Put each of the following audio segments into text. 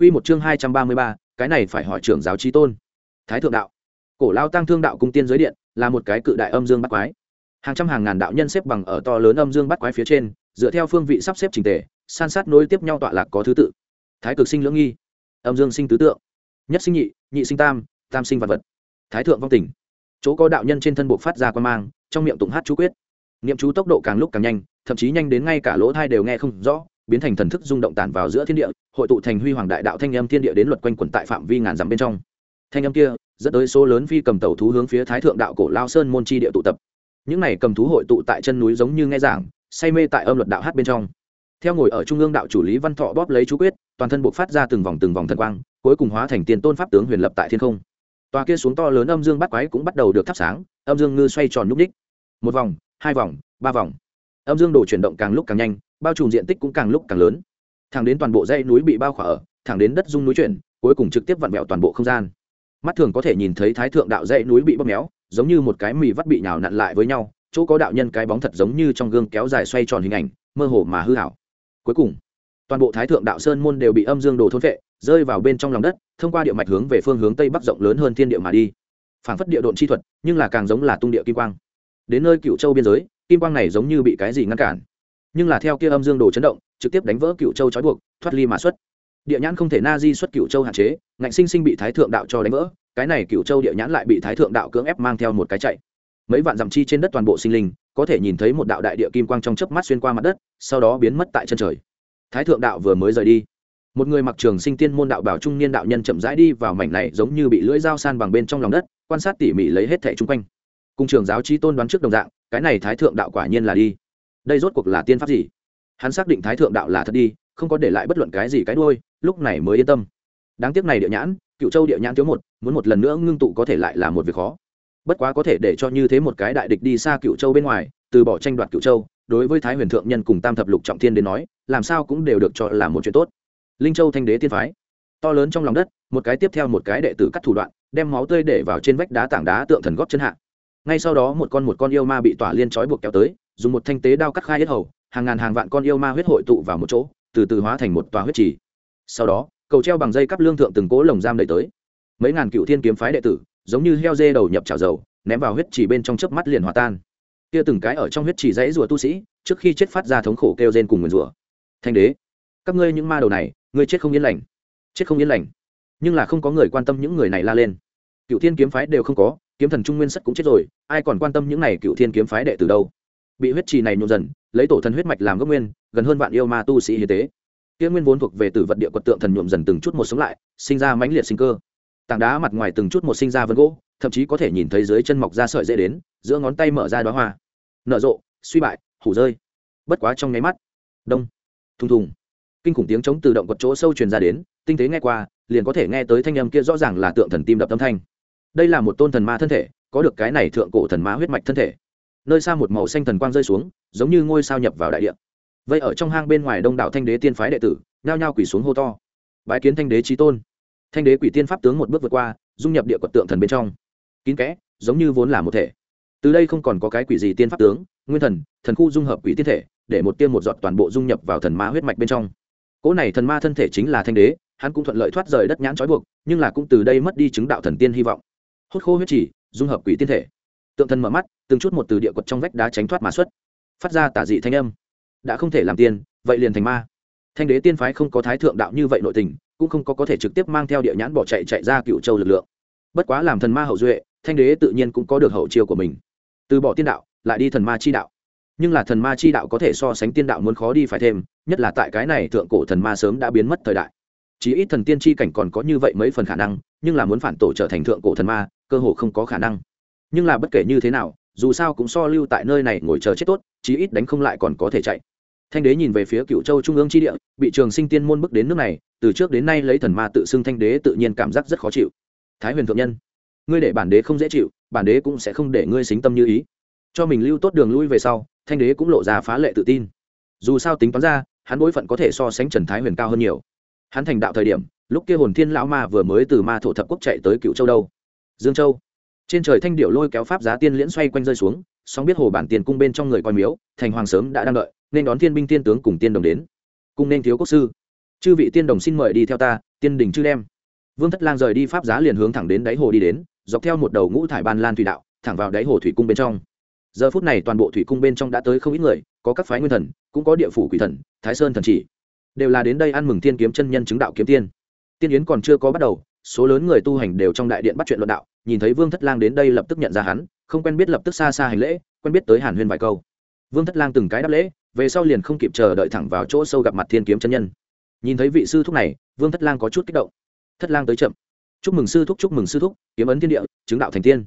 Quy một chương hai trăm ba mươi ba, cái này phải hỏi trưởng giáo chí tôn. Thái thượng đạo. Cổ lao tăng thương đạo cung tiên giới điện, là một cái cự đại âm dương bắt quái. Hàng trăm hàng ngàn đạo nhân xếp bằng ở to lớn âm dương bắt quái phía trên, dựa theo phương vị sắp xếp chỉnh tề, san sát nối tiếp nhau tọa lạc có thứ tự. Thái cực sinh lưỡng nghi, âm dương sinh tứ tượng, nhất sinh nhị, nhị sinh tam, tam sinh vạn vật. Thái thượng vong tỉnh, Chỗ có đạo nhân trên thân bộ phát ra quan mang, trong miệng tụng hát chú quyết. Niệm chú tốc độ càng lúc càng nhanh, thậm chí nhanh đến ngay cả lỗ tai đều nghe không rõ, biến thành thần thức rung động tản vào giữa thiên địa hội tụ thành huy hoàng đại đạo thanh âm thiên địa đến luật quanh quẩn tại phạm vi ngàn dặm bên trong. Thanh âm kia dẫn tới số lớn phi cầm tàu thú hướng phía thái thượng đạo cổ lao sơn môn chi địa tụ tập. Những này cầm thú hội tụ tại chân núi giống như nghe giảng, say mê tại âm luật đạo hát bên trong. Theo ngồi ở trung ương đạo chủ lý văn thọ bóp lấy chú quyết, toàn thân buộc phát ra từng vòng từng vòng thần quang, cuối cùng hóa thành tiền tôn pháp tướng huyền lập tại thiên không. Tòa kia xuống to lớn âm dương bắt quái cũng bắt đầu được thắp sáng, âm dương ngư xoay tròn núp ních. Một vòng, hai vòng, ba vòng. Âm dương đồ chuyển động càng lúc càng nhanh, bao trùm diện tích cũng càng lúc càng lớn thẳng đến toàn bộ dãy núi bị bao khỏa ở, thẳng đến đất dung núi chuyển, cuối cùng trực tiếp vặn vẹo toàn bộ không gian. Mắt thường có thể nhìn thấy thái thượng đạo dãy núi bị bóp méo, giống như một cái mì vắt bị nhào nặn lại với nhau, chỗ có đạo nhân cái bóng thật giống như trong gương kéo dài xoay tròn hình ảnh, mơ hồ mà hư hảo. Cuối cùng, toàn bộ thái thượng đạo sơn môn đều bị âm dương đồ thôn vệ rơi vào bên trong lòng đất, thông qua địa mạch hướng về phương hướng tây bắc rộng lớn hơn thiên địa mà đi. Phảng phất địa độn chi thuật, nhưng là càng giống là tung địa kim quang. Đến nơi cựu châu biên giới, kim quang này giống như bị cái gì ngăn cản. Nhưng là theo kia âm dương đồ chấn động trực tiếp đánh vỡ cựu châu trói buộc, thoát ly mà xuất. Địa nhãn không thể na di xuất cựu châu hạn chế, ngạnh sinh sinh bị thái thượng đạo cho đánh vỡ, cái này cựu châu địa nhãn lại bị thái thượng đạo cưỡng ép mang theo một cái chạy. Mấy vạn dặm chi trên đất toàn bộ sinh linh, có thể nhìn thấy một đạo đại địa kim quang trong chớp mắt xuyên qua mặt đất, sau đó biến mất tại chân trời. Thái thượng đạo vừa mới rời đi, một người mặc trường sinh tiên môn đạo bảo trung niên đạo nhân chậm rãi đi vào mảnh này giống như bị lưỡi dao san bằng bên trong lòng đất, quan sát tỉ mỉ lấy hết thẻ chung quanh. Cùng trường giáo trí tôn đoán trước đồng dạng, cái này thái thượng đạo quả nhiên là đi. Đây rốt cuộc là tiên pháp gì? Hắn xác định thái thượng đạo là thật đi, không có để lại bất luận cái gì cái đuôi, lúc này mới yên tâm. Đáng tiếc này địa nhãn, cựu châu địa nhãn thiếu một, muốn một lần nữa ngưng tụ có thể lại là một việc khó. Bất quá có thể để cho như thế một cái đại địch đi xa cựu châu bên ngoài, từ bỏ tranh đoạt cựu châu, đối với thái huyền thượng nhân cùng tam thập lục trọng thiên đến nói, làm sao cũng đều được cho là một chuyện tốt. Linh châu thanh đế tiên phái. To lớn trong lòng đất, một cái tiếp theo một cái đệ tử cắt thủ đoạn, đem máu tươi để vào trên vách đá tảng đá tượng thần góp chân hạ. Ngay sau đó một con một con yêu ma bị tỏa liên trói buộc kéo tới, dùng một thanh tế đao cắt khai hết hầu hàng ngàn hàng vạn con yêu ma huyết hội tụ vào một chỗ, từ từ hóa thành một tòa huyết trì. Sau đó, cầu treo bằng dây cắp lương thượng từng cố lồng giam đẩy tới. Mấy ngàn cựu thiên kiếm phái đệ tử, giống như heo dê đầu nhập chảo dầu, ném vào huyết trì bên trong chớp mắt liền hòa tan. Kia từng cái ở trong huyết trì dãy rùa tu sĩ, trước khi chết phát ra thống khổ kêu rên cùng nguyền rùa thanh đế, các ngươi những ma đầu này, ngươi chết không yên lành, chết không yên lành. Nhưng là không có người quan tâm những người này la lên. Cựu thiên kiếm phái đều không có, kiếm thần trung nguyên sắt cũng chết rồi, ai còn quan tâm những này cựu thiên kiếm phái đệ từ đâu? Bị huyết trì này nhộn dần, lấy tổ thần huyết mạch làm gốc nguyên, gần hơn vạn yêu ma tu sĩ hiến tế. Kia nguyên vốn thuộc về tử vật địa quật tượng thần nhuộm dần từng chút một sống lại, sinh ra mãnh liệt sinh cơ. Tảng đá mặt ngoài từng chút một sinh ra vân gỗ, thậm chí có thể nhìn thấy dưới chân mọc ra sợi dễ đến, giữa ngón tay mở ra đoá hoa. Nở rộ, suy bại, hủ rơi. Bất quá trong nháy mắt, đông, thùng thùng. Kinh khủng tiếng chống tự động quật chỗ sâu truyền ra đến, tinh tế nghe qua, liền có thể nghe tới thanh âm kia rõ ràng là tượng thần tim đập tâm thanh. Đây là một tôn thần ma thân thể, có được cái này thượng cổ thần ma huyết mạch thân thể nơi xa một màu xanh thần quang rơi xuống, giống như ngôi sao nhập vào đại địa. Vậy ở trong hang bên ngoài đông đảo thanh đế tiên phái đệ tử, nhao nhao quỳ xuống hô to. Bái kiến thanh đế trí tôn. Thanh đế quỷ tiên pháp tướng một bước vượt qua, dung nhập địa quật tượng thần bên trong. Kín kẽ, giống như vốn là một thể. Từ đây không còn có cái quỷ gì tiên pháp tướng, nguyên thần thần khu dung hợp quỷ tiên thể, để một tiên một giọt toàn bộ dung nhập vào thần ma huyết mạch bên trong. Cỗ này thần ma thân thể chính là thanh đế, hắn cũng thuận lợi thoát rời đất nhãn trói buộc, nhưng là cũng từ đây mất đi chứng đạo thần tiên hy vọng. Hốt khô huyết chỉ, dung hợp quỷ tiên thể tượng thần mở mắt, từng chút một từ địa quật trong vách đá tránh thoát mà xuất. Phát ra tả dị thanh âm. Đã không thể làm tiên vậy liền thành ma. Thanh đế tiên phái không có thái thượng đạo như vậy nội tình, cũng không có có thể trực tiếp mang theo địa nhãn bỏ chạy chạy ra cựu châu lực lượng. Bất quá làm thần ma hậu duệ, thanh đế tự nhiên cũng có được hậu chiêu của mình. Từ bỏ tiên đạo, lại đi thần ma chi đạo. Nhưng là thần ma chi đạo có thể so sánh tiên đạo muốn khó đi phải thêm, nhất là tại cái này thượng cổ thần ma sớm đã biến mất thời đại. Chỉ ít thần tiên chi cảnh còn có như vậy mấy phần khả năng, nhưng là muốn phản tổ trở thành thượng cổ thần ma, cơ hồ không có khả năng nhưng là bất kể như thế nào, dù sao cũng so lưu tại nơi này ngồi chờ chết tốt, chí ít đánh không lại còn có thể chạy. Thanh đế nhìn về phía cựu châu trung ương tri địa, bị trường sinh tiên môn bước đến nước này, từ trước đến nay lấy thần ma tự xưng thanh đế tự nhiên cảm giác rất khó chịu. Thái huyền thượng nhân, ngươi để bản đế không dễ chịu, bản đế cũng sẽ không để ngươi xính tâm như ý. Cho mình lưu tốt đường lui về sau, thanh đế cũng lộ ra phá lệ tự tin. Dù sao tính toán ra, hắn bối phận có thể so sánh trần thái huyền cao hơn nhiều. Hắn thành đạo thời điểm, lúc kia hồn thiên lão ma vừa mới từ ma thổ thập quốc chạy tới cựu châu đâu? Dương châu trên trời thanh điệu lôi kéo pháp giá tiên liễn xoay quanh rơi xuống song biết hồ bản tiền cung bên trong người coi miếu, thành hoàng sớm đã đang đợi, nên đón thiên binh tiên tướng cùng tiên đồng đến. Cung nên thiếu quốc sư. Chư vị tiên đồng xin mời đi theo ta, tiên đình chư đem. Vương thất lang rời đi pháp giá liền hướng thẳng đến đáy hồ đi đến, dọc theo một đầu ngũ thải ban lan thủy đạo, thẳng vào đáy hồ thủy cung bên trong. Giờ phút này toàn bộ thủy cung bên trong đã tới không ít người, có các phái nguyên thần, cũng có địa phủ quỷ thần, thái sơn thần chỉ. Đều là đến đây ăn mừng tiên kiếm chân nhân chứng đạo kiếm tiên. Tiên yến còn chưa có bắt đầu, số lớn người tu hành đều trong đại điện bắt chuyện luận đạo nhìn thấy vương thất lang đến đây lập tức nhận ra hắn, không quen biết lập tức xa xa hành lễ, quen biết tới hàn huyên vài câu. Vương thất lang từng cái đáp lễ, về sau liền không kịp chờ đợi thẳng vào chỗ sâu gặp mặt thiên kiếm chân nhân. Nhìn thấy vị sư thúc này, vương thất lang có chút kích động. Thất lang tới chậm. Chúc mừng sư thúc, chúc mừng sư thúc, kiếm ấn thiên địa, chứng đạo thành tiên.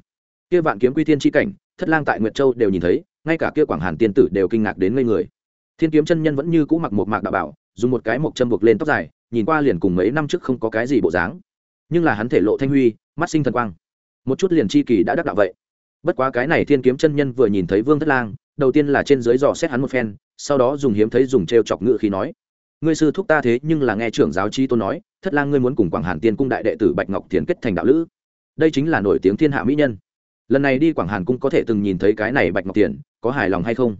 Kia vạn kiếm quy tiên tri cảnh, thất lang tại nguyệt châu đều nhìn thấy, ngay cả kia quảng hàn tiên tử đều kinh ngạc đến ngây người. Thiên kiếm chân nhân vẫn như cũ mặc một mạc đạo bảo, dùng một cái mộc châm buộc lên tóc dài, nhìn qua liền cùng mấy năm trước không có cái gì bộ dáng. Nhưng là hắn thể lộ thanh huy, mắt sinh thần quang một chút liền chi kỳ đã đắc đạo vậy. Bất quá cái này thiên kiếm chân nhân vừa nhìn thấy vương thất lang, đầu tiên là trên dưới dò xét hắn một phen, sau đó dùng hiếm thấy dùng t chọc ngự khi nói, ngươi sư thúc ta thế nhưng là nghe trưởng giáo chi tôn nói, thất lang ngươi muốn cùng quảng hàn tiên cung đại đệ tử bạch ngọc thiền kết thành đạo lữ. Đây chính là nổi tiếng thiên hạ mỹ nhân. Lần này đi quảng hàn cung có thể từng nhìn thấy cái này bạch ngọc tiền có hài lòng hay không?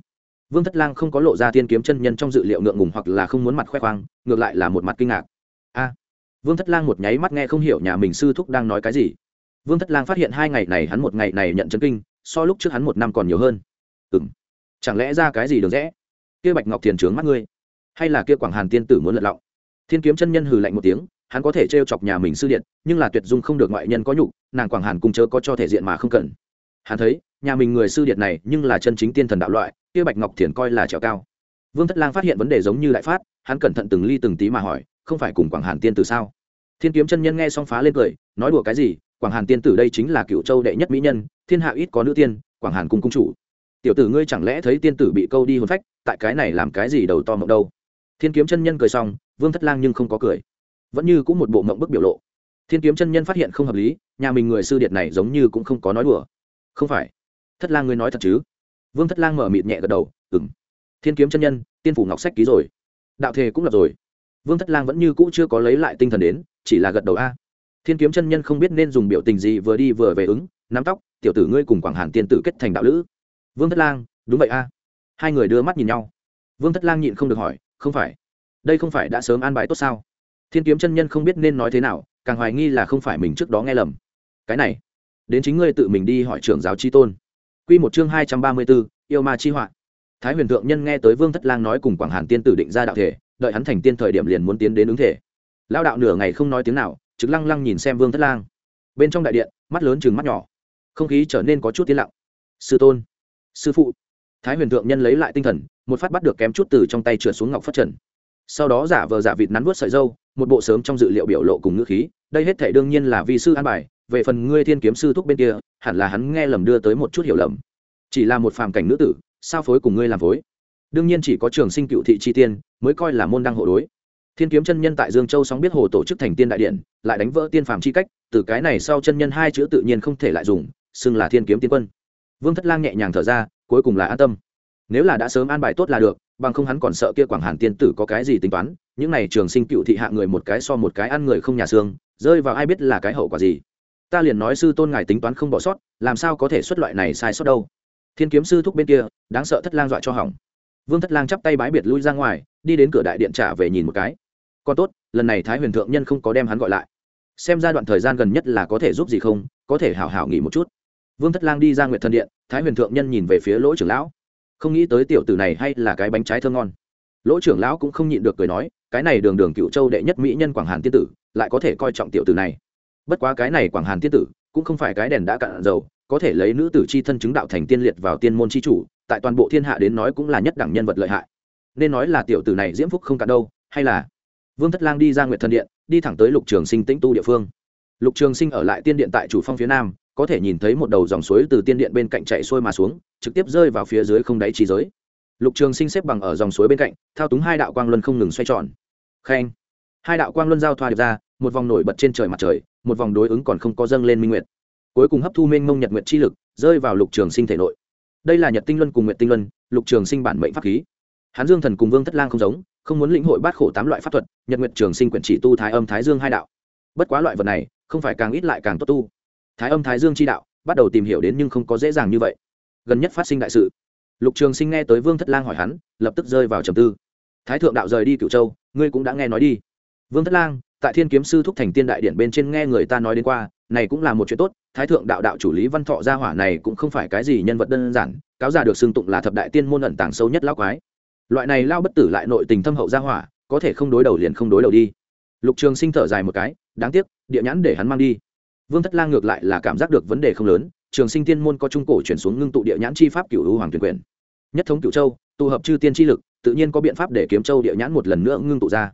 Vương thất lang không có lộ ra tiên kiếm chân nhân trong dự liệu ngượng ngùng hoặc là không muốn mặt khoe khoang, ngược lại là một mặt kinh ngạc. A. Vương thất lang một nháy mắt nghe không hiểu nhà mình sư thúc đang nói cái gì vương thất lang phát hiện hai ngày này hắn một ngày này nhận chân kinh, so lúc trước hắn một năm còn nhiều hơn. Ừ m chẳng lẽ ra cái gì được rẽ? Kia bạch ngọc thiền trướng mắt ngươi. Hay là kia quảng hàn tiên tử muốn lật lọng? Thiên kiếm chân nhân hừ lạnh một tiếng, hắn có thể t chọc nhà mình sư điện, nhưng là tuyệt dung không được ngoại nhân có nhục, nàng quảng hàn cùng chớ có cho thể diện mà không cần. Hắn thấy, nhà mình người sư điện này nhưng là chân chính tiên thần đạo loại, kia bạch ngọc thiền coi là trèo cao. Vương thất lang phát hiện vấn đề giống như đại phát, hắn cẩn thận từng ly từng tí mà hỏi, không phải cùng quảng hàn tiên tử sao? Thiên kiếm chân nhân nghe xong phá lên cười, nói đùa cái gì quảng hàn tiên tử đây chính là cựu châu đệ nhất mỹ nhân, thiên hạ ít có nữ tiên, quảng hàn cung cung chủ. Tiểu tử ngươi chẳng lẽ thấy tiên tử bị câu đi hồn phách, tại cái này làm cái gì đầu to mộng đâu? Thiên kiếm chân nhân cười xong, vương thất lang nhưng không có cười. Vẫn như cũng một bộ mộng bức biểu lộ. Thiên kiếm chân nhân phát hiện không hợp lý, nhà mình người sư điệt này giống như cũng không có nói đùa. Không phải. Thất lang ngươi nói thật chứ? Vương thất lang mở mịt nhẹ gật đầu ừng thiên kiếm chân nhân, tiên phủ ngọc sách ký rồi. Đạo thề cũng lập rồi. Vương thất lang vẫn như cũ chưa có lấy lại tinh thần đến, chỉ là gật đầu, a thiên kiếm chân nhân không biết nên dùng biểu tình gì vừa đi vừa về ứng, nắm tóc, tiểu tử ngươi cùng quảng hàn tiên tử kết thành đạo lữ. Vương thất lang, đúng vậy a. Hai người đưa mắt nhìn nhau. Vương thất lang nhịn không được hỏi, không phải, đây không phải đã sớm an bài tốt sao? Thiên kiếm chân nhân không biết nên nói thế nào, càng hoài nghi là không phải mình trước đó nghe lầm. Cái này, đến chính ngươi tự mình đi hỏi trưởng giáo chi tôn. Q một chương hai trăm ba mươi b ố yêu ma chi họa. Thái huyền thượng nhân nghe tới vương thất lang nói cùng quảng hàn tiên tử định ra đạo thể, đợi hắn thành tiên thời điểm liền muốn tiến đến ứng thể. Lao đạo nửa ngày không nói tiếng nào chứng lăng lăng nhìn xem vương thất lang. Bên trong đại điện, mắt lớn chừng mắt nhỏ. Không khí trở nên có chút tiến lặng. Sư tôn, sư phụ. Thái huyền thượng nhân lấy lại tinh thần, một phát bắt được kém chút từ trong tay trượt xuống ngọc phát trần. Sau đó giả vờ giả vịt nắn vớt sợi dâu một bộ sớm trong dự liệu biểu lộ cùng ngữ khí. Đây hết thể đương nhiên là vì sư an bài, về phần ngươi thiên kiếm sư thúc bên kia, hẳn là hắn nghe lầm đưa tới một chút hiểu lầm. Chỉ là một phàm cảnh nữ tử, sao phối cùng ngươi làm phối? Đương nhiên chỉ có trường sinh cựu thị chi tiên, mới coi là môn đăng hộ đối thiên kiếm chân nhân tại dương châu sóng biết hồ tổ chức thành tiên đại điện, lại đánh vỡ tiên phàm chi cách, từ cái này sau chân nhân hai chữ tự nhiên không thể lại dùng, xưng là thiên kiếm tiên quân. Vương thất lang nhẹ nhàng thở ra, cuối cùng là an tâm. Nếu là đã sớm an bài tốt là được, bằng không hắn còn sợ kia quảng hàn tiên tử có cái gì tính toán, những này trường sinh cựu thị hạ người một cái so một cái ăn người không nhà xương, rơi vào ai biết là cái hậu quả gì. Ta liền nói sư tôn ngài tính toán không bỏ sót, làm sao có thể xuất loại này sai sót đâu. Thiên kiếm sư thúc bên kia, đáng sợ thất lang dọa cho hỏng vương thất lang chắp tay bái biệt lui ra ngoài, đi đến cửa đại điện trả về nhìn một cái. Còn tốt, lần này thái huyền thượng nhân không có đem hắn gọi lại. Xem ra đoạn thời gian gần nhất là có thể giúp gì không, có thể hảo hảo nghỉ một chút. Vương thất lang đi ra nguyện thần điện, thái huyền thượng nhân nhìn về phía lỗ trưởng lão. Không nghĩ tới tiểu tử này hay là cái bánh trái thơ ngon. Lỗ trưởng lão cũng không nhịn được cười nói, cái này đường đường cựu châu đệ nhất mỹ nhân quảng hàn tiên tử, lại có thể coi trọng tiểu tử này. Bất quá cái này quảng hàn tiên tử, cũng không phải cái đèn đã cạn dầu, có thể lấy nữ tử c h i thân chứng đạo thành tiên liệt vào tiên môn c h i chủ tại toàn bộ thiên hạ đến nói cũng là nhất đẳng nhân vật lợi hại. Nên nói là tiểu tử này diễm phúc không cả đâu, hay là vương thất lang đi ra nguyệt thần điện, đi thẳng tới lục trường sinh tĩnh tu địa phương. Lục trường sinh ở lại tiên điện tại chủ phong phía nam, có thể nhìn thấy một đầu dòng suối từ tiên điện bên cạnh chạy xuôi mà xuống, trực tiếp rơi vào phía dưới không đáy trí giới. Lục trường sinh xếp bằng ở dòng suối bên cạnh, thao túng hai đạo quang luân không ngừng xoay tròn. Khen. Hai đạo quang luân giao thoa được ra, một vòng nổi bật trên trời mặt trời, một vòng đối ứng còn không có dâng lên minh nguyệt. Cuối cùng hấp thu mênh mông nhật nguyệt chi lực, rơi vào lục trường sinh thể nội đây là nhật tinh luân cùng nguyệt tinh luân, lục trường sinh bản mệnh pháp khí. Hán dương thần cùng vương thất lang không giống, không muốn lĩnh hội bát khổ tám loại pháp thuật, nhật nguyệt trường sinh quyển chỉ tu thái âm thái dương hai đạo. Bất quá loại vật này, không phải càng ít lại càng tốt tu. Thái âm thái dương chi đạo, bắt đầu tìm hiểu đến nhưng không có dễ dàng như vậy. Gần nhất phát sinh đại sự. Lục trường sinh nghe tới vương thất lang hỏi hắn, lập tức rơi vào trầm tư. Thái thượng đạo rời đi cựu châu, ngươi cũng đã nghe nói đi. Vương thất lang, tại thiên kiếm sư thúc thành tiên đại điện bên trên nghe người ta nói đến qua này cũng là một chuyện tốt, thái thượng đạo đạo chủ lý văn thọ gia hỏa này cũng không phải cái gì nhân vật đơn giản, cáo già được xưng tụng là thập đại tiên môn ẩn tàng sâu nhất lão quái. Loại này lao bất tử lại nội tình thâm hậu gia hỏa, có thể không đối đầu liền không đối đầu đi. Lục trường sinh thở dài một cái, đáng tiếc, địa nhãn để hắn mang đi. Vương thất lang ngược lại là cảm giác được vấn đề không lớn, trường sinh tiên môn có trung cổ chuyển xuống ngưng tụ địa nhãn chi pháp cựu hữu hoàng tuyển quyền. Nhất thống cựu châu, tụ hợp chư tiên chi lực, tự nhiên có biện pháp để kiếm châu địa nhãn một lần nữa ngưng tụ ra.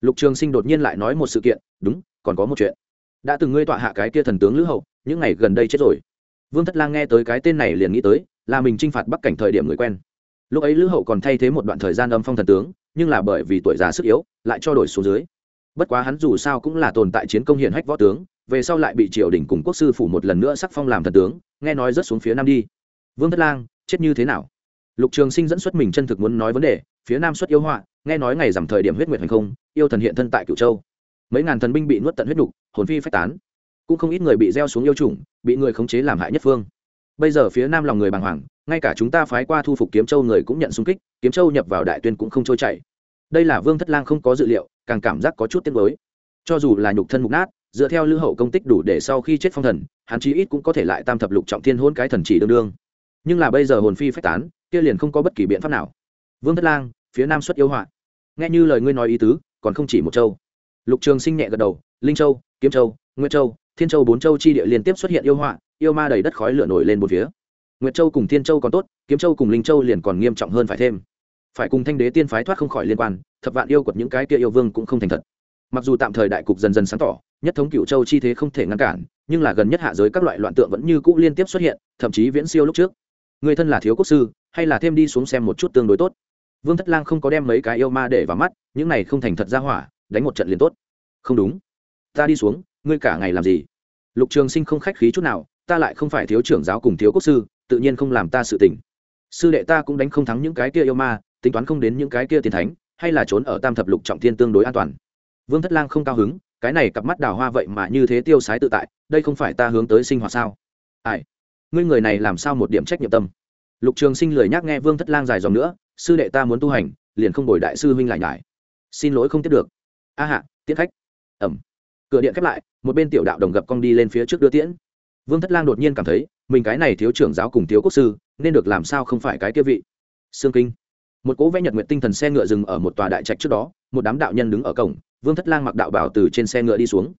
Lục trường sinh đột nhiên lại nói một sự kiện, đúng, còn có một chuyện đã từng ngươi tọa hạ cái kia thần tướng lữ hậu, những ngày gần đây chết rồi. Vương thất lang nghe tới cái tên này liền nghĩ tới, là mình t r i n h phạt bắc cảnh thời điểm người quen. Lúc ấy lữ hậu còn thay thế một đoạn thời gian âm phong thần tướng, nhưng là bởi vì tuổi già sức yếu, lại cho đổi xuống dưới. Bất quá hắn dù sao cũng là tồn tại chiến công hiển hách võ tướng, về sau lại bị triều đình cùng quốc sư phủ một lần nữa sắc phong làm thần tướng, nghe nói rất xuống phía nam đi. Vương thất lang, chết như thế nào? Lục trường sinh dẫn xuất mình chân thực muốn nói vấn đề, phía nam xuất yêu họa, nghe nói ngày giảm thời điểm huyết nguyệt hành không, yêu thần hiện thân tại cửu châu mấy ngàn thần binh bị nuốt tận huyết đục hồn phi phách tán. Cũng không ít người bị gieo xuống yêu chủng, bị người khống chế làm hại nhất phương. Bây giờ phía nam lòng người bàng hoàng, ngay cả chúng ta phái qua thu phục kiếm châu người cũng nhận xung kích, kiếm châu nhập vào đại tuyên cũng không trôi chảy. Đây là vương thất lang không có dự liệu, càng cảm giác có chút tiếc mới cho dù là nhục thân mục nát, dựa theo lư hậu công tích đủ để sau khi chết phong thần, hắn chí ít cũng có thể lại tam thập lục trọng thiên hôn cái thần chỉ đương đương. Nhưng là bây giờ hồn phi phách tán, kia liền không có bất kỳ biện pháp nào. Vương thất lang, phía nam xuất yêu họa. Nghe như lời ngươi nói ý tứ, còn không chỉ một châu lục trường sinh nhẹ gật đầu, linh châu, kiếm châu, nguyệt châu, thiên châu bốn châu chi địa liên tiếp xuất hiện yêu họa, yêu ma đầy đất khói lửa nổi lên một phía. Nguyệt châu cùng thiên châu còn tốt, kiếm châu cùng linh châu liền còn nghiêm trọng hơn phải thêm. Phải cùng thanh đế tiên phái thoát không khỏi liên quan, thập vạn yêu quật những cái kia yêu vương cũng không thành thật. Mặc dù tạm thời đại cục dần dần sáng tỏ, nhất thống cựu châu chi thế không thể ngăn cản, nhưng là gần nhất hạ giới các loại loạn tượng vẫn như cũ liên tiếp xuất hiện, thậm chí viễn siêu lúc trước. Người thân là thiếu quốc sư, hay là thêm đi xuống xem một chút tương đối tốt. Vương thất lang không có đem mấy cái yêu ma để vào mắt, những này không thành thật ra hỏa đánh một trận liền tốt. Không đúng. Ta đi xuống, ngươi cả ngày làm gì? Lục trường sinh không khách khí chút nào, ta lại không phải thiếu trưởng giáo cùng thiếu quốc sư, tự nhiên không làm ta sự tình. Sư đệ ta cũng đánh không thắng những cái kia yêu ma, tính toán không đến những cái kia tiền thánh, hay là trốn ở tam thập lục trọng thiên tương đối an toàn. Vương thất lang không cao hứng, cái này cặp mắt đào hoa vậy mà như thế tiêu sái tự tại, đây không phải ta hướng tới sinh hoạt sao? Ai? Ngươi người này làm sao một điểm trách nhiệm tâm? Lục trường sinh lười nhắc nghe vương thất lang dài dòng nữa, sư đệ ta muốn tu hành, liền không đổi đại sư huynh lại nhải. Xin lỗi không tiếp được a hạ, tiễn khách. Ẩm. Cửa điện khép lại, một bên tiểu đạo đồng gập cong đi lên phía trước đưa tiễn. Vương thất lang đột nhiên cảm thấy, mình cái này thiếu trưởng giáo cùng thiếu quốc sư, nên được làm sao không phải cái kia vị. Sương kinh. Một cố vẽ nhật nguyện tinh thần xe ngựa dừng ở một tòa đại trạch trước đó, một đám đạo nhân đứng ở cổng, vương thất lang mặc đạo bảo từ trên xe ngựa đi xuống.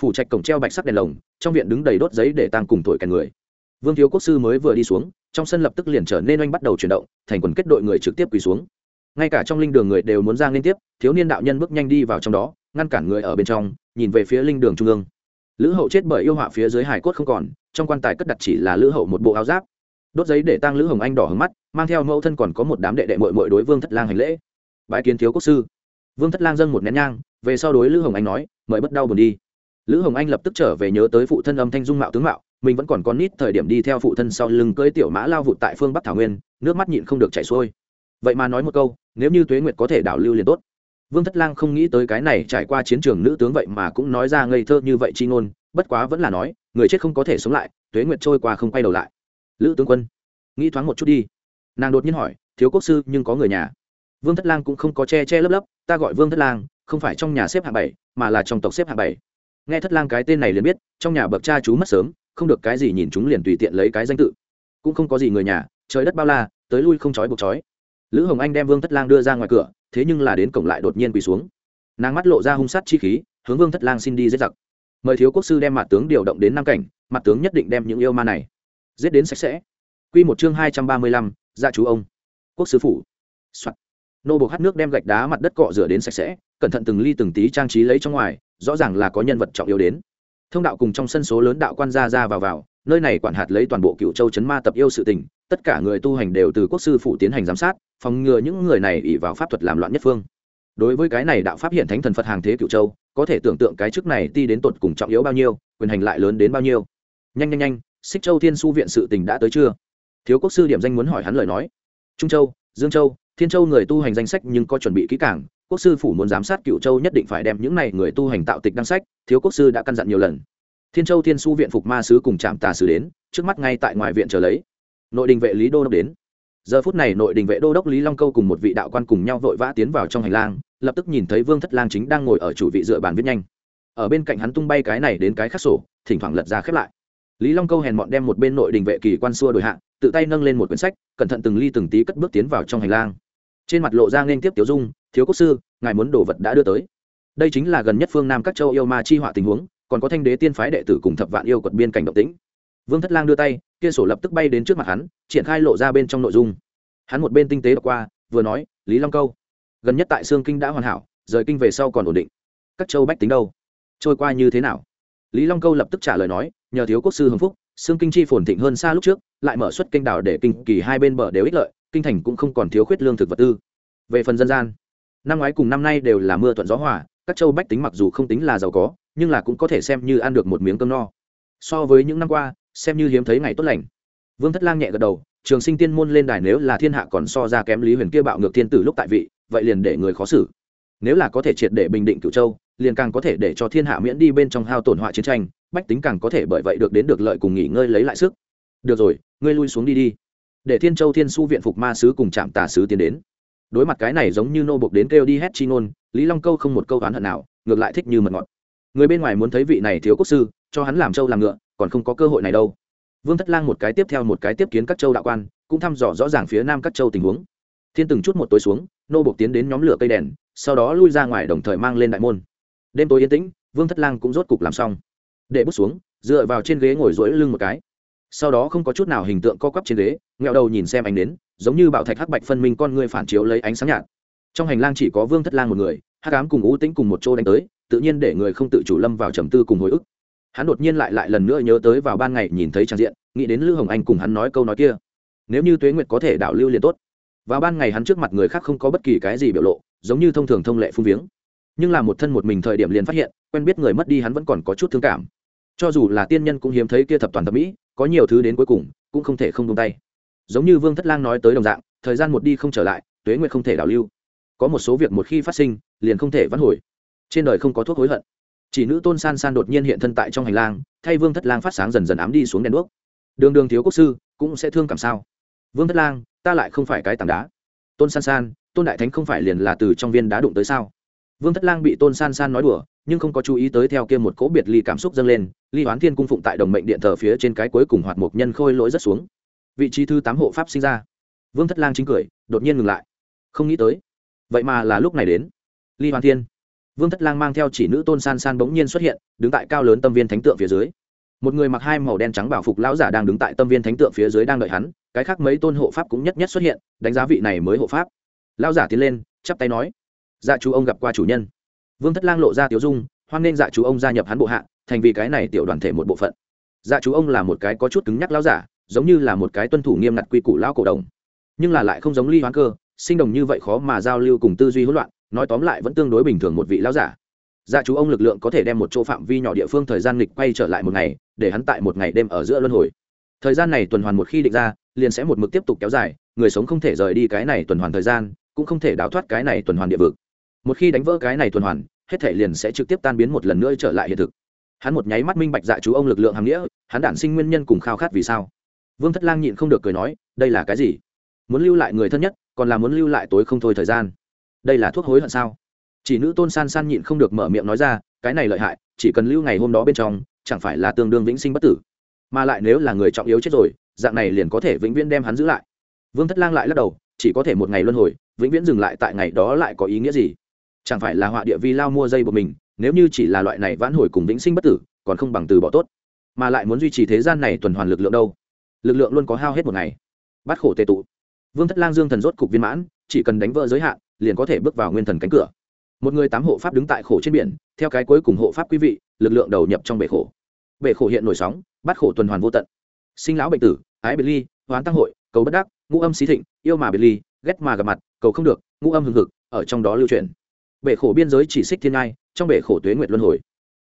Phủ trạch cổng treo bạch sắc đèn lồng, trong viện đứng đầy đốt giấy để tăng cùng thổi kèn người. Vương thiếu quốc sư mới vừa đi xuống, trong sân lập tức liền trở nên oanh bắt đầu chuyển động, thành quần kết đội người trực tiếp quỳ xuống ngay cả trong linh đường người đều muốn ra liên tiếp, thiếu niên đạo nhân bước nhanh đi vào trong đó, ngăn cản người ở bên trong, nhìn về phía linh đường trung ương. Lữ hậu chết bởi yêu họa phía dưới hải cốt không còn, trong quan tài cất đặt chỉ là lữ hậu một bộ áo giáp. Đốt giấy để tăng lữ hồng anh đỏ hứng mắt, mang theo mẫu thân còn có một đám đệ đệ mội mội đối vương thất lang hành lễ. Bãi kiến thiếu quốc sư. Vương thất lang dâng một nén nhang, về sau đối lữ hồng anh nói, mời bất đau buồn đi. Lữ hồng anh lập tức trở về nhớ tới phụ thân âm thanh dung mạo tướng mạo, mình vẫn còn con nít thời điểm đi theo phụ thân sau lưng cưỡi tiểu mã lao vụt tại phương bắc thảo nguyên, nước mắt nhịn không được chảy xuôi vậy mà nói một câu, nếu như tuế nguyệt có thể đảo lưu liền tốt. Vương thất lang không nghĩ tới cái này trải qua chiến trường nữ tướng vậy mà cũng nói ra ngây thơ như vậy chi ngôn, bất quá vẫn là nói, người chết không có thể sống lại, tuế nguyệt trôi qua không quay đầu lại. Lữ tướng quân, nghĩ thoáng một chút đi. Nàng đột nhiên hỏi, thiếu quốc sư, nhưng có người nhà? Vương thất lang cũng không có che che lấp lấp, ta gọi vương thất lang, không phải trong nhà xếp hạng bảy, mà là trong tộc xếp hạng bảy. Nghe thất lang cái tên này liền biết, trong nhà bậc cha chú mất sớm, không được cái gì nhìn chúng liền tùy tiện lấy cái danh tự. Cũng không có gì người nhà, trời đất bao la, tới lui không trói buộc trói lữ hồng anh đem vương thất lang đưa ra ngoài cửa, thế nhưng là đến cổng lại đột nhiên quỳ xuống. Nàng mắt lộ ra hung sát chi khí, hướng vương thất lang xin đi giết giặc. Mời thiếu quốc sư đem mặt tướng điều động đến nam cảnh, mặt tướng nhất định đem những yêu ma này giết đến sạch sẽ. Q một chương hai trăm ba mươi lăm gia chú ông. Quốc sư phủ、Soạn. nô buộc hát nước đem gạch đá mặt đất cọ rửa đến sạch sẽ, cẩn thận từng ly từng tí trang trí lấy trong ngoài, rõ ràng là có nhân vật trọng yếu đến. Thông đạo cùng trong sân số lớn đạo quan gia ra vào vào, nơi này quản hạt lấy toàn bộ cựu châu chấn ma tập yêu sự tình tất cả người tu hành đều từ quốc sư phủ tiến hành giám sát, phòng ngừa những người này ỉ vào pháp thuật làm loạn nhất phương. Đối với cái này đạo pháp hiện thánh thần phật hàng thế cựu châu, có thể tưởng tượng cái chức này ti đến tột cùng trọng yếu bao nhiêu, quyền hành lại lớn đến bao nhiêu. Nhanh nhanh nhanh, xích châu thiên su viện sự tình đã tới chưa? Thiếu quốc sư điểm danh muốn hỏi hắn lời nói. Trung châu, dương châu, thiên châu người tu hành danh sách nhưng có chuẩn bị kỹ cảng quốc sư phủ muốn giám sát cựu châu nhất định phải đem những này người tu hành tạo tịch đăng sách, thiếu quốc sư đã căn dặn nhiều lần. Thiên châu thiên su viện phục ma sứ cùng trạm tà sứ đến, trước mắt ngay tại ngoài viện chờ lấy nội đình vệ lý đô đốc đến. Giờ phút này nội đình vệ đô đốc lý long câu cùng một vị đạo quan cùng nhau vội vã tiến vào trong hành lang, lập tức nhìn thấy vương thất lang chính đang ngồi ở chủ vị dựa bàn viết nhanh. Ở bên cạnh hắn tung bay cái này đến cái khắc sổ, thỉnh thoảng lật ra khép lại. Lý long câu hèn mọn đem một bên nội đình vệ kỳ quan xua đổi hạng tự tay nâng lên một quyển sách, cẩn thận từng ly từng tí cất bước tiến vào trong hành lang. Trên mặt lộ ra nên tiếp tiểu dung, thiếu quốc sư, ngài muốn đồ vật đã đưa tới. Đây chính là gần nhất phương nam các châu yêu ma chi họa tình huống, còn có thanh đế tiên phái đệ tử cùng thập vạn yêu quật biên cảnh động tĩnh vương thất lang đưa tay, kia sổ lập tức bay đến trước mặt hắn, triển khai lộ ra bên trong nội dung. Hắn một bên tinh tế đọc qua, vừa nói, lý long câu, gần nhất tại sương kinh đã hoàn hảo, rời kinh về sau còn ổn định. Các châu bách tính đâu? Trôi qua như thế nào? Lý long câu lập tức trả lời nói, nhờ thiếu quốc sư hưng phúc, sương kinh chi phồn thịnh hơn xa lúc trước, lại mở xuất kênh đảo để kinh kỳ hai bên bờ đều ích lợi, kinh thành cũng không còn thiếu khuyết lương thực vật tư. Về phần dân gian, năm ngoái cùng năm nay đều là mưa thuận gió hòa, các châu bách tính mặc dù không tính là giàu có, nhưng là cũng có thể xem như ăn được một miếng cơm no. So với những năm qua xem như hiếm thấy ngày tốt lành. Vương thất lang nhẹ gật đầu, trường sinh tiên môn lên đài nếu là thiên hạ còn so ra kém lý huyền kia bạo ngược thiên tử lúc tại vị, vậy liền để người khó xử. Nếu là có thể triệt để bình định cửu châu, liền càng có thể để cho thiên hạ miễn đi bên trong hao tổn họa chiến tranh, bách tính càng có thể bởi vậy được đến được lợi cùng nghỉ ngơi lấy lại sức. Được rồi, ngươi lui xuống đi đi, để thiên châu thiên su viện phục ma sứ cùng trạm tà sứ tiến đến. Đối mặt cái này giống như nô buộc đến kêu đi hét chi ngôn, lý long câu không một câu oán hận nào, ngược lại thích như mật ngọt. Người bên ngoài muốn thấy vị này thiếu quốc sư, cho hắn làm châu làm ngựa còn không có cơ hội này đâu. Vương thất lang một cái tiếp theo một cái tiếp kiến các châu đạo quan, cũng thăm dò rõ ràng phía nam các châu tình huống. Thiên từng chút một tối xuống, nô bộc tiến đến nhóm lửa cây đèn, sau đó lui ra ngoài đồng thời mang lên đại môn. Đêm tối yên tĩnh, vương thất lang cũng rốt cục làm xong. Để bước xuống, dựa vào trên ghế ngồi rỗi lưng một cái. Sau đó không có chút nào hình tượng co quắp trên ghế nghẹo đầu nhìn xem ánh đến giống như bạo thạch hắc bạch phân minh con người phản chiếu lấy ánh sáng nhạt. Trong hành lang chỉ có vương thất lang một người, hắc ám cùng ú tĩnh cùng một chỗ đánh tới, tự nhiên để người không tự chủ lâm vào trầm tư cùng hồi ức hắn đột nhiên lại lại lần nữa nhớ tới vào ban ngày nhìn thấy trang diện, nghĩ đến lữ hồng anh cùng hắn nói câu nói kia. Nếu như tuế nguyệt có thể đảo lưu liền tốt. Vào ban ngày hắn trước mặt người khác không có bất kỳ cái gì biểu lộ, giống như thông thường thông lệ phung viếng. Nhưng là một thân một mình thời điểm liền phát hiện, quen biết người mất đi hắn vẫn còn có chút thương cảm. Cho dù là tiên nhân cũng hiếm thấy kia thập toàn thập mỹ, có nhiều thứ đến cuối cùng, cũng không thể không tung tay. Giống như vương thất lang nói tới đồng dạng, thời gian một đi không trở lại, tuế nguyệt không thể đảo lưu. Có một số việc một khi phát sinh, liền không thể vãn hồi. Trên đời không có thuốc hối hận chỉ nữ tôn san san đột nhiên hiện thân tại trong hành lang, thay vương thất lang phát sáng dần dần ám đi xuống đèn đuốc. Đường đường thiếu quốc sư, cũng sẽ thương cảm sao? Vương thất lang, ta lại không phải cái tảng đá. Tôn san san, tôn đại thánh không phải liền là từ trong viên đá đụng tới sao? Vương thất lang bị tôn san san nói đùa, nhưng không có chú ý tới theo kia một cỗ biệt ly cảm xúc dâng lên, ly hoán thiên cung phụng tại đồng mệnh điện thờ phía trên cái cuối cùng hoạt mục nhân khôi lỗi rất xuống. Vị trí thứ tám hộ pháp sinh ra. Vương thất lang chính cười, đột nhiên ngừng lại. Không nghĩ tới. Vậy mà là lúc này đến. Ly hoán thiên vương thất lang mang theo chỉ nữ tôn san san bỗng nhiên xuất hiện, đứng tại cao lớn tâm viên thánh tượng phía dưới. Một người mặc hai màu đen trắng bảo phục lão giả đang đứng tại tâm viên thánh tượng phía dưới đang đợi hắn, cái khác mấy tôn hộ pháp cũng nhất nhất xuất hiện, đánh giá vị này mới hộ pháp. Lão giả tiến lên, chắp tay nói dạ chú ông gặp qua chủ nhân. Vương thất lang lộ ra tiểu dung, hoan nghênh dạ chú ông gia nhập hắn bộ hạ, thành vì cái này tiểu đoàn thể một bộ phận. Dạ chú ông là một cái có chút cứng nhắc lão giả, giống như là một cái tuân thủ nghiêm ngặt quy củ lão cổ đồng, nhưng là lại không giống ly hoán cơ, sinh đồng như vậy khó mà giao lưu cùng tư duy hỗn loạn nói tóm lại vẫn tương đối bình thường một vị lão giả. Gia chú ông lực lượng có thể đem một chỗ phạm vi nhỏ địa phương thời gian nghịch quay trở lại một ngày, để hắn tại một ngày đêm ở giữa luân hồi. Thời gian này tuần hoàn một khi định ra, liền sẽ một mực tiếp tục kéo dài, người sống không thể rời đi cái này tuần hoàn thời gian, cũng không thể đào thoát cái này tuần hoàn địa vực. Một khi đánh vỡ cái này tuần hoàn, hết thể liền sẽ trực tiếp tan biến một lần nữa trở lại hiện thực. Hắn một nháy mắt minh bạch dạ chú ông lực lượng hàm nghĩa, hắn đản sinh nguyên nhân cùng khao khát vì sao. Vương thất lang nhịn không được cười nói, đây là cái gì? Muốn lưu lại người thân nhất, còn là muốn lưu lại tối không thôi thời gian đây là thuốc hối hận sao? Chỉ nữ tôn san san nhịn không được mở miệng nói ra, cái này lợi hại, chỉ cần lưu ngày hôm đó bên trong, chẳng phải là tương đương vĩnh sinh bất tử. Mà lại nếu là người trọng yếu chết rồi, dạng này liền có thể vĩnh viễn đem hắn giữ lại. Vương thất lang lại lắc đầu, chỉ có thể một ngày luân hồi, vĩnh viễn dừng lại tại ngày đó lại có ý nghĩa gì? Chẳng phải là họa địa vi lao mua dây của mình, nếu như chỉ là loại này vãn hồi cùng vĩnh sinh bất tử, còn không bằng từ bỏ tốt. Mà lại muốn duy trì thế gian này tuần hoàn lực lượng đâu? Lực lượng luôn có hao hết một ngày. Bắt khổ tệ tụ. Vương thất lang dương thần rốt cục viên mãn, chỉ cần đánh vỡ giới hạn liền có thể bước vào nguyên thần cánh cửa. Một người tám hộ pháp đứng tại khổ trên biển, theo cái cuối cùng hộ pháp quý vị, lực lượng đầu nhập trong bể khổ. Bể khổ hiện nổi sóng, bắt khổ tuần hoàn vô tận. Sinh lão bệnh tử, ái biệt ly, hoán tăng hội, cầu bất đắc, ngũ âm xí thịnh, yêu mà biệt ly, ghét mà gặp mặt, cầu không được, ngũ âm hừng hực, ở trong đó lưu truyền. Bể khổ biên giới chỉ xích thiên ngai, trong bể khổ tuế nguyệt luân hồi.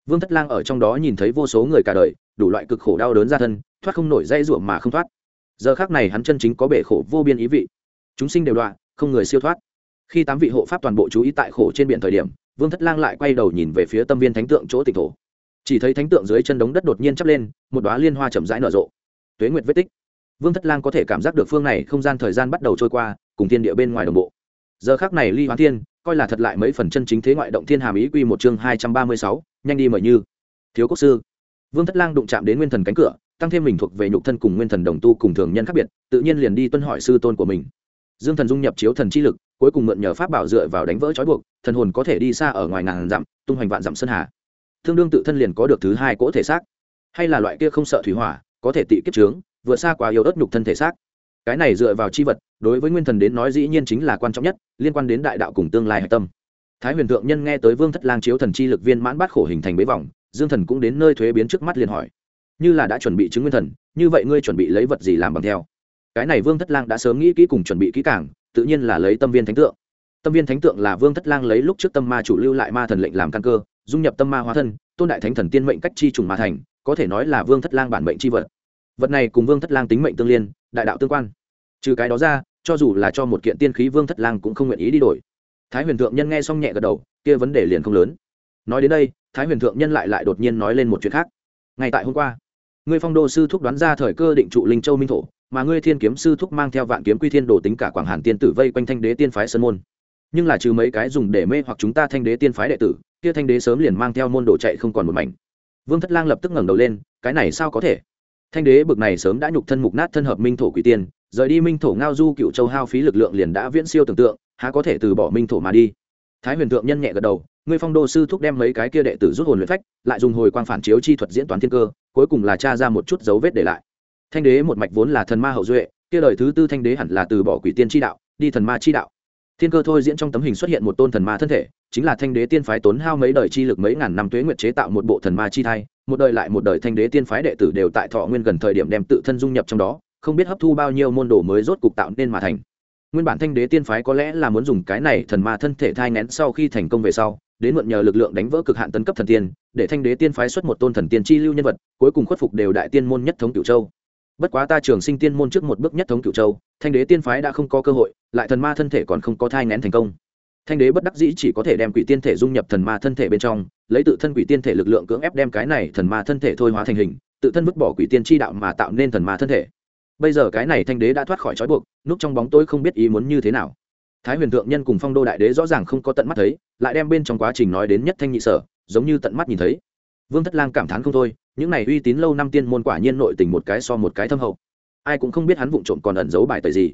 Vương thất lang ở trong đó nhìn thấy vô số người cả đời, đủ loại cực khổ đau đớn ra thân, thoát không nổi dây ruộng mà không thoát. Giờ khác này hắn chân chính có bể khổ vô biên ý vị. Chúng sinh đều đoạn không người siêu thoát khi tám vị hộ pháp toàn bộ chú ý tại khổ trên biển thời điểm, vương thất lang lại quay đầu nhìn về phía tâm viên thánh tượng chỗ tịch thổ. Chỉ thấy thánh tượng dưới chân đống đất đột nhiên chắp lên, một đoá liên hoa chậm rãi nở rộ. Tuế nguyệt vết tích. Vương thất lang có thể cảm giác được phương này không gian thời gian bắt đầu trôi qua, cùng thiên địa bên ngoài đồng bộ. Giờ khác này ly hoán thiên, coi là thật lại mấy phần chân chính thế ngoại động thiên hàm ý quy một chương hai trăm ba mươi sáu, nhanh đi mời như. Thiếu quốc sư. Vương thất lang đụng chạm đến nguyên thần cánh cửa, tăng thêm mình thuộc về nhục thân cùng nguyên thần đồng tu cùng thường nhân khác biệt, tự nhiên liền đi tuân hỏi sư tôn của mình. Dương thần dung nhập chiếu thần chi lực cuối cùng mượn nhờ pháp bảo dựa vào đánh vỡ trói buộc, thần hồn có thể đi xa ở ngoài ngàn dặm, tung hoành vạn dặm sơn hà. Tương đương tự thân liền có được thứ hai cỗ thể xác. Hay là loại kia không sợ thủy hỏa, có thể tị kiếp trướng vượt xa quá yếu ớt nhục thân thể xác. Cái này dựa vào chi vật, đối với nguyên thần đến nói dĩ nhiên chính là quan trọng nhất, liên quan đến đại đạo cùng tương lai hạch tâm. Thái huyền thượng nhân nghe tới vương thất lang chiếu thần chi lực viên mãn bát khổ hình thành bế vòng, dương thần cũng đến nơi thuế biến trước mắt liền hỏi. Như là đã chuẩn bị chứng nguyên thần, như vậy ngươi chuẩn bị lấy vật gì làm bằng theo? Cái này vương thất lang đã sớm nghĩ kỹ cùng chuẩn bị kỹ càng tự nhiên là lấy tâm viên thánh tượng. Tâm viên thánh tượng là vương thất lang lấy lúc trước tâm ma chủ lưu lại ma thần lệnh làm căn cơ, dung nhập tâm ma hóa thân, tôn đại thánh thần tiên mệnh cách chi trùng ma thành, có thể nói là vương thất lang bản mệnh chi vật. Vật này cùng vương thất lang tính mệnh tương liên, đại đạo tương quan. Trừ cái đó ra, cho dù là cho một kiện tiên khí vương thất lang cũng không nguyện ý đi đổi. Thái huyền thượng nhân nghe xong nhẹ gật đầu, kia vấn đề liền không lớn. Nói đến đây, thái huyền thượng nhân lại lại đột nhiên nói lên một chuyện khác. Ngay tại hôm qua, người phong đô sư thúc đoán ra thời cơ định trụ linh châu minh thổ mà ngươi thiên kiếm sư thúc mang theo vạn kiếm quy thiên đồ tính cả quảng hàn tiên tử vây quanh thanh đế tiên phái sơn môn. Nhưng là trừ mấy cái dùng để mê hoặc chúng ta thanh đế tiên phái đệ tử, kia thanh đế sớm liền mang theo môn đồ chạy không còn một mảnh. Vương thất lang lập tức ngẩng đầu lên, cái này sao có thể? Thanh đế bực này sớm đã nhục thân mục nát thân hợp minh thổ quỷ tiên, rời đi minh thổ ngao du cựu châu hao phí lực lượng liền đã viễn siêu tưởng tượng, há có thể từ bỏ minh thổ mà đi? Thái huyền thượng nhân nhẹ gật đầu, ngươi phong đô sư thúc đem mấy cái kia đệ tử rút hồn luyện phách, lại dùng hồi quang phản chiếu chi thuật diễn toán thiên cơ, cuối cùng là cha ra một chút dấu vết để lại thanh đế một mạch vốn là thần ma hậu duệ, kia đời thứ tư thanh đế hẳn là từ bỏ quỷ tiên chi đạo, đi thần ma chi đạo. Thiên cơ thôi diễn trong tấm hình xuất hiện một tôn thần ma thân thể, chính là thanh đế tiên phái tốn hao mấy đời chi lực mấy ngàn năm tuế nguyệt chế tạo một bộ thần ma chi thai, một đời lại một đời thanh đế tiên phái đệ tử đều tại thọ nguyên gần thời điểm đem tự thân dung nhập trong đó, không biết hấp thu bao nhiêu môn đồ mới rốt cục tạo nên mà thành. Nguyên bản thanh đế tiên phái có lẽ là muốn dùng cái này thần ma thân thể thai nén sau khi thành công về sau, đến mượn nhờ lực lượng đánh vỡ cực hạn tấn cấp thần tiên, để thanh đế tiên phái xuất một tôn thần tiên chi lưu nhân vật, cuối cùng khuất phục đều đại tiên môn nhất thống cửu châu bất quá ta trường sinh tiên môn trước một bước nhất thống cửu châu, thanh đế tiên phái đã không có cơ hội, lại thần ma thân thể còn không có thai nén thành công. Thanh đế bất đắc dĩ chỉ có thể đem quỷ tiên thể dung nhập thần ma thân thể bên trong, lấy tự thân quỷ tiên thể lực lượng cưỡng ép đem cái này thần ma thân thể thôi hóa thành hình, tự thân vứt bỏ quỷ tiên chi đạo mà tạo nên thần ma thân thể. Bây giờ cái này thanh đế đã thoát khỏi trói buộc núp trong bóng tối không biết ý muốn như thế nào. Thái huyền thượng nhân cùng phong đô đại đế rõ ràng không có tận mắt thấy, lại đem bên trong quá trình nói đến nhất thanh nhị sở, giống như tận mắt nhìn thấy. Vương thất lang cảm thán không thôi những này uy tín lâu năm tiên môn quả nhiên nội tình một cái so một cái thâm hậu. Ai cũng không biết hắn vụng trộm còn ẩn giấu bài tời gì.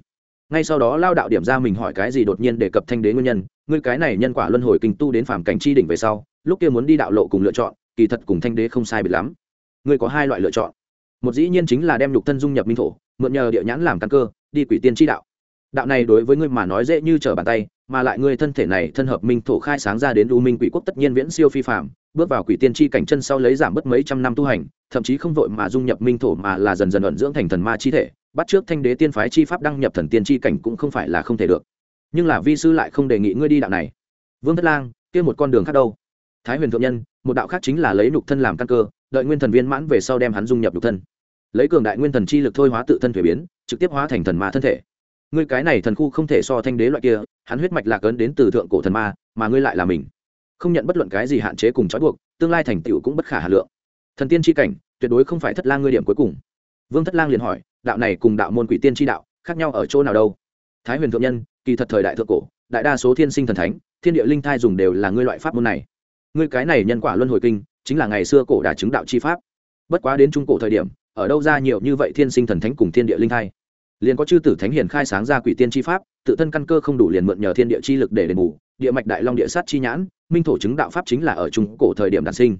Ngay sau đó lao đạo điểm ra mình hỏi cái gì đột nhiên đề cập thanh đế nguyên nhân, ngươi cái này nhân quả luân hồi kinh tu đến phàm cảnh chi đỉnh về sau, lúc kia muốn đi đạo lộ cùng lựa chọn, kỳ thật cùng thanh đế không sai biệt lắm. Ngươi có hai loại lựa chọn. Một dĩ nhiên chính là đem nhục thân dung nhập minh thổ, mượn nhờ địa nhãn làm căn cơ, đi quỷ tiên chi đạo. Đạo này đối với ngươi mà nói dễ như trở bàn tay, mà lại ngươi thân thể này thân hợp minh thổ khai sáng ra đến u minh quỷ quốc tất nhiên viễn siêu phi phạm bước vào quỷ tiên chi cảnh chân sau lấy giảm bớt mấy trăm năm tu hành, thậm chí không vội mà dung nhập minh thổ mà là dần dần ẩn dưỡng thành thần ma chi thể, bắt trước thanh đế tiên phái chi pháp đăng nhập thần tiên chi cảnh cũng không phải là không thể được. Nhưng là vi sư lại không đề nghị ngươi đi đạo này. Vương thất lang, kia một con đường khác đâu? Thái huyền thượng nhân, một đạo khác chính là lấy nhục thân làm căn cơ, đợi nguyên thần viên mãn về sau đem hắn dung nhập nhục thân. Lấy cường đại nguyên thần chi lực thôi hóa tự thân thuế biến, trực tiếp hóa thành thần ma thân thể. Ngươi cái này thần khu không thể so thanh đế loại kia, hắn huyết mạch lạc ấn đến từ thượng cổ thần ma, mà ngươi lại là mình không nhận bất luận cái gì hạn chế cùng trói buộc, tương lai thành tựu cũng bất khả hà lượng. Thần tiên tri cảnh, tuyệt đối không phải thất lang ngươi điểm cuối cùng. Vương thất lang liền hỏi, đạo này cùng đạo môn quỷ tiên tri đạo, khác nhau ở chỗ nào đâu? Thái huyền thượng nhân, kỳ thật thời đại thượng cổ, đại đa số thiên sinh thần thánh, thiên địa linh thai dùng đều là ngươi loại pháp môn này. Ngươi cái này nhân quả luân hồi kinh, chính là ngày xưa cổ đà chứng đạo chi pháp. Bất quá đến trung cổ thời điểm, ở đâu ra nhiều như vậy thiên sinh thần thánh cùng thiên địa linh thai? Liền có chư tử thánh hiền khai sáng ra quỷ tiên chi pháp, tự thân căn cơ không đủ liền mượn nhờ thiên địa chi lực để đền bù địa mạch đại long địa sát chi nhãn, minh thổ chứng đạo pháp chính là ở trung cổ thời điểm đản sinh.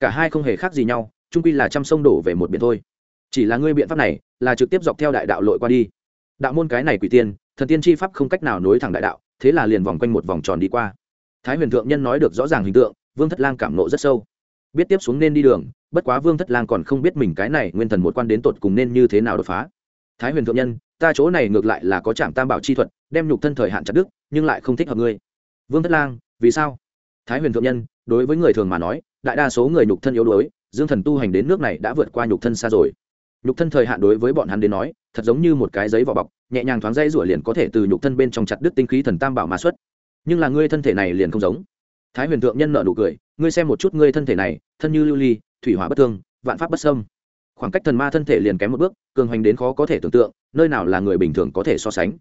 Cả hai không hề khác gì nhau trung quy là trăm sông đổ về một biển thôi. Chỉ là ngươi biện pháp này, là trực tiếp dọc theo đại đạo lội qua đi. Đạo môn cái này quỷ tiên, thần tiên chi pháp không cách nào nối thẳng đại đạo, thế là liền vòng quanh một vòng tròn đi qua. Thái huyền thượng nhân nói được rõ ràng hình tượng, vương thất lang cảm nộ rất sâu. Biết tiếp xuống nên đi đường, bất quá vương thất lang còn không biết mình cái này nguyên thần một quan đến tột cùng nên như thế nào đột phá. Thái huyền thượng nhân, ta chỗ này ngược lại là có trạm tam bảo chi thuật, đem nhục thân thời hạn chặt đức nhưng lại không thích hợp ngươi vương thất lang, vì sao? Thái huyền thượng nhân, đối với người thường mà nói, đại đa số người nhục thân yếu đuối, dương thần tu hành đến nước này đã vượt qua nhục thân xa rồi. Nhục thân thời hạn đối với bọn hắn đến nói, thật giống như một cái giấy vỏ bọc, nhẹ nhàng thoáng dây rủa liền có thể từ nhục thân bên trong chặt đứt tinh khí thần tam bảo mà xuất. Nhưng là ngươi thân thể này liền không giống. Thái huyền thượng nhân nợ nụ cười, ngươi xem một chút ngươi thân thể này, thân như lưu ly, thủy hỏa bất thương, vạn pháp bất sâm khoảng cách thần ma thân thể liền kém một bước, cường hoành đến khó có thể tưởng tượng, nơi nào là người bình thường có thể so sánh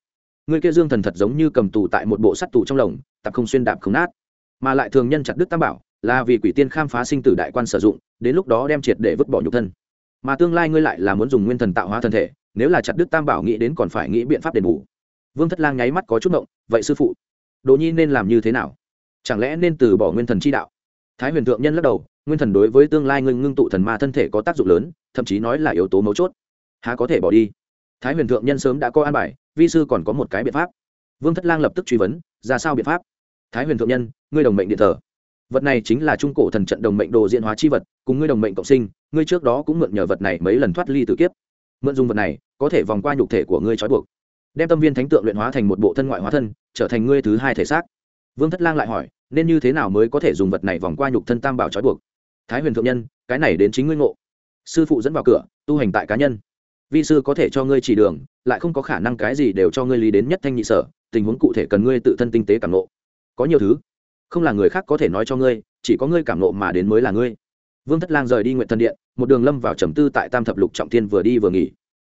người kia dương thần thật giống như cầm tù tại một bộ sắt tù trong lồng tập không xuyên đạp không nát. Mà lại thường nhân chặt đức tam bảo, là vì quỷ tiên khám phá sinh tử đại quan sử dụng, đến lúc đó đem triệt để vứt bỏ nhục thân. Mà tương lai ngươi lại là muốn dùng nguyên thần tạo hóa thân thể, nếu là chặt đức tam bảo nghĩ đến còn phải nghĩ biện pháp đền bù. Vương thất lang nháy mắt có chút động vậy sư phụ, đỗ nhi nên làm như thế nào? Chẳng lẽ nên từ bỏ nguyên thần chi đạo? Thái huyền thượng nhân lắc đầu, nguyên thần đối với tương lai ngưng ngưng tụ thần ma thân thể có tác dụng lớn, thậm chí nói là yếu tố mấu chốt. Há có thể bỏ đi? Thái huyền thượng nhân sớm đã có an bài, vi sư còn có một cái biện pháp. Vương thất lang lập tức truy vấn, ra sao biện pháp? Thái huyền thượng nhân, ngươi đồng mệnh điện thờ. Vật này chính là trung cổ thần trận đồng mệnh đồ diện hóa chi vật, cùng ngươi đồng mệnh cộng sinh, ngươi trước đó cũng mượn nhờ vật này mấy lần thoát ly tử kiếp. Mượn dùng vật này, có thể vòng qua nhục thể của ngươi trói buộc, đem tâm viên thánh tượng luyện hóa thành một bộ thân ngoại hóa thân, trở thành ngươi thứ hai thể xác. Vương thất lang lại hỏi, nên như thế nào mới có thể dùng vật này vòng qua nhục thân tam bảo trói buộc? Thái huyền thượng nhân, cái này đến chính ngươi ngộ. Sư phụ dẫn vào cửa, tu hành tại cá nhân vi sư có thể cho ngươi chỉ đường, lại không có khả năng cái gì đều cho ngươi lý đến nhất thanh nhị sở, tình huống cụ thể cần ngươi tự thân tinh tế cảm nộ. Có nhiều thứ, không là người khác có thể nói cho ngươi, chỉ có ngươi cảm nộ mà đến mới là ngươi. Vương thất lang rời đi nguyện thần điện, một đường lâm vào trầm tư tại tam thập lục trọng thiên vừa đi vừa nghỉ.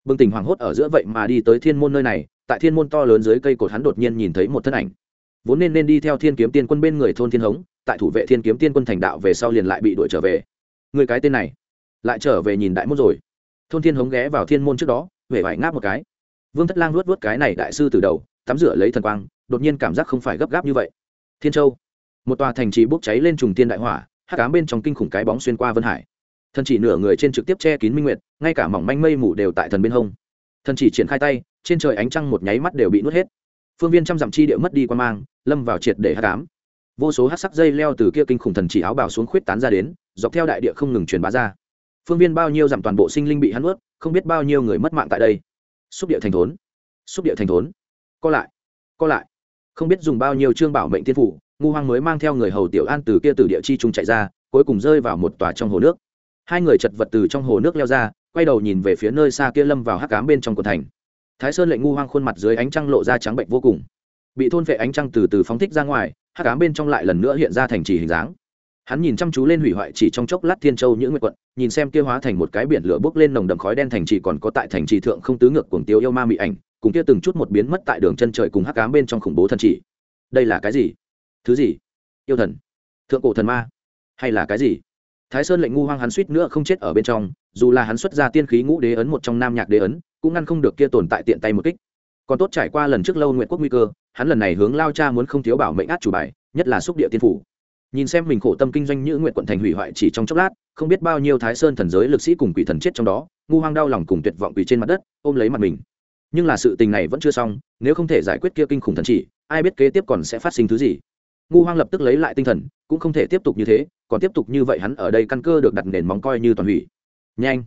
Bừng tỉnh hoảng hốt ở giữa vậy mà đi tới thiên môn nơi này, tại thiên môn to lớn dưới cây cột hắn đột nhiên nhìn thấy một thân ảnh. Vốn nên nên đi theo thiên kiếm tiên quân bên người thôn thiên hống, tại thủ vệ thiên kiếm tiên quân thành đạo về sau liền lại bị đuổi trở về. Người cái tên này, lại trở về nhìn đại môn rồi thôn thiên hống ghé vào thiên môn trước đó huệ vải ngáp một cái. Vương thất lang luốt vớt cái này đại sư từ đầu, tắm rửa lấy thần quang, đột nhiên cảm giác không phải gấp gáp như vậy. Thiên châu, một tòa thành trì bốc cháy lên trùng tiên đại hỏa, hắc ám bên trong kinh khủng cái bóng xuyên qua vân hải. Thần chỉ nửa người trên trực tiếp che kín minh nguyệt, ngay cả mỏng manh mây mù đều tại thần bên hông. Thần chỉ triển khai tay, trên trời ánh trăng một nháy mắt đều bị nuốt hết. Phương viên trăm dặm chi địa mất đi quan mang, lâm vào triệt để hắc ám. Vô số hắc sắc dây leo từ kia kinh khủng thần chỉ áo bào xuống khuyết tán ra đến, dọc theo đại địa không ngừng truyền bá ra phương viên bao nhiêu giảm toàn bộ sinh linh bị hắn ướt không biết bao nhiêu người mất mạng tại đây. Xúc địa thành thốn, xúc địa thành thốn. Co lại co lại. Không biết dùng bao nhiêu chương bảo mệnh thiên phủ, ngu hoang mới mang theo người hầu tiểu an từ kia từ địa chi trung chạy ra, cuối cùng rơi vào một tòa trong hồ nước. Hai người chật vật từ trong hồ nước leo ra, quay đầu nhìn về phía nơi xa kia lâm vào hắc cám bên trong quần thành. Thái sơn lệnh ngu hoang khuôn mặt dưới ánh trăng lộ ra trắng bệnh vô cùng. Bị thôn vệ ánh trăng từ từ phóng thích ra ngoài, hắc cám bên trong lại lần nữa hiện ra thành trì hình dáng hắn nhìn chăm chú lên hủy hoại chỉ trong chốc lát thiên châu những nguyệt quận, nhìn xem kia hóa thành một cái biển lửa bốc lên nồng đậm khói đen thành trì còn có tại thành trì thượng không tứ ngược cuồng tiêu yêu ma mị ảnh, cùng kia từng chút một biến mất tại đường chân trời cùng hắc cám bên trong khủng bố thần chỉ. Đây là cái gì? Thứ gì? Yêu thần? Thượng cổ thần ma? Hay là cái gì? Thái sơn lệnh ngu hoang hắn suýt nữa không chết ở bên trong, dù là hắn xuất ra tiên khí ngũ đế ấn một trong nam nhạc đế ấn, cũng ngăn không được kia tồn tại tiện tay một kích. Còn tốt trải qua lần trước lâu nguyện quốc nguy cơ, hắn lần này hướng lao cha muốn không thiếu bảo mệnh át chủ bài, nhất là xúc địa tiên phủ nhìn xem mình khổ tâm kinh doanh như nguyện quận thành hủy hoại chỉ trong chốc lát, không biết bao nhiêu thái sơn thần giới lực sĩ cùng quỷ thần chết trong đó, ngu hoang đau lòng cùng tuyệt vọng quỷ trên mặt đất, ôm lấy mặt mình. Nhưng là sự tình này vẫn chưa xong, nếu không thể giải quyết kia kinh khủng thần chỉ, ai biết kế tiếp còn sẽ phát sinh thứ gì. Ngu hoang lập tức lấy lại tinh thần, cũng không thể tiếp tục như thế, còn tiếp tục như vậy hắn ở đây căn cơ được đặt nền móng coi như toàn hủy. Nhanh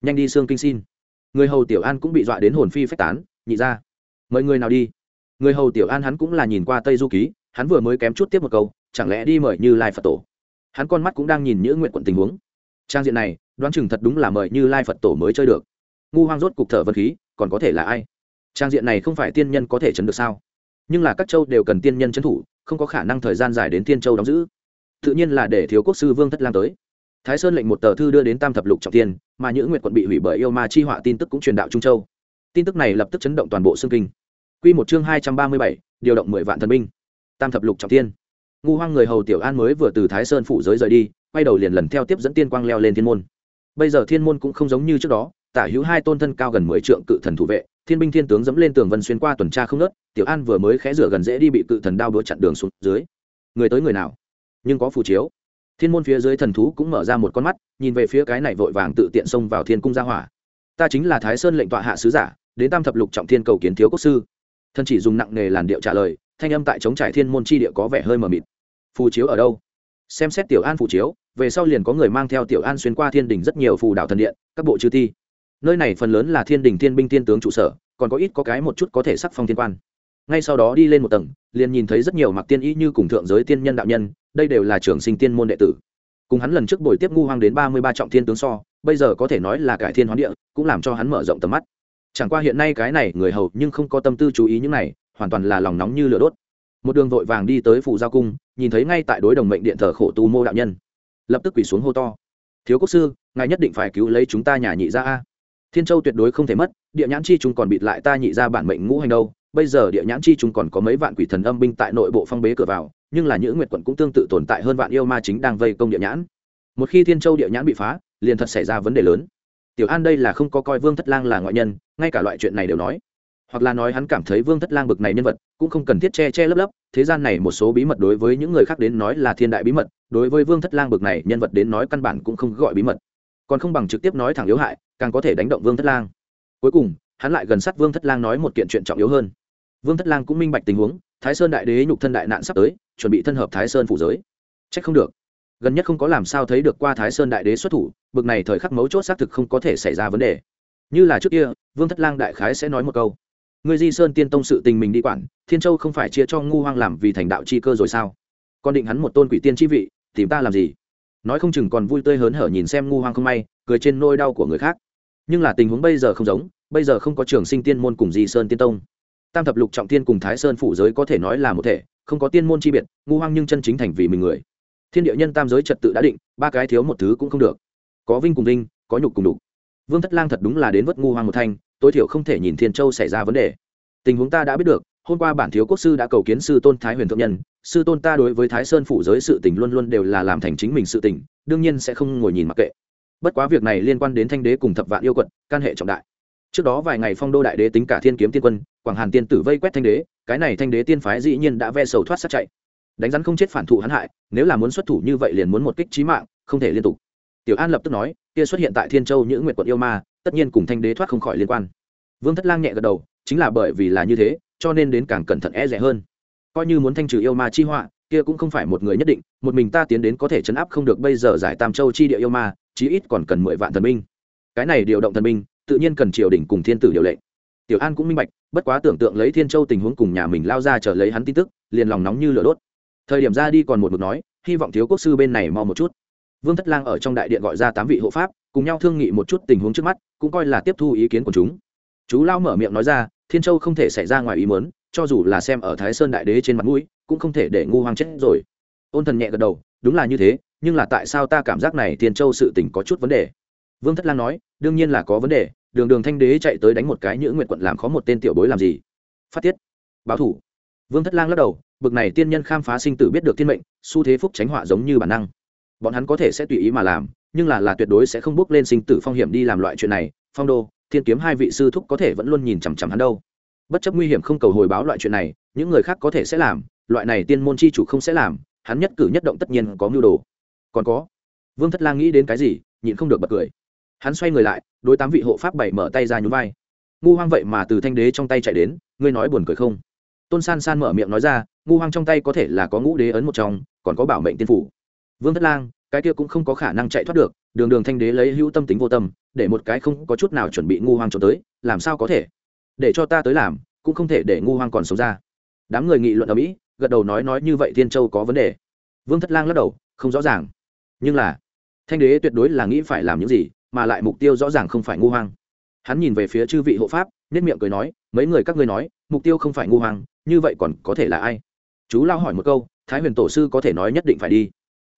nhanh đi xương kinh xin. Người hầu tiểu an cũng bị dọa đến hồn phi phách tán, nhị ra, mời người nào đi. Người hầu tiểu an hắn cũng là nhìn qua tây du ký, hắn vừa mới kém chút tiếp một câu chẳng lẽ đi mời như lai phật tổ? Hắn con mắt cũng đang nhìn những nguyện quận tình huống. Trang diện này, đoán chừng thật đúng là mời như lai phật tổ mới chơi được. Ngu hoang rốt cục thở vật khí, còn có thể là ai? Trang diện này không phải tiên nhân có thể chấn được sao? Nhưng là các châu đều cần tiên nhân chấn thủ, không có khả năng thời gian dài đến tiên châu đóng giữ. Tự nhiên là để thiếu quốc sư vương thất lang tới. Thái sơn lệnh một tờ thư đưa đến tam thập lục trọng tiên mà những nguyện quận bị hủy bởi yêu ma chi họa tin tức cũng truyền đạo trung châu. Tin tức này lập tức chấn động toàn bộ xương kinh. Q một chương hai trăm ba mươi bảy, điều động mười vạn thần binh. Tam thập lục trọng tiên ngu hoang người hầu tiểu an mới vừa từ thái sơn phủ giới rời đi, quay đầu liền lần theo tiếp dẫn tiên quang leo lên thiên môn. Bây giờ thiên môn cũng không giống như trước đó, tả hữu hai tôn thân cao gần mười trượng cự thần thủ vệ, thiên binh thiên tướng dẫm lên tường vân xuyên qua tuần tra không nớt tiểu an vừa mới khẽ rửa gần dễ đi bị cự thần đao đũa chặn đường xuống dưới. Người tới người nào? Nhưng có phù chiếu. Thiên môn phía dưới thần thú cũng mở ra một con mắt, nhìn về phía cái này vội vàng tự tiện xông vào thiên cung gia hỏa. Ta chính là thái sơn lệnh tọa hạ sứ giả, đến tam thập lục trọng thiên cầu kiến thiếu quốc sư. Thân chỉ dùng nặng nề làn điệu trả lời thanh âm tại chống trải thiên môn chi địa có vẻ hơi mờ mịt. Phù chiếu ở đâu? Xem xét tiểu an phù chiếu, về sau liền có người mang theo tiểu an xuyên qua thiên đình rất nhiều phù đạo thần điện, các bộ chư thi nơi này phần lớn là thiên đình thiên binh thiên tướng trụ sở, còn có ít có cái một chút có thể sắc phong thiên quan. Ngay sau đó đi lên một tầng, liền nhìn thấy rất nhiều mặc tiên ý như cùng thượng giới tiên nhân đạo nhân, đây đều là trưởng sinh tiên môn đệ tử. Cùng hắn lần trước buổi tiếp ngu hoang đến ba mươi ba trọng thiên tướng so, bây giờ có thể nói là cải thiên hoán địa, cũng làm cho hắn mở rộng tầm mắt. Chẳng qua hiện nay cái này người hầu nhưng không có tâm tư chú ý những này hoàn toàn là lòng nóng như lửa đốt. Một đường vội vàng đi tới phủ giao cung, nhìn thấy ngay tại đối đồng mệnh điện thờ khổ tu mô đạo nhân. Lập tức quỳ xuống hô to. Thiếu quốc sư, ngài nhất định phải cứu lấy chúng ta nhà nhị ra a. Thiên châu tuyệt đối không thể mất, địa nhãn chi chúng còn bịt lại ta nhị ra bản mệnh ngũ hành đâu. Bây giờ địa nhãn chi chúng còn có mấy vạn quỷ thần âm binh tại nội bộ phong bế cửa vào, nhưng là những nguyệt quận cũng tương tự tồn tại hơn vạn yêu ma chính đang vây công địa nhãn. Một khi thiên châu địa nhãn bị phá, liền thật xảy ra vấn đề lớn. Tiểu an đây là không có coi vương thất lang là ngoại nhân, ngay cả loại chuyện này đều nói hoặc là nói hắn cảm thấy vương thất lang bực này nhân vật, cũng không cần thiết che che lấp lấp, thế gian này một số bí mật đối với những người khác đến nói là thiên đại bí mật, đối với vương thất lang bực này nhân vật đến nói căn bản cũng không gọi bí mật. Còn không bằng trực tiếp nói thẳng yếu hại, càng có thể đánh động vương thất lang. Cuối cùng, hắn lại gần sát vương thất lang nói một kiện chuyện trọng yếu hơn. Vương thất lang cũng minh bạch tình huống, thái sơn đại đế nhục thân đại nạn sắp tới, chuẩn bị thân hợp thái sơn phủ giới. C h ắ c không được. Gần nhất không có làm sao thấy được qua thái sơn đại đế xuất thủ, bực này thời khắc mấu chốt xác thực không có thể xảy ra vấn đề. Như là trước kia, vương thất lang đại khái sẽ nói một câu. Ngươi di sơn tiên tông sự tình mình đi quản, thiên châu không phải chia cho ngu hoang làm vì thành đạo chi cơ rồi sao? Con định hắn một tôn quỷ tiên chi vị, tìm ta làm gì? Nói không chừng còn vui tươi hớn hở nhìn xem ngu hoang không may, cười trên nôi đau của người khác. Nhưng là tình huống bây giờ không giống, bây giờ không có trường sinh tiên môn cùng di sơn tiên tông. Tam thập lục trọng tiên cùng thái sơn phủ giới có thể nói là một thể, không có tiên môn chi biệt, ngu hoang nhưng chân chính thành vì mình người. Thiên địa nhân tam giới trật tự đã định, ba cái thiếu một thứ cũng không được. Có vinh cùng vinh, có nhục cùng đục vương thất lang thật đúng là đến vớt ngu hoang một thanh tối thiểu không thể nhìn thiên châu xảy ra vấn đề. Tình huống ta đã biết được, hôm qua bản thiếu quốc sư đã cầu kiến sư tôn thái huyền thượng nhân, sư tôn ta đối với thái sơn phủ giới sự tình luôn luôn đều là làm thành chính mình sự tình, đương nhiên sẽ không ngồi nhìn mặc kệ. Bất quá việc này liên quan đến thanh đế cùng thập vạn yêu quận, can hệ trọng đại. Trước đó vài ngày phong đô đại đế tính cả thiên kiếm tiên quân, quảng hàn tiên tử vây quét thanh đế, cái này thanh đế tiên phái dĩ nhiên đã ve sầu thoát sát chạy. Đánh rắn không chết phản thụ hắn hại, nếu là muốn xuất thủ như vậy liền muốn một kích trí mạng, không thể liên tục tiểu an lập tức nói kia xuất hiện tại thiên châu những nguyện quận yêu ma tất nhiên cùng thanh đế thoát không khỏi liên quan. Vương thất lang nhẹ gật đầu chính là bởi vì là như thế cho nên đến càng cẩn thận e rẻ hơn. Coi như muốn thanh trừ yêu ma chi họa kia cũng không phải một người nhất định một mình ta tiến đến có thể chấn áp không được bây giờ giải tam châu chi địa yêu ma chí ít còn cần mười vạn thần minh. cái này điều động thần minh, tự nhiên cần triều đình cùng thiên tử điều lệnh. Tiểu an cũng minh bạch bất quá tưởng tượng lấy thiên châu tình huống cùng nhà mình lao ra chờ lấy hắn tin tức liền lòng nóng như lửa đốt. Thời điểm ra đi còn một mực nói hy vọng thiếu quốc sư bên này mau một chút vương thất lang ở trong đại điện gọi ra tám vị hộ pháp, cùng nhau thương nghị một chút tình huống trước mắt, cũng coi là tiếp thu ý kiến của chúng. Chú lao mở miệng nói ra, thiên châu không thể xảy ra ngoài ý mớn cho dù là xem ở thái sơn đại đế trên mặt mũi, cũng không thể để ngu hoang chết rồi. Ôn thần nhẹ gật đầu, đúng là như thế, nhưng là tại sao ta cảm giác này thiên châu sự tình có chút vấn đề? Vương thất lang nói, đương nhiên là có vấn đề, đường đường thanh đế chạy tới đánh một cái nhữ nguyện quận làm khó một tên tiểu bối làm gì? Phát tiết. Báo thủ. Vương thất lang lắc đầu, bực này tiên nhân khám phá sinh tử biết được thiên mệnh, xu thế phúc tránh họa giống như bản năng bọn hắn có thể sẽ tùy ý mà làm, nhưng là là tuyệt đối sẽ không bước lên sinh tử phong hiểm đi làm loại chuyện này. Phong đô, thiên kiếm hai vị sư thúc có thể vẫn luôn nhìn chằm chằm hắn đâu. Bất chấp nguy hiểm không cầu hồi báo loại chuyện này, những người khác có thể sẽ làm, loại này tiên môn chi chủ không sẽ làm, hắn nhất cử nhất động tất nhiên có mưu đồ. Còn có, vương thất lang nghĩ đến cái gì, nhịn không được bật cười. Hắn xoay người lại, đối tám vị hộ pháp bảy mở tay ra nhún vai. Ngu hoang vậy mà từ thanh đế trong tay chạy đến, ngươi nói buồn cười không? Tôn san san mở miệng nói ra, ngu hoang trong tay có thể là có ngũ đế ấn một trong, còn có bảo mệnh tiên phủ vương thất lang, cái kia cũng không có khả năng chạy thoát được, đường đường thanh đế lấy hữu tâm tính vô tâm, để một cái không có chút nào chuẩn bị ngu hoang trốn tới, làm sao có thể? Để cho ta tới làm, cũng không thể để ngu hoang còn sống ra. Đám người nghị luận ở mỹ, gật đầu nói nói như vậy thiên châu có vấn đề. Vương thất lang lắc đầu, không rõ ràng. Nhưng là, thanh đế tuyệt đối là nghĩ phải làm những gì, mà lại mục tiêu rõ ràng không phải ngu hoang. Hắn nhìn về phía chư vị hộ pháp nhất miệng cười nói, mấy người các ngươi nói, mục tiêu không phải ngu hoang, như vậy còn có thể là ai? Chú lao hỏi một câu, thái huyền tổ sư có thể nói nhất định phải đi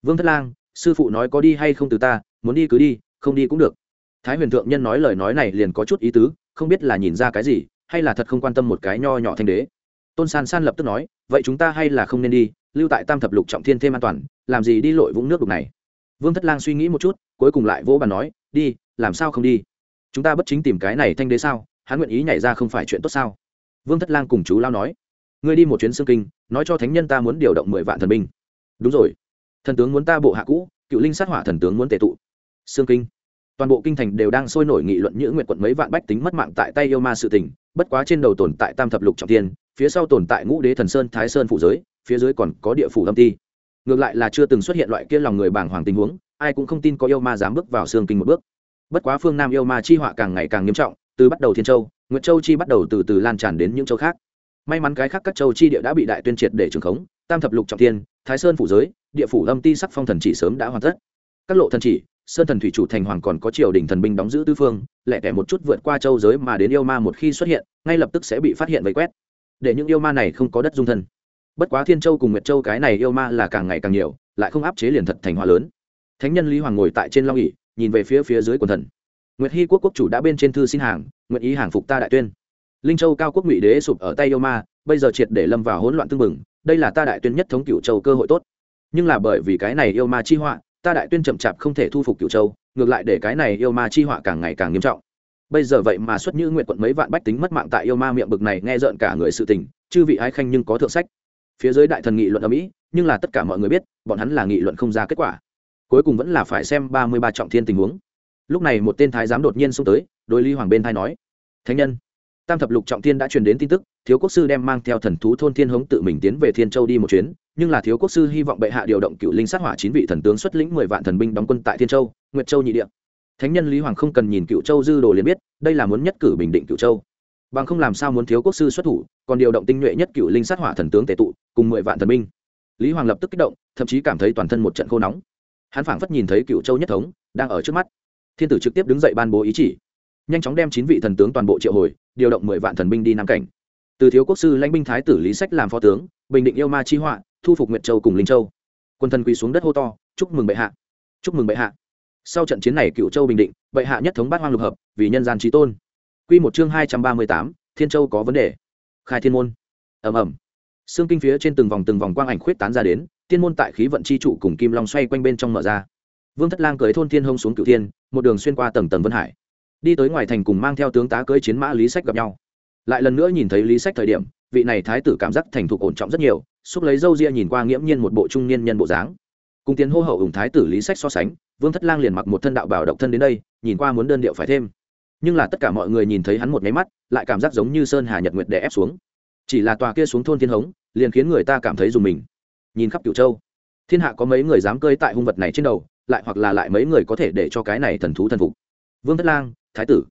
vương thất lang, sư phụ nói có đi hay không từ ta, muốn đi cứ đi, không đi cũng được. Thái huyền thượng nhân nói lời nói này liền có chút ý tứ, không biết là nhìn ra cái gì, hay là thật không quan tâm một cái nho nhỏ thanh đế. Tôn san san lập tức nói, vậy chúng ta hay là không nên đi, lưu tại tam thập lục trọng thiên thêm an toàn, làm gì đi lội vũng nước đục này. Vương thất lang suy nghĩ một chút, cuối cùng lại vỗ bàn nói, đi, làm sao không đi? Chúng ta bất chính tìm cái này thanh đế sao? Hắn nguyện ý nhảy ra không phải chuyện tốt sao? Vương thất lang cùng chú lao nói, ngươi đi một chuyến xương kinh, nói cho thánh nhân ta muốn điều động mười vạn thần binh. Đúng rồi thần tướng muốn ta bộ hạ cũ, cựu linh sát hỏa thần tướng muốn tệ tụ. Sương kinh. Toàn bộ kinh thành đều đang sôi nổi nghị luận những nguyện quận mấy vạn bách tính mất mạng tại tay yêu ma sự tình, bất quá trên đầu tồn tại tam thập lục trọng tiên phía sau tồn tại ngũ đế thần sơn, thái sơn phụ giới, phía dưới còn có địa phủ âm ti. Ngược lại là chưa từng xuất hiện loại kia lòng người bàng hoàng tình huống, ai cũng không tin có yêu ma dám bước vào Sương kinh một bước. Bất quá phương nam yêu ma chi họa càng ngày càng nghiêm trọng, từ bắt đầu thiên châu nguyễn châu chi bắt đầu từ từ lan tràn đến những châu khác. May mắn cái khác các châu chi địa đã bị đại tuyên triệt để trường khống, tam thập lục trọng tiên thái sơn phủ giới địa phủ âm ti sắc phong thần chỉ sớm đã hoàn tất. Các lộ thần chỉ, sơn thần thủy chủ thành hoàng còn có triều đình thần binh đóng giữ tư phương, lẻ tẻ một chút vượt qua châu giới mà đến yêu ma một khi xuất hiện, ngay lập tức sẽ bị phát hiện vây quét. Để những yêu ma này không có đất dung thân. Bất quá thiên châu cùng nguyệt châu cái này yêu ma là càng ngày càng nhiều, lại không áp chế liền thật thành hoa lớn. Thánh nhân lý hoàng ngồi tại trên long ỉ nhìn về phía phía dưới quần thần. Nguyệt hy quốc quốc chủ đã bên trên thư xin hàng, nguyện ý hàng phục ta đại tuyên. Linh châu cao quốc ngụy đế sụp ở tay yêu ma, bây giờ triệt để lâm vào hỗn loạn tương mừng đây là ta đại tuyên nhất thống cựu châu cơ hội tốt nhưng là bởi vì cái này yêu ma chi họa, ta đại tuyên chậm chạp không thể thu phục cựu châu, ngược lại để cái này yêu ma chi họa càng ngày càng nghiêm trọng. Bây giờ vậy mà xuất như nguyện quận mấy vạn bách tính mất mạng tại yêu ma miệng bực này nghe rợn cả người sự tình, chư vị ái khanh nhưng có thượng sách. Phía dưới đại thần nghị luận ở mỹ, nhưng là tất cả mọi người biết, bọn hắn là nghị luận không ra kết quả. Cuối cùng vẫn là phải xem ba mươi ba trọng thiên tình huống. Lúc này một tên thái giám đột nhiên xông tới đôi ly hoàng bên thái nói, thánh nhân, tam thập lục trọng thiên đã truyền đến tin tức, thiếu quốc sư đem mang theo thần thú thôn thiên hống tự mình tiến về thiên châu đi một chuyến nhưng là thiếu quốc sư hy vọng bệ hạ điều động cựu linh sát hỏa chín vị thần tướng xuất lĩnh mười vạn thần binh đóng quân tại thiên châu, nguyệt châu nhị địa. Thánh nhân lý hoàng không cần nhìn cựu châu dư đồ liền biết, đây là muốn nhất cử bình định cựu châu. Bằng không làm sao muốn thiếu quốc sư xuất thủ, còn điều động tinh nhuệ nhất cựu linh sát hỏa thần tướng tệ tụ, cùng mười vạn thần binh. Lý hoàng lập tức kích động, thậm chí cảm thấy toàn thân một trận khô nóng. Hắn phảng phất nhìn thấy cựu châu nhất thống, đang ở trước mắt. Thiên tử trực tiếp đứng dậy ban bố ý chỉ. Nhanh chóng đem chín vị thần tướng toàn bộ triệu hồi, điều động mười vạn thần binh đi nam cảnh. Từ thiếu quốc sư lãnh binh thái tử lý sách làm phó tướng, bình định yêu ma chi họa thu phục nguyệt châu cùng linh châu quân thần quỳ xuống đất hô to chúc mừng bệ hạ chúc mừng bệ hạ sau trận chiến này cựu châu bình định bệ hạ nhất thống bát hoang lục hợp vì nhân gian trí tôn q một chương hai trăm ba mươi tám thiên châu có vấn đề khai thiên môn ẩm ẩm xương kinh phía trên từng vòng từng vòng quang ảnh khuyết tán ra đến tiên môn tại khí vận chi trụ cùng kim long xoay quanh bên trong mở ra vương thất lang cưới thôn thiên hông xuống cựu thiên một đường xuyên qua tầng tầng vân hải đi tới ngoài thành cùng mang theo tướng tá cưới chiến mã lý sách gặp nhau lại lần nữa nhìn thấy lý sách thời điểm vị này thái tử cảm giác thành thục ổn trọng rất nhiều, xúc lấy dâu ria nhìn qua nghiễm nhiên một bộ trung niên nhân bộ dáng. Cùng tiến hô hậu ủng thái tử lý sách so sánh, vương thất lang liền mặc một thân đạo bảo độc thân đến đây, nhìn qua muốn đơn điệu phải thêm. Nhưng là tất cả mọi người nhìn thấy hắn một máy mắt, lại cảm giác giống như sơn hà nhật nguyệt đè ép xuống. Chỉ là tòa kia xuống thôn thiên hống, liền khiến người ta cảm thấy dùng mình. Nhìn khắp cửu châu, thiên hạ có mấy người dám cơi tại hung vật này trên đầu, lại hoặc là lại mấy người có thể để cho cái này thần thú thần phục. Vương thất lang, thái tử.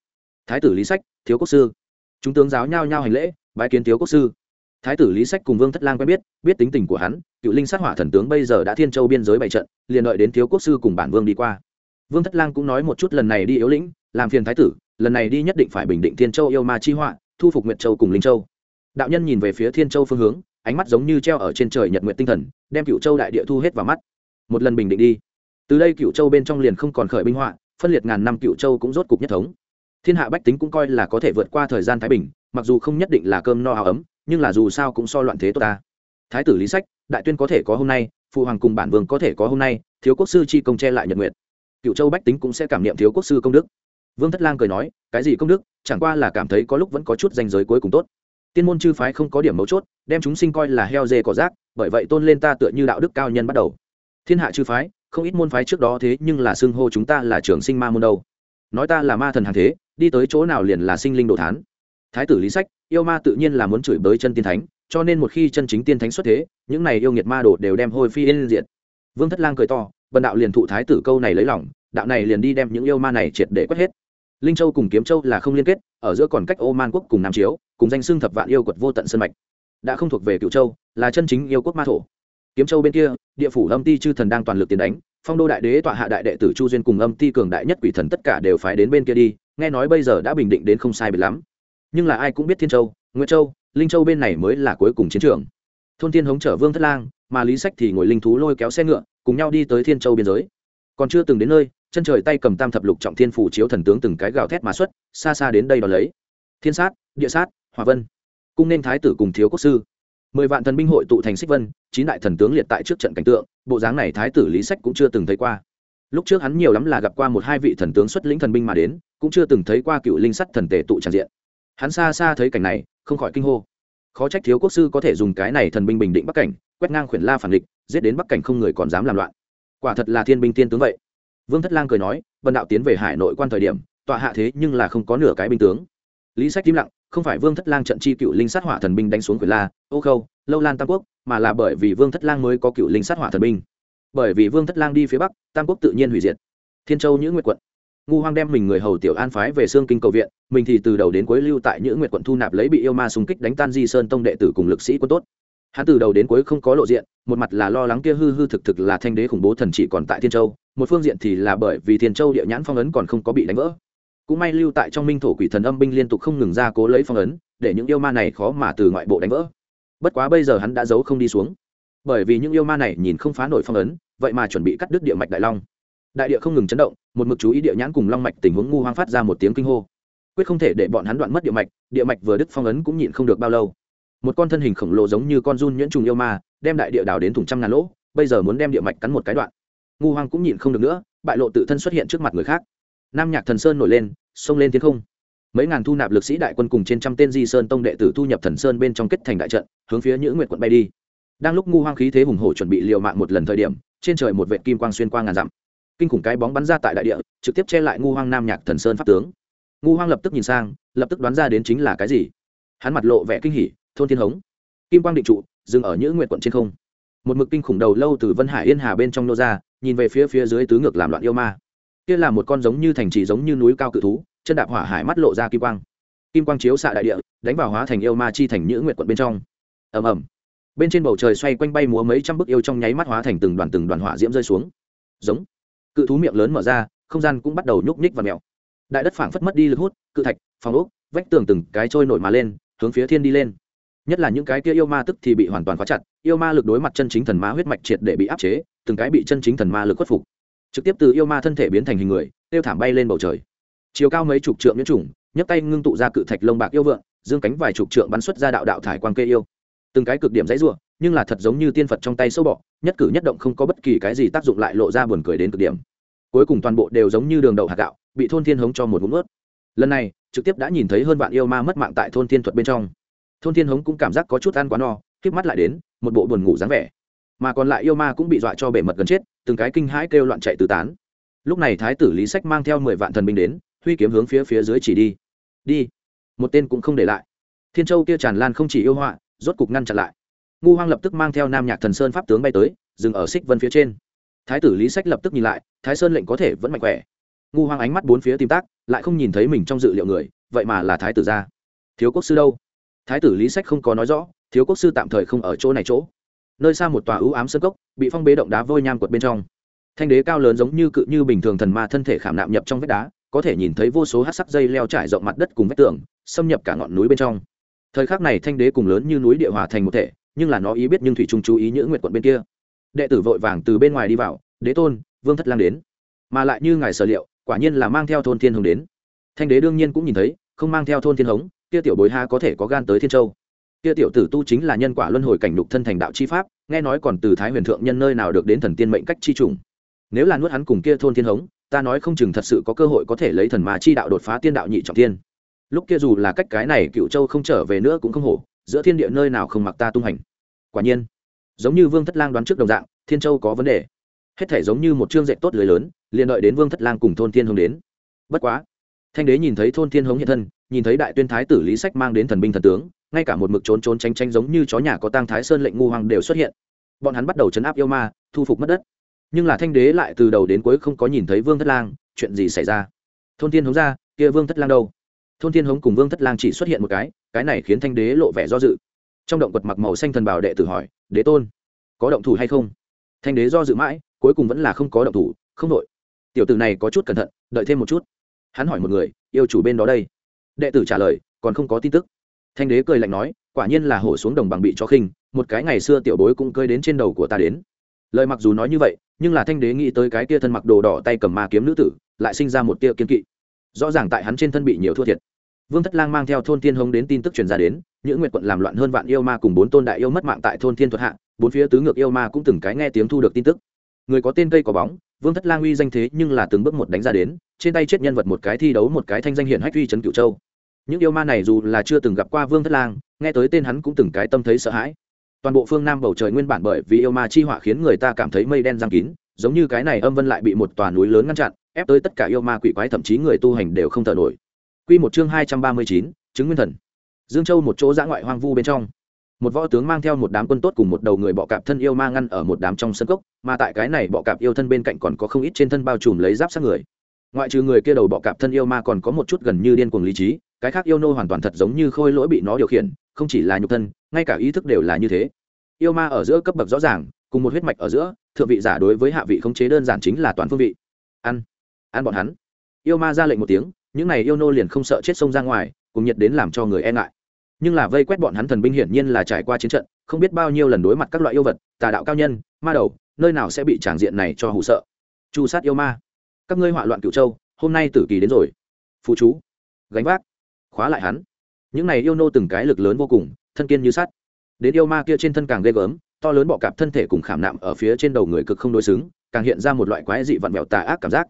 Thái tử lý sách, thiếu quốc sư. Chúng tướng giáo nhao nhao hành lễ bái kiến thiếu quốc sư. Thái tử lý sách cùng vương thất lang quen biết biết tính tình của hắn, cựu linh sát hỏa thần tướng bây giờ đã thiên châu biên giới bày trận, liền đợi đến thiếu quốc sư cùng bản vương đi qua. Vương thất lang cũng nói một chút lần này đi yếu lĩnh, làm phiền thái tử, lần này đi nhất định phải bình định thiên châu yêu ma chi họa, thu phục nguyệt châu cùng linh châu. Đạo nhân nhìn về phía thiên châu phương hướng, ánh mắt giống như treo ở trên trời nhật nguyện tinh thần, đem cựu châu đại địa thu hết vào mắt. Một lần bình định đi. Từ đây cựu châu bên trong liền không còn khởi binh họa, phân liệt ngàn năm cựu châu cũng rốt cục nhất thống. Thiên hạ bách tính cũng coi là có thể vượt qua thời gian thái bình mặc dù không nhất định là cơm no áo ấm, nhưng là dù sao cũng so loạn thế tốt ta. Thái tử lý sách, đại tuyên có thể có hôm nay, phụ hoàng cùng bản vương có thể có hôm nay, thiếu quốc sư chi công che lại nhật nguyện cựu châu bách tính cũng sẽ cảm niệm thiếu quốc sư công đức. Vương thất lang cười nói, cái gì công đức, chẳng qua là cảm thấy có lúc vẫn có chút danh giới cuối cùng tốt. Tiên môn chư phái không có điểm mấu chốt, đem chúng sinh coi là heo dê cỏ rác, bởi vậy tôn lên ta tựa như đạo đức cao nhân bắt đầu. Thiên hạ chư phái, không ít môn phái trước đó thế nhưng là xưng hô chúng ta là trường sinh ma môn đâu. Nói ta là ma thần hàng thế, đi tới chỗ nào liền là sinh linh đồ thán thái tử lý sách, yêu ma tự nhiên là muốn chửi bới chân tiên thánh, cho nên một khi chân chính tiên thánh xuất thế, những này yêu nghiệt ma đồ đều đem hôi phi lên diện vương thất lang cười to, bần đạo liền thụ thái tử câu này lấy lòng, đạo này liền đi đem những yêu ma này triệt để quét hết. Linh châu cùng kiếm châu là không liên kết, ở giữa còn cách ô man quốc cùng nam chiếu, cùng danh xưng thập vạn yêu quật vô tận sân mạch. Đã không thuộc về cựu châu, là chân chính yêu quốc ma thổ. Kiếm châu bên kia, địa phủ âm ti chư thần đang toàn lực tiến đánh, phong đô đại đế, tọa hạ đại đệ tử chu duyên cùng âm ti cường đại nhất quỷ thần tất cả đều phải đến bên kia đi, nghe nói bây giờ đã bình định đến không sai biệt lắm nhưng là ai cũng biết thiên châu nguyễn châu, linh châu bên này mới là cuối cùng chiến trường. Thôn thiên hống chở vương thất lang, mà lý sách thì ngồi linh thú lôi kéo xe ngựa, cùng nhau đi tới thiên châu biên giới. Còn chưa từng đến nơi, chân trời tay cầm tam thập lục trọng thiên phủ chiếu thần tướng từng cái gào thét mà xuất, xa xa đến đây đón lấy. Thiên sát, địa sát hòa vân. Cung nên thái tử cùng thiếu quốc sư. Mười vạn thần binh hội tụ thành xích vân, chín đại thần tướng liệt tại trước trận cảnh tượng, bộ dáng này thái tử lý sách cũng chưa từng thấy qua. Lúc trước hắn nhiều lắm là gặp qua một hai vị thần tướng xuất lĩnh thần binh mà đến, cũng chưa từng thấy qua cựu linh sắt thần tề tụ tràn diện hắn xa xa thấy cảnh này, không khỏi kinh hô. Khó trách thiếu quốc sư có thể dùng cái này thần binh bình định bắc cảnh, quét ngang khuyển la phản địch, giết đến bắc cảnh không người còn dám làm loạn. Quả thật là thiên binh tiên tướng vậy. Vương thất lang cười nói vân đạo tiến về hải nội quan thời điểm, tọa hạ thế nhưng là không có nửa cái binh tướng. Lý sách im lặng, không phải vương thất lang trận chi cựu linh sát hỏa thần binh đánh xuống quyền la, ô khâu, lâu lan tam quốc, mà là bởi vì vương thất lang mới có cựu linh sát hỏa thần binh. Bởi vì vương thất lang đi phía bắc, tam quốc tự nhiên hủy diệt. Thiên châu những nguyệt quận ngu hoang đem mình người hầu tiểu an phái về xương kinh cầu viện, mình thì từ đầu đến cuối lưu tại những nguyệt quận thu nạp lấy bị yêu ma xung kích đánh tan di sơn tông đệ tử cùng lực sĩ quân tốt. Hắn từ đầu đến cuối không có lộ diện, một mặt là lo lắng kia hư hư thực thực là thanh đế khủng bố thần chỉ còn tại thiên châu, một phương diện thì là bởi vì thiên châu địa nhãn phong ấn còn không có bị đánh vỡ. Cũng may lưu tại trong minh thổ quỷ thần âm binh liên tục không ngừng ra cố lấy phong ấn, để những yêu ma này khó mà từ ngoại bộ đánh vỡ. Bất quá bây giờ hắn đã giấu không đi xuống. Bởi vì những yêu ma này nhìn không phá nổi phong ấn, vậy mà chuẩn bị cắt đứt địa mạch đại long đại địa không ngừng chấn động, một mực chú ý địa nhãn cùng long mạch tình huống ngu hoang phát ra một tiếng kinh hô. Quyết không thể để bọn hắn đoạn mất địa mạch địa mạch vừa đứt phong ấn cũng nhịn không được bao lâu. Một con thân hình khổng lồ giống như con run nhuyễn trùng yêu ma, đem đại địa đào đến thùng trăm ngàn lỗ, bây giờ muốn đem địa mạch cắn một cái đoạn. Ngu hoang cũng nhịn không được nữa, bại lộ tự thân xuất hiện trước mặt người khác. Nam nhạc thần sơn nổi lên, xông lên tiến không. Mấy ngàn thu nạp lực sĩ đại quân cùng trên trăm tên di sơn tông đệ tử thu nhập thần sơn bên trong kết thành đại trận, hướng phía những nguyện quận bay đi. Đang lúc ngu hoang khí thế hùng hổ chuẩn bị liều mạng một lần thời điểm, trên trời một vệ kim quang xuyên qua ngàn dặm kinh khủng cái bóng bắn ra tại đại địa, trực tiếp che lại ngu hoang nam nhạc thần sơn pháp tướng. Ngu hoang lập tức nhìn sang, lập tức đoán ra đến chính là cái gì. Hắn mặt lộ vẻ kinh hỉ, thôn thiên hống. Kim quang định trụ, dừng ở những nguyện quận trên không. Một mực kinh khủng đầu lâu từ vân hải yên hà bên trong nô ra, nhìn về phía phía dưới tứ ngược làm loạn yêu ma. Kia là một con giống như thành trì giống như núi cao cự thú, chân đạp hỏa hải mắt lộ ra kim quang. Kim quang chiếu xạ đại địa, đánh vào hóa thành yêu ma chi thành những nguyện quận bên trong. Ầm ầm. Bên trên bầu trời xoay quanh bay múa mấy trăm bức yêu trong nháy mắt hóa thành từng đoàn từng đoàn hỏa diễm rơi xuống. Giống cự thú miệng lớn mở ra, không gian cũng bắt đầu nhúc nhích và mèo. Đại đất phảng phất mất đi lực hút, cự thạch, phòng ốc, vách tường từng cái trôi nổi mà lên, hướng phía thiên đi lên. Nhất là những cái kia yêu ma tức thì bị hoàn toàn khóa chặt, yêu ma lực đối mặt chân chính thần ma huyết mạch triệt để bị áp chế, từng cái bị chân chính thần ma lực khuất phục. Trực tiếp từ yêu ma thân thể biến thành hình người, tiêu thảm bay lên bầu trời. Chiều cao mấy chục trượng nhiễm trùng, nhấc tay ngưng tụ ra cự thạch lông bạc yêu vượng, dương cánh vài chục trượng bắn xuất ra đạo đạo thải quang kê yêu. Từng cái cực điểm dãy rủa nhưng là thật giống như tiên phật trong tay sâu bọ, nhất cử nhất động không có bất kỳ cái gì tác dụng lại lộ ra buồn cười đến cực điểm. Cuối cùng toàn bộ đều giống như đường đậu hạt gạo, bị thôn thiên hống cho một ngụm ướt. Lần này, trực tiếp đã nhìn thấy hơn vạn yêu ma mất mạng tại thôn thiên thuật bên trong. Thôn thiên hống cũng cảm giác có chút ăn quá no k mắt lại đến, một bộ buồn ngủ dáng vẻ. Mà còn lại yêu ma cũng bị dọa cho bể mật gần chết, từng cái kinh hãi kêu loạn chạy tứ tán. Lúc này thái tử lý sách mang theo mười vạn thần binh đến, huy kiếm hướng phía phía dưới chỉ đi. Đi. Một tên cũng không để lại. Thiên châu kia tràn lan không chỉ yêu họa, rốt cục ngăn chặn lại ngu hoang lập tức mang theo nam nhạc thần sơn pháp tướng bay tới, dừng ở xích vân phía trên. Thái tử lý sách lập tức nhìn lại, thái sơn lệnh có thể vẫn mạnh khỏe. Ngu hoang ánh mắt bốn phía tìm tác, lại không nhìn thấy mình trong dự liệu người, vậy mà là thái tử gia. Thiếu quốc sư đâu? Thái tử lý sách không có nói rõ, thiếu quốc sư tạm thời không ở chỗ này chỗ. Nơi xa một tòa ưu ám sân cốc, bị phong bế động đá vôi nham quật bên trong. Thanh đế cao lớn giống như cự như bình thường thần ma thân thể khảm nạm nhập trong vách đá, có thể nhìn thấy vô số hát sắc dây leo trải rộng mặt đất cùng vách tường, xâm nhập cả ngọn núi bên trong. Thời khắc này thanh đế cùng lớn như núi địa hòa thành một thể nhưng là nó ý biết nhưng thủy trung chú ý những nguyện quận bên kia. Đệ tử vội vàng từ bên ngoài đi vào, đế tôn, vương thất lang đến. Mà lại như ngài sở liệu, quả nhiên là mang theo thôn thiên hồng đến. Thanh đế đương nhiên cũng nhìn thấy, không mang theo thôn thiên hống kia tiểu bối ha có thể có gan tới thiên châu. Kia tiểu tử tu chính là nhân quả luân hồi cảnh đục thân thành đạo chi pháp, nghe nói còn từ thái huyền thượng nhân nơi nào được đến thần tiên mệnh cách chi trùng. Nếu là nuốt hắn cùng kia thôn thiên hống ta nói không chừng thật sự có cơ hội có thể lấy thần mà chi đạo đột phá tiên đạo nhị trọng thiên. Lúc kia dù là cách cái này cựu châu không trở về nữa cũng không hổ, giữa thiên địa nơi nào không mặc ta tung hành quả nhiên, giống như vương thất lang đoán trước đồng dạng, thiên châu có vấn đề. Hết thể giống như một chương dạy tốt lưới lớn, liền đợi đến vương thất lang cùng thôn thiên Hồng đến. Bất quá, thanh đế nhìn thấy thôn thiên hống hiện thân, nhìn thấy đại tuyên thái tử lý sách mang đến thần binh thần tướng, ngay cả một mực trốn trốn tranh tranh giống như chó nhà có tang thái sơn lệnh ngu hoàng đều xuất hiện. Bọn hắn bắt đầu chấn áp yêu ma, thu phục mất đất. Nhưng là thanh đế lại từ đầu đến cuối không có nhìn thấy vương thất lang, chuyện gì xảy ra? Thôn thiên hống ra, kia vương thất lang đâu? Thôn thiên hống cùng vương thất lang chỉ xuất hiện một cái cái này khiến thanh đế lộ vẻ do dự trong động quật mặc màu xanh thần bảo đệ tử hỏi, đế tôn, có động thủ hay không? Thanh đế do dự mãi, cuối cùng vẫn là không có động thủ, không đội tiểu tử này có chút cẩn thận, đợi thêm một chút. Hắn hỏi một người, yêu chủ bên đó đây? Đệ tử trả lời, còn không có tin tức. Thanh đế cười lạnh nói, quả nhiên là hổ xuống đồng bằng bị cho khinh, một cái ngày xưa tiểu bối cũng cơi đến trên đầu của ta đến. Lời mặc dù nói như vậy, nhưng là thanh đế nghĩ tới cái kia thân mặc đồ đỏ tay cầm ma kiếm nữ tử, lại sinh ra một tia kiên kỵ. Rõ ràng tại hắn trên thân bị nhiều thua thiệt vương thất lang mang theo thôn tiên hống đến tin tức truyền ra đến những nguyệt quận làm loạn hơn vạn yêu ma cùng bốn tôn đại yêu mất mạng tại thôn thiên thuật hạ, bốn phía tứ ngược yêu ma cũng từng cái nghe tiếng thu được tin tức. Người có tên cây có bóng, vương thất lang uy danh thế nhưng là từng bước một đánh ra đến, trên tay chết nhân vật một cái thi đấu một cái thanh danh hiển hách uy trấn cửu châu. Những yêu ma này dù là chưa từng gặp qua vương thất lang, nghe tới tên hắn cũng từng cái tâm thấy sợ hãi. Toàn bộ phương nam bầu trời nguyên bản bởi vì yêu ma chi họa khiến người ta cảm thấy mây đen giang kín, giống như cái này âm vân lại bị một tòa núi lớn ngăn chặn, ép tới tất cả yêu ma quỷ quái thậm chí người tu hành đều không thở nổi. Quy một chương hai trăm ba mươi chín, chứng nguyên thần. Dương Châu một chỗ dã ngoại hoang vu bên trong. Một võ tướng mang theo một đám quân tốt cùng một đầu người bọ cạp thân yêu ma ngăn ở một đám trong sân cốc, mà tại cái này bọ cạp yêu thân bên cạnh còn có không ít trên thân bao trùm lấy giáp sát người. Ngoại trừ người kia đầu bọ cạp thân yêu ma còn có một chút gần như điên cuồng lý trí, cái khác yêu nô hoàn toàn thật giống như khôi lỗi bị nó điều khiển, không chỉ là nhục thân, ngay cả ý thức đều là như thế. Yêu ma ở giữa cấp bậc rõ ràng, cùng một huyết mạch ở giữa, thượng vị giả đối với hạ vị khống chế đơn giản chính là toàn phương vị. Ăn, ăn bọn hắn. Yêu ma ra lệnh một tiếng, những này yêu nô liền không sợ chết sông ra ngoài, cùng nhiệt đến làm cho người e ngại. Nhưng là vây quét bọn hắn thần binh hiển nhiên là trải qua chiến trận, không biết bao nhiêu lần đối mặt các loại yêu vật, tà đạo cao nhân, ma đầu, nơi nào sẽ bị tràng diện này cho hụ sợ. Chu sát yêu ma. Các ngươi họa loạn cựu châu, hôm nay tử kỳ đến rồi. Phụ chú. Gánh vác. Khóa lại hắn. Những này yêu nô từng cái lực lớn vô cùng, thân kiên như sắt. Đến yêu ma kia trên thân càng ghê gớm, to lớn bọ cạp thân thể cùng khảm nạm ở phía trên đầu người cực không đối xứng, càng hiện ra một loại quái dị vặn vẹo tà ác cảm giác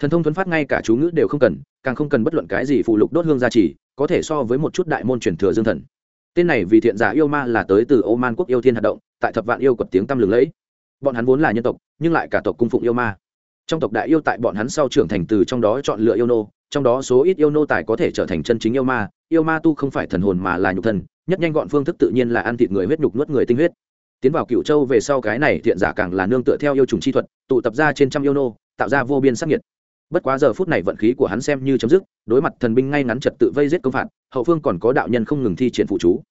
thần thông thuấn phát ngay cả chú ngữ đều không cần, càng không cần bất luận cái gì phụ lục đốt hương gia trì, có thể so với một chút đại môn truyền thừa dương thần. Tên này vì thiện giả yêu ma là tới từ ô man quốc yêu thiên hoạt động, tại thập vạn yêu quật tiếng tăm lừng lẫy. Bọn hắn vốn là nhân tộc, nhưng lại cả tộc cung phụng yêu ma. Trong tộc đại yêu tại bọn hắn sau trưởng thành từ trong đó chọn lựa yêu nô, trong đó số ít yêu nô tài có thể trở thành chân chính yêu ma yêu ma tu không phải thần hồn mà là nhục thân nhất nhanh gọn phương thức tự nhiên là ăn thịt người huyết nhục nuốt người tinh huyết. Tiến vào cựu châu về sau cái này thiện giả càng là nương tựa theo yêu trùng chi thuật, tụ tập ra trên trăm yêu nô, tạo ra vô biên sắc nhiệt bất quá giờ phút này vận khí của hắn xem như chấm dứt, đối mặt thần binh ngay ngắn trật tự vây giết công phạt, hậu phương còn có đạo nhân không ngừng thi triển phụ chú.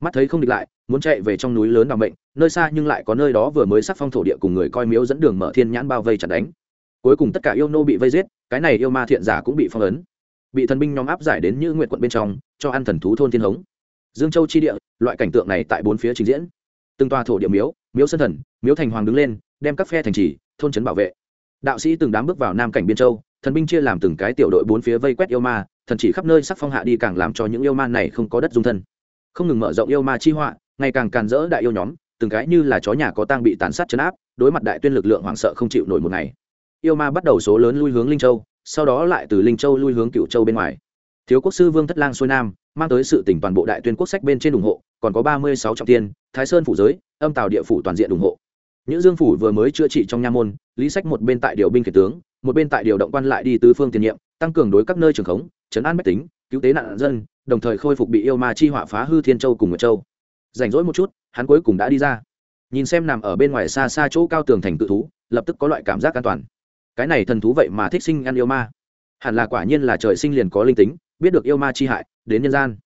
Mắt thấy không địch lại, muốn chạy về trong núi lớn đ ò mệnh, nơi xa nhưng lại có nơi đó vừa mới sắc phong thổ địa cùng người coi miếu dẫn đường mở thiên nhãn bao vây chặt đánh. Cuối cùng tất cả yêu nô bị vây giết, cái này yêu ma thiện giả cũng bị phong ấn. Bị thần binh nhóm áp giải đến như nguyện quận bên trong, cho ăn thần thú thôn thiên hống. Dương châu chi địa, loại cảnh tượng này tại bốn phía trình diễn. Từng tòa thổ địa miếu miếu sân thần, miếu thành hoàng đứng lên, đem các phe thành trì, thôn trấn bảo vệ. Đạo sĩ từng đám bước vào nam cảnh biên châu thần binh chia làm từng cái tiểu đội bốn phía vây quét yêu ma, thần chỉ khắp nơi sắc phong hạ đi càng làm cho những yêu ma này không có đất dung thân. Không ngừng mở rộng yêu ma chi họa, ngày càng càn rỡ đại yêu nhóm, từng cái như là chó nhà có tang bị tàn sát chấn áp, đối mặt đại tuyên lực lượng hoảng sợ không chịu nổi một ngày. Yêu ma bắt đầu số lớn lui hướng linh châu, sau đó lại từ linh châu lui hướng cựu châu bên ngoài. Thiếu quốc sư vương thất lang xuôi nam mang tới sự tỉnh toàn bộ đại tuyên quốc sách bên trên ủng hộ, còn có ba mươi sáu trọng tiên, thái sơn phủ giới, âm tào địa phủ toàn diện ủng hộ. Những dương phủ vừa mới chữa trị trong nha môn, lý sách một bên tại điều binh kể tướng một bên tại điều động quan lại đi tứ phương tiền nhiệm, tăng cường đối các nơi trường khống chấn an mách tính, cứu tế nạn dân, đồng thời khôi phục bị yêu ma chi họa phá hư thiên châu cùng nguyệt châu. Rảnh rỗi một chút, hắn cuối cùng đã đi ra. Nhìn xem nằm ở bên ngoài xa xa chỗ cao tường thành tự thú, lập tức có loại cảm giác an toàn. Cái này thần thú vậy mà thích sinh ăn yêu ma. Hẳn là quả nhiên là trời sinh liền có linh tính, biết được yêu ma chi hại, đến nhân gian.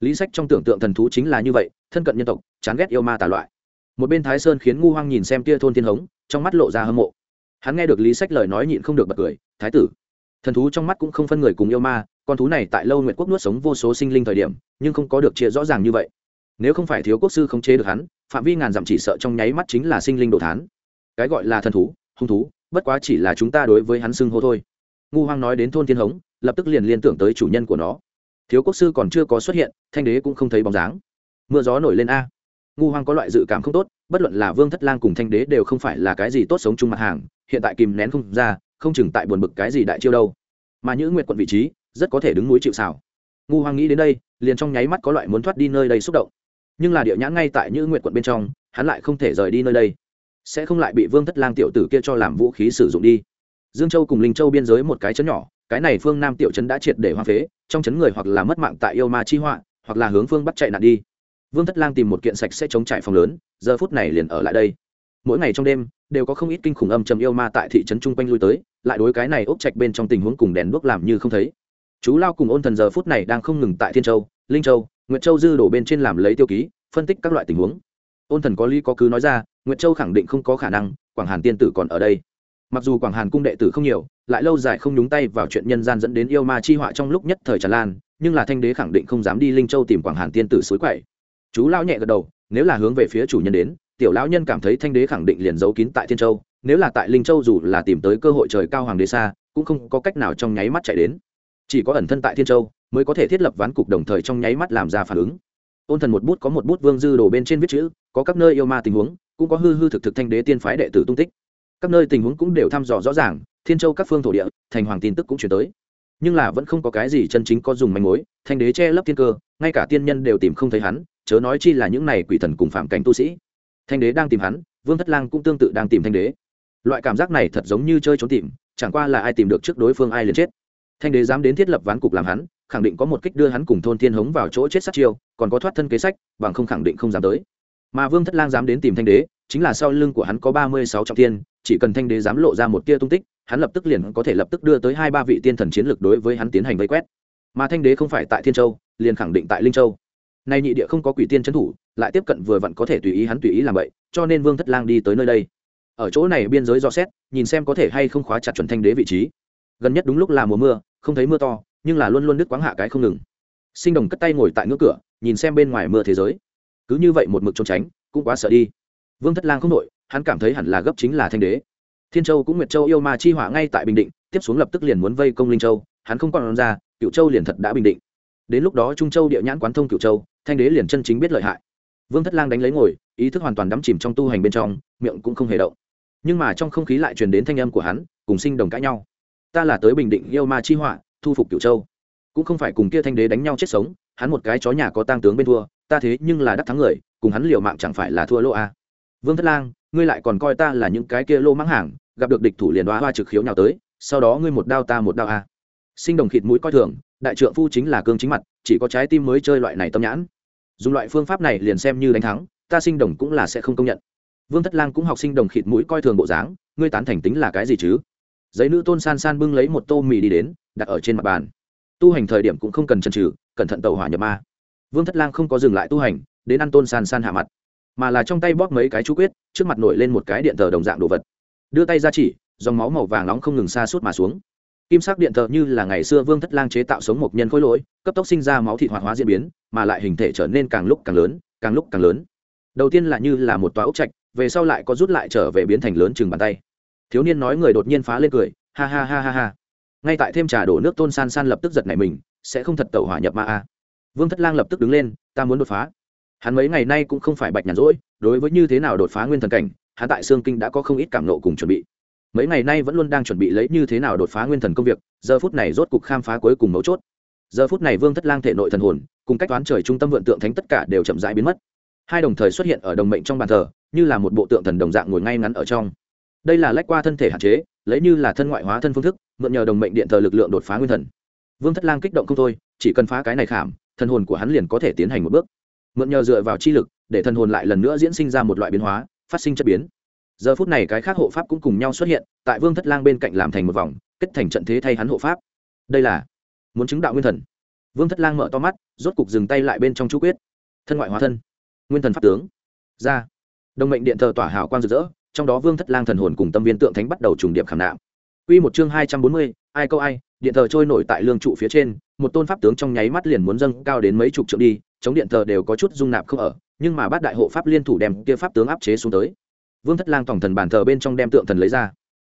Lý sách trong tưởng tượng thần thú chính là như vậy, thân cận nhân tộc, chán ghét yêu ma tà loại. Một bên thái sơn khiến ngu hoang nhìn xem tia thôn thiên hống, trong mắt lộ ra hâm mộ hắn nghe được lý sách lời nói nhịn không được bật cười, thái tử. Thần thú trong mắt cũng không phân người cùng yêu ma, con thú này tại lâu nguyệt quốc nuốt sống vô số sinh linh thời điểm, nhưng không có được chia rõ ràng như vậy. Nếu không phải thiếu quốc sư khống chế được hắn, phạm vi ngàn dặm chỉ sợ trong nháy mắt chính là sinh linh đồ thán. Cái gọi là thần thú, hung thú, bất quá chỉ là chúng ta đối với hắn xưng hô thôi. Ngu hoang nói đến thôn thiên hống, lập tức liền liên tưởng tới chủ nhân của nó. Thiếu quốc sư còn chưa có xuất hiện, thanh đế cũng không thấy bóng dáng. Mưa gió nổi lên a. Ngu hoang có loại dự cảm không tốt, bất luận là vương thất lang cùng thanh đế đều không phải là cái gì tốt sống chung mặt hàng hiện tại kìm nén không ra, không chừng tại buồn bực cái gì đại chiêu đâu. Mà những nguyệt quận vị trí, rất có thể đứng núi chịu xảo ngu hoang nghĩ đến đây, liền trong nháy mắt có loại muốn thoát đi nơi đây xúc động. Nhưng là địa nhãn ngay tại những nguyệt quận bên trong, hắn lại không thể rời đi nơi đây. Sẽ không lại bị vương thất lang tiểu tử kia cho làm vũ khí sử dụng đi. Dương châu cùng linh châu biên giới một cái chấn nhỏ, cái này phương nam tiểu trấn đã triệt để hoa phế, trong chấn người hoặc là mất mạng tại yêu ma chi họa, hoặc là hướng phương bắt chạy nạn đi. Vương thất lang tìm một kiện sạch sẽ chống trải phòng lớn, giờ phút này liền ở lại đây. Mỗi ngày trong đêm đều có không ít kinh khủng âm trầm yêu ma tại thị trấn chung quanh lui tới, lại đối cái này ốc trạch bên trong tình huống cùng đèn đuốc làm như không thấy. Chú lao cùng ôn thần giờ phút này đang không ngừng tại thiên châu, linh châu, nguyệt châu dư đổ bên trên làm lấy tiêu ký, phân tích các loại tình huống. Ôn thần có lý có cứ nói ra, nguyệt châu khẳng định không có khả năng, quảng hàn tiên tử còn ở đây. Mặc dù quảng hàn cung đệ tử không nhiều, lại lâu dài không nhúng tay vào chuyện nhân gian dẫn đến yêu ma chi họa trong lúc nhất thời tràn lan, nhưng là thanh đế khẳng định không dám đi linh châu tìm quảng hàn tiên tử suối quậy. Chú lao nhẹ gật đầu, nếu là hướng về phía chủ nhân đến tiểu lão nhân cảm thấy thanh đế khẳng định liền giấu kín tại thiên châu, nếu là tại linh châu dù là tìm tới cơ hội trời cao hoàng đế xa, cũng không có cách nào trong nháy mắt chạy đến. Chỉ có ẩn thân tại thiên châu mới có thể thiết lập ván cục đồng thời trong nháy mắt làm ra phản ứng. Ôn thần một bút có một bút vương dư đồ bên trên viết chữ, có các nơi yêu ma tình huống, cũng có hư hư thực thực thanh đế tiên phái đệ tử tung tích. Các nơi tình huống cũng đều thăm dò rõ ràng, thiên châu các phương thổ địa, thành hoàng tin tức cũng chuyển tới. Nhưng là vẫn không có cái gì chân chính có dùng manh mối, thanh đế che lấp thiên cơ, ngay cả tiên nhân đều tìm không thấy hắn, chớ nói chi là những này quỷ thần cùng phạm cảnh tu sĩ thanh đế đang tìm hắn, vương thất lang cũng tương tự đang tìm thanh đế. Loại cảm giác này thật giống như chơi trốn tìm, chẳng qua là ai tìm được trước đối phương ai liền chết. Thanh đế dám đến thiết lập ván cục làm hắn, khẳng định có một kích đưa hắn cùng thôn thiên hống vào chỗ chết sát chiêu, còn có thoát thân kế sách, bằng không khẳng định không dám tới. Mà vương thất lang dám đến tìm thanh đế, chính là sau lưng của hắn có ba mươi sáu trọng tiên chỉ cần thanh đế dám lộ ra một tia tung tích, hắn lập tức liền có thể lập tức đưa tới hai ba vị tiên thần chiến lược đối với hắn tiến hành vây quét. Mà thanh đế không phải tại thiên châu, liền khẳng định tại linh châu nay nhị địa không có quỷ tiên trấn thủ, lại tiếp cận vừa vặn có thể tùy ý hắn tùy ý làm vậy, cho nên vương thất lang đi tới nơi đây. Ở chỗ này biên giới do xét, nhìn xem có thể hay không khóa chặt chuẩn thanh đế vị trí. Gần nhất đúng lúc là mùa mưa, không thấy mưa to, nhưng là luôn luôn đứt quáng hạ cái không ngừng. Sinh đồng cất tay ngồi tại ngưỡng cửa, nhìn xem bên ngoài mưa thế giới. Cứ như vậy một mực trốn tránh, cũng quá sợ đi. Vương thất lang không nội hắn cảm thấy hẳn là gấp chính là thanh đế. Thiên châu cũng nguyệt châu yêu ma chi hỏa ngay tại bình định, tiếp xuống lập tức liền muốn vây công linh châu, hắn không còn ra, cựu châu liền thật đã bình định đến lúc đó trung châu địa nhãn quán thông cựu châu, thanh đế liền chân chính biết lợi hại. Vương thất lang đánh lấy ngồi, ý thức hoàn toàn đắm chìm trong tu hành bên trong, miệng cũng không hề động. Nhưng mà trong không khí lại truyền đến thanh âm của hắn, cùng sinh đồng cãi nhau. Ta là tới bình định yêu ma chi họa, thu phục cựu châu. Cũng không phải cùng kia thanh đế đánh nhau chết sống, hắn một cái chó nhà có tang tướng bên thua, ta thế nhưng là đắc thắng người, cùng hắn liều mạng chẳng phải là thua lô a à. vương thất lang, ngươi lại còn coi ta là những cái kia lô mắng hàng, gặp được địch thủ liền đoá hoa trực khiếu nhào tới, sau đó ngươi một đao ta một đao a sinh đồng khịt mũi coi thường đại trượng phu chính là cương chính mặt, chỉ có trái tim mới chơi loại này tâm nhãn. Dùng loại phương pháp này liền xem như đánh thắng, ta sinh đồng cũng là sẽ không công nhận. Vương thất lang cũng học sinh đồng khịt mũi coi thường bộ dáng, ngươi tán thành tính là cái gì chứ? Giấy nữ tôn san san bưng lấy một tô mì đi đến, đặt ở trên mặt bàn. Tu hành thời điểm cũng không cần chần trừ cẩn thận tàu hỏa nhập ma. Vương thất lang không có dừng lại tu hành, đến ăn tôn san san hạ mặt. Mà là trong tay bóp mấy cái chú quyết, trước mặt nổi lên một cái điện thờ đồng dạng đồ vật. Đưa tay ra chỉ, dòng máu màu vàng nóng không ngừng xa suốt mà xuống kim sắc điện thờ như là ngày xưa vương thất lang chế tạo sống một nhân khối lỗi, cấp tốc sinh ra máu thịt hoạt hóa diễn biến, mà lại hình thể trở nên càng lúc càng lớn, càng lúc càng lớn. Đầu tiên là như là một tòa ốc trạch, về sau lại có rút lại trở về biến thành lớn chừng bàn tay. Thiếu niên nói người đột nhiên phá lên cười, ha ha ha ha ha. Ngay tại thêm trà đổ nước tôn san san lập tức giật nảy mình, sẽ không thật tẩu hỏa nhập ma a. Vương thất lang lập tức đứng lên, ta muốn đột phá. Hắn mấy ngày nay cũng không phải bạch nhàn rỗi, đối với như thế nào đột phá nguyên thần cảnh, hắn tại sương kinh đã có không ít cảm nộ cùng chuẩn bị mấy ngày nay vẫn luôn đang chuẩn bị lấy như thế nào đột phá nguyên thần công việc, giờ phút này rốt cục khám phá cuối cùng mấu chốt. Giờ phút này vương thất lang thể nội thần hồn, cùng cách toán trời trung tâm vượn tượng thánh tất cả đều chậm rãi biến mất. Hai đồng thời xuất hiện ở đồng mệnh trong bàn thờ, như là một bộ tượng thần đồng dạng ngồi ngay ngắn ở trong. Đây là lách qua thân thể hạn chế, lấy như là thân ngoại hóa thân phương thức, mượn nhờ đồng mệnh điện thờ lực lượng đột phá nguyên thần. Vương thất lang kích động không thôi, chỉ cần phá cái này khảm, thần hồn của hắn liền có thể tiến hành một bước. Mượn nhờ dựa vào chi lực, để thần hồn lại lần nữa diễn sinh ra một loại biến hóa, phát sinh chất biến giờ phút này cái khác hộ pháp cũng cùng nhau xuất hiện tại vương thất lang bên cạnh làm thành một vòng kết thành trận thế thay hắn hộ pháp. Đây là muốn chứng đạo nguyên thần. Vương thất lang mở to mắt rốt cục dừng tay lại bên trong chú quyết. Thân ngoại hóa thân. Nguyên thần pháp tướng. Ra. Đồng mệnh điện thờ tỏa hào quang rực rỡ trong đó vương thất lang thần hồn cùng tâm viên tượng thánh bắt đầu trùng điệp khảm nạm. Quy một chương hai trăm bốn mươi, ai câu ai, điện thờ trôi nổi tại lương trụ phía trên, một tôn pháp tướng trong nháy mắt liền muốn dâng cao đến mấy chục trượng đi, chống điện thờ đều có chút dung nạp không ở, nhưng mà bát đại hộ pháp liên thủ đem kia pháp tướng áp chế xuống tới. Vương Thất Lang tổng thần bàn thờ bên trong đem tượng thần lấy ra.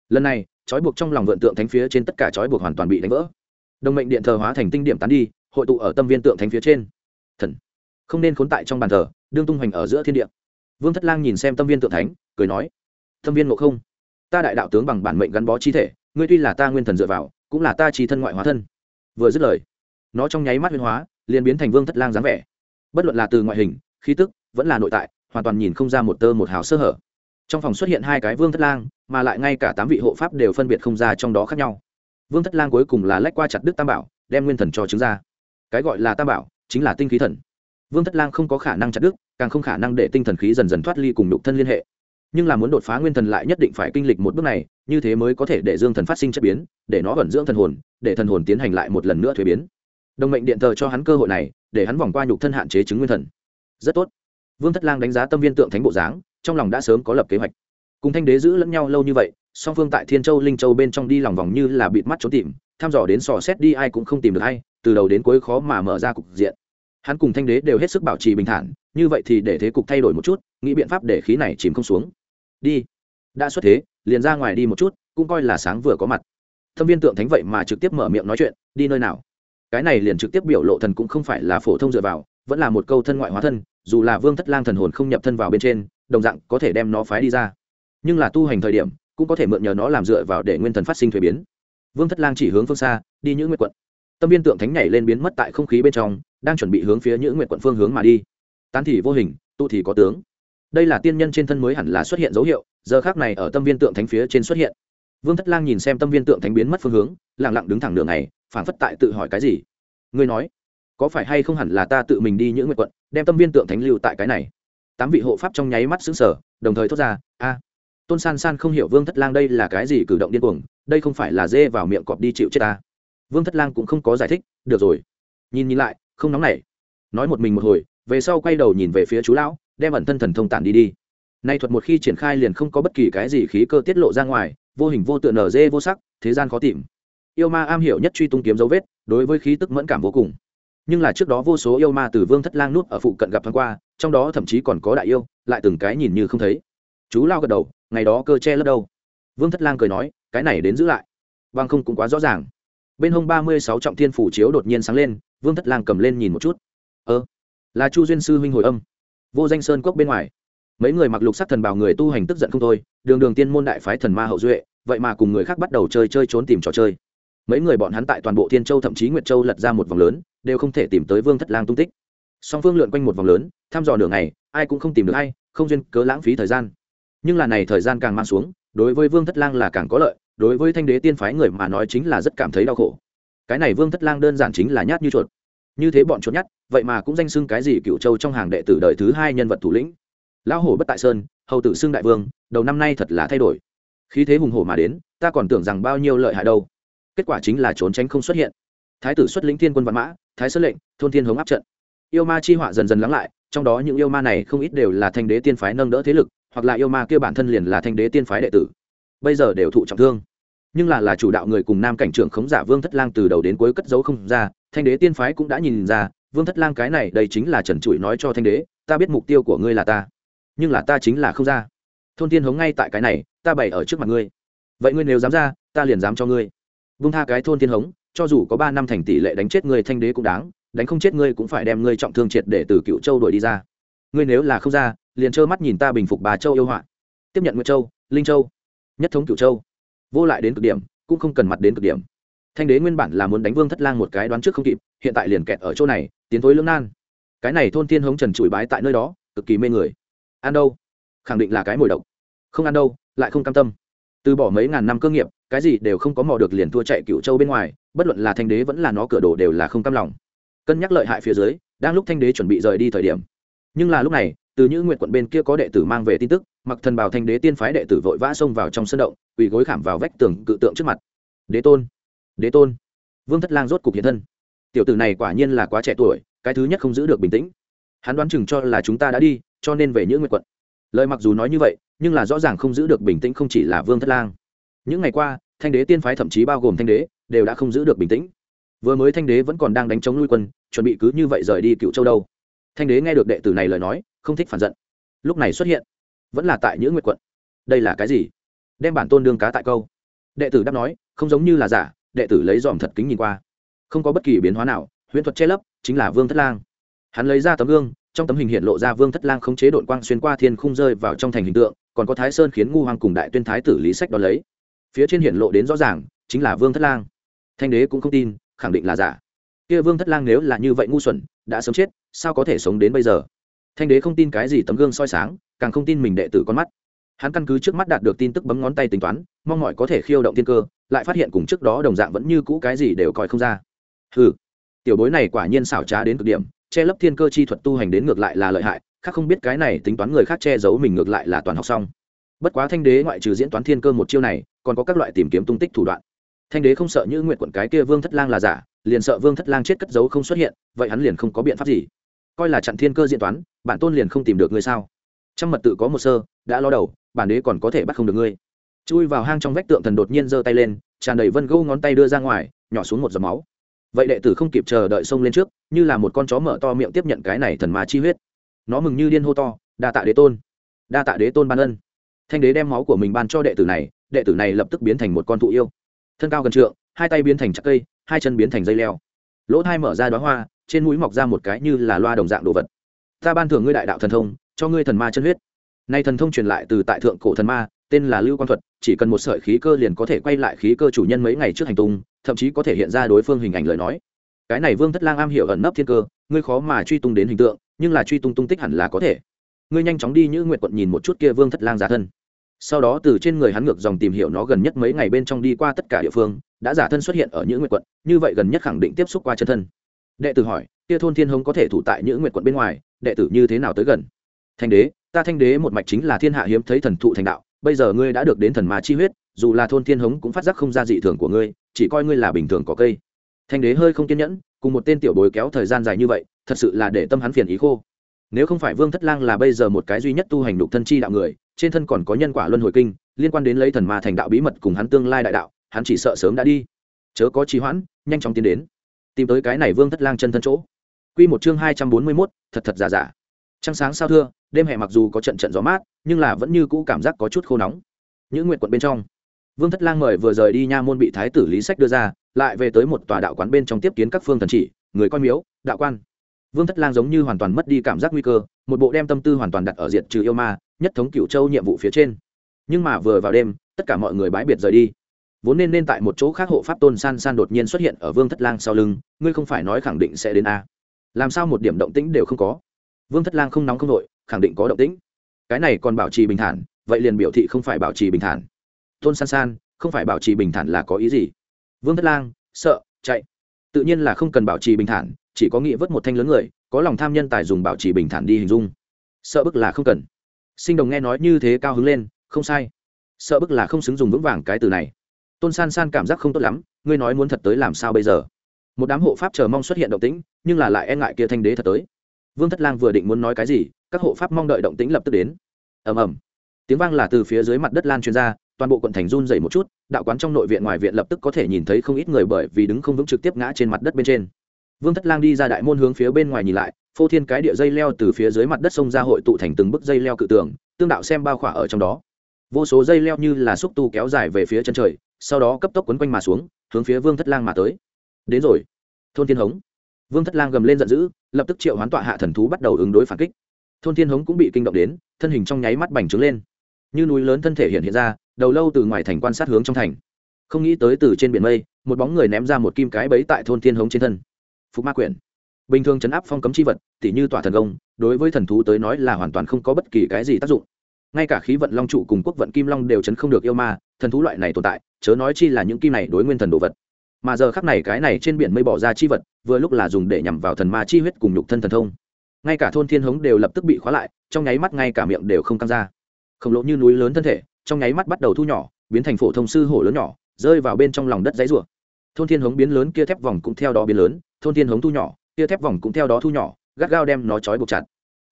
Lần này, trói buộc trong lòng vượn tượng thánh phía trên tất cả trói buộc hoàn toàn bị đánh vỡ. Đồng mệnh điện thờ hóa thành tinh điểm tán đi, hội tụ ở tâm viên tượng thánh phía trên. Thần, không nên khốn tại trong bàn thờ, đương tung hoành ở giữa thiên địa. Vương Thất Lang nhìn xem tâm viên tượng thánh, cười nói: "Tâm viên ngộ không, ta đại đạo tướng bằng bản mệnh gắn bó chi thể, ngươi tuy là ta nguyên thần dựa vào cũng là ta chi thân ngoại hóa thân vừa dứt lời nó trong nháy mắt huyên hóa liền biến thành vương thất lang dáng vẻ bất luận là từ ngoại hình khí tức vẫn là nội tại hoàn toàn nhìn không ra một tơ một hào sơ hở trong phòng xuất hiện hai cái vương thất lang, mà lại ngay cả tám vị hộ pháp đều phân biệt không ra trong đó khác nhau. Vương thất lang cuối cùng là lách qua chặt đức tam bảo, đem nguyên thần cho chứng ra. Cái gọi là tam bảo, chính là tinh khí thần. Vương thất lang không có khả năng chặt đức càng không khả năng để tinh thần khí dần dần thoát ly cùng nhục thân liên hệ. Nhưng là muốn đột phá nguyên thần lại nhất định phải kinh lịch một bước này, như thế mới có thể để dương thần phát sinh chất biến, để nó vẩn dưỡng thần hồn, để thần hồn tiến hành lại một lần nữa thuế biến. Đồng mệnh điện thờ cho hắn cơ hội này, để hắn vòng qua nhục thân hạn chế chứng nguyên thần. Rất tốt. Vương thất lang đánh giá tâm viên tượng thánh bộ dáng trong lòng đã sớm có lập kế hoạch. Cùng thanh đế giữ lẫn nhau lâu như vậy, song phương tại thiên châu, linh châu bên trong đi lòng vòng như là bịt mắt trốn tìm, thăm dò đến sò xét đi ai cũng không tìm được hay, từ đầu đến cuối khó mà mở ra cục diện. Hắn cùng thanh đế đều hết sức bảo trì bình thản, như vậy thì để thế cục thay đổi một chút, nghĩ biện pháp để khí này chìm không xuống. Đi. Đã xuất thế, liền ra ngoài đi một chút, cũng coi là sáng vừa có mặt. Thâm viên tượng thánh vậy mà trực tiếp mở miệng nói chuyện, đi nơi nào? Cái này liền trực tiếp biểu lộ thần cũng không phải là phổ thông dựa vào, vẫn là một câu thân ngoại hóa thân, dù là vương thất lang thần hồn không nhập thân vào bên trên đồng dạng có thể đem nó phái đi ra. Nhưng là tu hành thời điểm, cũng có thể mượn nhờ nó làm dựa vào để nguyên thần phát sinh thuế biến. Vương thất lang chỉ hướng phương xa, đi những nguyệt quận. Tâm viên tượng thánh nhảy lên biến mất tại không khí bên trong, đang chuẩn bị hướng phía những nguyệt quận phương hướng mà đi. Tán thì vô hình, tu thì có tướng. Đây là tiên nhân trên thân mới hẳn là xuất hiện dấu hiệu, giờ khác này ở tâm viên tượng thánh phía trên xuất hiện. Vương thất lang nhìn xem tâm viên tượng thánh biến mất phương hướng lẳng lặng đứng thẳng đường này phản phất tại tự hỏi cái gì. Ngươi nói, có phải hay không hẳn là ta tự mình đi những nguyệt quận, đem tâm viên tượng thánh lưu tại cái này? Tám vị hộ pháp trong nháy mắt xứng sở đồng thời thốt ra, a, tôn san san không hiểu vương thất lang đây là cái gì cử động điên cuồng, đây không phải là dê vào miệng cọp đi chịu chết ta. Vương thất lang cũng không có giải thích, được rồi. Nhìn nhìn lại, không nóng nảy. Nói một mình một hồi, về sau quay đầu nhìn về phía chú lão, đem ẩn thân thần thông tản đi đi. Nay thuật một khi triển khai liền không có bất kỳ cái gì khí cơ tiết lộ ra ngoài, vô hình vô tựa nở dê vô sắc, thế gian khó tìm. Yêu ma am hiểu nhất truy tung kiếm dấu vết, đối với khí tức mẫn cảm vô cùng. Nhưng là trước đó vô số yêu ma từ vương thất lang nút ở phụ cận gặp thoáng qua trong đó thậm chí còn có đại yêu, lại từng cái nhìn như không thấy. Chú lao gật đầu, ngày đó cơ che lấp đâu? Vương thất lang cười nói, cái này đến giữ lại. Vâng không cũng quá rõ ràng. Bên hông ba mươi sáu trọng thiên phủ chiếu đột nhiên sáng lên, vương thất lang cầm lên nhìn một chút. Ơ, là chu duyên sư huynh hồi âm. Vô danh sơn cốc bên ngoài. Mấy người mặc lục sắc thần bào người tu hành tức giận không thôi, đường đường tiên môn đại phái thần ma hậu duệ, vậy mà cùng người khác bắt đầu chơi chơi trốn tìm trò chơi. Mấy người bọn hắn tại toàn bộ thiên châu thậm chí nguyệt châu lật ra một vòng lớn, đều không thể tìm tới vương thất lang tung tích song phương lượn quanh một vòng lớn, thăm dò nửa ngày, ai cũng không tìm được ai, không duyên cớ lãng phí thời gian. Nhưng là này thời gian càng mang xuống, đối với vương thất lang là càng có lợi, đối với thanh đế tiên phái người mà nói chính là rất cảm thấy đau khổ. Cái này vương thất lang đơn giản chính là nhát như chuột. Như thế bọn chuột nhát, vậy mà cũng danh xưng cái gì cựu châu trong hàng đệ tử đời thứ hai nhân vật thủ lĩnh. Lão hổ bất tại sơn, hầu tử xưng đại vương, đầu năm nay thật là thay đổi. Khí thế hùng hổ mà đến, ta còn tưởng rằng bao nhiêu lợi hại đâu. Kết quả chính là trốn tránh không xuất hiện. Thái tử xuất lĩnh thiên quân văn mã, thái sơn lệnh, thôn thiên hống áp trận yêu ma chi họa dần dần lắng lại, trong đó những yêu ma này không ít đều là thanh đế tiên phái nâng đỡ thế lực, hoặc là yêu ma kia bản thân liền là thanh đế tiên phái đệ tử. Bây giờ đều thụ trọng thương. Nhưng là là chủ đạo người cùng nam cảnh trưởng khống giả vương thất lang từ đầu đến cuối cất giấu không ra, thanh đế tiên phái cũng đã nhìn ra, vương thất lang cái này đây chính là trần trụi nói cho thanh đế, ta biết mục tiêu của ngươi là ta, nhưng là ta chính là không ra. Thôn tiên hống ngay tại cái này, ta bày ở trước mặt ngươi. Vậy ngươi nếu dám ra, ta liền dám cho ngươi. Vung tha cái thôn tiên hống, cho dù có ba năm thành tỷ lệ đánh chết ngươi thanh đế cũng đáng đánh không chết ngươi cũng phải đem ngươi trọng thương triệt để từ cựu châu đuổi đi ra. Ngươi nếu là không ra, liền trơ mắt nhìn ta bình phục bà châu yêu họa. Tiếp nhận nguyễn châu, linh châu, nhất thống cựu châu. Vô lại đến cực điểm, cũng không cần mặt đến cực điểm. Thanh đế nguyên bản là muốn đánh vương thất lang một cái đoán trước không kịp, hiện tại liền kẹt ở chỗ này, tiến thối lưỡng nan. Cái này thôn thiên hống trần chùi bái tại nơi đó, cực kỳ mê người. Ăn đâu? Khẳng định là cái mồi độc. Không ăn đâu, lại không cam tâm. Từ bỏ mấy ngàn năm cơ nghiệp, cái gì đều không có mò được liền thua chạy cựu châu bên ngoài, bất luận là thanh đế vẫn là nó cửa đồ đều là không cam lòng cân nhắc lợi hại phía dưới, đang lúc thanh đế chuẩn bị rời đi thời điểm. Nhưng là lúc này, từ những nguyện quận bên kia có đệ tử mang về tin tức mặc thần bào thanh đế tiên phái đệ tử vội vã xông vào trong sân động, quỳ gối khảm vào vách tường cự tượng trước mặt. Đế tôn đế tôn. Vương thất lang rốt cục hiện thân. Tiểu tử này quả nhiên là quá trẻ tuổi, cái thứ nhất không giữ được bình tĩnh. Hắn đoán chừng cho là chúng ta đã đi, cho nên về những nguyện quận. Lời mặc dù nói như vậy, nhưng là rõ ràng không giữ được bình tĩnh không chỉ là vương thất lang. Những ngày qua, thanh đế tiên phái thậm chí bao gồm thanh đế, đều đã không giữ được bình tĩnh vừa mới thanh đế vẫn còn đang đánh chống nuôi quân, chuẩn bị cứ như vậy rời đi cựu châu đâu. Thanh đế nghe được đệ tử này lời nói, không thích phản giận. Lúc này xuất hiện, vẫn là tại những nguyệt quận. Đây là cái gì? Đem bản tôn đương cá tại câu. Đệ tử đáp nói, không giống như là giả, đệ tử lấy dòm thật kính nhìn qua. Không có bất kỳ biến hóa nào, huyễn thuật che lấp, chính là vương thất lang. Hắn lấy ra tấm gương, trong tấm hình hiện lộ ra vương thất lang không chế đội quang xuyên qua thiên khung rơi vào trong thành hình tượng, còn có thái sơn khiến ngu hoàng cùng đại tuyên thái tử lý sách đón lấy. Phía trên hiện lộ đến rõ ràng, chính là vương thất lang. Thanh đế cũng không tin khẳng định là giả. Kia vương thất lang nếu là như vậy ngu xuẩn, đã sớm chết, sao có thể sống đến bây giờ? Thanh đế không tin cái gì tấm gương soi sáng, càng không tin mình đệ tử con mắt. Hắn căn cứ trước mắt đạt được tin tức bấm ngón tay tính toán, mong mọi có thể khiêu động thiên cơ, lại phát hiện cùng trước đó đồng dạng vẫn như cũ cái gì đều coi không ra. Ừ tiểu bối này quả nhiên xảo trá đến cực điểm, che lấp thiên cơ chi thuật tu hành đến ngược lại là lợi hại, khác không biết cái này tính toán người khác che giấu mình ngược lại là toàn học xong. Bất quá thanh đế ngoại trừ diễn toán thiên cơ một chiêu này, còn có các loại tìm kiếm tung tích thủ đoạn thanh đế không sợ như nguyện quận cái kia vương thất lang là giả, liền sợ vương thất lang chết cất giấu không xuất hiện, vậy hắn liền không có biện pháp gì. Coi là chặn thiên cơ diện toán, bản tôn liền không tìm được ngươi sao? Trong mật tự có một sơ, đã lo đầu, bản đế còn có thể bắt không được ngươi. Chui vào hang trong vách tượng thần đột nhiên giơ tay lên, tràn đầy vân gâu ngón tay đưa ra ngoài, nhỏ xuống một giọt máu. Vậy đệ tử không kịp chờ đợi xông lên trước, như là một con chó mở to miệng tiếp nhận cái này thần ma chi huyết. Nó mừng như điên hô to, đa tạ đế tôn! Đa tạ đế tôn ban ân! Thanh đế đem máu của mình ban cho đệ tử này, đệ tử này lập tức biến thành một con thụ yêu thân cao gần trượng, hai tay biến thành chắc cây, hai chân biến thành dây leo. Lỗ thai mở ra đoá hoa, trên mũi mọc ra một cái như là loa đồng dạng đồ vật. Ta ban thưởng ngươi đại đạo thần thông, cho ngươi thần ma chân huyết. Nay thần thông truyền lại từ tại thượng cổ thần ma, tên là lưu quan thuật, chỉ cần một sợi khí cơ liền có thể quay lại khí cơ chủ nhân mấy ngày trước hành tung, thậm chí có thể hiện ra đối phương hình ảnh lời nói. Cái này vương thất lang am hiểu ẩn nấp thiên cơ, ngươi khó mà truy tung đến hình tượng, nhưng là truy tung tung tích hẳn là có thể. Ngươi nhanh chóng đi như nguyện quận nhìn một chút kia vương thất lang giả thân sau đó từ trên người hắn ngược dòng tìm hiểu nó gần nhất mấy ngày bên trong đi qua tất cả địa phương, đã giả thân xuất hiện ở những nguyệt quận, như vậy gần nhất khẳng định tiếp xúc qua chân thân. Đệ tử hỏi, kia thôn thiên hống có thể thủ tại những nguyệt quận bên ngoài, đệ tử như thế nào tới gần? Thanh đế, ta thanh đế một mạch chính là thiên hạ hiếm thấy thần thụ thành đạo, bây giờ ngươi đã được đến thần mà chi huyết, dù là thôn thiên hống cũng phát giác không ra dị thường của ngươi, chỉ coi ngươi là bình thường có cây. Thanh đế hơi không kiên nhẫn, cùng một tên tiểu bối kéo thời gian dài như vậy, thật sự là để tâm hắn phiền ý khô. Nếu không phải vương thất lang là bây giờ một cái duy nhất tu hành đục thân chi đạo người trên thân còn có nhân quả luân hồi kinh liên quan đến lấy thần ma thành đạo bí mật cùng hắn tương lai đại đạo hắn chỉ sợ sớm đã đi chớ có trì hoãn nhanh chóng tiến đến tìm tới cái này vương thất lang chân thân chỗ Quy một chương hai trăm bốn mươi 241, thật thật giả giả. Trăng sáng sao thưa, đêm hè mặc dù có trận trận gió mát, nhưng là vẫn như cũ cảm giác có chút khô nóng. Những nguyệt quận bên trong, vương thất lang mời vừa rời đi nha môn bị thái tử lý sách đưa ra lại về tới một tòa đạo quán bên trong tiếp kiến các phương thần chỉ người coi miếu đạo quan vương thất lang giống như hoàn toàn mất đi cảm giác nguy cơ một bộ đem tâm tư hoàn toàn đặt ở diện trừ yêu ma nhất thống cựu châu nhiệm vụ phía trên. Nhưng mà vừa vào đêm, tất cả mọi người bãi biệt rời đi. Vốn nên nên tại một chỗ khác hộ pháp tôn san san đột nhiên xuất hiện ở vương thất lang sau lưng, ngươi không phải nói khẳng định sẽ đến a. Làm sao một điểm động tĩnh đều không có? Vương thất lang không nóng không đội khẳng định có động tĩnh. Cái này còn bảo trì bình thản, vậy liền biểu thị không phải bảo trì bình thản. Tôn san san, không phải bảo trì bình thản là có ý gì? Vương thất lang, sợ, chạy. Tự nhiên là không cần bảo trì bình thản, chỉ có nghĩ vớt một thanh lớn người, có lòng tham nhân tài dùng bảo trì bình thản đi hình dung. Sợ bức là không cần sinh đồng nghe nói như thế cao hứng lên, không sai. Sợ bức là không xứng dùng vững vàng cái từ này. Tôn san san cảm giác không tốt lắm, ngươi nói muốn thật tới làm sao bây giờ? Một đám hộ pháp chờ mong xuất hiện động tĩnh, nhưng là lại e ngại kia thanh đế thật tới. Vương thất lang vừa định muốn nói cái gì, các hộ pháp mong đợi động tĩnh lập tức đến. Ầm ầm. Tiếng vang là từ phía dưới mặt đất lan truyền ra, toàn bộ quận thành run dày một chút, đạo quán trong nội viện ngoài viện lập tức có thể nhìn thấy không ít người bởi vì đứng không vững trực tiếp ngã trên mặt đất bên trên. Vương thất lang đi ra đại môn hướng phía bên ngoài nhìn lại phô thiên cái địa dây leo từ phía dưới mặt đất sông ra hội tụ thành từng bức dây leo cự tường, tương đạo xem bao khỏa ở trong đó. Vô số dây leo như là xúc tu kéo dài về phía chân trời, sau đó cấp tốc quấn quanh mà xuống, hướng phía vương thất lang mà tới. Đến rồi. Thôn thiên hống. Vương thất lang gầm lên giận dữ, lập tức triệu hoán tọa hạ thần thú bắt đầu ứng đối phản kích. Thôn thiên hống cũng bị kinh động đến, thân hình trong nháy mắt bành trướng lên. Như núi lớn thân thể hiện hiện ra, đầu lâu từ ngoài thành quan sát hướng trong thành. Không nghĩ tới từ trên biển mây, một bóng người ném ra một kim cái bẫy tại thôn thiên hống trên thân. Phục ma quyển bình thường chấn áp phong cấm chi vật, tỉ như tỏa thần công đối với thần thú tới nói là hoàn toàn không có bất kỳ cái gì tác dụng. Ngay cả khí vận long trụ cùng quốc vận kim long đều chấn không được yêu ma, thần thú loại này tồn tại, chớ nói chi là những kim này đối nguyên thần đồ vật. Mà giờ khắc này cái này trên biển mây bỏ ra chi vật, vừa lúc là dùng để nhằm vào thần ma chi huyết cùng nhục thân thần thông. Ngay cả thôn thiên hống đều lập tức bị khóa lại, trong nháy mắt ngay cả miệng đều không căng ra. Khổng lồ như núi lớn thân thể, trong nháy mắt bắt đầu thu nhỏ, biến thành phổ thông sư hổ lớn nhỏ, rơi vào bên trong lòng đất giấy rủa. thôn thiên hống biến lớn kia thép vòng cũng theo đó biến lớn, thôn thiên hống thu nhỏ tia thép vòng cũng theo đó thu nhỏ, gắt gao đem nó trói buộc chặt.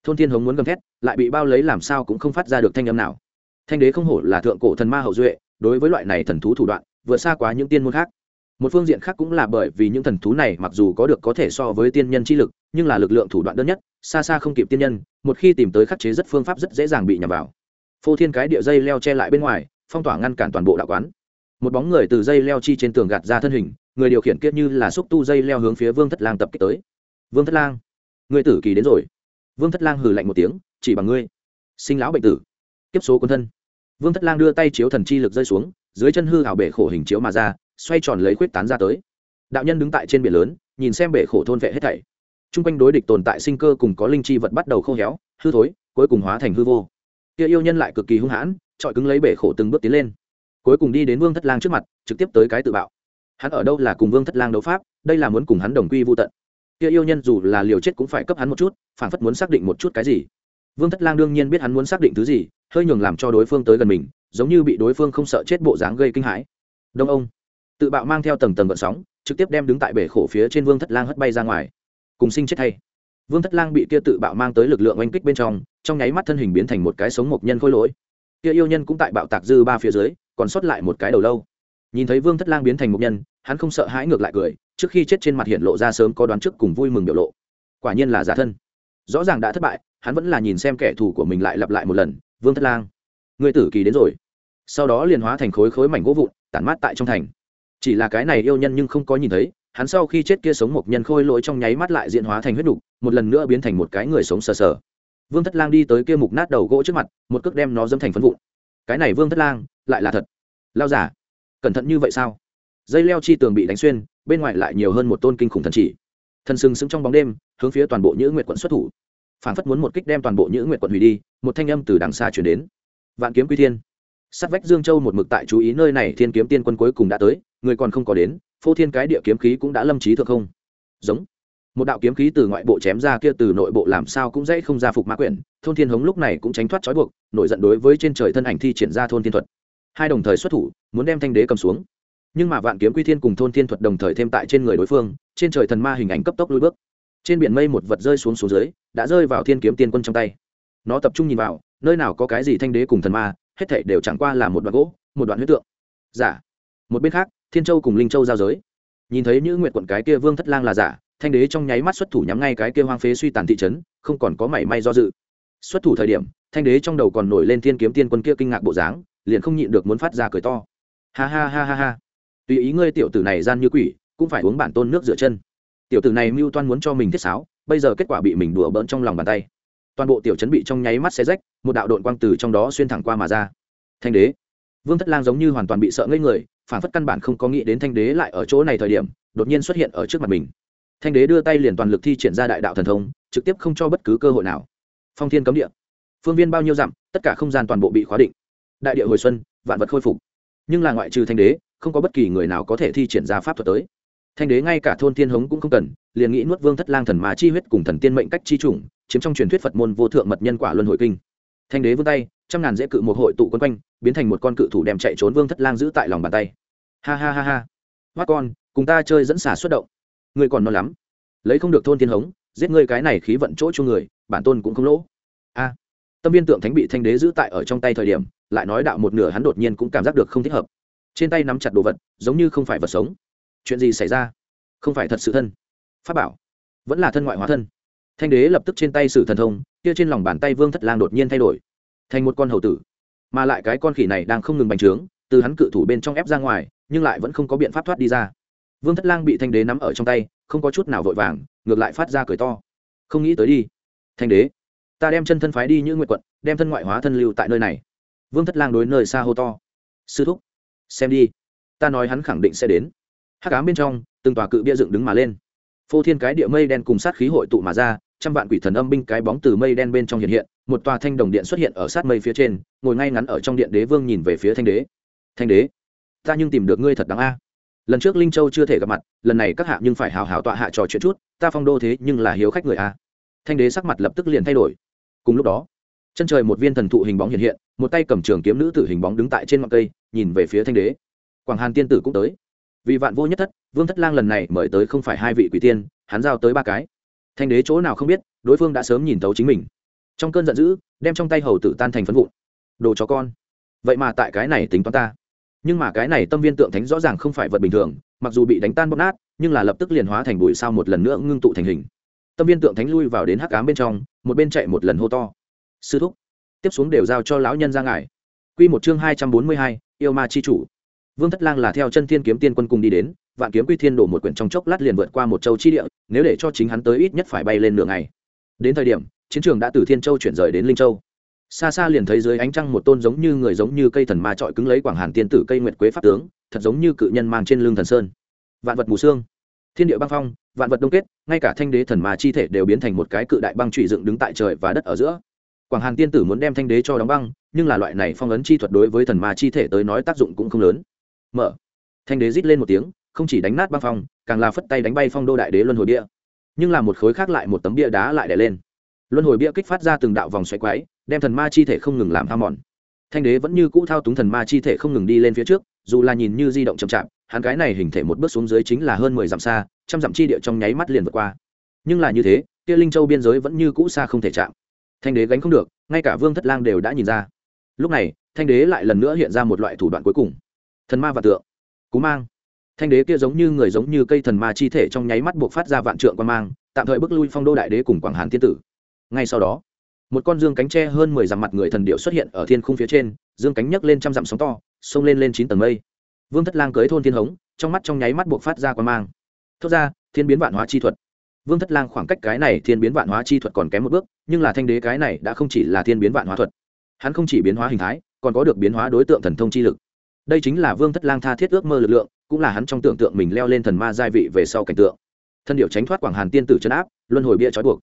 Thôn thiên hống muốn gầm thét, lại bị bao lấy làm sao cũng không phát ra được thanh âm nào. Thanh đế không hổ là thượng cổ thần ma hậu duệ, đối với loại này thần thú thủ đoạn, vượt xa quá những tiên môn khác. Một phương diện khác cũng là bởi vì những thần thú này mặc dù có được có thể so với tiên nhân chi lực, nhưng là lực lượng thủ đoạn đơn nhất, xa xa không kịp tiên nhân, một khi tìm tới khắc chế rất phương pháp rất dễ dàng bị nhầm vào. Phô thiên cái địa dây leo che lại bên ngoài, phong tỏa ngăn cản toàn bộ đạo quán. Một bóng người từ dây leo chi trên tường gạt ra thân hình, người điều khiển kiết như là xúc tu dây leo hướng phía vương thất lang tập kích tới vương thất lang. Người tử kỳ đến rồi. Vương thất lang hừ lạnh một tiếng, chỉ bằng ngươi. Sinh lão bệnh tử. Kiếp số quân thân. Vương thất lang đưa tay chiếu thần chi lực rơi xuống, dưới chân hư hảo bể khổ hình chiếu mà ra, xoay tròn lấy khuyết tán ra tới. Đạo nhân đứng tại trên biển lớn, nhìn xem bể khổ thôn vệ hết thảy. T r u n g quanh đối địch tồn tại sinh cơ cùng có linh chi vật bắt đầu khô héo, hư thối, cuối cùng hóa thành hư vô. Kia yêu nhân lại cực kỳ hung hãn trọi cứng lấy bể khổ từng bước tiến lên. Cuối cùng đi đến vương thất lang trước mặt, trực tiếp tới cái tự bạo. Hắn ở đâu là cùng vương thất lang đấu pháp, đây là muốn cùng hắn đồng quy vô tận kia yêu nhân dù là liều chết cũng phải cấp hắn một chút phản phất muốn xác định một chút cái gì. Vương thất lang đương nhiên biết hắn muốn xác định thứ gì, hơi nhường làm cho đối phương tới gần mình, giống như bị đối phương không sợ chết bộ dáng gây kinh hãi. Đông ông, tự bạo mang theo tầng tầng gợn sóng, trực tiếp đem đứng tại bể khổ phía trên vương thất lang hất bay ra ngoài. Cùng sinh chết thay. Vương thất lang bị kia tự bạo mang tới lực lượng oanh kích bên trong trong nháy mắt thân hình biến thành một cái sống mộc nhân khôi lỗi. Kia yêu nhân cũng tại bạo tạc dư ba phía dưới, còn sót lại một cái đầu lâu. Nhìn thấy vương thất lang biến thành mộc nhân, hắn không sợ hãi ngược lại cười trước khi chết trên mặt hiện lộ ra sớm có đoán trước cùng vui mừng biểu lộ. Quả nhiên là giả thân. Rõ ràng đã thất bại, hắn vẫn là nhìn xem kẻ thù của mình lại lặp lại một lần, vương thất lang người tử kỳ đến rồi. Sau đó liền hóa thành khối khối mảnh gỗ vụn, tản mát tại trong thành. Chỉ là cái này yêu nhân nhưng không có nhìn thấy, hắn sau khi chết kia sống một nhân khôi lỗi trong nháy mắt lại diện hóa thành huyết đục, một lần nữa biến thành một cái người sống sờ sờ. Vương thất lang đi tới kia mục nát đầu gỗ trước mặt, một cước đem nó dâm thành phân vụn. Cái này vương thất lang, lại là thật. Lao giả, cẩn thận như vậy sao? Dây leo chi tường bị đánh xuyên, bên ngoài lại nhiều hơn một tôn kinh khủng thần chỉ. Thần sừng sững trong bóng đêm, hướng phía toàn bộ nhữ nguyệt quận xuất thủ. Phản phất muốn một kích đem toàn bộ nhữ nguyệt quận hủy đi, một thanh âm từ đằng xa chuyển đến. Vạn kiếm quy thiên. Sát vách dương châu một mực tại chú ý nơi này, thiên kiếm tiên quân cuối cùng đã tới, người còn không có đến, phô thiên cái địa kiếm khí cũng đã lâm trí thượng không. Giống. Một đạo kiếm khí từ ngoại bộ chém ra kia từ nội bộ làm sao cũng dễ không ra phục mã quyển, thôn thiên hống lúc này cũng tránh thoát trói buộc, nổi giận đối với trên trời thân ảnh thi triển ra thôn thiên thuật. Hai đồng thời xuất thủ, muốn đem thanh đế cầm xuống nhưng mà vạn kiếm quy thiên cùng thôn thiên thuật đồng thời thêm tại trên người đối phương, trên trời thần ma hình ảnh cấp tốc lui bước. Trên biển mây một vật rơi xuống xuống dưới, đã rơi vào thiên kiếm tiên quân trong tay. Nó tập trung nhìn vào, nơi nào có cái gì thanh đế cùng thần ma, hết thảy đều chẳng qua là một đoạn gỗ, một đoạn huyết tượng. Giả. Một bên khác, thiên châu cùng linh châu giao giới. Nhìn thấy những nguyện quận cái kia vương thất lang là giả, thanh đế trong nháy mắt xuất thủ nhắm ngay cái kia hoang phế suy tàn thị trấn, không còn có mảy may do dự. Xuất thủ thời điểm, thanh đế trong đầu còn nổi lên thiên kiếm tiên quân kia kinh ngạc bộ dáng, liền không nhịn được muốn phát ra cười to. Ha ha ha ha ha tùy ý ngươi tiểu tử này gian như quỷ, cũng phải uống bản tôn nước rửa chân. Tiểu tử này mưu toan muốn cho mình thiết sáo, bây giờ kết quả bị mình đùa bỡn trong lòng bàn tay. Toàn bộ tiểu chấn bị trong nháy mắt xe rách, một đạo đội quang từ trong đó xuyên thẳng qua mà ra. Thanh đế. Vương thất lang giống như hoàn toàn bị sợ ngây người, phản phất căn bản không có nghĩ đến thanh đế lại ở chỗ này thời điểm, đột nhiên xuất hiện ở trước mặt mình. Thanh đế đưa tay liền toàn lực thi triển ra đại đạo thần thông, trực tiếp không cho bất cứ cơ hội nào. Phong thiên cấm địa. Phương viên bao nhiêu dặm, tất cả không gian toàn bộ bị khóa định. Đại địa hồi xuân, vạn vật khôi phục. Nhưng là ngoại trừ thanh đế không có bất kỳ người nào có thể thi triển ra pháp thuật tới. Thanh đế ngay cả thôn thiên hống cũng không cần, liền nghĩ nuốt vương thất lang thần mà chi huyết cùng thần tiên mệnh cách chi chủng, chiếm trong truyền thuyết phật môn vô thượng mật nhân quả luân hồi kinh. Thanh đế vươn tay, trăm ngàn dễ cự một hội tụ quân quanh, biến thành một con cự thủ đem chạy trốn vương thất lang giữ tại lòng bàn tay. Ha ha ha ha. Hoát con, cùng ta chơi dẫn xả xuất động. Ngươi còn non lắm. Lấy không được thôn thiên hống, giết ngươi cái này khí vận chỗ cho người, bản tôn cũng không lỗ. A. Tâm viên tượng thánh bị thanh đế giữ tại ở trong tay thời điểm, lại nói đạo một nửa hắn đột nhiên cũng cảm giác được không thích hợp trên tay nắm chặt đồ vật, giống như không phải vật sống. Chuyện gì xảy ra? Không phải thật sự thân. Pháp bảo. Vẫn là thân ngoại hóa thân. Thanh đế lập tức trên tay sử thần thông, kia trên lòng bàn tay vương thất lang đột nhiên thay đổi. Thành một con hầu tử. Mà lại cái con khỉ này đang không ngừng bành trướng, từ hắn cự thủ bên trong ép ra ngoài, nhưng lại vẫn không có biện pháp thoát đi ra. Vương thất lang bị thanh đế nắm ở trong tay, không có chút nào vội vàng, ngược lại phát ra cười to. Không nghĩ tới đi. Thanh đế, ta đem chân thân phái đi như nguyện quận, đem thân ngoại hóa thân lưu tại nơi này. Vương thất lang đối nơi xa hô to. Sư thúc xem đi. Ta nói hắn khẳng định sẽ đến. Hắc ám bên trong, từng tòa cự bia dựng đứng mà lên. Phô thiên cái địa mây đen cùng sát khí hội tụ mà ra, trăm vạn quỷ thần âm binh cái bóng từ mây đen bên trong hiện hiện, một tòa thanh đồng điện xuất hiện ở sát mây phía trên, ngồi ngay ngắn ở trong điện đế vương nhìn về phía thanh đế. Thanh đế, ta nhưng tìm được ngươi thật đáng a. Lần trước linh châu chưa thể gặp mặt, lần này các hạ nhưng phải hào hào tọa hạ trò chuyện chút, ta phong đô thế nhưng là hiếu khách người a. Thanh đế sắc mặt lập tức liền thay đổi. Cùng lúc đó, chân trời một viên thần thụ hình bóng hiện hiện, một tay cầm trường kiếm nữ tử hình bóng đứng tại trên ngọn cây nhìn về phía thanh đế. Quảng hàn tiên tử cũng tới. Vì vạn vô nhất thất, vương thất lang lần này mời tới không phải hai vị quỷ tiên, hắn giao tới ba cái. Thanh đế chỗ nào không biết, đối phương đã sớm nhìn tấu chính mình. Trong cơn giận dữ, đem trong tay hầu tử tan thành phân vụn. Đồ chó con. Vậy mà tại cái này tính toán ta. Nhưng mà cái này tâm viên tượng thánh rõ ràng không phải vật bình thường, mặc dù bị đánh tan bóp nát, nhưng là lập tức liền hóa thành bụi sao một lần nữa ngưng tụ thành hình. Tâm viên tượng thánh lui vào đến hắc cám bên trong, một bên chạy một lần hô to. Sư thúc, tiếp xuống đều giao cho lão nhân ra ngài. Quy một chương hai trăm bốn mươi hai, yêu ma chi chủ. Vương thất lang là theo chân thiên kiếm tiên quân cùng đi đến, vạn kiếm quy thiên đổ một quyển trong chốc lát liền vượt qua một châu chi địa, nếu để cho chính hắn tới ít nhất phải bay lên nửa ngày. Đến thời điểm, chiến trường đã từ thiên châu chuyển rời đến linh châu. Xa xa liền thấy dưới ánh trăng một tôn giống như người giống như cây thần ma trọi cứng lấy quảng hàn tiên tử cây nguyệt quế pháp tướng, thật giống như cự nhân mang trên lưng thần sơn. Vạn vật mù xương thiên địa băng phong, vạn vật đông kết, ngay cả thanh đế thần ma chi thể đều biến thành một cái cự đại băng trụ dựng đứng tại trời và đất ở giữa. Quảng hàn tiên tử muốn đem thanh đế cho đóng băng nhưng là loại này phong ấn chi thuật đối với thần ma chi thể tới nói tác dụng cũng không lớn. Mở. Thanh đế rít lên một tiếng, không chỉ đánh nát băng phong, càng là phất tay đánh bay phong đô đại đế luân hồi bia. Nhưng là một khối khác lại một tấm bia đá lại đè lên. Luân hồi bia kích phát ra từng đạo vòng xoáy quái, đem thần ma chi thể không ngừng làm ham mòn. Thanh đế vẫn như cũ thao túng thần ma chi thể không ngừng đi lên phía trước, dù là nhìn như di động chậm chạp, hắn cái này hình thể một bước xuống dưới chính là hơn mười dặm xa, trăm dặm chi địa trong nháy mắt liền vượt qua. Nhưng là như thế, kia linh châu biên giới vẫn như cũ xa không thể chạm. Thanh đế gánh không được, ngay cả vương thất lang đều đã nhìn ra lúc này, thanh đế lại lần nữa hiện ra một loại thủ đoạn cuối cùng. Thần ma và tượng, cú mang. Thanh đế kia giống như người giống như cây thần ma chi thể trong nháy mắt buộc phát ra vạn trượng quan mang, tạm thời bước lui phong đô đại đế cùng quảng hàn thiên tử. Ngay sau đó, một con dương cánh tre hơn mười dặm mặt người thần điệu xuất hiện ở thiên khung phía trên, dương cánh nhấc lên trăm dặm sóng to, xông lên lên chín tầng mây. Vương thất lang cưới thôn thiên hống, trong mắt trong nháy mắt buộc phát ra quan mang. Thốt ra, thiên biến vạn hóa chi thuật. Vương thất lang khoảng cách cái này thiên biến vạn hóa chi thuật còn kém một bước, nhưng là thanh đế cái này đã không chỉ là thiên biến vạn hóa thuật hắn không chỉ biến hóa hình thái, còn có được biến hóa đối tượng thần thông chi lực. Đây chính là vương thất lang tha thiết ước mơ lực lượng, cũng là hắn trong tưởng tượng mình leo lên thần ma giai vị về sau cảnh tượng. Thân điệu tránh thoát quảng hàn tiên tử chấn áp, luân hồi bia trói buộc.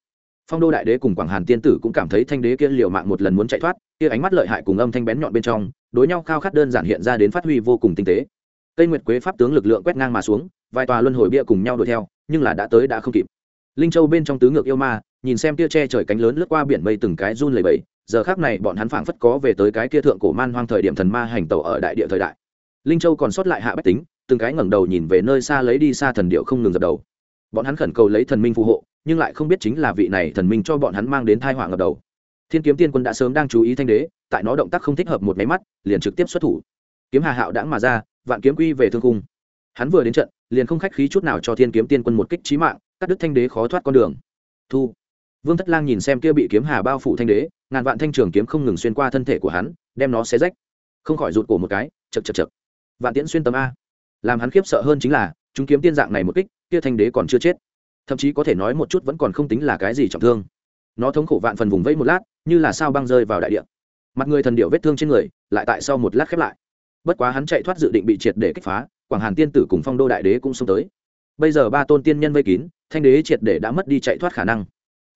Phong đô đại đế cùng quảng hàn tiên tử cũng cảm thấy thanh đế kia liều mạng một lần muốn chạy thoát, kia ánh mắt lợi hại cùng âm thanh bén nhọn bên trong, đối nhau khao khát đơn giản hiện ra đến phát huy vô cùng tinh tế. Cây nguyệt quế pháp tướng lực lượng quét ngang mà xuống, vài tòa luân hồi bia cùng nhau đuổi theo, nhưng là đã tới đã không kịp. Linh châu bên trong tứ ngược yêu ma, nhìn xem tia che trời cánh lớn lướt qua biển mây từng cái run lầy bẫy giờ khác này bọn hắn phảng phất có về tới cái kia thượng cổ man hoang thời điểm thần ma hành tẩu ở đại địa thời đại. Linh châu còn sót lại hạ bách tính, từng cái ngẩng đầu nhìn về nơi xa lấy đi xa thần điệu không ngừng dập đầu. Bọn hắn khẩn cầu lấy thần minh phù hộ, nhưng lại không biết chính là vị này thần minh cho bọn hắn mang đến thai họa ngập đầu. Thiên kiếm tiên quân đã sớm đang chú ý thanh đế, tại nó động tác không thích hợp một máy mắt, liền trực tiếp xuất thủ. Kiếm hà hạo đãng mà ra, vạn kiếm quy về thương cung. Hắn vừa đến trận, liền không khách khí chút nào cho thiên kiếm tiên quân một kích trí mạng, cắt đứt thanh đế khó thoát con đường. Thu vương thất lang nhìn xem kia bị kiếm hà bao phủ thanh đế, ngàn vạn thanh trường kiếm không ngừng xuyên qua thân thể của hắn, đem nó xé rách. Không khỏi rụt cổ một cái chật chật chật vạn tiễn xuyên tâm a. Làm hắn khiếp sợ hơn chính là, chúng kiếm tiên dạng này một kích, kia thanh đế còn chưa chết. Thậm chí có thể nói một chút vẫn còn không tính là cái gì trọng thương. Nó thống khổ vạn phần vùng vẫy một lát, như là sao băng rơi vào đại địa. Mặt người thần điệu vết thương trên người, lại tại sau một lát khép lại. Bất quá hắn chạy thoát dự định bị triệt để kích phá, quảng hàn tiên tử cùng phong đô đại đế cũng xông tới. Bây giờ ba tôn tiên nhân vây kín, thanh đế triệt để đã mất đi chạy thoát khả năng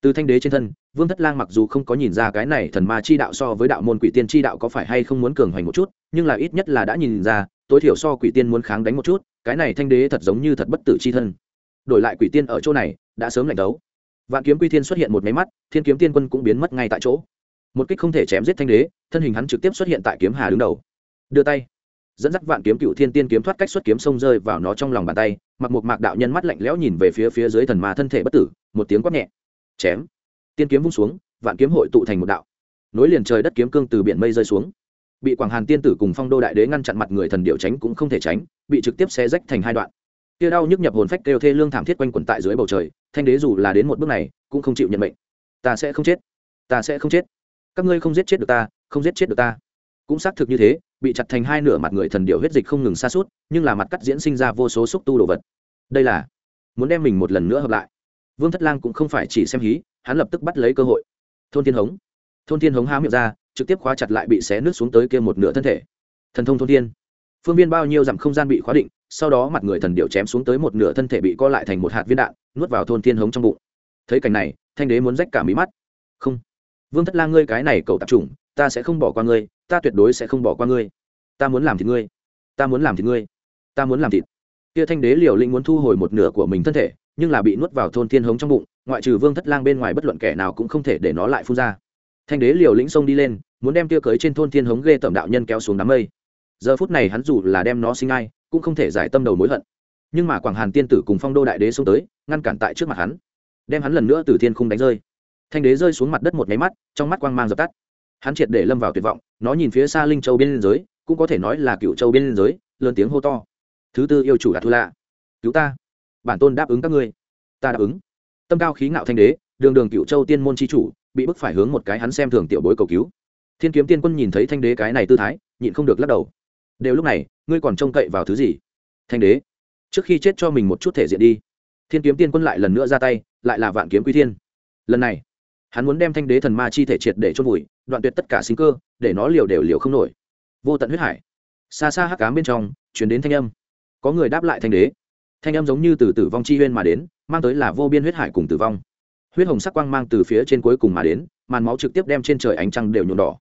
từ thanh đế trên thân, vương thất lang mặc dù không có nhìn ra cái này thần ma chi đạo so với đạo môn quỷ tiên chi đạo có phải hay không muốn cường hoành một chút, nhưng là ít nhất là đã nhìn ra, tối thiểu so quỷ tiên muốn kháng đánh một chút, cái này thanh đế thật giống như thật bất tử chi thân. Đổi lại quỷ tiên ở chỗ này, đã sớm lạnh đấu. Vạn kiếm quy thiên xuất hiện một máy mắt, thiên kiếm tiên quân cũng biến mất ngay tại chỗ. Một kích không thể chém giết thanh đế, thân hình hắn trực tiếp xuất hiện tại kiếm hà đứng đầu. Đưa tay. Dẫn dắt vạn kiếm cựu thiên tiên kiếm thoát cách xuất kiếm sông rơi vào nó trong lòng bàn tay, mặc một mạc đạo nhân mắt lạnh lẽo nhìn về phía phía dưới thần ma thân thể bất tử, một tiếng quát nhẹ chém. Tiên kiếm vung xuống, vạn kiếm hội tụ thành một đạo. Nối liền trời đất kiếm cương từ biển mây rơi xuống. Bị quảng hàn tiên tử cùng phong đô đại đế ngăn chặn mặt người thần điệu tránh cũng không thể tránh, bị trực tiếp xé rách thành hai đoạn. Kia đau nhức nhập hồn phách kêu thê lương thảm thiết quanh quẩn tại dưới bầu trời, thanh đế dù là đến một bước này, cũng không chịu nhận mệnh. Ta sẽ không chết. Ta sẽ không chết. Các ngươi không giết chết được ta, không giết chết được ta. Cũng xác thực như thế, bị chặt thành hai nửa mặt người thần điệu huyết dịch không ngừng xa suốt nhưng là mặt cắt diễn sinh ra vô số xúc tu đồ vật. Đây là muốn đem mình một lần nữa hợp lại vương thất lang cũng không phải chỉ xem hí, hắn lập tức bắt lấy cơ hội. Thôn thiên hống. Thôn thiên hống há miệng ra, trực tiếp khóa chặt lại bị xé nước xuống tới kia một nửa thân thể. Thần thông thôn thiên. Phương viên bao nhiêu dặm không gian bị khóa định, sau đó mặt người thần điệu chém xuống tới một nửa thân thể bị co lại thành một hạt viên đạn, nuốt vào thôn thiên hống trong bụng. Thấy cảnh này, thanh đế muốn rách cả mí mắt. Không. Vương thất lang ngươi cái này cậu tạp chủng, ta sẽ không bỏ qua ngươi, ta tuyệt đối sẽ không bỏ qua ngươi. Ta muốn làm thịt ngươi. Ta muốn làm thịt ngươi. Ta muốn làm thịt. Kia thanh đế liều linh muốn thu hồi một nửa của mình thân thể nhưng là bị nuốt vào thôn thiên hống trong bụng, ngoại trừ vương thất lang bên ngoài bất luận kẻ nào cũng không thể để nó lại phun ra. Thanh đế liều lĩnh xông đi lên, muốn đem tia cưới trên thôn thiên hống ghê tẩm đạo nhân kéo xuống đám mây. Giờ phút này hắn dù là đem nó sinh ai, cũng không thể giải tâm đầu mối hận. Nhưng mà quảng hàn tiên tử cùng phong đô đại đế xông tới, ngăn cản tại trước mặt hắn, đem hắn lần nữa từ thiên khung đánh rơi. Thanh đế rơi xuống mặt đất một máy mắt, trong mắt quang mang dập tắt. Hắn triệt để lâm vào tuyệt vọng, nó nhìn phía xa linh châu bên giới, cũng có thể nói là cựu châu bên giới, lớn tiếng hô to. Thứ tư yêu chủ đạt thu lạ cứu ta! Bản tôn đáp ứng các ngươi. Ta đáp ứng. Tâm cao khí ngạo thanh đế, đường đường cựu châu tiên môn c h i chủ, bị bức phải hướng một cái hắn xem thường tiểu bối cầu cứu. Thiên kiếm tiên quân nhìn thấy thanh đế cái này tư thái, nhịn không được lắc đầu. Đều lúc này, ngươi còn trông cậy vào thứ gì? Thanh đế, trước khi chết cho mình một chút thể diện đi. Thiên kiếm tiên quân lại lần nữa ra tay, lại là vạn kiếm quy thiên. Lần này, hắn muốn đem thanh đế thần ma chi thể triệt để chôn vùi, đoạn tuyệt tất cả sinh cơ, để nó liều đều liều không nổi. Vô tận huyết hải, xa xa hắc cám bên trong chuyển đến thanh âm. Có người đáp lại thanh đế thanh âm giống như từ tử vong chi huyên mà đến, mang tới là vô biên huyết hải cùng tử vong. Huyết hồng sắc quang mang từ phía trên cuối cùng mà đến, màn máu trực tiếp đem trên trời ánh trăng đều nhuộm đỏ.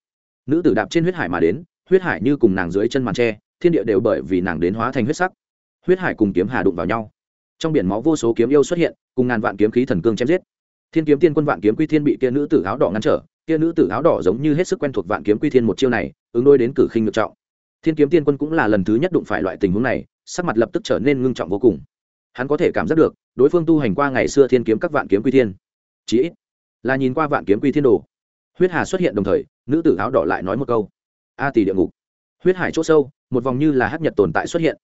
Nữ tử đạp trên huyết hải mà đến, huyết hải như cùng nàng dưới chân màn tre, thiên địa đều bởi vì nàng đến hóa thành huyết sắc. Huyết hải cùng kiếm hà đụng vào nhau. Trong biển máu vô số kiếm yêu xuất hiện, cùng ngàn vạn kiếm khí thần cương chém giết. Thiên kiếm tiên quân vạn kiếm quy thiên bị kia nữ tử áo đỏ ngăn trở, kia nữ tử áo đỏ giống như hết sức quen thuộc vạn kiếm quy thiên một chiêu này, ứng đôi đến cử khinh ngược trọng. Thiên kiếm tiên quân cũng là lần thứ nhất đụng phải loại tình huống này sắc mặt lập tức trở nên ngưng trọng vô cùng. Hắn có thể cảm giác được, đối phương tu hành qua ngày xưa thiên kiếm các vạn kiếm quy thiên. Chí ít là nhìn qua vạn kiếm quy thiên đồ. Huyết hà xuất hiện đồng thời, nữ tử áo đỏ lại nói một câu. A tỷ địa ngục. Huyết hải c h ỗ sâu, một vòng như là hát nhật tồn tại xuất hiện.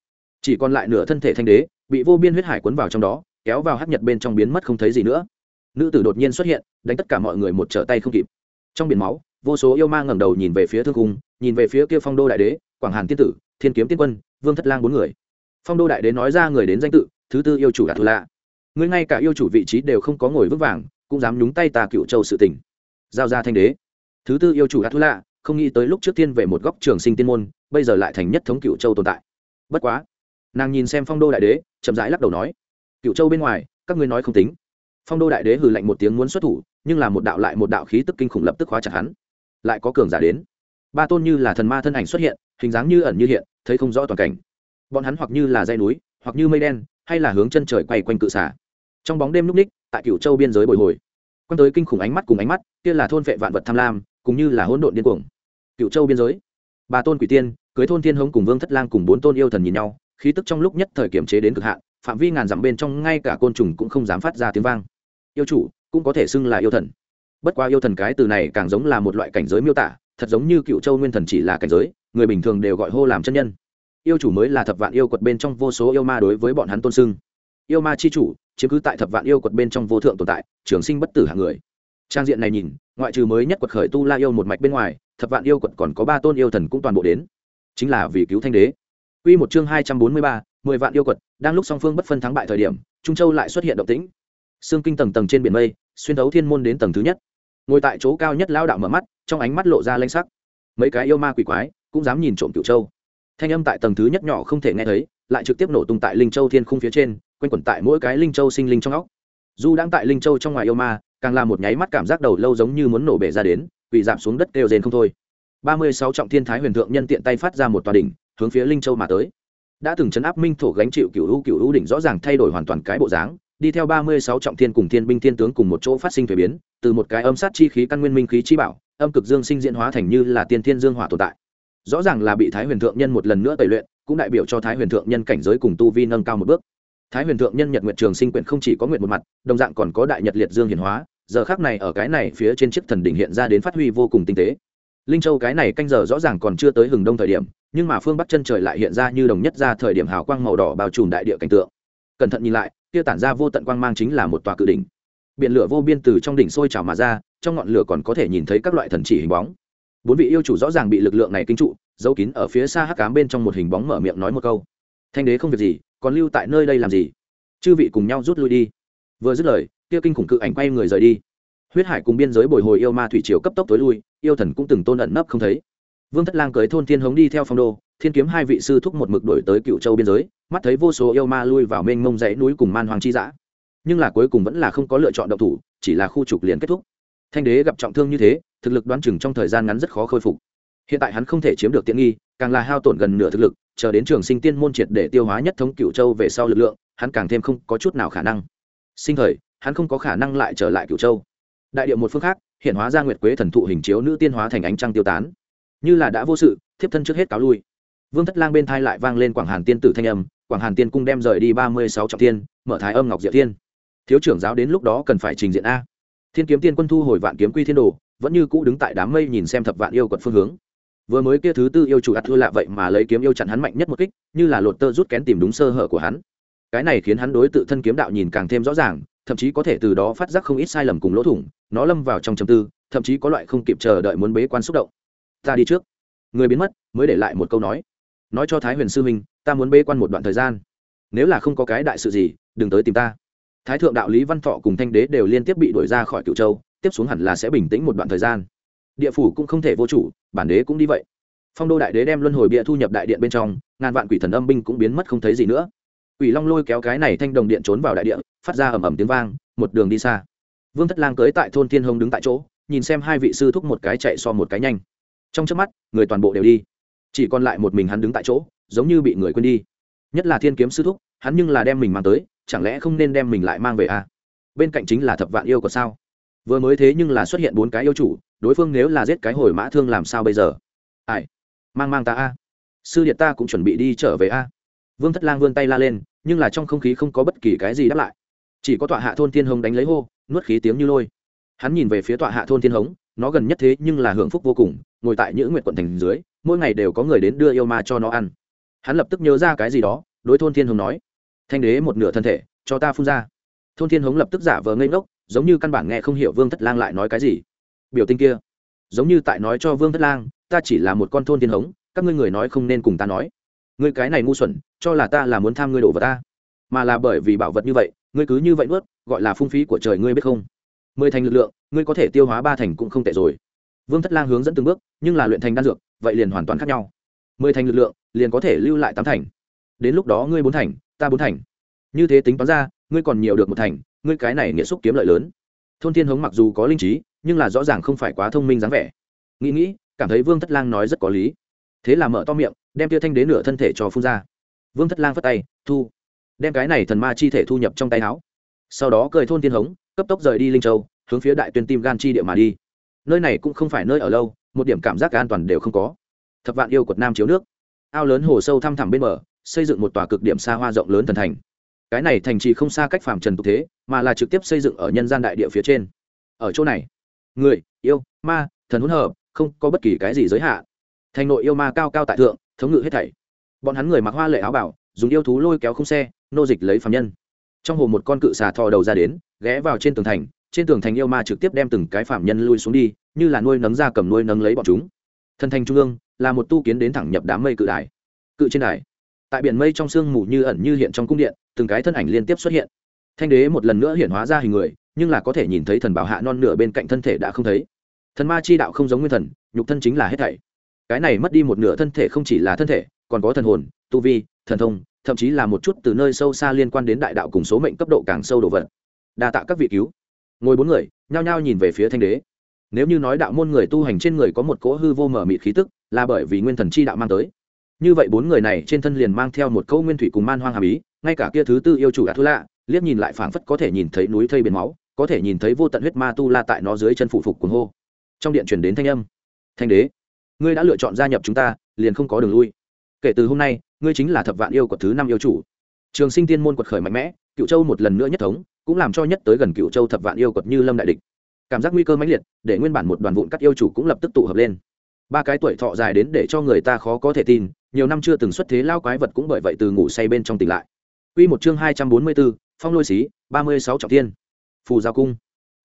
Chỉ còn lại nửa thân thể thanh đế, bị vô biên huyết hải cuốn vào trong đó, kéo vào hát nhật bên trong biến mất không thấy gì nữa. Nữ tử đột nhiên xuất hiện, đánh tất cả mọi người một trở tay không kịp. Trong biển máu, vô số yêu ma ngẩng đầu nhìn về phía thương cung, nhìn về phía kia phong đô đại đế, quảng hàn tiên tử, thiên kiếm tiên quân, vương thất lang bốn người phong đô đại đế nói ra người đến danh tự, thứ tư yêu chủ đạt thù lạ. Ngươi ngay cả yêu chủ vị trí đều không có ngồi vững vàng, cũng dám nhúng tay ta cựu châu sự tình. Giao ra thanh đế. Thứ tư yêu chủ đạt thù lạ, không nghĩ tới lúc trước tiên về một góc trường sinh tiên môn, bây giờ lại thành nhất thống cựu châu tồn tại. Bất quá, nàng nhìn xem phong đô đại đế, chậm rãi lắc đầu nói, cựu châu bên ngoài, các ngươi nói không tính. Phong đô đại đế hừ lạnh một tiếng muốn xuất thủ, nhưng là một đạo lại một đạo khí tức kinh khủng lập tức khóa chặt hắn. Lại có cường giả đến. Ba tôn như là thần ma thân ảnh xuất hiện, hình dáng như ẩn như hiện, thấy không rõ toàn cảnh bọn hắn hoặc như là dây núi, hoặc như mây đen, hay là hướng chân trời quay quanh cự xả trong bóng đêm núp ních, tại cựu châu biên giới bồi hồi quăng tới kinh khủng ánh mắt cùng ánh mắt, kia là thôn vệ vạn vật tham lam, cũng như là hỗn độn điên cuồng. Cựu châu biên giới ba tôn quỷ tiên, cưới thôn thiên hống cùng vương thất lang cùng bốn tôn yêu thần nhìn nhau, khí tức trong lúc nhất thời kiểm chế đến cực hạn, phạm vi ngàn dặm bên trong ngay cả côn trùng cũng không dám phát ra tiếng vang. Yêu chủ, cũng có thể xưng là yêu thần. Bất quá yêu thần cái từ này càng giống là một loại cảnh giới miêu tả, thật giống như cựu châu nguyên thần chỉ là cảnh giới, người bình thường đều gọi hô làm chân nhân yêu chủ mới là thập vạn yêu quật bên trong vô số yêu ma đối với bọn hắn tôn sưng. yêu ma chi chủ chiếm cứ tại thập vạn yêu quật bên trong vô thượng tồn tại trường sinh bất tử hạng người trang diện này nhìn ngoại trừ mới nhất quật khởi tu la yêu một mạch bên ngoài thập vạn yêu quật còn có ba tôn yêu thần cũng toàn bộ đến chính là vì cứu thanh đế Quy một chương hai trăm bốn mươi ba, mười vạn yêu quật, đang lúc song phương bất phân thắng bại thời điểm, Trung Châu lại xuất hiện động tĩnh. Sương kinh tầng tầng trên biển mây, xuyên thấu thiên môn đến tầng thứ nhất. Ngồi tại chỗ cao nhất lao đạo mở mắt, trong ánh mắt lộ ra lanh sắc. Mấy cái yêu ma quỷ quái cũng dám nhìn trộm Cửu Châu. Thanh âm tại tầng thứ nhất nhỏ không thể nghe thấy, lại trực tiếp nổ tung tại Linh Châu thiên khung phía trên, quanh quẩn tại mỗi cái Linh Châu sinh linh trong óc. Du đang tại Linh Châu trong ngoài yêu ma, càng là một nháy mắt cảm giác đầu lâu giống như muốn nổ bể ra đến, bị giảm xuống đất kêu rền không thôi. Ba mươi sáu trọng thiên thái huyền thượng nhân tiện tay phát ra một tòa đỉnh, hướng phía Linh Châu mà tới đã từng chấn áp minh thổ gánh chịu cựu u cựu u đỉnh rõ ràng thay đổi hoàn toàn cái bộ dáng đi theo ba mươi sáu trọng thiên cùng thiên binh thiên tướng cùng một chỗ phát sinh thuế biến từ một cái âm sát chi khí căn nguyên minh khí chi bảo âm cực dương sinh diễn hóa thành như là tiên thiên dương hỏa tồn tại rõ ràng là bị thái huyền thượng nhân một lần nữa tẩy luyện, cũng đại biểu cho thái huyền thượng nhân cảnh giới cùng tu vi nâng cao một bước. Thái huyền thượng nhân nhật nguyện trường sinh quyển không chỉ có nguyện một mặt, đồng dạng còn có đại nhật liệt dương hiển hóa, giờ khác này ở cái này phía trên chiếc thần đỉnh hiện ra đến phát huy vô cùng tinh tế. Linh châu cái này canh giờ rõ ràng còn chưa tới hừng đông thời điểm, nhưng mà phương bắc chân trời lại hiện ra như đồng nhất ra thời điểm hào quang màu đỏ bao trùm đại địa cảnh tượng. Cẩn thận nhìn lại, kia tản ra vô tận quang mang chính là một tòa cự đỉnh. Biển lửa vô biên từ trong đỉnh sôi trào mà ra, trong ngọn lửa còn có thể nhìn thấy các loại thần chỉ hình bóng bốn vị yêu chủ rõ ràng bị lực lượng này kinh trụ, giấu kín ở phía xa hắc cám bên trong một hình bóng mở miệng nói một câu. Thanh đế không việc gì, còn lưu tại nơi đây làm gì? Chư vị cùng nhau rút lui đi. Vừa dứt lời, kia kinh khủng cự ảnh quay người rời đi. Huyết hải cùng biên giới bồi hồi yêu ma thủy triều cấp tốc tối lui, yêu thần cũng từng tôn ẩn nấp không thấy. Vương thất lang cưới thôn thiên hống đi theo phong đô, thiên kiếm hai vị sư thúc một mực đổi tới cựu châu biên giới, mắt thấy vô số yêu ma lui vào mênh mông dãy núi cùng man hoàng chi dã. Nhưng là cuối cùng vẫn là không có lựa chọn động thủ, chỉ là khu trục liền kết thúc. Thanh đế gặp trọng thương như thế thực lực đoán chừng trong thời gian ngắn rất khó khôi phục. Hiện tại hắn không thể chiếm được tiện nghi, càng là hao tổn gần nửa thực lực, chờ đến trường sinh tiên môn triệt để tiêu hóa nhất thống cựu châu về sau lực lượng, hắn càng thêm không có chút nào khả năng. Sinh thời, hắn không có khả năng lại trở lại cựu châu. Đại điệu một phương khác, hiện hóa ra nguyệt quế thần thụ hình chiếu nữ tiên hóa thành ánh trăng tiêu tán. Như là đã vô sự, thiếp thân trước hết cáo lui. Vương thất lang bên thai lại vang lên quảng hàn tiên tử thanh âm, quảng hàn tiên cung đem rời đi ba mươi sáu trọng tiên, mở thái âm ngọc diệu tiên thiếu trưởng giáo đến lúc đó cần phải trình diện a. Thiên kiếm tiên quân thu hồi vạn kiếm quy thiên đồ vẫn như cũ đứng tại đám mây nhìn xem thập vạn yêu quật phương hướng. Vừa mới kia thứ tư yêu chủ ắt thua lạ vậy mà lấy kiếm yêu chặn hắn mạnh nhất một kích, như là lột tơ rút kén tìm đúng sơ hở của hắn. Cái này khiến hắn đối tự thân kiếm đạo nhìn càng thêm rõ ràng, thậm chí có thể từ đó phát giác không ít sai lầm cùng lỗ thủng, nó lâm vào trong chầm tư, thậm chí có loại không kịp chờ đợi muốn bế quan xúc động. Ta đi trước. Người biến mất, mới để lại một câu nói. Nói cho thái huyền sư huynh, ta muốn bế quan một đoạn thời gian. Nếu là không có cái đại sự gì, đừng tới tìm ta. Thái thượng đạo lý văn thọ cùng thanh đế đều liên tiếp bị đuổi ra khỏi cựu châu tiếp xuống hẳn là sẽ bình tĩnh một đoạn thời gian. Địa phủ cũng không thể vô chủ, bản đế cũng đi vậy. Phong đô đại đế đem luân hồi bịa thu nhập đại điện bên trong, ngàn vạn quỷ thần âm binh cũng biến mất không thấy gì nữa. Quỷ long lôi kéo cái này thanh đồng điện trốn vào đại điện phát ra ầm ầm tiếng vang, một đường đi xa. Vương thất lang cưới tại thôn thiên hồng đứng tại chỗ, nhìn xem hai vị sư thúc một cái chạy so một cái nhanh. Trong trước mắt, người toàn bộ đều đi. Chỉ còn lại một mình hắn đứng tại chỗ, giống như bị người quên đi. Nhất là thiên kiếm sư thúc, hắn nhưng là đem mình mang tới, chẳng lẽ không nên đem mình lại mang về à? bên cạnh chính là thập vạn yêu của sao? Vừa mới thế nhưng là xuất hiện bốn cái yêu chủ, đối phương nếu là giết cái hồi mã thương làm sao bây giờ? Ai? Mang mang ta a. Sư điện ta cũng chuẩn bị đi trở về a. Vương thất lang vươn tay la lên, nhưng là trong không khí không có bất kỳ cái gì đáp lại. Chỉ có tọa hạ thôn thiên hồng đánh lấy hô, nuốt khí tiếng như lôi. Hắn nhìn về phía tọa hạ thôn thiên hống nó gần nhất thế nhưng là hưởng phúc vô cùng, ngồi tại những nguyện quận thành dưới, mỗi ngày đều có người đến đưa yêu ma cho nó ăn. Hắn lập tức nhớ ra cái gì đó, đối thôn thiên hống nói, thanh đế một nửa thân thể, cho ta phun ra. Thôn thiên hống lập tức giả vờ ngây ngốc giống như căn bản nghe không hiểu vương thất lang lại nói cái gì. Biểu tình kia, giống như tại nói cho vương thất lang, ta chỉ là một con thôn thiên hống, các ngươi người nói không nên cùng ta nói. Ngươi cái này ngu xuẩn, cho là ta là muốn tham ngươi đổ vào ta. Mà là bởi vì bảo vật như vậy, ngươi cứ như vậy nuốt, gọi là phung phí của trời ngươi biết không? Mười thành lực lượng, ngươi có thể tiêu hóa ba thành cũng không tệ rồi. Vương thất lang hướng dẫn từng bước, nhưng là luyện thành đan dược, vậy liền hoàn toàn khác nhau. Mười thành lực lượng, liền có thể lưu lại tám thành. Đến lúc đó ngươi bốn thành, ta bốn thành. Như thế tính toán ra, ngươi còn nhiều được một thành ngươi cái này nghĩa xúc kiếm lợi lớn. Thôn thiên hống mặc dù có linh trí, nhưng là rõ ràng không phải quá thông minh dáng vẻ. Nghĩ nghĩ, cảm thấy vương thất lang nói rất có lý. Thế là mở to miệng, đem tia thanh đến nửa thân thể cho phun ra. Vương thất lang phất tay, thu. Đem cái này thần ma chi thể thu nhập trong tay áo. Sau đó cười thôn thiên hống, cấp tốc rời đi linh châu, hướng phía đại tuyên tim gan chi địa mà đi. Nơi này cũng không phải nơi ở lâu, một điểm cảm giác an toàn đều không có. Thập vạn yêu quật nam chiếu nước. Ao lớn hồ sâu thăm thẳm bên bờ, xây dựng một tòa cực điểm xa hoa rộng lớn thần thành cái này thành trì không xa cách phàm trần tục thế, mà là trực tiếp xây dựng ở nhân gian đại địa phía trên. Ở chỗ này, người, yêu, ma, thần hỗn hợp, không có bất kỳ cái gì giới hạn. Thành nội yêu ma cao cao tại thượng, thống ngự hết thảy. Bọn hắn người mặc hoa lệ áo bảo, dùng yêu thú lôi kéo không xe, nô dịch lấy phạm nhân. Trong hồ một con cự xà thò đầu ra đến, ghé vào trên tường thành, trên tường thành yêu ma trực tiếp đem từng cái phạm nhân lui xuống đi, như là nuôi nấng ra cầm nuôi nấng lấy bọn chúng. Thân thành trung ương, là một tu kiến đến thẳng nhập đám mây cự đài. Cự trên đài tại biển mây trong sương mù như ẩn như hiện trong cung điện, từng cái thân ảnh liên tiếp xuất hiện. Thanh đế một lần nữa hiện hóa ra hình người, nhưng là có thể nhìn thấy thần bảo hạ non nửa bên cạnh thân thể đã không thấy. Thần ma chi đạo không giống nguyên thần, nhục thân chính là hết thảy. Cái này mất đi một nửa thân thể không chỉ là thân thể, còn có thần hồn, tu vi, thần thông, thậm chí là một chút từ nơi sâu xa liên quan đến đại đạo cùng số mệnh cấp độ càng sâu đồ vật. Đa tạ các vị cứu. Ngồi bốn người, nhao nhao nhìn về phía thanh đế. Nếu như nói đạo môn người tu hành trên người có một cỗ hư vô mở mịt khí tức, là bởi vì nguyên thần chi đạo mang tới như vậy bốn người này trên thân liền mang theo một câu nguyên thủy cùng man hoang hàm ý, ngay cả kia thứ tư yêu chủ đã thu lạ liếc nhìn lại phảng phất có thể nhìn thấy núi thây biển máu, có thể nhìn thấy vô tận huyết ma tu la tại nó dưới chân phụ phục cuồng hô. Trong điện truyền đến thanh âm. Thanh đế, ngươi đã lựa chọn gia nhập chúng ta, liền không có đường lui. Kể từ hôm nay, ngươi chính là thập vạn yêu của thứ năm yêu chủ. Trường sinh tiên môn quật khởi mạnh mẽ cựu châu một lần nữa nhất thống, cũng làm cho nhất tới gần cựu châu thập vạn yêu quật như lâm đại địch. Cảm giác nguy cơ mãnh liệt, để nguyên bản một đoàn vụn các yêu chủ cũng lập tức tụ hợp lên. Ba cái tuổi thọ dài đến để cho người ta khó có thể tin nhiều năm chưa từng xuất thế lao quái vật cũng bởi vậy từ ngủ say bên trong tỉnh lại Quy một chương hai trăm bốn mươi 244, Phong Lôi Xí, ba mươi sáu trọng thiên. Phù Giao cung.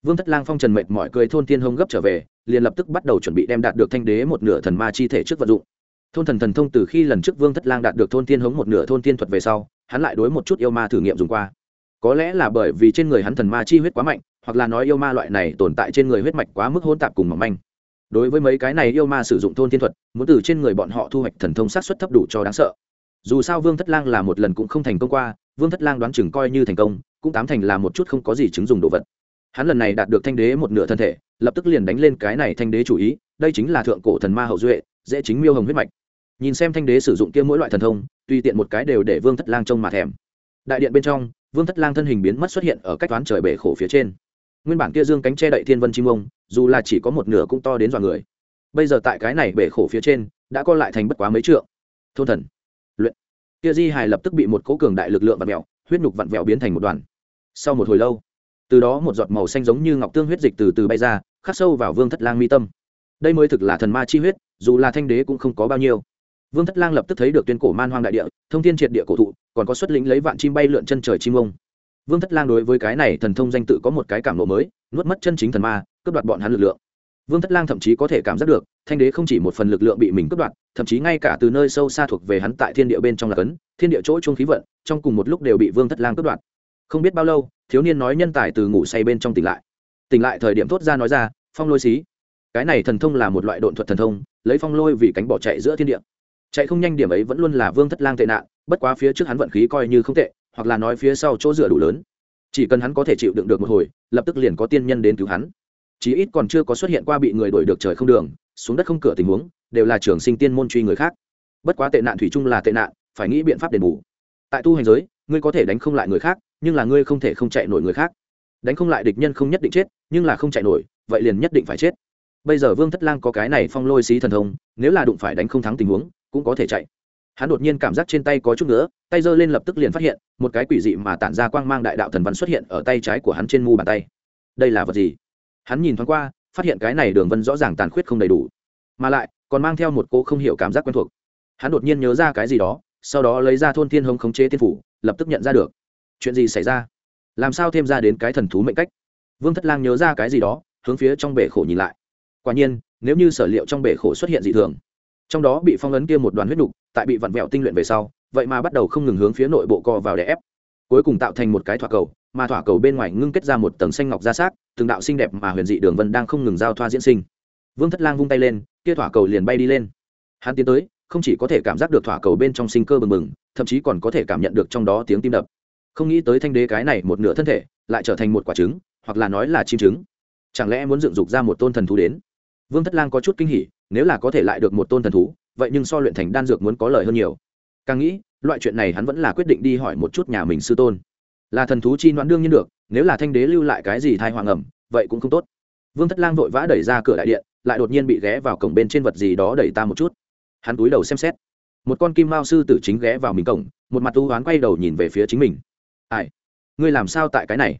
Vương Thất Lang phong trần mệt mỏi cười thôn thiên hung gấp trở về, liền lập tức bắt đầu chuẩn bị đem đạt được thanh đế một nửa thần ma chi thể trước vận dụng. Thôn thần thần thông từ khi lần trước Vương Thất Lang đạt được thôn thiên hống một nửa thôn thiên thuật về sau, hắn lại đối một chút yêu ma thử nghiệm dùng qua. Có lẽ là bởi vì trên người hắn thần ma chi huyết quá mạnh, hoặc là nói yêu ma loại này tồn tại trên người huyết mạch quá mức hỗn tạp cùng mỏng manh. Đối với mấy cái này yêu ma sử dụng thôn tiên thuật, muốn từ trên người bọn họ thu hoạch thần thông sát xuất thấp đủ cho đáng sợ. Dù sao Vương Thất Lang là một lần cũng không thành công qua, Vương Thất Lang đoán chừng coi như thành công, cũng tám thành là một chút không có gì chứng dùng đồ vật. Hắn lần này đạt được thanh đế một nửa thân thể lập tức liền đánh lên cái này thanh đế chủ ý đây chính là thượng cổ thần ma hậu duệ dễ chính miêu hồng huyết mạch. Nhìn xem thanh đế sử dụng kia mỗi loại thần thông tùy tiện một cái đều để vương thất lang trông mà thèm. Đại điện bên trong vương thất lang thân hình biến mất xuất hiện ở cách toán trời bể khổ phía trên nguyên bản kia dương cánh che đậy thiên vân chim ông, dù là chỉ có một nửa cũng to đến dọa người. Bây giờ tại cái này bể khổ phía trên, đã co lại thành bất quá mấy trượng. Thôn thần, luyện. Kia di hài lập tức bị một cố cường đại lực lượng vặn vẹo, huyết nhục vặn vẹo biến thành một đoàn. Sau một hồi lâu, từ đó một giọt màu xanh giống như ngọc tương huyết dịch từ từ bay ra, khắc sâu vào vương thất lang mi tâm. Đây mới thực là thần ma chi huyết, dù là thanh đế cũng không có bao nhiêu. Vương thất lang lập tức thấy được tuyên cổ man hoang đại địa, thông thiên triệt địa cổ thụ, còn có xuất lĩnh lấy vạn chim bay lượn chân trời chim ông vương thất lang đối với cái này thần thông danh tự có một cái cảm lộ mới, nuốt mất chân chính thần ma, cướp đoạt bọn hắn lực lượng. Vương thất lang thậm chí có thể cảm giác được, thanh đế không chỉ một phần lực lượng bị mình cướp đoạt, thậm chí ngay cả từ nơi sâu xa thuộc về hắn tại thiên địa bên trong là cấn, thiên địa chỗ trung khí vận, trong cùng một lúc đều bị vương thất lang cướp đoạt. Không biết bao lâu, thiếu niên nói nhân tài từ ngủ say bên trong tỉnh lại. Tỉnh lại thời điểm thốt ra nói ra, phong lôi xí, cái này thần thông là một loại độn thuật thần thông, lấy phong lôi vì cánh bỏ chạy giữa thiên địa. Chạy không nhanh điểm ấy vẫn luôn là vương thất lang tệ nạn, bất quá phía trước hắn vận khí coi như không tệ hoặc là nói phía sau chỗ dựa đủ lớn. Chỉ cần hắn có thể chịu đựng được một hồi, lập tức liền có tiên nhân đến cứu hắn. Chí ít còn chưa có xuất hiện qua bị người đuổi được trời không đường, xuống đất không cửa tình huống, đều là trường sinh tiên môn truy người khác. Bất quá tệ nạn thủy chung là tệ nạn, phải nghĩ biện pháp đền bù. Tại tu hành giới, ngươi có thể đánh không lại người khác, nhưng là ngươi không thể không chạy nổi người khác. Đánh không lại địch nhân không nhất định chết, nhưng là không chạy nổi, vậy liền nhất định phải chết. Bây giờ vương thất lang có cái này phong lôi xí thần thông, nếu là đụng phải đánh không thắng tình huống, cũng có thể chạy hắn đột nhiên cảm giác trên tay có chút nữa, tay giơ lên lập tức liền phát hiện, một cái quỷ dị mà tản ra quang mang đại đạo thần văn xuất hiện ở tay trái của hắn trên mu bàn tay. Đây là vật gì? Hắn nhìn thoáng qua, phát hiện cái này đường vân rõ ràng tàn khuyết không đầy đủ. Mà lại, còn mang theo một cô không hiểu cảm giác quen thuộc. Hắn đột nhiên nhớ ra cái gì đó, sau đó lấy ra thôn thiên hồng khống chế tiên phủ, lập tức nhận ra được. Chuyện gì xảy ra? Làm sao thêm ra đến cái thần thú mệnh cách? Vương thất lang nhớ ra cái gì đó, hướng phía trong bể khổ nhìn lại. Quả nhiên, nếu như sở liệu trong bể khổ xuất hiện dị thường trong đó bị phong ấn kia một đoàn huyết đục tại bị vặn vẹo tinh luyện về sau, vậy mà bắt đầu không ngừng hướng phía nội bộ co vào để ép. Cuối cùng tạo thành một cái thỏa cầu, mà thỏa cầu bên ngoài ngưng kết ra một tầng xanh ngọc ra sát từng đạo xinh đẹp mà huyền dị đường vân đang không ngừng giao thoa diễn sinh. Vương thất lang vung tay lên, kia thỏa cầu liền bay đi lên. Hắn tiến tới, không chỉ có thể cảm giác được thỏa cầu bên trong sinh cơ bừng bừng, thậm chí còn có thể cảm nhận được trong đó tiếng tim đập. Không nghĩ tới thanh đế cái này một nửa thân thể, lại trở thành một quả trứng, hoặc là nói là chim trứng. Chẳng lẽ muốn dựng dục ra một tôn thần thú đến? Vương thất lang có chút kinh hỉ nếu là có thể lại được một tôn thần thú, vậy nhưng so luyện thành đan dược muốn có lời hơn nhiều. Càng nghĩ, loại chuyện này hắn vẫn là quyết định đi hỏi một chút nhà mình sư tôn. Là thần thú chi đoán đương nhiên được, nếu là thanh đế lưu lại cái gì thai hoàng ẩm, vậy cũng không tốt. Vương thất lang vội vã đẩy ra cửa đại điện, lại đột nhiên bị ghé vào cổng bên trên vật gì đó đẩy ta một chút. Hắn túi đầu xem xét. Một con kim mao sư tử chính ghé vào mình cổng, một mặt tu hoán quay đầu nhìn về phía chính mình. Ai? Ngươi làm sao tại cái này?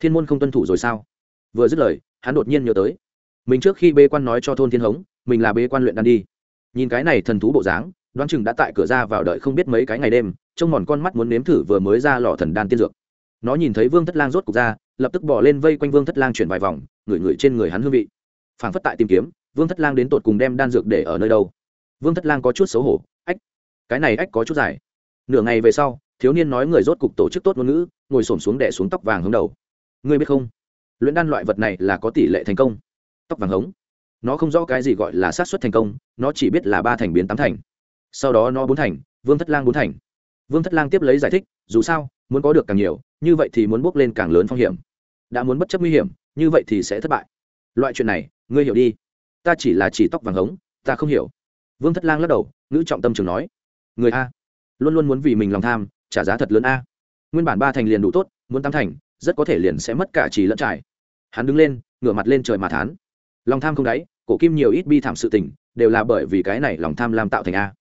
Thiên môn không tuân thủ rồi sao? Vừa dứt lời, hắn đột nhiên nhớ tới mình trước khi bê quan nói cho thôn thiên hống, mình là bê quan luyện đan đi. Nhìn cái này thần thú bộ dáng, đoán chừng đã tại cửa ra vào đợi không biết mấy cái ngày đêm, trông mòn con mắt muốn nếm thử vừa mới ra lò thần đan tiên dược. Nó nhìn thấy vương thất lang rốt cục ra, lập tức bỏ lên vây quanh vương thất lang chuyển vài vòng, ngửi ngửi trên người hắn hương vị. Phảng phất tại tìm kiếm, vương thất lang đến tột cùng đem đan dược để ở nơi đâu. Vương thất lang có chút xấu hổ, ách, cái này ách có chút dài. Nửa ngày về sau, thiếu niên nói người rốt cục tổ chức tốt ngôn ngữ, ngồi xổm xuống đẻ xuống tóc vàng hướng đầu. Ngươi biết không? Luyện đan loại vật này là có tỷ lệ thành công tóc vàng hống. Nó không rõ cái gì gọi là sát xuất thành công, nó chỉ biết là ba thành biến tám thành. Sau đó nó bốn thành, vương thất lang bốn thành. Vương thất lang tiếp lấy giải thích, dù sao, muốn có được càng nhiều, như vậy thì muốn bước lên càng lớn phong hiểm. Đã muốn bất chấp nguy hiểm, như vậy thì sẽ thất bại. Loại chuyện này, ngươi hiểu đi. Ta chỉ là chỉ tóc vàng hống, ta không hiểu. Vương thất lang lắc đầu, ngữ trọng tâm trường nói. Người a. Luôn luôn muốn vì mình lòng tham, trả giá thật lớn a. Nguyên bản ba thành liền đủ tốt, muốn tám thành, rất có thể liền sẽ mất cả trì lẫn trải. Hắn đứng lên, ngửa mặt lên trời mà thán lòng tham không đáy, cổ kim nhiều ít bi thảm sự tình, đều là bởi vì cái này lòng tham làm tạo thành a.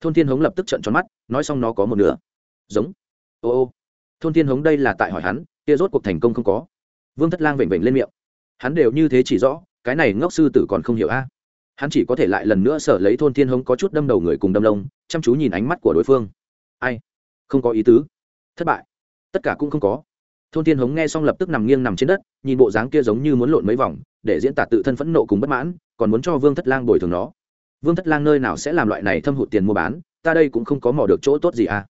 Thôn thiên hống lập tức trận tròn mắt, nói xong nó có một nửa. Giống. Ô ô. Thôn thiên hống đây là tại hỏi hắn, kia rốt cuộc thành công không có. Vương thất lang vểnh vểnh lên miệng. Hắn đều như thế chỉ rõ, cái này ngốc sư tử còn không hiểu a. Hắn chỉ có thể lại lần nữa sở lấy thôn thiên hống có chút đâm đầu người cùng đâm lông, chăm chú nhìn ánh mắt của đối phương. Ai? Không có ý tứ. Thất bại. Tất cả cũng không có thôn thiên hống nghe xong lập tức nằm nghiêng nằm trên đất, nhìn bộ dáng kia giống như muốn lộn mấy vòng, để diễn tả tự thân phẫn nộ cùng bất mãn, còn muốn cho vương thất lang bồi thường nó. Vương thất lang nơi nào sẽ làm loại này thâm hụt tiền mua bán, ta đây cũng không có mò được chỗ tốt gì à.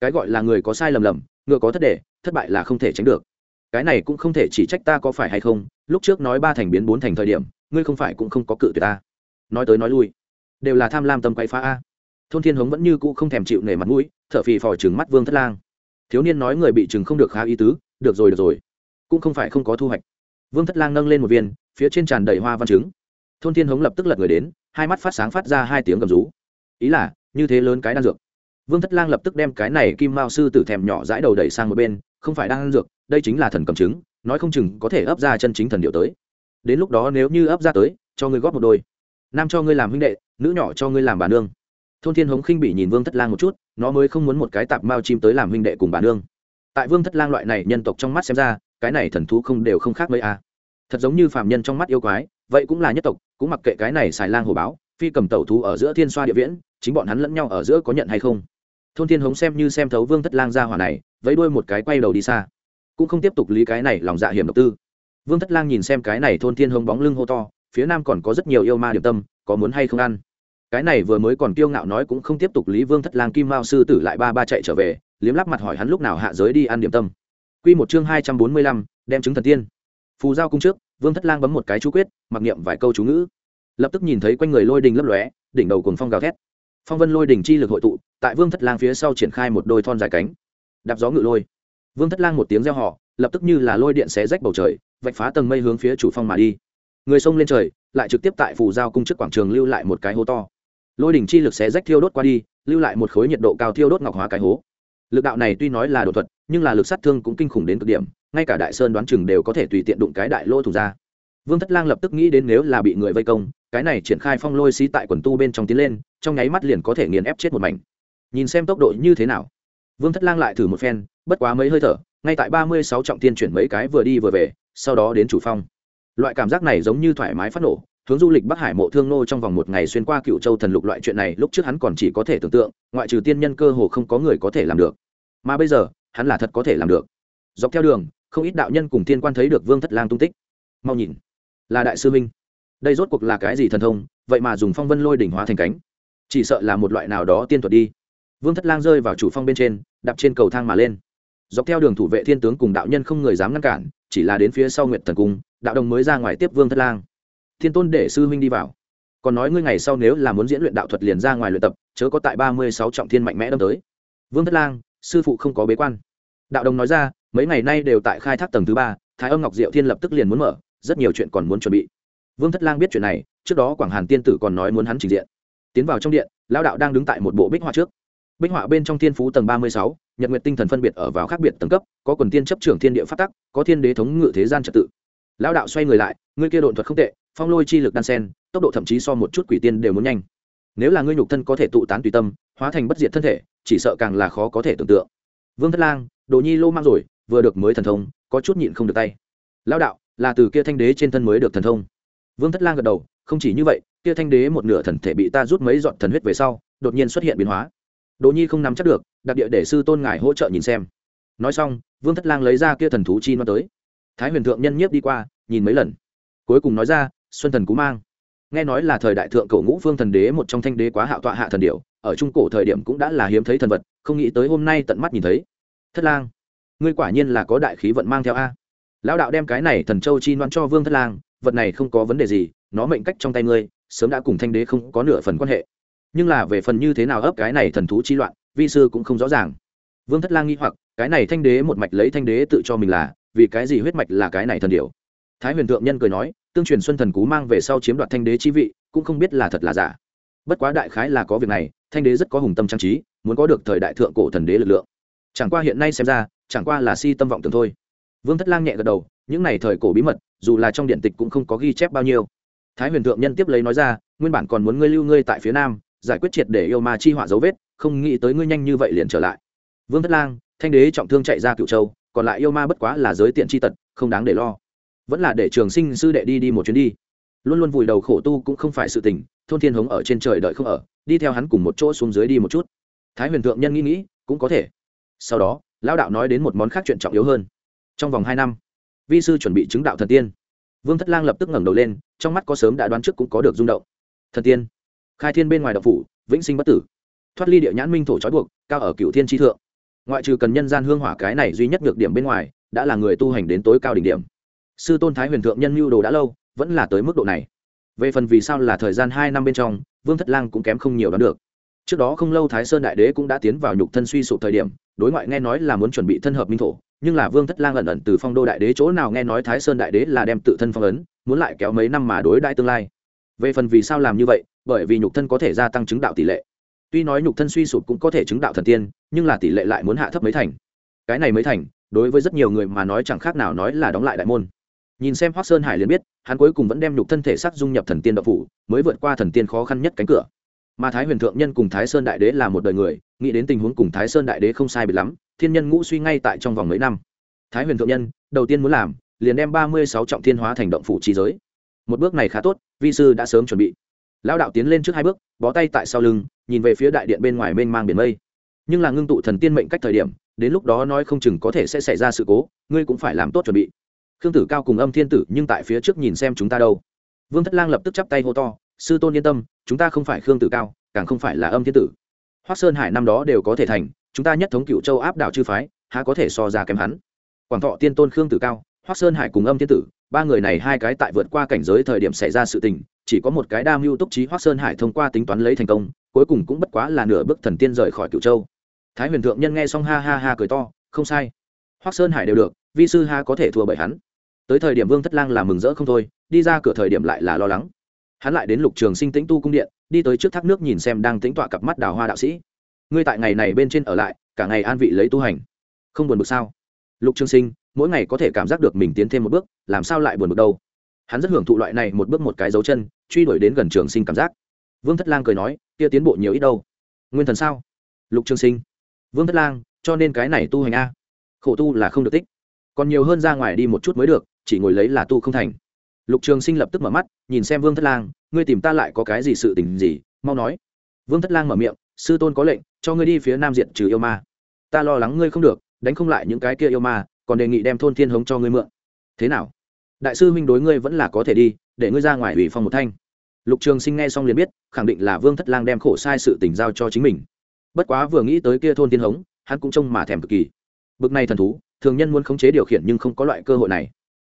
Cái gọi là người có sai lầm lầm, ngựa có thất để, thất bại là không thể tránh được. Cái này cũng không thể chỉ trách ta có phải hay không, lúc trước nói ba thành biến bốn thành thời điểm, ngươi không phải cũng không có cự tuyệt ta. Nói tới nói lui, đều là tham lam tâm quay phá a. Thôn thiên hống vẫn như cũ không thèm chịu nể mặt mũi t h ở phì phò trừng mắt vương thất lang. Thiếu niên nói người bị chừng không được khá ý tứ được rồi được rồi. Cũng không phải không có thu hoạch. Vương thất lang nâng lên một viên, phía trên tràn đầy hoa văn trứng. Thôn thiên hống lập tức lật người đến, hai mắt phát sáng phát ra hai tiếng gầm rú. Ý là, như thế lớn cái đan dược. Vương thất lang lập tức đem cái này kim mao sư tử thèm nhỏ dãi đầu đẩy sang một bên, không phải đan dược, đây chính là thần cầm trứng, nói không chừng có thể ấp ra chân chính thần điệu tới. Đến lúc đó nếu như ấp ra tới, cho ngươi góp một đôi. Nam cho ngươi làm huynh đệ, nữ nhỏ cho ngươi làm bà nương. Thôn thiên hống khinh bị nhìn vương thất lang một chút, nó mới không muốn một cái tạp mao chim tới làm huynh đệ cùng bà nương tại vương thất lang loại này nhân tộc trong mắt xem ra, cái này thần thú không đều không khác mấy a. À. thật giống như phạm nhân trong mắt yêu quái, vậy cũng là nhất tộc, cũng mặc kệ cái này xài lang hồ báo, phi cầm tẩu thú ở giữa thiên xoa địa viễn, chính bọn hắn lẫn nhau ở giữa có nhận hay không? Thôn thiên hống xem như xem thấu vương thất lang ra hỏa này, vẫy đuôi một cái quay đầu đi xa. Cũng không tiếp tục lý cái này lòng dạ hiểm độc tư. Vương thất lang nhìn xem cái này thôn thiên hống bóng lưng hô to, phía nam còn có rất nhiều yêu ma điểm tâm, có muốn hay không ăn? Cái này vừa mới còn kiêu ngạo nói cũng không tiếp tục lý vương thất lang kim mao sư tử lại ba ba chạy trở về liếm lắp mặt hỏi hắn lúc nào hạ giới đi ăn điểm tâm. Q một chương hai trăm bốn mươi lăm, đem chứng thần tiên. Phù giao cung trước, vương thất lang bấm một cái chú quyết, mặc niệm vài câu chú ngữ. Lập tức nhìn thấy quanh người lôi đình lấp lóe, đỉnh đầu cùng phong gào thét. Phong vân lôi đình chi lực hội tụ, tại vương thất lang phía sau triển khai một đôi thon dài cánh. Đạp gió ngự lôi. Vương thất lang một tiếng reo họ lập tức như là lôi điện xé rách bầu trời, vạch phá tầng mây hướng phía chủ phong mà đi. Người xông lên trời, lại trực tiếp tại phù giao cung trước quảng trường lưu lại một cái hố to. Lôi đỉnh chi lực xé rách thiêu đốt qua đi, lưu lại một khối nhiệt độ cao thiêu đốt ngọc hóa cái hố lực đạo này tuy nói là đột thuật, nhưng là lực sát thương cũng kinh khủng đến cực điểm, ngay cả đại sơn đoán chừng đều có thể tùy tiện đụng cái đại lô thủ ra. Vương thất lang lập tức nghĩ đến nếu là bị người vây công, cái này triển khai phong lôi xí tại quần tu bên trong tiến lên, trong nháy mắt liền có thể nghiền ép chết một mảnh. Nhìn xem tốc độ như thế nào, vương thất lang lại thử một phen, bất quá mấy hơi thở, ngay tại ba mươi sáu trọng tiên chuyển mấy cái vừa đi vừa về, sau đó đến chủ phong. Loại cảm giác này giống như thoải mái phát nổ hướng du lịch bắc hải mộ thương nô trong vòng một ngày xuyên qua cựu châu thần lục loại chuyện này lúc trước hắn còn chỉ có thể tưởng tượng, ngoại trừ tiên nhân cơ hồ không có người có thể làm được. Mà bây giờ, hắn là thật có thể làm được. Dọc theo đường, không ít đạo nhân cùng tiên quan thấy được vương thất lang tung tích. Mau nhìn. Là đại sư minh đây rốt cuộc là cái gì thần thông, vậy mà dùng phong vân lôi đỉnh hóa thành cánh. Chỉ sợ là một loại nào đó tiên thuật đi. Vương thất lang rơi vào chủ phong bên trên, đạp trên cầu thang mà lên. Dọc theo đường thủ vệ thiên tướng cùng đạo nhân không người dám ngăn cản, chỉ là đến phía sau nguyệt thần cung, đạo đồng mới ra ngoài tiếp vương thất lang thiên tôn để sư huynh đi vào. Còn nói ngươi ngày sau nếu là muốn diễn luyện đạo thuật liền ra ngoài luyện tập, chớ có tại ba mươi sáu trọng thiên mạnh mẽ đâm tới. Vương thất lang, sư phụ không có bế quan. Đạo đồng nói ra, mấy ngày nay đều tại khai thác tầng thứ ba, thái âm ngọc diệu thiên lập tức liền muốn mở, rất nhiều chuyện còn muốn chuẩn bị. Vương thất lang biết chuyện này, trước đó quảng hàn tiên tử còn nói muốn hắn trình diện. Tiến vào trong điện lao đạo đang đứng tại một bộ bích họa trước. Bích họa bên trong thiên phú tầng ba mươi sáu, nhật nguyệt tinh thần phân biệt ở vào khác biệt tầng cấp, có quần tiên chấp trưởng thiên địa phát tắc, có thiên đế thống ngự thế gian trật tự. Lao đạo xoay người lại, ngươi kia độn thuật không tệ phong lôi chi lực đan sen, tốc độ thậm chí so một chút quỷ tiên đều muốn nhanh. Nếu là ngươi nhục thân có thể tụ tán tùy tâm, hóa thành bất diệt thân thể, chỉ sợ càng là khó có thể tưởng tượng. Vương thất lang, đồ nhi lô mang rồi, vừa được mới thần thông, có chút nhịn không được tay. Lao đạo, là từ kia thanh đế trên thân mới được thần thông. Vương thất lang gật đầu, không chỉ như vậy, kia thanh đế một nửa thần thể bị ta rút mấy dọn thần huyết về sau, đột nhiên xuất hiện biến hóa. Đồ nhi không nắm chắc được, đặc địa để sư tôn ngài hỗ trợ nhìn xem. Nói xong, vương thất lang lấy ra kia thần thú chi nó tới. Thái huyền thượng nhân nhiếp đi qua, nhìn mấy lần. Cuối cùng nói ra xuân thần cú mang. Nghe nói là thời đại thượng cổ ngũ phương thần đế, một trong thanh đế quá hạo tọa hạ thần điệu ở trung cổ thời điểm cũng đã là hiếm thấy thần vật, không nghĩ tới hôm nay tận mắt nhìn thấy. Thất lang, ngươi quả nhiên là có đại khí vận mang theo a. Lão đạo đem cái này thần châu chi loan cho vương thất lang, vật này không có vấn đề gì, nó mệnh cách trong tay ngươi, sớm đã cùng thanh đế không có nửa phần quan hệ. Nhưng là về phần như thế nào ấp cái này thần thú chi loạn vi sư cũng không rõ ràng. Vương thất lang nghi hoặc, cái này thanh đế một mạch lấy thanh đế tự cho mình là, vì cái gì huyết mạch là cái này thần điều thái huyền thượng nhân cười nói tương truyền xuân thần cú mang về sau chiếm đoạt thanh đế chi vị, cũng không biết là thật là giả. Bất quá đại khái là có việc này, thanh đế rất có hùng tâm trang trí, muốn có được thời đại thượng cổ thần đế lực lượng. Chẳng qua hiện nay xem ra, chẳng qua là si tâm vọng tưởng thôi. Vương thất lang nhẹ gật đầu, những này thời cổ bí mật, dù là trong điện tịch cũng không có ghi chép bao nhiêu. Thái huyền thượng nhân tiếp lấy nói ra, nguyên bản còn muốn ngươi lưu ngươi tại phía nam, giải quyết triệt để yêu ma chi họa dấu vết, không nghĩ tới ngươi nhanh như vậy liền trở lại. Vương thất lang, thanh đế trọng thương chạy ra cựu châu, còn lại yêu ma bất quá là giới tiện chi tật, không đáng để lo vẫn là để trường sinh sư đệ đi đi một chuyến đi. Luôn luôn vùi đầu khổ tu cũng không phải sự tình, thôn thiên hống ở trên trời đợi không ở, đi theo hắn cùng một chỗ xuống dưới đi một chút. Thái huyền thượng nhân nghĩ nghĩ, cũng có thể. Sau đó, lão đạo nói đến một món khác chuyện trọng yếu hơn. Trong vòng hai năm, vi sư chuẩn bị chứng đạo thần tiên. Vương thất lang lập tức ngẩng đầu lên, trong mắt có sớm đã đoán trước cũng có được rung động. Thần tiên, khai thiên bên ngoài đậu phủ, vĩnh sinh bất tử. Thoát ly địa nhãn minh thổ trói buộc, cao ở cựu thiên tri thượng. Ngoại trừ cần nhân gian hương hỏa cái này duy nhất được điểm bên ngoài, đã là người tu hành đến tối cao đỉnh điểm sư tôn thái huyền thượng nhân mưu đồ đã lâu, vẫn là tới mức độ này. Về phần vì sao là thời gian hai năm bên trong, vương thất lang cũng kém không nhiều đoán được. Trước đó không lâu thái sơn đại đế cũng đã tiến vào nhục thân suy sụp thời điểm, đối ngoại nghe nói là muốn chuẩn bị thân hợp minh thổ, nhưng là vương thất lang ẩn ẩn từ phong đô đại đế chỗ nào nghe nói thái sơn đại đế là đem tự thân phong ấn, muốn lại kéo mấy năm mà đối đại tương lai. Về phần vì sao làm như vậy, bởi vì nhục thân có thể gia tăng chứng đạo tỷ lệ. Tuy nói nhục thân suy sụp cũng có thể chứng đạo thần tiên, nhưng là tỷ lệ lại muốn hạ thấp mấy thành. Cái này mới thành, đối với rất nhiều người mà nói chẳng khác nào nói là đóng lại đại môn nhìn xem hoác sơn hải liền biết, hắn cuối cùng vẫn đem nhục thân thể sắc dung nhập thần tiên đậu phủ, mới vượt qua thần tiên khó khăn nhất cánh cửa. Mà thái huyền thượng nhân cùng thái sơn đại đế là một đời người, nghĩ đến tình huống cùng thái sơn đại đế không sai biệt lắm, thiên nhân ngũ suy ngay tại trong vòng mấy năm. Thái huyền thượng nhân, đầu tiên muốn làm, liền đem ba mươi sáu trọng thiên hóa thành động phủ trí giới. Một bước này khá tốt, vi sư đã sớm chuẩn bị. Lão đạo tiến lên trước hai bước, bó tay tại sau lưng, nhìn về phía đại điện bên ngoài mênh mang biển mây. Nhưng là ngưng tụ thần tiên mệnh cách thời điểm, đến lúc đó nói không chừng có thể sẽ xảy ra sự cố, ngươi cũng phải làm tốt chuẩn bị khương tử cao cùng âm thiên tử nhưng tại phía trước nhìn xem chúng ta đâu. Vương thất lang lập tức chắp tay hô to, sư tôn yên tâm, chúng ta không phải khương tử cao, càng không phải là âm thiên tử. Hoác sơn hải năm đó đều có thể thành, chúng ta nhất thống cựu châu áp đảo chư phái, há có thể so ra kém hắn? Quảng thọ tiên tôn khương tử cao, hoác sơn hải cùng âm thiên tử, ba người này hai cái tại vượt qua cảnh giới thời điểm xảy ra sự tình, chỉ có một cái đa mưu túc trí hoác sơn hải thông qua tính toán lấy thành công, cuối cùng cũng bất quá là nửa bước thần tiên rời khỏi cựu châu. Thái huyền thượng nhân nghe xong ha ha ha cười to, không sai. Hoác sơn hải đều được, vi sư ha có thể thua bởi hắn tới thời điểm vương thất lang là mừng rỡ không thôi, đi ra cửa thời điểm lại là lo lắng. Hắn lại đến lục trường sinh tĩnh tu cung điện, đi tới trước thác nước nhìn xem đang tính tọa cặp mắt đào hoa đạo sĩ. Ngươi tại ngày này bên trên ở lại, cả ngày an vị lấy tu hành. Không buồn bực sao? Lục trường sinh, mỗi ngày có thể cảm giác được mình tiến thêm một bước, làm sao lại buồn bực đâu? Hắn rất hưởng thụ loại này một bước một cái dấu chân, truy đuổi đến gần trường sinh cảm giác. Vương thất lang cười nói, kia tiến bộ nhiều ít đâu. Nguyên thần sao? Lục trường sinh. Vương thất lang, cho nên cái này tu hành a? Khổ tu là không được tích. Còn nhiều hơn ra ngoài đi một chút mới được chỉ ngồi lấy là tu không thành. Lục trường sinh lập tức mở mắt, nhìn xem vương thất lang, ngươi tìm ta lại có cái gì sự tình gì, mau nói. Vương thất lang mở miệng, sư tôn có lệnh, cho ngươi đi phía nam diện trừ yêu ma. Ta lo lắng ngươi không được, đánh không lại những cái kia yêu ma, còn đề nghị đem thôn thiên hống cho ngươi mượn. Thế nào? Đại sư huynh đối ngươi vẫn là có thể đi, để ngươi ra ngoài ủy phong một thanh. Lục trường sinh nghe xong liền biết, khẳng định là vương thất lang đem khổ sai sự tình giao cho chính mình. Bất quá vừa nghĩ tới kia thôn thiên hống, hắn cũng trông mà thèm cực kỳ. Bực này thần thú, thường nhân muốn khống chế điều khiển nhưng không có loại cơ hội này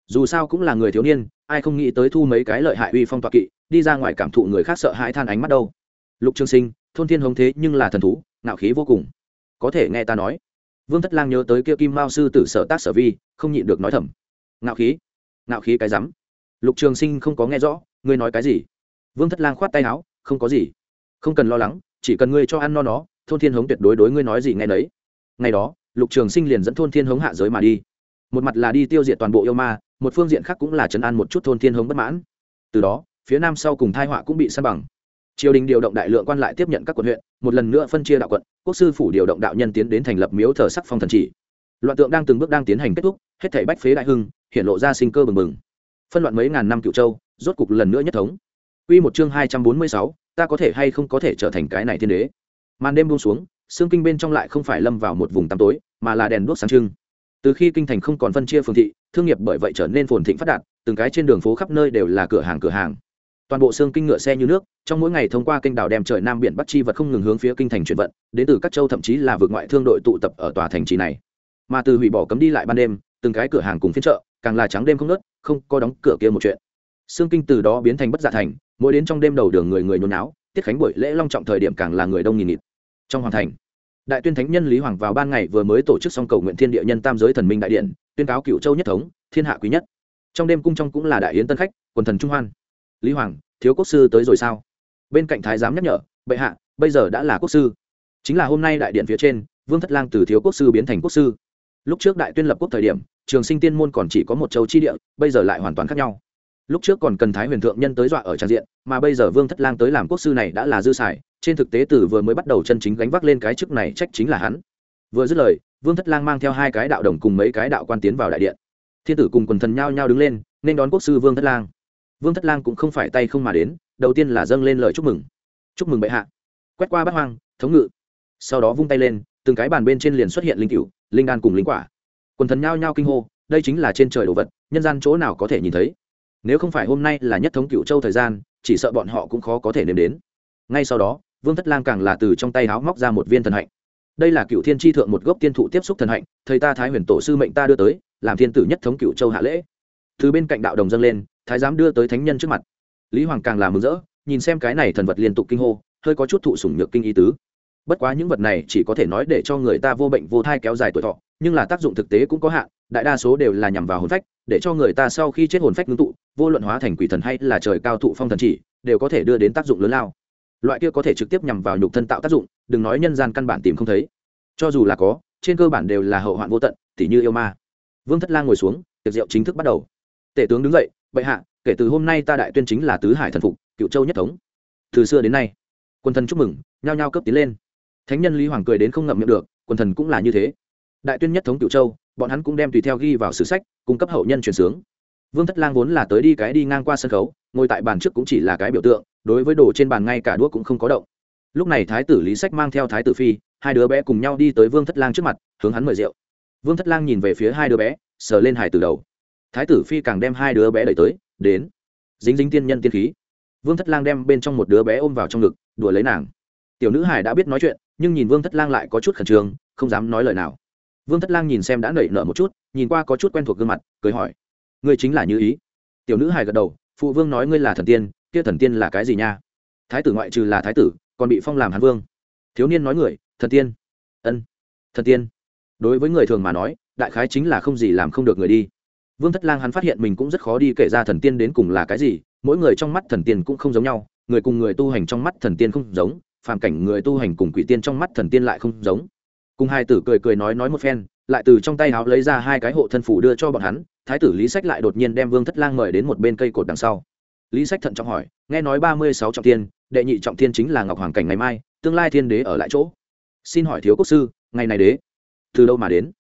dù sao cũng là người thiếu niên, ai không nghĩ tới thu mấy cái lợi hại uy phong tọa kỵ, đi ra ngoài cảm thụ người khác sợ hãi than ánh mắt đâu. Lục trường sinh, thôn thiên hống thế nhưng là thần thú nạo khí vô cùng. Có thể nghe ta nói. Vương thất lang nhớ tới kia kim mao sư tử sở tác sở vi, không nhịn được nói thầm. Ngạo khí ngạo khí cái rắm. Lục trường sinh không có nghe rõ, ngươi nói cái gì? Vương thất lang khoát tay áo, không có gì. Không cần lo lắng, chỉ cần ngươi cho ăn no nó, thôn thiên hống tuyệt đối đối ngươi nói gì nghe nấy. Ngày đó, lục trường sinh liền dẫn thôn thiên hống hạ giới mà đi. Một mặt là đi tiêu diệt toàn bộ yêu ma một phương diện khác cũng là chấn an một chút thôn thiên hống bất mãn. Từ đó phía nam sau cùng thai họa cũng bị san bằng. Triều đình điều động đại lượng quan lại tiếp nhận các quận huyện một lần nữa phân chia đạo quận quốc sư phủ điều động đạo nhân tiến đến thành lập miếu thờ sắc phong thần chỉ. Loạn tượng đang từng bước đang tiến hành kết thúc hết thảy bách phế đại hưng hiện lộ ra sinh cơ bừng bừng. Phân loạn mấy ngàn năm cựu châu rốt cục lần nữa nhất thống. Quy một chương hai trăm bốn mươi sáu, ta có thể hay không có thể trở thành cái này thiên đế. Màn đêm buông xuống, xương kinh bên trong lại không phải lâm vào một vùng tăm tối, mà là đèn đuốc sáng trưng. Từ khi kinh thành không còn phân chia phường thị, thương nghiệp bởi vậy trở nên phồn thịnh phát đạt, từng cái trên đường phố khắp nơi đều là cửa hàng cửa hàng. Toàn bộ xương kinh ngựa xe như nước trong mỗi ngày thông qua kênh đảo đem trời nam biển bắc chi vật không ngừng hướng phía kinh thành chuyển vận đến từ các châu thậm chí là vượt ngoại thương đội tụ tập ở tòa thành trì này. Mà từ hủy bỏ cấm đi lại ban đêm từng cái cửa hàng cùng phiên chợ càng là trắng đêm không nớt không có đóng cửa kia một chuyện. Xương kinh từ đó biến thành bất dạ thành mỗi đến trong đêm đầu đường người người nhốn náo tiết khánh buổi lễ long trọng thời điểm càng là người đông nghìn nghịt. Trong hoàng thành đại tuyên thánh nhân lý hoàng vào ban ngày vừa mới tổ chức xong cầu nguyện thiên địa nhân tam giới thần minh đại điện, tuyên cáo cựu châu nhất thống, thiên hạ quý nhất. Trong đêm cung trong cũng là đại yến tân khách, quần thần trung hoan. Lý hoàng, thiếu quốc sư tới rồi sao? Bên cạnh thái giám nhắc nhở, bệ hạ, bây giờ đã là quốc sư. Chính là hôm nay đại điện phía trên, vương thất lang từ thiếu quốc sư biến thành quốc sư. Lúc trước đại tuyên lập quốc thời điểm, trường sinh tiên môn còn chỉ có một châu chi địa, bây giờ lại hoàn toàn khác nhau. Lúc trước còn cần thái huyền thượng nhân tới dọa ở trang diện, mà bây giờ vương thất lang tới làm quốc sư này đã là dư xài trên thực tế từ vừa mới bắt đầu chân chính gánh vác lên cái chức này trách chính là hắn. Vừa dứt lời, vương thất lang mang theo hai cái đạo đồng cùng mấy cái đạo quan tiến vào đại điện. Thiên tử cùng quần thần nhao nhao đứng lên, nên đón quốc sư vương thất lang. Vương thất lang cũng không phải tay không mà đến, đầu tiên là dâng lên lời chúc mừng. Chúc mừng bệ hạ. Quét qua bát hoang, thống ngự. Sau đó vung tay lên, từng cái bàn bên trên liền xuất hiện linh cựu linh đan cùng linh quả. Quần thần nhao nhao kinh hô, đây chính là trên trời đồ vật, nhân gian chỗ nào có thể nhìn thấy? Nếu không phải hôm nay là nhất thống cựu châu thời gian, chỉ sợ bọn họ cũng khó có thể nếm đến. Ngay sau đó vương thất lang càng là từ trong tay háo móc ra một viên thần hạnh. Đây là cựu thiên tri thượng một gốc tiên thụ tiếp xúc thần hạnh, thầy ta thái huyền tổ sư mệnh ta đưa tới, làm thiên tử nhất thống cựu châu hạ lễ. Từ bên cạnh đạo đồng dâng lên, thái giám đưa tới thánh nhân trước mặt. Lý hoàng càng làm mừng rỡ, nhìn xem cái này thần vật liên tục kinh hô, hơi có chút thụ sủng nhược kinh ý tứ. Bất quá những vật này chỉ có thể nói để cho người ta vô bệnh vô thai kéo dài tuổi thọ, nhưng là tác dụng thực tế cũng có hạn, đại đa số đều là nhằm vào hồn phách, để cho người ta sau khi chết hồn phách ngưng tụ, vô luận hóa thành quỷ thần hay là trời cao thụ phong thần chỉ, đều có thể đưa đến tác dụng lớn lao loại kia có thể trực tiếp nhằm vào nhục thân tạo tác dụng, đừng nói nhân gian căn bản tìm không thấy. Cho dù là có, trên cơ bản đều là hậu hoạn vô tận, tỉ như yêu ma. Vương thất lang ngồi xuống, tiệc rượu chính thức bắt đầu. Tể tướng đứng dậy, bệ hạ, kể từ hôm nay ta đại tuyên chính là tứ hải thần phục, cựu châu nhất thống. Từ xưa đến nay, quân thần chúc mừng, nhao nhao cấp tiến lên. Thánh nhân lý hoàng cười đến không ngậm miệng được, quân thần cũng là như thế. Đại tuyên nhất thống cựu châu, bọn hắn cũng đem tùy theo ghi vào sử sách, cung cấp hậu nhân truyền sướng. Vương thất lang vốn là tới đi cái đi ngang qua sân khấu, ngồi tại bàn trước cũng chỉ là cái biểu tượng đối với đồ trên bàn ngay cả đũa cũng không có động. Lúc này thái tử lý sách mang theo thái tử phi, hai đứa bé cùng nhau đi tới vương thất lang trước mặt, hướng hắn mời rượu. Vương thất lang nhìn về phía hai đứa bé, sờ lên hải từ đầu. Thái tử phi càng đem hai đứa bé đẩy tới, đến. Dính dính tiên nhân tiên khí. Vương thất lang đem bên trong một đứa bé ôm vào trong ngực, đùa lấy nàng. Tiểu nữ hải đã biết nói chuyện, nhưng nhìn vương thất lang lại có chút khẩn trương, không dám nói lời nào. Vương thất lang nhìn xem đã nảy nở một chút, nhìn qua có chút quen thuộc gương mặt, cười hỏi. Ngươi chính là như ý? Tiểu nữ hải gật đầu, phụ vương nói ngươi là thần tiên kia thần tiên là cái gì nha? Thái tử ngoại trừ là thái tử, còn bị phong làm hán vương. Thiếu niên nói người, thần tiên. Ân, thần tiên. Đối với người thường mà nói, đại khái chính là không gì làm không được người đi. Vương thất lang hắn phát hiện mình cũng rất khó đi kể ra thần tiên đến cùng là cái gì, mỗi người trong mắt thần tiên cũng không giống nhau, người cùng người tu hành trong mắt thần tiên không giống, phàm cảnh người tu hành cùng quỷ tiên trong mắt thần tiên lại không giống. Cùng hai tử cười cười nói nói một phen, lại từ trong tay áo lấy ra hai cái hộ thân phủ đưa cho bọn hắn, thái tử lý sách lại đột nhiên đem vương thất lang mời đến một bên cây cột đằng sau lý sách thận trọng hỏi, nghe nói ba mươi sáu trọng tiên đệ nhị trọng tiên chính là ngọc hoàng cảnh ngày mai, tương lai thiên đế ở lại chỗ. Xin hỏi thiếu quốc sư, ngày này đế, từ đâu mà đến?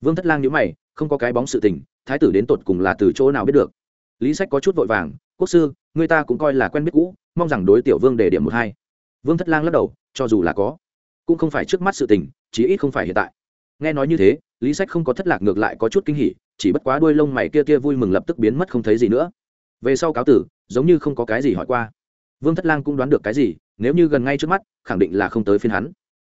Vương thất lang nhữ mày, không có cái bóng sự tình, thái tử đến tột cùng là từ chỗ nào biết được? Lý sách có chút vội vàng, quốc sư, người ta cũng coi là quen biết cũ, mong rằng đối tiểu vương để điểm một hai. Vương thất lang lắc đầu, cho dù là có, cũng không phải trước mắt sự tình, chí ít không phải hiện tại. Nghe nói như thế, lý sách không có thất lạc ngược lại có chút kinh hỉ, chỉ bất quá đuôi lông mày kia kia vui mừng lập tức biến mất không thấy gì nữa về sau cáo tử, giống như không có cái gì hỏi qua. Vương thất lang cũng đoán được cái gì, nếu như gần ngay trước mắt, khẳng định là không tới phiên hắn.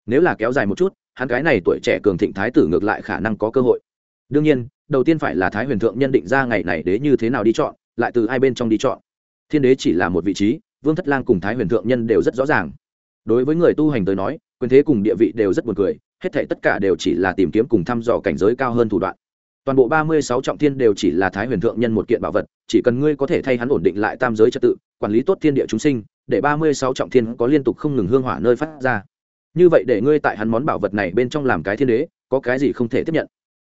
Nếu là kéo dài một chút, hắn cái này tuổi trẻ cường thịnh thái tử ngược lại khả năng có cơ hội. Đương nhiên, đầu tiên phải là thái huyền thượng nhân định ra ngày này đế như thế nào đi chọn, lại từ hai bên trong đi chọn. Thiên đế chỉ là một vị trí, vương thất lang cùng thái huyền thượng nhân đều rất rõ ràng. Đối với người tu hành tới nói, quyền thế cùng địa vị đều rất buồn cười, hết thể tất cả đều chỉ là tìm kiếm cùng thăm dò cảnh giới cao hơn thủ đoạn toàn bộ ba mươi sáu trọng thiên đều chỉ là thái huyền thượng nhân một kiện bảo vật, chỉ cần ngươi có thể thay hắn ổn định lại tam giới trật tự, quản lý tốt thiên địa chúng sinh, để ba mươi sáu trọng thiên có liên tục không ngừng hương hỏa nơi phát ra. Như vậy để ngươi tại hắn món bảo vật này bên trong làm cái thiên đế, có cái gì không thể tiếp nhận?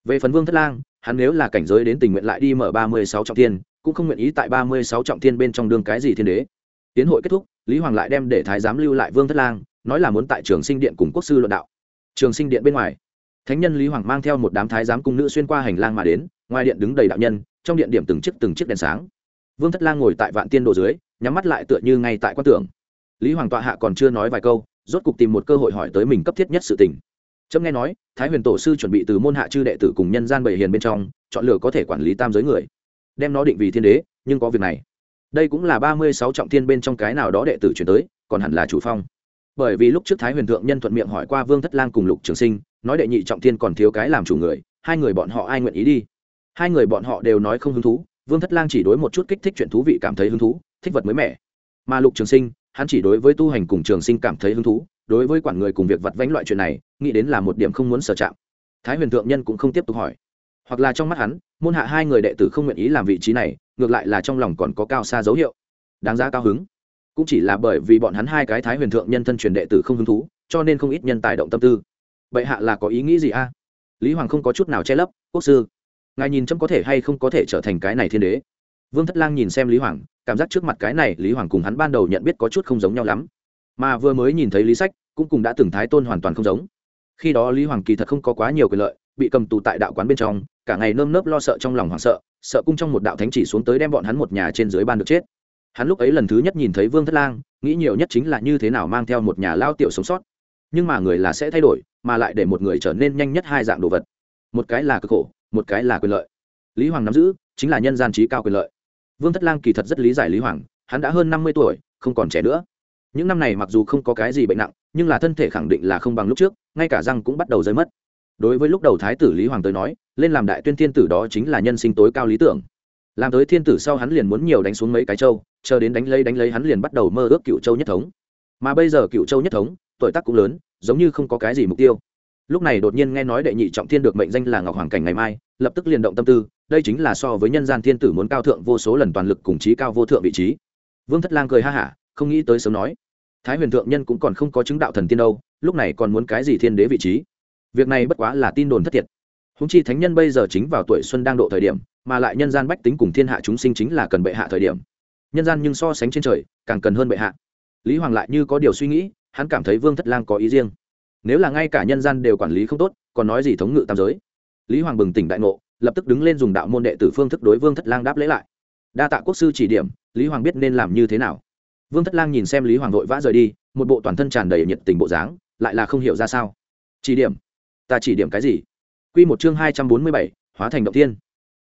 Về phần vương thất lang, hắn nếu là cảnh giới đến tình nguyện lại đi mở ba mươi sáu trọng thiên, cũng không nguyện ý tại ba mươi sáu trọng thiên bên trong đương cái gì thiên đế. Tiến hội kết thúc, lý hoàng lại đem để thái giám lưu lại vương thất lang, nói là muốn tại trường sinh điện cùng quốc sư luận đạo. Trường sinh điện bên ngoài thánh nhân lý hoàng mang theo một đám thái giám cung nữ xuyên qua hành lang mà đến, ngoài điện đứng đầy đạo nhân, trong điện điểm từng chiếc từng chiếc đèn sáng. Vương thất lang ngồi tại vạn tiên đồ dưới, nhắm mắt lại tựa như ngay tại quan tưởng. Lý hoàng tọa hạ còn chưa nói vài câu, rốt cục tìm một cơ hội hỏi tới mình cấp thiết nhất sự tình. Trâm nghe nói, thái huyền tổ sư chuẩn bị từ môn hạ chư đệ tử cùng nhân gian bảy hiền bên trong, chọn lựa có thể quản lý tam giới người. Đem nó định vì thiên đế, nhưng có việc này. Đây cũng là ba mươi sáu trọng thiên bên trong cái nào đó đệ tử chuyển tới, còn hẳn là chủ phong. Bởi vì lúc trước thái huyền thượng nhân thuận miệng hỏi qua vương thất lang cùng lục trường sinh nói đệ nhị trọng thiên còn thiếu cái làm chủ người, hai người bọn họ ai nguyện ý đi? Hai người bọn họ đều nói không hứng thú, vương thất lang chỉ đối một chút kích thích chuyện thú vị cảm thấy hứng thú, thích vật mới mẻ. Mà lục trường sinh, hắn chỉ đối với tu hành cùng trường sinh cảm thấy hứng thú, đối với quản người cùng việc vặt vánh loại chuyện này, nghĩ đến là một điểm không muốn sở chạm. Thái huyền thượng nhân cũng không tiếp tục hỏi. Hoặc là trong mắt hắn, môn hạ hai người đệ tử không nguyện ý làm vị trí này, ngược lại là trong lòng còn có cao xa dấu hiệu. Đáng giá cao hứng. Cũng chỉ là bởi vì bọn hắn hai cái thái huyền thượng nhân thân truyền đệ tử không hứng thú, cho nên không ít nhân tài động tâm tư vậy hạ là có ý nghĩ gì a? Lý hoàng không có chút nào che lấp, quốc sư, ngài nhìn chấm có thể hay không có thể trở thành cái này thiên đế? Vương thất lang nhìn xem lý hoàng, cảm giác trước mặt cái này lý hoàng cùng hắn ban đầu nhận biết có chút không giống nhau lắm. Mà vừa mới nhìn thấy lý sách, cũng cùng đã từng thái tôn hoàn toàn không giống. Khi đó lý hoàng kỳ thật không có quá nhiều quyền lợi, bị cầm tù tại đạo quán bên trong, cả ngày nơm nớp lo sợ trong lòng hoảng sợ sợ cung trong một đạo thánh chỉ xuống tới đem bọn hắn một nhà trên dưới ban được chết. Hắn lúc ấy lần thứ nhất nhìn thấy vương thất lang, nghĩ nhiều nhất chính là như thế nào mang theo một nhà lao tiểu sống sót nhưng mà người là sẽ thay đổi, mà lại để một người trở nên nhanh nhất hai dạng đồ vật. Một cái là cực khổ, một cái là quyền lợi. Lý hoàng nắm giữ, chính là nhân gian trí cao quyền lợi. Vương thất lang kỳ thật rất lý giải lý hoàng, hắn đã hơn năm mươi tuổi, không còn trẻ nữa. Những năm này mặc dù không có cái gì bệnh nặng, nhưng là thân thể khẳng định là không bằng lúc trước, ngay cả răng cũng bắt đầu rơi mất. Đối với lúc đầu thái tử lý hoàng tới nói, lên làm đại tuyên thiên tử đó chính là nhân sinh tối cao lý tưởng. Làm tới thiên tử sau hắn liền muốn nhiều đánh xuống mấy cái châu, chờ đến đánh lấy đánh lấy hắn liền bắt đầu mơ ước cựu châu nhất thống. Mà bây giờ cựu châu nhất thống tuổi tác cũng lớn, giống như không có cái gì mục tiêu. Lúc này đột nhiên nghe nói đệ nhị trọng thiên được mệnh danh là ngọc hoàng cảnh ngày mai, lập tức liền động tâm tư, đây chính là so với nhân gian thiên tử muốn cao thượng vô số lần toàn lực cùng trí cao vô thượng vị trí. Vương thất lang cười ha hả, không nghĩ tới sớm nói, thái huyền thượng nhân cũng còn không có chứng đạo thần tiên đâu, lúc này còn muốn cái gì thiên đế vị trí? Việc này bất quá là tin đồn thất thiệt. Húng chi thánh nhân bây giờ chính vào tuổi xuân đang độ thời điểm, mà lại nhân gian bách tính cùng thiên hạ chúng sinh chính là cần bệ hạ thời điểm. Nhân gian nhưng so sánh trên trời, càng cần hơn bệ hạ. Lý hoàng lại như có điều suy nghĩ hắn cảm thấy vương thất lang có ý riêng. Nếu là ngay cả nhân gian đều quản lý không tốt, còn nói gì thống ngự tam giới? Lý hoàng bừng tỉnh đại ngộ, lập tức đứng lên dùng đạo môn đệ tử phương thức đối vương thất lang đáp lễ lại. Đa tạ quốc sư chỉ điểm, lý hoàng biết nên làm như thế nào. Vương thất lang nhìn xem lý hoàng vội vã rời đi, một bộ toàn thân tràn đầy nhiệt tình bộ dáng, lại là không hiểu ra sao. Chỉ điểm? Ta chỉ điểm cái gì? Quy một chương hai trăm bốn mươi bảy, hóa thành động thiên.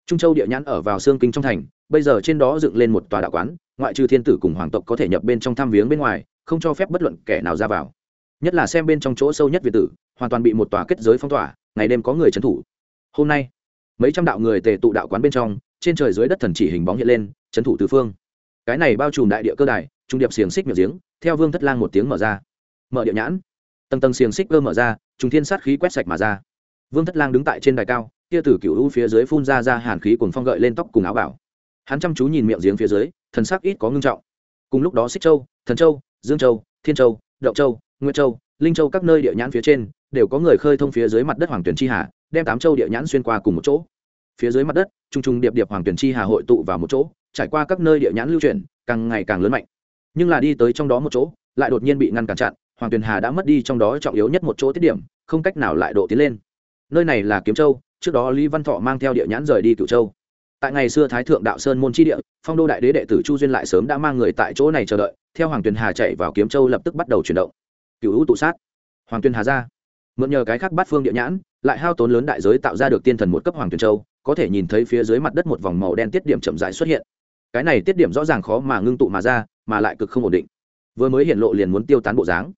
Trung châu địa nhãn ở vào xương kinh trong thành, bây giờ trên đó dựng lên một tòa đạo quán, ngoại trừ thiên tử cùng hoàng tộc có thể nhập bên trong thăm viếng bên ngoài không cho phép bất luận kẻ nào ra vào. Nhất là xem bên trong chỗ sâu nhất việt tử, hoàn toàn bị một tòa kết giới phong tỏa, ngày đêm có người trấn thủ. Hôm nay, mấy trăm đạo người tề tụ đạo quán bên trong, trên trời dưới đất thần chỉ hình bóng hiện lên, trấn thủ tứ phương. Cái này bao trùm đại địa cơ đài, trung điệp xiềng xích miệng giếng, theo vương thất lang một tiếng mở ra. Mở địa nhãn. Tầng tầng xiềng xích cơ mở ra, trùng thiên sát khí quét sạch mà ra. Vương thất lang đứng tại trên đài cao tia tử cựu u phía dưới phun ra ra hàn khí cùng phong gợi lên tóc cùng áo bảo. Hắn chăm chú nhìn miệng giếng phía dưới, thần sắc ít có ngưng trọng. Cùng lúc đó xích châu, thần châu dương châu, thiên châu đậu châu nguyễn châu, linh châu các nơi địa nhãn phía trên đều có người khơi thông phía dưới mặt đất hoàng tuyển chi hà, đem tám châu địa nhãn xuyên qua cùng một chỗ. Phía dưới mặt đất t r u n g t r u n g điệp điệp hoàng tuyển chi hà hội tụ vào một chỗ, trải qua các nơi địa nhãn lưu chuyển, càng ngày càng lớn mạnh. Nhưng là đi tới trong đó một chỗ, lại đột nhiên bị ngăn cản chặn, hoàng tuyền hà đã mất đi trong đó trọng yếu nhất một chỗ tiết điểm, không cách nào lại độ tiến lên. Nơi này là kiếm châu, trước đó lý văn thọ mang theo địa nhãn rời đi cửu châu tại ngày xưa thái thượng đạo sơn môn chi địa, phong đô đại đế đệ tử chu duyên lại sớm đã mang người tại chỗ này chờ đợi, theo hoàng tuyền hà chạy vào kiếm châu lập tức bắt đầu chuyển động. Cựu hữu tụ sát. Hoàng tuyền hà ra. Mượn nhờ cái khác bát phương địa nhãn, lại hao tốn lớn đại giới tạo ra được tiên thần một cấp hoàng tuyền châu, có thể nhìn thấy phía dưới mặt đất một vòng màu đen tiết điểm chậm rãi xuất hiện. Cái này tiết điểm rõ ràng khó mà ngưng tụ mà ra, mà lại cực không ổn định. Vừa mới hiện lộ liền muốn tiêu tán bộ dáng.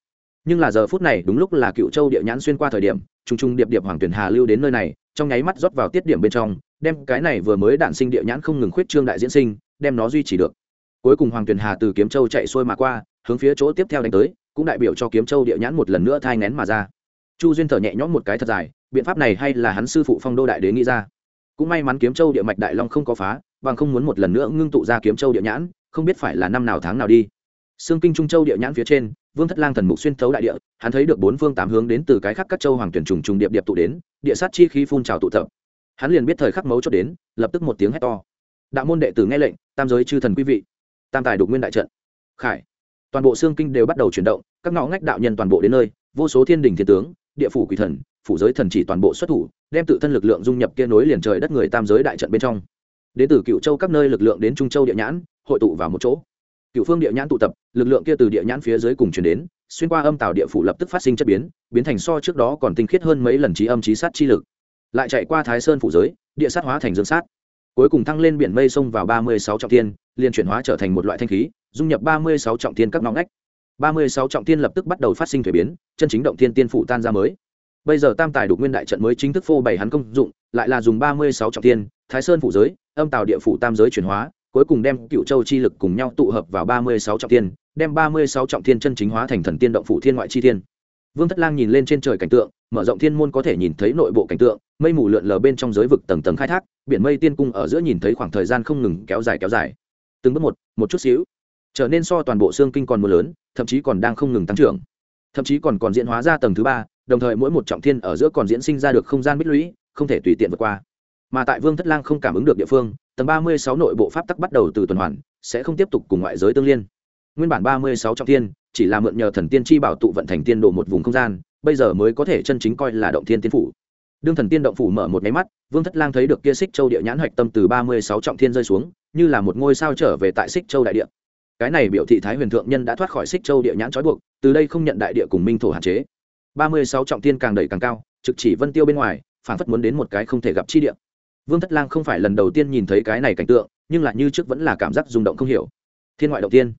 Nhưng là giờ phút này, đúng lúc là cựu châu địa nhãn xuyên qua thời điểm t r u n g t r u n g điệp điệp hoàng Tuyền hà lưu đến nơi này trong nháy mắt rót vào tiết điểm bên trong đem cái này vừa mới đản sinh địa nhãn không ngừng khuyết trương đại diễn sinh đem nó duy trì được. Cuối cùng hoàng tuyền hà từ kiếm châu chạy xuôi mà qua hướng phía chỗ tiếp theo đánh tới cũng đại biểu cho kiếm châu địa nhãn một lần nữa thai ngén mà ra. Chu duyên thở nhẹ nhõm một cái thật dài biện pháp này hay là hắn sư phụ phong đô đại đế nghĩ ra. Cũng may mắn kiếm châu địa mạch đại long không có phá bằng không muốn một lần nữa ngưng tụ ra kiếm châu địa nhãn không biết phải là năm nào tháng nào đi. Xương Kinh Trung Châu địa nhãn phía trên, Vương Thất Lang thần mục xuyên thấu đại địa, hắn thấy được bốn phương tám hướng đến từ cái khác các châu hoàng tuyển trùng trùng điệp điệp tụ đến, địa sát chi khí phun trào tụ tập. Hắn liền biết thời khắc mấu chốt đến, lập tức một tiếng hét to. Đạo môn đệ tử nghe lệnh, tam giới chư thần quý vị, tam tài đục nguyên đại trận. Khải. Toàn bộ xương Kinh đều bắt đầu chuyển động, các ngõ ngách đạo nhân toàn bộ đến nơi, vô số thiên đình thiên tướng, địa phủ quỷ thần, phủ giới thần chỉ toàn bộ xuất thủ, đem tự thân lực lượng dung nhập kia nối liền trời đất người tam giới đại trận bên trong đến từ cựu châu các nơi lực lượng đến trung châu địa nhãn hội tụ vào một chỗ cựu phương địa nhãn tụ tập, lực lượng kia từ địa nhãn phía dưới cùng chuyển đến, xuyên qua âm tàu địa phủ lập tức phát sinh chất biến biến thành so trước đó còn tinh khiết hơn mấy lần trí âm trí sát chi lực. Lại chạy qua thái sơn phủ giới, địa sát hóa thành dương sát. Cuối cùng thăng lên biển mây sông vào ba mươi sáu trọng tiên liền chuyển hóa trở thành một loại thanh khí, dung nhập ba mươi sáu trọng thiên các ngõ ngách. ba mươi sáu trọng thiên lập tức bắt đầu phát sinh thuế biến, chân chính động thiên tiên phủ tan ra mới. Bây giờ tam tài đục nguyên đại trận mới chính thức phô bày hắn công dụng, lại là dùng ba mươi sáu trọng thiên, thái sơn phủ giới, âm tào địa phủ tam giới chuyển hóa cuối cùng đem cựu châu chi lực cùng nhau tụ hợp vào ba mươi sáu trọng thiên, đem ba mươi sáu trọng thiên chân chính hóa thành thần tiên động phủ thiên ngoại chi thiên. Vương thất lang nhìn lên trên trời cảnh tượng, mở rộng thiên môn có thể nhìn thấy nội bộ cảnh tượng, mây mù lượn lờ bên trong giới vực tầng tầng khai thác, biển mây tiên cung ở giữa nhìn thấy khoảng thời gian không ngừng kéo dài kéo dài. Từng bước một một chút xíu, trở nên so toàn bộ xương kinh còn mưa lớn, thậm chí còn đang không ngừng tăng trưởng. Thậm chí còn còn diễn hóa ra tầng thứ ba, đồng thời mỗi một trọng thiên ở giữa còn diễn sinh ra được không gian bích lũy, không thể tùy tiện vượt qua. Mà tại vương thất lang không cảm ứng được địa phương tầng ba mươi sáu nội bộ pháp tắc bắt đầu từ tuần hoàn, sẽ không tiếp tục cùng ngoại giới tương liên. Nguyên bản ba mươi sáu trọng thiên, chỉ là mượn nhờ thần tiên chi bảo tụ vận thành tiên độ một vùng không gian, bây giờ mới có thể chân chính coi là động thiên tiên phủ. Đương thần tiên động phủ mở một máy mắt, vương thất lang thấy được kia xích châu địa nhãn hạch tâm từ ba mươi sáu trọng thiên rơi xuống, như là một ngôi sao trở về tại xích châu đại địa. Cái này biểu thị thái huyền thượng nhân đã thoát khỏi xích châu địa nhãn trói buộc, từ đây không nhận đại địa cùng minh thổ hạn chế. Ba mươi sáu trọng thiên càng đẩy càng cao, trực chỉ vân tiêu bên ngoài, phản phất muốn đến một cái không thể gặp chi địa vương thất lang không phải lần đầu tiên nhìn thấy cái này cảnh tượng, nhưng lại như trước vẫn là cảm giác rung động không hiểu. Thiên ngoại đầu tiên.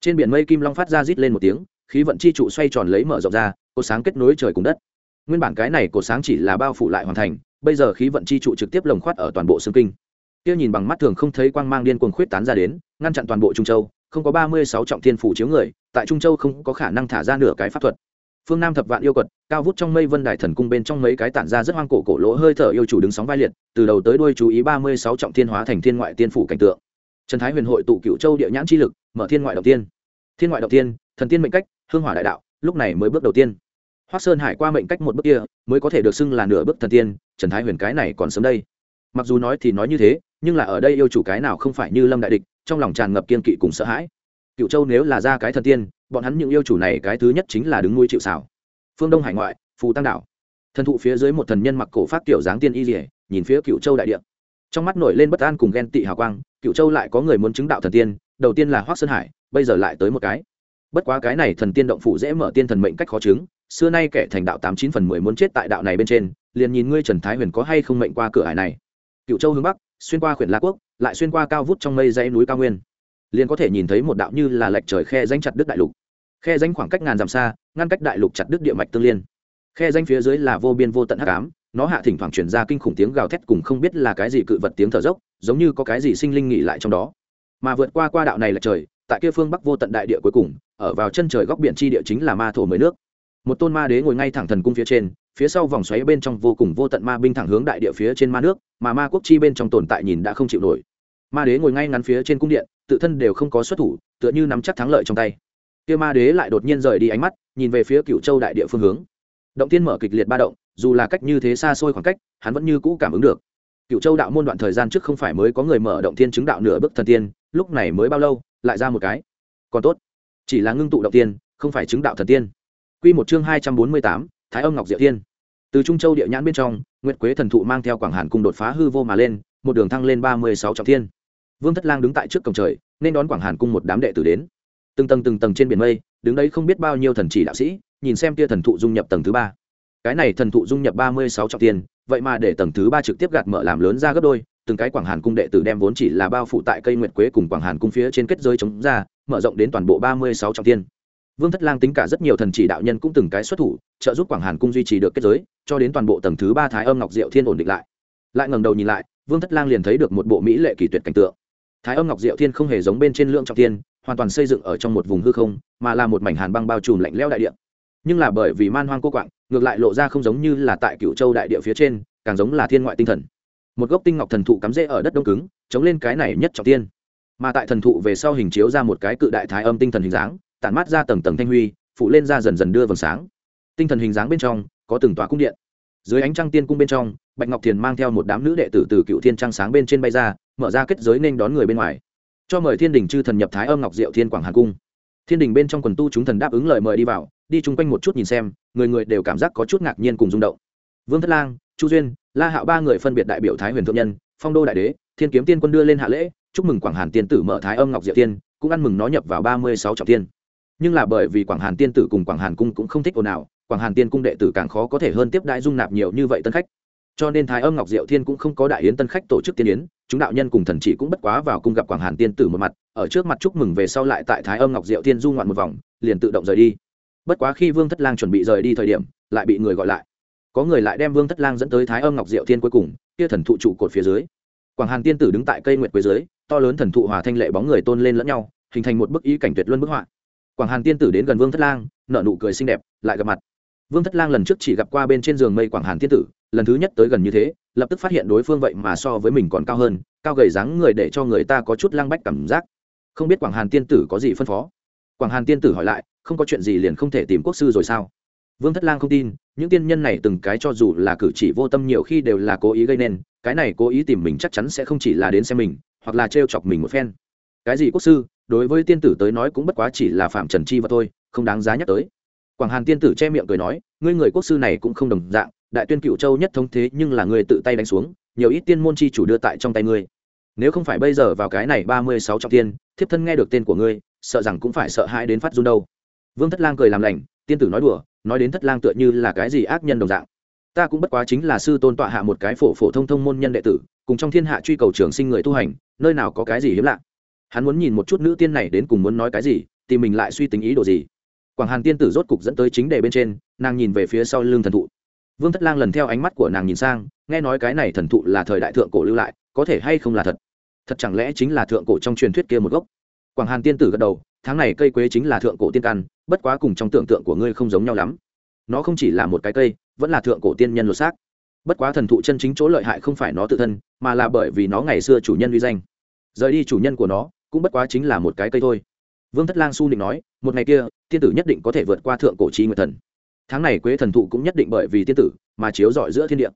Trên biển mây kim long phát ra rít lên một tiếng, khí vận chi trụ xoay tròn lấy mở rộng ra cột sáng kết nối trời cùng đất. Nguyên bản cái này cột sáng chỉ là bao phủ lại hoàn thành, bây giờ khí vận chi trụ trực tiếp lồng khoát ở toàn bộ xương kinh. Kia nhìn bằng mắt thường không thấy quang mang điên cuồng khuyết tán ra đến, ngăn chặn toàn bộ trung châu, không có ba mươi sáu trọng thiên phủ chiếu người, tại trung châu không có khả năng thả ra nửa cái pháp thuật phương nam thập vạn yêu quật, cao vút trong mây vân đài thần cung bên trong mấy cái tản ra rất hoang cổ cổ lỗ hơi thở yêu chủ đứng sóng vai liệt, từ đầu tới đuôi chú ý ba mươi sáu trọng thiên hóa thành thiên ngoại tiên phủ cảnh tượng. Trần thái huyền hội tụ cựu châu địa nhãn chi lực, mở thiên ngoại đầu tiên. Thiên ngoại đầu tiên, thần tiên mệnh cách, hương hỏa đại đạo, lúc này mới bước đầu tiên. Hoác sơn hải qua mệnh cách một bước kia, mới có thể được xưng là nửa bước thần tiên, trần thái huyền cái này còn sớm đây. Mặc dù nói thì nói như thế, nhưng là ở đây yêu chủ cái nào không phải như lâm đại địch, trong lòng tràn ngập kiên kỵ cùng sợ hãi. Cựu châu nếu là ra cái thần tiên bọn hắn những yêu chủ này cái thứ nhất chính là đứng nuôi chịu xảo phương đông hải ngoại, phù tăng đảo. Thần thụ phía dưới một thần nhân mặc cổ phát kiểu dáng tiên y dỉa nhìn phía cựu châu đại địa. Trong mắt nổi lên bất an cùng ghen tị hào quang cựu châu lại có người muốn chứng đạo thần tiên, đầu tiên là hoác sơn hải, bây giờ lại tới một cái. Bất quá cái này thần tiên động phủ dễ mở tiên thần mệnh cách khó chứng, xưa nay kẻ thành đạo tám chín phần mười muốn chết tại đạo này bên trên, liền nhìn ngươi trần thái huyền có hay không mệnh qua cửa hải này. Cựu châu hướng bắc, xuyên qua huyện la quốc, lại xuyên qua cao vút trong mây dãy núi cao nguyên. Liền có thể nhìn thấy một đạo như là lệch trời khe danh chặt đức đại lục khe danh khoảng cách ngàn dặm xa, ngăn cách đại lục chặt đứt địa mạch tương liên. Khe danh phía dưới là vô biên vô tận hắc ám, nó hạ thỉnh thoảng truyền ra kinh khủng tiếng gào thét cùng không biết là cái gì cự vật tiếng thở dốc, giống như có cái gì sinh linh nghỉ lại trong đó. Mà vượt qua qua đạo này là trời, tại kia phương bắc vô tận đại địa cuối cùng, ở vào chân trời góc biển chi địa chính là ma thổ mới nước. Một tôn ma đế ngồi ngay thẳng thần cung phía trên, phía sau vòng xoáy bên trong vô cùng vô tận ma binh thẳng hướng đại địa phía trên ma nước, mà ma quốc chi bên trong tồn tại nhìn đã không chịu nổi. Ma đế ngồi ngay ngắn phía trên cung điện, tự thân đều không có xuất thủ, tựa như nắm chắc thắng lợi trong tay kia ma đế lại đột nhiên rời đi ánh mắt, nhìn về phía cựu châu đại địa phương hướng. Động tiên mở kịch liệt ba động, dù là cách như thế xa xôi khoảng cách, hắn vẫn như cũ cảm ứng được. Cựu châu đạo môn đoạn thời gian trước không phải mới có người mở động tiên chứng đạo nửa bước thần tiên, lúc này mới bao lâu, lại ra một cái. Còn tốt, chỉ là ngưng tụ động tiên, không phải chứng đạo thần tiên. Quy một chương hai trăm bốn mươi tám, thái âm ngọc diệu thiên. Từ trung châu địa nhãn bên trong, nguyệt quế thần thụ mang theo quảng hàn cung đột phá hư vô mà lên, một đường thăng lên ba mươi sáu trọng thiên. Vương thất lang đứng tại trước cổng trời, nên đón quảng hàn cung một đám đệ tử đến từng tầng từng tầng trên biển mây, đứng đấy không biết bao nhiêu thần chỉ đạo sĩ, nhìn xem tia thần thụ dung nhập tầng thứ ba. Cái này thần thụ dung nhập ba mươi sáu trọng tiền vậy mà để tầng thứ ba trực tiếp gạt mở làm lớn ra gấp đôi, từng cái quảng hàn cung đệ tử đem vốn chỉ là bao phủ tại cây nguyệt quế cùng quảng hàn cung phía trên kết giới chống ra, mở rộng đến toàn bộ ba mươi sáu trọng tiên. Vương thất lang tính cả rất nhiều thần chỉ đạo nhân cũng từng cái xuất thủ, trợ giúp quảng hàn cung duy trì được kết giới, cho đến toàn bộ tầng thứ ba thái âm ngọc diệu thiên ổn định lại. Lại ngẩng đầu nhìn lại, vương thất lang liền thấy được một bộ mỹ lệ kỳ tuyệt cảnh tượng. Thái âm ngọc diệu thiên không hề giống bên trên lượng trọng tiên hoàn toàn xây dựng ở trong một vùng hư không, mà là một mảnh hàn băng bao trùm lạnh lẽo đại địa. Nhưng là bởi vì man hoang cô quạng, ngược lại lộ ra không giống như là tại cựu châu đại địa phía trên, càng giống là thiên ngoại tinh thần. Một gốc tinh ngọc thần thụ cắm rễ ở đất đông cứng, chống lên cái này nhất trọng tiên. Mà tại thần thụ về sau hình chiếu ra một cái cự đại thái âm tinh thần hình dáng, tản mát ra tầng tầng thanh huy phụ lên ra dần dần đưa vầng sáng. Tinh thần hình dáng bên trong, có từng tòa cung điện. Dưới ánh trăng tiên cung bên trong, bạch ngọc thiền mang theo một đám nữ đệ tử từ cựu thiên trăng sáng bên trên bay ra, mở ra kết giới nên đón người bên ngoài cho mời thiên đình chư thần nhập thái âm ngọc diệu thiên quảng hàn cung. Thiên đình bên trong quần tu chúng thần đáp ứng lời mời đi vào, đi chung quanh một chút nhìn xem, người người đều cảm giác có chút ngạc nhiên cùng rung động. Vương thất lang, chu duyên, la hạo ba người phân biệt đại biểu thái huyền thượng nhân, phong đô đại đế, thiên kiếm tiên quân đưa lên hạ lễ, chúc mừng quảng hàn tiên tử mở thái âm ngọc diệu tiên cũng ăn mừng nó nhập vào ba mươi sáu trọng tiên nhưng là bởi vì quảng hàn tiên tử cùng quảng hàn cung cũng không thích ồn ào, quảng hàn tiên cung đệ tử càng khó có thể hơn tiếp đại dung nạp nhiều như vậy tân khách. Cho nên thái âm ngọc diệu thiên cũng không có đại yến tân khách tổ chức tiên yến chúng đạo nhân cùng thần chỉ cũng bất quá vào cung gặp quảng hàn tiên tử một mặt, ở trước mặt chúc mừng về sau lại tại thái âm ngọc diệu thiên du ngoạn một vòng, liền tự động rời đi. Bất quá khi vương thất lang chuẩn bị rời đi thời điểm, lại bị người gọi lại. Có người lại đem vương thất lang dẫn tới thái âm ngọc diệu thiên cuối cùng, kia thần thụ trụ cột phía dưới. Quảng hàn tiên tử đứng tại cây nguyệt quế dưới, to lớn thần thụ hòa thanh lệ bóng người tôn lên lẫn nhau, hình thành một bức ý cảnh tuyệt luân bức họa. Quảng hàn tiên tử đến gần vương thất lang, nở nụ cười xinh đẹp, lại gặp mặt. Vương thất lang lần trước chỉ gặp qua bên trên giường mây quảng hàn tiên tử lần thứ nhất tới gần như thế, lập tức phát hiện đối phương vậy mà so với mình còn cao hơn, cao gầy dáng người để cho người ta có chút lăng bách cảm giác. Không biết quảng hàn tiên tử có gì phân phó? Quảng hàn tiên tử hỏi lại, không có chuyện gì liền không thể tìm quốc sư rồi sao? Vương thất lang không tin, những tiên nhân này từng cái cho dù là cử chỉ vô tâm nhiều khi đều là cố ý gây nên, cái này cố ý tìm mình chắc chắn sẽ không chỉ là đến xem mình, hoặc là t chọc mình một phen. Cái gì quốc sư, đối với tiên tử tới nói cũng bất quá chỉ là phạm trần chi và thôi, không đáng giá nhắc tới. Quảng hàn tiên tử che miệng cười nói, ngươi người quốc sư này cũng không đồng dạng đại tuyên cựu châu nhất thống thế nhưng là người tự tay đánh xuống, nhiều ít tiên môn chi chủ đưa tại trong tay ngươi. Nếu không phải bây giờ vào cái này ba mươi sáu trọng tiên, thiếp thân nghe được tên của ngươi, sợ rằng cũng phải sợ hãi đến phát run đâu. Vương thất lang cười làm lành, tiên tử nói đùa, nói đến thất lang tựa như là cái gì ác nhân đồng dạng. Ta cũng bất quá chính là sư tôn tọa hạ một cái phổ phổ thông thông môn nhân đệ tử, cùng trong thiên hạ truy cầu trường sinh người tu hành, nơi nào có cái gì hiếm lạ. Hắn muốn nhìn một chút nữ tiên này đến cùng muốn nói cái gì, thì mình lại suy tính ý đồ gì. Quảng hàn tiên tử rốt cục dẫn tới chính đề bên trên, nàng nhìn về phía sau lưng thần thụ vương thất lang lần theo ánh mắt của nàng nhìn sang, nghe nói cái này thần thụ là thời đại thượng cổ lưu lại, có thể hay không là thật? Thật chẳng lẽ chính là thượng cổ trong truyền thuyết kia một gốc? Quảng hàn tiên tử gật đầu, tháng này cây quế chính là thượng cổ tiên căn, bất quá cùng trong tưởng tượng của ngươi không giống nhau lắm. Nó không chỉ là một cái cây, vẫn là thượng cổ tiên nhân lột xác. Bất quá thần thụ chân chính chỗ lợi hại không phải nó tự thân, mà là bởi vì nó ngày xưa chủ nhân uy danh. Rời đi chủ nhân của nó, cũng bất quá chính là một cái cây thôi. Vương thất lang su định nói, một ngày kia, tiên tử nhất định có thể vượt qua thượng cổ trí nguyệt thần tháng này quế thần thụ cũng nhất định bởi vì tiên tử mà chiếu rọi giữa thiên địa.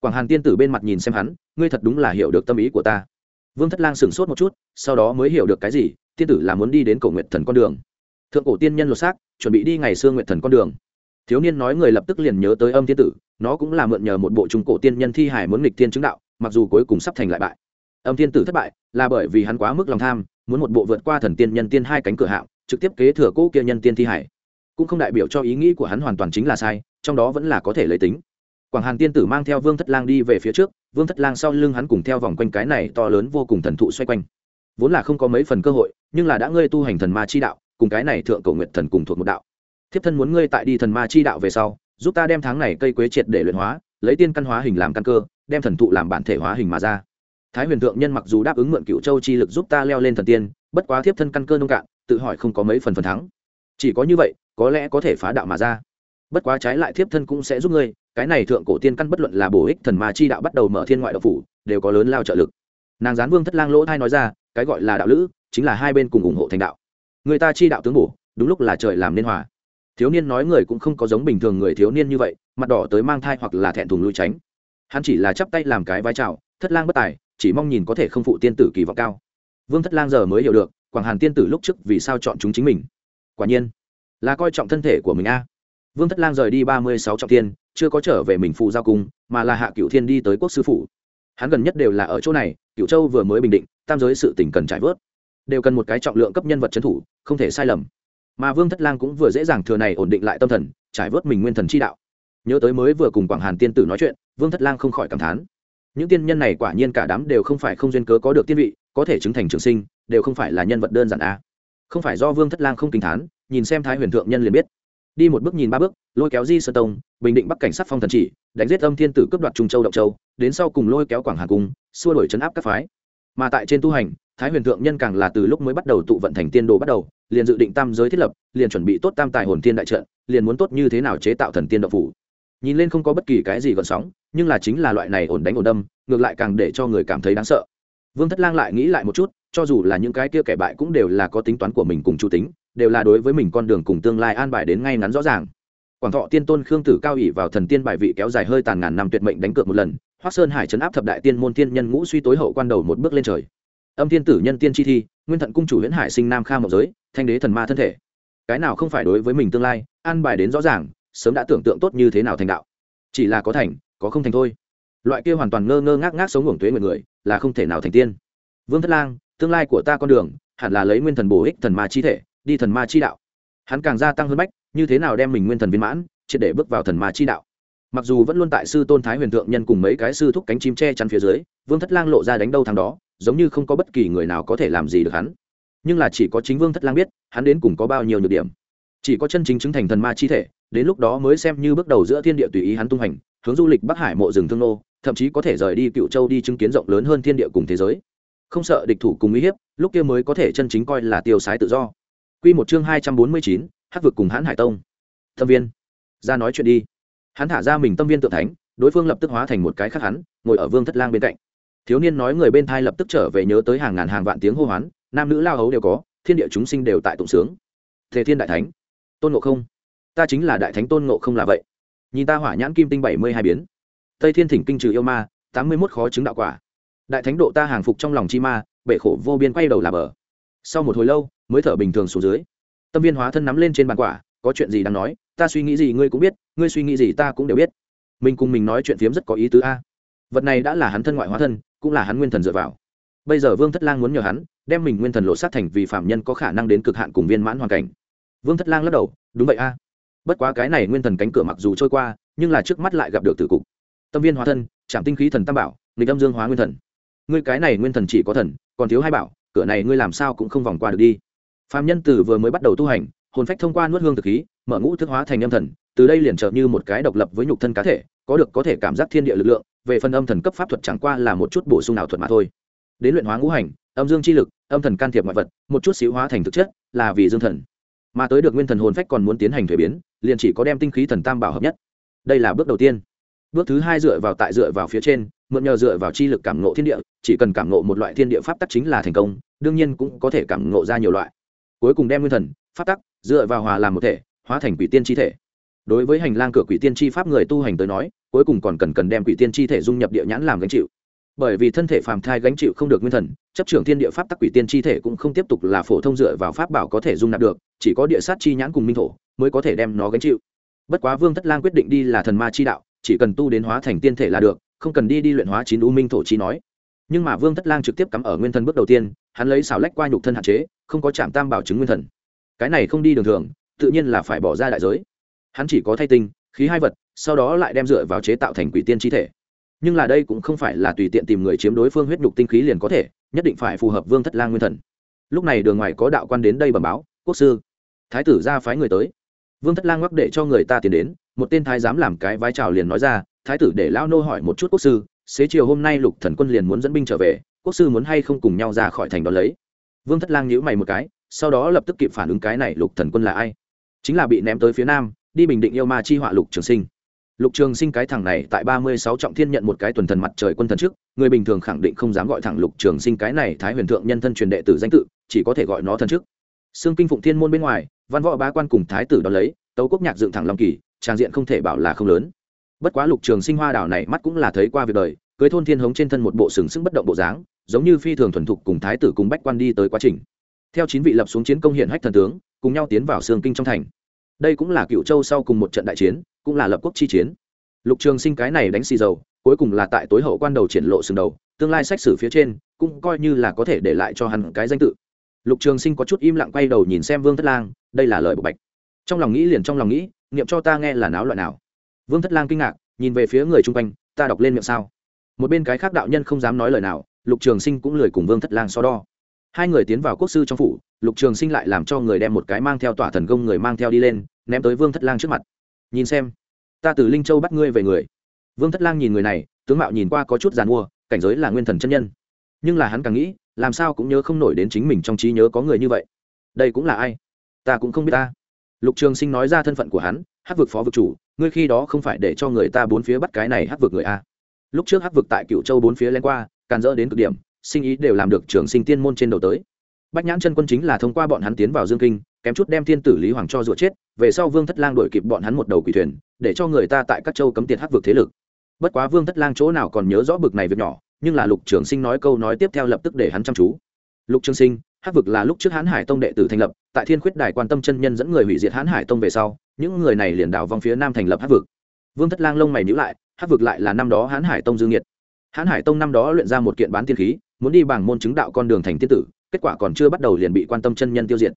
Quảng hàn tiên tử bên mặt nhìn xem hắn, ngươi thật đúng là hiểu được tâm ý của ta. Vương thất lang sửng sốt một chút, sau đó mới hiểu được cái gì, tiên tử là muốn đi đến cổ nguyện thần con đường. Thượng cổ tiên nhân lột xác, chuẩn bị đi ngày xưa nguyện thần con đường. Thiếu niên nói người lập tức liền nhớ tới âm tiên tử, nó cũng là mượn nhờ một bộ trung cổ tiên nhân thi hải muốn nghịch tiên chứng đạo, mặc dù cuối cùng sắp thành lại bại. Âm tiên tử thất bại là bởi vì hắn quá mức lòng tham, muốn một bộ vượt qua thần tiên nhân tiên hai cánh cửa hạng, trực tiếp kế thừa cỗ kia nhân tiên thi hải cũng không đại biểu cho ý nghĩ của hắn hoàn toàn chính là sai, trong đó vẫn là có thể lấy tính. Quảng hàn tiên tử mang theo vương thất lang đi về phía trước, vương thất lang sau lưng hắn cùng theo vòng quanh cái này to lớn vô cùng thần thụ xoay quanh. Vốn là không có mấy phần cơ hội, nhưng là đã ngươi tu hành thần ma chi đạo, cùng cái này thượng cầu nguyện thần cùng thuộc một đạo. Thiếp thân muốn ngươi tại đi thần ma chi đạo về sau, giúp ta đem tháng này cây quế triệt để luyện hóa, lấy tiên căn hóa hình làm căn cơ, đem thần thụ làm bản thể hóa hình mà ra. Thái huyền thượng nhân mặc dù đáp ứng mượn cựu châu chi lực giúp ta leo lên thần tiên, bất quá thiếp thân căn cơ nông cạn, tự hỏi không có mấy phần phần thắng. Chỉ có như vậy có lẽ có thể phá đạo mà ra. Bất quá trái lại thiếp thân cũng sẽ giúp ngươi, cái này thượng cổ tiên căn bất luận là bổ ích thần ma chi đạo bắt đầu mở thiên ngoại đạo phủ, đều có lớn lao trợ lực. Nàng gián vương thất lang lỗ thai nói ra, cái gọi là đạo lữ, chính là hai bên cùng ủng hộ thành đạo. Người ta chi đạo tướng bổ, đúng lúc là trời làm nên hòa. Thiếu niên nói người cũng không có giống bình thường người thiếu niên như vậy, mặt đỏ tới mang thai hoặc là thẹn thùng lui tránh. Hắn chỉ là chắp tay làm cái vai trào thất lang bất tài, chỉ mong nhìn có thể không phụ tiên tử kỳ vọng cao. Vương thất lang giờ mới hiểu được, quảng hàn tiên tử lúc trước vì sao chọn chúng chính mình. Quả nhiên là coi trọng thân thể của mình a. Vương thất lang rời đi ba mươi sáu trọng tiên chưa có trở về mình phụ giao cung, mà là hạ cựu thiên đi tới quốc sư phủ. Hắn gần nhất đều là ở chỗ này cựu châu vừa mới bình định, tam giới sự tỉnh cần trải vớt. Đều cần một cái trọng lượng cấp nhân vật trấn thủ, không thể sai lầm. Mà vương thất lang cũng vừa dễ dàng thừa này ổn định lại tâm thần, trải vớt mình nguyên thần chi đạo. Nhớ tới mới vừa cùng quảng hàn tiên tử nói chuyện, vương thất lang không khỏi cảm thán. Những tiên nhân này quả nhiên cả đám đều không phải không duyên cớ có được tiên vị, có thể chứng thành trường sinh, đều không phải là nhân vật đơn giản a không phải do vương thất lang không kinh thán, nhìn xem thái huyền thượng nhân liền biết. Đi một bước nhìn ba bước, lôi kéo di sơ tông, bình định bắc cảnh sát phong thần chỉ, đánh giết âm thiên tử cướp đoạt trung châu động châu, đến sau cùng lôi kéo quảng hà cung, xua đổi chấn áp các phái. Mà tại trên tu hành, thái huyền thượng nhân càng là từ lúc mới bắt đầu tụ vận thành tiên đồ bắt đầu, liền dự định tam giới thiết lập, liền chuẩn bị tốt tam tài hồn tiên đại trận, liền muốn tốt như thế nào chế tạo thần tiên động phủ. Nhìn lên không có bất kỳ cái gì gợn sóng, nhưng là chính là loại này ổn đánh ổn đâm, ngược lại càng để cho người cảm thấy đáng sợ. Vương thất lang lại nghĩ lại một chút cho dù là những cái kia kẻ bại cũng đều là có tính toán của mình cùng chủ tính, đều là đối với mình con đường cùng tương lai an bài đến ngay ngắn rõ ràng. Quảng thọ tiên tôn khương tử cao ỉ vào thần tiên bài vị kéo dài hơi tàn ngàn năm tuyệt mệnh đánh cược một lần hoác sơn hải chấn áp thập đại tiên môn tiên nhân ngũ suy tối hậu quan đầu một bước lên trời. Âm tiên tử nhân tiên chi thi, nguyên thận cung chủ huyễn hải sinh nam kha một giới, thanh đế thần ma thân thể. Cái nào không phải đối với mình tương lai, an bài đến rõ ràng, sớm đã tưởng tượng tốt như thế nào thành đạo. Chỉ là có thành, có không thành thôi. Loại kia hoàn toàn ngơ ngơ ngác ngác sống ngủng tuế người người, là không thể nào thành tiên. Vương thất lang tương lai của ta con đường, hẳn là lấy nguyên thần bổ ích thần ma chi thể, đi thần ma chi đạo. Hắn càng gia tăng hơn bách như thế nào đem mình nguyên thần viên mãn, triệt để bước vào thần ma chi đạo. Mặc dù vẫn luôn tại sư tôn thái huyền thượng nhân cùng mấy cái sư thúc cánh chim che chắn phía dưới, vương thất lang lộ ra đánh đâu thằng đó, giống như không có bất kỳ người nào có thể làm gì được hắn. Nhưng là chỉ có chính vương thất lang biết, hắn đến cùng có bao nhiêu nhược điểm. Chỉ có chân chính chứng thành thần ma chi thể, đến lúc đó mới xem như bước đầu giữa thiên địa tùy ý hắn tung hành, hướng du lịch bắc hải mộ rừng thương nô, thậm chí có thể rời đi cựu châu đi chứng kiến rộng lớn hơn thiên địa cùng thế giới không sợ địch thủ cùng uy hiếp lúc kia mới có thể chân chính coi là tiêu sái tự do Quy một chương hai trăm bốn mươi chín, Hắc vực cùng Hán Hải Tông. Tâm viên, ra nói chuyện đi. Hắn thả ra mình tâm viên tự thánh, đối phương lập tức hóa thành một cái khác hắn, ngồi ở Vương Thất Lang bên cạnh. Thiếu niên nói người bên thai lập tức trở về nhớ tới hàng ngàn hàng vạn tiếng hô hoán, nam nữ lao hấu đều có, thiên địa chúng sinh đều tại tụng sướng. Thế Thiên Đại Thánh, Tôn Ngộ Không, ta chính là Đại Thánh Tôn Ngộ Không là vậy. Nhìn ta hỏa nhãn kim tinh bảy mươi hai biến, Tây Thiên Thỉnh kinh trừ yêu ma, tám mươi 81 khó chứng đạo quả. Đại Thánh độ ta hàng phục trong lòng chi ma, bệ khổ vô biên quay đầu là bờ. Sau một hồi lâu, mới thở bình thường xuống dưới. Tâm viên hóa thân nắm lên trên bàn quả có chuyện gì đang nói ta suy nghĩ gì ngươi cũng biết ngươi suy nghĩ gì ta cũng đều biết. Mình cùng mình nói chuyện phiếm rất có ý tứ a. Vật này đã là hắn thân ngoại hóa thân cũng là hắn nguyên thần dựa vào. Bây giờ vương thất lang muốn nhờ hắn đem mình nguyên thần lộ sát thành vì phạm nhân có khả năng đến cực hạn cùng viên mãn hoàn cảnh. Vương thất lang lắc đầu đúng vậy a. Bất quá cái này nguyên thần cánh cửa mặc dù trôi qua nhưng là trước mắt lại gặp được tử cục. Tâm viên hóa thân trạm tinh khí thần tam bảo nghịch âm dương hóa nguyên thần ngươi cái này nguyên thần chỉ có thần, còn thiếu hai bảo, cửa này ngươi làm sao cũng không vòng qua được đi. Phạm nhân tử vừa mới bắt đầu tu hành, hồn phách thông qua nuốt hương thực khí, mở ngũ thức hóa thành âm thần, từ đây liền trở như một cái độc lập với nhục thân cá thể, có được có thể cảm giác thiên địa lực lượng, về phần âm thần cấp pháp thuật chẳng qua là một chút bổ sung nào thuật mà thôi. Đến luyện hóa ngũ hành, âm dương chi lực, âm thần can thiệp ngoại vật, một chút xíu hóa thành thực chất, là vì dương thần. Mà tới được nguyên thần hồn phách còn muốn tiến hành thuế biến, liền chỉ có đem tinh khí thần tam bảo hợp nhất. Đây là bước đầu tiên. Bước thứ hai dựa vào tại dựa vào phía trên mượn nhờ dựa vào chi lực cảm ngộ thiên địa, chỉ cần cảm ngộ một loại thiên địa pháp tắc chính là thành công, đương nhiên cũng có thể cảm ngộ ra nhiều loại. Cuối cùng đem nguyên thần, pháp tắc, dựa vào hòa làm một thể, hóa thành quỷ tiên chi thể. Đối với hành lang cửa quỷ tiên chi pháp người tu hành tới nói, cuối cùng còn cần cần đem quỷ tiên chi thể dung nhập địa nhãn làm gánh chịu. Bởi vì thân thể phàm thai gánh chịu không được nguyên thần, chấp trưởng thiên địa pháp tắc quỷ tiên chi thể cũng không tiếp tục là phổ thông dựa vào pháp bảo có thể dung nạp được, chỉ có địa sát chi nhãn cùng minh thổ mới có thể đem nó gánh chịu. Bất quá vương thất lang quyết định đi là thần ma chi đạo, chỉ cần tu đến hóa thành tiên thể là được không cần đi đi luyện hóa chín u minh thổ chi nói. Nhưng mà vương thất lang trực tiếp cắm ở nguyên thần bước đầu tiên, hắn lấy xào lách qua nhục thân hạn chế, không có chạm tam bảo chứng nguyên thần. Cái này không đi đường thường, tự nhiên là phải bỏ ra đại giới. Hắn chỉ có thay tinh, khí hai vật, sau đó lại đem dựa vào chế tạo thành quỷ tiên chi thể. Nhưng là đây cũng không phải là tùy tiện tìm người chiếm đối phương huyết nhục tinh khí liền có thể, nhất định phải phù hợp vương thất lang nguyên thần. Lúc này đường ngoài có đạo quan đến đây bẩm báo, quốc sư, thái tử ra phái người tới. Vương thất lang ngoắc để cho người ta tiến đến, một tên thái dám làm cái vai trào liền nói ra thái tử để lao nô hỏi một chút quốc sư, xế chiều hôm nay lục thần quân liền muốn dẫn binh trở về, quốc sư muốn hay không cùng nhau ra khỏi thành đó lấy? Vương thất lang nhíu mày một cái, sau đó lập tức kịp phản ứng cái này lục thần quân là ai? Chính là bị ném tới phía nam, đi bình định yêu ma chi họa lục trường sinh. Lục trường sinh cái thằng này tại ba mươi sáu trọng thiên nhận một cái tuần thần mặt trời quân thần trước, người bình thường khẳng định không dám gọi thẳng lục trường sinh cái này thái huyền thượng nhân thân truyền đệ tử danh tự, chỉ có thể gọi nó thần trước. Xương kinh phụng thiên môn bên ngoài, văn võ bá quan cùng thái tử đón lấy, tấu quốc nhạc dựng thẳng long kỳ, trang diện không thể bảo là không lớn bất quá lục trường sinh hoa đảo này mắt cũng là thấy qua việc đời, cưới thôn thiên hống trên thân một bộ sừng sững bất động bộ dáng, giống như phi thường thuần thục cùng thái tử cùng bách quan đi tới quá trình. Theo chín vị lập xuống chiến công hiện hách thần tướng, cùng nhau tiến vào sương kinh trong thành. Đây cũng là cựu châu sau cùng một trận đại chiến, cũng là lập quốc chi chiến. Lục trường sinh cái này đánh xì dầu, cuối cùng là tại tối hậu quan đầu triển lộ sừng đầu, tương lai sách sử phía trên, cũng coi như là có thể để lại cho hắn cái danh tự. Lục trường sinh có chút im lặng quay đầu nhìn xem vương thất lang, đây là lời bộ bạch. Trong lòng nghĩ liền trong lòng nghĩ, niệm cho ta nghe là náo loại nào vương thất lang kinh ngạc, nhìn về phía người chung quanh, ta đọc lên miệng sao? Một bên cái khác đạo nhân không dám nói lời nào, lục trường sinh cũng lười cùng vương thất lang so đo. Hai người tiến vào quốc sư trong phủ, lục trường sinh lại làm cho người đem một cái mang theo tỏa thần công người mang theo đi lên, ném tới vương thất lang trước mặt. Nhìn xem, ta từ linh châu bắt ngươi về người. Vương thất lang nhìn người này, tướng mạo nhìn qua có chút giàn mua, cảnh giới là nguyên thần chân nhân. Nhưng là hắn càng nghĩ, làm sao cũng nhớ không nổi đến chính mình trong trí nhớ có người như vậy. Đây cũng là ai? Ta cũng không biết ta. Lục trường sinh nói ra thân phận của hắn hát vực phó vực chủ ngươi khi đó không phải để cho người ta bốn phía bắt cái này hắc vực người a. Lúc trước hắc vực tại cựu châu bốn phía len qua, càn rỡ đến cực điểm, sinh ý đều làm được trường sinh tiên môn trên đầu tới. Bách nhãn chân quân chính là thông qua bọn hắn tiến vào dương kinh, kém chút đem thiên tử lý hoàng cho rủa chết, về sau vương thất lang đổi kịp bọn hắn một đầu quỷ thuyền, để cho người ta tại các châu cấm tiệt hắc vực thế lực. Bất quá vương thất lang chỗ nào còn nhớ rõ bực này việc nhỏ, nhưng là lục trường sinh nói câu nói tiếp theo lập tức để hắn chăm chú. Lục trường sinh, hắc vực là lúc trước hán hải tông đệ tử thành lập, tại thiên khuyết đài quan tâm chân nhân dẫn người hủy diệt hán hải tông về sau những người này liền đào vòng phía nam thành lập hắc vực. Vương thất lang lông mày nhữ lại hắc vực lại là năm đó hán hải tông dương nhiệt. Hán hải tông năm đó luyện ra một kiện bán tiên khí, muốn đi bằng môn chứng đạo con đường thành tiên tử, kết quả còn chưa bắt đầu liền bị quan tâm chân nhân tiêu diệt.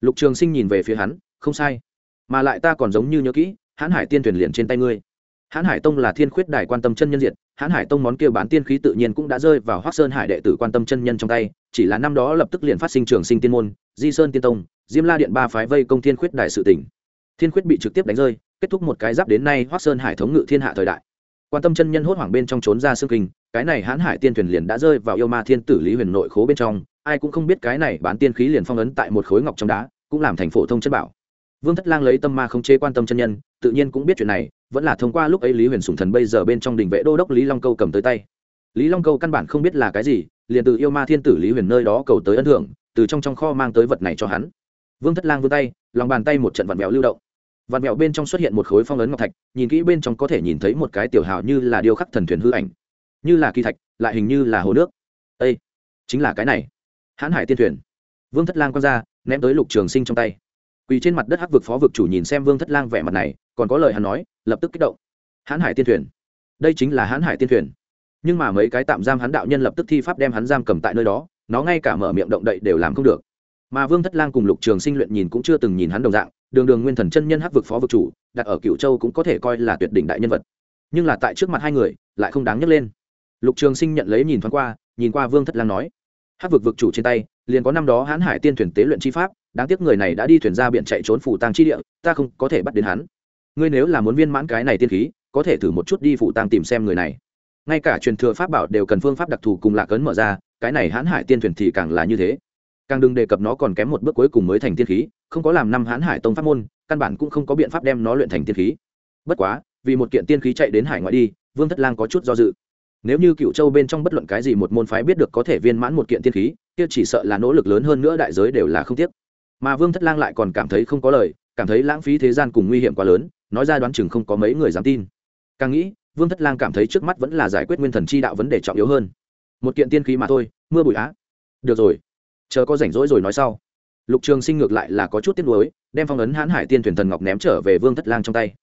Lục trường sinh nhìn về phía hắn, không sai. Mà lại ta còn giống như nhớ kỹ hãn hải tiên thuyền liền trên tay ngươi. Hãn hải tông là thiên khuyết đài quan tâm chân nhân diệt hãn hải tông món kia bán tiên khí tự nhiên cũng đã rơi vào hoác sơn hải đệ tử quan tâm chân nhân trong tay, chỉ là năm đó lập tức liền phát sinh trường sinh tiên môn, di sơn tiên tông, diêm la điện ba phái vây công thiên khuyết đại sự tỉnh thiên khuyết bị trực tiếp đánh rơi, kết thúc một cái giáp đến nay hoác sơn hải thống ngự thiên hạ thời đại. Quan tâm chân nhân hốt hoảng bên trong trốn ra xương kinh, cái này hãn hải tiên thuyền liền đã rơi vào yêu ma thiên tử lý huyền nội khố bên trong, ai cũng không biết cái này bán tiên khí liền phong ấn tại một khối ngọc trong đá, cũng làm thành phổ thông chất bảo. Vương thất lang lấy tâm ma không chế quan tâm chân nhân, tự nhiên cũng biết chuyện này, vẫn là thông qua lúc ấy lý huyền sùng thần bây giờ bên trong đình vệ đô đốc lý long câu cầm tới tay. Lý long câu căn bản không biết là cái gì, liền từ yêu ma thiên tử lý huyền nơi đó cầu tới ấn thưởng, từ trong trong kho mang tới vật này cho hắn. Vương thất lang vươn tay, lòng bàn tay một trận vặn vẹo lưu động. Vạn mèo bên trong xuất hiện một khối phong ấn ngọc thạch, nhìn kỹ bên trong có thể nhìn thấy một cái tiểu hào như là điêu khắc thần thuyền hư ảnh. Như là kỳ thạch, lại hình như là hồ nước. Â chính là cái này. Hãn hải tiên thuyền. Vương thất lang quăng ra, ném tới lục trường sinh trong tay. Quỳ trên mặt đất hắc vực phó vực chủ nhìn xem vương thất lang vẻ mặt này, còn có lời hắn nói, lập tức kích động. Hãn hải tiên thuyền. Đây chính là hãn hải tiên thuyền. Nhưng mà mấy cái tạm giam hắn đạo nhân lập tức thi pháp đem hắn giam cầm tại nơi đó, nó ngay cả mở miệng động đậy đều làm không được. Mà vương thất lang cùng lục trường sinh luyện nhìn cũng chưa từng nhìn hắn đồng dạng đường đường nguyên thần chân nhân hắc vực phó vực chủ, đặt ở cựu châu cũng có thể coi là tuyệt đỉnh đại nhân vật. Nhưng là tại trước mặt hai người, lại không đáng nhắc lên. Lục trường sinh nhận lấy nhìn thoáng qua, nhìn qua vương thất lang nói, hắc vực vực chủ trên tay, liền có năm đó hãn hải tiên thuyền tế luyện chi pháp, đáng tiếc người này đã đi thuyền ra biển chạy trốn phủ tang chi địa, ta không có thể bắt đến hắn. Ngươi nếu là muốn viên mãn cái này tiên khí, có thể thử một chút đi phủ tang tìm xem người này. Ngay cả truyền thừa pháp bảo đều cần phương pháp đặc thù cùng lạc ấn mở ra, cái này hãn hải tiên thuyền thì càng là như thế càng đừng đề cập nó còn kém một bước cuối cùng mới thành tiên khí, không có làm năm hãn hải tông pháp môn, căn bản cũng không có biện pháp đem nó luyện thành tiên khí. Bất quá, vì một kiện tiên khí chạy đến hải ngoại đi, vương thất lang có chút do dự. Nếu như cựu châu bên trong bất luận cái gì một môn phái biết được có thể viên mãn một kiện tiên khí, kia chỉ sợ là nỗ lực lớn hơn nữa đại giới đều là không tiếc. Mà vương thất lang lại còn cảm thấy không có lời, cảm thấy lãng phí thế gian cùng nguy hiểm quá lớn, nói ra đoán chừng không có mấy người dám tin. Càng nghĩ, vương thất lang cảm thấy trước mắt vẫn là giải quyết nguyên thần chi đạo vấn đề trọng yếu hơn. Một kiện tiên khí mà thôi, mưa bụi á. Được rồi chờ có rảnh rỗi rồi nói sau. Lục trường sinh ngược lại là có chút tiếc nuối, đem phong ấn hãn hải tiên thuyền thần ngọc ném trở về vương thất lang trong tay.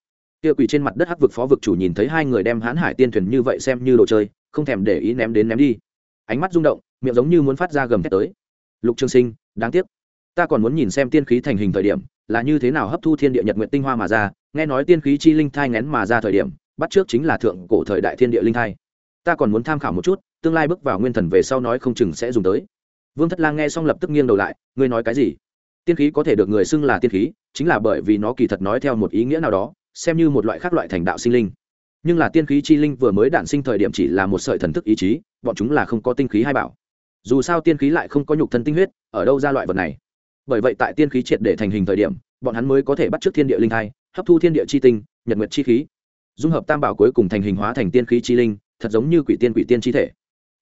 Kia quỳ trên mặt đất hắc vực phó vực chủ nhìn thấy hai người đem hãn hải tiên thuyền như vậy xem như đồ chơi, không thèm để ý ném đến ném đi. Ánh mắt rung động, miệng giống như muốn phát ra gầm thét tới. Lục trường sinh, đáng tiếc. Ta còn muốn nhìn xem tiên khí thành hình thời điểm, là như thế nào hấp thu thiên địa nhật nguyện tinh hoa mà ra, nghe nói tiên khí chi linh thai ngén mà ra thời điểm, bắt trước chính là thượng cổ thời đại thiên địa linh thai. Ta còn muốn tham khảo một chút, tương lai bước vào nguyên thần về sau nói không chừng sẽ dùng tới vương thất lang nghe xong lập tức nghiêng đầu lại, ngươi nói cái gì? Tiên khí có thể được người xưng là tiên khí, chính là bởi vì nó kỳ thật nói theo một ý nghĩa nào đó, xem như một loại khác loại thành đạo sinh linh. Nhưng là tiên khí chi linh vừa mới đản sinh thời điểm chỉ là một sợi thần thức ý chí, bọn chúng là không có tinh khí hai bảo. Dù sao tiên khí lại không có nhục thân tinh huyết, ở đâu ra loại vật này? Bởi vậy tại tiên khí triệt để thành hình thời điểm, bọn hắn mới có thể bắt t r ư ớ c thiên địa linh thai, hấp thu thiên địa chi tinh, nhật nguyệt chi khí. Dung hợp tam bảo cuối cùng thành hình hóa thành tiên khí chi linh, thật giống như quỷ tiên quỷ tiên chi thể.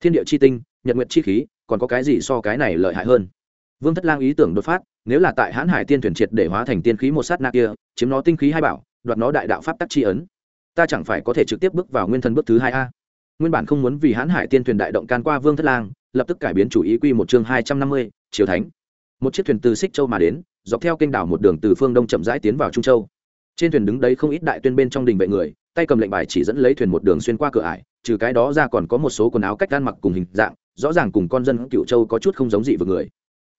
Thiên địa chi tinh, nhật nguyệt chi khí còn có cái gì so cái này lợi hại hơn? Vương thất lang ý tưởng đột phát, nếu là tại hãn hải tiên thuyền triệt để hóa thành tiên khí một sát na kia, chiếm nó tinh khí hai bảo, đoạt nó đại đạo pháp tắc chi ấn. Ta chẳng phải có thể trực tiếp bước vào nguyên thần bước thứ hai a? Nguyên bản không muốn vì hãn hải tiên thuyền đại động can qua vương thất lang, lập tức cải biến chủ ý quy một chương hai trăm năm mươi, triều thánh. Một chiếc thuyền từ xích châu mà đến, dọc theo kênh đảo một đường từ phương đông chậm rãi tiến vào trung châu. Trên thuyền đứng đấy không ít đại tuyên bên trong đình vệ người, tay cầm lệnh bài chỉ dẫn lấy thuyền một đường xuyên qua cửa ải, trừ cái đó ra còn có một số quần áo cách gan mặc cùng hình dạng rõ ràng cùng con dân cựu châu có chút không giống dị với người.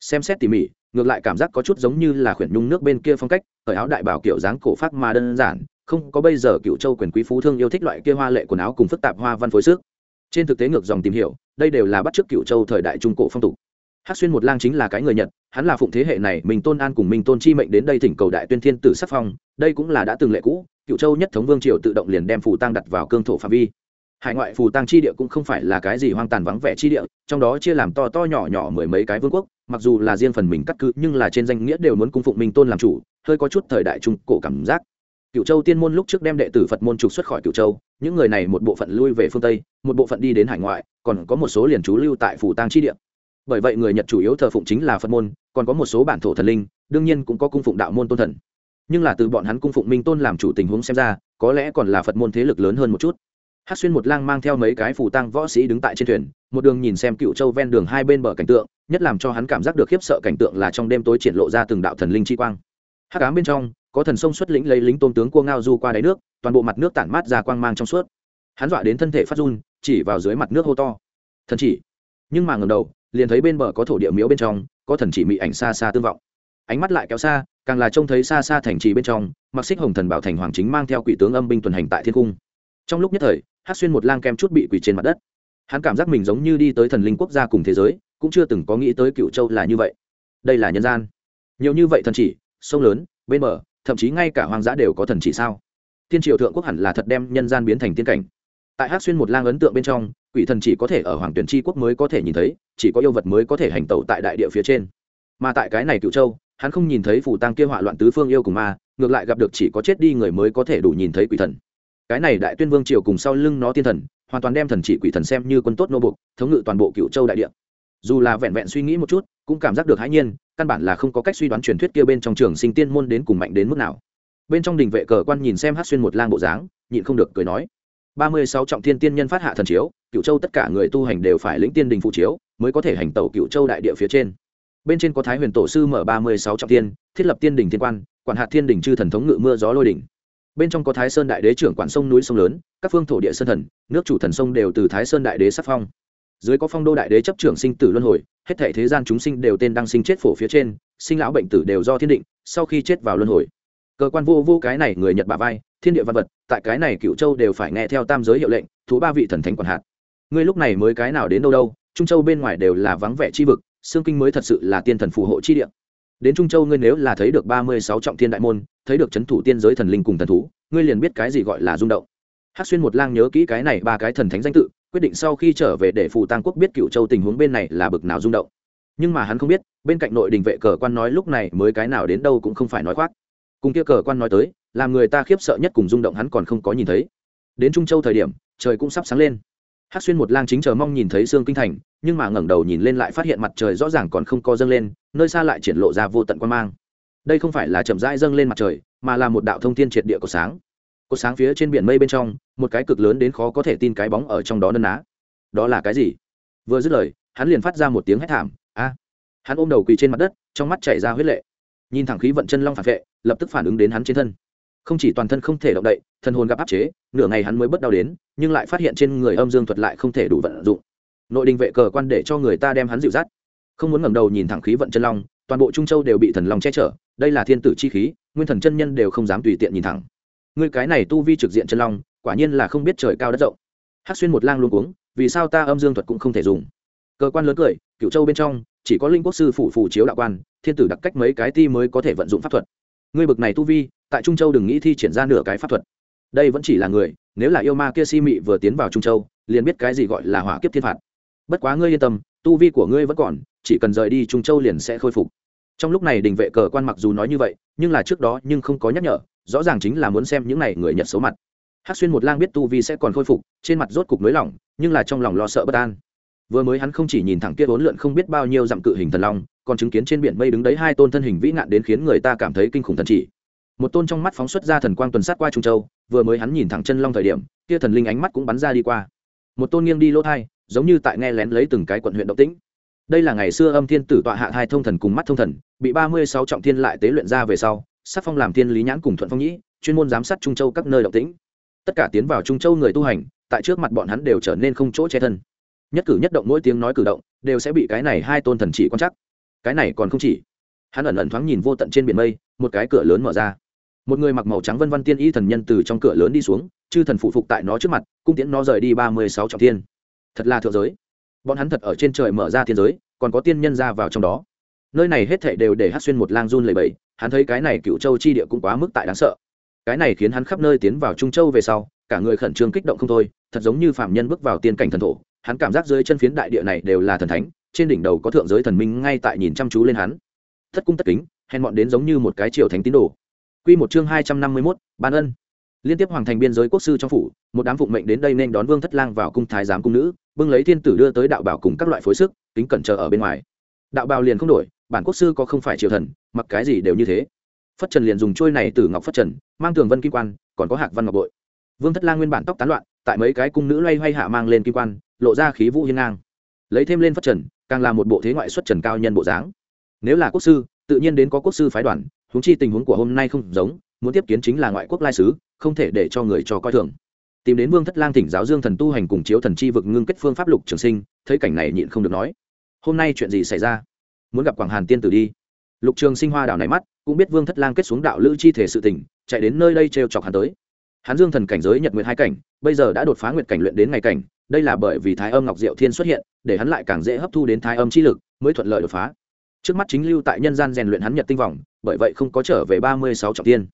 Xem xét tỉ mỉ, ngược lại cảm giác có chút giống như là khuyển nhung nước bên kia phong cách ở áo đại bảo kiểu dáng cổ phát mà đơn giản, không có bây giờ cựu châu quyền quý phú thương yêu thích loại kia hoa lệ quần áo cùng phức tạp hoa văn phối sức. Trên thực tế ngược dòng tìm hiểu, đây đều là bắt chước cựu châu thời đại trung cổ phong tục. Hát xuyên một lang chính là cái người nhật, hắn là phụng thế hệ này mình tôn an cùng mình tôn chi mệnh đến đây thỉnh cầu đại tuyên thiên tử sắc phong, đây cũng là đã từng lệ cũ cựu châu nhất thống vương triều tự động liền đem phù tăng đặt vào cương thổ phạm vi hải ngoại phù tăng chi địa cũng không phải là cái gì hoang tàn vắng vẻ chi địa, trong đó chia làm to to nhỏ nhỏ mười mấy cái vương quốc, mặc dù là riêng phần mình cắt cự nhưng là trên danh nghĩa đều muốn cung phụng minh tôn làm chủ, hơi có chút thời đại trung cổ cảm giác. Cựu châu tiên môn lúc trước đem đệ tử phật môn trục xuất khỏi cựu châu, những người này một bộ phận lui về phương tây, một bộ phận đi đến hải ngoại, còn có một số liền trú lưu tại phủ Tăng chi địa. Bởi vậy người nhật chủ yếu thờ phụng chính là phật môn, còn có một số bản thổ thần linh, đương nhiên cũng có cung phụng đạo môn tôn thần. Nhưng là từ bọn hắn cung phụng minh tôn làm chủ tình huống xem ra, có lẽ còn là phật môn thế lực lớn hơn một chút hát xuyên một lang mang theo mấy cái phù tăng võ sĩ đứng tại trên thuyền, một đường nhìn xem cựu châu ven đường hai bên bờ cảnh tượng, nhất làm cho hắn cảm giác được khiếp sợ cảnh tượng là trong đêm tối triển lộ ra từng đạo thần linh chi quang. Hát cám bên trong, có thần sông xuất lĩnh lấy lính tôn tướng cua ngao du qua đáy nước, toàn bộ mặt nước tản mát ra quang mang trong suốt. Hắn dọa đến thân thể phát run, chỉ vào dưới mặt nước hô to. Thần chỉ! Nhưng mà ngầm đầu, liền thấy bên bờ có thổ địa miếu bên trong, có thần chỉ mị ảnh xa xa tương vọng. Ánh mắt lại kéo xa, càng là trông thấy xa xa thành trì bên trong, mặc xích hồng thần bảo thành hoàng chính mang theo quỷ tướng âm binh tuần hành tại thiên cung trong lúc nhất thời hát xuyên một lang kem chút bị quỳ trên mặt đất. Hắn cảm giác mình giống như đi tới thần linh quốc gia cùng thế giới, cũng chưa từng có nghĩ tới cựu châu là như vậy. Đây là nhân gian. Nhiều như vậy thần chỉ, sông lớn, bên bờ, thậm chí ngay cả hoang dã đều có thần chỉ sao? Tiên triều thượng quốc hẳn là thật đem nhân gian biến thành tiên cảnh. Tại hát xuyên một lang ấn tượng bên trong, quỷ thần chỉ có thể ở hoàng tuyển tri quốc mới có thể nhìn thấy, chỉ có yêu vật mới có thể hành tẩu tại đại địa phía trên. Mà tại cái này cựu châu, hắn không nhìn thấy phủ tăng kia họa loạn tứ phương yêu cùng ma, ngược lại gặp được chỉ có chết đi người mới có thể đủ nhìn thấy quỷ thần cái này đại tuyên vương triều cùng sau lưng nó tiên thần, hoàn toàn đem thần chỉ quỷ thần xem như quân tốt nô buộc, thống ngự toàn bộ cựu châu đại địa. Dù là vẹn vẹn suy nghĩ một chút, cũng cảm giác được hãi nhiên, căn bản là không có cách suy đoán truyền thuyết kia bên trong trường sinh tiên môn đến cùng mạnh đến mức nào. Bên trong đình vệ cờ quan nhìn xem hát xuyên một lang bộ dáng, nhịn không được cười nói, ba mươi sáu trọng thiên tiên nhân phát hạ thần chiếu cựu châu tất cả người tu hành đều phải lĩnh tiên đình phụ chiếu, mới có thể hành tẩu cựu châu đại địa phía trên. Bên trên có thái huyền tổ sư mở ba mươi sáu trọng thiên, thiết lập tiên đình thiên quan, quản hạt thiên đình chư thần thống ngự mưa gió lôi đỉnh bên trong có thái sơn đại đế trưởng quản sông núi sông lớn, các phương thổ địa sơn thần, nước chủ thần sông đều từ thái sơn đại đế sắc phong. Dưới có phong đô đại đế chấp trưởng sinh tử luân hồi, hết thể thế gian chúng sinh đều tên đăng sinh chết phổ phía trên, sinh lão bệnh tử đều do thiên định, sau khi chết vào luân hồi. Cơ quan vô vô cái này người nhật bà vai, thiên địa văn vật, tại cái này cựu châu đều phải nghe theo tam giới hiệu lệnh, thú ba vị thần thánh quản hạt. Ngươi lúc này mới cái nào đến đâu đâu, trung châu bên ngoài đều là vắng vẻ chi vực, xương kinh mới thật sự là tiên thần phù hộ chi địa đến trung châu ngươi nếu là thấy được ba mươi sáu trọng thiên đại môn, thấy được c h ấ n thủ tiên giới thần linh cùng thần thú, ngươi liền biết cái gì gọi là rung động. Hát xuyên một lang nhớ kỹ cái này ba cái thần thánh danh tự, quyết định sau khi trở về để phù tăng quốc biết cựu châu tình huống bên này là bực nào rung động. Nhưng mà hắn không biết, bên cạnh nội đình vệ cờ quan nói lúc này mới cái nào đến đâu cũng không phải nói khoác. Cùng kia cờ quan nói tới, làm người ta khiếp sợ nhất cùng rung động hắn còn không có nhìn thấy. Đến trung châu thời điểm, trời cũng sắp sáng lên hát xuyên một lang chính chờ mong nhìn thấy sương kinh thành, nhưng mà ngẩng đầu nhìn lên lại phát hiện mặt trời rõ ràng còn không có dâng lên, nơi xa lại triển lộ ra vô tận quan mang. Đây không phải là chậm rãi dâng lên mặt trời, mà là một đạo thông thiên triệt địa của sáng. Có sáng phía trên biển mây bên trong, một cái cực lớn đến khó có thể tin cái bóng ở trong đó nân á đó là cái gì? Vừa dứt lời, hắn liền phát ra một tiếng hét thảm, a! Hắn ôm đầu quỳ trên mặt đất, trong mắt chảy ra huyết lệ. Nhìn thẳng khí vận chân long phản vệ, lập tức phản ứng đến hắn trên thân không chỉ toàn thân không thể động đậy, thần hồn gặp áp chế, nửa ngày hắn mới bất đau đến, nhưng lại phát hiện trên người âm dương thuật lại không thể đủ vận dụng. Nội đình vệ cờ quan để cho người ta đem hắn dịu dắt. Không muốn ngẩng đầu nhìn thẳng khí vận chân long, toàn bộ trung châu đều bị thần long che chở, đây là thiên tử chi khí, nguyên thần chân nhân đều không dám tùy tiện nhìn thẳng. Ngươi cái này tu vi trực diện chân long, quả nhiên là không biết trời cao đất rộng. Hát xuyên một lang luôn uống vì sao ta âm dương thuật cũng không thể dùng? Cơ quan lớn cười cựu châu bên trong, chỉ có linh quốc sư phủ phủ chiếu đạo quan, thiên tử đặc cách mấy cái ti mới có thể vận dụng pháp thuật ngươi bực này tu vi, tại trung châu đừng nghĩ thi triển ra nửa cái pháp thuật. Đây vẫn chỉ là người, nếu là yêu ma kia si mị vừa tiến vào trung châu, liền biết cái gì gọi là hỏa kiếp thiên phạt. Bất quá ngươi yên tâm, tu vi của ngươi vẫn còn, chỉ cần rời đi trung châu liền sẽ khôi phục. Trong lúc này đình vệ cờ quan mặc dù nói như vậy, nhưng là trước đó nhưng không có nhắc nhở, rõ ràng chính là muốn xem những n à y người nhật xấu mặt. Hát xuyên một lang biết tu vi sẽ còn khôi phục, trên mặt rốt cục nới lỏng, nhưng là trong lòng lo sợ bất an. Vừa mới hắn không chỉ nhìn thẳng kia bốn lượn không biết bao nhiêu dặm cự hình thần long còn chứng kiến trên biển mây đứng đấy hai tôn thân hình vĩ nạn đến khiến người ta cảm thấy kinh khủng thần chỉ. Một tôn trong mắt phóng xuất ra thần quang tuần sát qua trung châu, vừa mới hắn nhìn thẳng chân long thời điểm, kia thần linh ánh mắt cũng bắn ra đi qua. Một tôn nghiêng đi lỗ thai, giống như tại nghe lén lấy từng cái quận huyện động tĩnh. Đây là ngày xưa âm thiên tử tọa hạ hai thông thần cùng mắt thông thần, bị ba mươi sáu trọng thiên lại tế luyện ra về sau, sắc phong làm thiên lý nhãn cùng thuận phong nhĩ, chuyên môn giám sát trung châu các nơi động tĩnh. Tất cả tiến vào trung châu người tu hành, tại trước mặt bọn hắn đều trở nên không chỗ che thân. Nhất cử nhất động mỗi tiếng nói cử động, đều sẽ bị cái này hai tôn thần chỉ quan chắc cái này còn không chỉ. Hắn ẩn ẩn thoáng nhìn vô tận trên biển mây, một cái cửa lớn mở ra. Một người mặc màu trắng vân văn tiên y thần nhân từ trong cửa lớn đi xuống, chư thần phụ phục tại nó trước mặt, cung tiễn nó rời đi ba mươi sáu trọng thiên. Thật là thượng giới. Bọn hắn thật ở trên trời mở ra thiên giới, còn có tiên nhân ra vào trong đó. Nơi này hết thảy đều để hát xuyên một lang run lầy bẫy hắn thấy cái này cựu châu chi địa cũng quá mức tại đáng sợ. Cái này khiến hắn khắp nơi tiến vào trung châu về sau, cả người khẩn trương kích động không thôi, thật giống như phạm nhân bước vào tiên cảnh thần thổ, hắn cảm giác dưới chân phiến đại địa này đều là thần thánh trên đỉnh đầu có thượng giới thần minh ngay tại nhìn chăm chú lên hắn thất cung tất kính hèn mọn đến giống như một cái triều thánh tín đồ Quy một chương hai trăm năm mươi 251, ban ân. Liên tiếp hoàng thành biên giới quốc sư trong phủ, một đám phụng mệnh đến đây nên đón Vương Thất Lang vào cung thái giám cung nữ, bưng lấy thiên tử đưa tới đạo bảo cùng các loại phối sức, tính cẩn chờ ở bên ngoài. Đạo bào liền không đổi, bản quốc sư có không phải triều thần, mặc cái gì đều như thế. Phất Trần liền dùng trôi này tử ngọc phất trần, mang tường vân kim quan, còn có hạc văn ngọc bội. Vương Thất Lang nguyên bản tóc tán loạn, tại mấy cái cung nữ loay hoay hạ mang lên kim quan, lộ ra khí vũ hiên ngang. Lấy thêm lên phất trần, càng là một bộ thế ngoại xuất trần cao nhân bộ dáng. Nếu là quốc sư, tự nhiên đến có quốc sư phái đoàn, huống chi tình huống của hôm nay không giống muốn tiếp kiến chính là ngoại quốc lai sứ không thể để cho người cho coi thường. Tìm đến vương thất lang thỉnh giáo dương thần tu hành cùng chiếu thần chi vực ngưng kết phương pháp lục trường sinh thấy cảnh này nhịn không được nói hôm nay chuyện gì xảy ra? Muốn gặp quảng hàn tiên tử đi. Lục trường sinh hoa đảo này mắt cũng biết vương thất lang kết xuống đạo lữ chi thể sự tỉnh chạy đến nơi đây trêu chọc hắn tới. Hắn dương thần cảnh giới nhật nguyện hai cảnh bây giờ đã đột phá nguyệt cảnh luyện đến ngày cảnh đây là bởi vì thái âm ngọc diệu thiên xuất hiện, để hắn lại càng dễ hấp thu đến thái âm chi lực, mới thuận lợi đột phá. Trước mắt chính lưu tại nhân gian rèn luyện hắn nhật tinh vọng bởi vậy không có trở về ba mươi sáu trọng tiên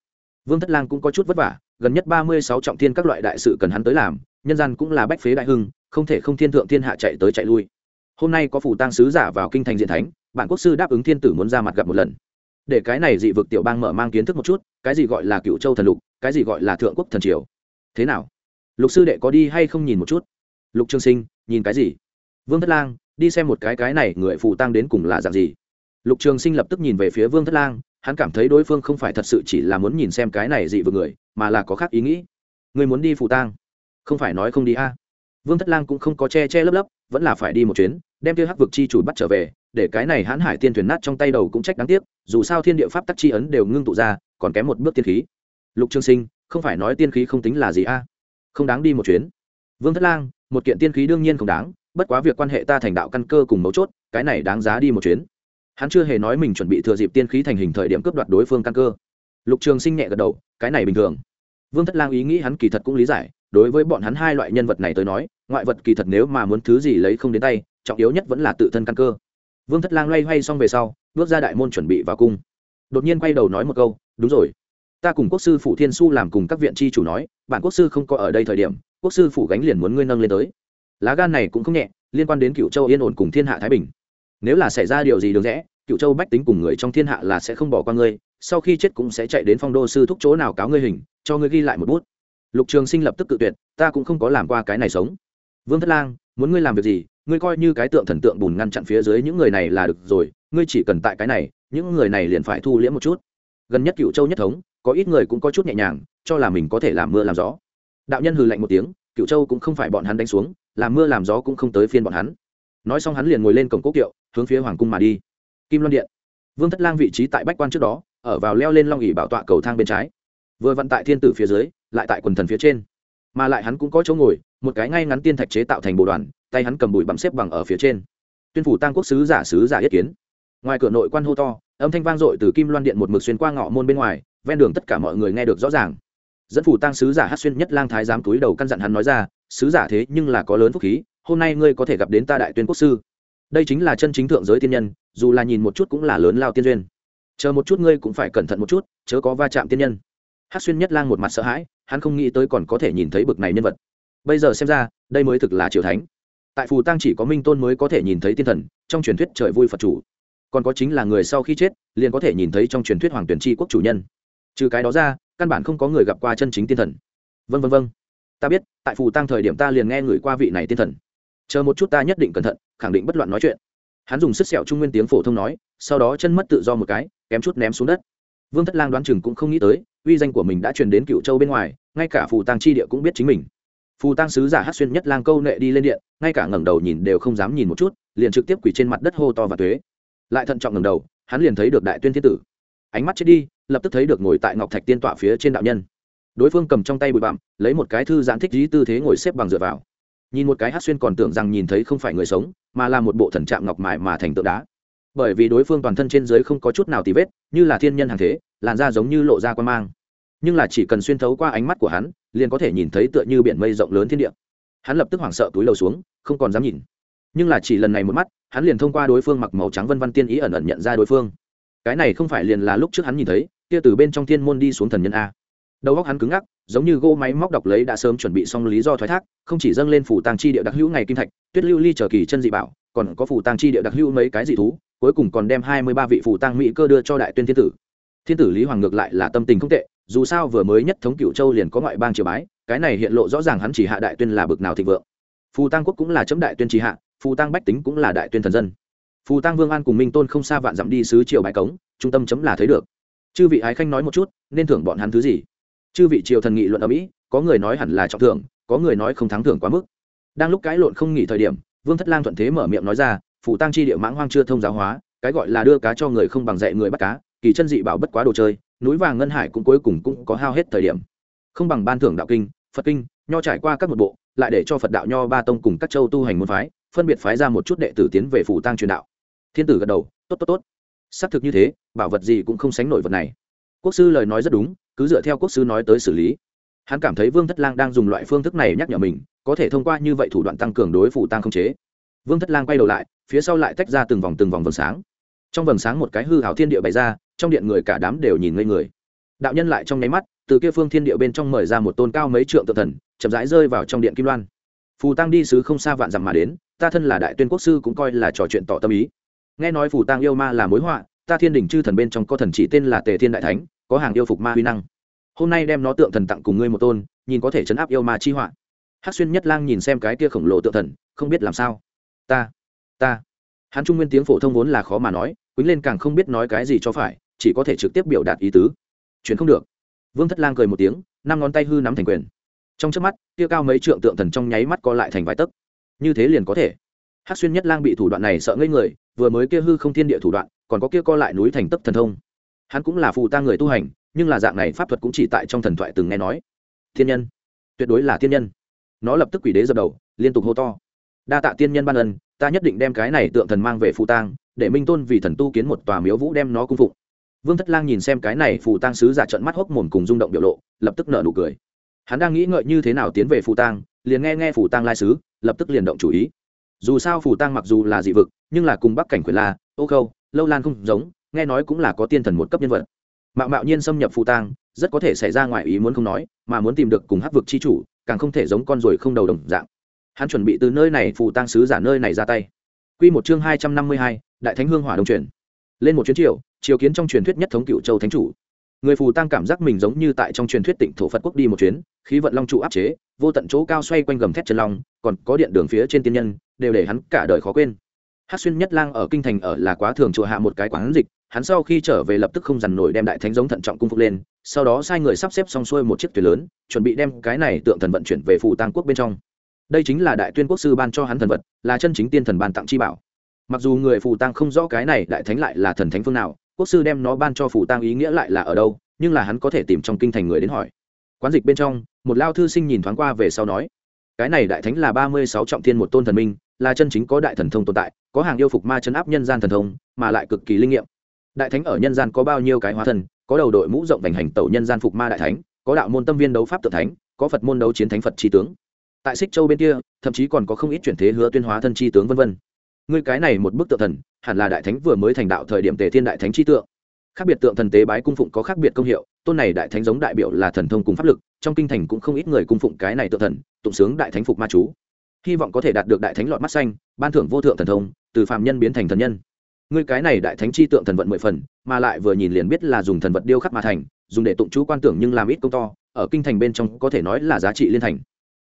vương thất lang cũng có chút vất vả, gần nhất ba mươi sáu trọng thiên các loại đại sự cần hắn tới làm, nhân gian cũng là bách phế đại hưng, không thể không thiên thượng thiên hạ chạy tới chạy lui. Hôm nay có phủ tăng sứ giả vào kinh thành diện thánh bản quốc sư đáp ứng thiên tử muốn ra mặt gặp một lần. Để cái này dị vực tiểu bang mở mang kiến thức một chút, cái gì gọi là cựu châu thần lục, cái gì gọi là thượng quốc thần triều. Thế nào? Lục sư đệ có đi hay không nhìn một chút? Lục Trường sinh, nhìn cái gì? Vương thất lang, đi xem một cái cái này người phụ tăng đến cùng là dạng gì. Lục trường sinh lập tức nhìn về phía vương thất lang, hắn cảm thấy đối phương không phải thật sự chỉ là muốn nhìn xem cái này dị vừa người, mà là có khác ý nghĩ. Người muốn đi phụ tang? Không phải nói không đi a. Vương thất lang cũng không có che che lấp lấp, vẫn là phải đi một chuyến, đem kia hắc vực chi chủ bắt trở về, để cái này hãn hải tiên thuyền nát trong tay đầu cũng trách đáng tiếc, dù sao thiên địa pháp tắc chi ấn đều ngưng tụ ra, còn kém một bước tiên khí. Lục trương sinh, không phải nói tiên khí không tính là gì a. Không đáng đi một chuyến. Vương thất lang một kiện tiên khí đương nhiên không đáng, bất quá việc quan hệ ta thành đạo căn cơ cùng mấu chốt, cái này đáng giá đi một chuyến. Hắn chưa hề nói mình chuẩn bị thừa dịp tiên khí thành hình thời điểm cướp đoạt đối phương căn cơ. Lục trường sinh nhẹ gật đầu, cái này bình thường. Vương thất lang ý nghĩ hắn kỳ thật cũng lý giải, đối với bọn hắn hai loại nhân vật này tới nói, ngoại vật kỳ thật nếu mà muốn thứ gì lấy không đến tay, trọng yếu nhất vẫn là tự thân căn cơ. Vương thất lang loay hoay xong về sau, bước ra đại môn chuẩn bị vào cung. Đột nhiên quay đầu nói một câu, đúng rồi. Ta cùng quốc sư phủ thiên su làm cùng các viện tri chủ nói, bản quốc sư không có ở đây thời điểm quốc sư phủ gánh liền muốn ngươi nâng lên tới. Lá gan này cũng không nhẹ, liên quan đến cựu châu yên ổn cùng thiên hạ thái bình. Nếu là xảy ra điều gì được rẽ cựu châu bách tính cùng người trong thiên hạ là sẽ không bỏ qua ngươi, sau khi chết cũng sẽ chạy đến phong đô sư thúc chỗ nào cáo ngươi hình, cho ngươi ghi lại một bút. Lục trường sinh lập tức cự tuyệt, ta cũng không có làm qua cái này sống. Vương thất lang, muốn ngươi làm việc gì, ngươi coi như cái tượng thần tượng bùn ngăn chặn phía dưới những người này là được rồi, ngươi chỉ cần tại cái này, những người này liền phải thu liễm một chút. Gần nhất cựu châu nhất thống, có ít người cũng có chút nhẹ nhàng, cho là mình có thể làm mưa làm gió đạo nhân hừ lạnh một tiếng cựu châu cũng không phải bọn hắn đánh xuống làm mưa làm gió cũng không tới phiên bọn hắn. Nói xong hắn liền ngồi lên cổng cố kiệu, hướng phía hoàng cung mà đi. Kim loan điện. Vương thất lang vị trí tại bách quan trước đó, ở vào leo lên long ỉ bảo tọa cầu thang bên trái. Vừa vận tại thiên tử phía dưới, lại tại quần thần phía trên. Mà lại hắn cũng có chỗ ngồi, một cái ngay ngắn tiên thạch chế tạo thành bộ đoàn, tay hắn cầm bụi bặm xếp bằng ở phía trên. Tuyên phủ tăng quốc sứ giả sứ giả yết kiến. Ngoài cửa nội quan hô to, âm thanh vang dội từ kim loan điện một mực xuyên qua ngõ môn bên ngoài, ven đường tất cả mọi người nghe được rõ ràng dẫn phủ tăng sứ giả hát xuyên nhất lang thái giám túi đầu căn dặn hắn nói ra, sứ giả thế nhưng là có lớn phúc khí, hôm nay ngươi có thể gặp đến ta đại tuyên quốc sư. Đây chính là chân chính thượng giới tiên nhân, dù là nhìn một chút cũng là lớn lao tiên duyên. Chờ một chút ngươi cũng phải cẩn thận một chút, chớ có va chạm tiên nhân. Hát xuyên nhất lang một mặt sợ hãi, hắn không nghĩ tới còn có thể nhìn thấy bực này nhân vật. Bây giờ xem ra, đây mới thực là triều thánh. Tại phù tăng chỉ có minh tôn mới có thể nhìn thấy tiên thần, trong truyền thuyết trời vui phật chủ. Còn có chính là người sau khi chết, liền có thể nhìn thấy trong truyền thuyết hoàng tuyển tri quốc chủ nhân. Trừ cái đó ra căn bản không có người gặp qua chân chính tiên thần. Vân vân vân ta biết, tại phù tăng thời điểm ta liền nghe người qua vị này tiên thần. Chờ một chút ta nhất định cẩn thận, khẳng định bất loạn nói chuyện. Hắn dùng sức sẹo trung nguyên tiếng phổ thông nói, sau đó chân mất tự do một cái, kém chút ném xuống đất. Vương thất lang đoán chừng cũng không nghĩ tới, uy danh của mình đã truyền đến cựu châu bên ngoài, ngay cả phù tăng chi địa cũng biết chính mình. Phù tăng sứ giả hát xuyên nhất lang câu nệ đi lên điện, ngay cả ngẩng đầu nhìn đều không dám nhìn một chút, liền trực tiếp quỳ trên mặt đất hô to và thuế lại thận trọng ngẩng đầu, hắn liền thấy được đại tuyên thiên tử. Ánh mắt chết đi lập tức thấy được ngồi tại ngọc thạch tiên tọa phía trên đạo nhân. Đối phương cầm trong tay bụi bặm, lấy một cái thư giãn thích dí tư thế ngồi xếp bằng dựa vào. Nhìn một cái hát xuyên còn tưởng rằng nhìn thấy không phải người sống, mà là một bộ thần trạng ngọc mại mà thành tượng đá. Bởi vì đối phương toàn thân trên dưới không có chút nào tì vết, như là thiên nhân hàng thế, làn da giống như lộ ra quan mang. Nhưng là chỉ cần xuyên thấu qua ánh mắt của hắn, liền có thể nhìn thấy tựa như biển mây rộng lớn thiên địa. Hắn lập tức hoảng sợ túi lầu xuống, không còn dám nhìn. Nhưng là chỉ lần này một mắt, hắn liền thông qua đối phương mặc màu trắng vân văn tiên ý ẩn ẩn nhận ra đối phương cái này không phải liền là lúc trước hắn nhìn thấy, kia từ bên trong thiên môn đi xuống thần nhân a. Đầu óc hắn cứng ngắc, giống như gỗ máy móc đọc lấy đã sớm chuẩn bị xong lý do thoái thác, không chỉ dâng lên phủ tàng chi địa đặc hữu ngày kim thạch, tuyết lưu ly chờ kỳ chân dị bảo, còn có phủ tàng chi địa đặc hữu mấy cái dị thú, cuối cùng còn đem hai mươi ba vị phủ tàng mỹ cơ đưa cho đại tuyên thiên tử. Thiên tử lý hoàng ngược lại là tâm tình không tệ, dù sao vừa mới nhất thống cựu châu liền có ngoại bang triều bái, cái này hiện lộ rõ ràng hắn chỉ hạ đại tuyên là bực nào thịnh vượng. Phù tăng quốc cũng là chấm đại tuyên chỉ hạ, phù tăng bách tính cũng là đại tuyên thần dân phù tăng vương an cùng minh tôn không xa vạn dặm đi sứ triều bãi cống, trung tâm chấm là thấy được. Chư vị ái khanh nói một chút, nên thưởng bọn hắn thứ gì? Chư vị triều thần nghị luận ở mỹ, có người nói hẳn là trọng thưởng, có người nói không thắng thưởng quá mức. Đang lúc cãi lộn không nghỉ thời điểm, vương thất lang thuận thế mở miệng nói ra phủ tăng chi địa mãng hoang chưa thông giáo hóa, cái gọi là đưa cá cho người không bằng dạy người bắt cá, kỳ chân dị bảo bất quá đồ chơi, núi vàng ngân hải cũng cuối cùng cũng có hao hết thời điểm. Không bằng ban thưởng đạo kinh, phật kinh, nho trải qua các một bộ, lại để cho phật đạo nho ba tông cùng các châu tu hành môn phái, phân biệt phái ra một chút đệ tử tiến về phủ tăng truyền đạo thiên tử gật đầu, tốt tốt tốt. Xác thực như thế, bảo vật gì cũng không sánh nổi vật này. Quốc sư lời nói rất đúng, cứ dựa theo quốc sư nói tới xử lý. Hắn cảm thấy vương thất lang đang dùng loại phương thức này nhắc nhở mình, có thể thông qua như vậy thủ đoạn tăng cường đối phủ tăng không chế. Vương thất lang quay đầu lại, phía sau lại tách ra từng vòng từng vòng vầng sáng. Trong vầng sáng một cái hư hảo thiên địa bày ra, trong điện người cả đám đều nhìn ngây người. Đạo nhân lại trong nháy mắt, từ kia phương thiên địa bên trong mời ra một tôn cao mấy trượng tự thần, chậm rãi rơi vào trong điện kim loan. Phù tăng đi sứ không xa vạn dặm mà đến, ta thân là đại tuyên quốc sư cũng coi là trò chuyện tỏ tâm ý nghe nói phù tang yêu ma là mối họa, ta thiên đình chư thần bên trong có thần chỉ tên là tề thiên đại thánh, có hàng yêu phục ma huy năng. Hôm nay đem nó tượng thần tặng cùng ngươi một tôn, nhìn có thể chấn áp yêu ma chi họa. Hắc xuyên nhất lang nhìn xem cái kia khổng lồ tượng thần, không biết làm sao. Ta ta. Hắn trung nguyên tiếng phổ thông vốn là khó mà nói, quýnh lên càng không biết nói cái gì cho phải, chỉ có thể trực tiếp biểu đạt ý tứ. Chuyển không được. Vương thất lang cười một tiếng, năm ngón tay hư nắm thành quyền. Trong trước mắt, kia cao mấy trượng tượng thần trong nháy mắt co lại thành vài tấc. Như thế liền có thể hắc xuyên nhất lang bị thủ đoạn này sợ ngây người, vừa mới kia hư không thiên địa thủ đoạn, còn có kia co lại núi thành tấc thần thông. Hắn cũng là phù ta người tu hành, nhưng là dạng này pháp thuật cũng chỉ tại trong thần thoại từng nghe nói. Thiên nhân. Tuyệt đối là thiên nhân. Nó lập tức quỷ đế dập đầu, liên tục hô to. Đa tạ tiên nhân ban ân, ta nhất định đem cái này tượng thần mang về phù tang, để minh tôn vì thần tu kiến một tòa miếu vũ đem nó cung phụng. Vương thất lang nhìn xem cái này phù tang sứ giả trận mắt hốc mồm cùng rung động biểu lộ, lập tức nở nụ cười. Hắn đang nghĩ ngợi như thế nào tiến về phù tang, liền nghe nghe phù tang lai sứ, lập tức liền động chủ ý dù sao phù tang mặc dù là dị vực nhưng là cùng bắc cảnh quyền la ô khâu lâu lan không giống nghe nói cũng là có tiên thần một cấp nhân vật mạo mạo nhiên xâm nhập phù tang rất có thể xảy ra ngoài ý muốn không nói mà muốn tìm được cùng hắc vực chi chủ càng không thể giống con ruồi không đầu đồng dạng hắn chuẩn bị từ nơi này phù tang sứ giả nơi này ra tay Quy một chương hai trăm năm mươi hai, Đại Thánh Hương Hỏa Đồng truyền. Lên một chuyến triều, triều kiến trong truyền thuyết nhất thống cựu châu thánh chủ. Người phù tăng cảm giác mình giống như tại trong truyền thuyết Tịnh thổ Phật quốc đi một chuyến, khí vận long trụ áp chế, vô tận chỗ cao xoay quanh gầm thét chân long, còn có điện đường phía trên tiên nhân, đều để hắn cả đời khó quên. Hắc xuyên nhất lang ở kinh thành ở là quá thường chùa hạ một cái quán dịch, hắn sau khi trở về lập tức không dằn nổi đem đại thánh giống thận trọng cung phục lên, sau đó sai người sắp xếp xong xuôi một chiếc thuyền lớn, chuẩn bị đem cái này tượng thần vận chuyển về phụ tăng quốc bên trong. Đây chính là đại tuyên quốc sư ban cho hắn thần vật là chân chính tiên thần ban tặng chi bảo. Mặc dù người phù tăng không rõ cái này đại thánh lại là thần thánh phương nào quốc sư đem nó ban cho phù tăng ý nghĩa lại là ở đâu nhưng là hắn có thể tìm trong kinh thành người đến hỏi. Quán dịch bên trong một lao thư sinh nhìn thoáng qua về sau nói cái này đại thánh là ba mươi sáu trọng thiên một tôn thần minh là chân chính có đại thần thông tồn tại, có hàng yêu phục ma chấn áp nhân gian thần thông, mà lại cực kỳ linh nghiệm. Đại thánh ở nhân gian có bao nhiêu cái hóa thần, có đầu đội mũ rộng vành hành tẩu nhân gian phục ma đại thánh, có đạo môn tâm viên đấu pháp tự thánh, có phật môn đấu chiến thánh phật chi tướng. Tại xích châu bên kia, thậm chí còn có không ít chuyển thế hứa tuyên hóa thân chi tướng vân vân. Ngươi cái này một bức tượng thần, hẳn là đại thánh vừa mới thành đạo thời điểm tề thiên đại thánh chi tượng. Khác biệt tượng thần tế bái cung phụng có khác biệt công hiệu, tôn này đại thánh giống đại biểu là thần thông cùng pháp lực, trong kinh thành cũng không ít người cung phụng cái này tượng thần, tụng sướng đại thánh phục ma chú hy vọng có thể đạt được đại thánh lọt mắt xanh, ban thưởng vô thượng thần thông, từ phạm nhân biến thành thần nhân. Ngươi cái này đại thánh chi tượng thần vận mười phần, mà lại vừa nhìn liền biết là dùng thần vật điêu khắc mà thành, dùng để tụng chú quan tưởng nhưng làm ít công to, ở kinh thành bên trong có thể nói là giá trị liên thành.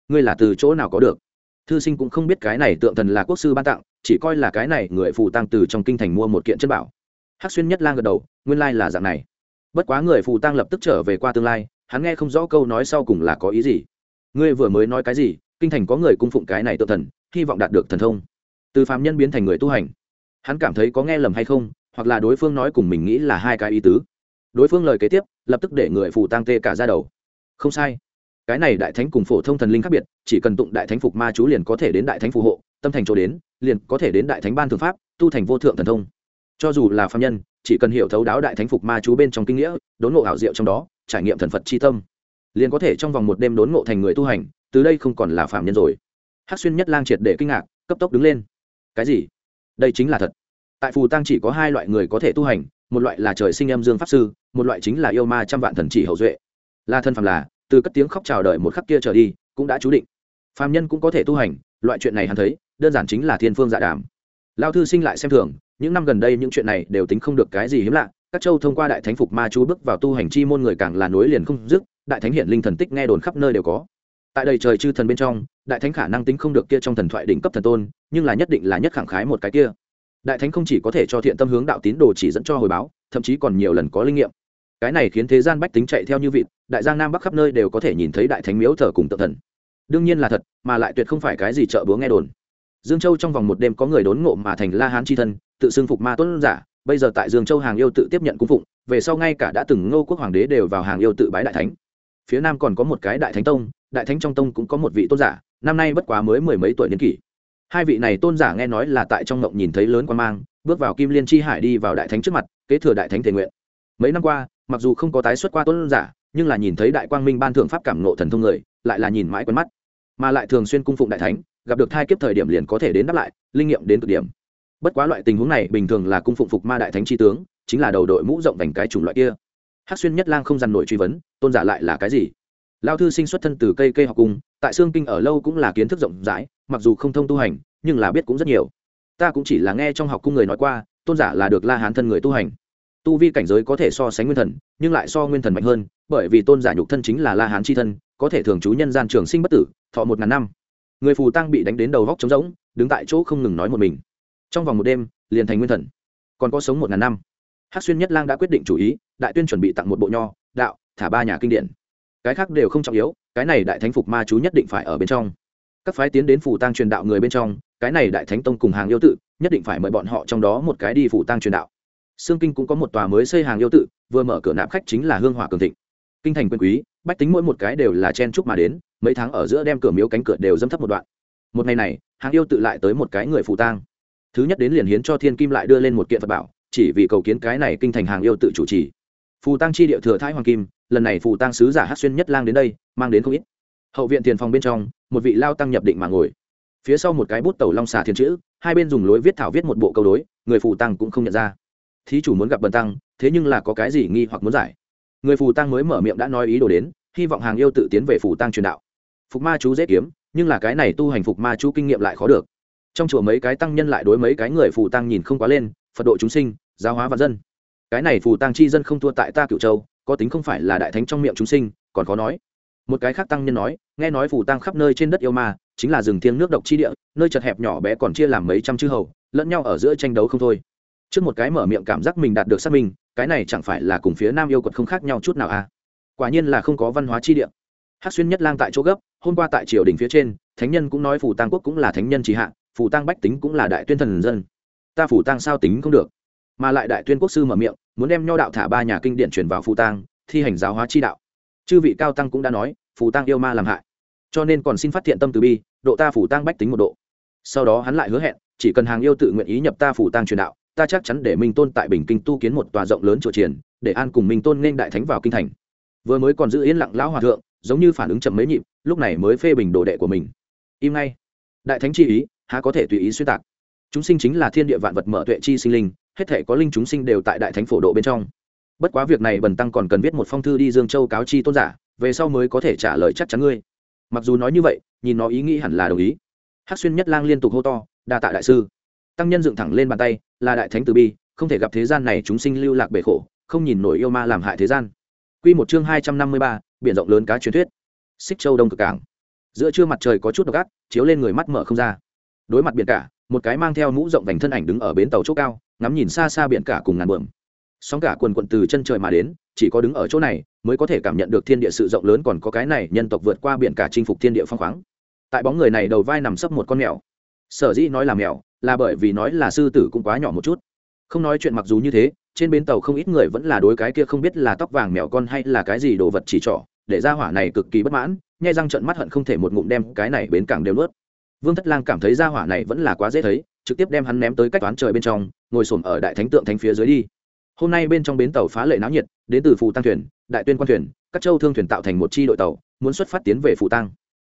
Ngươi là từ chỗ nào có được? Thư sinh cũng không biết cái này tượng thần là quốc sư ban tặng, chỉ coi là cái này người phù tăng từ trong kinh thành mua một kiện chân bảo. Hắc xuyên nhất lang gật đầu, nguyên lai là dạng này. Bất quá người phù tăng lập tức trở về qua tương lai, hắn nghe không rõ câu nói sau cùng là có ý gì. Ngươi vừa mới nói cái gì kinh thành có người cung phụng cái này tự thần, hy vọng đạt được thần thông. Từ phạm nhân biến thành người tu hành, hắn cảm thấy có nghe lầm hay không, hoặc là đối phương nói cùng mình nghĩ là hai cái ý tứ. Đối phương lời kế tiếp, lập tức để người phù tăng tê cả ra đầu. Không sai. Cái này đại thánh cùng phổ thông thần linh khác biệt, chỉ cần tụng đại thánh phục ma chú liền có thể đến đại thánh phù hộ, tâm thành chỗ đến, liền có thể đến đại thánh ban thượng pháp, tu thành vô thượng thần thông. Cho dù là phạm nhân, chỉ cần hiểu thấu đáo đại thánh phục ma chú bên trong kinh nghĩa, đốn ngộ ảo diệu trong đó, trải nghiệm thần phật c h i tâm, liền có thể trong vòng một đêm đốn ngộ thành người tu hành từ đây không còn là phạm nhân rồi. Hát xuyên nhất lang triệt để kinh ngạc, cấp tốc đứng lên. Cái gì? Đây chính là thật. Tại phù tăng chỉ có hai loại người có thể tu hành, một loại là trời sinh âm dương pháp sư, một loại chính là yêu ma trăm vạn thần chỉ hậu duệ. Là thân phạm là, từ cất tiếng khóc chào đợi một khắc kia trở đi, cũng đã chú định. Phạm nhân cũng có thể tu hành, loại chuyện này hắn thấy, đơn giản chính là thiên phương dạ đàm. Lao thư sinh lại xem thường, những năm gần đây những chuyện này đều tính không được cái gì hiếm lạ, các châu thông qua đại thánh phục ma chú bước vào tu hành chi môn người càng là nối liền không dứt, đại thánh hiện linh thần tích nghe đồn khắp nơi đều có tại đầy trời chư thần bên trong, đại thánh khả năng tính không được kia trong thần thoại đỉnh cấp thần tôn, nhưng là nhất định là nhất khẳng khái một cái kia. Đại thánh không chỉ có thể cho thiện tâm hướng đạo tín đồ chỉ dẫn cho hồi báo, thậm chí còn nhiều lần có linh nghiệm. Cái này khiến thế gian bách tính chạy theo như vịt, đại giang nam bắc khắp nơi đều có thể nhìn thấy đại thánh miếu thờ cùng tự thần. Đương nhiên là thật, mà lại tuyệt không phải cái gì chợ búa nghe đồn. Dương châu trong vòng một đêm có người đốn ngộ mà thành la hán c h i thân, tự xưng phục ma tuấn giả, bây giờ tại dương châu hàng yêu tự tiếp nhận cung phụng, về sau ngay cả đã từng ngô quốc hoàng đế đều vào hàng yêu tự bái đại thánh. Phía nam còn có một cái đại thánh tông đại thánh trong tông cũng có một vị tôn giả, năm nay bất quá mới mười mấy tuổi niên kỷ. Hai vị này tôn giả nghe nói là tại trong ngộng nhìn thấy lớn quan mang, bước vào kim liên chi hải đi vào đại thánh trước mặt, kế thừa đại thánh thể nguyện. Mấy năm qua, mặc dù không có tái xuất qua tôn giả, nhưng là nhìn thấy đại quang minh ban thượng pháp cảm nộ thần thông người, lại là nhìn mãi quen mắt. Mà lại thường xuyên cung phụng đại thánh, gặp được thai kiếp thời điểm liền có thể đến đáp lại, linh nghiệm đến cực điểm. Bất quá loại tình huống này bình thường là cung phụng phục ma đại thánh tri tướng, chính là đầu đội mũ rộng vành cái chủng loại kia. Hát xuyên nhất lang không dằn nổi truy vấn, tôn giả lại là cái gì? Lao thư sinh xuất thân từ cây cây học cung, tại xương kinh ở lâu cũng là kiến thức rộng rãi, mặc dù không thông tu hành, nhưng là biết cũng rất nhiều. Ta cũng chỉ là nghe trong học cung người nói qua, tôn giả là được la hán thân người tu hành. Tu vi cảnh giới có thể so sánh nguyên thần, nhưng lại so nguyên thần mạnh hơn, bởi vì tôn giả nhục thân chính là la hán c h i thân, có thể thường trú nhân gian trường sinh bất tử, thọ một ngàn năm. Người phù tăng bị đánh đến đầu vóc trống rỗng, đứng tại chỗ không ngừng nói một mình. Trong vòng một đêm, liền thành nguyên thần. Còn có sống một ngàn năm. Hắc xuyên nhất lang đã quyết định chủ ý, đại tuyên chuẩn bị tặng một bộ nho, đạo, thả ba nhà kinh điển cái khác đều không trọng yếu, cái này đại thánh phục ma chú nhất định phải ở bên trong. Các phái tiến đến phủ tăng truyền đạo người bên trong, cái này đại thánh tông cùng hàng yêu tự, nhất định phải mời bọn họ trong đó một cái đi phủ tăng truyền đạo. Sương kinh cũng có một tòa mới xây hàng yêu tự, vừa mở cửa nạp khách chính là hương hỏa cường thịnh. Kinh thành quyền quý, bách tính mỗi một cái đều là chen trúc mà đến, mấy tháng ở giữa đem cửa miếu cánh cửa đều dâm thấp một đoạn. Một ngày này, hàng yêu tự lại tới một cái người phù tang. Thứ nhất đến liền hiến cho thiên kim lại đưa lên một kiện phật bảo, chỉ vì cầu kiến cái này kinh thành hàng yêu tự chủ trì. Phù tăng chi địa thừa thái hoàng kim lần này phù tăng sứ giả hát xuyên nhất lang đến đây, mang đến không ít. Hậu viện tiền phòng bên trong, một vị lao tăng nhập định mà ngồi. Phía sau một cái bút tẩu long xà thiên chữ, hai bên dùng lối viết thảo viết một bộ câu đối, người phù tăng cũng không nhận ra. Thí chủ muốn gặp bần tăng, thế nhưng là có cái gì nghi hoặc muốn giải? Người phù tăng mới mở miệng đã nói ý đồ đến, hy vọng hàng yêu tự tiến về phù tăng truyền đạo. Phục ma chú dễ kiếm, nhưng là cái này tu hành phục ma chú kinh nghiệm lại khó được. Trong chùa mấy cái tăng nhân lại đối mấy cái người phù tăng nhìn không quá lên, phật độ chúng sinh, giáo hóa và dân. Cái này phù tăng chi dân không thua tại ta cựu châu có tính không phải là đại thánh trong miệng chúng sinh, còn khó nói. Một cái khác tăng nhân nói, nghe nói phù tăng khắp nơi trên đất yêu ma, chính là rừng thiêng nước độc chi địa, nơi chật hẹp nhỏ bé còn chia làm mấy trăm chư hầu, lẫn nhau ở giữa tranh đấu không thôi. Trước một cái mở miệng cảm giác mình đạt được xác minh, cái này chẳng phải là cùng phía nam yêu quật không khác nhau chút nào à? Quả nhiên là không có văn hóa chi địa. Hắc xuyên nhất lang tại chỗ gấp, hôm qua tại triều đình phía trên, thánh nhân cũng nói phủ tăng quốc cũng là thánh nhân trí hạ phủ tăng bách tính cũng là đại tuyên thần dân. Ta phủ tăng sao tính không được? Mà lại đại tuyên quốc sư mở miệng muốn đem nho đạo thả ba nhà kinh điển chuyển vào phù tang, thi hành giáo hóa chi đạo. Chư vị cao tăng cũng đã nói, phù tang yêu ma làm hại. Cho nên còn xin phát thiện tâm từ bi, độ ta phủ tang bách tính một độ. Sau đó hắn lại hứa hẹn, chỉ cần hàng yêu tự nguyện ý nhập ta phủ tang truyền đạo, ta chắc chắn để minh tôn tại bình kinh tu kiến một tòa rộng lớn chùa triển để an cùng minh tôn nên đại thánh vào kinh thành. Vừa mới còn giữ yên lặng lão hòa thượng, giống như phản ứng chậm mấy nhịp, lúc này mới phê bình đồ đệ của mình. Im ngay. Đại thánh chi ý, há có thể tùy ý xuyên tạc. Chúng sinh chính là thiên địa vạn vật mở tuệ chi sinh linh hết thể có linh chúng sinh đều tại đại thánh phổ độ bên trong. Bất quá việc này bần tăng còn cần viết một phong thư đi dương châu cáo chi tôn giả, về sau mới có thể trả lời chắc chắn ngươi. Mặc dù nói như vậy, nhìn nó ý nghĩ hẳn là đồng ý. Hát xuyên nhất lang liên tục hô to, đa tạ đại sư. Tăng nhân dựng thẳng lên bàn tay, là đại thánh từ bi, không thể gặp thế gian này chúng sinh lưu lạc bể khổ, không nhìn nổi yêu ma làm hại thế gian. Quy một chương hai trăm năm mươi ba, biển rộng lớn cá truyền thuyết. Xích châu đông cực cảng. Giữa trưa mặt trời có chút độc ác, chiếu lên người mắt mở không ra. Đối mặt biển cả, một cái mang theo mũ rộng vành thân ảnh đứng ở bến tàu chỗ cao ngắm nhìn xa xa biển cả cùng ngàn bờm sóng cả quần quận từ chân trời mà đến, chỉ có đứng ở chỗ này mới có thể cảm nhận được thiên địa sự rộng lớn còn có cái này nhân tộc vượt qua biển cả chinh phục thiên địa phong khoáng. Tại bóng người này đầu vai nằm sấp một con mèo. Sở dĩ nói là mèo, là bởi vì nói là sư tử cũng quá nhỏ một chút. Không nói chuyện mặc dù như thế, trên bến tàu không ít người vẫn là đối cái kia không biết là tóc vàng mèo con hay là cái gì đồ vật chỉ trỏ, để ra hỏa này cực kỳ bất mãn, nhai răng trận mắt hận không thể một ngụm đem cái này bến cảng đều nuốt. Vương thất lang cảm thấy ra hỏa này vẫn là quá dễ thấy trực tiếp đem hắn ném tới cách toán trời bên trong, ngồi xổm ở đại thánh tượng thánh phía dưới đi. Hôm nay bên trong bến tàu phá lệ náo nhiệt, đến từ phù tăng thuyền, đại tuyên quan thuyền, các châu thương thuyền tạo thành một chi đội tàu, muốn xuất phát tiến về phù tăng.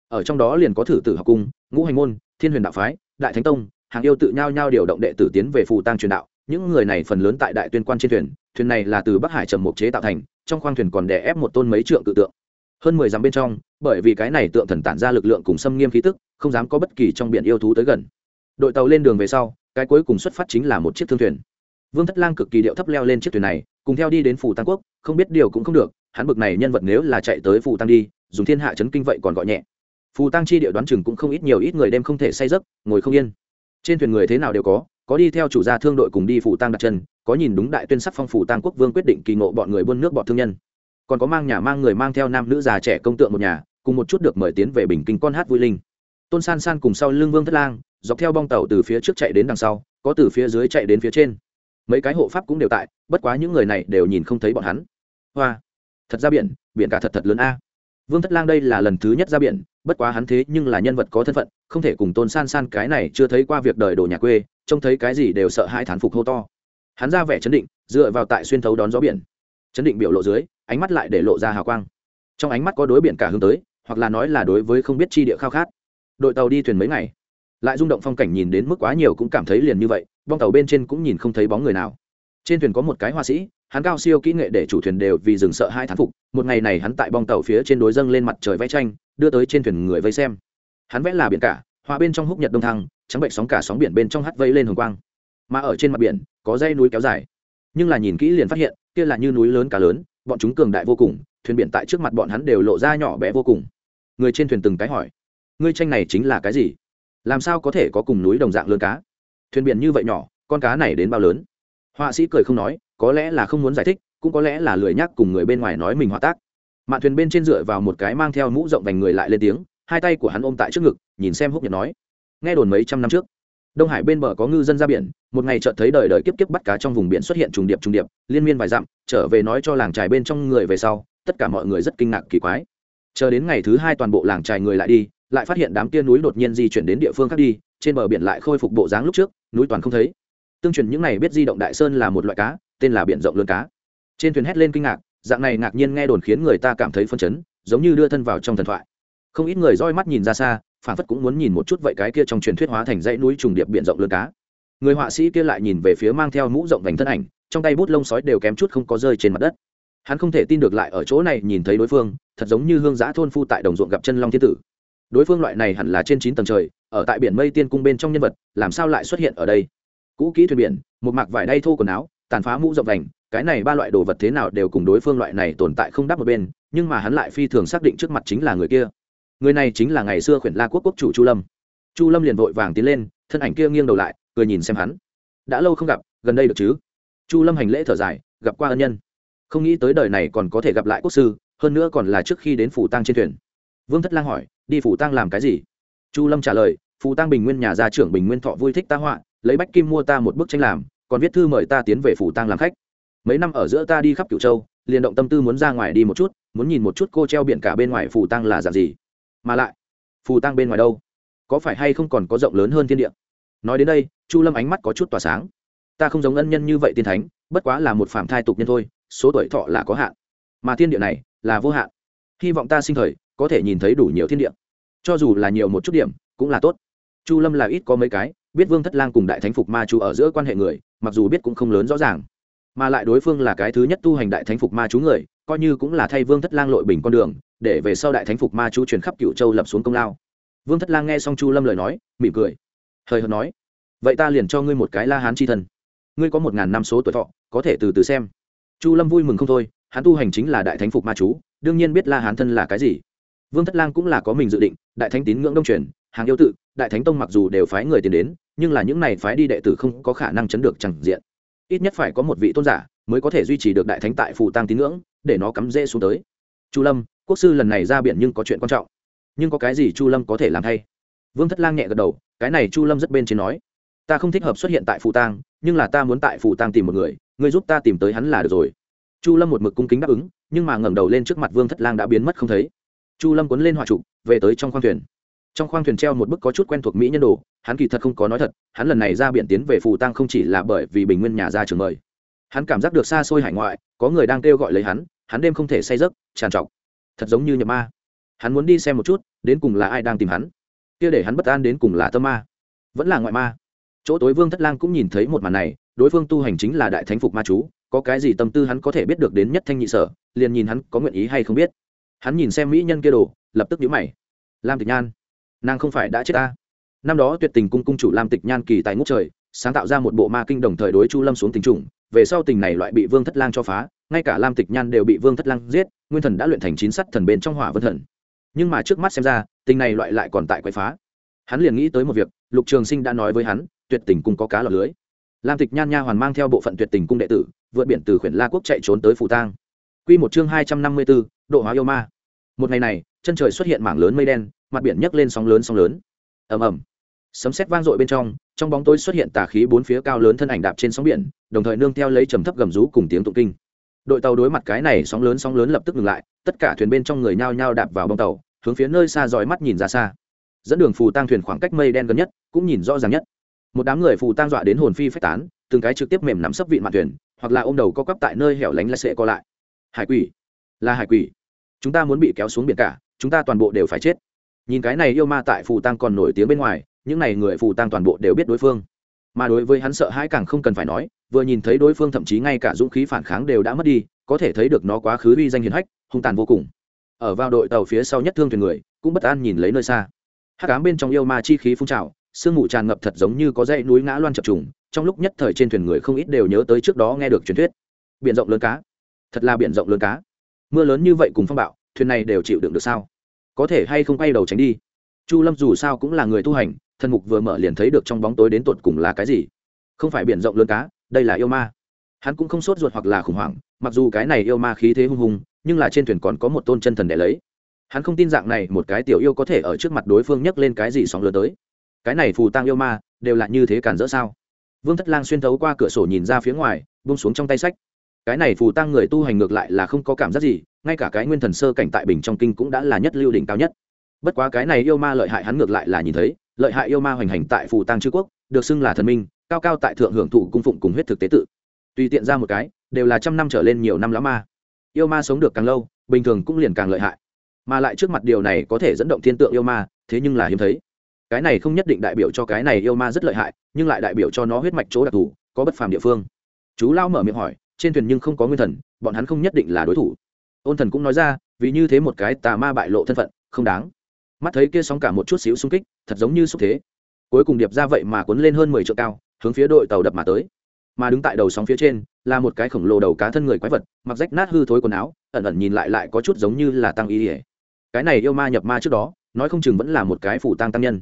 Ở trong đó liền có thử tử học cung, ngũ hành môn, thiên huyền đạo phái, đại thánh tông, hàng yêu tự nhau nhau điều động đệ tử tiến về phù tăng truyền đạo. Những người này phần lớn tại đại tuyên quan trên thuyền thuyền này là từ bắc hải trầm mục chế tạo thành, trong khoang thuyền còn đè ép một tôn mấy trượng tự tượng. Hơn mười dặm bên trong, bởi vì cái này tượng thần tản ra lực lượng cùng xâm nghiêm khí tức, không dám có bất kỳ trong biển yêu thú tới gần đội tàu lên đường về sau, cái cuối cùng xuất phát chính là một chiếc thương thuyền. Vương thất lang cực kỳ điệu thấp leo lên chiếc thuyền này, cùng theo đi đến phủ tăng quốc, không biết điều cũng không được, hắn bực này nhân vật nếu là chạy tới phủ tăng đi, dùng thiên hạ chấn kinh vậy còn gọi nhẹ. Phù tăng chi địa đoán chừng cũng không ít nhiều ít người đêm không thể say giấc, ngồi không yên. Trên thuyền người thế nào đều có có đi theo chủ gia thương đội cùng đi phủ tăng đặt chân, có nhìn đúng đại tuyên sắc phong phủ tăng quốc vương quyết định kỳ ngộ bọn người buôn nước bọn thương nhân. Còn có mang nhà mang người mang theo nam nữ già trẻ công tượng một nhà, cùng một chút được mời tiến về bình kinh con hát vui linh. Tôn san san cùng sau lưng vương thất lang dọc theo bong tàu từ phía trước chạy đến đằng sau, có từ phía dưới chạy đến phía trên. Mấy cái hộ pháp cũng đều tại, bất quá những người này đều nhìn không thấy bọn hắn. Hoa, thật ra biển biển cả thật thật lớn a. Vương thất lang đây là lần thứ nhất ra biển, bất quá hắn thế nhưng là nhân vật có thân phận, không thể cùng tôn san san cái này chưa thấy qua việc đời đồ nhà quê, trông thấy cái gì đều sợ hai thán phục hô to. Hắn ra vẻ chấn định, dựa vào tại xuyên thấu đón gió biển. Chấn định biểu lộ dưới, ánh mắt lại để lộ ra hào quang. Trong ánh mắt có đối biển cả hướng tới, hoặc là nói là đối với không biết chi địa khao khát. Đội tàu đi thuyền mấy ngày lại rung động phong cảnh nhìn đến mức quá nhiều cũng cảm thấy liền như vậy, bong tàu bên trên cũng nhìn không thấy bóng người nào. Trên thuyền có một cái họa sĩ, hắn cao siêu kỹ nghệ để chủ thuyền đều vì dừng sợ hai thán phục. Một ngày này hắn tại bong tàu phía trên đối dâng lên mặt trời vẽ tranh, đưa tới trên thuyền người vây xem. Hắn vẽ là biển cả hoa bên trong húc nhật đông thăng, trắng bệnh sóng cả sóng biển bên trong hắt vây lên hồng quang. Mà ở trên mặt biển, có dây núi kéo dài. Nhưng là nhìn kỹ liền phát hiện, kia là như núi lớn cá lớn, bọn chúng cường đại vô cùng, thuyền biển tại trước mặt bọn hắn đều lộ ra nhỏ bé vô cùng. Người trên thuyền từng cái hỏi, ngươi tranh này chính là cái gì? Làm sao có thể có cùng núi đồng dạng lớn cá? Thuyền biển như vậy nhỏ, con cá này đến bao lớn? Họa sĩ cười không nói, có lẽ là không muốn giải thích, cũng có lẽ là lười nhắc cùng người bên ngoài nói mình họa tác. Mạn thuyền bên trên dựa vào một cái mang theo mũ rộng vành người lại lên tiếng, hai tay của hắn ôm tại trước ngực, nhìn xem húc nhật nói. Nghe đồn mấy trăm năm trước, đông hải bên bờ có ngư dân ra biển, một ngày chợt thấy đời đời kiếp kiếp bắt cá trong vùng biển xuất hiện trùng điệp trùng điệp, liên miên vài dặm, trở về nói cho làng trài bên trong người về sau, tất cả mọi người rất kinh ngạc kỳ quái. Chờ đến ngày thứ hai toàn bộ làng trài người lại đi lại phát hiện đám kia núi đột nhiên di chuyển đến địa phương khác đi, trên bờ biển lại khôi phục bộ dáng lúc trước, núi toàn không thấy. Tương truyền những này biết di động đại sơn là một loại cá, tên là biển rộng lớn cá. Trên thuyền hét lên kinh ngạc, dạng này ngạc nhiên nghe đồn khiến người ta cảm thấy phân chấn, giống như đưa thân vào trong thần thoại. Không ít người roi mắt nhìn ra xa phản phất cũng muốn nhìn một chút vậy cái kia trong truyền thuyết hóa thành dãy núi trùng điệp biển rộng lớn cá. Người họa sĩ kia lại nhìn về phía mang theo mũ rộng vành thân ảnh, trong tay bút lông sói đều kém chút không có rơi trên mặt đất. Hắn không thể tin được lại ở chỗ này nhìn thấy đối phương, thật giống như hương giã thôn phu tại đồng ruộng gặp chân long thiên tử đối phương loại này hẳn là trên chín tầng trời, ở tại biển mây tiên cung bên trong nhân vật, làm sao lại xuất hiện ở đây? Cũ kỹ thuyền biển, một mặc vải đay thô quần áo, tàn phá mũ rộng vành, cái này ba loại đồ vật thế nào đều cùng đối phương loại này tồn tại không đáp một bên, nhưng mà hắn lại phi thường xác định trước mặt chính là người kia. Người này chính là ngày xưa khuyển la quốc quốc chủ chu lâm. Chu lâm liền vội vàng tiến lên, thân ảnh kia nghiêng đầu lại, cười nhìn xem hắn. Đã lâu không gặp, gần đây được chứ? Chu lâm hành lễ thở dài, gặp qua ân nhân. Không nghĩ tới đời này còn có thể gặp lại quốc sư, hơn nữa còn là trước khi đến phủ tăng trên thuyền vương thất lang hỏi, đi phủ tăng làm cái gì? Chu lâm trả lời phủ tăng bình nguyên nhà gia trưởng bình nguyên thọ vui thích ta họa, lấy bách kim mua ta một bức tranh làm, còn viết thư mời ta tiến về phủ tăng làm khách. Mấy năm ở giữa ta đi khắp cửu châu, liền động tâm tư muốn ra ngoài đi một chút, muốn nhìn một chút cô treo biển cả bên ngoài phủ tăng là dạng gì. Mà lại, phù tăng bên ngoài đâu? Có phải hay không còn có rộng lớn hơn thiên địa? Nói đến đây, chu lâm ánh mắt có chút tỏa sáng. Ta không giống ân nhân như vậy tiên thánh, bất quá là một phạm thai tục nhân thôi, số tuổi thọ là có hạn. Mà thiên địa này là vô hạn. Hy vọng ta sinh thời có thể nhìn thấy đủ nhiều thiên địa. Cho dù là nhiều một chút điểm, cũng là tốt. Chu lâm là ít có mấy cái, biết vương thất lang cùng đại thánh phục ma chú ở giữa quan hệ người, mặc dù biết cũng không lớn rõ ràng. Mà lại đối phương là cái thứ nhất tu hành đại thánh phục ma chú người, coi như cũng là thay vương thất lang lội bình con đường, để về sau đại thánh phục ma chú truyền khắp cựu châu lập xuống công lao. Vương thất lang nghe xong chu lâm lời nói, mỉm cười. Hời hợt nói, vậy ta liền cho ngươi một cái la hán chi thân ngươi có một ngàn năm số tuổi thọ, có thể từ từ xem. Chu lâm vui mừng không thôi, hắn tu hành chính là đại thánh phục ma chú, đương nhiên biết la hán thân là cái gì vương thất lang cũng là có mình dự định, đại thánh tín ngưỡng đông truyền, hàng yêu tự, đại thánh tông mặc dù đều phái người tiền đến, nhưng là những này phái đi đệ tử không có khả năng chấn được chẳng diện. Ít nhất phải có một vị tôn giả mới có thể duy trì được đại thánh tại phù tăng tín ngưỡng, để nó cắm rễ xuống tới. Chu lâm, quốc sư lần này ra biển nhưng có chuyện quan trọng. Nhưng có cái gì chu lâm có thể làm thay vương thất lang nhẹ gật đầu, cái này chu lâm rất bên trên nói. Ta không thích hợp xuất hiện tại phù tang, nhưng là ta muốn tại phù tang tìm một người người giúp ta tìm tới hắn là được rồi. Chu lâm một mực cung kính đáp ứng, nhưng mà ngẩng đầu lên trước mặt vương thất lang đã biến mất không thấy chu lâm quấn lên hỏa trụ, về tới trong khoang thuyền. Trong khoang thuyền treo một bức có chút quen thuộc mỹ nhân đồ, hắn kỳ thật không có nói thật, hắn lần này ra biển tiến về phù tăng không chỉ là bởi vì bình nguyên nhà ra trường mời. Hắn cảm giác được xa xôi hải ngoại, có người đang kêu gọi lấy hắn hắn đêm không thể say giấc tràn trọc. Thật giống như nhập ma. Hắn muốn đi xem một chút, đến cùng là ai đang tìm hắn. Kia để hắn bất an đến cùng là tâm ma. Vẫn là ngoại ma. Chỗ tối vương thất lang cũng nhìn thấy một màn này, đối phương tu hành chính là đại thánh phục ma chú, có cái gì tâm tư hắn có thể biết được đến nhất thanh nhị sở, liền nhìn hắn có nguyện ý hay không biết hắn nhìn xem mỹ nhân kia đồ, lập tức nhíu mày. Lam tịch nhan, nàng không phải đã chết ta. Năm đó tuyệt tình cung cung chủ lam tịch nhan kỳ tại ngút trời, sáng tạo ra một bộ ma kinh đồng thời đối chu lâm xuống tình trùng, về sau tình này loại bị vương thất lang cho phá, ngay cả lam tịch nhan đều bị vương thất lang giết, nguyên thần đã luyện thành chín sắt thần bên trong hỏa vân thần. Nhưng mà trước mắt xem ra, tình này loại lại còn tại quậy phá. Hắn liền nghĩ tới một việc, lục trường sinh đã nói với hắn, tuyệt tình cung có cá lọc lưới. Lam tịch nhan nha hoàn mang theo bộ phận tuyệt tình cung đệ tử, vượt biển từ khuyển la quốc chạy trốn tới phủ tang. Q một chương hai trăm năm mươi b ố độ hóa yêu ma. Một ngày này, chân trời xuất hiện mảng lớn mây đen, mặt biển nhấc lên sóng lớn sóng lớn. Ầm ầm. Sấm sét vang dội bên trong trong bóng tối xuất hiện tà khí bốn phía cao lớn thân ảnh đạp trên sóng biển, đồng thời nương theo lấy trầm thấp gầm rú cùng tiếng tụng kinh. Đội tàu đối mặt cái này sóng lớn sóng lớn lập tức ngừng lại, tất cả thuyền bên trong người nhao nhao đạp vào bông tàu, hướng phía nơi xa dõi mắt nhìn ra xa. Dẫn đường phù tang thuyền khoảng cách mây đen gần nhất, cũng nhìn rõ ràng nhất. Một đám người phù tang dọa đến hồn phi phách tán, từng cái trực tiếp mềm nắm sấp vị mạn thuyền, hoặc là ôm đầu co quắp tại nơi hẻo lánh là sẽ co lại. Hải quỷ là hải quỷ. Chúng ta muốn bị kéo xuống biển cả, chúng ta toàn bộ đều phải chết. Nhìn cái này yêu ma tại phù tăng còn nổi tiếng bên ngoài, những này người phù tăng toàn bộ đều biết đối phương. Mà đối với hắn sợ hãi càng không cần phải nói, vừa nhìn thấy đối phương thậm chí ngay cả dũng khí phản kháng đều đã mất đi, có thể thấy được nó quá khứ uy danh hiền hách, hung tàn vô cùng. Ở vào đội tàu phía sau nhất thương thuyền người, cũng bất an nhìn lấy nơi xa. Hát ám bên trong yêu ma chi khí phun trào, sương mù tràn ngập thật giống như có dãy núi ngã loan chập trùng, trong lúc nhất thời trên thuyền người không ít đều nhớ tới trước đó nghe được truyền thuyết. Biển rộng lớn cá. Thật là biển rộng lớn cá mưa lớn như vậy cùng phong bạo, thuyền này đều chịu đựng được sao? Có thể hay không quay đầu tránh đi? Chu lâm dù sao cũng là người tu hành, thân mục vừa mở liền thấy được trong bóng tối đến tột cùng là cái gì. Không phải biển rộng lớn cá, đây là yêu ma. Hắn cũng không sốt ruột hoặc là khủng hoảng, mặc dù cái này yêu ma khí thế hung hùng, nhưng là trên thuyền còn có một tôn chân thần để lấy. Hắn không tin dạng này một cái tiểu yêu có thể ở trước mặt đối phương nhấc lên cái gì sóng lớn tới. Cái này phù tang yêu ma, đều là như thế cản rỡ sao? Vương thất lang xuyên thấu qua cửa sổ nhìn ra phía ngoài bung xuống trong tay sách cái này phù tăng người tu hành ngược lại là không có cảm giác gì, ngay cả cái nguyên thần sơ cảnh tại bình trong kinh cũng đã là nhất lưu đỉnh cao nhất. Bất quá cái này yêu ma lợi hại hắn ngược lại là nhìn thấy, lợi hại yêu ma hoành hành tại phù tăng chư quốc, được xưng là thần minh, cao cao tại thượng hưởng thụ cung phụng cùng huyết thực tế tự. Tùy tiện ra một cái, đều là trăm năm trở lên nhiều năm lão ma. Yêu ma sống được càng lâu, bình thường cũng liền càng lợi hại. Mà lại trước mặt điều này có thể dẫn động thiên tượng yêu ma, thế nhưng là hiếm thấy. Cái này không nhất định đại biểu cho cái này yêu ma rất lợi hại, nhưng lại đại biểu cho nó huyết mạch chỗ đặc thù, có bất phàm địa phương. Chú lao mở miệng hỏi trên thuyền nhưng không có nguyên thần, bọn hắn không nhất định là đối thủ. Ôn thần cũng nói ra, vì như thế một cái tà ma bại lộ thân phận, không đáng. Mắt thấy kia sóng cả một chút xíu xung kích, thật giống như xúc thế. Cuối cùng điệp ra vậy mà cuốn lên hơn mười triệu cao, hướng phía đội tàu đập mà tới. Mà đứng tại đầu sóng phía trên, là một cái khổng lồ đầu cá thân người quái vật, mặc rách nát hư thối quần áo, ẩn ẩn nhìn lại lại có chút giống như là tăng y ỉa cái này yêu ma nhập ma trước đó, nói không chừng vẫn là một cái phủ tăng tăng nhân.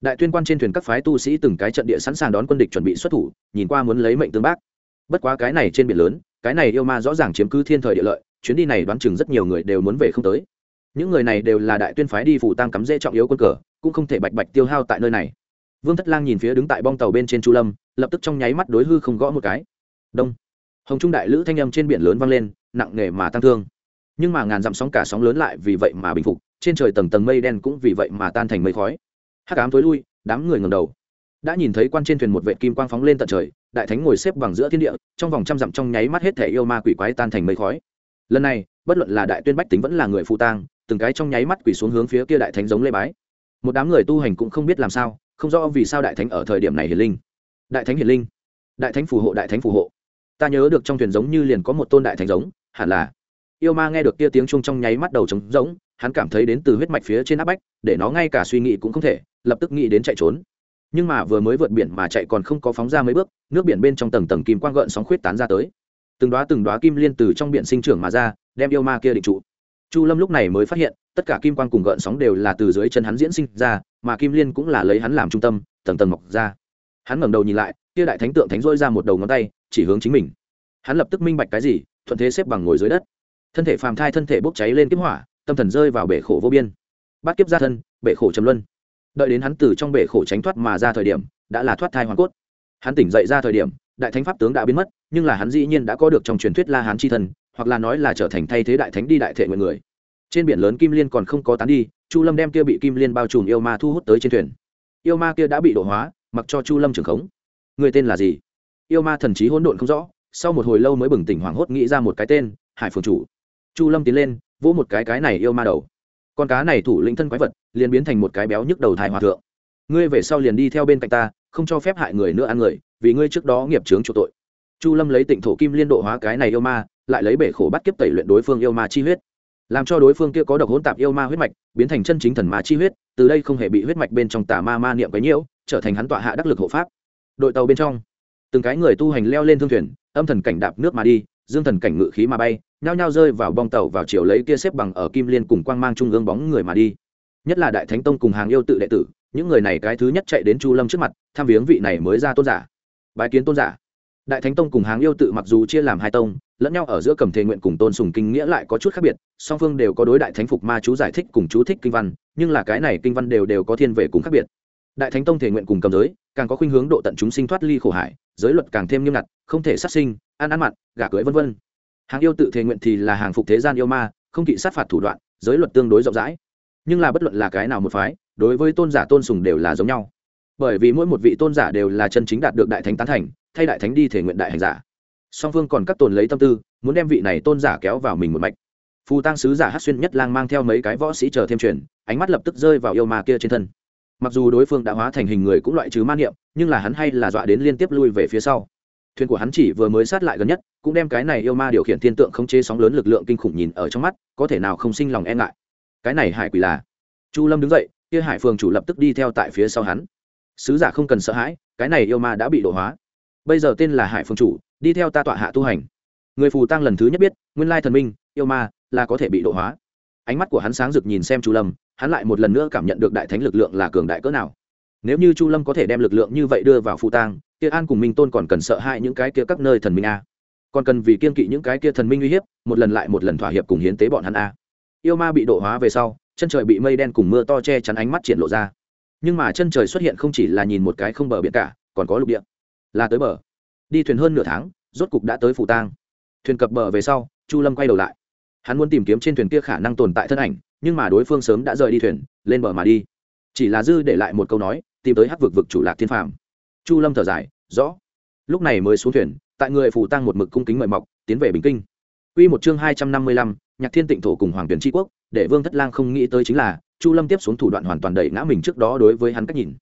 Đại tuyên quan trên thuyền các phái tu sĩ từng cái trận địa sẵn sàng đón quân địch chuẩn bị xuất thủ, nhìn qua muốn lấy mệnh tương bác bất quá cái này trên biển lớn, cái này yêu ma rõ ràng chiếm cứ thiên thời địa lợi, chuyến đi này đoán chừng rất nhiều người đều muốn về không tới. Những người này đều là đại tuyên phái đi phủ tăng cắm dễ trọng yếu quân cờ, cũng không thể bạch bạch tiêu hao tại nơi này. Vương thất lang nhìn phía đứng tại bong tàu bên trên chu lâm, lập tức trong nháy mắt đối hư không gõ một cái. Đông. Hồng trung đại lữ thanh âm trên biển lớn vang lên, nặng nề mà tăng thương. Nhưng mà ngàn dặm sóng cả sóng lớn lại vì vậy mà bình phục, trên trời tầng tầng mây đen cũng vì vậy mà tan thành mây khói. Hắc ám tối lui, đám người ngầm đầu đã nhìn thấy quan trên thuyền một vệ kim quang phóng lên tận trời, đại thánh ngồi xếp bằng giữa thiên địa, trong vòng trăm dặm trong nháy mắt hết thể yêu ma quỷ quái tan thành mây khói. Lần này, bất luận là đại tuyên bách tính vẫn là người phụ tang, từng cái trong nháy mắt quỷ xuống hướng phía kia đại thánh giống lê bái. Một đám người tu hành cũng không biết làm sao, không rõ vì sao đại thánh ở thời điểm này hiển linh. Đại thánh hiển linh. Đại thánh phù hộ, đại thánh phù hộ. Ta nhớ được trong thuyền giống như liền có một tôn đại thánh giống, hẳn là. Yêu ma nghe được kia tiếng chung trong nháy mắt đầu trống giống hắn cảm thấy đến từ huyết mạch phía trên áp bách, để nó ngay cả suy nghĩ cũng không thể, lập tức nghĩ đến chạy trốn nhưng mà vừa mới vượt biển mà chạy còn không có phóng ra mấy bước, nước biển bên trong tầng tầng kim quang gợn sóng khuyết tán ra tới. Từng đoá từng đoá kim liên từ trong biển sinh trưởng mà ra, đem yêu ma kia định trụ. Chu lâm lúc này mới phát hiện, tất cả kim quang cùng gợn sóng đều là từ dưới chân hắn diễn sinh ra, mà kim liên cũng là lấy hắn làm trung tâm, tầng tầng mọc ra. Hắn ngẩng đầu nhìn lại, kia đại thánh tượng thánh rôi ra một đầu ngón tay, chỉ hướng chính mình. Hắn lập tức minh bạch cái gì, thuận thế xếp bằng ngồi dưới đất. Thân thể phàm thai thân thể bốc cháy lên kiếp hỏa, tâm thần rơi vào bể khổ vô biên. Bát kiếp ra thân, bể khổ trầm luân đợi đến hắn từ trong bể khổ tránh thoát mà ra thời điểm, đã là thoát thai hoàn cốt. Hắn tỉnh dậy ra thời điểm, đại thánh pháp tướng đã biến mất, nhưng là hắn dĩ nhiên đã có được trong truyền thuyết la hán c h i thân, hoặc là nói là trở thành thay thế đại thánh đi đại thệ nguyện người. Trên biển lớn kim liên còn không có tán đi, chu lâm đem kia bị kim liên bao trùm yêu ma thu hút tới trên thuyền. Yêu ma kia đã bị độ hóa, mặc cho chu lâm trưởng khống. Người tên là gì? Yêu ma thần trí hỗn độn không rõ, sau một hồi lâu mới bừng tỉnh hoảng hốt nghĩ ra một cái tên, hải phường chủ. Chu lâm tiến lên, vỗ một cái cái này yêu ma đầu con cá này thủ lĩnh thân quái vật liền biến thành một cái béo nhức đầu thai hòa thượng. Ngươi về sau liền đi theo bên cạnh ta, không cho phép hại người nữa ăn người, vì ngươi trước đó nghiệp chướng chỗ tội. Chu lâm lấy tịnh thổ kim liên độ hóa cái này yêu ma, lại lấy bể khổ bắt kiếp tẩy luyện đối phương yêu ma chi huyết. Làm cho đối phương kia có độc hỗn tạp yêu ma huyết mạch, biến thành chân chính thần ma chi huyết, từ đây không hề bị huyết mạch bên trong tà ma ma niệm quấy nhiễu, trở thành hắn tọa hạ đắc lực hộ pháp. Đội tàu bên trong, từng cái người tu hành leo lên thương thuyền, âm thần cảnh đạp nước mà đi dương thần cảnh ngự khí mà bay, nhao nhao rơi vào bong tàu vào chiều lấy kia xếp bằng ở kim liên cùng quang mang trung ương bóng người mà đi. Nhất là đại thánh tông cùng hàng yêu tự đệ tử, những người này cái thứ nhất chạy đến chu lâm trước mặt, tham viếng vị này mới ra tôn giả. Bài kiến tôn giả. Đại thánh tông cùng hàng yêu tự mặc dù chia làm hai tông, lẫn nhau ở giữa cầm thể nguyện cùng tôn sùng kinh nghĩa lại có chút khác biệt, song phương đều có đối đại thánh phục ma chú giải thích cùng chú thích kinh văn, nhưng là cái này kinh văn đều đều có thiên về cùng khác biệt. Đại thánh tông thể nguyện cùng cầm giới, càng có khuynh hướng độ tận chúng sinh thoát ly khổ hải, giới luật càng thêm nghiêm ngặt, không thể sát sinh ăn ăn mặn gả cưới vân vân. Hàng yêu tự thể nguyện thì là hàng phục thế gian yêu ma, không kỵ sát phạt thủ đoạn, giới luật tương đối rộng rãi. Nhưng là bất luận là cái nào một phái, đối với tôn giả tôn sùng đều là giống nhau. Bởi vì mỗi một vị tôn giả đều là chân chính đạt được đại thánh tán thành, thay đại thánh đi thể nguyện đại hành giả. Song phương còn cắt tồn lấy tâm tư, muốn đem vị này tôn giả kéo vào mình một mạch. Phù tăng sứ giả hát xuyên nhất lang mang theo mấy cái võ sĩ chờ thêm truyền, ánh mắt lập tức rơi vào yêu ma kia trên thân. Mặc dù đối phương đã hóa thành hình người cũng loại trừ man niệm, nhưng là hắn hay là dọa đến liên tiếp lui về phía sau thuyền của hắn chỉ vừa mới sát lại gần nhất, cũng đem cái này yêu ma điều khiển thiên tượng khống chế sóng lớn lực lượng kinh khủng nhìn ở trong mắt, có thể nào không sinh lòng e ngại. Cái này hải quỷ là? Chu lâm đứng dậy, kia hải phường chủ lập tức đi theo tại phía sau hắn. Sứ giả không cần sợ hãi, cái này yêu ma đã bị độ hóa. Bây giờ tên là hải phường chủ, đi theo ta tọa hạ tu hành. Người phù tăng lần thứ nhất biết, nguyên lai thần minh, yêu ma, là có thể bị độ hóa. Ánh mắt của hắn sáng rực nhìn xem chu lâm, hắn lại một lần nữa cảm nhận được đại thánh lực lượng là cường đại cỡ nào. Nếu như chu lâm có thể đem lực lượng như vậy đưa vào phù tang kia an cùng minh tôn còn cần sợ hãi những cái kia các nơi thần minh a. Còn cần vì kiên kỵ những cái kia thần minh uy hiếp, một lần lại một lần thỏa hiệp cùng hiến tế bọn hắn a. Yêu ma bị độ hóa về sau, chân trời bị mây đen cùng mưa to che chắn ánh mắt triển lộ ra. Nhưng mà chân trời xuất hiện không chỉ là nhìn một cái không bờ biển cả, còn có lục địa. Là tới bờ. Đi thuyền hơn nửa tháng, rốt cục đã tới phủ tang. Thuyền cập bờ về sau, chu lâm quay đầu lại. Hắn muốn tìm kiếm trên thuyền kia khả năng tồn tại thân ảnh, nhưng mà đối phương sớm đã rời đi thuyền, lên bờ mà đi. Chỉ là dư để lại một câu nói, tìm tới hát vực vực chủ lạc thiên phàm. Chu lâm thở dài rõ lúc này mới xuống thuyền tại người phủ tăng một mực cung kính mời mọc tiến về bình kinh Quy một chương hai trăm năm mươi lăm, Nhạc Thiên Tịnh thổ cùng Hoàng Tuyển Tri Quốc, để Vương Thất Lang không nghĩ tới chính là, Chu Lâm tiếp xuống thủ đoạn hoàn toàn đẩy ngã mình trước đó đối với hắn cách nhìn.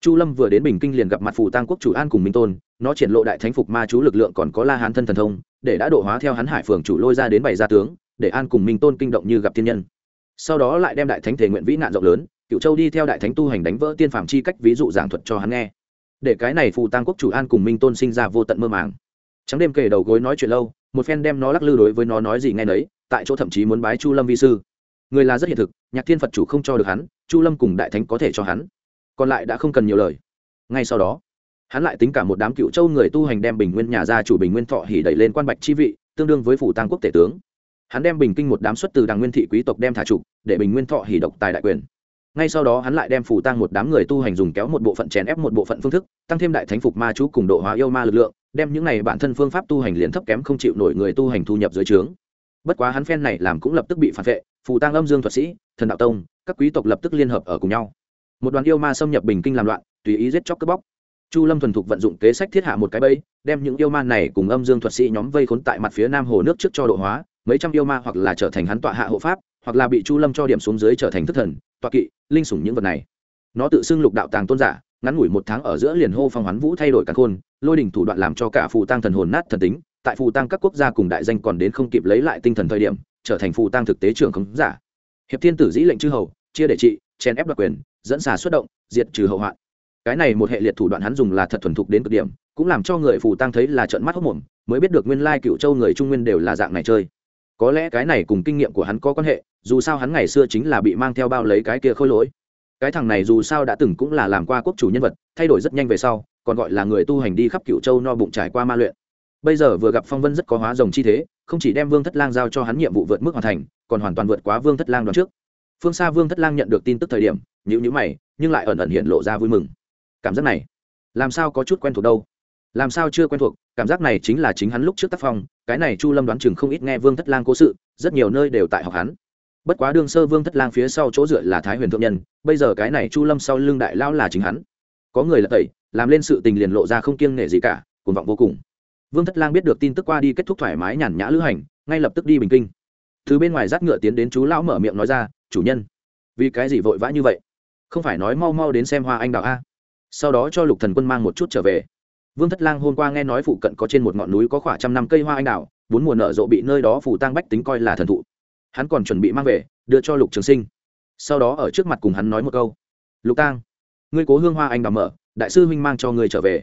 Chu Lâm vừa đến Bình Kinh liền gặp mặt phủ tăng quốc chủ An cùng Minh Tôn, nó triển lộ đại thánh phục ma chú lực lượng còn có La Hán thân thần thông, để đã độ hóa theo hắn Hải Phường chủ lôi ra đến bảy gia tướng, để An cùng Minh Tôn kinh động như gặp thiên nhân. Sau đó lại đem đại thánh thể nguyện vĩ nạn rộng lớn, Cựu Châu đi theo đại thánh tu hành đánh vỡ tiên phàm chi cách ví dụ giảng thuật cho hắn nghe. Để cái này phù tăng quốc chủ An cùng Minh Tôn sinh ra vô tận mơ màng. Trắng đêm kể đầu gối nói chuyện lâu, một phen đem nó lắc lư đối với nó nói gì nghe nấy, tại chỗ thậm chí muốn bái Chu Lâm vi sư. Người là rất hiện thực, Nhạc Thiên Phật chủ không cho được hắn, Chu Lâm cùng đại thánh có thể cho hắn. Còn lại đã không cần nhiều lời. Ngay sau đó, hắn lại tính cả một đám cựu châu người tu hành đem bình nguyên nhà gia chủ bình nguyên thọ hỉ đẩy lên quan bạch chi vị tương đương với phủ tăng quốc tể tướng hắn đem bình kinh một đám xuất từ đàng nguyên thị quý tộc đem thả trục để bình nguyên thọ hỉ độc tài đại quyền ngay sau đó hắn lại đem phủ tăng một đám người tu hành dùng kéo một bộ phận chèn ép một bộ phận phương thức, tăng thêm đại thánh phục ma chú cùng độ hóa yêu ma lực lượng, đem những này bản thân phương pháp tu hành liền thấp kém không chịu nổi người tu hành thu nhập dưới trướng. Bất quá hắn phen này làm cũng lập tức bị phản vệ, phù tăng âm dương thuật sĩ, thần đạo tông, các quý tộc lập tức liên hợp ở cùng nhau. Một đoàn yêu ma xâm nhập bình kinh làm loạn, tùy ý giết chóc cướp bóc. Chu lâm thuần thục vận dụng kế sách thiết hạ một cái bẫy, đem những yêu ma này cùng âm dương thuật sĩ nhóm vây khốn tại mặt phía nam hồ nước trước cho độ hóa, mấy trăm yêu ma hoặc là trở thành hắn tọa hạ hộ pháp hoặc là bị chu lâm cho điểm xuống dưới trở thành thất thần toa kỵ, linh sủng những vật này. Nó tự xưng lục đạo tàng tôn giả, ngắn ngủi một tháng ở giữa liền hô phong hoán vũ thay đổi cả khôn, lôi đỉnh thủ đoạn làm cho cả phù tăng thần hồn nát thần tính, tại phù tăng các quốc gia cùng đại danh còn đến không kịp lấy lại tinh thần thời điểm, trở thành phù tăng thực tế trưởng khống giả. Hiệp thiên tử dĩ lệnh chư hầu, chia để trị chen ép đoạt quyền, dẫn xà xuất động, diệt trừ hậu hoạn. Cái này một hệ liệt thủ đoạn hắn dùng là thật thuần thục đến cực điểm, cũng làm cho người phù tăng thấy là trợn mắt hốc mồm, mới biết được nguyên lai cựu châu người trung nguyên đều là dạng này chơi có lẽ cái này cùng kinh nghiệm của hắn có quan hệ, dù sao hắn ngày xưa chính là bị mang theo bao lấy cái kia khôi lỗi. Cái thằng này dù sao đã từng cũng là làm qua quốc chủ nhân vật, thay đổi rất nhanh về sau, còn gọi là người tu hành đi khắp cựu châu no bụng trải qua ma luyện. Bây giờ vừa gặp phong vân rất có hóa rồng chi thế, không chỉ đem vương thất lang giao cho hắn nhiệm vụ vượt mức hoàn thành, còn hoàn toàn vượt quá vương thất lang đoạn trước. Phương xa vương thất lang nhận được tin tức thời điểm nhữ nhữ mày, nhưng lại ẩn ẩn hiện lộ ra vui mừng. Cảm giác này, làm sao có chút quen thuộc đâu? Làm sao chưa quen thuộc, cảm giác này chính là chính hắn lúc trước tác phong, cái này chu lâm đoán chừng không ít nghe vương thất lang cố sự, rất nhiều nơi đều tại học hắn. Bất quá đương sơ vương thất lang phía sau chỗ dựa là thái huyền thượng nhân, bây giờ cái này chu lâm sau lưng đại lao là chính hắn. Có người là tẩy, làm lên sự tình liền lộ ra không kiêng nể gì cả, cuồng vọng vô cùng. Vương thất lang biết được tin tức qua đi kết thúc thoải mái nhàn nhã lữ hành, ngay lập tức đi bình kinh. Từ bên ngoài dắt ngựa tiến đến chú lão mở miệng nói ra, chủ nhân, vì cái gì vội vã như vậy? Không phải nói mau mau đến xem hoa anh đào a? Sau đó cho lục thần quân mang một chút trở về vương thất lang hôm qua nghe nói phụ cận có trên một ngọn núi có khoảng trăm năm cây hoa anh đào, bốn mùa nở rộ bị nơi đó phủ tang bách tính coi là thần thụ. Hắn còn chuẩn bị mang về, đưa cho lục trường sinh. Sau đó ở trước mặt cùng hắn nói một câu. Lục tang, ngươi cố hương hoa anh đào mở, đại sư huynh mang cho ngươi trở về.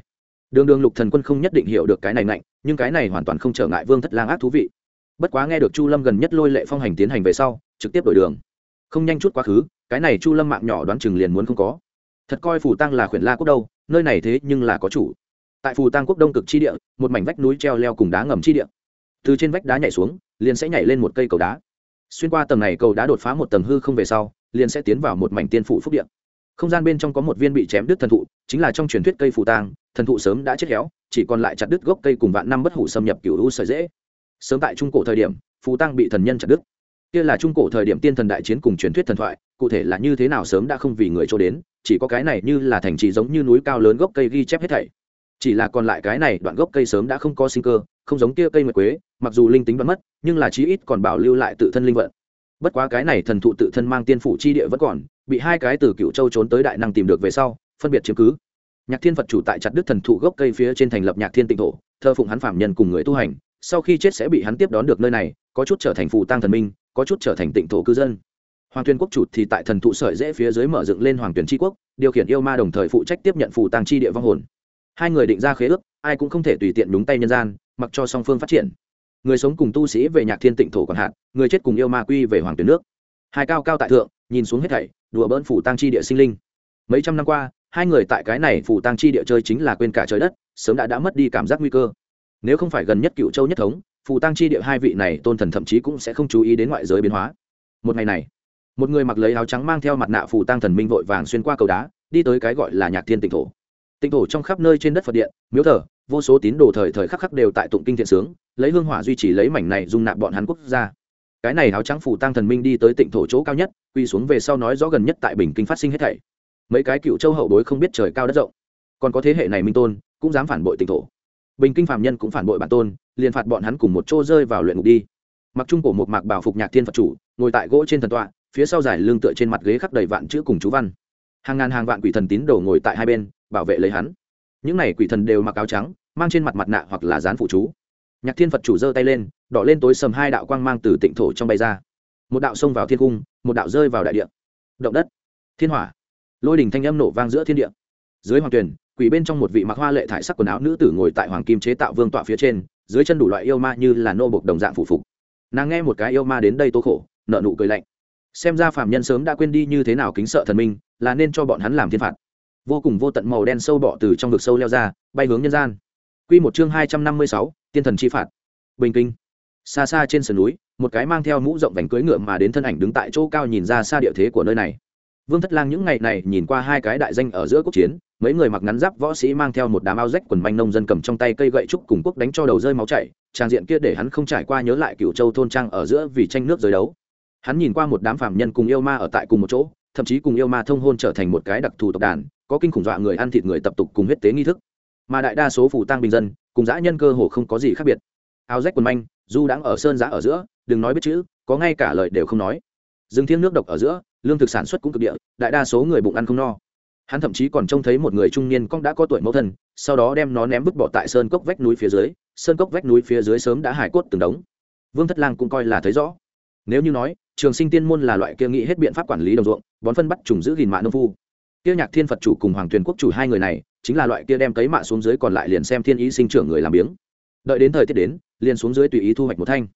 Đường đường lục thần quân không nhất định hiểu được cái này mạnh nhưng cái này hoàn toàn không trở ngại vương thất lang ác thú vị. Bất quá nghe được chu lâm gần nhất lôi lệ phong hành tiến hành về sau, trực tiếp đổi đường. Không nhanh chút quá khứ, cái này chu lâm mạng nhỏ đoán chừng liền muốn không có. Thật coi phủ tăng là khuyển la quốc đâu, nơi này thế nhưng là có chủ tại phù tăng quốc đông cực chi địa, một mảnh vách núi treo leo cùng đá ngầm chi địa. Từ trên vách đá nhảy xuống, liền sẽ nhảy lên một cây cầu đá. Xuyên qua tầng này cầu đá đột phá một tầng hư không về sau, liền sẽ tiến vào một mảnh tiên phủ phúc điện không gian bên trong có một viên bị chém đứt thần thụ, chính là trong truyền thuyết cây phù tang, thần thụ sớm đã chết héo, chỉ còn lại chặt đứt gốc cây cùng vạn năm bất hủ xâm nhập cựu u sợi dễ. Sớm tại trung cổ thời điểm, phù tang bị thần nhân chặt đứt. Kia là trung cổ thời điểm tiên thần đại chiến cùng truyền thuyết thần thoại, cụ thể là như thế nào sớm đã không vì người cho đến, chỉ có cái này như là thành trì giống như núi cao lớn gốc cây ghi chép hết thảy chỉ là còn lại cái này đoạn gốc cây sớm đã không có sinh cơ, không giống kia cây nguyệt quế, mặc dù linh tính vẫn mất, nhưng là chí ít còn bảo lưu lại tự thân linh vận. Bất quá cái này thần thụ tự thân mang tiên phủ chi địa vẫn còn, bị hai cái từ cựu châu trốn tới đại năng tìm được về sau, phân biệt chứng cứ. Nhạc thiên phật chủ tại chặt đức thần thụ gốc cây phía trên thành lập nhạc thiên tịnh thổ thơ phụng hắn phạm nhân cùng người tu hành, sau khi chết sẽ bị hắn tiếp đón được nơi này, có chút trở thành phù tăng thần minh, có chút trở thành tịnh thổ cư dân. Hoàng tuyên quốc chủ thì tại thần thụ sợi dễ phía dưới mở dựng lên hoàng tuyển tri quốc, điều khiển yêu ma đồng thời phụ trách tiếp nhận phù tăng chi địa vong hồn hai người định ra khế ước, ai cũng không thể tùy tiện đúng tay nhân gian, mặc cho song phương phát triển. Người sống cùng tu sĩ về nhạc thiên tịnh thổ còn hạn, người chết cùng yêu ma quy về hoàng tuyến nước. Hai cao cao tại thượng, nhìn xuống hết thảy, đùa bỡn phủ tăng chi địa sinh linh. Mấy trăm năm qua, hai người tại cái này phủ tăng chi địa chơi chính là quên cả trời đất, sớm đã đã mất đi cảm giác nguy cơ. Nếu không phải gần nhất cựu châu nhất thống phù tăng chi địa hai vị này tôn thần thậm chí cũng sẽ không chú ý đến ngoại giới biến hóa. Một ngày này, một người mặc lấy áo trắng mang theo mặt nạ phù tăng thần minh vội vàng xuyên qua cầu đá, đi tới cái gọi là nhạc thiên tịnh thổ tịnh thổ trong khắp nơi trên đất phật điện, miếu thờ, vô số tín đồ thời thời khắc khắc đều tại tụng kinh thiện sướng, lấy hương hỏa duy trì lấy mảnh này dung nạp bọn hắn quốc gia. Cái này áo trắng phủ tăng thần minh đi tới tịnh thổ chỗ cao nhất, quy xuống về sau nói rõ gần nhất tại bình kinh phát sinh hết thảy. Mấy cái cựu châu hậu bối không biết trời cao đất rộng. Còn có thế hệ này minh tôn, cũng dám phản bội tịnh thổ. Bình kinh phạm nhân cũng phản bội bản tôn, liền phạt bọn hắn cùng một chỗ rơi vào luyện ngục đi. Mặc trung cổ một mạc bảo phục nhạc thiên phật chủ, ngồi tại gỗ trên thần tọa, phía sau giải lương tựa trên mặt ghế khắc đầy vạn chữ cùng chú văn hàng ngàn hàng vạn quỷ thần tín đồ ngồi tại hai bên, bảo vệ lấy hắn. Những n à y quỷ thần đều mặc áo trắng, mang trên mặt mặt nạ hoặc là dán phụ chú. Nhạc thiên phật chủ giơ tay lên, đỏ lên tối sầm hai đạo quang mang từ tịnh thổ trong bay ra. Một đạo xông vào thiên cung, một đạo rơi vào đại địa. Động đất. Thiên hỏa. Lôi đình thanh âm nổ vang giữa thiên địa. Dưới hoàng tuyền quỷ bên trong một vị mặc hoa lệ thải sắc quần áo nữ tử ngồi tại hoàng kim chế tạo vương tọa phía trên, dưới chân đủ loại yêu ma như là nô bộc đồng dạng phủ phục. Nàng nghe một cái yêu ma đến đây tố khổ nợ nụ cười lạnh xem ra phạm nhân sớm đã quên đi như thế nào kính sợ thần minh, là nên cho bọn hắn làm thiên phạt. Vô cùng vô tận màu đen sâu bọ từ trong vực sâu leo ra, bay hướng nhân gian. Q một chương hai trăm năm mươi sáu, tiên thần chi phạt. Bình kinh. Xa xa trên sườn núi, một cái mang theo mũ rộng vành cưới ngựa mà đến thân ảnh đứng tại chỗ cao nhìn ra xa địa thế của nơi này. Vương thất lang những ngày này nhìn qua hai cái đại danh ở giữa quốc chiến, mấy người mặc ngắn giáp võ sĩ mang theo một đám ao rách quần manh nông dân cầm trong tay cây gậy trúc cùng quốc đánh cho đầu rơi máu chảy, trang diện kia để hắn không trải qua nhớ lại cựu châu thôn trang ở giữa vì tranh nước giới đấu hắn nhìn qua một đám phạm nhân cùng yêu ma ở tại cùng một chỗ, thậm chí cùng yêu ma thông hôn trở thành một cái đặc thù tộc đàn, có kinh khủng dọa người ăn thịt người tập tục cùng huyết tế nghi thức. Mà đại đa số phủ tăng bình dân, cùng dã nhân cơ hồ không có gì khác biệt. Áo rách quần manh, du đang ở sơn giã ở giữa, đừng nói biết chữ, có ngay cả lời đều không nói. Rừng thiên nước độc ở giữa, lương thực sản xuất cũng cực địa, đại đa số người bụng ăn không no. Hắn thậm chí còn trông thấy một người trung niên cong đã có tuổi mẫu thân, sau đó đem nó ném vứt bỏ tại sơn cốc vách núi phía dưới, sơn cốc vách núi phía dưới sớm đã hải cốt từng đống. Vương thất lang cũng coi là thấy rõ. Nếu như nói trường sinh tiên môn là loại kia nghĩ hết biện pháp quản lý đồng ruộng, bón phân bắt trùng giữ gìn mạ nông phu. Kia nhạc thiên phật chủ cùng hoàng tuyền quốc chủ hai người này, chính là loại kia đem cấy mạ xuống dưới còn lại liền xem thiên ý sinh trưởng người làm biếng. Đợi đến thời tiết đến, liền xuống dưới tùy ý thu hoạch một thanh.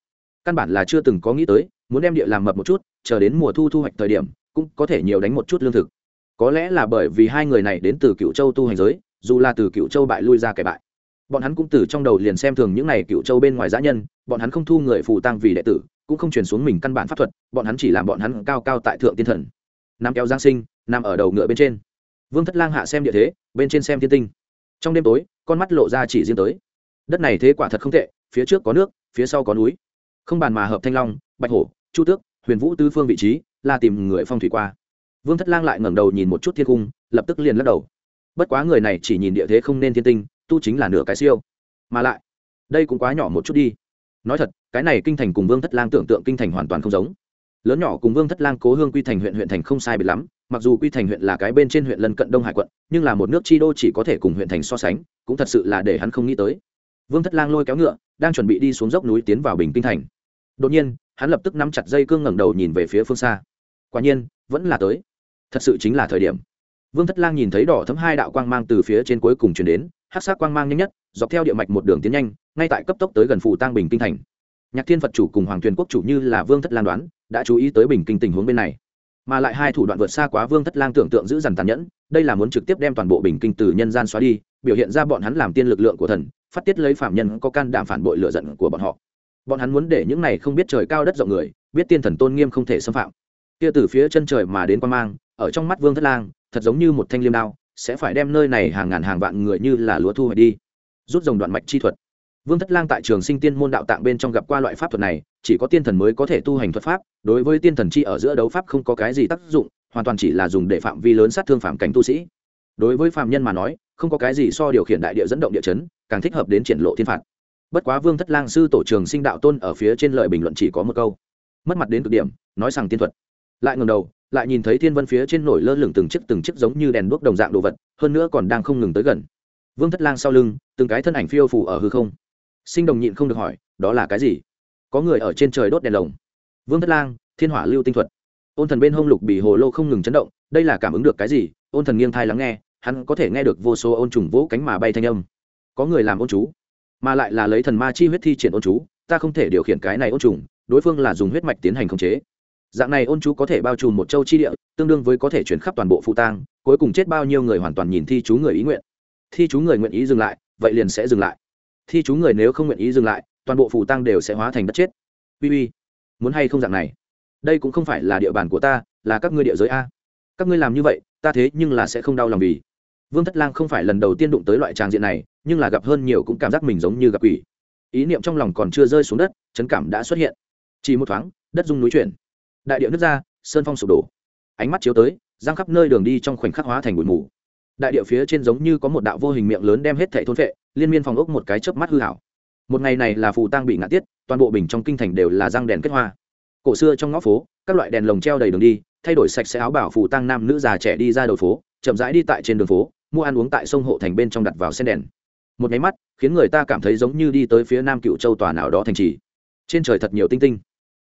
Căn bản là chưa từng có nghĩ tới, muốn đem địa làm mập một chút, chờ đến mùa thu thu hoạch thời điểm, cũng có thể nhiều đánh một chút lương thực. Có lẽ là bởi vì hai người này đến từ cựu châu tu hành giới, dù là từ cựu châu bại lui ra kẻ bại. Bọn hắn cũng từ trong đầu liền xem thường những n à y cựu châu bên ngoài giã nhân, bọn hắn không thu người phù tăng vì đệ tử cũng không truyền xuống mình căn bản pháp thuật, bọn hắn chỉ làm bọn hắn cao cao tại thượng tiên thần. Nam kéo giang sinh, nằm ở đầu ngựa bên trên. Vương thất lang hạ xem địa thế, bên trên xem thiên tinh. Trong đêm tối, con mắt lộ ra chỉ riêng tới. Đất này thế quả thật không tệ, phía trước có nước, phía sau có núi. Không bàn mà hợp thanh long, bạch hổ, chu tước, huyền vũ tư phương vị trí, là tìm người phong thủy qua. Vương thất lang lại ngẩng đầu nhìn một chút thiên cung, lập tức liền lắc đầu. Bất quá người này chỉ nhìn địa thế không nên thiên tinh, tu chính là nửa cái siêu. Mà lại, đây cũng quá nhỏ một chút đi nói thật, cái này kinh thành cùng vương thất lang tưởng tượng kinh thành hoàn toàn không giống. Lớn nhỏ cùng vương thất lang cố hương quy thành huyện huyện thành không sai biệt lắm, mặc dù quy thành huyện là cái bên trên huyện lân cận đông hải quận, nhưng là một nước chi đô chỉ có thể cùng huyện thành so sánh, cũng thật sự là để hắn không nghĩ tới. Vương thất lang lôi kéo ngựa, đang chuẩn bị đi xuống dốc núi tiến vào bình kinh thành. Đột nhiên, hắn lập tức nắm chặt dây cương ngẩng đầu nhìn về phía phương xa. Quả nhiên, vẫn là tới. Thật sự chính là thời điểm. Vương thất lang nhìn thấy đỏ thấm hai đạo quang mang từ phía trên cuối cùng chuyển đến hát sát quang mang nhanh nhất, dọc theo địa mạch một đường tiến nhanh, ngay tại cấp tốc tới gần phủ tăng bình kinh thành. Nhạc thiên phật chủ cùng hoàng tuyền quốc chủ như là vương thất lang đoán, đã chú ý tới bình kinh tình huống bên này. Mà lại hai thủ đoạn vượt xa quá vương thất lang tưởng tượng giữ dằn tàn nhẫn, đây là muốn trực tiếp đem toàn bộ bình kinh từ nhân gian xóa đi, biểu hiện ra bọn hắn làm tiên lực lượng của thần, phát tiết lấy phạm nhân có can đảm phản bội lựa giận của bọn họ. Bọn hắn muốn để những này không biết trời cao đất rộng người, biết tiên thần tôn nghiêm không thể xâm phạm. Kia từ phía chân trời mà đến quan mang, ở trong mắt vương thất lang, thật giống như một thanh liêm đao sẽ phải đem nơi này hàng ngàn hàng vạn người như là lúa thu hoạch đi. Rút dòng đoạn mạch chi thuật. Vương thất lang tại trường sinh tiên môn đạo tạng bên trong gặp qua loại pháp thuật này, chỉ có tiên thần mới có thể tu hành thuật pháp, đối với tiên thần chi ở giữa đấu pháp không có cái gì tác dụng, hoàn toàn chỉ là dùng để phạm vi lớn sát thương phạm cảnh tu sĩ. Đối với phạm nhân mà nói, không có cái gì so điều khiển đại địa dẫn động địa chấn, càng thích hợp đến triển lộ thiên phạt. Bất quá vương thất lang sư tổ trường sinh đạo tôn ở phía trên lời bình luận chỉ có một câu. Mất mặt đến cực điểm, nói rằng tiên thuật. Lại ngầm đầu lại nhìn thấy thiên vân phía trên nổi lơ lửng từng chiếc từng chiếc giống như đèn đuốc đồng dạng đồ vật, hơn nữa còn đang không ngừng tới gần. Vương thất lang sau lưng, từng cái thân ảnh phiêu phủ ở hư không. Sinh đồng nhịn không được hỏi, đó là cái gì? Có người ở trên trời đốt đèn lồng. Vương thất lang, thiên hỏa lưu tinh thuật. Ôn thần bên hông lục bị hồ lô không ngừng chấn động, đây là cảm ứng được cái gì? Ôn thần nghiêng thai lắng nghe, hắn có thể nghe được vô số ôn trùng vỗ cánh mà bay thanh âm. Có người làm ôn chú, mà lại là lấy thần ma chi huyết thi triển ôn chú, ta không thể điều khiển cái này ôn trùng, đối phương là dùng huyết mạch tiến hành khống chế dạng này ôn chú có thể bao trùm một châu chi địa, tương đương với có thể chuyển khắp toàn bộ phụ tang, cuối cùng chết bao nhiêu người hoàn toàn nhìn thi chú người ý nguyện. Thi chú người nguyện ý dừng lại, vậy liền sẽ dừng lại. Thi chú người nếu không nguyện ý dừng lại, toàn bộ phụ tang đều sẽ hóa thành đất chết. Ui ui muốn hay không dạng này? Đây cũng không phải là địa bàn của ta, là các ngươi địa giới a. Các ngươi làm như vậy, ta thế nhưng là sẽ không đau lòng vì. Vương thất lang không phải lần đầu tiên đụng tới loại tràng diện này, nhưng là gặp hơn nhiều cũng cảm giác mình giống như gặp quỷ. Ý niệm trong lòng còn chưa rơi xuống đất, chấn cảm đã xuất hiện. Chỉ một thoáng, đất dung núi chuyển đại địa nước ra, sơn phong sụp đổ. Ánh mắt chiếu tới, giang khắp nơi đường đi trong khoảnh khắc hóa thành bụi mù. Đại địa phía trên giống như có một đạo vô hình miệng lớn đem hết thẻ thôn vệ liên miên phòng ốc một cái chớp mắt hư hảo một ngày này là phù tang bị ngã tiết, toàn bộ bình trong kinh thành đều là răng đèn kết hoa. Cổ xưa trong ngõ phố, các loại đèn lồng treo đầy đường đi, thay đổi sạch sẽ áo bảo phù tang nam nữ già trẻ đi ra đầu phố, chậm rãi đi tại trên đường phố, mua ăn uống tại sông hộ thành bên trong đặt vào sen đèn. Một máy mắt, khiến người ta cảm thấy giống như đi tới phía nam cựu châu tòa nào đó thành trì. Trên trời thật nhiều tinh tinh.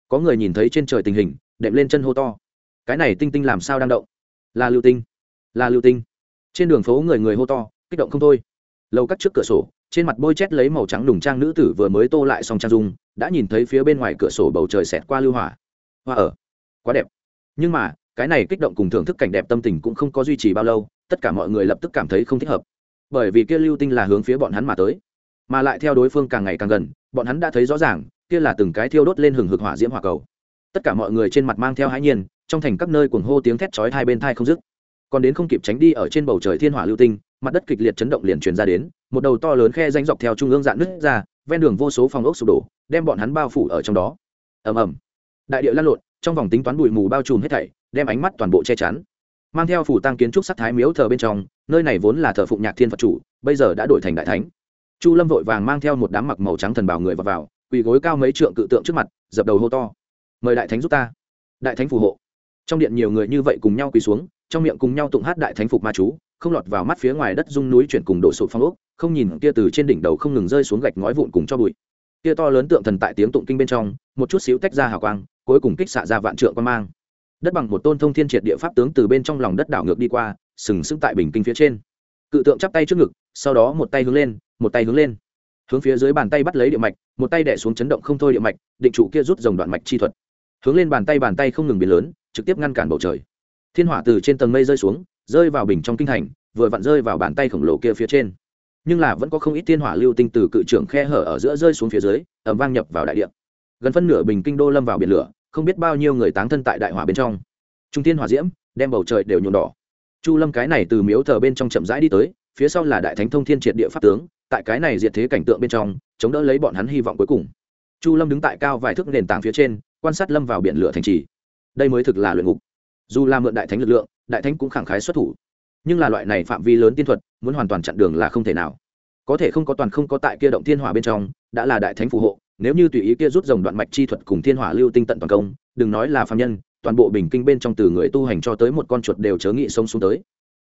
Có người nhìn thấy trên trời tình hình đệm lên chân hô to. Cái này tinh tinh làm sao đang động? Là lưu tinh. Là lưu tinh. Trên đường phố người người hô to, kích động không thôi. Lâu cắt trước cửa sổ, trên mặt bôi chét lấy màu trắng đùng trang nữ tử vừa mới tô lại xong trang dung, đã nhìn thấy phía bên ngoài cửa sổ bầu trời xẹt qua lưu hỏa. Hoa ở. Quá đẹp. Nhưng mà, cái này kích động cùng thưởng thức cảnh đẹp tâm tình cũng không có duy trì bao lâu, tất cả mọi người lập tức cảm thấy không thích hợp. Bởi vì kia lưu tinh là hướng phía bọn hắn mà tới. Mà lại theo đối phương càng ngày càng gần, bọn hắn đã thấy rõ ràng, kia là từng cái thiêu đốt lên hừng hực hỏa diễm hỏa cầu tất cả mọi người trên mặt mang theo hãi nhiên trong thành các nơi cuồng hô tiếng thét chói hai bên thai không dứt. Còn đến không kịp tránh đi ở trên bầu trời thiên hỏa lưu tinh mặt đất kịch liệt chấn động liền truyền ra đến một đầu to lớn khe danh dọc theo trung ương dạn nứt ra ven đường vô số phòng ốc sụp đổ đem bọn hắn bao phủ ở trong đó. Ầm ầm. Đại địa lăn lộn trong vòng tính toán bụi mù bao trùm hết thảy đem ánh mắt toàn bộ che chắn. Mang theo phủ tăng kiến trúc sắc thái miếu thờ bên trong nơi này vốn là thờ phụng nhạc thiên phật chủ bây giờ đã đổi thành đại thánh. Chu lâm vội vàng mang theo một đám mặc màu trắng thần bào người vào, vào quỳ gối cao mấy trượng cự tượng trước mặt dập đầu hô to mời đại thánh giúp ta. Đại thánh phù hộ. Trong điện nhiều người như vậy cùng nhau quỳ xuống, trong miệng cùng nhau tụng hát đại thánh phục ma chú, không lọt vào mắt phía ngoài đất rung núi chuyển cùng đổ sụp phong ốc, không nhìn kia từ trên đỉnh đầu không ngừng rơi xuống gạch ngói vụn cùng cho bụi. Kia to lớn tượng thần tại tiếng tụng kinh bên trong, một chút xíu tách ra hào quang, cuối cùng kích xạ ra vạn trượng quan mang. Đất bằng một tôn thông thiên triệt địa pháp tướng từ bên trong lòng đất đảo ngược đi qua, sừng sững tại bình kinh phía trên. Cự tượng chắp tay trước ngực, sau đó một tay hướng lên, một tay hướng lên. Hướng phía dưới bàn tay bắt lấy địa mạch, một tay đẻ xuống chấn động không thôi địa mạch, định trụ kia rút dòng đoạn mạch chi thuật hướng lên bàn tay bàn tay không ngừng biến lớn, trực tiếp ngăn cản bầu trời. Thiên hỏa từ trên tầng mây rơi xuống, rơi vào bình trong kinh thành, vừa vặn rơi vào bàn tay khổng lồ kia phía trên. Nhưng là vẫn có không ít thiên hỏa lưu tinh từ cự trưởng khe hở ở giữa rơi xuống phía dưới ẩm vang nhập vào đại địa. Gần phân nửa bình kinh đô lâm vào biển lửa, không biết bao nhiêu người táng thân tại đại hỏa bên trong. Trung thiên hỏa diễm, đem bầu trời đều nhuộm đỏ. Chu lâm cái này từ miếu thờ bên trong chậm rãi đi tới, phía sau là đại thánh thông thiên triệt địa pháp tướng, tại cái này diệt thế cảnh tượng bên trong, chống đỡ lấy bọn hắn hy vọng cuối cùng. Chu lâm đứng tại cao vài thước nền tảng phía trên quan sát lâm vào biển lửa thành trì. Đây mới thực là luyện ngục. Dù là mượn đại thánh lực lượng, đại thánh cũng khẳng khái xuất thủ. Nhưng là loại này phạm vi lớn tiên thuật, muốn hoàn toàn chặn đường là không thể nào. Có thể không có toàn không có tại kia động thiên hỏa bên trong, đã là đại thánh phù hộ, nếu như tùy ý kia rút dòng đoạn mạch chi thuật cùng thiên hỏa lưu tinh tận toàn công, đừng nói là phạm nhân, toàn bộ bình kinh bên trong từ người tu hành cho tới một con chuột đều chớ nghị sống xuống tới.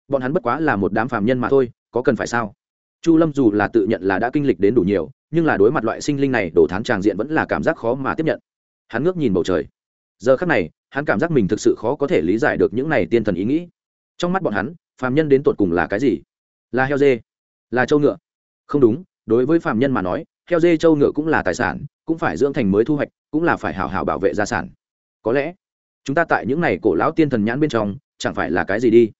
Bọn hắn bất quá là một đám phạm nhân mà thôi, có cần phải sao? Chu lâm dù là tự nhận là đã kinh lịch đến đủ nhiều, nhưng là đối mặt loại sinh linh này đổ thán tràng diện vẫn là cảm giác khó mà tiếp nhận hắn ngước nhìn bầu trời. Giờ khắc này, hắn cảm giác mình thực sự khó có thể lý giải được những này tiên thần ý nghĩ. Trong mắt bọn hắn, phàm nhân đến tột cùng là cái gì? Là heo dê, là trâu ngựa. Không đúng, đối với phàm nhân mà nói, heo dê trâu ngựa cũng là tài sản, cũng phải dưỡng thành mới thu hoạch, cũng là phải hảo hảo bảo vệ gia sản. Có lẽ, chúng ta tại những này cổ lão tiên thần nhãn bên trong, chẳng phải là cái gì đi?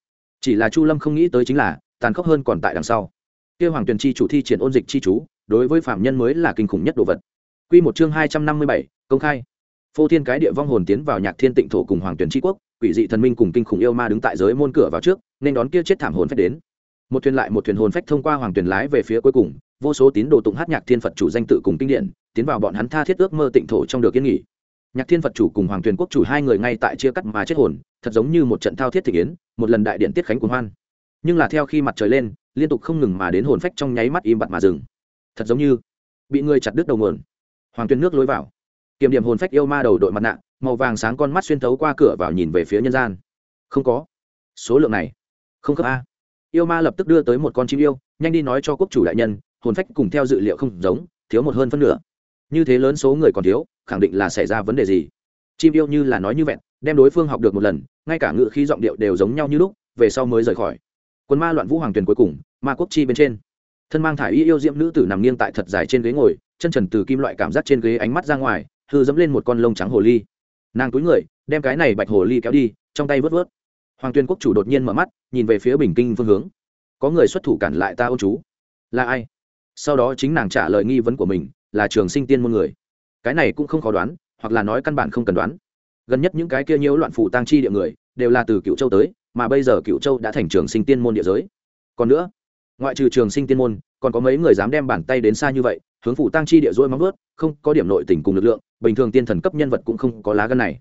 Chỉ là chu lâm không nghĩ tới chính là, tàn khốc hơn còn tại đằng sau. Kia hoàng tuyền chi chủ thi triển ôn dịch chi chú, đối với phạm nhân mới là kinh khủng nhất đồ vật. Quy một chương hai trăm năm mươi bảy, công khai phô thiên cái địa vong hồn tiến vào nhạc thiên tịnh thổ cùng hoàng tuyển tri quốc quỷ dị thần minh cùng kinh khủng yêu ma đứng tại giới môn cửa vào trước nên đón kia chết thảm hồn phách đến. Một thuyền lại một thuyền hồn phách thông qua hoàng tuyển lái về phía cuối cùng vô số tín đồ tụng hát nhạc thiên phật chủ danh tự cùng kinh điển tiến vào bọn hắn tha thiết ước mơ tịnh thổ trong được yên nghỉ. Nhạc thiên phật chủ cùng hoàng tuyển quốc chủ hai người ngay tại chia cắt mà chết hồn thật giống như một trận thao thiết thị yến, một lần đại điện tiết khánh cuồng hoan. Nhưng là theo khi mặt trời lên liên tục không ngừng mà đến hồn phách trong nháy mắt im bặt mà dừng. Thật giống như bị người chặt đứt đầu nguồn. Hoàng tuyên nước lối vào kiểm điểm hồn phách yêu ma đầu đội mặt nạ, màu vàng sáng con mắt xuyên thấu qua cửa vào nhìn về phía nhân gian. Không có. Số lượng này. Không cấp a. Yêu ma lập tức đưa tới một con chim yêu, nhanh đi nói cho quốc chủ đại nhân, hồn phách cùng theo dự liệu không giống, thiếu một hơn phân nửa. Như thế lớn số người còn thiếu, khẳng định là xảy ra vấn đề gì? Chim yêu như là nói như vẹn, đem đối phương học được một lần, ngay cả ngự khí giọng điệu đều giống nhau như lúc, về sau mới rời khỏi. Quân ma loạn vũ hoàng tuyền cuối cùng, ma quốc chi bên trên. Thân mang thải y yêu diễm nữ tử nằm nghiêng tại thật dài trên ghế ngồi, chân trần từ kim loại cảm giác trên ghế ánh mắt ra ngoài hư dẫm lên một con lông trắng hồ ly. Nàng túi người, đem cái này bạch hồ ly kéo đi, trong tay vớt vớt. Hoàng tuyên quốc chủ đột nhiên mở mắt, nhìn về phía bình kinh phương hướng. Có người xuất thủ cản lại ta ô chú. Là ai? Sau đó chính nàng trả lời nghi vấn của mình, là trường sinh tiên môn người. Cái này cũng không khó đoán, hoặc là nói căn bản không cần đoán. Gần nhất những cái kia nhiễu loạn phủ tăng chi địa người, đều là từ cựu châu tới, mà bây giờ cựu châu đã thành trường sinh tiên môn địa giới. Còn nữa, ngoại trừ trường sinh tiên môn còn có mấy người dám đem bàn tay đến xa như vậy, hướng phủ tăng chi địa dỗi móng vớt không có điểm nội tình cùng lực lượng, bình thường tiên thần cấp nhân vật cũng không có lá gân này.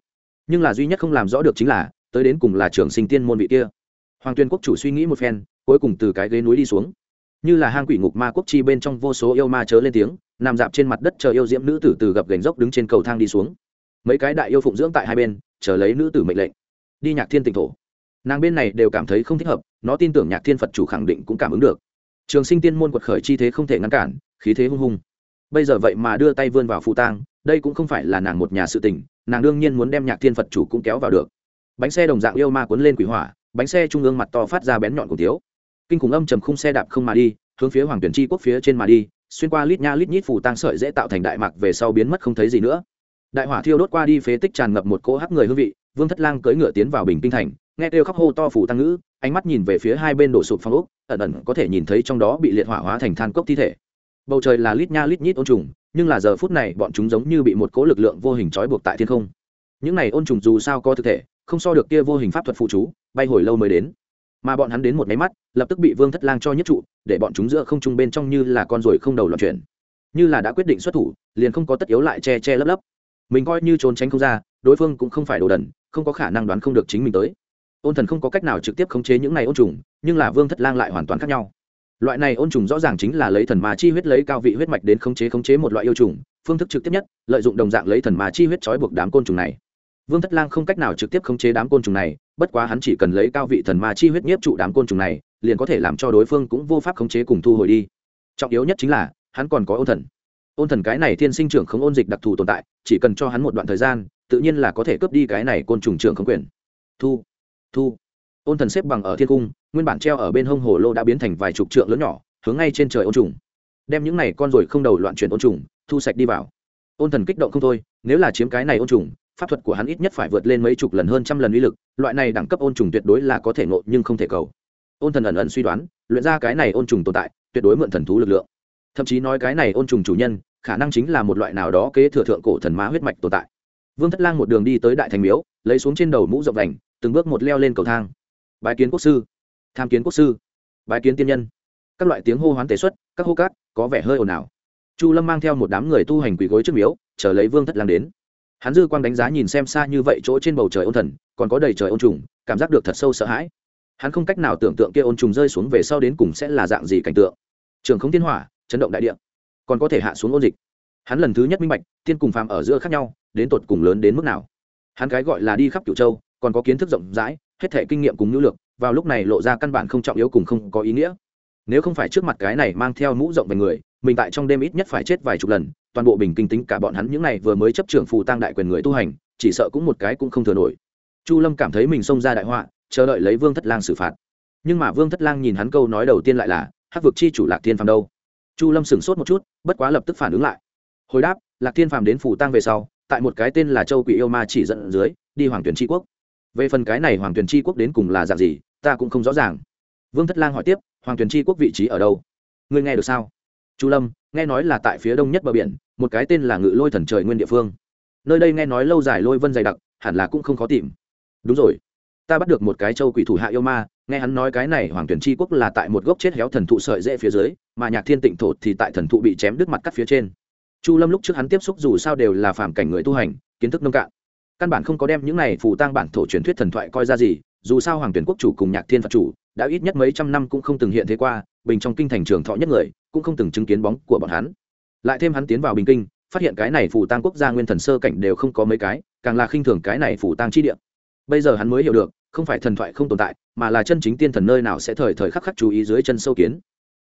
Nhưng là duy nhất không làm rõ được chính là, tới đến cùng là trường sinh tiên môn vị kia. Hoàng tuyên quốc chủ suy nghĩ một phen, cuối cùng từ cái ghế núi đi xuống. Như là hang quỷ ngục ma quốc chi bên trong vô số yêu ma chớ lên tiếng, nằm dạp trên mặt đất chờ yêu diễm nữ tử từ gập gành dốc đứng trên cầu thang đi xuống. Mấy cái đại yêu phụng dưỡng tại hai bên, chờ lấy nữ tử mệnh lệnh. Đi nhạc thiên tỉnh thổ. Nàng bên này đều cảm thấy không thích hợp, nó tin tưởng nhạc thiên phật chủ khẳng định cũng cảm ứng được trường sinh tiên môn quật khởi chi thế không thể ngăn cản, khí thế hung hung. Bây giờ vậy mà đưa tay vươn vào phụ tang, đây cũng không phải là nàng một nhà sự tình, nàng đương nhiên muốn đem nhạc thiên phật chủ cũng kéo vào được. Bánh xe đồng dạng yêu ma cuốn lên quỷ hỏa, bánh xe trung ương mặt to phát ra bén nhọn cùng tiếu kinh khủng âm trầm khung xe đạp không mà đi, hướng phía hoàng tuyển chi quốc phía trên mà đi, xuyên qua lít nha lít nhít phủ tăng sợi dễ tạo thành đại mạc về sau biến mất không thấy gì nữa. Đại hỏa thiêu đốt qua đi phế tích tràn ngập một cỗ hắc người hương vị, vương thất lang cưỡi ngựa tiến vào bình kinh thành, nghe kêu khóc hô to phủ tăng ngữ ánh mắt nhìn về phía hai bên đổ sụp phong ốc, ẩn ẩn có thể nhìn thấy trong đó bị liệt hỏa hóa thành than cốc thi thể. Bầu trời là lít nha lít nhít ôn trùng, nhưng là giờ phút này bọn chúng giống như bị một cỗ lực lượng vô hình trói buộc tại thiên không. Những này ôn trùng dù sao có thực thể, không so được kia vô hình pháp thuật phụ chú, bay hồi lâu mới đến. Mà bọn hắn đến một máy mắt, lập tức bị vương thất lang cho nhất trụ, để bọn chúng giữa không trung bên trong như là con ruồi không đầu loạn chuyển. Như là đã quyết định xuất thủ, liền không có tất yếu lại che che lấp lấp. Mình coi như trốn tránh không ra, đối phương cũng không phải đồ đần, không có khả năng đoán không được chính mình tới ôn thần không có cách nào trực tiếp khống chế những này ôn trùng, nhưng là vương thất lang lại hoàn toàn khác nhau. Loại này ôn trùng rõ ràng chính là lấy thần mà chi huyết lấy cao vị huyết mạch đến khống chế khống chế một loại yêu trùng, phương thức trực tiếp nhất, lợi dụng đồng dạng lấy thần mà chi huyết trói buộc đám côn trùng này. Vương thất lang không cách nào trực tiếp khống chế đám côn trùng này, bất quá hắn chỉ cần lấy cao vị thần ma chi huyết nhiếp trụ đám côn trùng này, liền có thể làm cho đối phương cũng vô pháp khống chế cùng thu hồi đi. Trọng yếu nhất chính là, hắn còn có ôn thần. Ôn thần cái này thiên sinh trưởng không ôn dịch đặc thù tồn tại, chỉ cần cho hắn một đoạn thời gian, tự nhiên là có thể cướp đi cái này côn trùng trưởng không quyền. Thu thu. Ôn thần xếp bằng ở thiên cung, nguyên bản treo ở bên hông hồ lô đã biến thành vài chục trượng lớn nhỏ, hướng ngay trên trời ôn trùng. Đem những này con rồi không đầu loạn chuyển ôn trùng, thu sạch đi vào. Ôn thần kích động không thôi, nếu là chiếm cái này ôn trùng, pháp thuật của hắn ít nhất phải vượt lên mấy chục lần hơn trăm lần uy lực, loại này đẳng cấp ôn trùng tuyệt đối là có thể ngộ nhưng không thể cầu. Ôn thần ẩn ẩn suy đoán, luyện ra cái này ôn trùng tồn tại, tuyệt đối mượn thần thú lực lượng. Thậm chí nói cái này ôn trùng chủ nhân, khả năng chính là một loại nào đó kế thừa thượng cổ thần má huyết mạch tồn tại. Vương thất lang một đường đi tới đại thành miếu, lấy xuống trên đầu mũ rộng đành từng bước một leo lên cầu thang. Bái kiến quốc sư. Tham kiến quốc sư. Bái kiến tiên nhân. Các loại tiếng hô hoán tế xuất, các hô cát có vẻ hơi ồn ào. Chu lâm mang theo một đám người tu hành quỳ gối trước miếu, chờ lấy vương thất lang đến. Hắn dư quang đánh giá nhìn xem xa như vậy chỗ trên bầu trời ôn thần, còn có đầy trời ôn trùng, cảm giác được thật sâu sợ hãi. Hắn không cách nào tưởng tượng kia ôn trùng rơi xuống về sau đến cùng sẽ là dạng gì cảnh tượng. Trường không thiên hỏa, chấn động đại địa, còn có thể hạ xuống ôn dịch. Hắn lần thứ nhất minh bạch, tiên cùng phàm ở giữa khác nhau, đến tột cùng lớn đến mức nào. Hắn cái gọi là đi khắp cửu châu còn có kiến thức rộng rãi, hết thể kinh nghiệm cùng nữ lược vào lúc này lộ ra căn bản không trọng yếu cùng không có ý nghĩa. Nếu không phải trước mặt cái này mang theo mũ rộng về người, mình tại trong đêm ít nhất phải chết vài chục lần, toàn bộ bình kinh tính cả bọn hắn những này vừa mới chấp trưởng phù tăng đại quyền người tu hành, chỉ sợ cũng một cái cũng không thừa nổi. Chu lâm cảm thấy mình xông ra đại họa, chờ đợi lấy vương thất lang xử phạt. Nhưng mà vương thất lang nhìn hắn câu nói đầu tiên lại là, hắc vực chi chủ lạc thiên phàm đâu? Chu lâm sửng sốt một chút, bất quá lập tức phản ứng lại. Hồi đáp, lạc thiên phàm đến phủ tăng về sau, tại một cái tên là châu quỷ yêu ma chỉ dẫn dưới, đi hoàng tuyển tri quốc về phần cái này hoàng tuyền tri quốc đến cùng là dạng gì, ta cũng không rõ ràng. Vương thất lang hỏi tiếp, hoàng tuyền tri quốc vị trí ở đâu? Ngươi nghe được sao? Chu lâm, nghe nói là tại phía đông nhất bờ biển, một cái tên là ngự lôi thần trời nguyên địa phương. Nơi đây nghe nói lâu dài lôi vân dày đặc, hẳn là cũng không khó tìm. Đúng rồi. Ta bắt được một cái châu quỷ thủ hạ yêu ma, nghe hắn nói cái này hoàng tuyển tri quốc là tại một gốc chết héo thần thụ sợi dễ phía dưới, mà nhạc thiên tịnh thổ thì tại thần thụ bị chém đứt mặt cắt phía trên. Chu lâm lúc trước hắn tiếp xúc dù sao đều là phàm cảnh người tu hành, kiến thức nông cạn căn bản không có đem những này phù tang bản thổ truyền thuyết thần thoại coi ra gì, dù sao hoàng tuyển quốc chủ cùng nhạc thiên phật chủ đã ít nhất mấy trăm năm cũng không từng hiện thế qua, bình trong kinh thành trường thọ nhất người, cũng không từng chứng kiến bóng của bọn hắn. Lại thêm hắn tiến vào bình kinh, phát hiện cái này phù tang quốc gia nguyên thần sơ cảnh đều không có mấy cái, càng là khinh thường cái này phù tang chi địa. Bây giờ hắn mới hiểu được, không phải thần thoại không tồn tại, mà là chân chính tiên thần nơi nào sẽ thời thời khắc khắc chú ý dưới chân sâu kiến.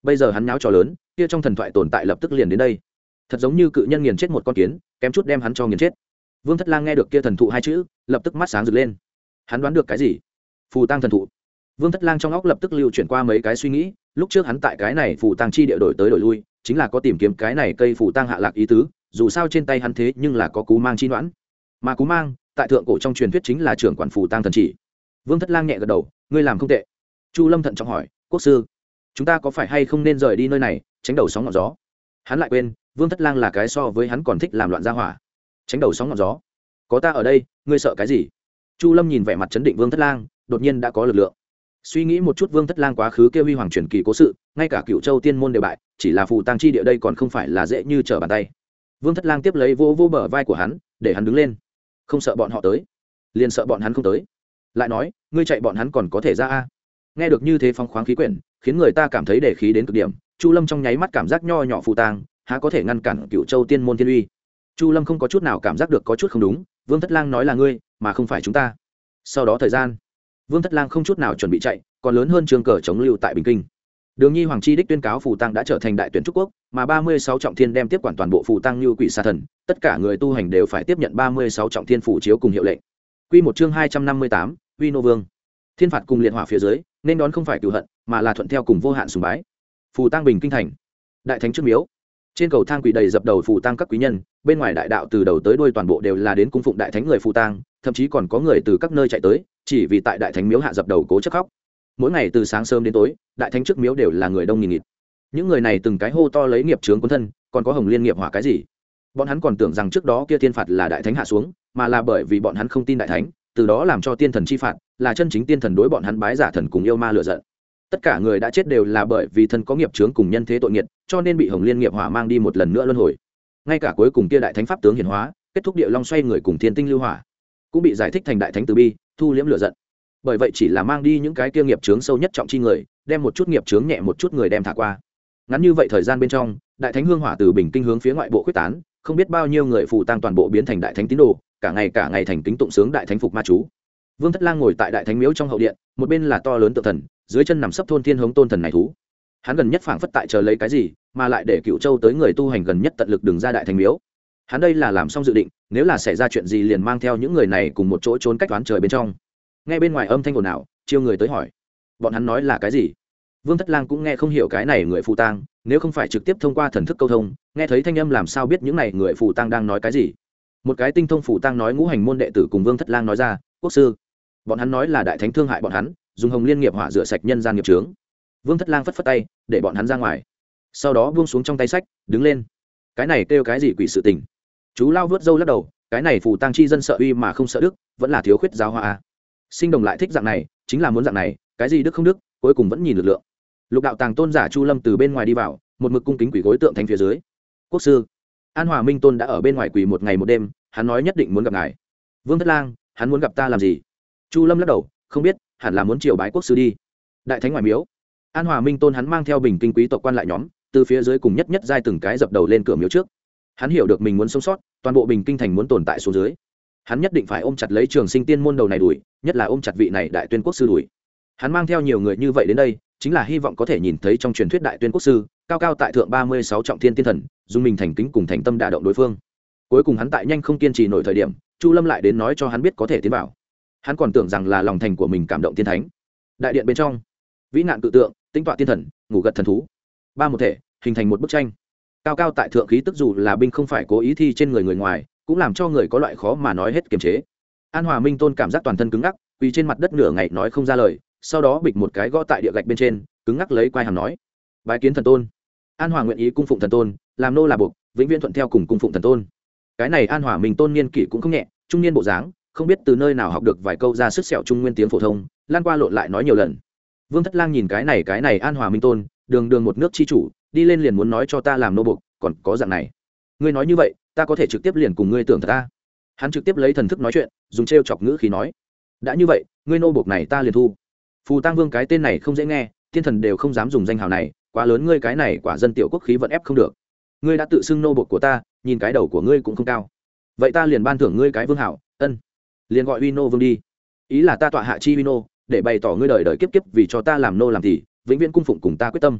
Bây giờ hắn náo trò lớn, kia trong thần thoại tồn tại lập tức liền đến đây. Thật giống như cự nhân nghiền chết một con kiến, kém chút đem hắn cho nghiền chết vương thất lang nghe được kia thần thụ hai chữ, lập tức mắt sáng rực lên. Hắn đoán được cái gì? Phù tăng thần thụ. Vương thất lang trong óc lập tức lưu chuyển qua mấy cái suy nghĩ, lúc trước hắn tại cái này phù tăng chi địa đổi tới đổi lui, chính là có tìm kiếm cái này cây phù tăng hạ lạc ý tứ, dù sao trên tay hắn thế nhưng là có cú mang chi đoán mà cú mang, tại thượng cổ trong truyền thuyết chính là trưởng quản phù tăng thần chỉ. Vương thất lang nhẹ gật đầu, ngươi làm không tệ. Chu lâm thận trọng hỏi, quốc sư, chúng ta có phải hay không nên rời đi nơi này, tránh đầu sóng ngọn gió? Hắn lại quên, vương thất lang là cái so với hắn còn thích làm loạn gia hỏa tránh đầu sóng ngọn gió. Có ta ở đây, ngươi sợ cái gì? Chu lâm nhìn vẻ mặt chấn định vương thất lang, đột nhiên đã có lực lượng. Suy nghĩ một chút vương thất lang quá khứ kêu huy hoàng truyền kỳ cố sự, ngay cả cựu châu tiên môn đều bại, chỉ là phù tăng chi địa đây còn không phải là dễ như trở bàn tay. Vương thất lang tiếp lấy vô vô bờ vai của hắn, để hắn đứng lên. Không sợ bọn họ tới. Liền sợ bọn hắn không tới. Lại nói, ngươi chạy bọn hắn còn có thể ra a? Nghe được như thế phong khoáng khí quyển, khiến người ta cảm thấy để khí đến cực điểm, chu lâm trong nháy mắt cảm giác nho nhỏ phù tang, há có thể ngăn cản cựu châu tiên môn thiên uy chu lâm không có chút nào cảm giác được có chút không đúng, vương thất lang nói là ngươi, mà không phải chúng ta. Sau đó thời gian, vương thất lang không chút nào chuẩn bị chạy, còn lớn hơn trường cờ chống lưu tại bình kinh. Đường nhi hoàng chi đích tuyên cáo phù tăng đã trở thành đại tuyển trúc quốc, mà ba mươi sáu trọng thiên đem tiếp quản toàn bộ phù tăng như quỷ sa thần, tất cả người tu hành đều phải tiếp nhận ba mươi sáu trọng thiên phủ chiếu cùng hiệu lệnh. Quy một chương hai trăm năm mươi tám, uy nô vương. Thiên phạt cùng liệt hỏa phía dưới, nên đón không phải cựu hận, mà là thuận theo cùng vô hạn sùng bái. Phù tăng bình kinh thành. Đại thánh trước miếu trên cầu thang quỷ đầy dập đầu phù tăng các quý nhân, bên ngoài đại đạo từ đầu tới đuôi toàn bộ đều là đến cung phụng đại thánh người phù tăng thậm chí còn có người từ các nơi chạy tới, chỉ vì tại đại thánh miếu hạ dập đầu cố chấp khóc. Mỗi ngày từ sáng sớm đến tối, đại thánh trước miếu đều là người đông nghìn nghịt. Những người này từng cái hô to lấy nghiệp trướng quân thân, còn có hồng liên nghiệp hỏa cái gì? Bọn hắn còn tưởng rằng trước đó kia thiên phạt là đại thánh hạ xuống, mà là bởi vì bọn hắn không tin đại thánh, từ đó làm cho tiên thần chi phạt, là chân chính tiên thần đối bọn hắn bái giả thần cùng yêu ma lựa giận tất cả người đã chết đều là bởi vì thân có nghiệp chướng cùng nhân thế tội nghiệt, cho nên bị hồng liên nghiệp hỏa mang đi một lần nữa luân hồi. Ngay cả cuối cùng kia đại thánh pháp tướng hiển hóa, kết thúc địa long xoay người cùng thiên tinh lưu hỏa, cũng bị giải thích thành đại thánh từ bi, thu liễm lửa giận. Bởi vậy chỉ là mang đi những cái kia nghiệp chướng sâu nhất trọng chi người, đem một chút nghiệp chướng nhẹ một chút người đem thả qua. Ngắn như vậy thời gian bên trong, đại thánh hương hỏa từ bình kinh hướng phía ngoại bộ quyết tán, không biết bao nhiêu người phụ tăng toàn bộ biến thành đại thánh tín đồ, cả ngày cả ngày thành kính tụng sướng đại thánh phục ma chú. Vương thất lang ngồi tại đại thánh miếu trong hậu điện, một bên là to lớn tự thần dưới chân nằm sấp thôn thiên hống tôn thần này thú. Hắn gần nhất phảng phất tại chờ lấy cái gì, mà lại để cựu châu tới người tu hành gần nhất tận lực đường ra đại thành miếu. Hắn đây là làm xong dự định, nếu là xảy ra chuyện gì liền mang theo những người này cùng một chỗ trốn cách toán trời bên trong. Ngay bên ngoài âm thanh ồn ào, chiêu người tới hỏi. Bọn hắn nói là cái gì? Vương thất lang cũng nghe không hiểu cái này người phù tang, nếu không phải trực tiếp thông qua thần thức câu thông, nghe thấy thanh âm làm sao biết những này người phù tang đang nói cái gì? Một cái tinh thông phù tang nói ngũ hành môn đệ tử cùng vương thất lang nói ra, quốc sư, bọn hắn nói là đại thánh thương hại bọn hắn dùng hồng liên nghiệp hỏa rửa sạch nhân gian nghiệp trướng vương thất lang phất phất tay, để bọn hắn ra ngoài. Sau đó buông xuống trong tay sách, đứng lên. Cái này kêu cái gì quỷ sự tình? Chú lao vớt râu lắc đầu, cái này phù tăng chi dân sợ uy mà không sợ đức, vẫn là thiếu khuyết giáo hoa sinh đồng lại thích dạng này, chính là muốn dạng này, cái gì đức không đức, cuối cùng vẫn nhìn lực lượng. Lục đạo tàng tôn giả chu lâm từ bên ngoài đi vào, một mực cung kính quỷ gối tượng thành phía dưới. Quốc sư, an hòa minh tôn đã ở bên ngoài quỳ một ngày một đêm, hắn nói nhất định muốn gặp ngài. Vương thất lang, hắn muốn gặp ta làm gì? Chu lâm lắc đầu, không biết hẳn là muốn triều bái quốc sư đi. Đại thánh ngoại miếu. An hòa minh tôn hắn mang theo bình kinh quý tộc quan lại nhóm, từ phía dưới cùng nhất nhất giai từng cái dập đầu lên cửa miếu trước. Hắn hiểu được mình muốn sống sót, toàn bộ bình kinh thành muốn tồn tại xuống dưới. Hắn nhất định phải ôm chặt lấy trường sinh tiên môn đầu này đuổi, nhất là ôm chặt vị này đại tuyên quốc sư đuổi. Hắn mang theo nhiều người như vậy đến đây, chính là hy vọng có thể nhìn thấy trong truyền thuyết đại tuyên quốc sư, cao cao tại thượng ba mươi sáu trọng thiên tiên thần, dùng mình thành kính cùng thành tâm đả động đối phương. Cuối cùng hắn tại nhanh không kiên trì nổi thời điểm, chu lâm lại đến nói cho hắn biết có thể tiến vào hắn còn tưởng rằng là lòng thành của mình cảm động tiên thánh. Đại điện bên trong, vĩ nạn tự tượng tính tọa tiên thần, ngủ gật thần thú. Ba một thể, hình thành một bức tranh. Cao cao tại thượng khí tức dù là binh không phải cố ý thi trên người người ngoài, cũng làm cho người có loại khó mà nói hết kiềm chế. An hòa minh tôn cảm giác toàn thân cứng ngắc quỳ trên mặt đất nửa ngày nói không ra lời, sau đó bịch một cái gõ tại địa gạch bên trên, cứng ngắc lấy quai hàm nói. Bài kiến thần tôn. An hòa nguyện ý cung phụng thần tôn, làm nô là buộc, vĩnh viễn thuận theo cùng cung phụng thần tôn. Cái này an hòa minh tôn niên kỷ cũng không nhẹ, trung niên bộ dáng không biết từ nơi nào học được vài câu ra sức sẹo trung nguyên tiếng phổ thông, lan qua lộn lại nói nhiều lần. Vương thất lang nhìn cái này cái này an hòa minh tôn, đường đường một nước chi chủ, đi lên liền muốn nói cho ta làm nô buộc còn có dạng này. Ngươi nói như vậy, ta có thể trực tiếp liền cùng ngươi tưởng thật ta. Hắn trực tiếp lấy thần thức nói chuyện, dùng t r e o chọc ngữ khí nói. Đã như vậy, ngươi nô buộc này ta liền thu. Phù tăng vương cái tên này không dễ nghe, thiên thần đều không dám dùng danh hào này, quá lớn ngươi cái này quả dân tiểu quốc khí vẫn ép không được. Ngươi đã tự xưng nô bục của ta, nhìn cái đầu của ngươi cũng không cao. Vậy ta liền ban thưởng ngươi cái vương hảo, ân liền gọi uy vương đi. Ý là ta tọa hạ chi uy để bày tỏ ngươi đời đời kiếp kiếp vì cho ta làm nô làm thì, vĩnh viễn cung phụng cùng ta quyết tâm.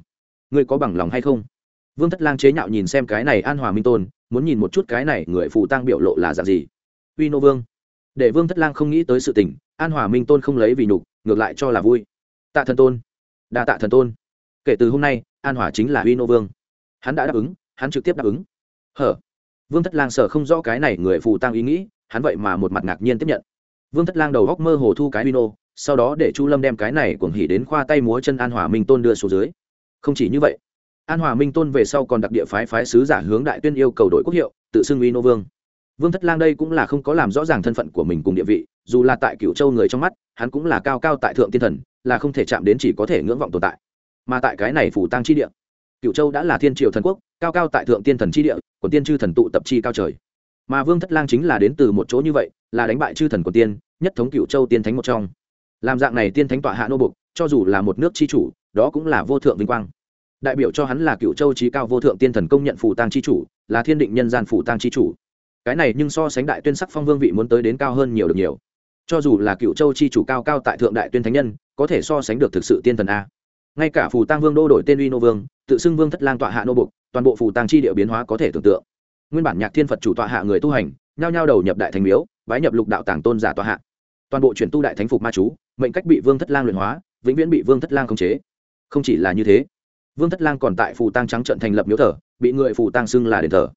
Ngươi có bằng lòng hay không? Vương thất lang chế nhạo nhìn xem cái này an hòa minh tôn, muốn nhìn một chút cái này người phụ tang biểu lộ là dạng gì. Uy vương. Để vương thất lang không nghĩ tới sự tình, an hòa minh tôn không lấy vì nhục, ngược lại cho là vui. Tạ thần tôn. Đa tạ thần tôn. Kể từ hôm nay, an hòa chính là uy vương. Hắn đã đáp ứng, hắn trực tiếp đáp ứng. Hở? Vương thất lang sợ không rõ cái này người phù tăng ý nghĩ hắn vậy mà một mặt ngạc nhiên tiếp nhận. Vương thất lang đầu góc mơ hồ thu cái vino, sau đó để chu lâm đem cái này cuồng hỉ đến khoa tay múa chân an hòa minh tôn đưa xuống dưới. Không chỉ như vậy an hòa minh tôn về sau còn đặc địa phái phái sứ giả hướng đại tuyên yêu cầu đội quốc hiệu tự xưng uy nô vương. Vương thất lang đây cũng là không có làm rõ ràng thân phận của mình cùng địa vị dù là tại cựu châu người trong mắt hắn cũng là cao cao tại thượng tiên thần là không thể chạm đến chỉ có thể ngưỡng vọng tồn tại. Mà tại cái này phủ tăng chi địa cựu châu đã là thiên triều thần quốc cao cao tại thượng tiên thần chi địa của tiên chư thần tụ tập chi cao trời. Mà vương thất lang chính là đến từ một chỗ như vậy, là đánh bại chư thần của tiên, nhất thống cựu châu tiên thánh một trong. Làm dạng này tiên thánh tọa hạ nô bục cho dù là một nước chi chủ, đó cũng là vô thượng vinh quang. Đại biểu cho hắn là cựu châu trí cao vô thượng tiên thần công nhận phủ tăng chi chủ, là thiên định nhân gian phủ tăng chi chủ. Cái này nhưng so sánh đại tuyên sắc phong vương vị muốn tới đến cao hơn nhiều được nhiều. Cho dù là cựu châu chi chủ cao cao tại thượng đại tuyên thánh nhân, có thể so sánh được thực sự tiên thần a ngay cả phù tăng vương đô đổi tên uy nô vương, tự xưng vương thất lang tọa hạ nô bục toàn bộ phù tăng chi địa biến hóa có thể tưởng tượng. Nguyên bản nhạc thiên phật chủ tọa hạ người tu hành, nhao nhao đầu nhập đại thành miếu, bái nhập lục đạo tàng tôn giả tọa hạ. Toàn bộ chuyển tu đại thánh phục ma chú, mệnh cách bị vương thất lang luyện hóa, vĩnh viễn bị vương thất lang khống chế. Không chỉ là như thế, vương thất lang còn tại phù tăng trắng trận thành lập miếu thờ, bị người phù tăng xưng là đền thờ.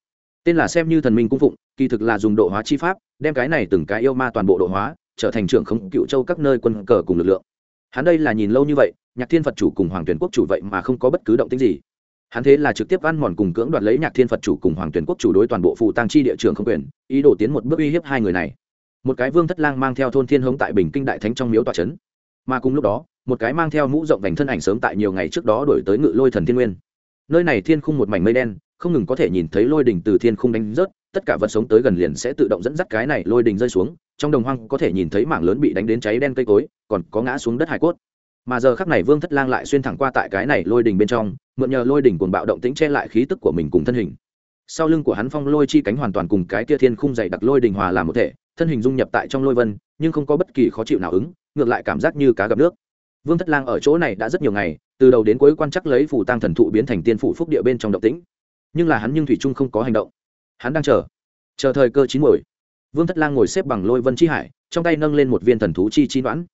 Tên là xem như thần minh cung phụng, kỳ thực là dùng độ hóa chi pháp, đem cái này từng cái yêu ma toàn bộ độ hóa, trở thành trưởng không cựu châu các nơi quân cờ cùng lực lượng hắn đây là nhìn lâu như vậy, nhạc thiên phật chủ cùng hoàng tuyển quốc chủ vậy mà không có bất cứ động tính gì. Hắn thế là trực tiếp ăn mòn cùng cưỡng đoạt lấy nhạc thiên phật chủ cùng hoàng tuyển quốc chủ đối toàn bộ phù tăng chi địa trường không quyền, ý đồ tiến một bước uy hiếp hai người này. Một cái vương thất lang mang theo thôn thiên hống tại bình kinh đại thánh trong miếu tòa trấn mà cùng lúc đó, một cái mang theo mũ rộng vành thân ảnh sớm tại nhiều ngày trước đó đổi tới ngự lôi thần thiên nguyên. Nơi này thiên khung một mảnh mây đen, không ngừng có thể nhìn thấy lôi đỉnh từ thiên khung đánh rớt tất cả vật sống tới gần liền sẽ tự động dẫn dắt cái này lôi đỉnh rơi xuống, trong đồng hoang có thể nhìn thấy mảng lớn bị đánh đến cháy đen cây cối, còn có ngã xuống đất hải cốt. Mà giờ khắc này vương thất lang lại xuyên thẳng qua tại cái này lôi đỉnh bên trong, mượn nhờ lôi đỉnh cuồng bạo động tĩnh che lại khí tức của mình cùng thân hình. Sau lưng của hắn phong lôi chi cánh hoàn toàn cùng cái kia thiên khung dày đặc lôi đỉnh hòa làm một thể, thân hình dung nhập tại trong lôi vân, nhưng không có bất kỳ khó chịu nào ứng, ngược lại cảm giác như cá gặp nước. Vương thất lang ở chỗ này đã rất nhiều ngày, từ đầu đến cuối quan chắc lấy phủ tăng thần thụ biến thành tiên phủ phúc địa bên trong động tĩnh. Nhưng là hắn nhưng thủy trung không có hành động hắn đang chờ. Chờ thời cơ chín mồi vương thất lang ngồi xếp bằng lôi vân chi hải, trong tay nâng lên một viên thần thú chi chi đoán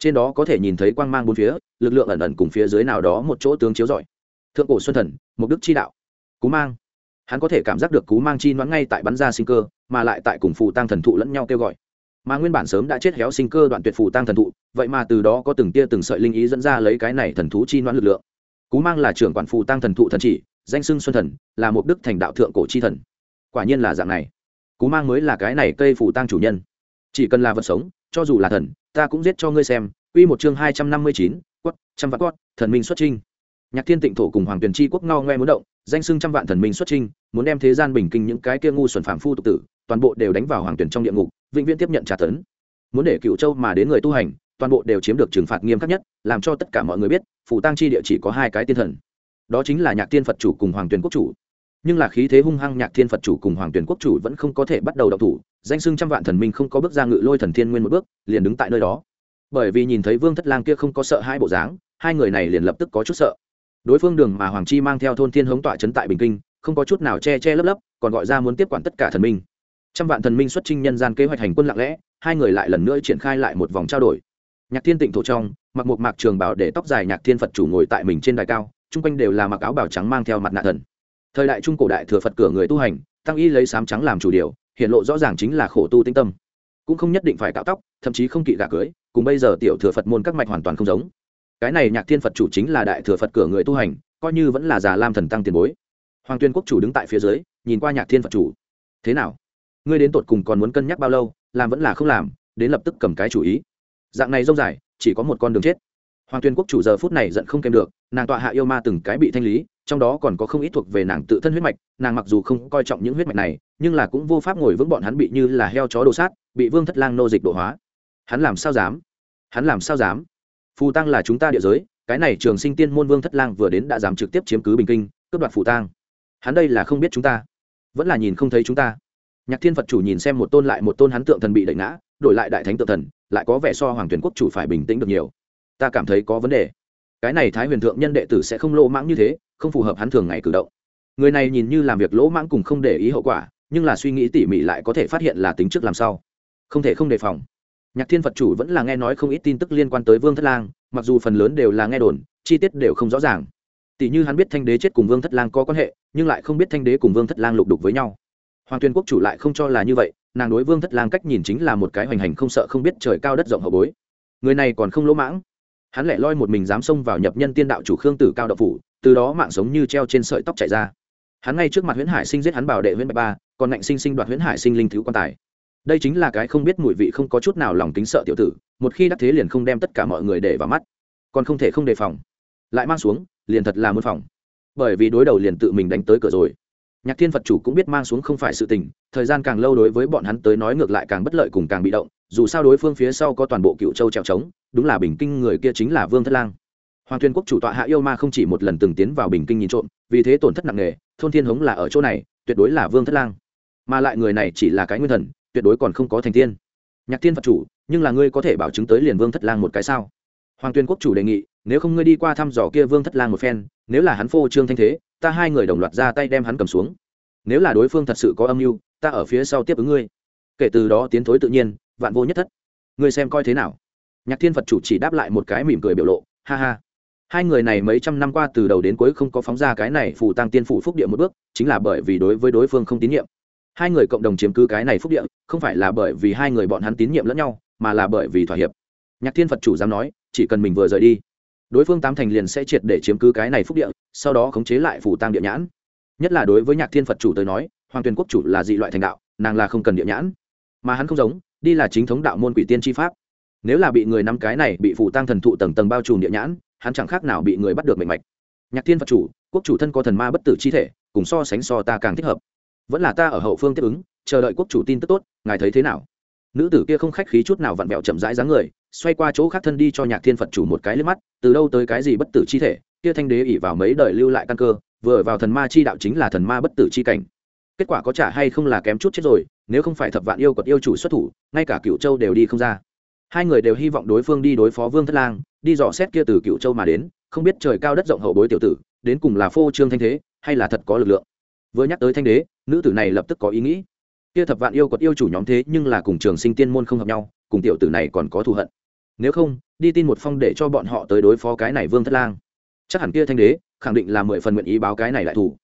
trên đó có thể nhìn thấy quang mang bốn phía, lực lượng ẩn ẩn cùng phía dưới nào đó một chỗ tướng chiếu rọi. Thượng cổ xuân thần, mục đức chi đạo. Cú mang. Hắn có thể cảm giác được cú mang chi đoán ngay tại bắn ra sinh cơ, mà lại tại cùng phù tăng thần thụ lẫn nhau kêu gọi. Mà nguyên bản sớm đã chết héo sinh cơ đoạn tuyệt phù tăng thần thụ, vậy mà từ đó có từng tia từng sợi linh ý dẫn ra lấy cái này thần thú chi đoán lực lượng. Cú mang là trưởng quản phù tăng thần thụ thần chỉ, danh xưng xuân thần, là một đức thành đạo thượng cổ chi thần quả nhiên là dạng này cú mang mới là cái này cây phủ tăng chủ nhân chỉ cần là vật sống cho dù là thần ta cũng giết cho ngươi xem Uy một chương hai trăm năm mươi chín, quất, trăm vạn quất, thần minh xuất trinh. Nhạc Thiên Tịnh thổ cùng Hoàng Tuyền Chi quốc ngao ngoe muốn động, danh xưng trăm vạn thần minh xuất trinh, muốn đem thế gian bình kinh những cái kia ngu xuẩn phạm phu tục tử, toàn bộ đều đánh vào Hoàng Tuyền trong địa ngục, vĩnh viễn tiếp nhận trả tấn. Muốn để Cựu Châu mà đến người tu hành, toàn bộ đều chiếm được trừng phạt nghiêm khắc nhất, làm cho tất cả mọi người biết, phủ tăng chi địa chỉ có hai cái tiên thần. Đó chính là Nhạc Thiên Phật chủ cùng Hoàng Tuyền quốc chủ. Nhưng là khí thế hung hăng Nhạc Thiên Phật chủ cùng Hoàng tuyển quốc chủ vẫn không có thể bắt đầu đọc thủ, danh sưng trăm vạn thần minh không có bước ra ngự lôi thần thiên nguyên một bước, liền đứng tại nơi đó. Bởi vì nhìn thấy vương thất lang kia không có sợ hai bộ dáng hai người này liền lập tức có chút sợ. Đối phương đường mà hoàng chi mang theo thôn thiên hống tọa trấn tại bình kinh không có chút nào che che lấp lấp còn gọi ra muốn tiếp quản tất cả thần minh. Trăm vạn thần minh xuất trinh nhân gian kế hoạch hành quân lặng lẽ hai người lại lần nữa triển khai lại một vòng trao đổi. Nhạc thiên tịnh thổ trong mặc một mạc trường bảo để tóc dài nhạc thiên phật chủ ngồi tại mình trên đài cao chung quanh đều là mặc áo bảo trắng mang theo mặt nạ thần thời đại trung cổ đại thừa phật cửa người tu hành, tăng y lấy sám trắng làm chủ điều hiện lộ rõ ràng chính là khổ tu tinh tâm. Cũng không nhất định phải cạo tóc, thậm chí không kỵ gà cưới, cùng bây giờ tiểu thừa phật môn các mạch hoàn toàn không giống. Cái này nhạc thiên phật chủ chính là đại thừa phật cửa người tu hành, coi như vẫn là già lam thần tăng tiền bối. Hoàng tuyên quốc chủ đứng tại phía dưới, nhìn qua nhạc thiên phật chủ. Thế nào? Ngươi đến tột cùng còn muốn cân nhắc bao lâu, làm vẫn là không làm, đến lập tức cầm cái chủ ý. Dạng này rông dài, chỉ có một con đường chết hoàng tuyên quốc chủ giờ phút này giận không kèm được, nàng tọa hạ yêu ma từng cái bị thanh lý, trong đó còn có không ít thuộc về nàng tự thân huyết mạch, nàng mặc dù không coi trọng những huyết mạch này, nhưng là cũng vô pháp ngồi vững bọn hắn bị như là heo chó đồ sát, bị vương thất lang nô dịch độ hóa. Hắn làm sao dám? Hắn làm sao dám? Phù tăng là chúng ta địa giới, cái này trường sinh tiên môn vương thất lang vừa đến đã dám trực tiếp chiếm cứ bình kinh, cướp đoạt phù tăng hắn đây là không biết chúng ta, vẫn là nhìn không thấy chúng ta. Nhạc thiên phật chủ nhìn xem một tôn lại một tôn hắn tượng thần bị đẩy ngã, đổi lại đại thánh tượng thần, lại có vẻ so hoàng tuyển quốc chủ phải bình tĩnh được nhiều ta cảm thấy có vấn đề. Cái này thái huyền thượng nhân đệ tử sẽ không lỗ mãng như thế, không phù hợp hắn thường ngày cử động. Người này nhìn như làm việc lỗ mãng cùng không để ý hậu quả, nhưng là suy nghĩ tỉ mỉ lại có thể phát hiện là tính trước làm sao không thể không đề phòng. Nhạc thiên phật chủ vẫn là nghe nói không ít tin tức liên quan tới vương thất lang, mặc dù phần lớn đều là nghe đồn, chi tiết đều không rõ ràng. Tỷ như hắn biết thanh đế chết cùng vương thất lang có quan hệ, nhưng lại không biết thanh đế cùng vương thất lang lục đục với nhau. Hoàng tuyên quốc chủ lại không cho là như vậy, nàng đối vương thất lang cách nhìn chính là một cái hoành hành không sợ không biết trời cao đất rộng hậu bối. Người này còn không lỗ mãng hắn lại loi một mình dám xông vào nhập nhân tiên đạo chủ khương tử cao đậu phủ, từ đó mạng sống như treo trên sợi tóc chạy ra. Hắn ngay trước mặt huyễn hải sinh giết hắn bảo đệ huyễn bạch ba, còn ngạnh sinh sinh đoạt huyễn hải sinh linh thiếu quan tài. Đây chính là cái không biết mùi vị không có chút nào lòng kính sợ tiểu tử, một khi đắc thế liền không đem tất cả mọi người để vào mắt. Còn không thể không đề phòng. Lại mang xuống, liền thật là muốn phòng. Bởi vì đối đầu liền tự mình đánh tới cửa rồi nhạc thiên phật chủ cũng biết mang xuống không phải sự tình, thời gian càng lâu đối với bọn hắn tới nói ngược lại càng bất lợi cùng càng bị động, dù sao đối phương phía sau có toàn bộ cựu châu trèo trống, đúng là bình kinh người kia chính là vương thất lang. Hoàng tuyên quốc chủ tọa hạ yêu ma không chỉ một lần từng tiến vào bình kinh nhìn trộm, vì thế tổn thất nặng nề, thôn thiên hống là ở chỗ này, tuyệt đối là vương thất lang. Mà lại người này chỉ là cái nguyên thần, tuyệt đối còn không có thành tiên. Nhạc thiên phật chủ, nhưng là ngươi có thể bảo chứng tới liền vương thất lang một cái sao? Hoàng tuyên quốc chủ đề nghị, nếu không ngươi đi qua thăm dò kia vương thất lang một phen, nếu là hắn phô trương thanh thế ta hai người đồng loạt ra tay đem hắn cầm xuống. Nếu là đối phương thật sự có âm mưu, ta ở phía sau tiếp ứng ngươi. Kể từ đó tiến thối tự nhiên, vạn vô nhất thất. Ngươi xem coi thế nào? Nhạc thiên phật chủ chỉ đáp lại một cái mỉm cười biểu lộ, ha ha. Hai người này mấy trăm năm qua từ đầu đến cuối không có phóng ra cái này phù tăng tiên phủ phúc địa một bước, chính là bởi vì đối với đối phương không tín nhiệm. Hai người cộng đồng chiếm cứ cái này phúc địa, không phải là bởi vì hai người bọn hắn tín nhiệm lẫn nhau, mà là bởi vì thỏa hiệp. Nhạc thiên phật chủ dám nói, chỉ cần mình vừa rời đi đối phương tám thành liền sẽ triệt để chiếm cứ cái này phúc địa, sau đó khống chế lại phủ tăng địa nhãn. Nhất là đối với nhạc thiên phật chủ tới nói, hoàng tuyền quốc chủ là dị loại thành đạo, nàng là không cần địa nhãn. Mà hắn không giống, đi là chính thống đạo môn quỷ tiên tri pháp. Nếu là bị người năm cái này, bị phủ tăng thần thụ tầng tầng bao trùm địa nhãn, hắn chẳng khác nào bị người bắt được mệnh mạch. Nhạc thiên phật chủ, quốc chủ thân có thần ma bất tử chi thể, cùng so sánh so ta càng thích hợp. Vẫn là ta ở hậu phương tiếp ứng, chờ đợi quốc chủ tin tức tốt, ngài thấy thế nào? Nữ tử kia không khách khí chút nào vặn vẹo chậm rãi dáng người xoay qua chỗ khác thân đi cho nhạc thiên phật chủ một cái liếc mắt, từ đâu tới cái gì bất tử chi thể, kia thanh đế ỉ vào mấy đời lưu lại căn cơ, vừa vào thần ma chi đạo chính là thần ma bất tử chi cảnh. Kết quả có trả hay không là kém chút chết rồi, nếu không phải thập vạn yêu quật yêu chủ xuất thủ, ngay cả cựu châu đều đi không ra. Hai người đều hy vọng đối phương đi đối phó vương thất lang, đi dò xét kia từ cựu châu mà đến, không biết trời cao đất rộng hậu bối tiểu tử, đến cùng là phô trương thanh thế, hay là thật có lực lượng. Vừa nhắc tới thanh đế, nữ tử này lập tức có ý nghĩ. Kia thập vạn yêu quật yêu chủ nhóm thế nhưng là cùng trường sinh tiên môn không hợp nhau, cùng tiểu tử này còn có thù hận nếu không, đi tin một phong để cho bọn họ tới đối phó cái này vương thất lang. Chắc hẳn kia thanh đế khẳng định là mười phần nguyện ý báo cái này lại thủ.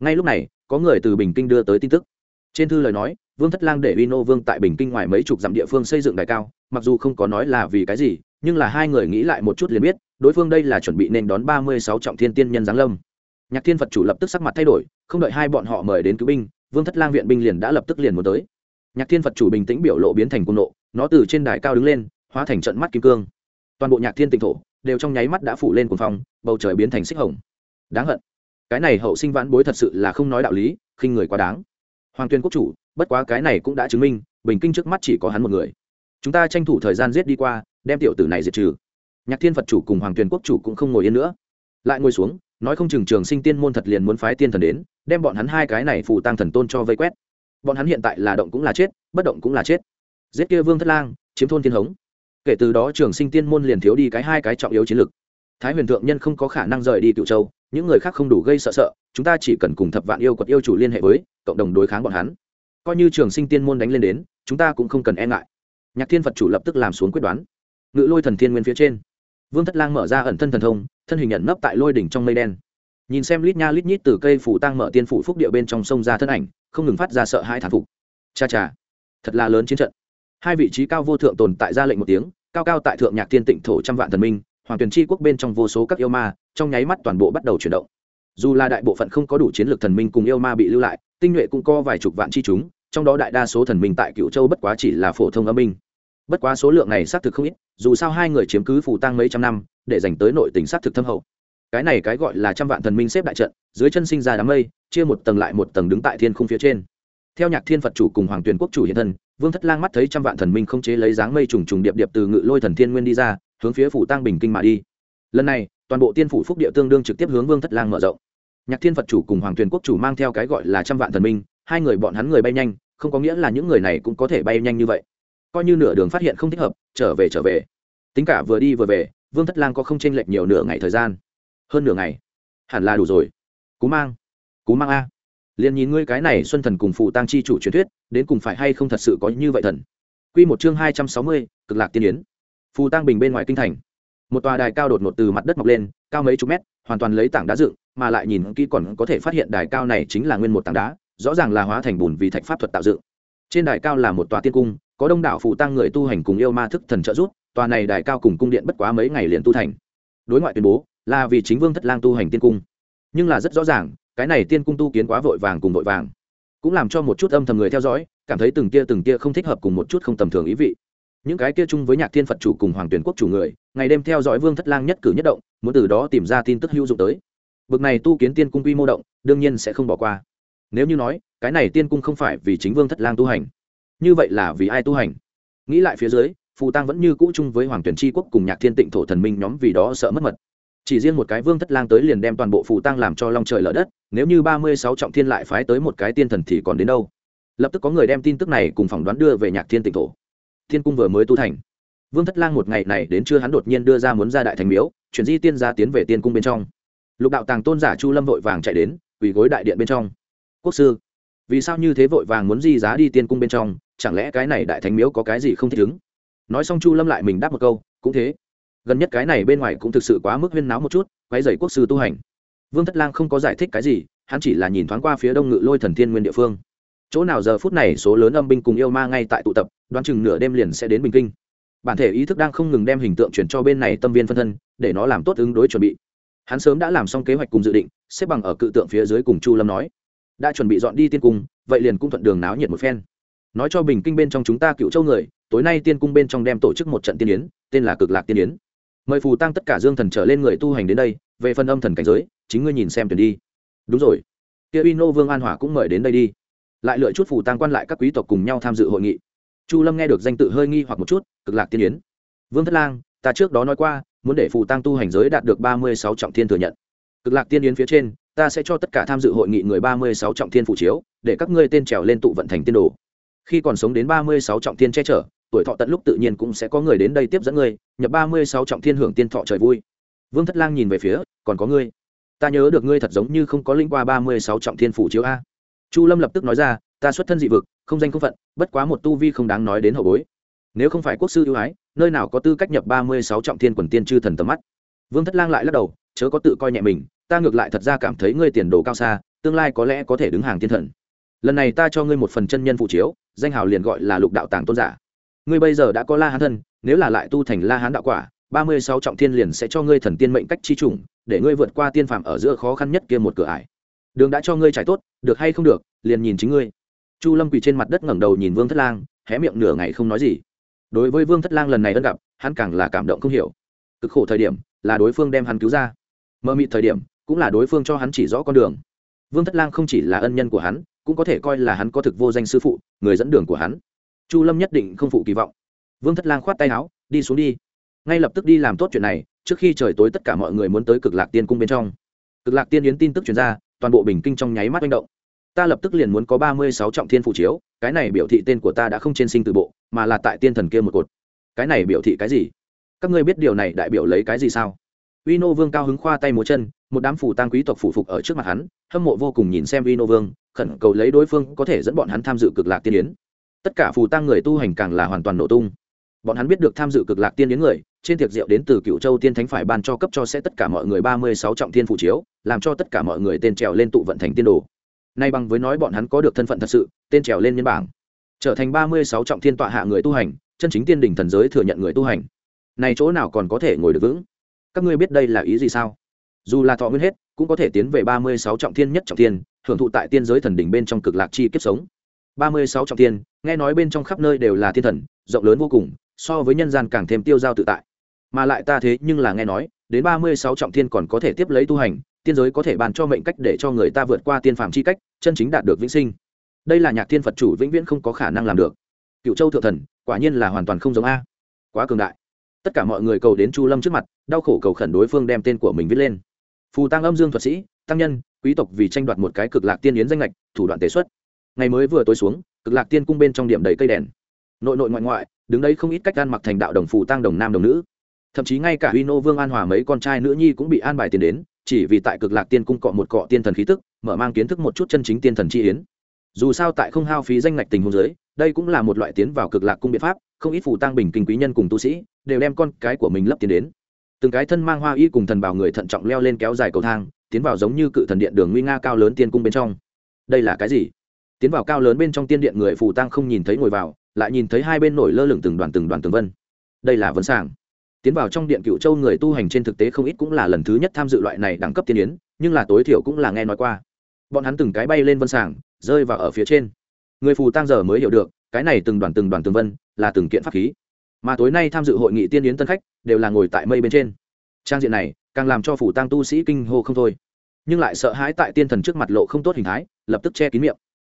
Ngay lúc này, có người từ bình kinh đưa tới tin tức. Trên thư lời nói, vương thất lang để vino vương tại bình kinh ngoài mấy chục dặm địa phương xây dựng đài cao, mặc dù không có nói là vì cái gì, nhưng là hai người nghĩ lại một chút liền biết, đối phương đây là chuẩn bị nên đón ba mươi sáu trọng thiên tiên nhân giáng lâm. Nhạc thiên phật chủ lập tức sắc mặt thay đổi, không đợi hai bọn họ mời đến cứu binh, vương thất lang viện binh liền đã lập tức liền muốn tới. Nhạc thiên phật chủ bình tĩnh biểu lộ biến thành quân nộ, nó từ trên đài cao đứng lên hóa thành trận mắt kim cương. Toàn bộ nhạc thiên tịnh thổ đều trong nháy mắt đã phủ lên cuồng phong, bầu trời biến thành xích hồng. Đáng hận. Cái này hậu sinh vãn bối thật sự là không nói đạo lý, khinh người quá đáng. Hoàng tuyên quốc chủ, bất quá cái này cũng đã chứng minh, bình kinh trước mắt chỉ có hắn một người. Chúng ta tranh thủ thời gian giết đi qua, đem tiểu tử này diệt trừ. Nhạc thiên phật chủ cùng hoàng tuyên quốc chủ cũng không ngồi yên nữa. Lại ngồi xuống, nói không chừng trường sinh tiên môn thật liền muốn phái tiên thần đến, đem bọn hắn hai cái này phù tăng thần tôn cho vây quét. Bọn hắn hiện tại là động cũng là chết, bất động cũng là chết. Giết kia vương thất lang, chiếm thôn thiên hống kể từ đó trường sinh tiên môn liền thiếu đi cái hai cái trọng yếu chiến lược thái huyền thượng nhân không có khả năng rời đi cựu châu, những người khác không đủ gây sợ sợ, chúng ta chỉ cần cùng thập vạn yêu quật yêu chủ liên hệ với, cộng đồng đối kháng bọn hắn. Coi như trường sinh tiên môn đánh lên đến, chúng ta cũng không cần e ngại. Nhạc thiên phật chủ lập tức làm xuống quyết đoán. Ngự lôi thần thiên nguyên phía trên. Vương thất lang mở ra ẩn thân thần thông, thân hình nhận nấp tại lôi đỉnh trong mây đen. Nhìn xem lít nha lít nhít từ cây phủ tăng mở tiên phủ phúc địa bên trong sông ra thân ảnh, không ngừng phát ra sợ hai thản phục. Cha cha, thật là lớn chiến trận hai vị trí cao vô thượng tồn tại ra lệnh một tiếng, cao cao tại thượng nhạc thiên tịnh thổ trăm vạn thần minh, hoàng tuyển tri quốc bên trong vô số các yêu ma, trong nháy mắt toàn bộ bắt đầu chuyển động. Dù là đại bộ phận không có đủ chiến lược thần minh cùng yêu ma bị lưu lại, tinh nhuệ cũng có vài chục vạn chi chúng, trong đó đại đa số thần minh tại cựu châu bất quá chỉ là phổ thông âm minh bất quá số lượng này xác thực không ít, dù sao hai người chiếm cứ phù tăng mấy trăm năm, để dành tới nội tình xác thực thâm hậu. Cái này cái gọi là trăm vạn thần minh xếp đại trận, dưới chân sinh ra đám mây, chia một tầng lại một tầng đứng tại thiên khung phía trên. Theo nhạc thiên phật chủ cùng hoàng tuyền quốc chủ hiện thân vương thất lang mắt thấy trăm vạn thần minh không chế lấy dáng mây trùng trùng điệp điệp từ ngự lôi thần thiên nguyên đi ra, hướng phía phủ tăng bình kinh mà đi. Lần này, toàn bộ tiên phủ phúc địa tương đương trực tiếp hướng vương thất lang mở rộng. Nhạc thiên phật chủ cùng hoàng tuyền quốc chủ mang theo cái gọi là trăm vạn thần minh, hai người bọn hắn người bay nhanh, không có nghĩa là những người này cũng có thể bay nhanh như vậy. Coi như nửa đường phát hiện không thích hợp, trở về trở về. Tính cả vừa đi vừa về, vương thất lang có không chênh lệch nhiều nửa ngày thời gian. Hơn nửa ngày. Hẳn là đủ rồi. Cú mang. Cú mang a liền nhìn ngươi cái này xuân thần cùng phụ tăng chi chủ truyền thuyết, đến cùng phải hay không thật sự có như vậy thần? Q một chương hai trăm sáu mươi, cực lạc tiên yến. Phù tăng bình bên ngoài kinh thành. Một tòa đài cao đột ngột từ mặt đất mọc lên, cao mấy chục mét, hoàn toàn lấy tảng đá dựng, mà lại nhìn kỹ còn có thể phát hiện đài cao này chính là nguyên một tảng đá, rõ ràng là hóa thành bùn vì thạch pháp thuật tạo dựng. Trên đài cao là một tòa tiên cung, có đông đảo phụ tăng người tu hành cùng yêu ma thức thần trợ giúp, tòa này đài cao cùng cung điện bất quá mấy ngày liền tu thành. Đối ngoại tuyên bố, là vì chính vương thất lang tu hành tiên cung. Nhưng là rất rõ ràng cái này tiên cung tu kiến quá vội vàng cùng vội vàng, cũng làm cho một chút âm thầm người theo dõi, cảm thấy từng tia từng tia không thích hợp cùng một chút không tầm thường ý vị. Những cái kia chung với nhạc thiên phật chủ cùng hoàng tuyển quốc chủ người, ngày đêm theo dõi vương thất lang nhất cử nhất động, muốn từ đó tìm ra tin tức hữu dụng tới. Bực này tu kiến tiên cung quy mô động, đương nhiên sẽ không bỏ qua. Nếu như nói, cái này tiên cung không phải vì chính vương thất lang tu hành, như vậy là vì ai tu hành? Nghĩ lại phía dưới, phù tăng vẫn như cũ chung với hoàng tuyển tri quốc cùng nhạc thiên tịnh thổ thần minh nhóm vì đó sợ mất mật chỉ riêng một cái vương thất lang tới liền đem toàn bộ phù tăng làm cho long trời lở đất, nếu như ba mươi sáu trọng thiên lại phái tới một cái tiên thần thì còn đến đâu? Lập tức có người đem tin tức này cùng phỏng đoán đưa về nhạc thiên tịnh thổ. Thiên cung vừa mới tu thành. Vương thất lang một ngày này đến trưa hắn đột nhiên đưa ra muốn ra đại thành miếu, chuyển di tiên gia tiến về tiên cung bên trong. Lục đạo tàng tôn giả chu lâm vội vàng chạy đến, quỳ gối đại điện bên trong. Quốc sư, vì sao như thế vội vàng muốn di giá đi tiên cung bên trong? Chẳng lẽ cái này đại thánh miếu có cái gì không thích ứng? Nói xong chu lâm lại mình đáp một câu, cũng thế gần nhất cái này bên ngoài cũng thực sự quá mức huyên náo một chút quay dày quốc sư tu hành. Vương thất lang không có giải thích cái gì, hắn chỉ là nhìn thoáng qua phía đông ngự lôi thần thiên nguyên địa phương. Chỗ nào giờ phút này số lớn âm binh cùng yêu ma ngay tại tụ tập, đoán chừng nửa đêm liền sẽ đến bình kinh. Bản thể ý thức đang không ngừng đem hình tượng chuyển cho bên này tâm viên phân thân, để nó làm tốt ứng đối chuẩn bị. Hắn sớm đã làm xong kế hoạch cùng dự định, xếp bằng ở cự tượng phía dưới cùng chu lâm nói. Đã chuẩn bị dọn đi tiên cung, vậy liền cũng thuận đường náo nhiệt một phen. Nói cho bình kinh bên trong chúng ta cựu châu người, tối nay tiên cung bên trong đem tổ chức một trận tiên yến, tên là cực lạc tiên yến mời phù tăng tất cả dương thần trở lên người tu hành đến đây, về phần âm thần cảnh giới, chính ngươi nhìn xem tuyển đi. Đúng rồi. Kia uy vương an hỏa cũng mời đến đây đi. Lại lựa chút phù tăng quan lại các quý tộc cùng nhau tham dự hội nghị. Chu lâm nghe được danh tự hơi nghi hoặc một chút, cực lạc tiên yến. Vương thất lang, ta trước đó nói qua, muốn để phù tăng tu hành giới đạt được ba mươi sáu trọng thiên thừa nhận. Cực lạc tiên yến phía trên, ta sẽ cho tất cả tham dự hội nghị người ba mươi sáu trọng thiên phụ chiếu, để các ngươi tên trèo lên tụ vận thành tiên đồ. Khi còn sống đến ba mươi sáu trọng thiên che chở tuổi thọ tận lúc tự nhiên cũng sẽ có người đến đây tiếp dẫn ngươi, nhập ba mươi sáu trọng thiên hưởng tiên thọ trời vui. Vương thất lang nhìn về phía, còn có ngươi. Ta nhớ được ngươi thật giống như không có linh qua ba mươi sáu trọng thiên phủ chiếu a. Chu lâm lập tức nói ra, ta xuất thân dị vực, không danh không phận, bất quá một tu vi không đáng nói đến hậu bối. Nếu không phải quốc sư ưu ái, nơi nào có tư cách nhập ba mươi sáu trọng thiên quần tiên chư thần tầm mắt? Vương thất lang lại lắc đầu, chớ có tự coi nhẹ mình, ta ngược lại thật ra cảm thấy ngươi tiền đồ cao xa, tương lai có lẽ có thể đứng hàng thiên thần. Lần này ta cho ngươi một phần chân nhân phụ chiếu, danh hào liền gọi là lục đạo tàng tôn giả ngươi bây giờ đã có la hán thân, nếu là lại tu thành la hán đạo quả, ba mươi sáu trọng thiên liền sẽ cho ngươi thần tiên mệnh cách chi trùng, để ngươi vượt qua tiên phạm ở giữa khó khăn nhất kia một cửa ải. Đường đã cho ngươi trải tốt, được hay không được, liền nhìn chính ngươi. Chu lâm quỳ trên mặt đất ngẩng đầu nhìn vương thất lang, hé miệng nửa ngày không nói gì. Đối với vương thất lang lần này ân gặp, hắn càng là cảm động không hiểu. Cực khổ thời điểm, là đối phương đem hắn cứu ra. Mơ mịt thời điểm, cũng là đối phương cho hắn chỉ rõ con đường. Vương thất lang không chỉ là ân nhân của hắn, cũng có thể coi là hắn có thực vô danh sư phụ, người dẫn đường của hắn chu lâm nhất định không phụ kỳ vọng. Vương thất lang khoát tay áo, đi xuống đi. Ngay lập tức đi làm tốt chuyện này, trước khi trời tối tất cả mọi người muốn tới cực lạc tiên cung bên trong. Cực lạc tiên yến tin tức chuyển ra, toàn bộ bình kinh trong nháy mắt manh động. Ta lập tức liền muốn có ba mươi sáu trọng thiên phụ chiếu, cái này biểu thị tên của ta đã không trên sinh từ bộ, mà là tại tiên thần kia một cột. Cái này biểu thị cái gì? Các ngươi biết điều này đại biểu lấy cái gì sao? Uy nô vương cao hứng khoa tay múa chân, một đám phủ tăng quý tộc phủ phục ở trước mặt hắn, hâm mộ vô cùng nhìn xem uy nô vương, khẩn cầu lấy đối phương có thể dẫn bọn hắn tham dự cực lạc tiên yến tất cả phù tăng người tu hành càng là hoàn toàn nổ tung. Bọn hắn biết được tham dự cực lạc tiên đến người, trên tiệc rượu đến từ cựu châu tiên thánh phải ban cho cấp cho sẽ tất cả mọi người ba mươi sáu trọng thiên phụ chiếu, làm cho tất cả mọi người tên trèo lên tụ vận thành tiên đồ. Nay bằng với nói bọn hắn có được thân phận thật sự, tên trèo lên nhân bảng. Trở thành ba mươi sáu trọng thiên tọa hạ người tu hành, chân chính tiên đỉnh thần giới thừa nhận người tu hành. Này chỗ nào còn có thể ngồi được vững? Các ngươi biết đây là ý gì sao? Dù là thọ nguyên hết, cũng có thể tiến về ba mươi sáu trọng thiên nhất trọng thiên, hưởng thụ tại tiên giới thần đỉnh bên trong cực lạc chi kiếp sống ba mươi sáu trọng thiên, nghe nói bên trong khắp nơi đều là thiên thần, rộng lớn vô cùng, so với nhân gian càng thêm tiêu dao tự tại. Mà lại ta thế nhưng là nghe nói, đến ba mươi sáu trọng thiên còn có thể tiếp lấy tu hành, tiên giới có thể bàn cho mệnh cách để cho người ta vượt qua tiên phàm chi cách, chân chính đạt được vĩnh sinh. Đây là nhạc thiên phật chủ vĩnh viễn không có khả năng làm được. Cựu châu thượng thần, quả nhiên là hoàn toàn không giống a. Quá cường đại. Tất cả mọi người cầu đến chu lâm trước mặt, đau khổ cầu khẩn đối phương đem tên của mình viết lên. Phù tăng âm dương thuật sĩ, tăng nhân, quý tộc vì tranh đoạt một cái cực lạc tiên yến danh lệch thủ đoạn tế xuất ngày mới vừa tối xuống, cực lạc tiên cung bên trong điểm đầy cây đèn. Nội nội ngoại ngoại, đứng đấy không ít cách ăn mặc thành đạo đồng phù tăng đồng nam đồng nữ. Thậm chí ngay cả huy nô vương an hòa mấy con trai nữ nhi cũng bị an bài tiền đến, chỉ vì tại cực lạc tiên cung cọ một cọ tiên thần khí tức, mở mang kiến thức một chút chân chính tiên thần chi yến. Dù sao tại không hao phí danh ngạch tình huống giới đây cũng là một loại tiến vào cực lạc cung biện pháp, không ít phù tăng bình kinh quý nhân cùng tu sĩ đều đem con cái của mình lấp tiến đến. Từng cái thân mang hoa y cùng thần bảo người thận trọng leo lên kéo dài cầu thang, tiến vào giống như cự thần điện đường nguy nga cao lớn tiên cung bên trong. Đây là cái gì? Tiến vào cao lớn bên trong tiên điện người phù tăng không nhìn thấy ngồi vào, lại nhìn thấy hai bên nổi lơ lửng từng đoàn từng đoàn tường vân. Đây là vấn sàng. Tiến vào trong điện cựu châu người tu hành trên thực tế không ít cũng là lần thứ nhất tham dự loại này đẳng cấp tiên yến, nhưng là tối thiểu cũng là nghe nói qua. Bọn hắn từng cái bay lên vân sàng, rơi vào ở phía trên. Người phù tăng giờ mới hiểu được, cái này từng đoàn từng đoàn tường vân là từng kiện pháp khí. Mà tối nay tham dự hội nghị tiên yến tân khách đều là ngồi tại mây bên trên. Trang diện này càng làm cho phù tăng tu sĩ kinh hô không thôi. Nhưng lại sợ hãi tại tiên thần trước mặt lộ không tốt hình thái, lập tức che kín miệng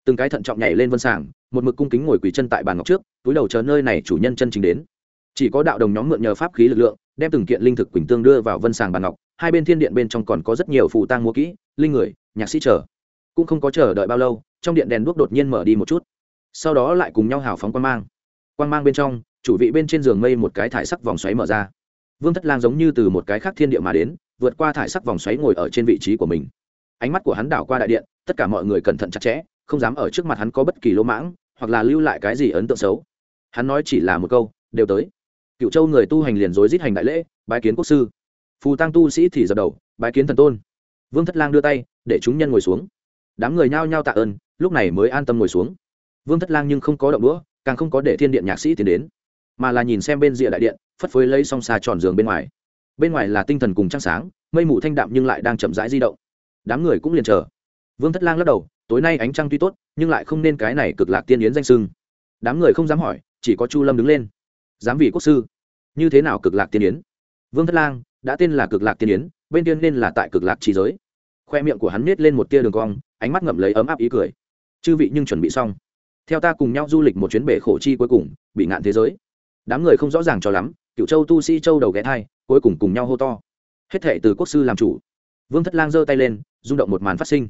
từng cái thận trọng nhảy lên vân sàng, một mực cung kính ngồi quỳ chân tại bàn ngọc trước, túi đầu chờ nơi này chủ nhân chân chính đến. Chỉ có đạo đồng nhóm mượn nhờ pháp khí lực lượng, đem từng kiện linh thực quỳnh tương đưa vào vân sàng bàn ngọc, hai bên thiên điện bên trong còn có rất nhiều phù tang mua kỹ, linh người, nhạc sĩ chờ. Cũng không có chờ đợi bao lâu, trong điện đèn đuốc đột nhiên mở đi một chút. Sau đó lại cùng nhau hào phóng quan mang. Quan mang bên trong, chủ vị bên trên giường mây một cái thải sắc vòng xoáy mở ra. Vương thất lang giống như từ một cái khác thiên địa mà đến, vượt qua thải sắc vòng xoáy ngồi ở trên vị trí của mình. Ánh mắt của hắn đảo qua đại điện, tất cả mọi người cẩn thận chặt chẽ không dám ở trước mặt hắn có bất kỳ lỗ mãng, hoặc là lưu lại cái gì ấn tượng xấu. Hắn nói chỉ là một câu, đều tới. Cựu châu người tu hành liền dối rít hành đại lễ, bái kiến quốc sư. Phù tăng tu sĩ thì dập đầu, bái kiến thần tôn. Vương thất lang đưa tay, để chúng nhân ngồi xuống. Đám người nhao nhao tạ ơn, lúc này mới an tâm ngồi xuống. Vương thất lang nhưng không có động đũa, càng không có để thiên điện nhạc sĩ tiến đến, mà là nhìn xem bên rìa đại điện, phất phới lấy song xa tròn giường bên ngoài. Bên ngoài là tinh thần cùng trăng sáng, mây mù thanh đạm nhưng lại đang chậm rãi di động. Đám người cũng liền chờ. Vương thất lang lắc đầu tối nay ánh trăng tuy tốt, nhưng lại không nên cái này cực lạc tiên yến danh sưng. Đám người không dám hỏi, chỉ có chu lâm đứng lên. Dám vì quốc sư, như thế nào cực lạc tiên yến? Vương thất lang, đã tên là cực lạc tiên yến, bên tiên nên là tại cực lạc trí giới. Khoe miệng của hắn nết lên một tia đường cong, ánh mắt ngậm lấy ấm áp ý cười. Chư vị nhưng chuẩn bị xong. Theo ta cùng nhau du lịch một chuyến bể khổ chi cuối cùng, bị ngạn thế giới. Đám người không rõ ràng cho lắm cựu châu tu sĩ châu đầu ghé thai, cuối cùng cùng nhau hô to. Hết thệ từ quốc sư làm chủ. Vương thất lang giơ tay lên, rung động một màn phát sinh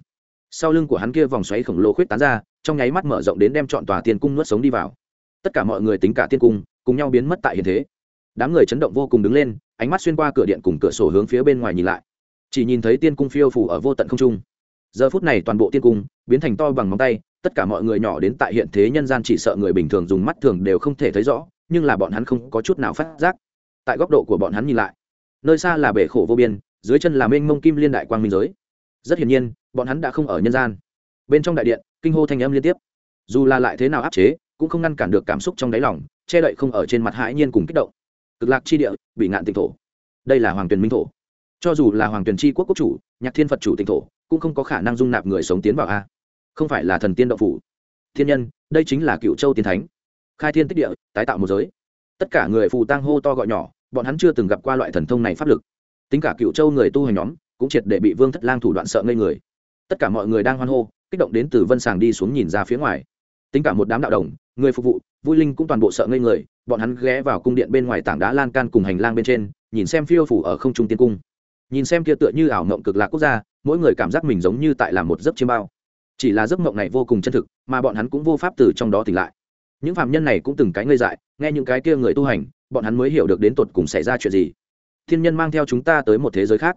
sau lưng của hắn kia vòng xoáy khổng lồ khuyết tán ra, trong nháy mắt mở rộng đến đem chọn tòa tiên cung nuốt sống đi vào. Tất cả mọi người tính cả tiên cung, cùng nhau biến mất tại hiện thế. Đám người chấn động vô cùng đứng lên, ánh mắt xuyên qua cửa điện cùng cửa sổ hướng phía bên ngoài nhìn lại. Chỉ nhìn thấy tiên cung phiêu phủ ở vô tận không trung. Giờ phút này toàn bộ tiên cung biến thành to bằng móng tay, tất cả mọi người nhỏ đến tại hiện thế nhân gian chỉ sợ người bình thường dùng mắt thường đều không thể thấy rõ, nhưng là bọn hắn không có chút nào phát giác. Tại góc độ của bọn hắn nhìn lại, nơi xa là bể khổ vô biên, dưới chân là mênh mông kim liên đại quang minh giới. Rất hiển nhiên bọn hắn đã không ở nhân gian. Bên trong đại điện, kinh hô thanh âm liên tiếp. Dù là lại thế nào áp chế, cũng không ngăn cản được cảm xúc trong đáy lòng, che đậy không ở trên mặt hãi nhiên cùng kích động. Cực lạc chi địa, bị ngạn tịnh thổ. Đây là hoàng tuyền minh thổ. Cho dù là hoàng tuyền chi quốc quốc chủ, nhạc thiên phật chủ tịnh thổ, cũng không có khả năng dung nạp người sống tiến vào a. Không phải là thần tiên đậu phủ. Thiên nhân, đây chính là cựu châu tiến thánh. Khai thiên tích địa, tái tạo một giới. Tất cả người phù tang hô to gọi nhỏ, bọn hắn chưa từng gặp qua loại thần thông này pháp lực. Tính cả cựu châu người tu hành nhóm, cũng triệt để bị vương thất lang thủ đoạn sợ ngây người tất cả mọi người đang hoan hô, kích động đến từ vân sàng đi xuống nhìn ra phía ngoài. Tính cả một đám đạo đồng, người phục vụ, vui linh cũng toàn bộ sợ ngây người, bọn hắn ghé vào cung điện bên ngoài tảng đá lan can cùng hành lang bên trên, nhìn xem phiêu phủ ở không trung tiên cung. Nhìn xem kia tựa như ảo mộng cực lạc quốc gia, mỗi người cảm giác mình giống như tại làm một giấc chiêm bao. Chỉ là giấc mộng này vô cùng chân thực, mà bọn hắn cũng vô pháp từ trong đó tỉnh lại. Những phạm nhân này cũng từng cái ngây dại, nghe những cái kia người tu hành, bọn hắn mới hiểu được đến tột cùng xảy ra chuyện gì. Thiên nhân mang theo chúng ta tới một thế giới khác.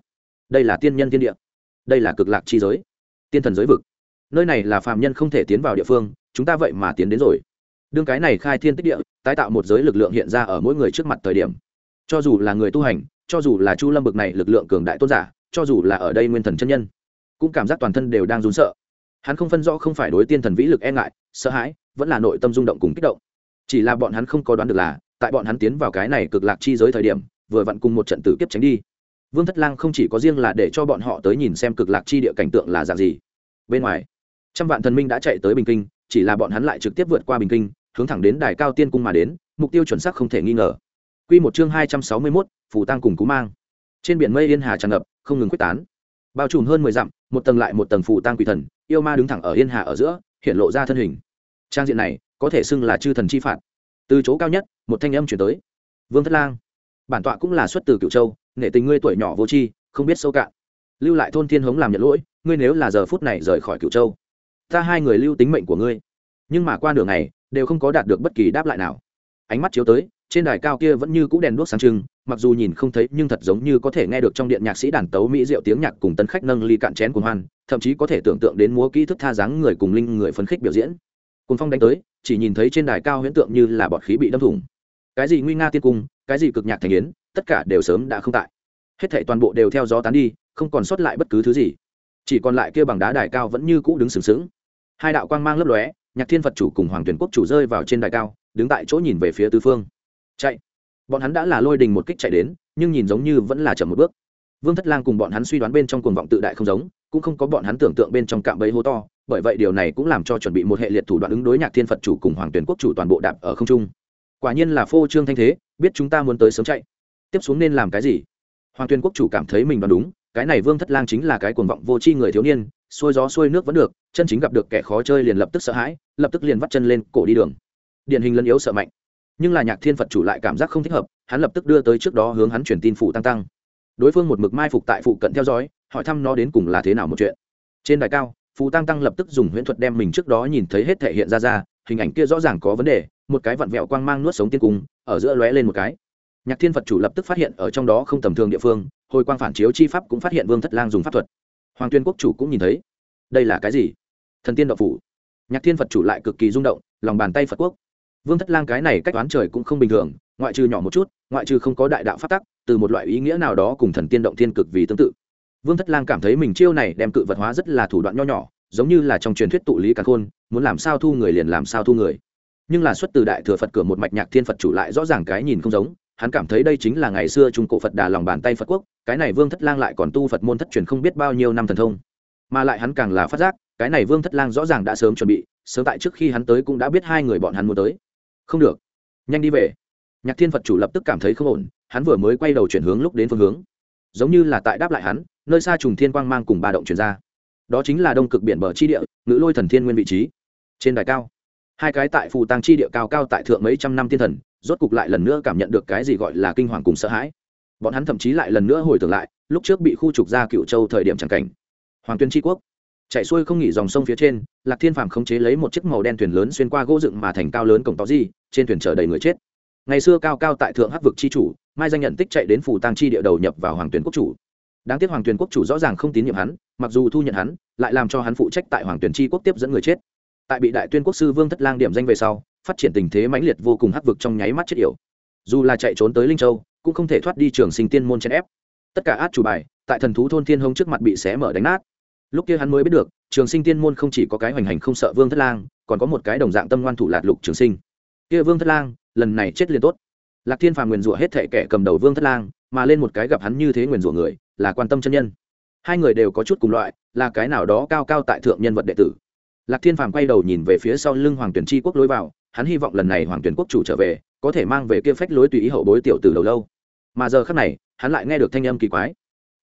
Đây là tiên nhân thiên địa. Đây là cực lạc chi giới tiên thần giới vực. Nơi này là phạm nhân không thể tiến vào địa phương, chúng ta vậy mà tiến đến rồi. Đương cái này khai thiên tích địa, tái tạo một giới lực lượng hiện ra ở mỗi người trước mặt thời điểm. Cho dù là người tu hành, cho dù là chu lâm bực này lực lượng cường đại tôn giả, cho dù là ở đây nguyên thần chân nhân, cũng cảm giác toàn thân đều đang run sợ. Hắn không phân rõ không phải đối tiên thần vĩ lực e ngại, sợ hãi, vẫn là nội tâm rung động cùng kích động. Chỉ là bọn hắn không có đoán được là, tại bọn hắn tiến vào cái này cực lạc chi giới thời điểm, vừa vặn cùng một trận tử kiếp tránh đi vương thất lang không chỉ có riêng là để cho bọn họ tới nhìn xem cực lạc chi địa cảnh tượng là dạng gì. Bên ngoài, trăm vạn thần minh đã chạy tới bình kinh, chỉ là bọn hắn lại trực tiếp vượt qua bình kinh, hướng thẳng đến đài cao tiên cung mà đến, mục tiêu chuẩn xác không thể nghi ngờ. Q một chương hai trăm sáu mươi mốt phủ tăng cùng cú mang. Trên biển mây yên hà tràn ngập, không ngừng quyết tán. Bao trùm hơn mười dặm, một tầng lại một tầng phủ tăng quỷ thần, yêu ma đứng thẳng ở yên hà ở giữa, hiện lộ ra thân hình. Trang diện này, có thể xưng là chư thần chi phạt. Từ chỗ cao nhất, một thanh âm chuyển tới. Vương thất lang, bản tọa cũng là xuất từ cựu châu nể tình ngươi tuổi nhỏ vô tri, không biết sâu cạn. Lưu lại thôn thiên hống làm nhận lỗi, ngươi nếu là giờ phút này rời khỏi cựu châu, ta hai người lưu tính mệnh của ngươi. Nhưng mà qua nửa ngày, đều không có đạt được bất kỳ đáp lại nào. Ánh mắt chiếu tới, trên đài cao kia vẫn như cũ đèn đuốc sáng trưng, mặc dù nhìn không thấy nhưng thật giống như có thể nghe được trong điện nhạc sĩ đàn tấu mỹ diệu tiếng nhạc cùng tân khách nâng ly cạn chén cùng hoan, thậm chí có thể tưởng tượng đến múa kỹ thức tha dáng người cùng linh người phấn khích biểu diễn. Cùng phong đánh tới, chỉ nhìn thấy trên đài cao huyễn tượng như là bọt khí bị đâm thủng. Cái gì nguy nga tiên cung cái gì cực nhạc thành yến, tất cả đều sớm đã không tại. Hết thảy toàn bộ đều theo gió tán đi, không còn sót lại bất cứ thứ gì. Chỉ còn lại kia bằng đá đài cao vẫn như cũ đứng sừng sững. Hai đạo quang mang lấp lóe, nhạc thiên phật chủ cùng hoàng tuyển quốc chủ rơi vào trên đài cao, đứng tại chỗ nhìn về phía tứ phương. Chạy. Bọn hắn đã là lôi đình một kích chạy đến, nhưng nhìn giống như vẫn là chậm một bước. Vương thất lang cùng bọn hắn suy đoán bên trong cuồng vọng tự đại không giống, cũng không có bọn hắn tưởng tượng bên trong cạm bẫy hô to, bởi vậy điều này cũng làm cho chuẩn bị một hệ liệt thủ đoạn ứng đối nhạc thiên phật chủ cùng hoàng tuyển quốc chủ toàn bộ đạp ở không trung quả nhiên là phô trương thanh thế, biết chúng ta muốn tới sớm chạy. Tiếp xuống nên làm cái gì? Hoàng tuyên quốc chủ cảm thấy mình đoán đúng, cái này vương thất lang chính là cái cuồng vọng vô tri người thiếu niên, xuôi gió xuôi nước vẫn được, chân chính gặp được kẻ khó chơi liền lập tức sợ hãi, lập tức liền vắt chân lên cổ đi đường. Điển hình lân yếu sợ mạnh. Nhưng là nhạc thiên phật chủ lại cảm giác không thích hợp, hắn lập tức đưa tới trước đó hướng hắn truyền tin phụ tăng tăng. Đối phương một mực mai phục tại phụ cận theo dõi, hỏi thăm nó đến cùng là thế nào một chuyện. Trên đài cao phụ tăng tăng lập tức dùng huyễn thuật đem mình trước đó nhìn thấy hết thể hiện ra ra hình ảnh kia rõ ràng có vấn đề, một cái vặn vẹo quang mang nuốt sống tiên cung, ở giữa lóe lên một cái. Nhạc thiên phật chủ lập tức phát hiện ở trong đó không tầm thường địa phương, hồi quang phản chiếu chi pháp cũng phát hiện vương thất lang dùng pháp thuật. Hoàng tuyên quốc chủ cũng nhìn thấy. Đây là cái gì? Thần tiên đậu phủ. Nhạc thiên phật chủ lại cực kỳ rung động, lòng bàn tay phật quốc. Vương thất lang cái này cách đoán trời cũng không bình thường, ngoại trừ nhỏ một chút, ngoại trừ không có đại đạo phát tắc, từ một loại ý nghĩa nào đó cùng thần tiên động thiên cực vì tương tự. Vương thất lang cảm thấy mình chiêu này đem cự vật hóa rất là thủ đoạn nho nhỏ giống như là trong truyền thuyết tụ lý cả khôn, muốn làm sao thu người liền làm sao thu người. Nhưng là xuất từ đại thừa phật cửa một mạch nhạc thiên phật chủ lại rõ ràng cái nhìn không giống, hắn cảm thấy đây chính là ngày xưa trung cổ phật đà lòng bàn tay phật quốc, cái này vương thất lang lại còn tu phật môn thất truyền không biết bao nhiêu năm thần thông. Mà lại hắn càng là phát giác, cái này vương thất lang rõ ràng đã sớm chuẩn bị, sớm tại trước khi hắn tới cũng đã biết hai người bọn hắn muốn tới. Không được. Nhanh đi về. Nhạc thiên phật chủ lập tức cảm thấy không ổn, hắn vừa mới quay đầu chuyển hướng lúc đến phương hướng. Giống như là tại đáp lại hắn, nơi xa trùng thiên quang mang cùng ba động chuyển ra đó chính là đông cực biển bờ chi địa ngữ lôi thần thiên nguyên vị trí. Trên đài cao, hai cái tại phù tăng chi địa cao cao tại thượng mấy trăm năm thiên thần, rốt cục lại lần nữa cảm nhận được cái gì gọi là kinh hoàng cùng sợ hãi. Bọn hắn thậm chí lại lần nữa hồi tưởng lại, lúc trước bị khu trục ra cựu châu thời điểm c cảnh. Hoàng tuyên tri quốc, chạy xuôi không nghỉ dòng sông phía trên, lạc thiên phàm khống chế lấy một chiếc màu đen thuyền lớn xuyên qua gỗ dựng mà thành cao lớn cổng tó di trên thuyền chở đầy người chết. Ngày xưa cao cao tại thượng hắc vực chi chủ, mai danh nhận tích chạy đến phủ tăng chi địa đầu nhập vào hoàng tuyến quốc chủ. Đáng tiếc hoàng tuyến quốc chủ rõ ràng không tín nhiệm hắn mặc dù thu nhận hắn, lại làm cho hắn phụ trách tại hoàng tuyển chi quốc tiếp dẫn người chết. Tại bị đại tuyên quốc sư vương thất lang điểm danh về sau, phát triển tình thế mãnh liệt vô cùng hắc vực trong nháy mắt chết yểu. Dù là chạy trốn tới linh châu, cũng không thể thoát đi trường sinh tiên môn chèn ép. Tất cả át chủ bài, tại thần thú thôn thiên hông trước mặt bị xé mở đánh nát. Lúc kia hắn mới biết được, trường sinh tiên môn không chỉ có cái hoành hành không sợ vương thất lang, còn có một cái đồng dạng tâm ngoan thủ lạt lục trường sinh. Kia vương thất lang, lần này chết liền tốt. Lạc thiên phàm nguyền rủa hết thệ kẻ cầm đầu vương thất lang, mà lên một cái gặp hắn như thế nguyền rủa người, là quan tâm chân nhân hai người đều có chút cùng loại, là cái nào đó cao cao tại thượng nhân vật đệ tử. Lạc thiên phàm quay đầu nhìn về phía sau lưng hoàng tuyển tri quốc lối vào, hắn hy vọng lần này hoàng tuyển quốc chủ trở về, có thể mang về kia phách lối tùy ý hậu bối tiểu từ đầu lâu. Mà giờ khác này, hắn lại nghe được thanh âm kỳ quái.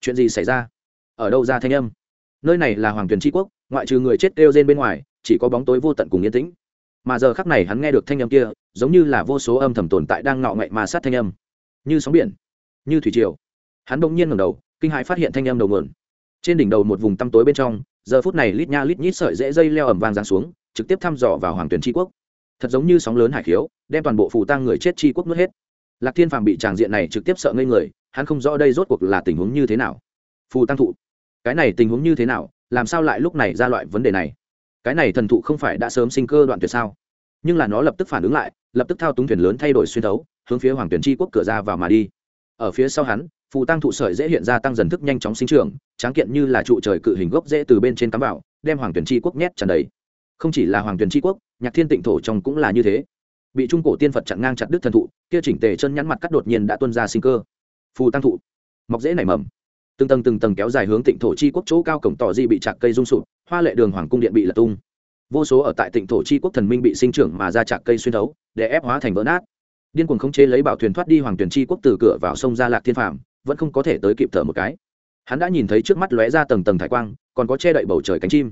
Chuyện gì xảy ra? Ở đâu ra thanh âm? Nơi này là hoàng tuyển tri quốc, ngoại trừ người chết kêu trên bên ngoài, chỉ có bóng tối vô tận cùng yên tĩnh. Mà giờ khắc này hắn nghe được thanh âm kia, giống như là vô số âm thầm tồn tại đang ngọ ngậy mà sát thanh âm. Như sóng biển, như thủy triều. Hắn bỗng nhiên ngẩng đầu, kinh hãi phát hiện thanh âm đầu nguồn trên đỉnh đầu một vùng tăm tối bên trong, giờ phút này lít nha lít nhít sợi dễ dây leo ẩm vàng giáng xuống, trực tiếp thăm dò vào hoàng tuyển tri quốc. Thật giống như sóng lớn hải khiếu, đem toàn bộ phù tăng người chết tri quốc nuốt hết. Lạc thiên phàm bị tràng diện này trực tiếp sợ ngây người, hắn không rõ đây rốt cuộc là tình huống như thế nào. Phù tăng thụ. Cái này tình huống như thế nào, làm sao lại lúc này ra loại vấn đề này? Cái này thần thụ không phải đã sớm sinh cơ đoạn tuyệt sao? Nhưng là nó lập tức phản ứng lại, lập tức thao túng thuyền lớn thay đổi xuyên thấu, hướng phía hoàng tuyển tri quốc cửa ra vào mà đi. Ở phía sau hắn phù tăng thụ sợi dễ hiện ra tăng dần thức nhanh chóng sinh trưởng, tráng kiện như là trụ trời cự hình gốc dễ từ bên trên cắm vào, đem hoàng tuyển tri quốc nhét tràn đầy. Không chỉ là hoàng tuyển tri quốc, nhạc thiên tịnh thổ trong cũng là như thế. Bị trung cổ tiên phật chặn ngang chặt đứt thần thụ, kia chỉnh tề chân nhắn mặt cắt đột nhiên đã tuân ra sinh cơ. Phù tăng thụ. Mọc dễ nảy mầm. Từng tầng từng tầng kéo dài hướng tịnh thổ chi quốc chỗ cao cổng tỏ di bị chặt cây rung sụp, hoa lệ đường hoàng cung điện bị lật tung. Vô số ở tại tịnh thổ chi quốc thần minh bị sinh trưởng mà ra chặt cây xuyên thấu, để ép hóa thành vỡ nát. Điên cuồng khống chế lấy bảo thuyền thoát đi hoàng tuyển chi quốc từ cửa vào sông gia lạc thiên phạm vẫn không có thể tới kịp thở một cái. Hắn đã nhìn thấy trước mắt lóe ra tầng tầng thải quang, còn có che đậy bầu trời cánh chim.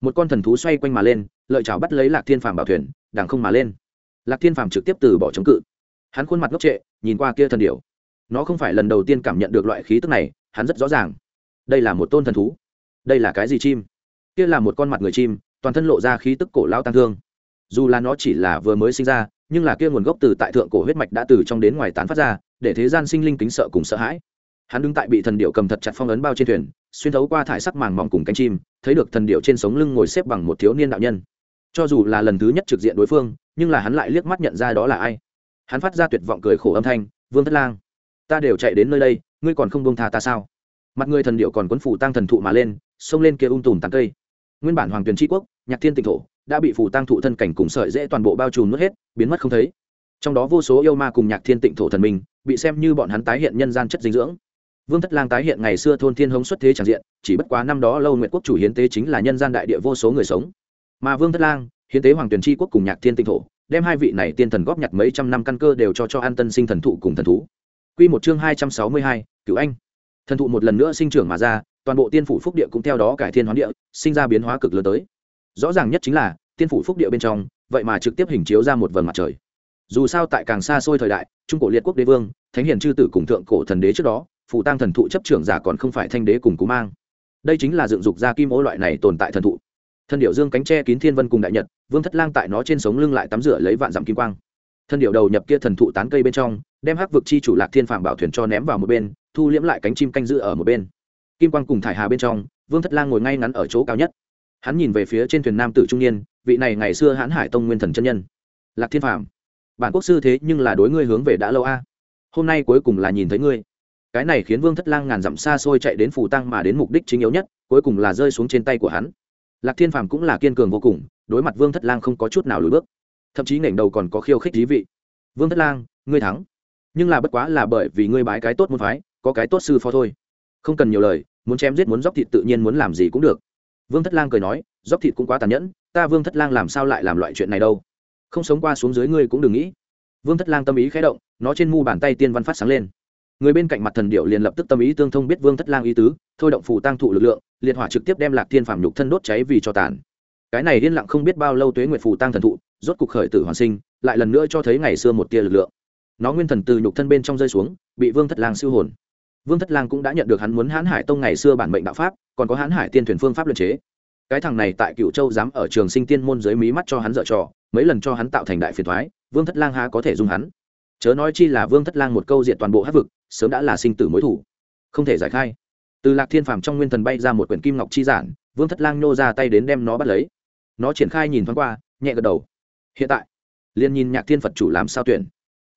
Một con thần thú xoay quanh mà lên, lợi chảo bắt lấy lạc thiên phàm bảo thuyền, đằng không mà lên. Lạc thiên phàm trực tiếp từ bỏ chống cự. Hắn khuôn mặt ngốc trệ, nhìn qua kia thần điểu. Nó không phải lần đầu tiên cảm nhận được loại khí tức này, hắn rất rõ ràng. Đây là một tôn thần thú. Đây là cái gì chim? Kia là một con mặt người chim, toàn thân lộ ra khí tức cổ lao tăng thương. Dù là nó chỉ là vừa mới sinh ra, nhưng là kia nguồn gốc từ tại thượng cổ huyết mạch đã từ trong đến ngoài tán phát ra, để thế gian sinh linh kính sợ cùng sợ hãi hắn đứng tại bị thần điệu cầm thật chặt phong ấn bao trên thuyền, xuyên thấu qua thải sắc màng mỏng cùng cánh chim, thấy được thần điệu trên sống lưng ngồi xếp bằng một thiếu niên đạo nhân. Cho dù là lần thứ nhất trực diện đối phương, nhưng là hắn lại liếc mắt nhận ra đó là ai. Hắn phát ra tuyệt vọng cười khổ âm thanh, vương thất lang, ta đều chạy đến nơi đây, ngươi còn không bông tha ta sao? Mặt người thần điệu còn quấn phủ tăng thần thụ mà lên, xông lên kia ung tùm tàn cây. Nguyên bản hoàng tuyền tri quốc, nhạc thiên tịnh thổ, đã bị phủ tăng thụ thân cảnh cùng sợi dễ toàn bộ bao trùm mất hết, biến mất không thấy. Trong đó vô số yêu ma cùng nhạc thiên tịnh thổ thần minh bị xem như bọn hắn tái hiện nhân gian chất dinh dưỡng vương thất lang tái hiện ngày xưa thôn thiên hống xuất thế tràn diện chỉ bất quá năm đó lâu nguyện quốc chủ hiến tế chính là nhân gian đại địa vô số người sống mà vương thất lang hiến tế hoàng tuyền tri quốc cùng nhạc thiên tinh thổ đem hai vị này tiên thần góp nhặt mấy trăm năm căn cơ đều cho cho an tân sinh thần thụ cùng thần thú Quy một chương hai trăm sáu mươi hai, Cửu Anh. Thần thụ một lần nữa sinh trưởng mà ra, toàn bộ tiên phủ phúc địa cũng theo đó cải thiên hóa địa, sinh ra biến hóa cực lớn tới. Rõ ràng nhất chính là, tiên phủ phúc địa bên trong, vậy mà trực tiếp hình chiếu ra một vầng mặt trời. Dù sao tại càng xa xôi thời đại, trung cổ liệt quốc đế vương, thánh hiền chư tử cùng thượng cổ thần đế trước đó, phụ tăng thần thụ chấp trưởng giả còn không phải thanh đế cùng cú mang. Đây chính là dựng dục ra kim ô loại này tồn tại thần thụ. Thân điệu dương cánh tre kín thiên vân cùng đại nhật, vương thất lang tại nó trên sống lưng lại tắm rửa lấy vạn dặm kim quang. Thân điệu đầu nhập kia thần thụ tán cây bên trong đem hắc vực chi chủ lạc thiên phạm bảo thuyền cho ném vào một bên thu liễm lại cánh chim canh giữ ở một bên. Kim quang cùng thải hà bên trong vương thất lang ngồi ngay ngắn ở chỗ cao nhất. Hắn nhìn về phía trên thuyền nam tử trung niên vị này ngày xưa hãn hải tông nguyên thần chân nhân. Lạc thiên phạm bản quốc sư thế nhưng là đối ngươi hướng về đã lâu a. Hôm nay cuối cùng là nhìn thấy ngươi cái này khiến vương thất lang ngàn dặm xa xôi chạy đến phủ tăng mà đến mục đích chính yếu nhất, cuối cùng là rơi xuống trên tay của hắn. Lạc thiên phàm cũng là kiên cường vô cùng, đối mặt vương thất lang không có chút nào lùi bước. Thậm chí nghển đầu còn có khiêu khích dí vị. Vương thất lang, ngươi thắng. Nhưng là bất quá là bởi vì ngươi bái cái tốt môn phái, có cái tốt sư phó thôi. Không cần nhiều lời, muốn chém giết muốn dóc thịt tự nhiên muốn làm gì cũng được. Vương thất lang cười nói dóc thịt cũng quá tàn nhẫn, ta vương thất lang làm sao lại làm loại chuyện này đâu? Không sống qua xuống dưới ngươi cũng đừng nghĩ. Vương thất lang tâm ý khé động, nó trên mu bàn tay tiên văn phát sáng lên người bên cạnh mặt thần điệu liền lập tức tâm ý tương thông biết vương thất lang ý tứ, thôi động phù tăng thụ lực lượng, liệt hỏa trực tiếp đem lạc thiên phàm nhục thân đốt cháy vì cho tàn. Cái này yên lặng không biết bao lâu tuế nguyệt phù tăng thần thụ, rốt cục khởi tử hoàn sinh, lại lần nữa cho thấy ngày xưa một tia lực lượng. Nó nguyên thần từ nhục thân bên trong rơi xuống, bị vương thất lang siêu hồn. Vương thất lang cũng đã nhận được hắn muốn hãn hải tông ngày xưa bản mệnh đạo pháp, còn có hãn hải tiên thuyền phương pháp luận chế. Cái thằng này tại cựu châu dám ở trường sinh tiên môn dưới mí mắt cho hắn dở trò, mấy lần cho hắn tạo thành đại phiền thoái vương thất lang há có thể dùng hắn chớ nói chi là vương thất lang một câu diện toàn bộ hát vực, sớm đã là sinh tử mối thủ. Không thể giải khai. Từ lạc thiên phàm trong nguyên thần bay ra một quyển kim ngọc chi giản, vương thất lang nô ra tay đến đem nó bắt lấy. Nó triển khai nhìn thoáng qua, nhẹ gật đầu. Hiện tại, liền nhìn nhạc thiên phật chủ làm sao tuyển.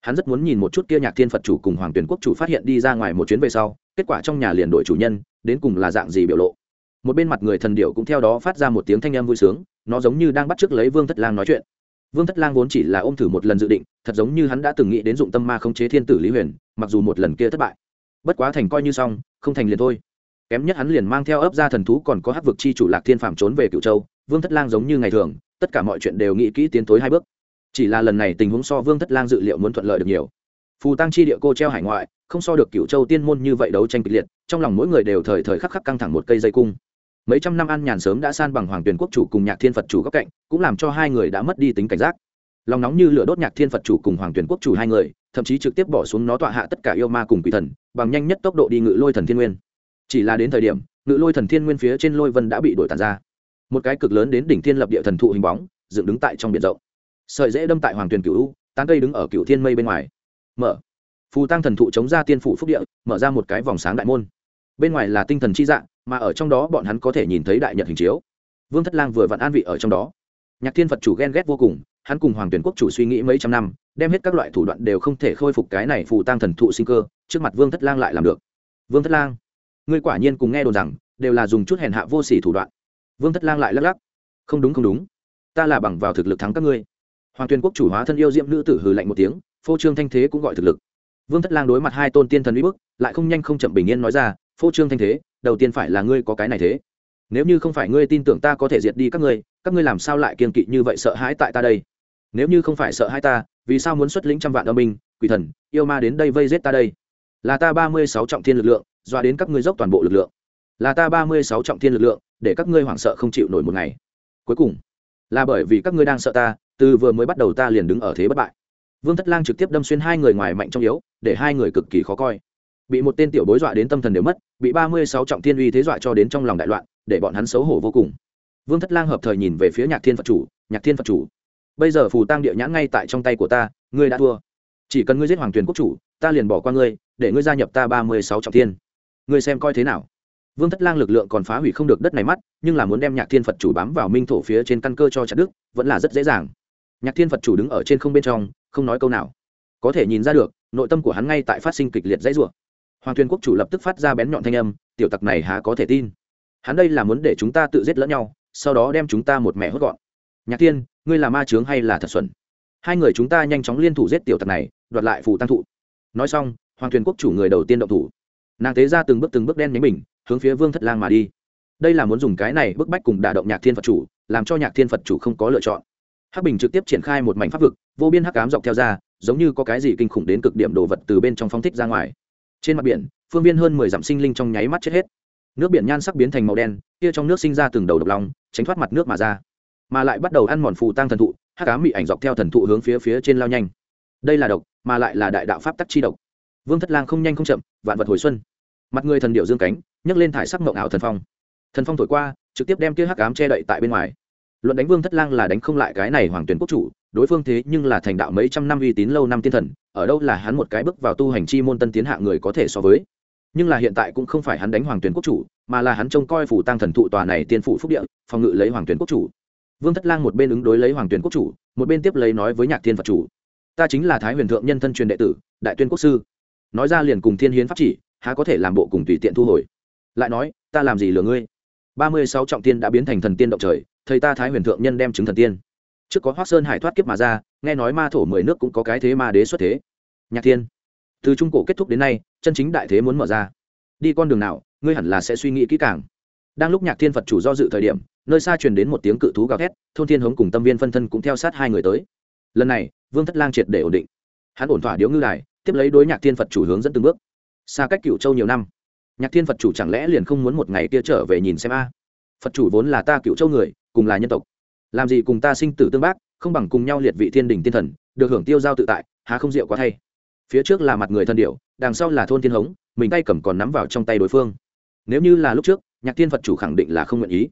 Hắn rất muốn nhìn một chút kia nhạc thiên phật chủ cùng hoàng tuyển quốc chủ phát hiện đi ra ngoài một chuyến về sau, kết quả trong nhà liền đổi chủ nhân, đến cùng là dạng gì biểu lộ. Một bên mặt người thần điệu cũng theo đó phát ra một tiếng thanh âm vui sướng, nó giống như đang bắt chước lấy vương thất lang nói chuyện vương thất lang vốn chỉ là ôm thử một lần dự định, thật giống như hắn đã từng nghĩ đến dụng tâm ma khống chế thiên tử lý huyền, mặc dù một lần kia thất bại. Bất quá thành coi như xong, không thành liền thôi. Kém nhất hắn liền mang theo ấp ra thần thú còn có hắc vực chi chủ lạc thiên phạm trốn về cựu châu, vương thất lang giống như ngày thường, tất cả mọi chuyện đều nghĩ kỹ tiến tối hai bước. Chỉ là lần này tình huống so vương thất lang dự liệu muốn thuận lợi được nhiều. Phù tăng chi địa cô treo hải ngoại, không so được cựu châu tiên môn như vậy đấu tranh kịch liệt, trong lòng mỗi người đều thời thời khắc khắc căng thẳng một cây dây cung mấy trăm năm ăn nhàn sớm đã san bằng hoàng tuyền quốc chủ cùng nhạc thiên phật chủ góc cạnh, cũng làm cho hai người đã mất đi tính cảnh giác. Lòng nóng như lửa đốt nhạc thiên phật chủ cùng hoàng tuyền quốc chủ hai người, thậm chí trực tiếp bỏ xuống nó tọa hạ tất cả yêu ma cùng quỷ thần, bằng nhanh nhất tốc độ đi ngự lôi thần thiên nguyên. Chỉ là đến thời điểm, ngự lôi thần thiên nguyên phía trên lôi vân đã bị đổi tàn ra. Một cái cực lớn đến đỉnh thiên lập địa thần thụ hình bóng, dựng đứng tại trong biển rộng. Sợi dễ đâm tại hoàng tuyền cựu tán cây đứng ở cựu thiên mây bên ngoài. Mở. Phù tăng thần thụ chống ra tiên phủ phúc địa, mở ra một cái vòng sáng đại môn. Bên ngoài là tinh thần chi dạng mà ở trong đó bọn hắn có thể nhìn thấy đại nhật hình chiếu. Vương thất lang vừa vặn an vị ở trong đó. Nhạc thiên phật chủ ghen ghét vô cùng, hắn cùng hoàng tuyển quốc chủ suy nghĩ mấy trăm năm, đem hết các loại thủ đoạn đều không thể khôi phục cái này phù tăng thần thụ sinh cơ, trước mặt vương thất lang lại làm được. Vương thất lang, ngươi quả nhiên cùng nghe đồn rằng, đều là dùng chút hèn hạ vô sỉ thủ đoạn. Vương thất lang lại lắc lắc. Không đúng không đúng. Ta là bằng vào thực lực thắng các ngươi. Hoàng tuyên quốc chủ hóa thân yêu diễm nữ tử hừ lạnh một tiếng, phô trương thanh thế cũng gọi thực lực. Vương thất lang đối mặt hai tôn tiên thần uy bức, lại không nhanh không chậm bình yên nói ra, phô trương thanh thế đầu tiên phải là ngươi có cái này thế. Nếu như không phải ngươi tin tưởng ta có thể diệt đi các ngươi các ngươi làm sao lại kiên kỵ như vậy sợ hãi tại ta đây? Nếu như không phải sợ hãi ta, vì sao muốn xuất lĩnh trăm vạn âm binh, quỷ thần, yêu ma đến đây vây giết ta đây? Là ta ba mươi sáu trọng thiên lực lượng, dọa đến các ngươi dốc toàn bộ lực lượng. Là ta ba mươi sáu trọng thiên lực lượng, để các ngươi hoảng sợ không chịu nổi một ngày. Cuối cùng, là bởi vì các ngươi đang sợ ta, từ vừa mới bắt đầu ta liền đứng ở thế bất bại. Vương thất lang trực tiếp đâm xuyên hai người ngoài mạnh trong yếu, để hai người cực kỳ khó coi bị một tên tiểu bối dọa đến tâm thần đều mất, bị ba mươi sáu trọng thiên uy thế dọa cho đến trong lòng đại loạn, để bọn hắn xấu hổ vô cùng. Vương thất lang hợp thời nhìn về phía nhạc thiên phật chủ, nhạc thiên phật chủ, bây giờ phù tăng địa nhãn ngay tại trong tay của ta, ngươi đã thua. Chỉ cần ngươi giết hoàng tuyền quốc chủ, ta liền bỏ qua ngươi, để ngươi gia nhập ta ba mươi sáu trọng thiên. Ngươi xem coi thế nào? Vương thất lang lực lượng còn phá hủy không được đất này mắt, nhưng là muốn đem nhạc thiên phật chủ bám vào minh thổ phía trên căn cơ cho chặt đức vẫn là rất dễ dàng. Nhạc thiên phật chủ đứng ở trên không bên trong, không nói câu nào. Có thể nhìn ra được, nội tâm của hắn ngay tại phát sinh kịch liệt dãy rủa hoàng Thuyền quốc chủ lập tức phát ra bén nhọn thanh âm, tiểu tặc này há có thể tin. Hắn đây là muốn để chúng ta tự giết lẫn nhau, sau đó đem chúng ta một mẹ hốt gọn. Nhạc thiên, ngươi là ma trướng hay là thật xuẩn? Hai người chúng ta nhanh chóng liên thủ giết tiểu tặc này, đoạt lại phù tăng thụ. Nói xong, hoàng Thuyền quốc chủ người đầu tiên động thủ. Nàng tế ra từng bước từng bước đen nhánh mình, hướng phía vương thất lang mà đi. Đây là muốn dùng cái này bức bách cùng đả động nhạc thiên phật chủ, làm cho nhạc thiên phật chủ không có lựa chọn. Hắc bình trực tiếp triển khai một mảnh pháp vực, vô biên hắc ám dọc theo ra, giống như có cái gì kinh khủng đến cực điểm đồ vật từ bên trong phong thích ra ngoài trên mặt biển, phương viên hơn mười dặm sinh linh trong nháy mắt chết hết. Nước biển nhan sắc biến thành màu đen, kia trong nước sinh ra từng đầu độc lòng tránh thoát mặt nước mà ra. Mà lại bắt đầu ăn mòn phù tăng thần thụ, hắc ám bị ảnh dọc theo thần thụ hướng phía phía trên lao nhanh. Đây là độc, mà lại là đại đạo pháp tắc chi độc. Vương thất lang không nhanh không chậm, vạn vật hồi xuân. Mặt người thần điệu dương cánh, nhấc lên thải sắc mộng ảo thần phong. Thần phong thổi qua, trực tiếp đem kia hắc ám che đậy tại bên ngoài luận đánh vương thất lang là đánh không lại cái này hoàng tuyển quốc chủ, đối phương thế nhưng là thành đạo mấy trăm năm uy tín lâu năm tiên thần, ở đâu là hắn một cái bước vào tu hành chi môn tân tiến hạ người có thể so với. Nhưng là hiện tại cũng không phải hắn đánh hoàng tuyển quốc chủ, mà là hắn trông coi phủ tăng thần thụ tòa này tiên phủ phúc địa, phòng ngự lấy hoàng tuyển quốc chủ. Vương thất lang một bên ứng đối lấy hoàng tuyển quốc chủ, một bên tiếp lấy nói với nhạc thiên phật chủ. Ta chính là thái huyền thượng nhân thân truyền đệ tử, đại tuyên quốc sư. Nói ra liền cùng thiên hiến pháp chỉ, há có thể làm bộ cùng tùy tiện thu hồi. Lại nói, ta làm gì lừa ngươi? Ba mươi sáu trọng tiên đã biến thành thần tiên động trời thầy ta thái huyền thượng nhân đem chứng thần tiên. Trước có hoác sơn hải thoát kiếp mà ra, nghe nói ma thổ mười nước cũng có cái thế ma đế xuất thế. Nhạc thiên, từ trung cổ kết thúc đến nay, chân chính đại thế muốn mở ra. Đi con đường nào, ngươi hẳn là sẽ suy nghĩ kỹ càng. Đang lúc nhạc thiên phật chủ do dự thời điểm, nơi xa truyền đến một tiếng cự thú gào thét, thôn thiên hống cùng tâm viên phân thân cũng theo sát hai người tới. Lần này, vương thất lang triệt để ổn định. Hắn ổn thỏa điếu ngư đài, tiếp lấy đối nhạc thiên phật chủ hướng dẫn từng bước. Xa cách cựu châu nhiều năm, nhạc thiên phật chủ chẳng lẽ liền không muốn một ngày kia trở về nhìn xem a? Phật chủ vốn là ta cựu châu người cùng là nhân tộc. Làm gì cùng ta sinh tử tương bác, không bằng cùng nhau liệt vị thiên đình tiên thần, được hưởng tiêu giao tự tại, há không rượu quá thay. Phía trước là mặt người thân điệu đằng sau là thôn thiên hống, mình tay cầm còn nắm vào trong tay đối phương. Nếu như là lúc trước, nhạc thiên phật chủ khẳng định là không nguyện ý.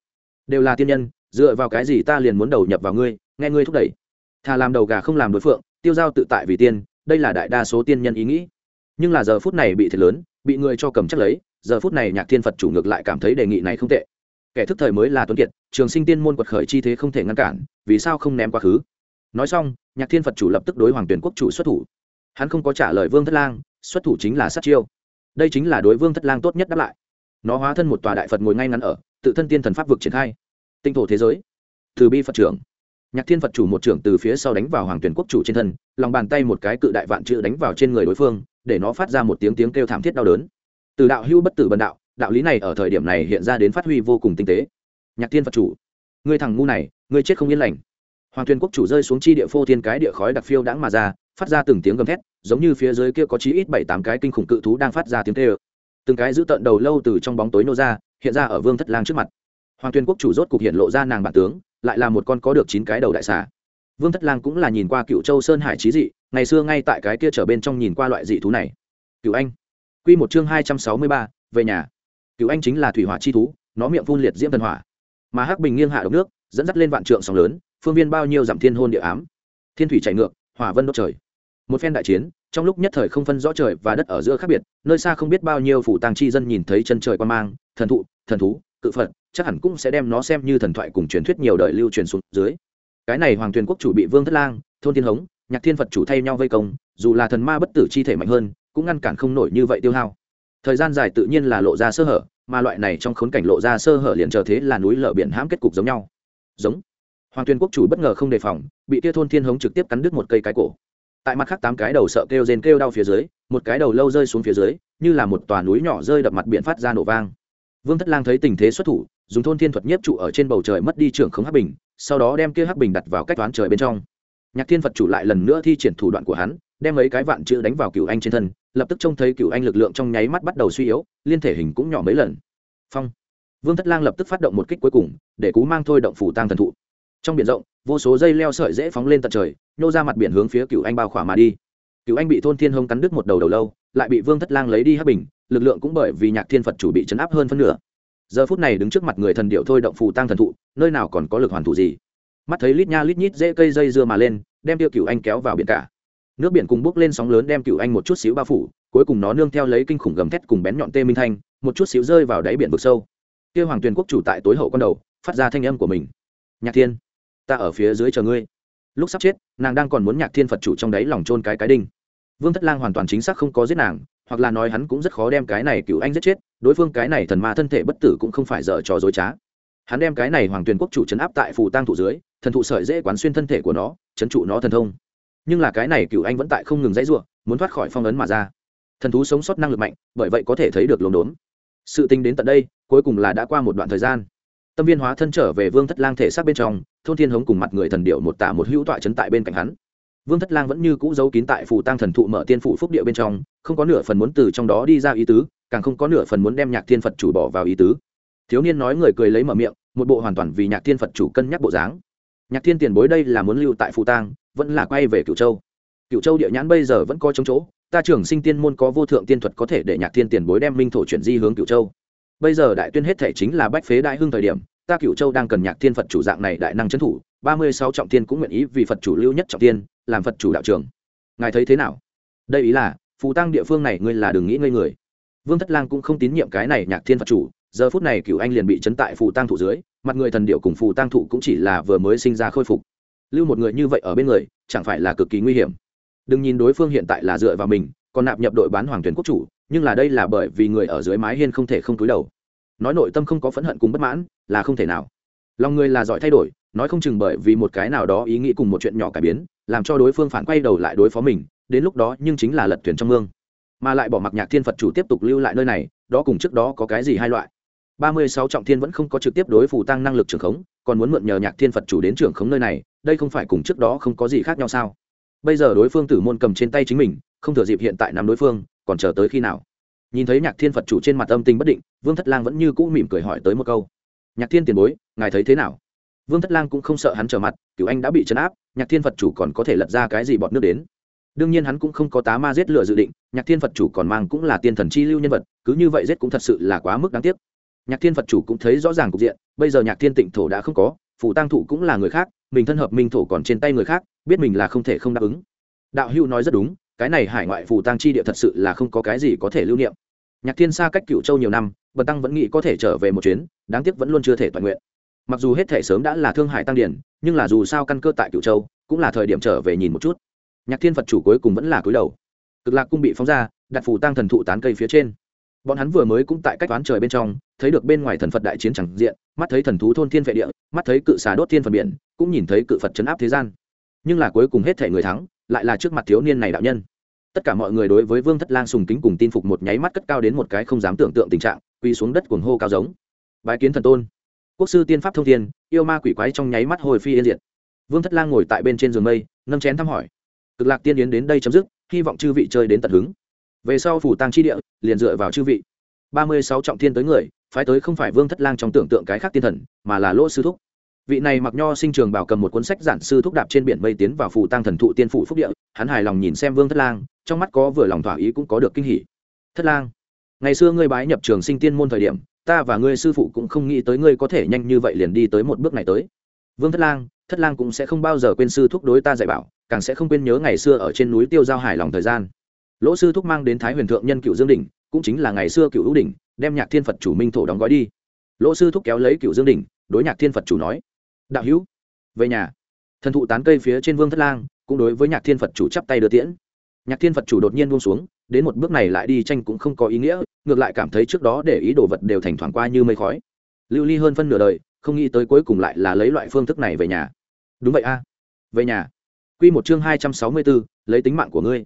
Đều là tiên nhân, dựa vào cái gì ta liền muốn đầu nhập vào ngươi, nghe ngươi thúc đẩy. Thà làm đầu gà không làm đối phượng, tiêu giao tự tại vì tiên, đây là đại đa số tiên nhân ý nghĩ. Nhưng là giờ phút này bị thiệt lớn, bị người cho cầm chắc lấy, giờ phút này nhạc thiên phật chủ ngược lại cảm thấy đề nghị này không tệ kẻ thức thời mới là tuấn kiệt, trường sinh tiên môn quật khởi chi thế không thể ngăn cản, vì sao không ném quá khứ? Nói xong, nhạc thiên phật chủ lập tức đối hoàng tuyển quốc chủ xuất thủ. Hắn không có trả lời vương thất lang, xuất thủ chính là sát chiêu. Đây chính là đối vương thất lang tốt nhất đáp lại. Nó hóa thân một tòa đại phật ngồi ngay ngắn ở, tự thân tiên thần pháp vực triển khai. Tinh thổ thế giới. Từ bi phật trưởng. Nhạc thiên phật chủ một trưởng từ phía sau đánh vào hoàng tuyển quốc chủ trên thân, lòng bàn tay một cái cự đại vạn chữ đánh vào trên người đối phương, để nó phát ra một tiếng tiếng kêu thảm thiết đau đớn. Từ đạo hưu bất tử bần đạo đạo lý này ở thời điểm này hiện ra đến phát huy vô cùng tinh tế. Nhạc thiên phật chủ, ngươi thằng ngu này, ngươi chết không yên lành. Hoàng tuyên quốc chủ rơi xuống chi địa phô thiên cái địa khói đặc phiêu đãng mà ra, phát ra từng tiếng gầm thét, giống như phía dưới kia có chí ít bảy tám cái kinh khủng cự thú đang phát ra tiếng kêu. Từng cái giữ tận đầu lâu từ trong bóng tối nô ra, hiện ra ở vương thất lang trước mặt. Hoàng tuyên quốc chủ rốt cục hiện lộ ra nàng bản tướng, lại là một con có được chín cái đầu đại xà. Vương thất lang cũng là nhìn qua cựu châu sơn hải trí dị, ngày xưa ngay tại cái kia trở bên trong nhìn qua loại dị thú này. Cựu anh q một chương hai trăm sáu mươi ba, về nhà cựu anh chính là thủy hỏa chi thú, nó miệng phun liệt diễm thần hỏa. Mà hắc bình nghiêng hạ độc nước, dẫn dắt lên vạn trượng sóng lớn, phương viên bao nhiêu dặm thiên hôn địa ám. Thiên thủy chạy ngược, hỏa vân đốt trời. Một phen đại chiến, trong lúc nhất thời không phân rõ trời và đất ở giữa khác biệt, nơi xa không biết bao nhiêu phủ tàng chi dân nhìn thấy chân trời quan mang, thần thụ, thần thú, cự phật, chắc hẳn cũng sẽ đem nó xem như thần thoại cùng truyền thuyết nhiều đời lưu truyền xuống dưới. Cái này hoàng tuyền quốc chủ bị vương thất lang, thôn thiên hống, nhạc thiên phật chủ thay nhau vây công, dù là thần ma bất tử chi thể mạnh hơn, cũng ngăn cản không nổi như vậy tiêu hao thời gian dài tự nhiên là lộ ra sơ hở, mà loại này trong khốn cảnh lộ ra sơ hở liền chờ thế là núi lở biển hãm kết cục giống nhau. Giống. Hoàng tuyên quốc chủ bất ngờ không đề phòng, bị kia thôn thiên hống trực tiếp cắn đứt một cây cái cổ. Tại mặt khác tám cái đầu sợ kêu rên kêu đau phía dưới, một cái đầu lâu rơi xuống phía dưới, như là một tòa núi nhỏ rơi đập mặt biển phát ra nổ vang. Vương thất lang thấy tình thế xuất thủ, dùng thôn thiên thuật nhiếp trụ ở trên bầu trời mất đi trưởng khống hắc bình, sau đó đem kia hắc bình đặt vào cách toán trời bên trong. Nhạc thiên phật chủ lại lần nữa thi triển thủ đoạn của hắn đem mấy cái vạn chữ đánh vào cựu anh trên thân, lập tức trông thấy cựu anh lực lượng trong nháy mắt bắt đầu suy yếu, liên thể hình cũng nhỏ mấy lần. Phong. Vương thất lang lập tức phát động một kích cuối cùng, để cú mang thôi động phủ tăng thần thụ. Trong biển rộng, vô số dây leo sợi dễ phóng lên tận trời, nhô ra mặt biển hướng phía cựu anh bao khỏa mà đi. Cựu anh bị thôn thiên hông cắn đứt một đầu đầu lâu, lại bị vương thất lang lấy đi hấp bình, lực lượng cũng bởi vì nhạc thiên phật chủ bị chấn áp hơn phân nửa. Giờ phút này đứng trước mặt người thần điệu thôi động phù tăng thần thụ, nơi nào còn có lực hoàn thủ gì? Mắt thấy lít nha lít nhít dễ cây dây dưa mà lên, đem tiêu cựu anh kéo vào biển cả nước biển cùng bước lên sóng lớn đem cựu anh một chút xíu bao phủ, cuối cùng nó nương theo lấy kinh khủng gầm thét cùng bén nhọn tê minh thanh, một chút xíu rơi vào đáy biển vực sâu. Tiêu hoàng tuyền quốc chủ tại tối hậu con đầu, phát ra thanh âm của mình. Nhạc thiên, ta ở phía dưới chờ ngươi. Lúc sắp chết, nàng đang còn muốn nhạc thiên phật chủ trong đáy lòng trôn cái cái đinh. Vương thất lang hoàn toàn chính xác không có giết nàng, hoặc là nói hắn cũng rất khó đem cái này cựu anh giết chết, đối phương cái này thần ma thân thể bất tử cũng không phải dở trò dối trá. Hắn đem cái này hoàng tuyền quốc chủ chấn áp tại phủ tang thủ dưới, thần thụ sợi dễ quán xuyên thân thể của nó chấn trụ nó thần thông nhưng là cái này cựu anh vẫn tại không ngừng dãy ruộng muốn thoát khỏi phong ấn mà ra. Thần thú sống sót năng lực mạnh, bởi vậy có thể thấy được lốm đốm. Sự tính đến tận đây, cuối cùng là đã qua một đoạn thời gian. Tâm viên hóa thân trở về vương thất lang thể xác bên trong, thôn thiên hống cùng mặt người thần điệu một tả một hữu tọa chấn tại bên cạnh hắn. Vương thất lang vẫn như cũ giấu kín tại phù tăng thần thụ mở tiên phủ phúc địa bên trong, không có nửa phần muốn từ trong đó đi ra ý tứ, càng không có nửa phần muốn đem nhạc thiên phật chủ bỏ vào ý tứ. Thiếu niên nói người cười lấy mở miệng, một bộ hoàn toàn vì nhạc thiên phật chủ cân nhắc bộ dáng. Nhạc thiên tiền bối đây là muốn lưu tại phù tang vẫn là quay về cửu châu. Cửu châu địa nhãn bây giờ vẫn có chống chỗ, ta trưởng sinh tiên môn có vô thượng tiên thuật có thể để nhạc thiên tiền bối đem minh thổ chuyển di hướng cửu châu. Bây giờ đại tuyên hết thể chính là bách phế đại hưng thời điểm, ta cửu châu đang cần nhạc thiên phật chủ dạng này đại năng trấn thủ, ba mươi sáu trọng tiên cũng nguyện ý vì phật chủ lưu nhất trọng tiên, làm phật chủ đạo trưởng. Ngài thấy thế nào? Đây ý là, phù tăng địa phương này ngươi là đừng nghĩ ngây người. Vương thất lang cũng không tín nhiệm cái này nhạc thiên phật chủ, giờ phút này cựu anh liền bị chấn tại phù tăng thụ dưới, mặt người thần điệu cùng phù tăng thụ cũng chỉ là vừa mới sinh ra khôi phục lưu một người như vậy ở bên người, chẳng phải là cực kỳ nguy hiểm. Đừng nhìn đối phương hiện tại là dựa vào mình, còn nạp nhập đội bán hoàng tuyển quốc chủ, nhưng là đây là bởi vì người ở dưới mái hiên không thể không túi đầu. Nói nội tâm không có phẫn hận cùng bất mãn, là không thể nào. Lòng người là giỏi thay đổi, nói không chừng bởi vì một cái nào đó ý nghĩ cùng một chuyện nhỏ cải biến, làm cho đối phương phản quay đầu lại đối phó mình, đến lúc đó nhưng chính là lật thuyền trong mương. Mà lại bỏ mặc nhạc thiên phật chủ tiếp tục lưu lại nơi này, đó cùng trước đó có cái gì hai loại? Ba mươi sáu trọng thiên vẫn không có trực tiếp đối phủ tăng năng lực trưởng khống, còn muốn mượn nhờ nhạc thiên phật chủ đến trưởng khống nơi này, đây không phải cùng trước đó không có gì khác nhau sao? Bây giờ đối phương tử môn cầm trên tay chính mình, không thừa dịp hiện tại nắm đối phương, còn chờ tới khi nào? Nhìn thấy nhạc thiên phật chủ trên mặt âm tình bất định, vương thất lang vẫn như cũ mỉm cười hỏi tới một câu. Nhạc thiên tiền bối, ngài thấy thế nào? Vương thất lang cũng không sợ hắn trở mặt cựu anh đã bị chấn áp, nhạc thiên phật chủ còn có thể lật ra cái gì bọt nước đến? Đương nhiên hắn cũng không có tá ma giết lựa dự định, nhạc thiên phật chủ còn mang cũng là tiên thần chi lưu nhân vật, cứ như vậy giết cũng thật sự là quá mức đáng tiếc nhạc thiên phật chủ cũng thấy rõ ràng cục diện, bây giờ nhạc thiên tịnh thổ đã không có phủ tăng Thủ cũng là người khác, mình thân hợp minh thổ còn trên tay người khác, biết mình là không thể không đáp ứng. Đạo hữu nói rất đúng, cái này hải ngoại phủ tăng chi địa thật sự là không có cái gì có thể lưu niệm. Nhạc thiên xa cách cựu châu nhiều năm, bần tăng vẫn nghĩ có thể trở về một chuyến, đáng tiếc vẫn luôn chưa thể toàn nguyện. Mặc dù hết thể sớm đã là thương hải tăng điển, nhưng là dù sao căn cơ tại cựu châu, cũng là thời điểm trở về nhìn một chút. Nhạc thiên phật chủ cuối cùng vẫn là cúi đầu. Cực lạc cung bị phóng ra, đặt phủ tăng thần thụ tán cây phía trên bọn hắn vừa mới cũng tại cách toán trời bên trong, thấy được bên ngoài thần phật đại chiến chẳng diện, mắt thấy thần thú thôn thiên vệ địa, mắt thấy cự xà đốt thiên phần biển, cũng nhìn thấy cự phật chấn áp thế gian. Nhưng là cuối cùng hết thể người thắng, lại là trước mặt thiếu niên này đạo nhân. Tất cả mọi người đối với vương thất lang sùng kính cùng tin phục một nháy mắt cất cao đến một cái không dám tưởng tượng tình trạng, quỳ xuống đất cuồng hô cao giống. Bái kiến thần tôn. Quốc sư tiên pháp thông thiên, yêu ma quỷ quái trong nháy mắt hồi phi yên diệt. Vương thất lang ngồi tại bên trên giường mây, nâng chén thăm hỏi. Cực lạc tiên yến đến đây chấm dứt, hy vọng chư vị chơi đến tận hứng về sau phủ tăng chi địa, liền dựa vào chư vị. Ba mươi sáu trọng thiên tới người, phái tới không phải vương thất lang trong tưởng tượng cái khác tiên thần, mà là lỗ sư thúc. Vị này mặc nho sinh trường bảo cầm một cuốn sách giản sư thúc đạp trên biển mây tiến vào phủ tăng thần thụ tiên phủ phúc địa, hắn hài lòng nhìn xem vương thất lang, trong mắt có vừa lòng thỏa ý cũng có được kinh hỉ. Thất lang, ngày xưa ngươi bái nhập trường sinh tiên môn thời điểm, ta và ngươi sư phụ cũng không nghĩ tới ngươi có thể nhanh như vậy liền đi tới một bước này tới. Vương thất lang thất lang cũng sẽ không bao giờ quên sư thúc đối ta dạy bảo, càng sẽ không quên nhớ ngày xưa ở trên núi tiêu giao hài lòng thời gian lỗ sư thúc mang đến thái huyền thượng nhân cựu dương đỉnh, cũng chính là ngày xưa cựu hữu đỉnh, đem nhạc thiên phật chủ minh thổ đóng gói đi. Lỗ sư thúc kéo lấy cựu dương đỉnh, đối nhạc thiên phật chủ nói, đạo hữu, về nhà. Thần thụ tán cây phía trên vương thất lang, cũng đối với nhạc thiên phật chủ chắp tay đưa tiễn. Nhạc thiên phật chủ đột nhiên buông xuống, đến một bước này lại đi tranh cũng không có ý nghĩa, ngược lại cảm thấy trước đó để ý đồ vật đều thành thoảng qua như mây khói. Lưu ly hơn phân nửa đời, không nghĩ tới cuối cùng lại là lấy loại phương thức này về nhà. Đúng vậy a, về nhà. Q một chương hai trăm sáu mươi bốn, lấy tính mạng của ngươi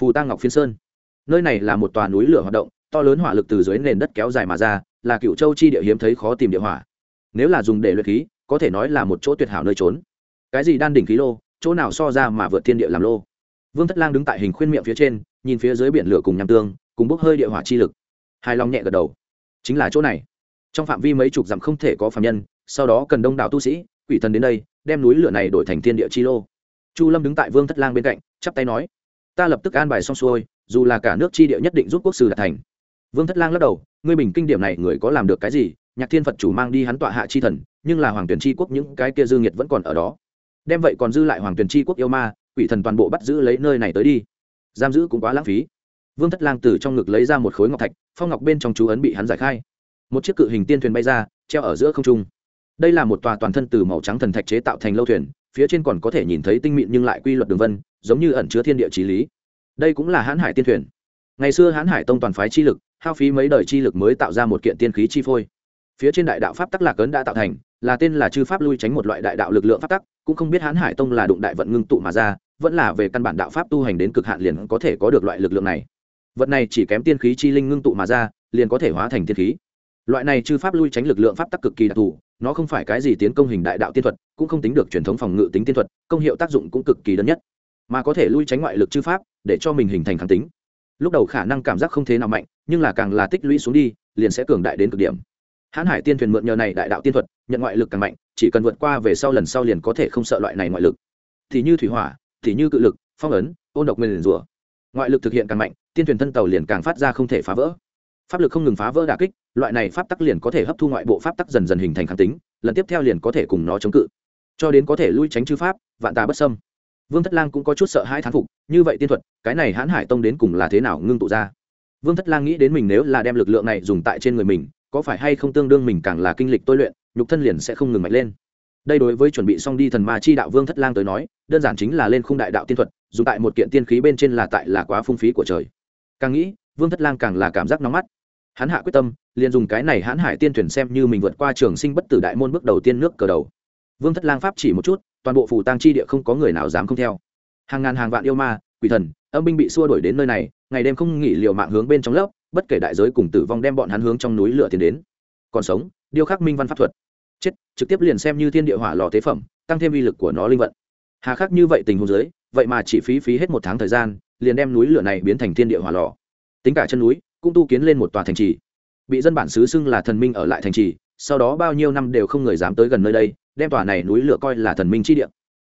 phù tăng ngọc phiên sơn. Nơi này là một tòa núi lửa hoạt động, to lớn hỏa lực từ dưới nền đất kéo dài mà ra, là cựu châu chi địa hiếm thấy khó tìm địa hỏa. Nếu là dùng để luyện khí, có thể nói là một chỗ tuyệt hảo nơi trốn. Cái gì đan đỉnh khí lô, chỗ nào so ra mà vượt thiên địa làm lô. Vương thất lang đứng tại hình khuyên miệng phía trên, nhìn phía dưới biển lửa cùng nham tương, cùng bốc hơi địa hỏa chi lực. Hài lòng nhẹ gật đầu. Chính là chỗ này. Trong phạm vi mấy chục dặm không thể có phạm nhân, sau đó cần đông đảo tu sĩ, quỷ thần đến đây, đem núi lửa này đổi thành thiên địa chi lô. Chu lâm đứng tại vương thất lang bên cạnh, chắp tay nói ta lập tức an bài xong xuôi, dù là cả nước chi địa nhất định giúp quốc sư đạt thành. Vương thất lang lắc đầu, ngươi bình kinh điểm này người có làm được cái gì? Nhạc thiên phật chủ mang đi hắn tọa hạ chi thần, nhưng là hoàng tuyển tri quốc những cái kia dư nghiệt vẫn còn ở đó. Đem vậy còn dư lại hoàng tuyển tri quốc yêu ma, quỷ thần toàn bộ bắt giữ lấy nơi này tới đi. Giam giữ cũng quá lãng phí. Vương thất lang từ trong ngực lấy ra một khối ngọc thạch, phong ngọc bên trong chú ấn bị hắn giải khai. Một chiếc cự hình tiên thuyền bay ra, treo ở giữa không trung. Đây là một tòa toàn thân từ màu trắng thần thạch chế tạo thành lâu thuyền, phía trên còn có thể nhìn thấy tinh mịn nhưng lại quy luật đường vân giống như ẩn chứa thiên địa trí lý. Đây cũng là hãn hải tiên thuyền. Ngày xưa hãn hải tông toàn phái chi lực, hao phí mấy đời chi lực mới tạo ra một kiện tiên khí chi phôi. Phía trên đại đạo pháp tắc lạc ấn đã tạo thành, là tên là chư pháp lui tránh một loại đại đạo lực lượng pháp tắc, cũng không biết hãn hải tông là đụng đại vận ngưng tụ mà ra, vẫn là về căn bản đạo pháp tu hành đến cực hạn liền có thể có được loại lực lượng này. Vật này chỉ kém tiên khí chi linh ngưng tụ mà ra, liền có thể hóa thành tiên khí. Loại này chư pháp lui tránh lực lượng pháp tắc cực kỳ đặc thù, nó không phải cái gì tiến công hình đại đạo tiên thuật, cũng không tính được truyền thống phòng ngự tính tiên thuật, công hiệu tác dụng cũng cực kỳ đơn nhất mà có thể lui tránh ngoại lực chư pháp, để cho mình hình thành kháng tính. Lúc đầu khả năng cảm giác không thế nào mạnh, nhưng là càng là tích lũy xuống đi, liền sẽ cường đại đến cực điểm. Hãn hải tiên thuyền mượn nhờ này đại đạo tiên thuật, nhận ngoại lực càng mạnh, chỉ cần vượt qua về sau lần sau liền có thể không sợ loại này ngoại lực. Thì như thủy hỏa, thì như cự lực, phong ấn, ôn độc nguyên rủa. Ngoại lực thực hiện càng mạnh, tiên thuyền thân tàu liền càng phát ra không thể phá vỡ. Pháp lực không ngừng phá vỡ đà kích, loại này pháp tắc liền có thể hấp thu ngoại bộ pháp tắc dần dần hình thành kháng tính, lần tiếp theo liền có thể cùng nó chống cự. Cho đến có thể lui tránh chư pháp, vạn tà bất sâm vương thất lang cũng có chút sợ hai thán phục, như vậy tiên thuật, cái này hãn hải tông đến cùng là thế nào ngưng tụ ra? Vương thất lang nghĩ đến mình nếu là đem lực lượng này dùng tại trên người mình, có phải hay không tương đương mình càng là kinh lịch tôi luyện, nhục thân liền sẽ không ngừng mạnh lên. Đây đối với chuẩn bị xong đi thần ma chi đạo vương thất lang tới nói, đơn giản chính là lên khung đại đạo tiên thuật, dùng tại một kiện tiên khí bên trên là tại là quá phung phí của trời. Càng nghĩ, vương thất lang càng là cảm giác nóng mắt. Hắn hạ quyết tâm, liền dùng cái này hãn hải tiên thuyền xem như mình vượt qua trường sinh bất tử đại môn bước đầu tiên nước cờ đầu. Vương thất lang pháp chỉ một chút toàn bộ phủ tang chi địa không có người nào dám không theo. Hàng ngàn hàng vạn yêu ma, quỷ thần, âm binh bị xua đuổi đến nơi này, ngày đêm không nghỉ liều mạng hướng bên trong lớp, bất kể đại giới cùng tử vong đem bọn hắn hướng trong núi lửa tiến đến. Còn sống, điêu khắc minh văn pháp thuật. Chết, trực tiếp liền xem như thiên địa hỏa lò tế phẩm, tăng thêm uy lực của nó linh vận. Hà khắc như vậy tình huống giới vậy mà chỉ phí phí hết một tháng thời gian, liền đem núi lửa này biến thành thiên địa hỏa lò. Tính cả chân núi, cũng tu kiến lên một tòa thành trì. Bị dân bản xứ xưng là thần minh ở lại thành trì, sau đó bao nhiêu năm đều không người dám tới gần nơi đây đem tòa này núi lửa coi là thần minh chi địa.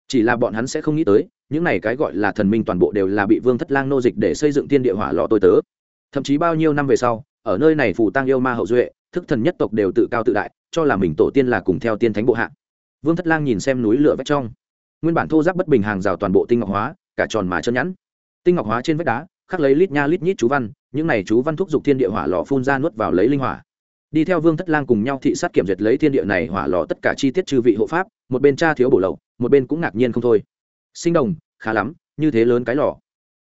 Chỉ là bọn hắn sẽ không nghĩ tới, những này cái gọi là thần minh toàn bộ đều là bị vương thất lang nô dịch để xây dựng tiên địa hỏa lò tôi tớ. Thậm chí bao nhiêu năm về sau, ở nơi này phù tăng yêu ma hậu duệ, thức thần nhất tộc đều tự cao tự đại, cho là mình tổ tiên là cùng theo tiên thánh bộ hạ. Vương thất lang nhìn xem núi lửa vách trong. Nguyên bản thô giáp bất bình hàng rào toàn bộ tinh ngọc hóa, cả tròn mà chân nhẵn. Tinh ngọc hóa trên vách đá, khắc lấy lít nha lít nhít chú văn, những này chú văn thúc giục thiên địa hỏa lò phun ra nuốt vào lấy linh hỏa đi theo vương thất lang cùng nhau thị sát kiểm duyệt lấy thiên địa này hỏa lò tất cả chi tiết chư vị hộ pháp, một bên cha thiếu bổ lậu, một bên cũng ngạc nhiên không thôi. Sinh đồng, khá lắm, như thế lớn cái lò.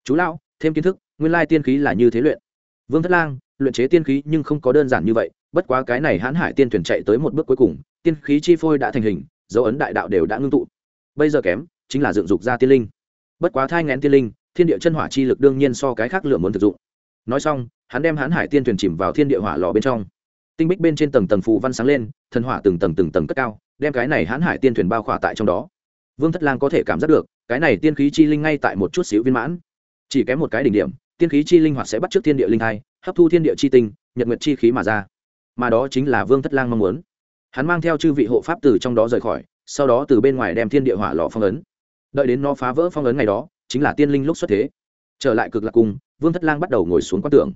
Chú lão, thêm kiến thức, nguyên lai tiên khí là như thế luyện. Vương thất lang, luyện chế tiên khí nhưng không có đơn giản như vậy, bất quá cái này hãn hải tiên thuyền chạy tới một bước cuối cùng, tiên khí chi phôi đã thành hình, dấu ấn đại đạo đều đã ngưng tụ. Bây giờ kém, chính là dựng dục ra tiên linh. Bất quá thai ngén tiên linh, thiên địa chân hỏa chi lực đương nhiên so cái khác lửa muốn thực dụng. Nói xong, hắn đem hãn hải tiên thuyền chìm vào thiên địa hỏa lò bên trong tinh bích bên trên tầng tầng phù văn sáng lên, thần hỏa từng tầng từng tầng cất cao, đem cái này hãn hải tiên thuyền bao khỏa tại trong đó. Vương thất lang có thể cảm giác được, cái này tiên khí chi linh ngay tại một chút xíu viên mãn. Chỉ kém một cái đỉnh điểm, tiên khí chi linh hoạt sẽ bắt trước thiên địa linh hai hấp thu thiên địa chi tinh, nhật nguyệt chi khí mà ra. Mà đó chính là vương thất lang mong muốn. Hắn mang theo chư vị hộ pháp từ trong đó rời khỏi, sau đó từ bên ngoài đem thiên địa hỏa lò phong ấn. Đợi đến nó phá vỡ phong ấn ngày đó, chính là tiên linh lúc xuất thế. Trở lại cực lạc cung, vương thất lang bắt đầu ngồi xuống quan tưởng.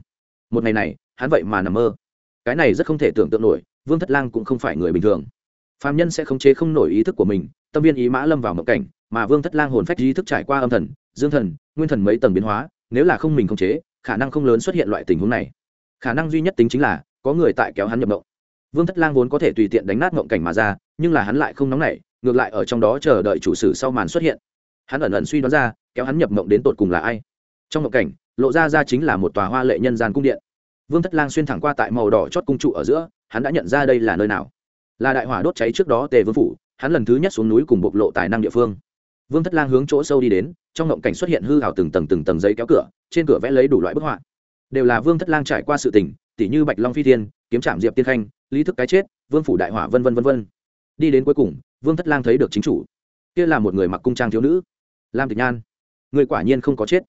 Một ngày này, hắn vậy mà nằm mơ cái này rất không thể tưởng tượng nổi, vương thất lang cũng không phải người bình thường. Phạm nhân sẽ khống chế không nổi ý thức của mình, tâm viên ý mã lâm vào mộng cảnh, mà vương thất lang hồn phách ý thức trải qua âm thần, dương thần, nguyên thần mấy tầng biến hóa, nếu là không mình khống chế, khả năng không lớn xuất hiện loại tình huống này. Khả năng duy nhất tính chính là, có người tại kéo hắn nhập mộng. Vương thất lang vốn có thể tùy tiện đánh nát mộng cảnh mà ra, nhưng là hắn lại không nóng nảy, ngược lại ở trong đó chờ đợi chủ sử sau màn xuất hiện. Hắn ẩn ẩn suy đoán ra, kéo hắn nhập mộng đến tột cùng là ai. Trong mộng cảnh, lộ ra ra chính là một tòa hoa lệ nhân gian cung điện vương thất lang xuyên thẳng qua tại màu đỏ chót cung trụ ở giữa, hắn đã nhận ra đây là nơi nào. Là đại hỏa đốt cháy trước đó tề vương phủ, hắn lần thứ nhất xuống núi cùng bộc lộ tài năng địa phương. Vương thất lang hướng chỗ sâu đi đến, trong ngộng cảnh xuất hiện hư hào từng tầng từng tầng giấy kéo cửa, trên cửa vẽ lấy đủ loại bức họa. Đều là vương thất lang trải qua sự tình tỷ như bạch long phi thiên, kiếm trạm diệp tiên khanh, lý thức cái chết, vương phủ đại hỏa vân vân vân vân. Đi đến cuối cùng, vương thất lang thấy được chính chủ. Kia là một người mặc cung trang thiếu nữ. Lam tịch nhan. Người quả nhiên không có chết.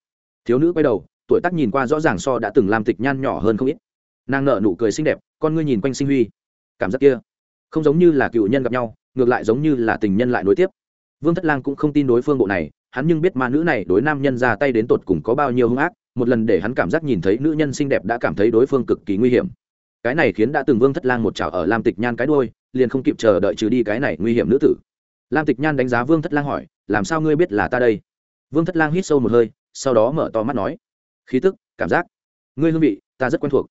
Thiếu nữ quay đầu tuổi tác nhìn qua rõ ràng so đã từng làm tịch nhan nhỏ hơn không ít. Nàng nợ nụ cười xinh đẹp, con ngươi nhìn quanh sinh huy. Cảm giác kia không giống như là cựu nhân gặp nhau, ngược lại giống như là tình nhân lại nối tiếp. Vương thất lang cũng không tin đối phương bộ này, hắn nhưng biết ma nữ này đối nam nhân ra tay đến tột cùng có bao nhiêu hung ác, một lần để hắn cảm giác nhìn thấy nữ nhân xinh đẹp đã cảm thấy đối phương cực kỳ nguy hiểm. Cái này khiến đã từng vương thất lang một chảo ở lam tịch nhan cái đôi liền không kịp chờ đợi trừ đi cái này nguy hiểm nữ tử. Lam tịch nhan đánh giá vương thất lang hỏi, làm sao ngươi biết là ta đây? Vương thất lang hít sâu một hơi, sau đó mở to mắt nói khí tức cảm giác. Ngươi hương vị ta rất quen thuộc.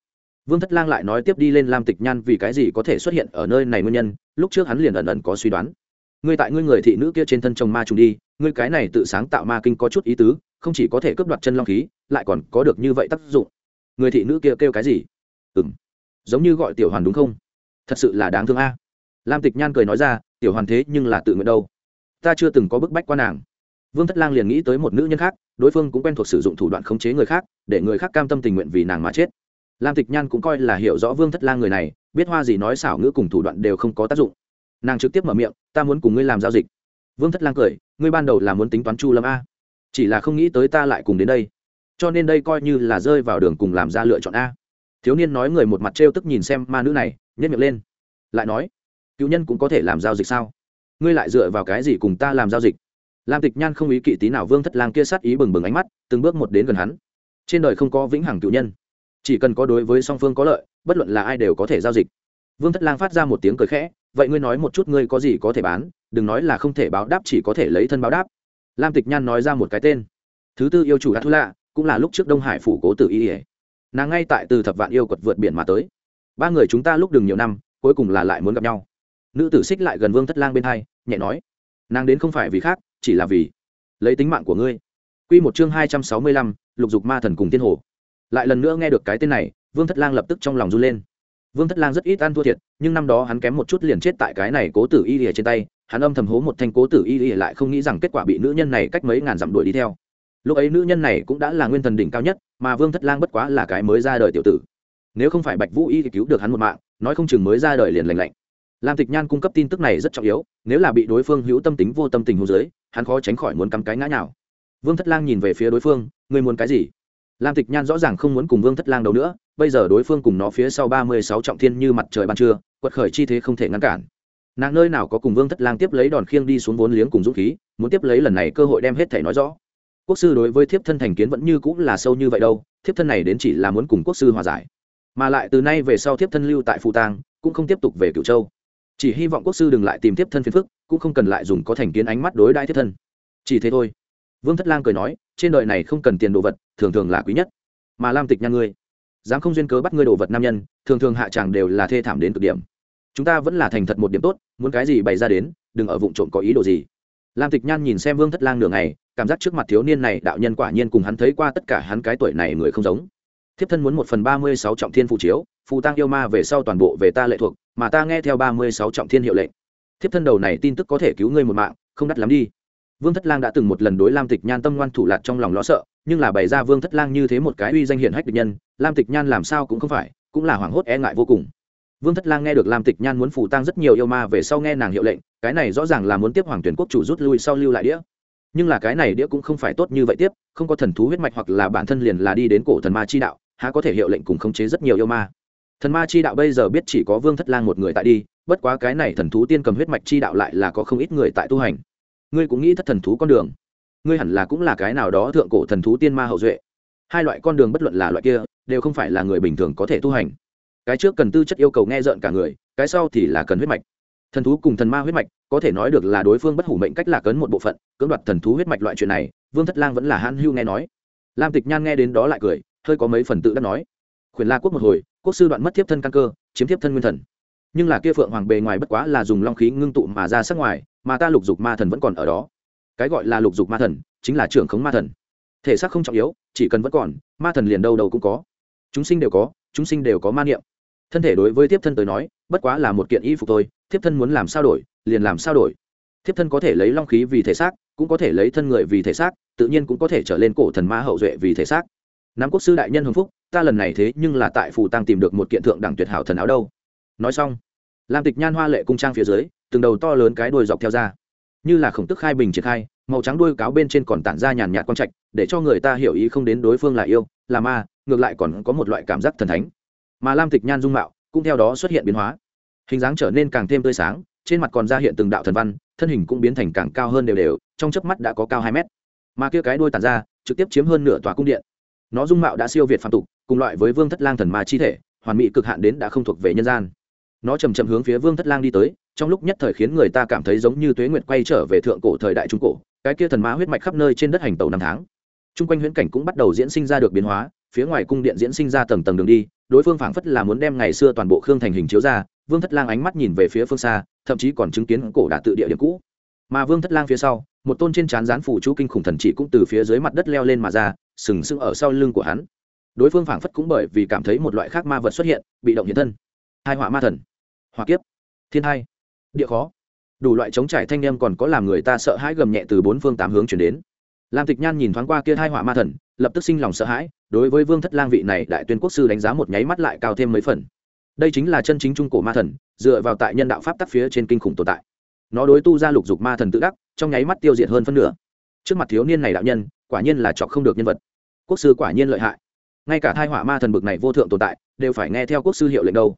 Vương thất lang lại nói tiếp đi lên lam tịch nhan vì cái gì có thể xuất hiện ở nơi này nguyên nhân lúc trước hắn liền ẩn ẩn có suy đoán. Ngươi tại ngươi người thị nữ kia trên thân chồng ma trùng đi ngươi cái này tự sáng tạo ma kinh có chút ý tứ không chỉ có thể cướp đoạt chân long khí lại còn có được như vậy tác dụng. Người thị nữ kia kêu, cái gì? Ừ m giống như gọi tiểu hoàn đúng không? Thật sự là đáng thương a. Lam tịch nhan cười nói ra tiểu hoàn thế nhưng là tự nguyện đâu. Ta chưa từng có bức bách qua nàng vương thất lang liền nghĩ tới một nữ nhân khác, đối phương cũng quen thuộc sử dụng thủ đoạn khống chế người khác, để người khác cam tâm tình nguyện vì nàng mà chết. Lam tịch nhan cũng coi là hiểu rõ vương thất lang người này, biết hoa gì nói xảo ngữ cùng thủ đoạn đều không có tác dụng. Nàng trực tiếp mở miệng, ta muốn cùng ngươi làm giao dịch. Vương thất lang cười, ngươi ban đầu là muốn tính toán chu lâm a, chỉ là không nghĩ tới ta lại cùng đến đây, cho nên đây coi như là rơi vào đường cùng làm ra lựa chọn a. Thiếu niên nói người một mặt trêu tức nhìn xem ma nữ này nhét miệng lên, lại nói, cựu nhân cũng có thể làm giao dịch sao? Ngươi lại dựa vào cái gì cùng ta làm giao dịch? Lam tịch nhan không ý kỵ tí nào vương thất lang kia sát ý bừng bừng ánh mắt, từng bước một đến gần hắn. Trên đời không có vĩnh hằng cựu nhân. Chỉ cần có đối với song phương có lợi, bất luận là ai đều có thể giao dịch. Vương thất lang phát ra một tiếng cười khẽ, vậy ngươi nói một chút ngươi có gì có thể bán, đừng nói là không thể báo đáp chỉ có thể lấy thân báo đáp. Lam tịch nhan nói ra một cái tên. Thứ tư yêu chủ đã thu lạ, cũng là lúc trước đông hải phủ cố tử y ỉa nàng ngay tại từ thập vạn yêu quật vượt biển mà tới. Ba người chúng ta lúc đường nhiều năm, cuối cùng là lại muốn gặp nhau. Nữ tử xích lại gần vương thất lang bên hai, nhẹ nói. Nàng đến không phải vì khác chỉ là vì lấy tính mạng của ngươi. Quy một chương hai trăm sáu mươi lăm, lục dục ma thần cùng tiên hồ. Lại lần nữa nghe được cái tên này, vương thất lang lập tức trong lòng run lên. Vương thất lang rất ít ăn thua thiệt, nhưng năm đó hắn kém một chút liền chết tại cái này cố tử y lìa trên tay, hắn âm thầm hố một thanh cố tử y lìa lại không nghĩ rằng kết quả bị nữ nhân này cách mấy ngàn dặm đuổi đi theo. Lúc ấy nữ nhân này cũng đã là nguyên thần đỉnh cao nhất, mà vương thất lang bất quá là cái mới ra đời tiểu tử. Nếu không phải bạch vũ y thì cứu được hắn một mạng, nói không chừng mới ra đời liền lành lạnh lam tịch nhan cung cấp tin tức này rất trọng yếu, nếu là bị đối phương hữu tâm tính vô tâm tình hồ dưới, hắn khó tránh khỏi muốn cắm cái ngã nào vương thất lang nhìn về phía đối phương, ngươi muốn cái gì? Lam tịch nhan rõ ràng không muốn cùng vương thất lang đâu nữa, bây giờ đối phương cùng nó phía sau ba mươi sáu trọng thiên như mặt trời ban trưa, quật khởi chi thế không thể ngăn cản. Nàng nơi nào có cùng vương thất lang tiếp lấy đòn khiêng đi xuống vốn liếng cùng dũng khí, muốn tiếp lấy lần này cơ hội đem hết thể nói rõ. Quốc sư đối với thiếp thân thành kiến vẫn như cũng là sâu như vậy đâu, thiếp thân này đến chỉ là muốn cùng quốc sư hòa giải. Mà lại từ nay về sau thiếp thân lưu tại phụ tang cũng không tiếp tục về cửu châu chỉ hy vọng quốc sư đừng lại tìm tiếp thân phiền phức, cũng không cần lại dùng có thành kiến ánh mắt đối đãi tiếp thân. Chỉ thế thôi. Vương thất lang cười nói, trên đời này không cần tiền đồ vật, thường thường là quý nhất. Mà lam tịch nhan ngươi, dám không duyên cớ bắt ngươi đồ vật nam nhân, thường thường hạ tràng đều là thê thảm đến cực điểm. Chúng ta vẫn là thành thật một điểm tốt, muốn cái gì bày ra đến, đừng ở vụ trộm có ý đồ gì. Lam tịch nhan nhìn xem vương thất lang nửa ngày, cảm giác trước mặt thiếu niên này đạo nhân quả nhiên cùng hắn thấy qua tất cả hắn cái tuổi này người không giống thiếp thân muốn một phần ba mươi sáu trọng thiên phụ chiếu, phù tăng yêu ma về sau toàn bộ về ta lệ thuộc, mà ta nghe theo ba mươi sáu trọng thiên hiệu lệnh. Thiếp thân đầu này tin tức có thể cứu ngươi một mạng, không đắt lắm đi. Vương thất lang đã từng một lần đối lam tịch nhan tâm ngoan thủ lạc trong lòng lo sợ, nhưng là bày ra vương thất lang như thế một cái uy danh hiển hách địch nhân, lam tịch nhan làm sao cũng không phải, cũng là hoảng hốt e ngại vô cùng. Vương thất lang nghe được lam tịch nhan muốn phủ tăng rất nhiều yêu ma về sau nghe nàng hiệu lệnh, cái này rõ ràng là muốn tiếp hoàng tuyển quốc chủ rút lui sau lưu lại đĩa. Nhưng là cái này đĩa cũng không phải tốt như vậy tiếp, không có thần thú huyết mạch hoặc là bản thân liền là đi đến cổ thần ma chi đạo há có thể hiệu lệnh cùng khống chế rất nhiều yêu ma. Thần ma chi đạo bây giờ biết chỉ có vương thất lang một người tại đi, bất quá cái này thần thú tiên cầm huyết mạch chi đạo lại là có không ít người tại tu hành. Ngươi cũng nghĩ thất thần thú con đường. Ngươi hẳn là cũng là cái nào đó thượng cổ thần thú tiên ma hậu duệ. Hai loại con đường bất luận là loại kia, đều không phải là người bình thường có thể tu hành. Cái trước cần tư chất yêu cầu nghe rợn cả người, cái sau thì là cần huyết mạch. Thần thú cùng thần ma huyết mạch, có thể nói được là đối phương bất hủ mệnh cách là cấn một bộ phận, cưỡng đoạt thần thú huyết mạch loại chuyện này, vương thất lang vẫn là hãn hưu nghe nói. Lam tịch nhan nghe đến đó lại cười hơi có mấy phần tự đắc nói. Khuyển la quốc một hồi, quốc sư đoạn mất thiếp thân căn cơ, chiếm thiếp thân nguyên thần. Nhưng là kia phượng hoàng bề ngoài bất quá là dùng long khí ngưng tụ mà ra sắc ngoài, mà ta lục dục ma thần vẫn còn ở đó. Cái gọi là lục dục ma thần, chính là trưởng khống ma thần. Thể xác không trọng yếu, chỉ cần vẫn còn, ma thần liền đâu đâu cũng có. Chúng sinh đều có, chúng sinh đều có ma niệm. Thân thể đối với tiếp thân tới nói, bất quá là một kiện y phục thôi tiếp thân muốn làm sao đổi, liền làm sao đổi. Tiếp thân có thể lấy long khí vì thể xác, cũng có thể lấy thân người vì thể xác, tự nhiên cũng có thể trở lên cổ thần ma hậu duệ vì thể xác nam quốc sư đại nhân hồng phúc, ta lần này thế nhưng là tại phù tăng tìm được một kiện thượng đẳng tuyệt hảo thần áo đâu. Nói xong, lam tịch nhan hoa lệ cung trang phía dưới, từng đầu to lớn cái đuôi dọc theo ra. Như là khổng tức khai bình triển khai, màu trắng đuôi cáo bên trên còn tản ra nhàn nhạt quang trạch, để cho người ta hiểu ý không đến đối phương là yêu, là ma, ngược lại còn có một loại cảm giác thần thánh. Mà lam tịch nhan dung mạo, cũng theo đó xuất hiện biến hóa. Hình dáng trở nên càng thêm tươi sáng, trên mặt còn ra hiện từng đạo thần văn, thân hình cũng biến thành càng cao hơn đều đều, trong chớp mắt đã có cao hai mét. Mà kia cái đuôi tản ra, trực tiếp chiếm hơn nửa tòa cung điện nó dung mạo đã siêu việt phạm tục, cùng loại với vương thất lang thần ma chi thể, hoàn mỹ cực hạn đến đã không thuộc về nhân gian. Nó chầm chậm hướng phía vương thất lang đi tới, trong lúc nhất thời khiến người ta cảm thấy giống như tuế nguyệt quay trở về thượng cổ thời đại trung cổ, cái kia thần ma huyết mạch khắp nơi trên đất hành tàu năm tháng. Trung quanh huyễn cảnh cũng bắt đầu diễn sinh ra được biến hóa, phía ngoài cung điện diễn sinh ra tầng tầng đường đi, đối phương phảng phất là muốn đem ngày xưa toàn bộ khương thành hình chiếu ra, vương thất lang ánh mắt nhìn về phía phương xa, thậm chí còn chứng kiến cổ đà tự địa điểm cũ mà vương thất lang phía sau, một tôn trên trán rán phủ chú kinh khủng thần chỉ cũng từ phía dưới mặt đất leo lên mà ra, sừng sững ở sau lưng của hắn. Đối phương phảng phất cũng bởi vì cảm thấy một loại khác ma vật xuất hiện, bị động hiện thân. Hai họa ma thần. Hỏa kiếp. Thiên hai. Địa khó. Đủ loại chống trải thanh â còn có làm người ta sợ hãi gầm nhẹ từ bốn phương tám hướng chuyển đến. Lam tịch nhan nhìn thoáng qua kia hai họa ma thần, lập tức sinh lòng sợ hãi, đối với vương thất lang vị này đại tuyên quốc sư đánh giá một nháy mắt lại cao thêm mấy phần. Đây chính là chân chính trung cổ ma thần, dựa vào tại nhân đạo pháp tắc phía trên kinh khủng tồn tại nó đối tu ra lục dục ma thần tự đắc, trong nháy mắt tiêu diệt hơn phân nửa. Trước mặt thiếu niên này đạo nhân, quả nhiên là chọc không được nhân vật. Quốc sư quả nhiên lợi hại. Ngay cả thai hỏa ma thần bực này vô thượng tồn tại, đều phải nghe theo quốc sư hiệu lệnh đâu.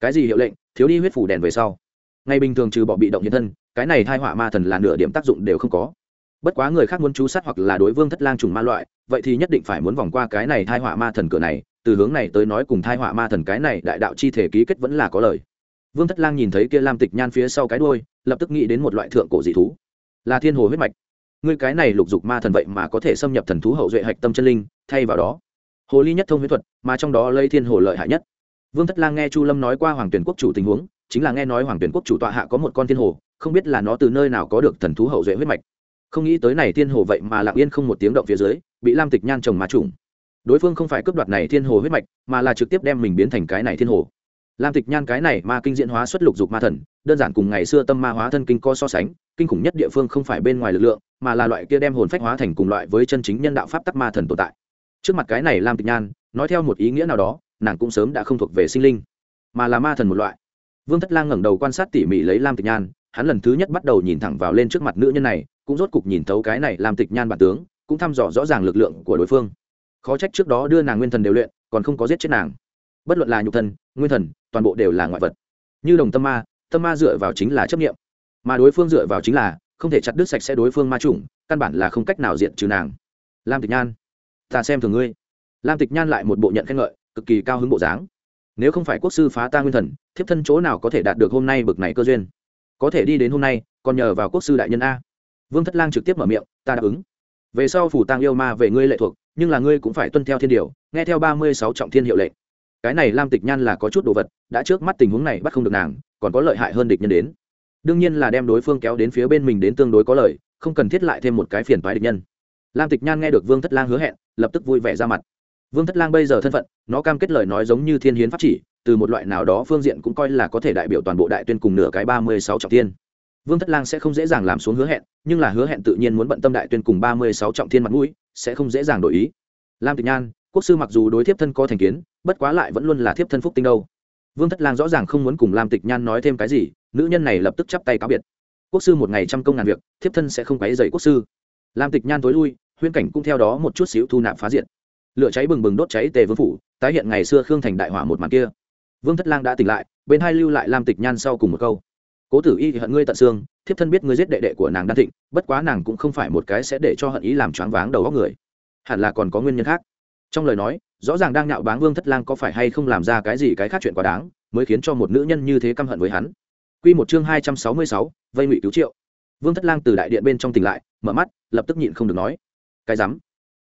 Cái gì hiệu lệnh? Thiếu đi huyết phủ đèn về sau. Ngay bình thường trừ bỏ bị động nhân thân, cái này thai hỏa ma thần là nửa điểm tác dụng đều không có. Bất quá người khác muốn chú sát hoặc là đối vương thất lang trùng ma loại, vậy thì nhất định phải muốn vòng qua cái này thai hỏa ma thần cửa này, từ hướng này tới nói cùng thai hỏa ma thần cái này đại đạo chi thể ký kết vẫn là có lời. Vương thất lang nhìn thấy kia lam tịch nhan phía sau cái đôi lập tức nghĩ đến một loại thượng cổ dị thú, là thiên hồ huyết mạch. Ngươi cái này lục dục ma thần vậy mà có thể xâm nhập thần thú hậu duệ hạch tâm chân linh, thay vào đó, hồ ly nhất thông huyết thuật, mà trong đó lấy thiên hồ lợi hại nhất. Vương thất lang nghe chu lâm nói qua hoàng tuyển quốc chủ tình huống, chính là nghe nói hoàng tuyển quốc chủ tọa hạ có một con thiên hồ, không biết là nó từ nơi nào có được thần thú hậu duệ huyết mạch. Không nghĩ tới này thiên hồ vậy mà lặng yên không một tiếng động phía dưới, bị lam tịch nhan trồng má trùng. Đối phương không phải cướp đoạt này thiên hồ huyết mạch, mà là trực tiếp đem mình biến thành cái này thiên hồ lam tịch nhan cái này ma kinh diễn hóa xuất lục dục ma thần, đơn giản cùng ngày xưa tâm ma hóa thân kinh co so sánh, kinh khủng nhất địa phương không phải bên ngoài lực lượng, mà là loại kia đem hồn phách hóa thành cùng loại với chân chính nhân đạo pháp tắc ma thần tồn tại. Trước mặt cái này lam tịch nhan, nói theo một ý nghĩa nào đó, nàng cũng sớm đã không thuộc về sinh linh, mà là ma thần một loại. Vương thất lang ngẩng đầu quan sát tỉ mỉ lấy lam tịch nhan, hắn lần thứ nhất bắt đầu nhìn thẳng vào lên trước mặt nữ nhân này, cũng rốt cục nhìn thấu cái này lam tịch nhan bản tướng, cũng thăm dò rõ ràng lực lượng của đối phương. Khó trách trước đó đưa nàng nguyên thần đều luyện, còn không có giết chết nàng. Bất luận là nhục thần nguyên thần, toàn bộ đều là ngoại vật. Như đồng tâm ma tâm ma dựa vào chính là chấp nghiệm mà đối phương dựa vào chính là, không thể chặt đứt sạch sẽ đối phương ma chủng, căn bản là không cách nào diện trừ nàng. Lam tịch nhan, ta xem thường ngươi. Lam tịch nhan lại một bộ nhận khen ngợi, cực kỳ cao hứng bộ dáng. Nếu không phải quốc sư phá ta nguyên thần, thiếp thân chỗ nào có thể đạt được hôm nay bực này cơ duyên? Có thể đi đến hôm nay, còn nhờ vào quốc sư đại nhân a. Vương thất lang trực tiếp mở miệng, ta đáp ứng. Về sau phủ tang yêu ma về ngươi lệ thuộc, nhưng là ngươi cũng phải tuân theo thiên điều, nghe theo ba mươi sáu trọng thiên hiệu lệnh cái này lam tịch nhan là có chút đồ vật, đã trước mắt tình huống này bắt không được nàng, còn có lợi hại hơn địch nhân đến. Đương nhiên là đem đối phương kéo đến phía bên mình đến tương đối có lợi, không cần thiết lại thêm một cái phiền toái địch nhân. Lam tịch nhan nghe được vương thất lang hứa hẹn, lập tức vui vẻ ra mặt. Vương thất lang bây giờ thân phận, nó cam kết lời nói giống như thiên hiến pháp chỉ, từ một loại nào đó phương diện cũng coi là có thể đại biểu toàn bộ đại tuyên cùng nửa cái ba mươi sáu trọng thiên. Vương thất lang sẽ không dễ dàng làm xuống hứa hẹn, nhưng là hứa hẹn tự nhiên muốn bận tâm đại tuyên cùng ba mươi sáu trọng thiên mặt mũi, sẽ không dễ dàng đổi ý. Lam tịch nhan, quốc sư mặc dù đối thiếp thân có thành kiến bất quá lại vẫn luôn là thiếp thân phúc tinh đâu. Vương thất lang rõ ràng không muốn cùng lam tịch nhan nói thêm cái gì, nữ nhân này lập tức chắp tay cáo biệt. Quốc sư một ngày trăm công ngàn việc, thiếp thân sẽ không quấy dày quốc sư. Lam tịch nhan tối lui, huyên cảnh cũng theo đó một chút xíu thu nạp phá diện. Lửa cháy bừng bừng đốt cháy tề vương phủ, tái hiện ngày xưa khương thành đại hỏa một màn kia. Vương thất lang đã tỉnh lại, bên hai lưu lại lam tịch nhan sau cùng một câu. Cố tử y thì hận ngươi tận xương, thiếp thân biết ngươi giết đệ đệ của nàng đan thịnh, bất quá nàng cũng không phải một cái sẽ để cho hận ý làm choáng váng đầu góc người. Hẳn là còn có nguyên nhân khác. Trong lời nói rõ ràng đang nạo báng vương thất lang có phải hay không làm ra cái gì cái khác chuyện quá đáng mới khiến cho một nữ nhân như thế căm hận với hắn Quy một chương hai trăm sáu mươi sáu, vây ngụy cứu triệu. Vương Thất Lang từ đại điện bên trong tỉnh lại, mở mắt, lập tức nhịn không được nói: "Cái rắm?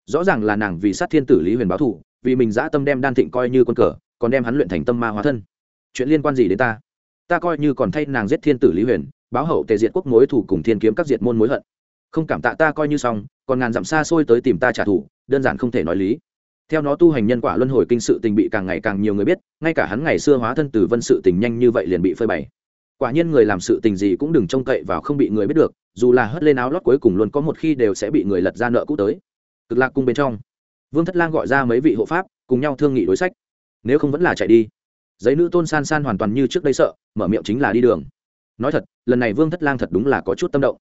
Rõ ràng là nàng vì sát thiên tử Lý Huyền báo thù, vì mình dã tâm đem đan thịnh coi như quân cờ, còn đem hắn luyện thành tâm ma hóa thân. Chuyện liên quan gì đến ta? Ta coi như còn thay nàng giết thiên tử Lý Huyền, báo hậu tề diệt quốc mối thủ cùng thiên kiếm các diệt môn mối hận. Không cảm tạ ta coi như xong, còn ngàn dặm xa xôi tới tìm ta trả thù, đơn giản không thể nói lý." Theo nó tu hành nhân quả luân hồi kinh sự tình bị càng ngày càng nhiều người biết, ngay cả hắn ngày xưa hóa thân từ vân sự tình nhanh như vậy liền bị phơi bày. Quả nhiên người làm sự tình gì cũng đừng trông cậy vào không bị người biết được, dù là hất lên áo lót cuối cùng luôn có một khi đều sẽ bị người lật ra nợ cũ tới. Cực lạc cung bên trong, vương thất lang gọi ra mấy vị hộ pháp, cùng nhau thương nghị đối sách. Nếu không vẫn là chạy đi. Giấy nữ tôn san san hoàn toàn như trước đây sợ, mở miệng chính là đi đường. Nói thật, lần này vương thất lang thật đúng là có chút tâm động.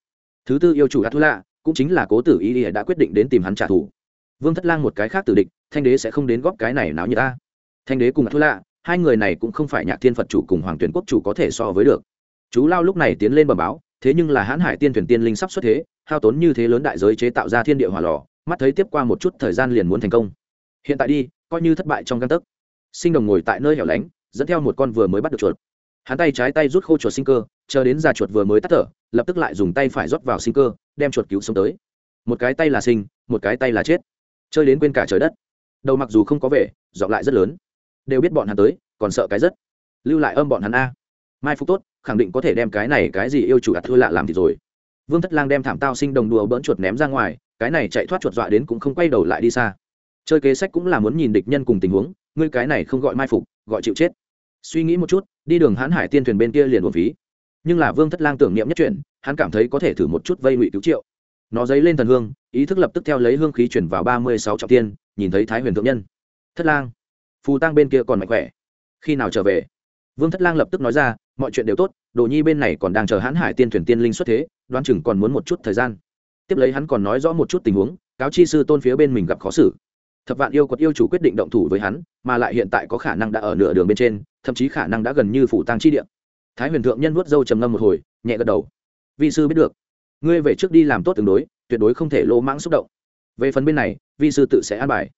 Thứ tư yêu chủ đã thu lạ, cũng chính là cố tử y đã quyết định đến tìm hắn trả thù. Vương thất lang một cái khác tử địch thanh đế sẽ không đến góp cái này náo như ta. Thanh đế cùng thua thu lạ, hai người này cũng không phải nhạc thiên phật chủ cùng hoàng tuyển quốc chủ có thể so với được. Chú lao lúc này tiến lên bờ báo, thế nhưng là hãn hải tiên thuyền tiên linh sắp xuất thế, hao tốn như thế lớn đại giới chế tạo ra thiên địa hỏa lò, mắt thấy tiếp qua một chút thời gian liền muốn thành công. Hiện tại đi, coi như thất bại trong căn tấc. Sinh đồng ngồi tại nơi hẻo lánh, dẫn theo một con vừa mới bắt được chuột. Hắn tay trái tay rút khô chuột sinh cơ, chờ đến già chuột vừa mới tắt thở, lập tức lại dùng tay phải rót vào sinh cơ, đem chuột cứu sống tới. Một cái tay là sinh, một cái tay là chết. Chơi đến quên cả trời đất đầu mặc dù không có vẻ dọn lại rất lớn. Đều biết bọn hắn tới, còn sợ cái rất. Lưu lại âm bọn hắn a. Mai phúc tốt, khẳng định có thể đem cái này cái gì yêu chủ ạt thưa lạ làm thì rồi. Vương thất lang đem thảm tao sinh đồng đùa bỡn chuột ném ra ngoài, cái này chạy thoát chuột dọa đến cũng không quay đầu lại đi xa. Chơi kế sách cũng là muốn nhìn địch nhân cùng tình huống, ngươi cái này không gọi mai phục, gọi chịu chết. Suy nghĩ một chút, đi đường hãn hải tiên thuyền bên kia liền một phí. Nhưng là vương thất lang tưởng niệm nhất chuyện, hắn cảm thấy có thể thử một chút vây ngụy cứu triệu. Nó dấy lên thần hương ý thức lập tức theo lấy hương khí chuyển vào ba mươi sáu trọng tiên, nhìn thấy thái huyền thượng nhân. Thất lang, phù tăng bên kia còn mạnh khỏe. Khi nào trở về? Vương thất lang lập tức nói ra, mọi chuyện đều tốt, đồ nhi bên này còn đang chờ hãn hải tiên thuyền tiên linh xuất thế, đoán chừng còn muốn một chút thời gian. Tiếp lấy hắn còn nói rõ một chút tình huống, cáo chi sư tôn phía bên mình gặp khó xử. Thập vạn yêu quật yêu chủ quyết định động thủ với hắn, mà lại hiện tại có khả năng đã ở nửa đường bên trên, thậm chí khả năng đã gần như phủ tăng chi địa. Thái huyền thượng nhân vuốt dâu trầm ngâm một hồi, nhẹ gật đầu. Vi sư biết được. Ngươi về trước đi làm tốt tương đối tuyệt đối không thể lỗ mãng xúc động. Về phần bên này, vi sư tự sẽ an bài.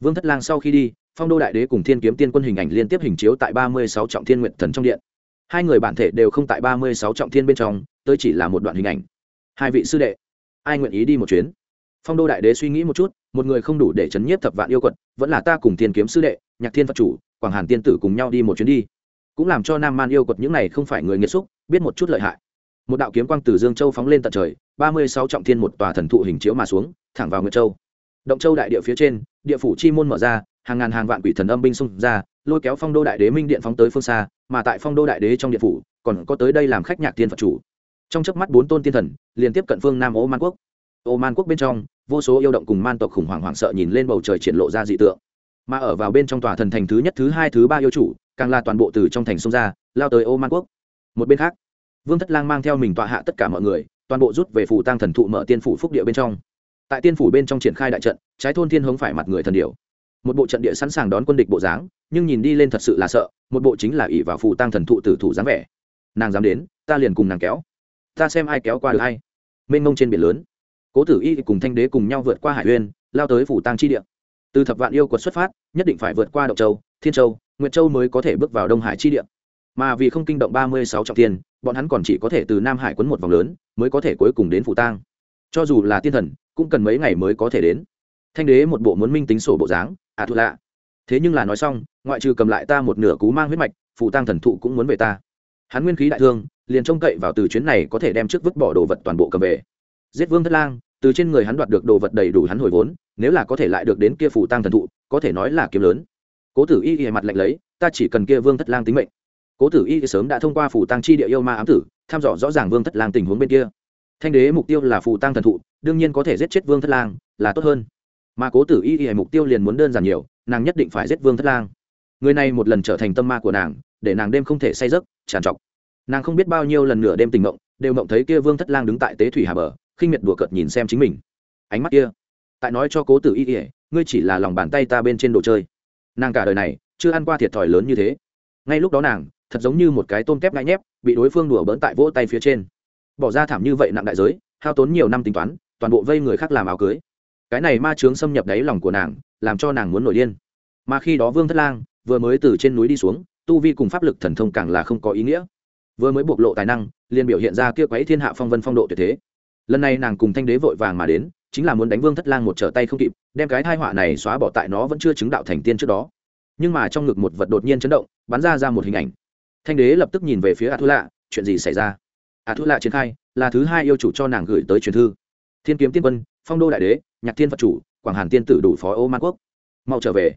Vương thất lang sau khi đi, phong đô đại đế cùng thiên kiếm tiên quân hình ảnh liên tiếp hình chiếu tại ba mươi sáu trọng thiên nguyện thần trong điện. Hai người bản thể đều không tại ba mươi sáu trọng thiên bên trong, tới chỉ là một đoạn hình ảnh. Hai vị sư đệ, ai nguyện ý đi một chuyến? Phong đô đại đế suy nghĩ một chút, một người không đủ để chấn nhiếp thập vạn yêu quật, vẫn là ta cùng thiên kiếm sư đệ, nhạc thiên phật chủ, quảng hàn tiên tử cùng nhau đi một chuyến đi. Cũng làm cho nam man yêu quật những này không phải người nghiêm xúc, biết một chút lợi hại một đạo kiếm quang từ dương châu phóng lên tận trời, ba mươi sáu trọng thiên một tòa thần thụ hình chiếu mà xuống, thẳng vào nguyệt châu. Động châu đại địa phía trên, địa phủ chi môn mở ra, hàng ngàn hàng vạn quỷ thần âm binh xung ra, lôi kéo phong đô đại đế minh điện phóng tới phương xa, mà tại phong đô đại đế trong điện phủ, còn có tới đây làm khách nhạc tiên phật chủ. Trong chớp mắt bốn tôn tiên thần, liên tiếp cận phương nam ô man quốc. Ô man quốc bên trong, vô số yêu động cùng man tộc khủng hoảng hoảng sợ nhìn lên bầu trời triển lộ ra dị tượng. Mà ở vào bên trong tòa thần thành thứ nhất, thứ hai, thứ ba yêu chủ, càng là toàn bộ từ trong thành sông ra, lao tới ô man quốc. Một bên khác vương thất lang mang theo mình tọa hạ tất cả mọi người, toàn bộ rút về phủ tăng thần thụ mở tiên phủ phúc địa bên trong. Tại tiên phủ bên trong triển khai đại trận, trái thôn thiên hướng phải mặt người thần điểu. Một bộ trận địa sẵn sàng đón quân địch bộ dáng, nhưng nhìn đi lên thật sự là sợ, một bộ chính là ỷ vào phủ tăng thần thụ tử thủ dáng vẻ. Nàng dám đến, ta liền cùng nàng kéo. Ta xem ai kéo qua được hay. Mênh mông trên biển lớn, cố tử y cùng thanh đế cùng nhau vượt qua hải uyên, lao tới phủ tăng chi địa. Từ thập vạn yêu quật xuất phát, nhất định phải vượt qua đậu châu, thiên châu, nguyệt châu mới có thể bước vào đông hải chi địa. Mà vì không kinh động ba mươi sáu trọng tiền bọn hắn còn chỉ có thể từ nam hải quấn một vòng lớn, mới có thể cuối cùng đến phủ tang. Cho dù là tiên thần, cũng cần mấy ngày mới có thể đến. Thanh đế một bộ muốn minh tính sổ bộ dáng à thụ lạ. Thế nhưng là nói xong, ngoại trừ cầm lại ta một nửa cú mang huyết mạch, phủ tang thần thụ cũng muốn về ta. Hắn nguyên khí đại thương, liền trông cậy vào từ chuyến này có thể đem trước vứt bỏ đồ vật toàn bộ cầm về. Giết vương thất lang, từ trên người hắn đoạt được đồ vật đầy đủ hắn hồi vốn, nếu là có thể lại được đến kia phủ tang thần thụ, có thể nói là kiếm lớn. Cố tử y y mặt lạnh lấy, ta chỉ cần kia vương thất lang tính mệnh cố tử y sớm đã thông qua phủ tăng chi địa yêu ma ám tử thăm dò rõ ràng vương thất lang tình huống bên kia. Thanh đế mục tiêu là phủ tăng thần thụ, đương nhiên có thể giết chết vương thất lang, là tốt hơn. Mà cố tử y y mục tiêu liền muốn đơn giản nhiều, nàng nhất định phải giết vương thất lang. Người này một lần trở thành tâm ma của nàng, để nàng đêm không thể say giấc tràn trọc. Nàng không biết bao nhiêu lần nửa đêm tình mộng, đều mộng thấy kia vương thất lang đứng tại tế thủy hà bờ, khinh miệt đùa cợt nhìn xem chính mình. Ánh mắt kia, tại nói cho cố tử y y ngươi chỉ là lòng bàn tay ta bên trên đồ chơi. Nàng cả đời này, chưa ăn qua thiệt thòi lớn như thế. Ngay lúc đó nàng thật giống như một cái tôm kép ngại nhép, bị đối phương đùa bỡn tại vỗ tay phía trên. Bỏ ra thảm như vậy nặng đại giới, hao tốn nhiều năm tính toán, toàn bộ vây người khác làm áo cưới. Cái này ma chướng xâm nhập đáy lòng của nàng, làm cho nàng muốn nổi điên. Mà khi đó vương thất lang vừa mới từ trên núi đi xuống, tu vi cùng pháp lực thần thông càng là không có ý nghĩa. Vừa mới bộc lộ tài năng, liền biểu hiện ra kia quấy thiên hạ phong vân phong độ tuyệt thế. Lần này nàng cùng thanh đế vội vàng mà đến, chính là muốn đánh vương thất lang một trở tay không kịp, đem cái thai họa này xóa bỏ tại nó vẫn chưa chứng đạo thành tiên trước đó. Nhưng mà trong ngực một vật đột nhiên chấn động, bắn ra ra một hình ảnh thanh đế lập tức nhìn về phía a thu lạ chuyện gì xảy ra? A thu lạ triển khai, là thứ hai yêu chủ cho nàng gửi tới truyền thư. Thiên kiếm tiên quân, phong đô đại đế, nhạc thiên phật chủ, quảng hàn tiên tử đủ phó ô man quốc. Mau trở về.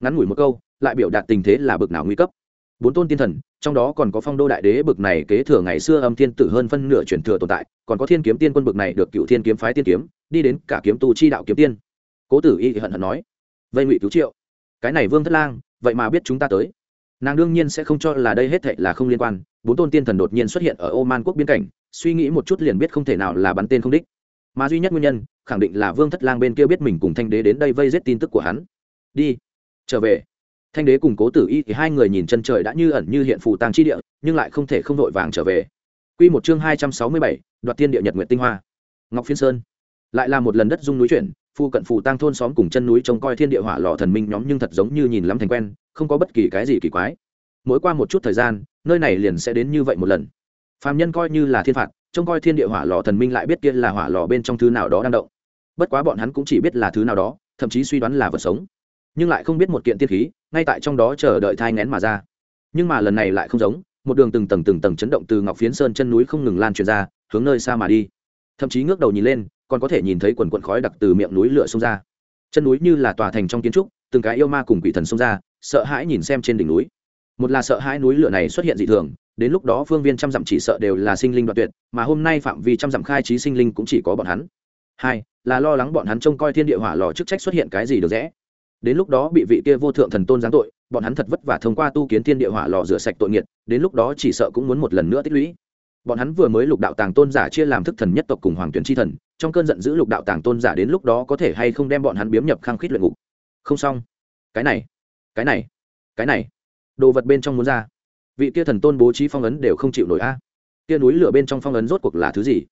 Ngắn ngủi một câu, lại biểu đạt tình thế là bực nào nguy cấp. Bốn tôn tiên thần, trong đó còn có phong đô đại đế bực này kế thừa ngày xưa âm thiên tử hơn phân nửa truyền thừa tồn tại, còn có thiên kiếm tiên quân bực này được cựu thiên kiếm phái tiên kiếm, đi đến cả kiếm tu chi đạo kiếm tiên. Cố tử y hận hận nói, vây ngụy cứu triệu. Cái này vương thất lang, vậy mà biết chúng ta tới nàng đương nhiên sẽ không cho là đây hết thệ là không liên quan bốn tôn tiên thần đột nhiên xuất hiện ở Oman quốc biên cảnh suy nghĩ một chút liền biết không thể nào là bắn tên không đích mà duy nhất nguyên nhân khẳng định là vương thất lang bên kia biết mình cùng thanh đế đến đây vây giết tin tức của hắn đi trở về thanh đế cùng cố tử y thì hai người nhìn chân trời đã như ẩn như hiện phù tàng chi địa nhưng lại không thể không vội vàng trở về Quy một chương hai trăm sáu mươi bảy, đoạt tiên địa nhật nguyện tinh hoa. Ngọc Phiên Sơn. Lại là một lần đất dung núi chuyển, phu cận phù tăng thôn xóm cùng chân núi trông coi thiên địa hỏa lò thần minh nhóm nhưng thật giống như nhìn lắm thành quen, không có bất kỳ cái gì kỳ quái. Mỗi qua một chút thời gian, nơi này liền sẽ đến như vậy một lần. Phàm nhân coi như là thiên phạt, trông coi thiên địa hỏa lò thần minh lại biết kia là hỏa lò bên trong thứ nào đó đang động. Bất quá bọn hắn cũng chỉ biết là thứ nào đó, thậm chí suy đoán là vật sống. Nhưng lại không biết một kiện tiên khí, ngay tại trong đó chờ đợi thai ngén mà ra. Nhưng mà lần này lại không giống, một đường từng tầng từng tầng chấn động từ ngọc phiến sơn chân núi không ngừng lan truyền ra, hướng nơi xa mà đi thậm chí ngước đầu nhìn lên, còn có thể nhìn thấy quần quần khói đặc từ miệng núi lửa xông ra. Chân núi như là tòa thành trong kiến trúc, từng cái yêu ma cùng quỷ thần xông ra, sợ hãi nhìn xem trên đỉnh núi. Một là sợ hãi núi lửa này xuất hiện dị thường, đến lúc đó phương viên trăm dặm chỉ sợ đều là sinh linh đoạn tuyệt, mà hôm nay phạm vi trăm dặm khai trí sinh linh cũng chỉ có bọn hắn. Hai là lo lắng bọn hắn trông coi thiên địa hỏa lò chức trách xuất hiện cái gì được rẽ. Đến lúc đó bị vị kia vô thượng thần tôn giáng tội, bọn hắn thật vất vả thông qua tu kiến thiên địa hỏa lò rửa sạch tội nghiệt, đến lúc đó chỉ sợ cũng muốn một lần nữa tích lũy bọn hắn vừa mới lục đạo tàng tôn giả chia làm thức thần nhất tộc cùng hoàng tuyển tri thần, trong cơn giận dữ lục đạo tàng tôn giả đến lúc đó có thể hay không đem bọn hắn biếm nhập khăng khít luyện ngục. Không xong. Cái này cái này cái này. Đồ vật bên trong muốn ra. Vị kia thần tôn bố trí phong ấn đều không chịu nổi a. Kia núi lửa bên trong phong ấn rốt cuộc là thứ gì?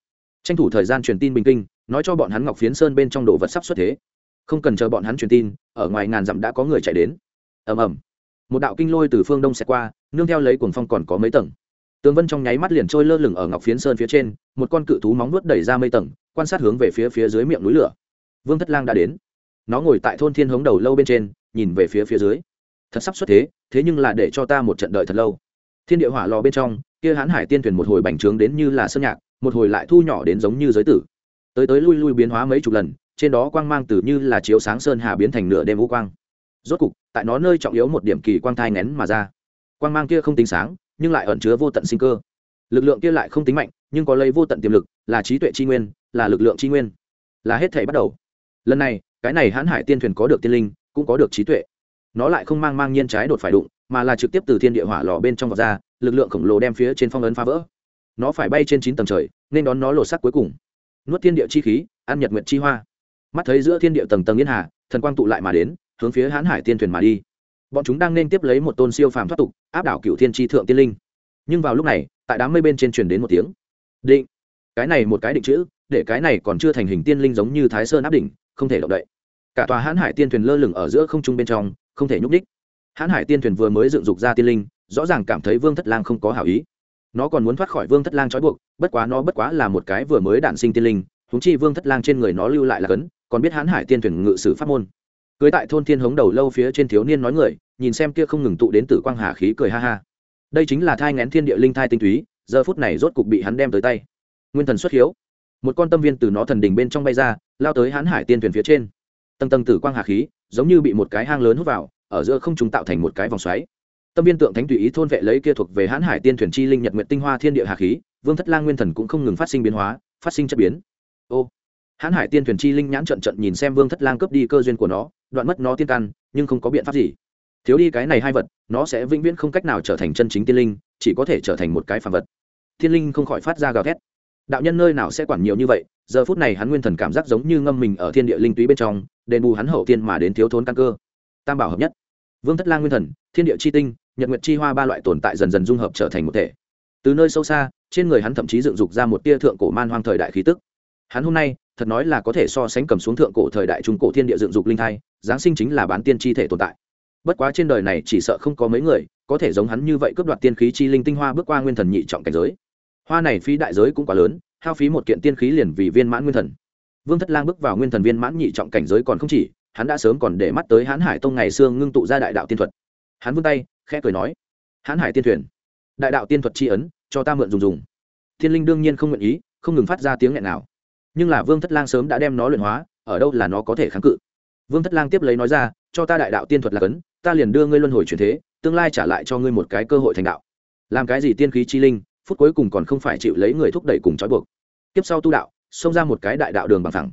Tranh thủ thời gian truyền tin bình kinh, nói cho bọn hắn ngọc phiến sơn bên trong đồ vật sắp xuất thế. Không cần chờ bọn hắn truyền tin, ở ngoài ngàn dặm đã có người chạy đến. Ầm ầm. Một đạo kinh lôi từ phương đông xẹt qua, nương theo lấy cuồng phong còn có mấy tầng tường vân trong nháy mắt liền trôi lơ lửng ở ngọc phiến sơn phía trên, một con cự thú móng nuốt đẩy ra mây tầng, quan sát hướng về phía phía dưới miệng núi lửa. Vương thất lang đã đến. Nó ngồi tại thôn thiên hống đầu lâu bên trên, nhìn về phía phía dưới. Thật sắp xuất thế thế nhưng là để cho ta một trận đợi thật lâu. Thiên địa hỏa lò bên trong, kia hán hải tiên thuyền một hồi bành trướng đến như là sơn nhạc, một hồi lại thu nhỏ đến giống như giới tử. Tới tới lui lui biến hóa mấy chục lần, trên đó quang mang từ như là chiếu sáng sơn hà biến thành nửa đêm vũ quang. Rốt cục, tại nó nơi trọng yếu một điểm kỳ quang thai nén mà ra. Quang mang kia không tính sáng nhưng lại ẩn chứa vô tận sinh cơ. Lực lượng kia lại không tính mạnh, nhưng có lấy vô tận tiềm lực, là trí tuệ tri nguyên, là lực lượng tri nguyên. Là hết thể bắt đầu. Lần này, cái này hãn hải tiên thuyền có được tiên linh, cũng có được trí tuệ. Nó lại không mang mang nhiên trái đột phải đụng, mà là trực tiếp từ thiên địa hỏa lò bên trong vọt ra, lực lượng khổng lồ đem phía trên phong ấn phá vỡ. Nó phải bay trên chín tầng trời, nên đón nó lột sắc cuối cùng. Nuốt thiên địa chi khí, ăn nhật nguyệt chi hoa. Mắt thấy giữa thiên địa tầng tầng yên hà, thần quang tụ lại mà đến, hướng phía hãn hải tiên thuyền mà đi bọn chúng đang nên tiếp lấy một tôn siêu phàm thoát tục, áp đảo cựu thiên tri thượng tiên linh. Nhưng vào lúc này, tại đám mây bên trên truyền đến một tiếng. Định. Cái này một cái định chữ, để cái này còn chưa thành hình tiên linh giống như thái sơn áp đỉnh, không thể động đậy. Cả tòa hãn hải tiên thuyền lơ lửng ở giữa không trung bên trong, không thể nhúc đích hãn hải tiên thuyền vừa mới dựng dục ra tiên linh, rõ ràng cảm thấy vương thất lang không có hảo ý. Nó còn muốn thoát khỏi vương thất lang trói buộc, bất quá nó bất quá là một cái vừa mới đản sinh tiên linh húng chi vương thất lang trên người nó lưu lại là cấn, còn biết hãn hải tiên thuyền ngự sử pháp môn cưới tại thôn thiên hống đầu lâu phía trên thiếu niên nói người, nhìn xem kia không ngừng tụ đến tử quang hà khí cười ha ha. Đây chính là thai ngén thiên địa linh thai tinh túy, giờ phút này rốt cục bị hắn đem tới tay. Nguyên thần xuất hiếu. Một con tâm viên từ nó thần đình bên trong bay ra, lao tới hãn hải tiên thuyền phía trên. Tầng tầng tử quang hà khí, giống như bị một cái hang lớn hút vào, ở giữa không trùng tạo thành một cái vòng xoáy. Tâm viên tượng thánh tùy ý thôn vệ lấy kia thuộc về hãn hải tiên thuyền chi linh nhật nguyện tinh hoa thiên địa hà khí, vương thất lang nguyên thần cũng không ngừng phát sinh biến hóa, phát sinh chất biến. Ô hãn hải tiên thuyền chi linh nhãn trận trận nhìn xem vương thất lang cướp đi cơ duyên của nó đoạn mất nó tiên căn nhưng không có biện pháp gì. Thiếu đi cái này hai vật, nó sẽ vĩnh viễn không cách nào trở thành chân chính tiên linh, chỉ có thể trở thành một cái phàm vật. Thiên linh không khỏi phát ra gào thét. Đạo nhân nơi nào sẽ quản nhiều như vậy, giờ phút này hắn nguyên thần cảm giác giống như ngâm mình ở thiên địa linh túy bên trong, đền bù hắn hậu tiên mà đến thiếu thốn căn cơ. Tam bảo hợp nhất. Vương thất lang nguyên thần, thiên địa chi tinh, nhật nguyệt chi hoa ba loại tồn tại dần dần dung hợp trở thành một thể. Từ nơi sâu xa, trên người hắn thậm chí dựng dục ra một tia thượng cổ man hoang thời đại khí tức. Hắn hôm nay thật nói là có thể so sánh cầm xuống thượng cổ thời đại trung cổ thiên địa dựng dục linh thai, giáng sinh chính là bán tiên chi thể tồn tại. Bất quá trên đời này chỉ sợ không có mấy người có thể giống hắn như vậy cướp đoạt tiên khí chi linh tinh hoa bước qua nguyên thần nhị trọng cảnh giới. Hoa này phí đại giới cũng quá lớn, hao phí một kiện tiên khí liền vì viên mãn nguyên thần. Vương thất lang bước vào nguyên thần viên mãn nhị trọng cảnh giới còn không chỉ, hắn đã sớm còn để mắt tới hãn hải tông ngày xưa ngưng tụ ra đại đạo tiên thuật. Hắn vươn tay, khẽ cười nói hãn hải tiên thuyền, đại đạo tiên thuật tri ấn, cho ta mượn dùng dùng. Thiên linh đương nhiên không nguyện ý, không ngừng phát ra tiếng nghẹn nào nhưng là vương thất lang sớm đã đem nó luyện hóa, ở đâu là nó có thể kháng cự? Vương thất lang tiếp lấy nói ra, cho ta đại đạo tiên thuật là cấn, ta liền đưa ngươi luân hồi truyền thế, tương lai trả lại cho ngươi một cái cơ hội thành đạo. Làm cái gì tiên khí chi linh, phút cuối cùng còn không phải chịu lấy người thúc đẩy cùng trói buộc. Tiếp sau tu đạo, xông ra một cái đại đạo đường bằng thẳng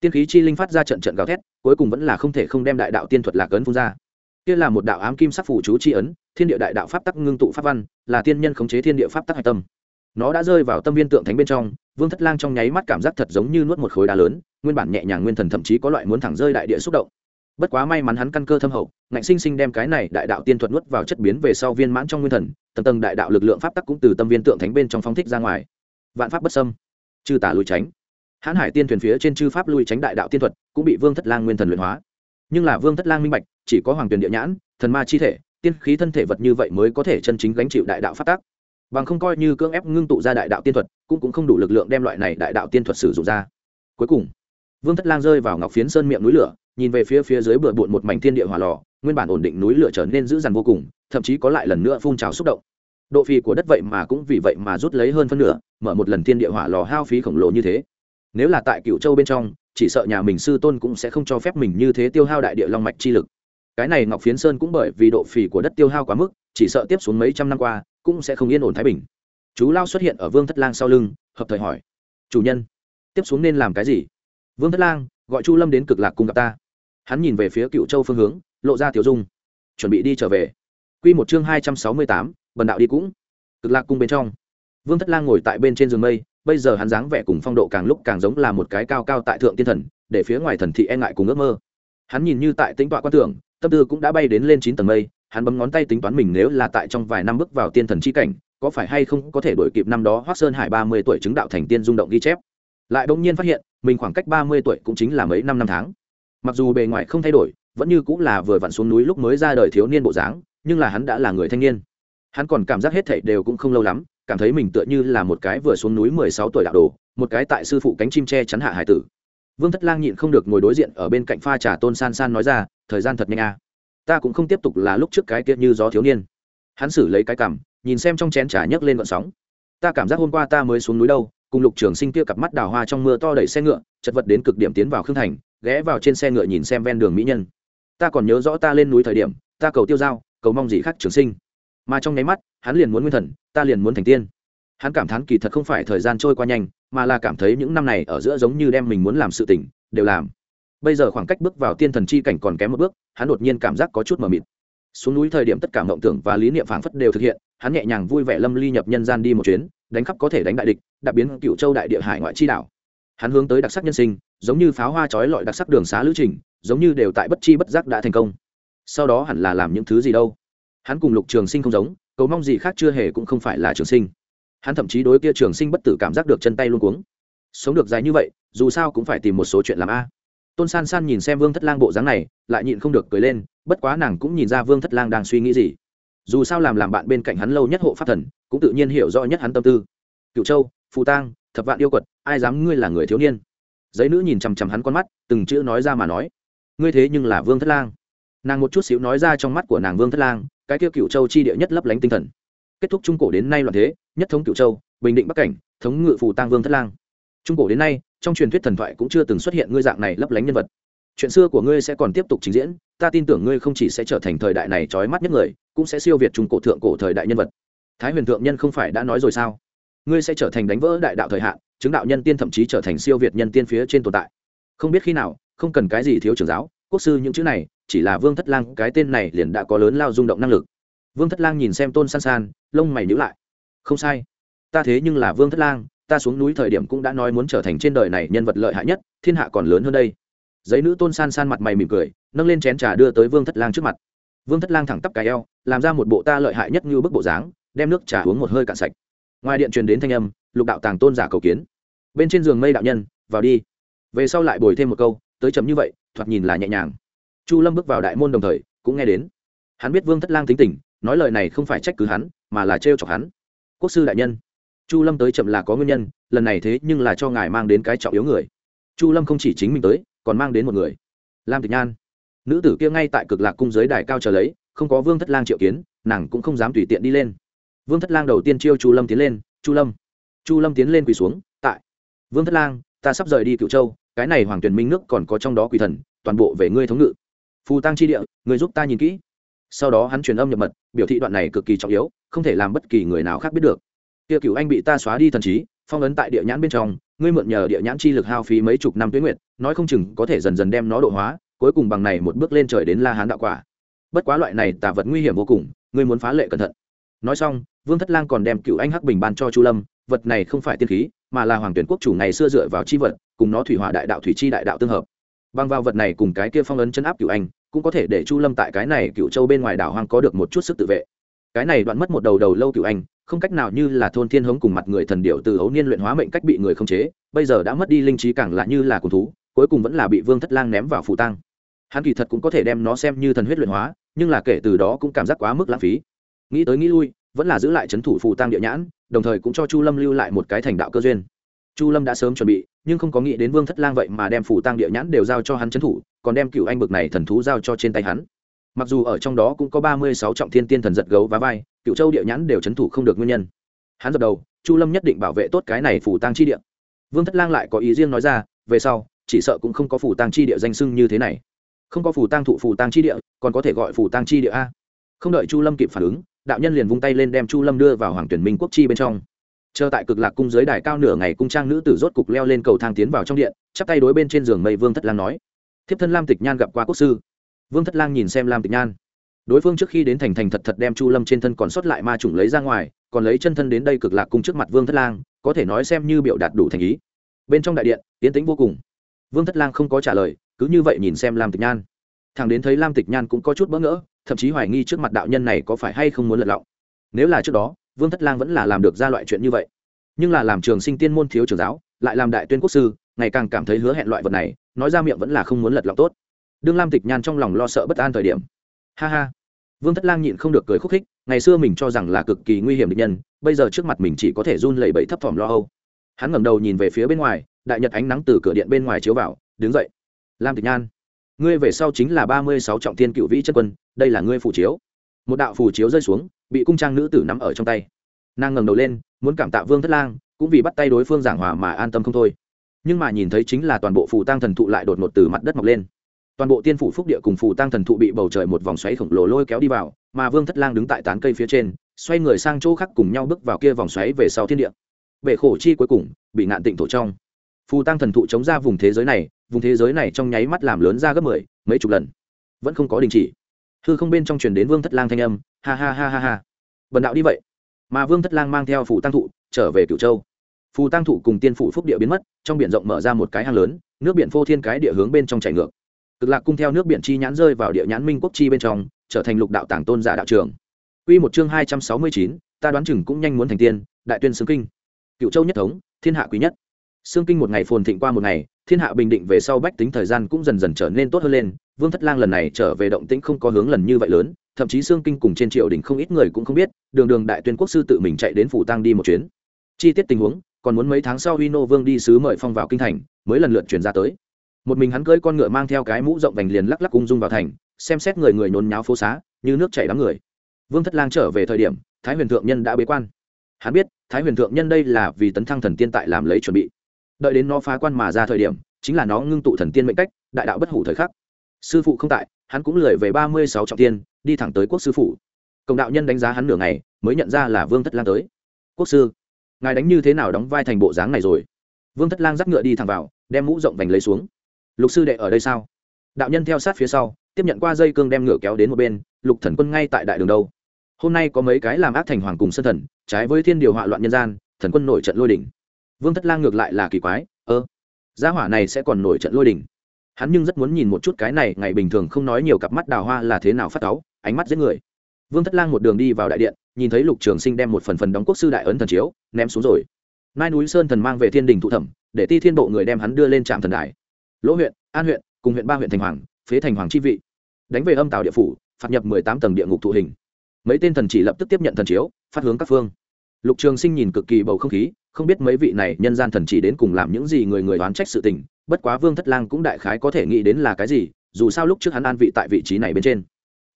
tiên khí chi linh phát ra trận trận gào thét, cuối cùng vẫn là không thể không đem đại đạo tiên thuật lạc ấn phun ra. Kia là một đạo ám kim sắc phủ chú chi ấn, thiên địa đại đạo pháp tắc ngưng tụ pháp văn, là tiên nhân khống chế thiên địa pháp tắc hạch tâm nó đã rơi vào tâm viên tượng thánh bên trong, vương thất lang trong nháy mắt cảm giác thật giống như nuốt một khối đá lớn, nguyên bản nhẹ nhàng nguyên thần thậm chí có loại muốn thẳng rơi đại địa xúc động. Bất quá may mắn hắn căn cơ thâm hậu, ngạnh sinh sinh đem cái này đại đạo tiên thuật nuốt vào chất biến về sau viên mãn trong nguyên thần, tầng tầng đại đạo lực lượng pháp tắc cũng từ tâm viên tượng thánh bên trong phóng thích ra ngoài. Vạn pháp bất sâm chư tả lùi tránh. Hãn hải tiên thuyền phía trên chư pháp lui tránh đại đạo tiên thuật cũng bị vương thất lang nguyên thần luyện hóa. Nhưng là vương thất lang minh bạch, chỉ có hoàng tuyền địa nhãn, thần ma chi thể, tiên khí thân thể vật như vậy mới có thể chân chính gánh chịu đại đạo phát tác bằng không coi như cưỡng ép ngưng tụ ra đại đạo tiên thuật, cũng cũng không đủ lực lượng đem loại này đại đạo tiên thuật sử dụng ra. Cuối cùng, vương thất lang rơi vào ngọc phiến sơn miệng núi lửa, nhìn về phía phía dưới bừa bộn một mảnh thiên địa hỏa lò, nguyên bản ổn định núi lửa trở nên dữ dằn vô cùng, thậm chí có lại lần nữa phun trào xúc động. Độ phì của đất vậy mà cũng vì vậy mà rút lấy hơn phân nửa, mở một lần thiên địa hỏa lò hao phí khổng lồ như thế. Nếu là tại cựu châu bên trong, chỉ sợ nhà mình sư tôn cũng sẽ không cho phép mình như thế tiêu hao đại địa long mạch chi lực. Cái này ngọc phiến sơn cũng bởi vì độ phì của đất tiêu hao quá mức, chỉ sợ tiếp xuống mấy trăm năm qua cũng sẽ không yên ổn thái bình. Chú lao xuất hiện ở vương thất lang sau lưng, hợp thời hỏi, chủ nhân, tiếp xuống nên làm cái gì? Vương thất lang gọi chu lâm đến cực lạc cùng gặp ta. Hắn nhìn về phía cựu châu phương hướng, lộ ra tiểu dung, chuẩn bị đi trở về. Q một chương hai trăm sáu mươi tám, bần đạo đi cũng. Cực lạc cung bên trong, vương thất lang ngồi tại bên trên giường mây, bây giờ hắn dáng vẻ cùng phong độ càng lúc càng giống là một cái cao cao tại thượng tiên thần, để phía ngoài thần thị e ngại cùng ước mơ. Hắn nhìn như tại tính tọa quan tưởng, tâm tư cũng đã bay đến lên chín tầng mây hắn bấm ngón tay tính toán mình nếu là tại trong vài năm bước vào tiên thần chi cảnh, có phải hay không có thể đổi kịp năm đó hoác sơn hải ba mươi tuổi chứng đạo thành tiên rung động ghi chép. Lại bỗng nhiên phát hiện, mình khoảng cách ba mươi tuổi cũng chính là mấy năm năm tháng. Mặc dù bề ngoài không thay đổi, vẫn như cũng là vừa vặn xuống núi lúc mới ra đời thiếu niên bộ dáng, nhưng là hắn đã là người thanh niên. Hắn còn cảm giác hết thảy đều cũng không lâu lắm, cảm thấy mình tựa như là một cái vừa xuống núi mười sáu tuổi đạo đồ, một cái tại sư phụ cánh chim tre chắn hạ hải tử. Vương thất lang nhịn không được ngồi đối diện ở bên cạnh pha trà tôn san san nói ra, thời gian thật nhanh a ta cũng không tiếp tục là lúc trước cái kia như gió thiếu niên. Hắn xử lấy cái cằm nhìn xem trong chén trà nhấc lên vận sóng. Ta cảm giác hôm qua ta mới xuống núi đâu cùng lục trường sinh kia cặp mắt đào hoa trong mưa to đẩy xe ngựa chật vật đến cực điểm tiến vào khương thành ghé vào trên xe ngựa nhìn xem ven đường mỹ nhân. Ta còn nhớ rõ ta lên núi thời điểm ta cầu tiêu dao, cầu mong gì khác trường sinh. Mà trong nháy mắt hắn liền muốn nguyên thần ta liền muốn thành tiên. Hắn cảm thán kỳ thật không phải thời gian trôi qua nhanh mà là cảm thấy những năm này ở giữa giống như đem mình muốn làm sự tỉnh đều làm bây giờ khoảng cách bước vào tiên thần chi cảnh còn kém một bước, hắn đột nhiên cảm giác có chút mờ mịt. Xuống núi thời điểm tất cả mộng tưởng và lý niệm phảng phất đều thực hiện, hắn nhẹ nhàng vui vẻ lâm ly nhập nhân gian đi một chuyến, đánh khắp có thể đánh đại địch, đặc biến cựu châu đại địa hải ngoại chi đảo. Hắn hướng tới đặc sắc nhân sinh, giống như pháo hoa trói lọi đặc sắc đường xá lữ trình, giống như đều tại bất chi bất giác đã thành công. Sau đó hẳn là làm những thứ gì đâu? Hắn cùng lục trường sinh không giống, cầu mong gì khác chưa hề cũng không phải là trường sinh. Hắn thậm chí đối kia trường sinh bất tử cảm giác được chân tay luôn cuống. Sống được dài như vậy, dù sao cũng phải tìm một số chuyện làm a tôn san san nhìn xem vương thất lang bộ dáng này, lại nhịn không được cười lên, bất quá nàng cũng nhìn ra vương thất lang đang suy nghĩ gì. Dù sao làm làm bạn bên cạnh hắn lâu nhất hộ pháp thần, cũng tự nhiên hiểu rõ nhất hắn tâm tư. Cựu châu, phù tang, thập vạn yêu quật, ai dám ngươi là người thiếu niên? Giấy nữ nhìn chằm chằm hắn con mắt, từng chữ nói ra mà nói. Ngươi thế nhưng là vương thất lang. Nàng một chút xíu nói ra trong mắt của nàng vương thất lang, cái kia cựu châu chi địa nhất lấp lánh tinh thần. Kết thúc trung cổ đến nay loạn thế, nhất thống cựu châu, bình định bắc cảnh, thống ngự phù tang vương thất lang trung cổ đến nay, trong truyền thuyết thần thoại cũng chưa từng xuất hiện ngươi dạng này lấp lánh nhân vật. Chuyện xưa của ngươi sẽ còn tiếp tục trình diễn, ta tin tưởng ngươi không chỉ sẽ trở thành thời đại này trói mắt nhất người, cũng sẽ siêu việt trung cổ thượng cổ thời đại nhân vật. Thái huyền thượng nhân không phải đã nói rồi sao? Ngươi sẽ trở thành đánh vỡ đại đạo thời hạn, chứng đạo nhân tiên thậm chí trở thành siêu việt nhân tiên phía trên tồn tại. Không biết khi nào, không cần cái gì thiếu trưởng giáo, quốc sư những chữ này, chỉ là vương thất lang, cái tên này liền đã có lớn lao rung động năng lực. Vương thất lang nhìn xem tôn san san, lông mày nhữ lại. Không sai, ta thế nhưng là vương thất lang ta xuống núi thời điểm cũng đã nói muốn trở thành trên đời này nhân vật lợi hại nhất, thiên hạ còn lớn hơn đây. Giấy nữ tôn san san mặt mày mỉm cười, nâng lên chén trà đưa tới vương thất lang trước mặt. Vương thất lang thẳng tắp cái eo, làm ra một bộ ta lợi hại nhất như bức bộ dáng, đem nước trà uống một hơi cạn sạch. Ngoài điện truyền đến thanh âm, lục đạo tàng tôn giả cầu kiến. Bên trên giường mây đạo nhân, vào đi. Về sau lại bồi thêm một câu, tới chấm như vậy, thoạt nhìn là nhẹ nhàng. Chu lâm bước vào đại môn đồng thời, cũng nghe đến. Hắn biết vương thất lang tính tình, nói lời này không phải trách cứ hắn, mà là trêu chọc hắn. Quốc sư đại nhân chu lâm tới chậm là có nguyên nhân, lần này thế nhưng là cho ngài mang đến cái trọng yếu người. Chu lâm không chỉ chính mình tới, còn mang đến một người. Lam tịch nhan. Nữ tử kia ngay tại cực lạc cung giới đài cao chờ lấy, không có vương thất lang triệu kiến, nàng cũng không dám tùy tiện đi lên. Vương thất lang đầu tiên chiêu chu lâm tiến lên, chu lâm chu lâm tiến lên quỳ xuống, tại. Vương thất lang, ta sắp rời đi cựu châu, cái này hoàng tuyển minh nước còn có trong đó quỳ thần, toàn bộ về ngươi thống ngự. Phù tăng chi địa người giúp ta nhìn kỹ. Sau đó hắn truyền âm nhập mật, biểu thị đoạn này cực kỳ trọng yếu, không thể làm bất kỳ người nào khác biết được kia cựu anh bị ta xóa đi thần trí, phong ấn tại địa nhãn bên trong, ngươi mượn nhờ địa nhãn chi lực hao phí mấy chục năm tuyến nguyện nói không chừng có thể dần dần đem nó độ hóa, cuối cùng bằng này một bước lên trời đến la hán đạo quả. Bất quá loại này tà vật nguy hiểm vô cùng, ngươi muốn phá lệ cẩn thận. Nói xong, vương thất lang còn đem cựu anh hắc bình ban cho chu lâm, vật này không phải tiên khí, mà là hoàng tuyển quốc chủ ngày xưa dựa vào chi vật, cùng nó thủy hỏa đại đạo thủy chi đại đạo tương hợp. Bằng vào vật này cùng cái kia phong ấn chân áp cựu anh, cũng có thể để chu lâm tại cái này cựu châu bên ngoài đảo hoang có được một chút sức tự vệ cái này đoạn mất một đầu đầu lâu cựu anh, không cách nào như là thôn thiên hống cùng mặt người thần điệu từ ấu niên luyện hóa mệnh cách bị người không chế, bây giờ đã mất đi linh trí càng lạ như là cùng thú, cuối cùng vẫn là bị vương thất lang ném vào phủ tăng hắn kỳ thật cũng có thể đem nó xem như thần huyết luyện hóa, nhưng là kể từ đó cũng cảm giác quá mức lãng phí. Nghĩ tới nghĩ lui, vẫn là giữ lại c h ấ n thủ phù tăng địa nhãn, đồng thời cũng cho chu lâm lưu lại một cái thành đạo cơ duyên. Chu lâm đã sớm chuẩn bị, nhưng không có nghĩ đến vương thất lang vậy mà đem phủ tăng địa nhãn đều giao cho hắn c h ấ n thủ, còn đem cựu anh bực này thần thú giao cho trên tay hắn mặc dù ở trong đó cũng có ba mươi sáu trọng thiên tiên thần giật gấu và vai cựu châu địa nhãn đều c h ấ n thủ không được nguyên nhân. Hắn dập đầu, chu lâm nhất định bảo vệ tốt cái này phủ tăng chi địa. Vương thất lang lại có ý riêng nói ra, về sau, chỉ sợ cũng không có phủ tăng chi địa danh sưng như thế này. Không có phủ tăng thụ phủ tăng chi địa, còn có thể gọi phủ tăng chi địa a. Không đợi chu lâm kịp phản ứng, đạo nhân liền vung tay lên đem chu lâm đưa vào hoàng tuyển minh quốc chi bên trong. Chờ tại cực lạc cung dưới đài cao nửa ngày cung trang nữ tử rốt cục leo lên cầu thang tiến vào trong điện, chắp tay đối bên trên giường mây vương thất lang nói, thiếp thân lam tịch nhan gặp qua quốc sư vương thất lang nhìn xem lam tịch nhan. Đối phương trước khi đến thành thành thật thật đem chu lâm trên thân còn sót lại ma trùng lấy ra ngoài, còn lấy chân thân đến đây cực lạc cung trước mặt vương thất lang, có thể nói xem như biểu đạt đủ thành ý. Bên trong đại điện, tiến tĩnh vô cùng. Vương thất lang không có trả lời, cứ như vậy nhìn xem lam tịch nhan. Thằng đến thấy lam tịch nhan cũng có chút bỡ ngỡ, thậm chí hoài nghi trước mặt đạo nhân này có phải hay không muốn lật lọng. Nếu là trước đó, vương thất lang vẫn là làm được ra loại chuyện như vậy. Nhưng là làm trường sinh tiên môn thiếu trường giáo, lại làm đại tuyên quốc sư, ngày càng cảm thấy hứa hẹn loại vật này, nói ra miệng vẫn là không muốn lật lọng tốt đương lam tịch nhan trong lòng lo sợ bất an thời điểm. Ha ha. Vương thất lang nhịn không được cười khúc khích, ngày xưa mình cho rằng là cực kỳ nguy hiểm định nhân, bây giờ trước mặt mình chỉ có thể run lẩy bẩy thấp thỏm lo âu. Hắn ngẩng đầu nhìn về phía bên ngoài, đại nhật ánh nắng từ cửa điện bên ngoài chiếu vào, đứng dậy. Lam tịch nhan, ngươi về sau chính là ba mươi sáu trọng thiên cựu vĩ chân quân, đây là ngươi phủ chiếu. Một đạo phủ chiếu rơi xuống, bị cung trang nữ tử nắm ở trong tay. Nàng ngẩng đầu lên, muốn cảm tạ vương thất lang, cũng vì bắt tay đối phương giảng hòa mà an tâm không thôi. Nhưng mà nhìn thấy chính là toàn bộ phù tăng thần thụ lại đột ngột từ mặt đất mọc lên toàn bộ tiên phủ phúc địa cùng phù tăng thần thụ bị bầu trời một vòng xoáy khổng lồ lôi kéo đi vào, mà vương thất lang đứng tại tán cây phía trên, xoay người sang chỗ khác cùng nhau bước vào kia vòng xoáy về sau thiên địa. Bể khổ chi cuối cùng, bị ngạn tịnh thổ trong. Phù tăng thần thụ chống ra vùng thế giới này, vùng thế giới này trong nháy mắt làm lớn ra gấp mười, mấy chục lần. Vẫn không có đình chỉ. Hư không bên trong truyền đến vương thất lang thanh âm, ha ha ha ha ha. Bần đạo đi vậy. Mà vương thất lang mang theo phù tăng thụ, trở về cửu châu. Phù tăng thụ cùng tiên phủ phúc địa biến mất, trong biển rộng mở ra một cái hang lớn, nước biển phô thiên cái địa hướng bên trong chảy ngược cực lạc cung theo nước biển chi nhãn rơi vào địa nhãn minh quốc chi bên trong trở thành lục đạo tàng tôn giả đạo trường Quy một chương hai trăm sáu mươi chín, ta đoán chừng cũng nhanh muốn thành tiên, đại tuyên xương kinh. Cựu Châu nhất thống, thiên hạ quý nhất. Xương kinh một ngày phồn thịnh qua một ngày, thiên hạ bình định về sau bách tính thời gian cũng dần dần trở nên tốt hơn lên vương thất lang lần này trở về động tĩnh không có hướng lần như vậy lớn thậm chí xương kinh cùng trên triều đình không ít người cũng không biết đường đường đại tuyên quốc sư tự mình chạy đến phủ tăng đi một chuyến chi tiết tình huống còn muốn mấy tháng sau huy nô vương đi sứ mời phong vào kinh thành mới lần lượt chuyển ra tới một mình hắn cưỡi con ngựa mang theo cái mũ rộng vành liền lắc lắc ung dung vào thành, xem xét người người nhốn nháo phố xá, như nước chảy đám người. Vương thất lang trở về thời điểm, thái huyền thượng nhân đã bế quan. Hắn biết, thái huyền thượng nhân đây là vì tấn thăng thần tiên tại làm lấy chuẩn bị. Đợi đến nó phá quan mà ra thời điểm, chính là nó ngưng tụ thần tiên mệnh cách, đại đạo bất hủ thời khắc. Sư phụ không tại, hắn cũng lười về ba mươi sáu trọng tiên, đi thẳng tới quốc sư phụ cộng đạo nhân đánh giá hắn nửa ngày, mới nhận ra là vương thất lang tới. Quốc sư, ngài đánh như thế nào đóng vai thành bộ dáng này rồi? Vương thất lang dắt ngựa đi thẳng vào, đem mũ rộng vành lấy xuống lục sư đệ ở đây sao? Đạo nhân theo sát phía sau, tiếp nhận qua dây cương đem ngựa kéo đến một bên, lục thần quân ngay tại đại đường đâu? Hôm nay có mấy cái làm ác thành hoàng cùng sân thần, trái với thiên điều họa loạn nhân gian, thần quân nổi trận lôi đỉnh. Vương thất lang ngược lại là kỳ quái, ơ, gia hỏa này sẽ còn nổi trận lôi đỉnh. hắn nhưng rất muốn nhìn một chút cái này, ngày bình thường không nói nhiều cặp mắt đào hoa là thế nào phát táo ánh mắt giết người. Vương thất lang một đường đi vào đại điện, nhìn thấy lục trường sinh đem một phần phần đóng quốc sư đại ấn thần chiếu, ném xuống rồi. Nai núi sơn thần mang về thiên đình thụ thẩm, để ti thiên bộ người đem hắn đưa lên trạm thần đài lỗ huyện, an huyện, cùng huyện ba huyện thành hoàng, phế thành hoàng chi vị. Đánh về âm tàu địa phủ, phạt nhập mười tám tầng địa ngục thụ hình. Mấy tên thần chỉ lập tức tiếp nhận thần chiếu, phát hướng các phương. Lục trường sinh nhìn cực kỳ bầu không khí, không biết mấy vị này nhân gian thần chỉ đến cùng làm những gì người người đoán trách sự tình, bất quá vương thất lang cũng đại khái có thể nghĩ đến là cái gì, dù sao lúc trước hắn an vị tại vị trí này bên trên.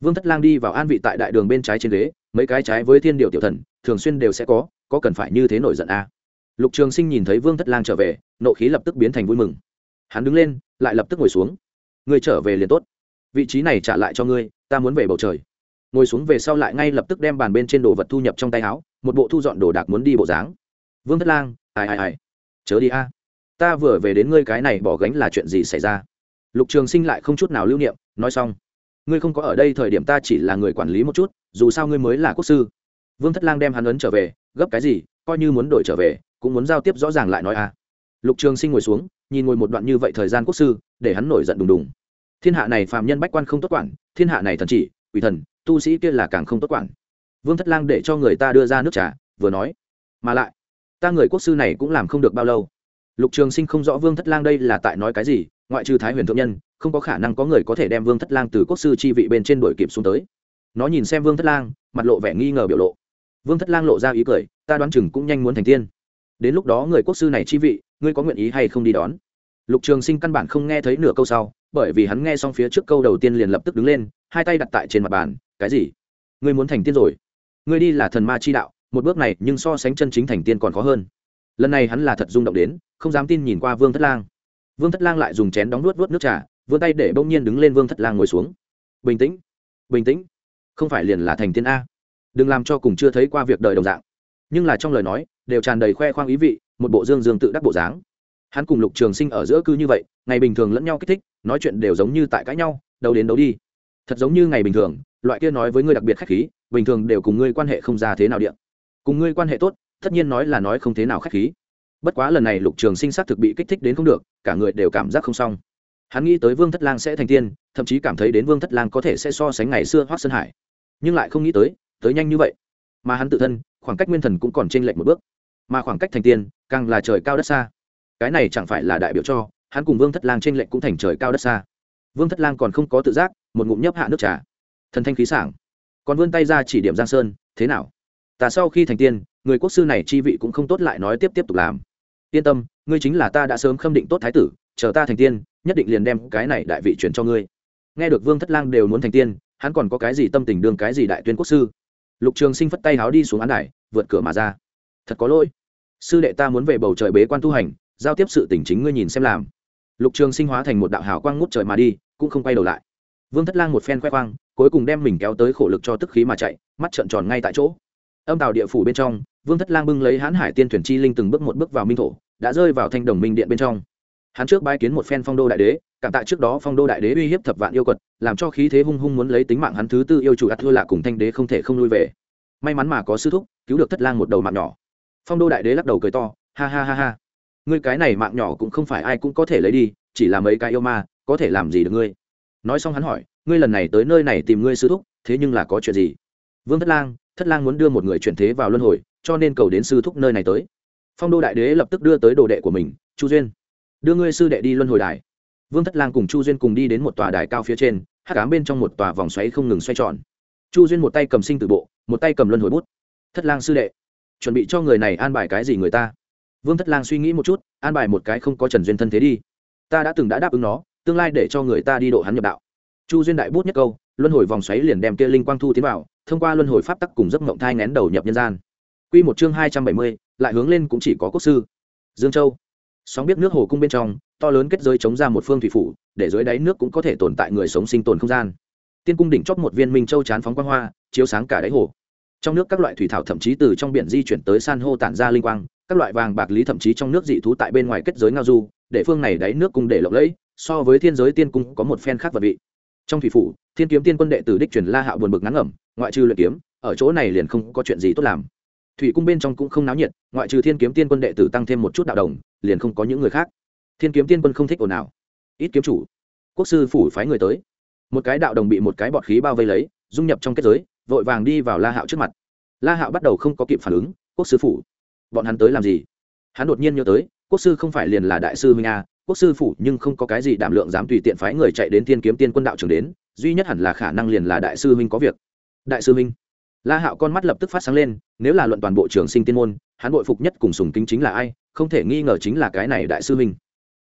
Vương thất lang đi vào an vị tại đại đường bên trái trên ghế, mấy cái trái với thiên điều tiểu thần, thường xuyên đều sẽ có có cần phải như thế nổi giận a. À? lục trường sinh nhìn thấy vương thất lang trở về, nộ khí lập tức biến thành vui mừng hắn đứng lên, lại lập tức ngồi xuống. Ngươi trở về liền tốt. Vị trí này trả lại cho ngươi, ta muốn về bầu trời. Ngồi xuống về sau lại ngay lập tức đem bàn bên trên đồ vật thu nhập trong tay áo, một bộ thu dọn đồ đạc muốn đi bộ dáng. Vương thất lang, ai ai ai? Chớ đi a. Ta vừa về đến ngươi cái này bỏ gánh là chuyện gì xảy ra? Lục trường sinh lại không chút nào lưu niệm, nói xong. Ngươi không có ở đây thời điểm ta chỉ là người quản lý một chút, dù sao ngươi mới là quốc sư. Vương thất lang đem hắn ấn trở về, gấp cái gì, coi như muốn đổi trở về, cũng muốn giao tiếp rõ ràng lại nói a. Lục trường sinh ngồi xuống nhìn ngồi một đoạn như vậy thời gian quốc sư, để hắn nổi giận đùng đùng. Thiên hạ này phàm nhân bách quan không tốt quản, thiên hạ này thần chỉ, quỷ thần, tu sĩ kia là càng không tốt quản. Vương thất lang để cho người ta đưa ra nước trà, vừa nói, mà lại, ta người quốc sư này cũng làm không được bao lâu. Lục trường sinh không rõ vương thất lang đây là tại nói cái gì, ngoại trừ thái huyền thượng nhân, không có khả năng có người có thể đem vương thất lang từ quốc sư chi vị bên trên đuổi kịp xuống tới. Nó nhìn xem vương thất lang, mặt lộ vẻ nghi ngờ biểu lộ. Vương thất lang lộ ra ý cười, ta đoán chừng cũng nhanh muốn thành tiên. Đến lúc đó người quốc sư này chi vị ngươi có nguyện ý hay không đi đón? Lục trường sinh căn bản không nghe thấy nửa câu sau, bởi vì hắn nghe xong phía trước câu đầu tiên liền lập tức đứng lên, hai tay đặt tại trên mặt bàn, cái gì? Ngươi muốn thành tiên rồi? Ngươi đi là thần ma chi đạo, một bước này nhưng so sánh chân chính thành tiên còn khó hơn. Lần này hắn là thật rung động đến, không dám tin nhìn qua vương thất lang. Vương thất lang lại dùng chén đóng nuốt vớt nước trà, vươn tay để bỗng nhiên đứng lên vương thất lang ngồi xuống. Bình tĩnh bình tĩnh, không phải liền là thành tiên a? Đừng làm cho cùng chưa thấy qua việc đời đồng dạng. Nhưng là trong lời nói, đều tràn đầy khoe khoang ý vị một bộ dương dương tự đắc bộ dáng. Hắn cùng lục trường sinh ở giữa cư như vậy, ngày bình thường lẫn nhau kích thích, nói chuyện đều giống như tại cãi nhau đâu đến đâu đi. Thật giống như ngày bình thường, loại kia nói với ngươi đặc biệt khách khí, bình thường đều cùng ngươi quan hệ không ra thế nào điện. Cùng ngươi quan hệ tốt, tất nhiên nói là nói không thế nào khách khí. Bất quá lần này lục trường sinh xác thực bị kích thích đến không được, cả người đều cảm giác không xong. Hắn nghĩ tới vương thất lang sẽ thành tiên, thậm chí cảm thấy đến vương thất lang có thể sẽ so sánh ngày xưa hoác sơn hải. Nhưng lại không nghĩ tới tới nhanh như vậy. Mà hắn tự thân, khoảng cách nguyên thần cũng còn t r ê n lệch một bước. Mà khoảng cách thành tiên càng là trời cao đất xa. Cái này chẳng phải là đại biểu cho, hắn cùng vương thất lang t r ê n lệch cũng thành trời cao đất xa. Vương thất lang còn không có tự giác, một ngụm nhấp hạ nước trà. Thần thanh khí sảng. Còn vươn tay ra chỉ điểm giang sơn, thế nào? Ta sau khi thành tiên, người quốc sư này chi vị cũng không tốt lại nói tiếp tiếp tục làm. Yên tâm, ngươi chính là ta đã sớm khâm định tốt thái tử, chờ ta thành tiên, nhất định liền đem cái này đại vị chuyển cho ngươi. Nghe được vương thất lang đều muốn thành tiên, hắn còn có cái gì tâm tình đương cái gì đại tuyên quốc sư? Lục trường sinh phất tay háo đi xuống án đài, vượt cửa mà ra. Thật có lỗi sư đệ ta muốn về bầu trời bế quan tu hành, giao tiếp sự tỉnh chính ngươi nhìn xem làm. Lục trường sinh hóa thành một đạo hào quang ngút trời mà đi, cũng không quay đầu lại. Vương thất lang một phen khoe khoang, cuối cùng đem mình kéo tới khổ lực cho tức khí mà chạy, mắt trợn tròn ngay tại chỗ. Âm tàu địa phủ bên trong, vương thất lang bưng lấy hãn hải tiên thuyền chi linh từng bước một bước vào minh thổ, đã rơi vào thanh đồng minh điện bên trong. Hắn trước bái kiến một phen phong đô đại đế, cảm tạ trước đó phong đô đại đế uy hiếp thập vạn yêu quật, làm cho khí thế hung hung muốn lấy tính mạng hắn thứ tư yêu chủ ắt thưa lạ cùng thanh đế không thể không lui về. May mắn mà có sư thúc, cứu được thất lang một đầu mạng nhỏ phong đô đại đế lắc đầu cười to, ha ha ha ha. Ngươi cái này mạng nhỏ cũng không phải ai cũng có thể lấy đi, chỉ là mấy cái yêu ma, có thể làm gì được ngươi? Nói xong hắn hỏi, ngươi lần này tới nơi này tìm ngươi sư thúc, thế nhưng là có chuyện gì? Vương thất lang thất lang muốn đưa một người chuyển thế vào luân hồi, cho nên cầu đến sư thúc nơi này tới. Phong đô đại đế lập tức đưa tới đồ đệ của mình, chu duyên, đưa ngươi sư đệ đi luân hồi đài. Vương thất lang cùng chu duyên cùng đi đến một tòa đài cao phía trên hát cám bên trong một tòa vòng xoáy không ngừng xoay tròn. Chu duyên một tay cầm sinh từ bộ, một tay cầm luân hồi bút. Thất lang sư đệ chuẩn bị cho người này an bài cái gì người ta. Vương thất lang suy nghĩ một chút, an bài một cái không có trần duyên thân thế đi. Ta đã từng đã đáp ứng nó, tương lai để cho người ta đi độ hắn nhập đạo. Chu duyên đại bút nhất câu, luân hồi vòng xoáy liền đem kia linh quang thu tiến vào, thông qua luân hồi pháp tắc cùng giấc mộng thai ngén đầu nhập nhân gian. Q một chương hai trăm bảy mươi, lại hướng lên cũng chỉ có quốc sư. Dương châu. Sóng biết nước hồ cung bên trong, to lớn kết giới chống ra một phương thủy phủ, để dưới đáy nước cũng có thể tồn tại người sống sinh tồn không gian. Tiên cung đỉnh chóp một viên minh châu chán phóng quang hoa, chiếu sáng cả đáy hồ trong nước các loại thủy thảo thậm chí từ trong biển di chuyển tới san hô tản ra linh quang, các loại vàng bạc lý thậm chí trong nước dị thú tại bên ngoài kết giới ngao du, để phương này đáy nước cung để lộng lẫy, so với thiên giới tiên cung có một phen khác vật vị. Trong thủy phủ, thiên kiếm tiên quân đệ tử đích truyền la hạo buồn bực ngắn ngẩm, ngoại trừ luyện kiếm, ở chỗ này liền không có chuyện gì tốt làm. Thủy cung bên trong cũng không náo nhiệt, ngoại trừ thiên kiếm tiên quân đệ tử tăng thêm một chút đạo đồng, liền không có những người khác. Thiên kiếm tiên quân không thích ồn ào. Ít kiếm chủ, quốc sư phủ phái người tới. Một cái đạo đồng bị một cái bọt khí bao vây lấy, dung nhập trong kết giới vội vàng đi vào la hạo trước mặt. La hạo bắt đầu không có kịp phản ứng, quốc sư phủ, bọn hắn tới làm gì? Hắn đột nhiên nhớ tới, quốc sư không phải liền là đại sư huynh a, quốc sư phủ nhưng không có cái gì đảm lượng dám tùy tiện phái người chạy đến thiên kiếm tiên quân đạo trường đến, duy nhất hẳn là khả năng liền là đại sư huynh có việc. Đại sư huynh? La hạo con mắt lập tức phát sáng lên, nếu là luận toàn bộ trường sinh tiên môn, hắn bội phục nhất cùng sùng kính chính là ai, không thể nghi ngờ chính là cái này đại sư huynh.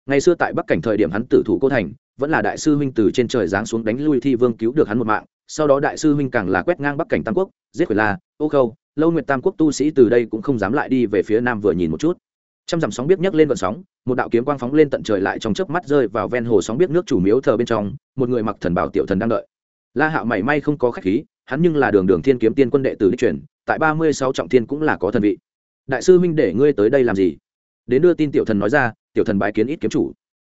Ngày xưa tại bắc cảnh thời điểm hắn tử thủ cô thành vẫn là đại sư huynh từ trên trời giáng xuống đánh lui thi vương cứu được hắn một mạng, sau đó đại sư huynh càng là quét ngang bắc cảnh tam quốc, giết quyền la, ô khâu, lâu nguyệt tam quốc tu sĩ từ đây cũng không dám lại đi về phía nam vừa nhìn một chút. Trăm dặm sóng biết nhấc lên vận sóng, một đạo kiếm quang phóng lên tận trời lại trong chớp mắt rơi vào ven hồ sóng biết nước chủ miếu thờ bên trong, một người mặc thần bảo tiểu thần đang đợi. La hạo mảy may không có khách khí, hắn nhưng là đường đường thiên kiếm tiên quân đệ tử đích truyền, tại ba mươi sáu trọng thiên cũng là có thần vị. Đại sư huynh để ngươi tới đây làm gì? Đến đưa tin tiểu thần nói ra, tiểu thần bái kiến ít kiếm chủ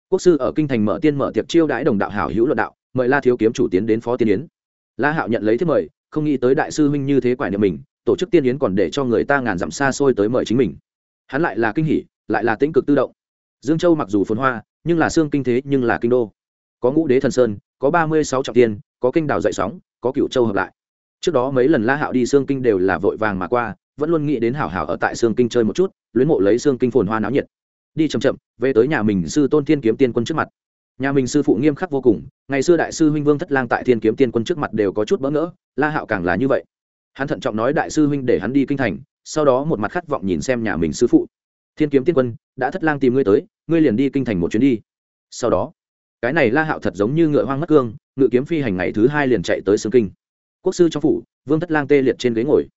quốc sư ở kinh thành mở tiên mở tiệc chiêu đãi đồng đạo hảo hữu luận đạo, mời la thiếu kiếm chủ tiến đến phó tiên yến. La hạo nhận lấy thiết mời, không nghĩ tới đại sư huynh như thế quải niệm mình, tổ chức tiên yến còn để cho người ta ngàn dặm xa xôi tới mời chính mình. Hắn lại là kinh hỉ, lại là tĩnh cực tự động. Dương châu mặc dù phồn hoa, nhưng là xương kinh thế nhưng là kinh đô. Có ngũ đế thần sơn, có ba mươi sáu trọng tiên, có kinh đảo dậy sóng, có cựu châu hợp lại. Trước đó mấy lần la hạo đi xương kinh đều là vội vàng mà qua, vẫn luôn nghĩ đến hảo hảo ở tại xương kinh chơi một chút, luyến mộ lấy xương kinh phồn hoa náo nhiệt đi chậm chậm, về tới nhà mình sư tôn thiên kiếm tiên quân trước mặt. Nhà mình sư phụ nghiêm khắc vô cùng, ngày xưa đại sư huynh vương thất lang tại thiên kiếm tiên quân trước mặt đều có chút bỡ ngỡ, la hạo càng là như vậy. Hắn thận trọng nói đại sư huynh để hắn đi kinh thành, sau đó một mặt khát vọng nhìn xem nhà mình sư phụ. Thiên kiếm tiên quân, đã thất lang tìm ngươi tới, ngươi liền đi kinh thành một chuyến đi. Sau đó, cái này la hạo thật giống như ngựa hoang mất cương, ngựa kiếm phi hành ngày thứ hai liền chạy tới xương kinh. Quốc sư trong phủ, vương thất lang tê liệt trên ghế ngồi.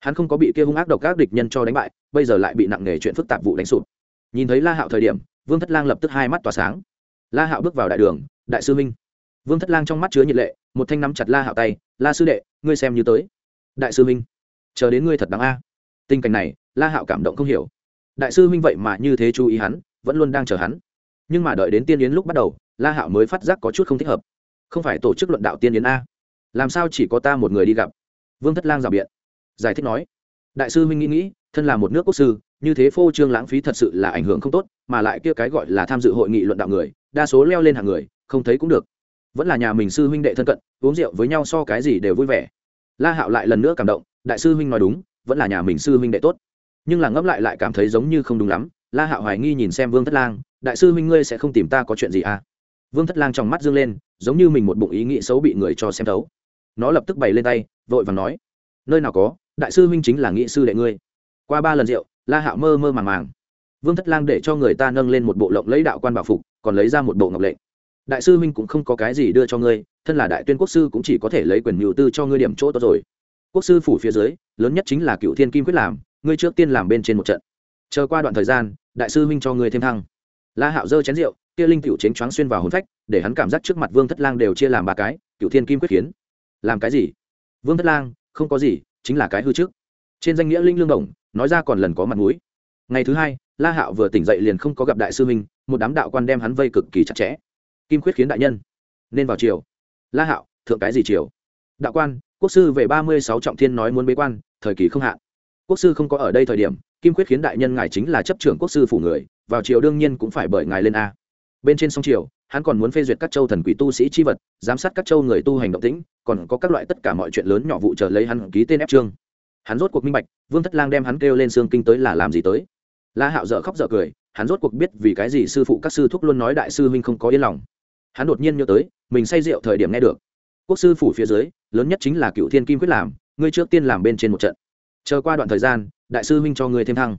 Hắn không có bị kia hung ác độc các địch nhân cho đánh bại, bây giờ lại bị nặng nghề chuyện phức tạp vụ đánh sụp nhìn thấy la hạo thời điểm, vương thất lang lập tức hai mắt tỏa sáng. La hạo bước vào đại đường, đại sư minh. Vương thất lang trong mắt chứa nhiệt lệ, một thanh nắm chặt la hạo tay, la sư đệ, ngươi xem như tới. Đại sư minh, chờ đến ngươi thật đáng a. Tình cảnh này, la hạo cảm động không hiểu. Đại sư minh vậy mà như thế chú ý hắn, vẫn luôn đang chờ hắn. Nhưng mà đợi đến tiên yến lúc bắt đầu, la hạo mới phát giác có chút không thích hợp. Không phải tổ chức luận đạo tiên yến a? Làm sao chỉ có ta một người đi gặp? Vương thất lang rào biện. Giải thích nói, đại sư minh nghĩ nghĩ, thân là một nước quốc sư như thế phô trương lãng phí thật sự là ảnh hưởng không tốt, mà lại kia cái gọi là tham dự hội nghị luận đạo người, đa số leo lên hàng người, không thấy cũng được. Vẫn là nhà mình sư huynh đệ thân cận, uống rượu với nhau so cái gì đều vui vẻ. La hạo lại lần nữa cảm động, đại sư huynh nói đúng, vẫn là nhà mình sư huynh đệ tốt. Nhưng là ngẫm lại lại cảm thấy giống như không đúng lắm, la hạo hoài nghi nhìn xem vương thất lang, đại sư huynh ngươi sẽ không tìm ta có chuyện gì à? Vương thất lang trong mắt dương lên, giống như mình một bụng ý nghĩ xấu bị người cho xem thấu. Nó lập tức bày lên tay, vội và nói, nơi nào có, đại sư huynh chính là nghị sư đệ ngươi qua ba lần rượu, la hạo mơ mơ màng màng. Vương thất lang để cho người ta nâng lên một bộ lộng lấy đạo quan bảo phục, còn lấy ra một bộ ngọc lệnh. Đại sư huynh cũng không có cái gì đưa cho ngươi, thân là đại tuyên quốc sư cũng chỉ có thể lấy quyền mưu tư cho ngươi điểm chỗ tốt rồi. Quốc sư phủ phía dưới, lớn nhất chính là cựu thiên kim quyết làm, ngươi trước tiên làm bên trên một trận. Chờ qua đoạn thời gian, đại sư huynh cho ngươi thêm thăng. La hạo dơ chén rượu, kia linh cựu chánh choáng xuyên vào hồn phách, để hắn cảm giác trước mặt vương thất lang đều chia làm ba cái cựu thiên kim quyết khiến. Làm cái gì? Vương thất lang, không có gì, chính là cái hư trước. Trên danh nghĩa linh lương đồng nói ra còn lần có mặt mũi. Ngày thứ hai, la hạo vừa tỉnh dậy liền không có gặp đại sư minh một đám đạo quan đem hắn vây cực kỳ chặt chẽ. Kim khuyết khiến đại nhân, nên vào chiều la hạo, thượng cái gì chiều đạo quan, quốc sư về ba mươi sáu trọng thiên nói muốn bế quan, thời kỳ không hạn. Quốc sư không có ở đây thời điểm, kim khuyết khiến đại nhân ngài chính là chấp trưởng quốc sư phủ người, vào chiều đương nhiên cũng phải bởi ngài lên a. Bên trên sông triều, hắn còn muốn phê duyệt các châu thần quỷ tu sĩ chi vật, giám sát các châu người tu hành động tĩnh, còn có các loại tất cả mọi chuyện lớn nhỏ vụ chờ lấy hắn ký tên ép trương hắn rốt cuộc minh bạch, vương thất lang đem hắn kêu lên xương kinh tới là làm gì tới. La hạo dợ khóc dợ cười, hắn rốt cuộc biết vì cái gì sư phụ các sư thúc luôn nói đại sư huynh không có yên lòng. Hắn đột nhiên nhớ tới, mình say rượu thời điểm nghe được. Quốc sư phủ phía dưới, lớn nhất chính là cựu thiên kim quyết làm, ngươi trước tiên làm bên trên một trận. Chờ qua đoạn thời gian, đại sư huynh cho ngươi thêm thăng.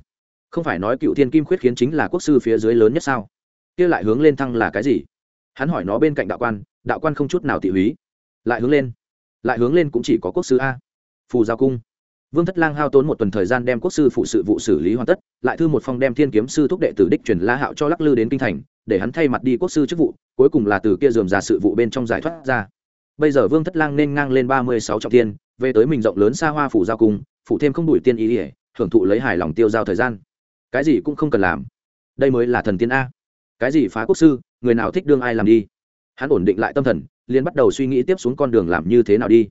Không phải nói cựu thiên kim Quyết khiến chính là quốc sư phía dưới lớn nhất sao? Kia lại hướng lên thăng là cái gì? Hắn hỏi nó bên cạnh đạo quan đạo quan không chút nào tị húy. Lại hướng lên. Lại hướng lên cũng chỉ có quốc sư a. Phù giao cung vương thất lang hao tốn một tuần thời gian đem quốc sư phụ sự vụ xử lý hoàn tất, lại thư một phong đem thiên kiếm sư thúc đệ tử đích truyền la hạo cho lắc lư đến kinh thành, để hắn thay mặt đi quốc sư chức vụ, cuối cùng là từ kia dườm ra sự vụ bên trong giải thoát ra. Bây giờ vương thất lang nên ngang lên ba mươi sáu trọng tiên về tới mình rộng lớn xa hoa phủ giao cung phụ thêm không đuổi tiên ý ỉa hưởng thụ lấy hài lòng tiêu giao thời gian. Cái gì cũng không cần làm. Đây mới là thần tiên a. Cái gì phá quốc sư, người nào thích đương ai làm đi? Hắn ổn định lại tâm thần, liền bắt đầu suy nghĩ tiếp xuống con đường làm như thế nào đi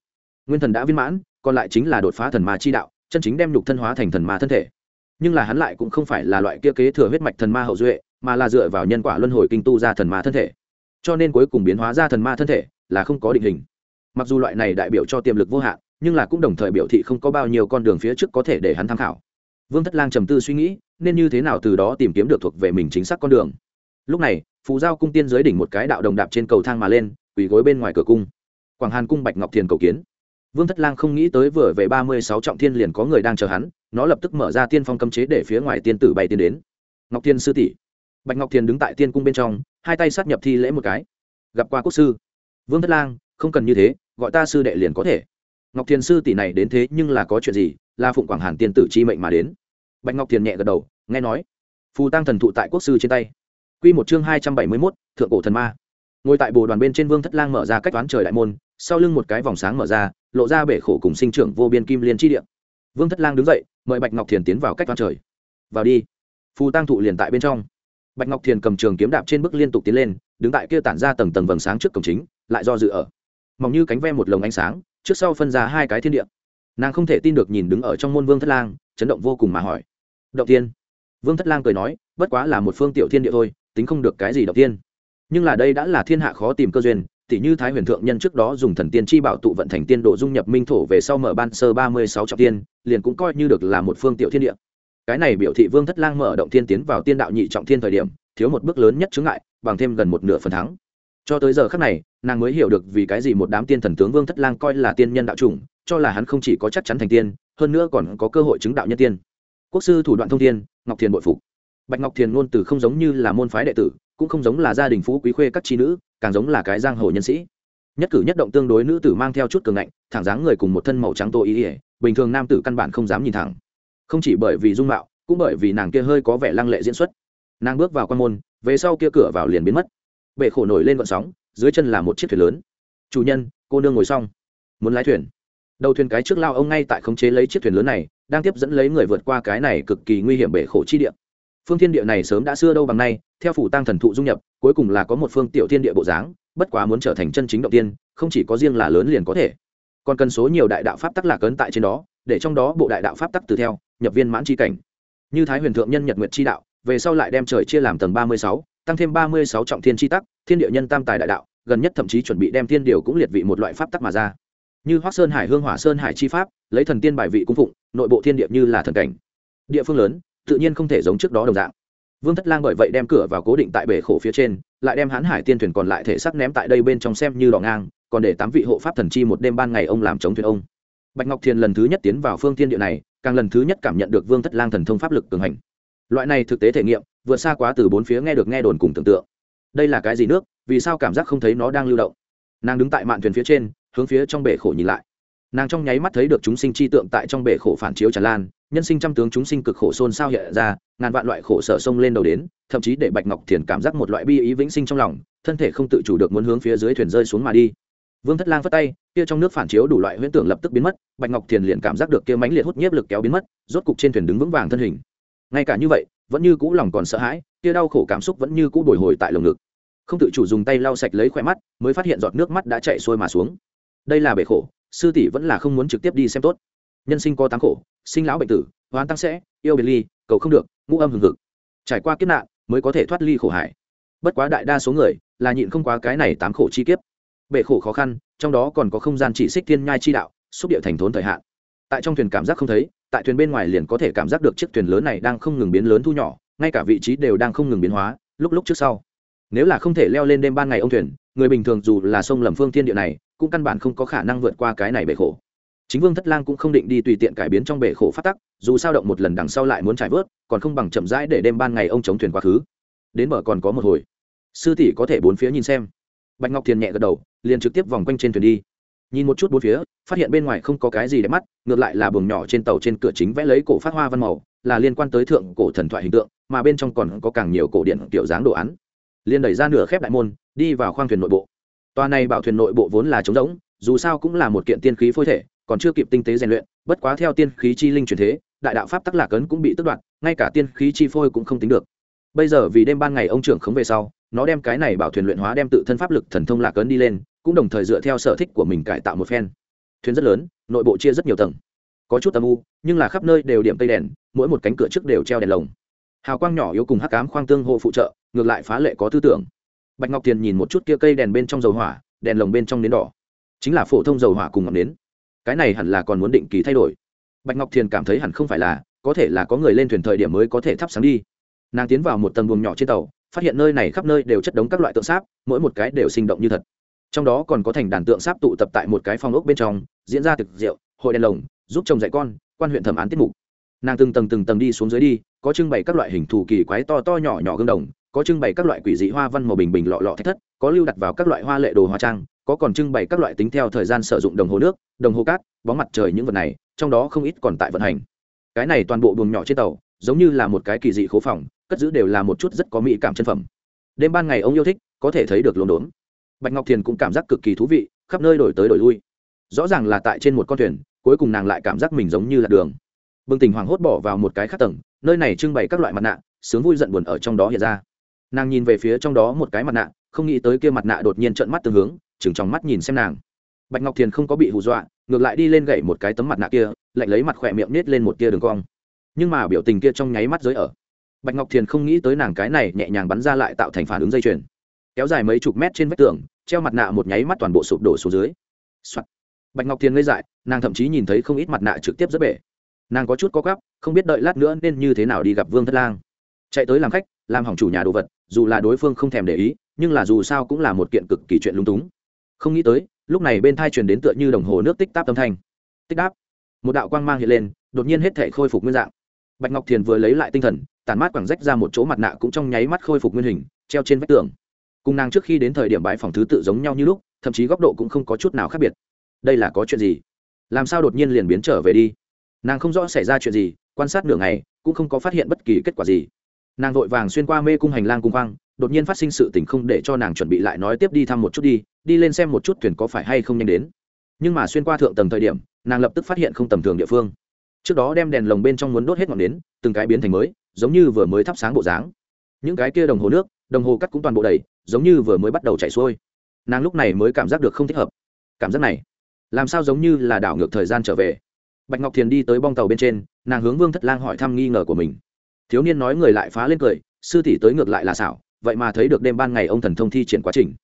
nguyên thần đã viên mãn, còn lại chính là đột phá thần ma chi đạo, chân chính đem nhục thân hóa thành thần ma thân thể. Nhưng là hắn lại cũng không phải là loại kia kế thừa huyết mạch thần ma hậu duệ, mà là dựa vào nhân quả luân hồi kinh tu ra thần ma thân thể. Cho nên cuối cùng biến hóa ra thần ma thân thể là không có định hình. Mặc dù loại này đại biểu cho tiềm lực vô hạn, nhưng là cũng đồng thời biểu thị không có bao nhiêu con đường phía trước có thể để hắn tham khảo. Vương thất lang trầm tư suy nghĩ, nên như thế nào từ đó tìm kiếm được thuộc về mình chính xác con đường. Lúc này, phù giao cung tiên dưới đỉnh một cái đạo đồng đạp trên cầu thang mà lên, quỳ gối bên ngoài cửa cung. Quảng hàn cung bạch ngọc thiền cầu kiến vương thất lang không nghĩ tới vừa về ba mươi sáu trọng thiên liền có người đang chờ hắn, nó lập tức mở ra tiên phong cấm chế để phía ngoài tiên tử bay tiến đến. Ngọc thiên sư tỷ. Bạch ngọc Thiên đứng tại tiên cung bên trong, hai tay sát nhập thi lễ một cái. Gặp qua quốc sư. Vương thất lang, không cần như thế, gọi ta sư đệ liền có thể. Ngọc Thiên sư tỷ này đến thế nhưng là có chuyện gì, là phụng quảng hàn tiên tử chi mệnh mà đến. Bạch ngọc Thiên nhẹ gật đầu, nghe nói. Phù tăng thần thụ tại quốc sư trên tay. Quy một chương hai trăm bảy mươi mốt, thượng cổ thần ma. Ngồi tại bồ đoàn bên trên vương thất lang mở ra cách toán trời đại môn, sau lưng một cái vòng sáng mở ra lộ ra bể khổ cùng sinh trưởng vô biên kim liên chi địa. Vương thất lang đứng dậy, mời bạch ngọc thiền tiến vào cách toán trời. Vào đi. Phù tăng thụ liền tại bên trong. Bạch ngọc thiền cầm trường kiếm đạp trên bước liên tục tiến lên, đứng tại kia tản ra tầng tầng vầng sáng trước cổng chính, lại do dự ở. Mỏng như cánh ve một lồng ánh sáng, trước sau phân ra hai cái thiên địa. Nàng không thể tin được nhìn đứng ở trong môn vương thất lang, chấn động vô cùng mà hỏi. Động tiên? Vương thất lang cười nói, bất quá là một phương tiểu thiên địa thôi, tính không được cái gì động tiên. Nhưng là đây đã là thiên hạ khó tìm cơ duyên tỷ như thái huyền thượng nhân trước đó dùng thần tiên chi bảo tụ vận thành tiên độ dung nhập minh thổ về sau mở ban sơ ba mươi sáu trọng tiên, liền cũng coi như được là một phương tiểu thiên địa. Cái này biểu thị vương thất lang mở động thiên tiến vào tiên đạo nhị trọng thiên thời điểm, thiếu một bước lớn nhất chướng ngại, bằng thêm gần một nửa phần thắng. Cho tới giờ khác này, nàng mới hiểu được vì cái gì một đám tiên thần tướng vương thất lang coi là tiên nhân đạo chủng, cho là hắn không chỉ có chắc chắn thành tiên, hơn nữa còn có cơ hội chứng đạo nhân tiên. Quốc sư thủ đoạn thông tiên ngọc thiền bội phục. Bạch ngọc thiền ngôn từ không giống như là môn phái đệ tử, cũng không giống là gia đình phú quý khuê các tri nữ càng giống là cái giang hồ nhân sĩ. Nhất cử nhất động tương đối nữ tử mang theo chút cường ngạnh, thẳng dáng người cùng một thân màu trắng tô ý ỉa bình thường nam tử căn bản không dám nhìn thẳng. Không chỉ bởi vì dung mạo, cũng bởi vì nàng kia hơi có vẻ lăng lệ diễn xuất. Nàng bước vào quan môn, về sau kia cửa vào liền biến mất. Bệ khổ nổi lên vận sóng, dưới chân là một chiếc thuyền lớn. Chủ nhân, cô nương ngồi xong. Muốn lái thuyền. Đầu thuyền cái trước lao ông ngay tại khống chế lấy chiếc thuyền lớn này, đang tiếp dẫn lấy người vượt qua cái này cực kỳ nguy hiểm bể khổ chi địa phương thiên địa này sớm đã xưa đâu bằng nay, theo phủ tăng thần thụ dung nhập, cuối cùng là có một phương tiểu thiên địa bộ dáng, bất quá muốn trở thành chân chính động tiên, không chỉ có riêng là lớn liền có thể. Còn cần số nhiều đại đạo pháp tắc lạc ấn tại trên đó, để trong đó bộ đại đạo pháp tắc từ theo, nhập viên mãn tri cảnh. Như thái huyền thượng nhân nhật nguyệt chi đạo, về sau lại đem trời chia làm tầng ba mươi sáu, tăng thêm ba mươi sáu trọng thiên chi tắc, thiên địa nhân tam tài đại đạo, gần nhất thậm chí chuẩn bị đem thiên điều cũng liệt vị một loại pháp tắc mà ra. Như hoác sơn hải, hương hỏa sơn hải chi pháp, lấy thần tiên bài vị cung phụng, nội bộ thiên địa như là thần cảnh. Địa phương lớn tự nhiên không thể giống trước đó đồng dạng. Vương thất lang bởi vậy đem cửa vào cố định tại bể khổ phía trên, lại đem hãn hải tiên thuyền còn lại thể sắc ném tại đây bên trong xem như đỏ ngang, còn để tám vị hộ pháp thần chi một đêm ban ngày ông làm chống thuyền ông. Bạch ngọc thiền lần thứ nhất tiến vào phương tiên địa này, càng lần thứ nhất cảm nhận được vương thất lang thần thông pháp lực cường hành. Loại này thực tế thể nghiệm, vượt xa quá từ bốn phía nghe được nghe đồn cùng tưởng tượng. Đây là cái gì nước, vì sao cảm giác không thấy nó đang lưu động? Nàng đứng tại mạn thuyền phía trên, hướng phía trong bể khổ nhìn lại nàng trong nháy mắt thấy được chúng sinh chi tượng tại trong bể khổ phản chiếu tràn lan, nhân sinh trăm tướng chúng sinh cực khổ xôn xao hiện ra, ngàn vạn loại khổ sở sông lên đầu đến, thậm chí để bạch ngọc thiền cảm giác một loại bi ý vĩnh sinh trong lòng, thân thể không tự chủ được muốn hướng phía dưới thuyền rơi xuống mà đi. Vương thất lang phất tay, kia trong nước phản chiếu đủ loại huyễn tưởng lập tức biến mất, bạch ngọc thiền liền cảm giác được kia mãnh liệt hút nhiếp lực kéo biến mất, rốt cục trên thuyền đứng vững vàng thân hình. Ngay cả như vậy, vẫn như cũ lòng còn sợ hãi, kia đau khổ cảm xúc vẫn như cũ bồi hồi tại lồng ngực. Không tự chủ dùng tay lau sạch lấy khỏe mắt, mới phát hiện giọt nước mắt đã chạy xuôi mà xuống. Đây là bể khổ sư tỷ vẫn là không muốn trực tiếp đi xem tốt. Nhân sinh có tám khổ, sinh lão bệnh tử, hoán tăng sẽ, yêu biệt ly, cầu không được, ngũ âm hừng hực. Trải qua kiếp nạn, mới có thể thoát ly khổ hải bất quá đại đa số người là nhịn không quá cái này tám khổ chi kiếp. Bể khổ khó khăn, trong đó còn có không gian chỉ xích thiên nhai chi đạo, xúc địa thành thốn thời hạn. Tại trong thuyền cảm giác không thấy, tại thuyền bên ngoài liền có thể cảm giác được chiếc thuyền lớn này đang không ngừng biến lớn thu nhỏ, ngay cả vị trí đều đang không ngừng biến hóa, lúc lúc trước sau. Nếu là không thể leo lên đêm ban ngày ông thuyền, người bình thường dù là sông lầm phương thiên địa này cũng căn bản không có khả năng vượt qua cái này bể khổ. Chính vương thất lang cũng không định đi tùy tiện cải biến trong bể khổ phát tắc, dù sao động một lần đằng sau lại muốn trải vớt, còn không bằng chậm rãi để đêm ban ngày ông chống thuyền quá khứ. Đến mở còn có một hồi. Sư tỷ có thể bốn phía nhìn xem. Bạch ngọc thiền nhẹ gật đầu, liền trực tiếp vòng quanh trên thuyền đi. Nhìn một chút bốn phía, phát hiện bên ngoài không có cái gì đẹp mắt, ngược lại là buồng nhỏ trên tàu trên cửa chính vẽ lấy cổ phát hoa văn màu, là liên quan tới thượng cổ thần thoại hình tượng, mà bên trong còn có càng nhiều cổ điện kiểu dáng đồ án. Liền đẩy ra nửa khép đại môn, đi vào khoang thuyền nội bộ. Toàn này bảo thuyền nội bộ vốn là trống rỗng, dù sao cũng là một kiện tiên khí phôi thể, còn chưa kịp tinh tế rèn luyện, bất quá theo tiên khí chi linh truyền thế, đại đạo pháp tắc lạc ấn cũng bị tức đoạt, ngay cả tiên khí chi phôi cũng không tính được. Bây giờ vì đêm ban ngày ông trưởng khống về sau, nó đem cái này bảo thuyền luyện hóa đem tự thân pháp lực thần thông lạc ấn đi lên, cũng đồng thời dựa theo sở thích của mình cải tạo một phen. Thuyền rất lớn, nội bộ chia rất nhiều tầng. Có chút âm u, nhưng là khắp nơi đều điểm tây đèn, mỗi một cánh cửa trước đều treo đèn lồng. Hào quang nhỏ yếu cùng hắc cám khoang tương hộ phụ trợ, ngược lại phá lệ có tư tưởng bạch ngọc tiền nhìn một chút kia cây đèn bên trong dầu hỏa, đèn lồng bên trong nến đỏ. Chính là phổ thông dầu hỏa cùng ngọn nến. Cái này hẳn là còn muốn định kỳ thay đổi. Bạch ngọc thiền cảm thấy hẳn không phải là, có thể là có người lên thuyền thời điểm mới có thể thắp sáng đi. Nàng tiến vào một tầng buồng nhỏ trên tàu, phát hiện nơi này khắp nơi đều chất đống các loại tượng sáp, mỗi một cái đều sinh động như thật. Trong đó còn có thành đàn tượng sáp tụ tập tại một cái phòng ốc bên trong, diễn ra thực rượu hội đèn lồng, giúp chồng dạy con, quan huyện thẩm án tiết mục. Nàng từng tầng từng tầng đi xuống dưới đi, có trưng bày các loại hình thù kỳ quái to to nhỏ nhỏ gương đồng có trưng bày các loại quỷ dị hoa văn màu bình bình lọ lọ thách thất, có lưu đặt vào các loại hoa lệ đồ hoa trang, có còn trưng bày các loại tính theo thời gian sử dụng đồng hồ nước, đồng hồ cát, bóng mặt trời những vật này, trong đó không ít còn tại vận hành. Cái này toàn bộ buồng nhỏ trên tàu, giống như là một cái kỳ dị khố phòng, cất giữ đều là một chút rất có mỹ cảm chân phẩm. Đêm ban ngày ông yêu thích, có thể thấy được lồn đốn bạch ngọc thiền cũng cảm giác cực kỳ thú vị, khắp nơi đổi tới đổi lui. Rõ ràng là tại trên một con thuyền, cuối cùng nàng lại cảm giác mình giống như là đường. Bừng tỉnh hoàng hốt bỏ vào một cái khác tầng, nơi này trưng bày các loại mặt nạ, sướng vui giận buồn ở trong đó hiện ra nàng nhìn về phía trong đó một cái mặt nạ, không nghĩ tới kia mặt nạ đột nhiên trợn mắt tương hướng, chừng trong mắt nhìn xem nàng. Bạch ngọc thiền không có bị hù dọa, ngược lại đi lên gậy một cái tấm mặt nạ kia lạnh lấy mặt khỏe miệng nết lên một tia đường cong. Nhưng mà biểu tình kia trong nháy mắt giới ở. Bạch ngọc thiền không nghĩ tới nàng cái này nhẹ nhàng bắn ra lại tạo thành phản ứng dây chuyền. Kéo dài mấy chục mét trên vách tường, treo mặt nạ một nháy mắt toàn bộ sụp đổ xuống dưới、Soạn. bạch ngọc thiền ngây dại, nàng thậm chí nhìn thấy không ít mặt nạ trực tiếp rất bể. Nàng có chút có gắp không biết đợi lát nữa nên như thế nào đi gặp vương thất lang. Chạy tới làm khách, làm hỏng chủ nhà đồ vật dù là đối phương không thèm để ý, nhưng là dù sao cũng là một kiện cực kỳ chuyện lung túng. Không nghĩ tới, lúc này bên thai truyền đến tựa như đồng hồ nước tích táp âm thanh. Tích đáp. Một đạo quang mang hiện lên, đột nhiên hết thể khôi phục nguyên dạng. Bạch ngọc thiền vừa lấy lại tinh thần tàn mát quẳng rách ra một chỗ mặt nạ cũng trong nháy mắt khôi phục nguyên hình, treo trên vách tường. Cùng nàng trước khi đến thời điểm bãi phòng thứ tự giống nhau như lúc, thậm chí góc độ cũng không có chút nào khác biệt. Đây là có chuyện gì? Làm sao đột nhiên liền biến trở về đi? Nàng không rõ xảy ra chuyện gì, quan sát nửa ngày, cũng không có phát hiện bất kỳ kết quả gì nàng vội vàng xuyên qua mê cung hành lang cung quang đột nhiên phát sinh sự tình không để cho nàng chuẩn bị lại nói tiếp đi thăm một chút đi đi lên xem một chút thuyền có phải hay không nhanh đến. Nhưng mà xuyên qua thượng tầng thời điểm, nàng lập tức phát hiện không tầm thường địa phương. Trước đó đem đèn lồng bên trong muốn đốt hết ngọn nến, từng cái biến thành mới, giống như vừa mới thắp sáng bộ dáng. Những cái kia đồng hồ nước, đồng hồ cắt cũng toàn bộ đầy, giống như vừa mới bắt đầu chạy xuôi. Nàng lúc này mới cảm giác được không thích hợp. Cảm giác này, làm sao giống như là đảo ngược thời gian trở về. Bạch ngọc thiền đi tới bong tàu bên trên, nàng hướng vương thất lang hỏi thăm nghi ngờ của mình thiếu niên nói người lại phá lên cười, sư tỷ tới ngược lại là xảo, vậy mà thấy được đêm ban ngày ông thần thông thi triển quá trình.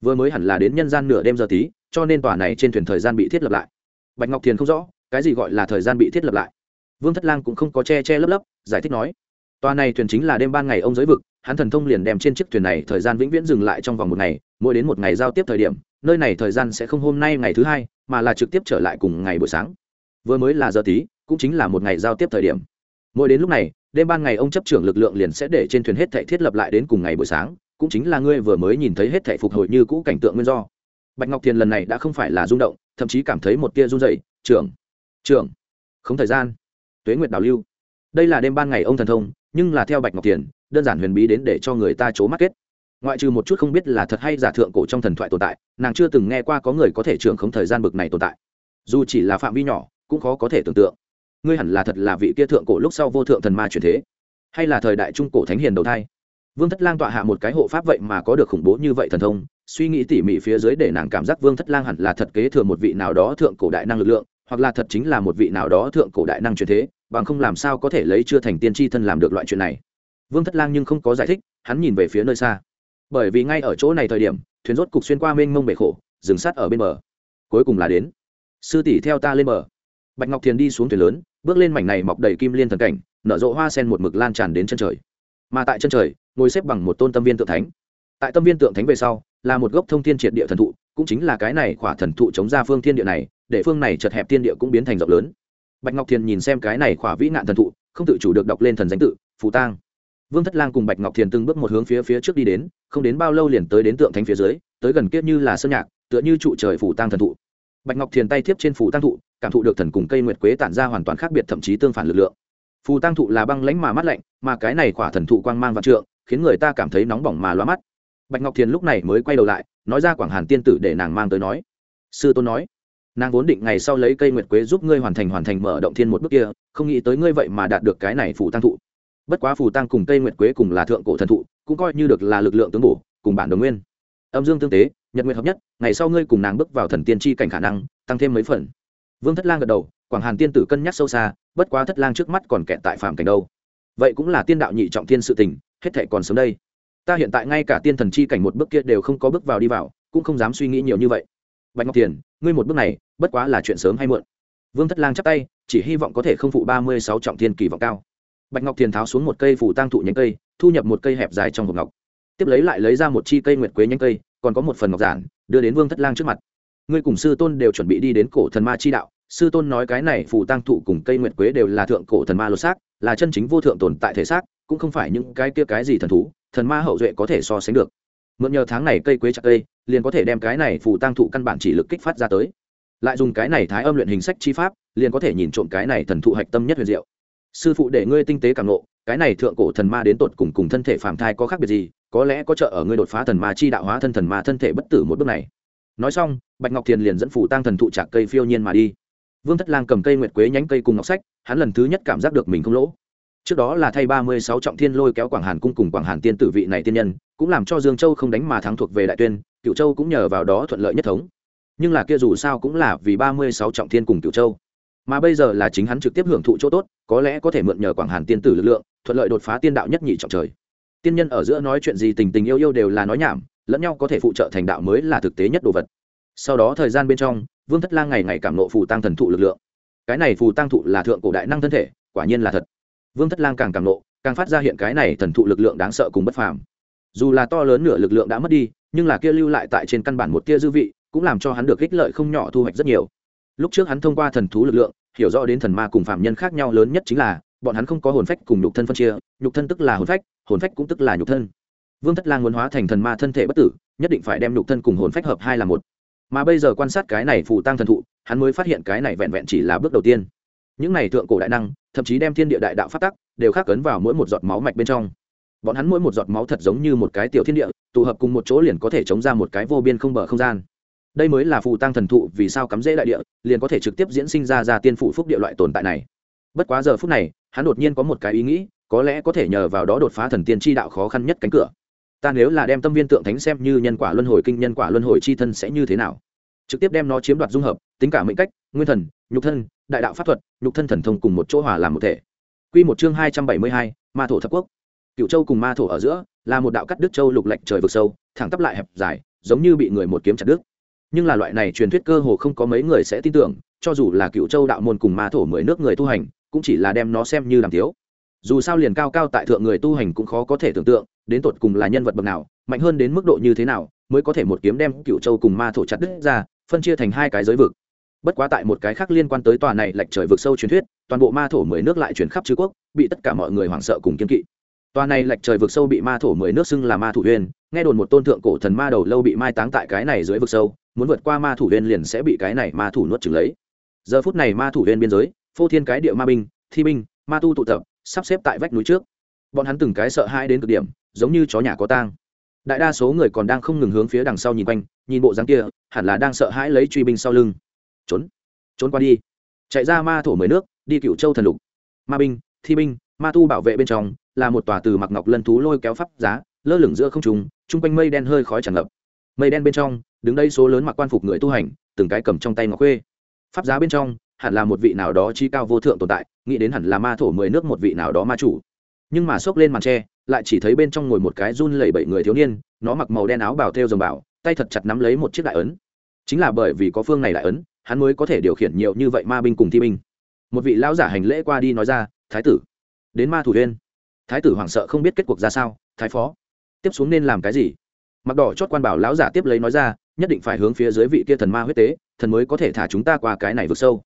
Vừa mới hẳn là đến nhân gian nửa đêm giờ tí, cho nên tòa này trên thuyền thời gian bị thiết lập lại. Bạch ngọc thiền không rõ, cái gì gọi là thời gian bị thiết lập lại. Vương thất lang cũng không có che che lấp lấp, giải thích nói, tòa này thuyền chính là đêm ban ngày ông giới vực, hắn thần thông liền đem trên chiếc thuyền này thời gian vĩnh viễn dừng lại trong vòng một ngày, mỗi đến một ngày giao tiếp thời điểm, nơi này thời gian sẽ không hôm nay ngày thứ hai, mà là trực tiếp trở lại cùng ngày buổi sáng. Vừa mới là giờ tí, cũng chính là một ngày giao tiếp thời điểm. Mỗi đến lúc này đêm ban ngày ông chấp trưởng lực lượng liền sẽ để trên thuyền hết thảy thiết lập lại đến cùng ngày buổi sáng cũng chính là ngươi vừa mới nhìn thấy hết thảy phục hồi như cũ cảnh tượng nguyên do. Bạch ngọc Thiên lần này đã không phải là rung động thậm chí cảm thấy một tia run rẩy. trưởng trưởng không thời gian. Tuế nguyệt đào lưu. Đây là đêm ban ngày ông thần thông nhưng là theo bạch ngọc Thiên, đơn giản huyền bí đến để cho người ta chố mắt kết. Ngoại trừ một chút không biết là thật hay giả thượng cổ trong thần thoại tồn tại nàng chưa từng nghe qua có người có thể trưởng không thời gian bực này tồn tại. Dù chỉ là phạm vi nhỏ cũng khó có thể tưởng tượng ngươi hẳn là thật là vị kia thượng cổ lúc sau vô thượng thần ma truyền thế. Hay là thời đại trung cổ thánh hiền đầu thai. Vương thất lang tọa hạ một cái hộ pháp vậy mà có được khủng bố như vậy thần thông, suy nghĩ tỉ mỉ phía dưới để nàng cảm giác vương thất lang hẳn là thật kế thừa một vị nào đó thượng cổ đại năng lực lượng, hoặc là thật chính là một vị nào đó thượng cổ đại năng truyền thế, bằng không làm sao có thể lấy chưa thành tiên tri thân làm được loại chuyện này. Vương thất lang nhưng không có giải thích, hắn nhìn về phía nơi xa. Bởi vì ngay ở chỗ này thời điểm, thuyền rốt cục xuyên qua mênh mông bể khổ dừng sát ở bên bờ. Cuối cùng là đến. Sư tỷ theo ta lên bờ. Bạch ngọc thiền đi xuống thuyền lớn bước lên mảnh này mọc đầy kim liên thần cảnh, nở rộ hoa sen một mực lan tràn đến chân trời. Mà tại chân trời, ngồi xếp bằng một tôn tâm viên tượng thánh. Tại tâm viên tượng thánh về sau, là một gốc thông thiên triệt địa thần thụ, cũng chính là cái này khỏa thần thụ chống ra phương thiên địa này, để phương này chật hẹp thiên địa cũng biến thành rộng lớn. Bạch ngọc thiền nhìn xem cái này khỏa vĩ nạn thần thụ, không tự chủ được đọc lên thần danh tự, phù tang. Vương thất lang cùng bạch ngọc thiền từng bước một hướng phía phía trước đi đến, không đến bao lâu liền tới đến tượng thánh phía dưới, tới gần kiếp như là sơn nhạc, tựa như trụ trời phủ tang thần thụ. Bạch ngọc thiền tay tiếp trên phủ tang thụ cảm thụ được thần cùng cây nguyệt quế tản ra hoàn toàn khác biệt thậm chí tương phản lực lượng. Phù tăng thụ là băng lãnh mà mắt lạnh, mà cái này khỏa thần thụ quang mang và trượng, khiến người ta cảm thấy nóng bỏng mà loa mắt. Bạch ngọc thiền lúc này mới quay đầu lại, nói ra quảng hàn tiên tử để nàng mang tới nói. Sư tôn nói, nàng vốn định ngày sau lấy cây nguyệt quế giúp ngươi hoàn thành hoàn thành mở động thiên một bước kia, không nghĩ tới ngươi vậy mà đạt được cái này phù tăng thụ. Bất quá phù tăng cùng cây nguyệt quế cùng là thượng cổ thần thụ, cũng coi như được là lực lượng tướng bổ, cùng bản đồng nguyên. Âm dương tương tế, nhật nguyện hợp nhất, ngày sau ngươi cùng nàng bước vào thần tiên tri cảnh khả năng, tăng thêm mấy phần vương thất lang gật đầu, quảng hàn tiên tử cân nhắc sâu xa, bất quá thất lang trước mắt còn kẹt tại phạm cảnh đâu. Vậy cũng là tiên đạo nhị trọng thiên sự tình, hết thệ còn sớm đây. Ta hiện tại ngay cả tiên thần chi cảnh một bước kia đều không có bước vào đi vào, cũng không dám suy nghĩ nhiều như vậy. Bạch ngọc tiền, ngươi một bước này, bất quá là chuyện sớm hay muộn. Vương thất lang chắp tay, chỉ hy vọng có thể không phụ ba mươi sáu trọng thiên kỳ vọng cao. Bạch ngọc thiền tháo xuống một cây phủ tang thụ nhánh cây, thu nhập một cây hẹp dài trong hộp ngọc. Tiếp lấy lại lấy ra một chi cây nguyệt quế nhánh cây, còn có một phần ngọc giản, đưa đến vương thất lang trước mặt. Ngươi cùng sư tôn đều chuẩn bị đi đến cổ thần ma chi đạo sư tôn nói cái này phù tăng thụ cùng cây nguyệt quế đều là thượng cổ thần ma lột xác, là chân chính vô thượng tồn tại thể xác, cũng không phải những cái kia cái gì thần thú, thần ma hậu duệ có thể so sánh được. Mượn nhờ tháng này cây quế chặt cây, liền có thể đem cái này phù tăng thụ căn bản chỉ lực kích phát ra tới. Lại dùng cái này thái âm luyện hình sách chi pháp, liền có thể nhìn trộm cái này thần thụ hạch tâm nhất huyền diệu. Sư phụ để ngươi tinh tế cảm nộ cái này thượng cổ thần ma đến tột cùng cùng thân thể phàm thai có khác biệt gì, có lẽ có trợ ở ngươi đột phá thần ma chi đạo hóa thân thần ma thân thể bất tử một bước này. Nói xong, bạch ngọc thiền liền dẫn phủ tăng thần thụ chặt cây phiêu nhiên mà đi vương thất lang cầm cây nguyệt quế nhánh cây cùng ngọc sách, hắn lần thứ nhất cảm giác được mình không lỗ. Trước đó là thay ba mươi sáu trọng thiên lôi kéo quảng hàn cung cùng quảng hàn tiên tử vị này tiên nhân, cũng làm cho dương châu không đánh mà thắng thuộc về đại tuyên cựu châu cũng nhờ vào đó thuận lợi nhất thống. Nhưng là kia dù sao cũng là vì ba mươi sáu trọng thiên cùng cựu châu. Mà bây giờ là chính hắn trực tiếp hưởng thụ chỗ tốt, có lẽ có thể mượn nhờ quảng hàn tiên tử lực lượng, thuận lợi đột phá tiên đạo nhất nhị trọng trời. Tiên nhân ở giữa nói chuyện gì tình tình yêu yêu đều là nói nhảm, lẫn nhau có thể phụ trợ thành đạo mới là thực tế nhất đồ vật. Sau đó thời gian bên trong vương thất lang ngày ngày cảm nộ phù tăng thần thụ lực lượng. Cái này phù tăng thụ là thượng cổ đại năng thân thể, quả nhiên là thật. Vương thất lang càng càng nộ, càng phát ra hiện cái này thần thụ lực lượng đáng sợ cùng bất phàm. Dù là to lớn nửa lực lượng đã mất đi, nhưng là kia lưu lại tại trên căn bản một tia dư vị, cũng làm cho hắn được ích lợi không nhỏ thu hoạch rất nhiều. Lúc trước hắn thông qua thần thú lực lượng, hiểu rõ đến thần ma cùng phạm nhân khác nhau lớn nhất chính là, bọn hắn không có hồn phách cùng nhục thân phân chia, nhục thân tức là hồn phách hồn phách cũng tức là nhục thân. Vương thất lang muốn hóa thành thần ma thân thể bất tử, nhất định phải đem nhục thân cùng hồn phách hợp hai là một mà bây giờ quan sát cái này phù tăng thần thụ, hắn mới phát hiện cái này vẹn vẹn chỉ là bước đầu tiên. Những này thượng cổ đại năng, thậm chí đem thiên địa đại đạo phát tắc, đều khắc cấn vào mỗi một giọt máu mạch bên trong. Bọn hắn mỗi một giọt máu thật giống như một cái tiểu thiên địa, tụ hợp cùng một chỗ liền có thể chống ra một cái vô biên không bờ không gian. Đây mới là phù tăng thần thụ vì sao cắm rễ đại địa, liền có thể trực tiếp diễn sinh ra ra tiên phụ phúc địa loại tồn tại này. Bất quá giờ phút này, hắn đột nhiên có một cái ý nghĩ, có lẽ có thể nhờ vào đó đột phá thần tiên tri đạo khó khăn nhất cánh cửa ta nếu là đem tâm viên tượng thánh xem như nhân quả luân hồi kinh nhân quả luân hồi c h i thân sẽ như thế nào? Trực tiếp đem nó chiếm đoạt dung hợp, tính cả mệnh cách, nguyên thần, nhục thân, đại đạo pháp thuật, nhục thân thần thông cùng một chỗ hòa làm một thể. Q một chương hai trăm bảy mươi hai, ma thổ thập quốc. Cựu châu cùng ma thổ ở giữa, là một đạo cắt đức châu lục lạch trời vực sâu, thẳng tắp lại hẹp dài, giống như bị người một kiếm chặt đứt. Nhưng là loại này truyền thuyết cơ hồ không có mấy người sẽ tin tưởng, cho dù là cựu châu đạo môn cùng ma thổ mười nước người tu hành, cũng chỉ là đem nó xem như làm thiếu dù sao liền cao cao tại thượng người tu hành cũng khó có thể tưởng tượng đến tột cùng là nhân vật bậc nào, mạnh hơn đến mức độ như thế nào, mới có thể một kiếm đem cựu châu cùng ma thổ chặt đứt ra, phân chia thành hai cái giới vực. Bất quá tại một cái khác liên quan tới tòa này lệch trời vực sâu truyền thuyết, toàn bộ ma thổ mười nước lại chuyển khắp chư quốc, bị tất cả mọi người hoảng sợ cùng kiên kỵ. Tòa này lệch trời vực sâu bị ma thổ mười nước xưng là ma thủ huyên nghe đồn một tôn thượng cổ thần ma đầu lâu bị mai táng tại cái này dưới vực sâu, muốn vượt qua ma thủ huyên liền sẽ bị cái này ma thủ nuốt chừng lấy. Giờ phút này ma thủ huyên biên giới, phô thiên cái địa ma binh, thi binh, ma tu tụ tập, sắp xếp tại vách núi trước bọn hắn từng cái sợ hãi đến cực điểm, giống như chó nhà có tang. Đại đa số người còn đang không ngừng hướng phía đằng sau nhìn quanh, nhìn bộ dáng kia, hẳn là đang sợ hãi lấy truy binh sau lưng. Trốn trốn qua đi. Chạy ra ma thổ mười nước, đi cựu châu thần lục. Ma binh, thi binh, ma tu bảo vệ bên trong, là một tòa từ mặc ngọc lân thú lôi kéo pháp giá, lơ lửng giữa không trùng chung quanh mây đen hơi khói tràn ngập. Mây đen bên trong, đứng đây số lớn mặc quan phục người tu hành, từng cái cầm trong tay ngọc khuê. Pháp giá bên trong, hẳn là một vị nào đó chi cao vô thượng tồn tại, nghĩ đến hẳn là ma thổ mười nước một vị nào đó ma chủ nhưng mà xốc lên màn tre, lại chỉ thấy bên trong ngồi một cái run lẩy bẩy người thiếu niên, nó mặc màu đen áo bào theo dòng bảo, tay thật chặt nắm lấy một chiếc đại ấn. Chính là bởi vì có phương này đại ấn, hắn mới có thể điều khiển nhiều như vậy ma binh cùng thi binh. Một vị lão giả hành lễ qua đi nói ra, thái tử, đến ma thủ huyên. Thái tử hoảng sợ không biết kết cuộc ra sao, thái phó, tiếp xuống nên làm cái gì? Mặc đỏ chót quan bảo lão giả tiếp lấy nói ra, nhất định phải hướng phía dưới vị kia thần ma huyết tế, thần mới có thể thả chúng ta qua cái này vượt sâu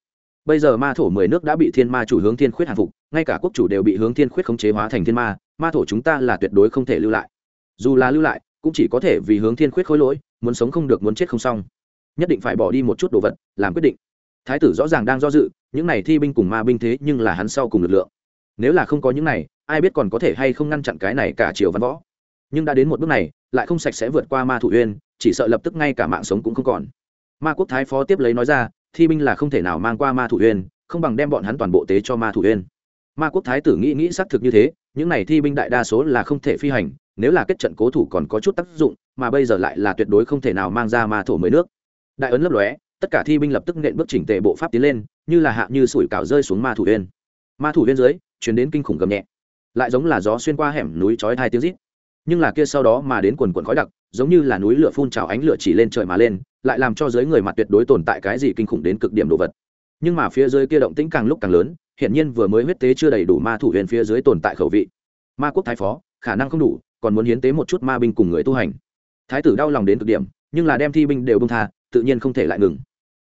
bây giờ ma thổ mười nước đã bị thiên ma chủ hướng thiên khuyết hạ phục, ngay cả quốc chủ đều bị hướng thiên khuyết khống chế hóa thành thiên ma ma thổ chúng ta là tuyệt đối không thể lưu lại. Dù là lưu lại, cũng chỉ có thể vì hướng thiên khuyết khối lỗi, muốn sống không được muốn chết không xong. Nhất định phải bỏ đi một chút đồ vật, làm quyết định. Thái tử rõ ràng đang do dự, những này thi binh cùng ma binh thế nhưng là hắn sau cùng lực lượng. Nếu là không có những này, ai biết còn có thể hay không ngăn chặn cái này cả triều văn võ. Nhưng đã đến một bước này, lại không sạch sẽ vượt qua ma thủ uyên, chỉ sợ lập tức ngay cả mạng sống cũng không còn. Ma quốc thái phó tiếp lấy nói ra thi binh là không thể nào mang qua ma thủ uyên, không bằng đem bọn hắn toàn bộ tế cho ma thủ uyên. Ma quốc thái tử nghĩ nghĩ xác thực như thế, những này thi binh đại đa số là không thể phi hành, nếu là kết trận cố thủ còn có chút tác dụng, mà bây giờ lại là tuyệt đối không thể nào mang ra ma thổ mới nước. Đại ấn lấp lóe, tất cả thi binh lập tức nện bước chỉnh tề bộ pháp tiến lên, như là hạ như sủi cảo rơi xuống ma thủ uyên. Ma thủ uyên dưới chuyển đến kinh khủng gầm nhẹ. Lại giống là gió xuyên qua hẻm núi chói hai tiếng rít. Nhưng là kia sau đó mà đến quần quần khói đặc, giống như là núi lửa phun trào ánh lửa chỉ lên trời mà lên lại làm cho giới người mặt tuyệt đối tồn tại cái gì kinh khủng đến cực điểm đồ vật. Nhưng mà phía dưới kia động tĩnh càng lúc càng lớn hiện nhiên vừa mới huyết tế chưa đầy đủ ma thủ huyền phía dưới tồn tại khẩu vị. Ma quốc thái phó, khả năng không đủ, còn muốn hiến tế một chút ma binh cùng người tu hành. Thái tử đau lòng đến cực điểm, nhưng là đem thi binh đều bông tha, tự nhiên không thể lại ngừng.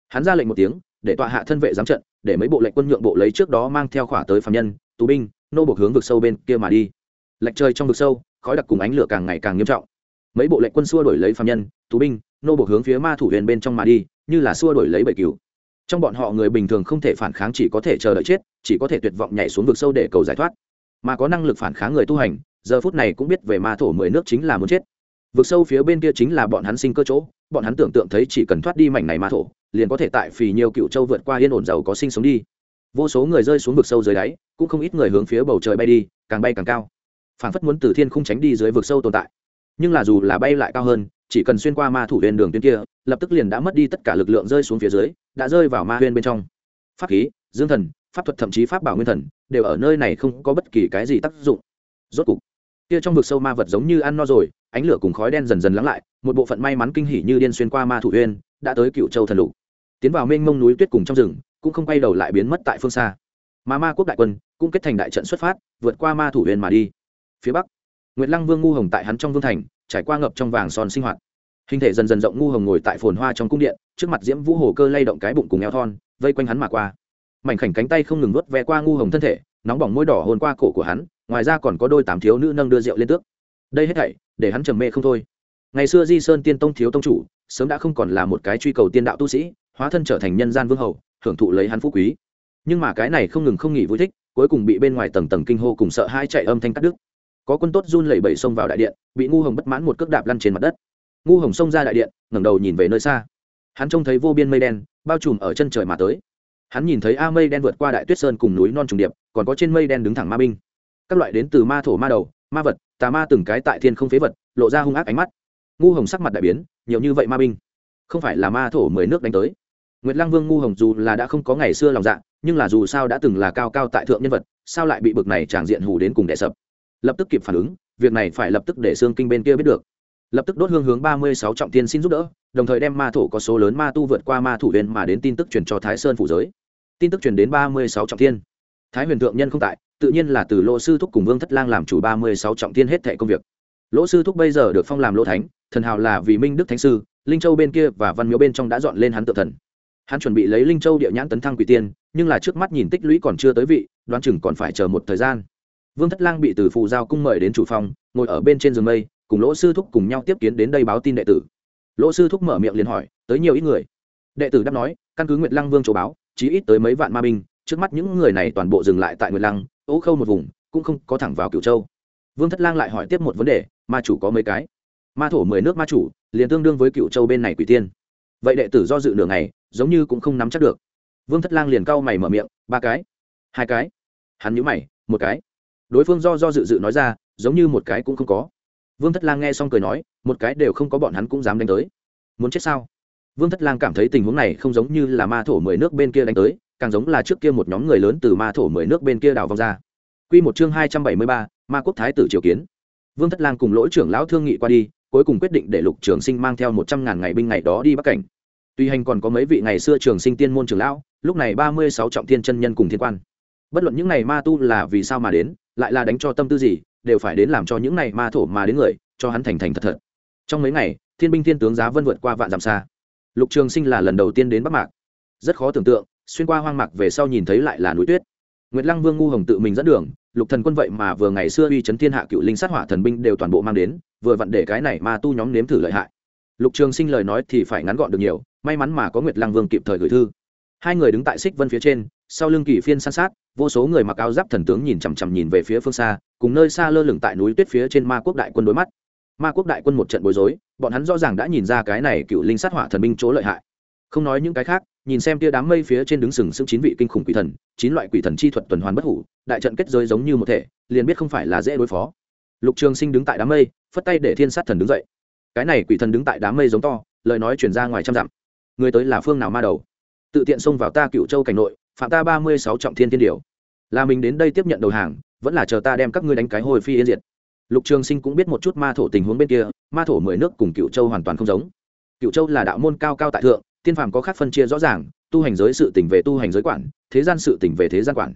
Hắn ra lệnh một tiếng, để tọa hạ thân vệ giám trận, để mấy bộ lệnh quân nhượng bộ lấy trước đó mang theo khỏa tới phạm nhân, tù binh, nô buộc hướng vực sâu bên kia mà đi. Lệch trời trong vực sâu, khói đặc cùng ánh lửa càng ngày càng nghiêm trọng. Mấy bộ lệnh quân xua đổi lấy phạm nhân, tù binh nô buộc hướng phía ma thủ huyền bên trong mà đi, như là xua đổi lấy bầy cứu trong bọn họ người bình thường không thể phản kháng, chỉ có thể chờ đợi chết, chỉ có thể tuyệt vọng nhảy xuống vực sâu để cầu giải thoát. Mà có năng lực phản kháng người tu hành, giờ phút này cũng biết về ma thổ mười nước chính là muốn chết. Vực sâu phía bên kia chính là bọn hắn sinh cơ chỗ, bọn hắn tưởng tượng thấy chỉ cần thoát đi mảnh này ma thổ, liền có thể tại phì nhiều cựu châu vượt qua yên ổn giàu có sinh sống đi. Vô số người rơi xuống vực sâu dưới đáy, cũng không ít người hướng phía bầu trời bay đi, càng bay càng cao. Phản phất muốn từ thiên không tránh đi dưới vực sâu tồn tại. Nhưng là dù là bay lại cao hơn chỉ cần xuyên qua ma thủ huyền đường tuyến kia, lập tức liền đã mất đi tất cả lực lượng rơi xuống phía dưới, đã rơi vào ma huyền bên trong. Pháp khí, dương thần, pháp thuật thậm chí pháp bảo nguyên thần, đều ở nơi này không có bất kỳ cái gì tác dụng. Rốt cục, kia trong vực sâu ma vật giống như ăn no rồi, ánh lửa cùng khói đen dần dần lắng lại, một bộ phận may mắn kinh hỉ như điên xuyên qua ma thủ huyền, đã tới cựu châu thần lục. Tiến vào mênh mông núi tuyết cùng trong rừng, cũng không quay đầu lại biến mất tại phương xa. Mà ma quốc đại quân, cũng kết thành đại trận xuất phát, vượt qua ma thủ huyền mà đi. Phía bắc, nguyệt lăng vương ngu hồng tại hắn trong vương thành trải qua ngập trong vàng son sinh hoạt. Hình thể dần dần rộng ngu hồng ngồi tại phồn hoa trong cung điện, trước mặt diễm vũ hồ cơ lay động cái bụng cùng eo thon, vây quanh hắn mà qua. Mảnh khảnh cánh tay không ngừng vớt ve qua ngu hồng thân thể, nóng bỏng môi đỏ hôn qua cổ của hắn, ngoài ra còn có đôi tám thiếu nữ nâng đưa rượu lên tước. Đây hết thảy, để hắn trầm mê không thôi. Ngày xưa di sơn tiên tông thiếu tông chủ, sớm đã không còn là một cái truy cầu tiên đạo tu sĩ, hóa thân trở thành nhân gian vương hầu, hưởng thụ lấy hắn phú quý. Nhưng mà cái này không ngừng không nghỉ vui thích, cuối cùng bị bên ngoài tầng tầng kinh hô cùng sợ hai chạy âm thanh cắt đứt có quân tốt run lẩy bẩy xông vào đại điện, bị ngu hồng bất mãn một cước đạp lăn trên mặt đất. Ngu hồng xông ra đại điện, ngẩng đầu nhìn về nơi xa. Hắn trông thấy vô biên mây đen, bao trùm ở chân trời mà tới. Hắn nhìn thấy a mây đen vượt qua đại tuyết sơn cùng núi non trùng điệp, còn có trên mây đen đứng thẳng ma binh. Các loại đến từ ma thổ, ma đầu, ma vật, tà ma từng cái tại thiên không phế vật, lộ ra hung ác ánh mắt. Ngu hồng sắc mặt đại biến, nhiều như vậy ma binh, không phải là ma thổ mười nước đánh tới. Nguyệt lăng vương ngu hồng dù là đã không có ngày xưa lòng dạ nhưng là dù sao đã từng là cao cao tại thượng nhân vật, sao lại bị bực này tràng diện hù đến cùng đẻ sập? Lập tức kịp phản ứng, việc này phải lập tức để xương kinh bên kia biết được. Lập tức đốt hương hướng ba mươi sáu trọng tiên xin giúp đỡ, đồng thời đem ma thổ có số lớn ma tu vượt qua ma thủ huyền mà đến tin tức truyền cho thái sơn phủ giới. Tin tức truyền đến ba mươi sáu trọng tiên. Thái huyền thượng nhân không tại, tự nhiên là từ lỗ sư thúc cùng vương thất lang làm chủ ba mươi sáu trọng tiên hết thệ công việc. Lỗ sư thúc bây giờ được phong làm lỗ thánh, thần hào là vì minh đức thánh sư, linh châu bên kia và văn miếu bên trong đã dọn lên hắn tự thần. Hắn chuẩn bị lấy linh châu địa nhãn tấn thăng quỷ tiên, nhưng là trước mắt nhìn tích lũy còn chưa tới vị, đoán chừng còn phải chờ một thời gian vương thất lang bị từ phù giao cung mời đến chủ phòng, ngồi ở bên trên giường mây, cùng lỗ sư thúc cùng nhau tiếp kiến đến đây báo tin đệ tử. Lỗ sư thúc mở miệng liền hỏi, tới nhiều ít người? Đệ tử đáp nói, căn cứ nguyệt lăng vương chỗ báo, chí ít tới mấy vạn ma binh, trước mắt những người này toàn bộ dừng lại tại nguyệt lăng ố khâu một vùng, cũng không có thẳng vào cửu châu. Vương thất lang lại hỏi tiếp một vấn đề, ma chủ có mấy cái? Ma thổ mười nước ma chủ, liền tương đương với cựu châu bên này quỷ tiên. Vậy đệ tử do dự nửa ngày, giống như cũng không nắm chắc được. Vương thất lang liền cau mày mở miệng, ba cái, hai cái. Hắn nhíu mày, một cái đối phương do do dự dự nói ra, giống như một cái cũng không có. Vương thất lang nghe xong cười nói, một cái đều không có bọn hắn cũng dám đánh tới. Muốn chết sao? Vương thất lang cảm thấy tình huống này không giống như là ma thổ mười nước bên kia đánh tới, càng giống là trước kia một nhóm người lớn từ ma thổ mười nước bên kia đào vòng ra. Q một chương hai trăm bảy mươi ba, ma quốc thái tử triều kiến. Vương thất lang cùng lỗi trưởng lão thương nghị qua đi, cuối cùng quyết định để lục trường sinh mang theo một trăm ngàn ngày binh ngày đó đi bắc cảnh. Tuy hành còn có mấy vị ngày xưa trường sinh tiên môn trường lão, lúc này ba mươi sáu trọng thiên chân nhân cùng thiên quan. Bất luận những ngày ma tu là vì sao mà đến lại là đánh cho tâm tư gì, đều phải đến làm cho những này ma thổ mà đến người, cho hắn thành thành thật thật. Trong mấy ngày, thiên binh thiên tướng giá vân vượt qua vạn dặm xa. Lục trường sinh là lần đầu tiên đến bắc mạc. Rất khó tưởng tượng, xuyên qua hoang mạc về sau nhìn thấy lại là núi tuyết. Nguyệt lăng vương ngu hồng tự mình dẫn đường, lục thần quân vậy mà vừa ngày xưa uy chấn thiên hạ cựu linh sát hỏa thần binh đều toàn bộ mang đến, vừa vặn để cái này ma tu nhóm nếm thử lợi hại. Lục trường sinh lời nói thì phải ngắn gọn được nhiều, may mắn mà có nguyệt lăng vương kịp thời gửi thư. Hai người đứng tại xích vân phía trên, sau lưng kỳ phiên san sát vô số người mặc áo giáp thần tướng nhìn chằm chằm nhìn về phía phương xa, cùng nơi xa lơ lửng tại núi tuyết phía trên ma quốc đại quân đối mắt. Ma quốc đại quân một trận bối rối, bọn hắn rõ ràng đã nhìn ra cái này cựu linh sát hỏa thần binh chỗ lợi hại. Không nói những cái khác, nhìn xem tia đám mây phía trên đứng sừng sững chín vị kinh khủng quỷ thần, chín loại quỷ thần chi thuật tuần hoàn bất hủ, đại trận kết giới giống như một thể, liền biết không phải là dễ đối phó. Lục trường sinh đứng tại đám mây, phất tay để thiên sát thần đứng dậy. Cái này quỷ thần đứng tại đám mây giống to, lời nói chuyển ra ngoài trăm dặm. Người tới là phương nào ma đầu? Tự tiện xông vào ta cựu châu cảnh nội phạm ta ba mươi sáu trọng thiên thiên điều là mình đến đây tiếp nhận đầu hàng, vẫn là chờ ta đem các ngươi đánh cái hồi phi yên diệt. Lục trường sinh cũng biết một chút ma thổ tình huống bên kia, ma thổ mười nước cùng cựu châu hoàn toàn không giống. Cựu châu là đạo môn cao cao tại thượng, tiên phàm có khác phân chia rõ ràng, tu hành giới sự tỉnh về tu hành giới quản, thế gian sự tỉnh về thế gian quản.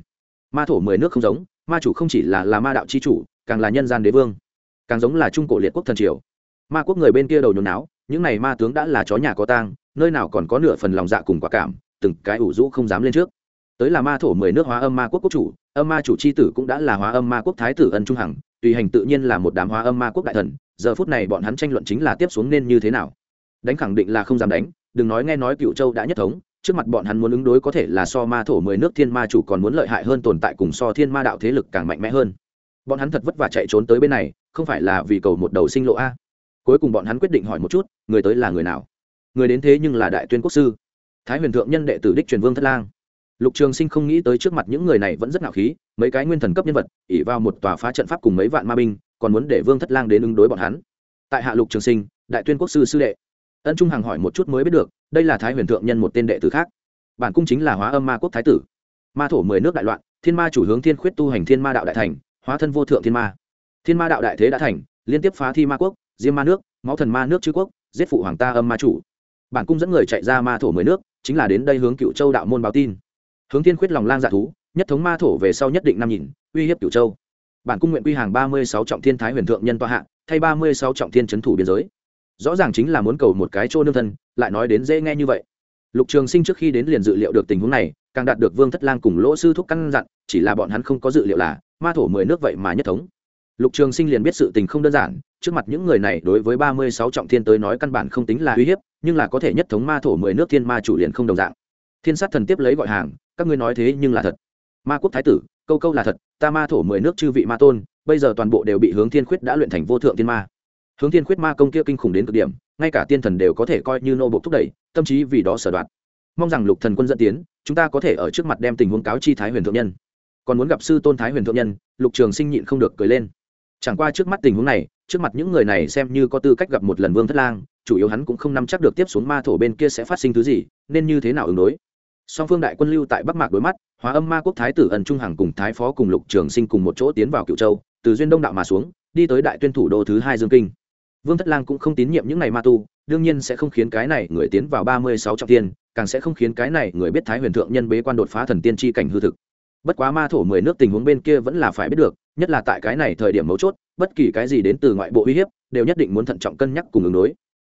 Ma thổ mười nước không giống, ma chủ không chỉ là là ma đạo c h i chủ, càng là nhân gian đế vương. Càng giống là trung cổ liệt quốc thần triều. Ma quốc người bên kia đầu nhồi náo, những n à y ma tướng đã là chó nhà có tang, nơi nào còn có nửa phần lòng dạ cùng quả cảm, từng cái ủ rũ không dám lên trước tới là ma thổ mười nước hóa âm ma quốc quốc chủ, âm ma chủ c h i tử cũng đã là hóa âm ma quốc thái tử ân trung hằng, tùy hành tự nhiên là một đám hóa âm ma quốc đại thần, giờ phút này bọn hắn tranh luận chính là tiếp xuống nên như thế nào. Đánh khẳng định là không dám đánh, đừng nói nghe nói cựu châu đã nhất thống, trước mặt bọn hắn muốn ứng đối có thể là so ma thổ mười nước thiên ma chủ còn muốn lợi hại hơn tồn tại cùng so thiên ma đạo thế lực càng mạnh mẽ hơn. Bọn hắn thật vất vả chạy trốn tới bên này, không phải là vì cầu một đầu sinh lộ a? Cuối cùng bọn hắn quyết định hỏi một chút, người tới là người nào? Người đến thế nhưng là đại tuyên quốc sư. Thái huyền thượng nhân đệ tử đích truyền vương thất lang lục trường sinh không nghĩ tới trước mặt những người này vẫn rất ngạo khí, mấy cái nguyên thần cấp nhân vật ỉ vào một tòa phá trận pháp cùng mấy vạn ma binh, còn muốn để vương thất lang đến ứng đối bọn hắn. Tại hạ lục trường sinh, đại tuyên quốc sư sư đệ. Ân trung hằng hỏi một chút mới biết được, đây là thái huyền thượng nhân một tên đệ tử khác. Bản cung chính là hóa âm ma quốc thái tử. Ma thổ mười nước đại loạn, thiên ma chủ hướng thiên khuyết tu hành thiên ma đạo đại thành, hóa thân vô thượng thiên ma. Thiên ma đạo đại thế đã thành, liên tiếp phá thi ma quốc, diêm ma nước, máu thần ma nước chư quốc, giết phụ hoàng ta âm ma chủ. Bản cung dẫn người chạy ra ma thổ mười nước, chính là đến đây hướng cựu châu đạo môn báo tin hướng thiên khuyết lòng lang dạ thú, nhất thống ma thổ về sau nhất định năm nhìn, uy hiếp cửu châu. Bản cung nguyện quy hàng ba mươi sáu trọng thiên thái huyền thượng nhân Toa hạ, thay ba mươi sáu trọng thiên trấn thủ biên giới. Rõ ràng chính là muốn cầu một cái chỗ nương thân, lại nói đến dễ nghe như vậy. Lục trường sinh trước khi đến liền dự liệu được tình huống này, càng đạt được vương thất lang cùng lỗ sư thúc căn dặn, chỉ là bọn hắn không có dự liệu là ma thổ mười nước vậy mà nhất thống. Lục trường sinh liền biết sự tình không đơn giản, trước mặt những người này đối với ba mươi sáu trọng thiên tới nói căn bản không tính là uy hiếp, nhưng là có thể nhất thống ma thổ mười nước thiên ma chủ liền không đồng dạng thiên sát thần tiếp lấy gọi hàng, các ngươi nói thế nhưng là thật. Ma quốc thái tử, câu câu là thật, ta ma thổ mười nước chư vị ma tôn, bây giờ toàn bộ đều bị hướng thiên khuyết đã luyện thành vô thượng thiên ma. Hướng thiên khuyết ma công kia kinh khủng đến cực điểm, ngay cả tiên thần đều có thể coi như nô bộc thúc đẩy, tâm trí vì đó sở đoạt. Mong rằng lục thần quân dẫn tiến, chúng ta có thể ở trước mặt đem tình huống cáo chi thái huyền thượng nhân. Còn muốn gặp sư tôn thái huyền thượng nhân, lục trường sinh nhịn không được cười lên. Chẳng qua trước mắt tình huống này, trước mặt những người này xem như có tư cách gặp một lần vương thất lang, chủ yếu hắn cũng không nắm chắc được tiếp xuống ma thổ bên kia sẽ phát sinh thứ gì, nên như thế nào ứng đối song phương đại quân lưu tại bắc mạc đối mắt, hóa âm ma quốc thái tử ẩn trung hằng cùng thái phó cùng lục trường sinh cùng một chỗ tiến vào cựu châu, từ duyên đông đạo mà xuống, đi tới đại tuyên thủ đô thứ hai dương kinh. Vương thất lang cũng không tín nhiệm những này ma tu, đương nhiên sẽ không khiến cái này người tiến vào ba mươi sáu trọng tiên, càng sẽ không khiến cái này người biết thái huyền thượng nhân bế quan đột phá thần tiên tri cảnh hư thực. Bất quá ma thổ mười nước tình huống bên kia vẫn là phải biết được, nhất là tại cái này thời điểm mấu chốt, bất kỳ cái gì đến từ ngoại bộ uy hiếp, đều nhất định muốn thận trọng cân nhắc cùng ứng đối.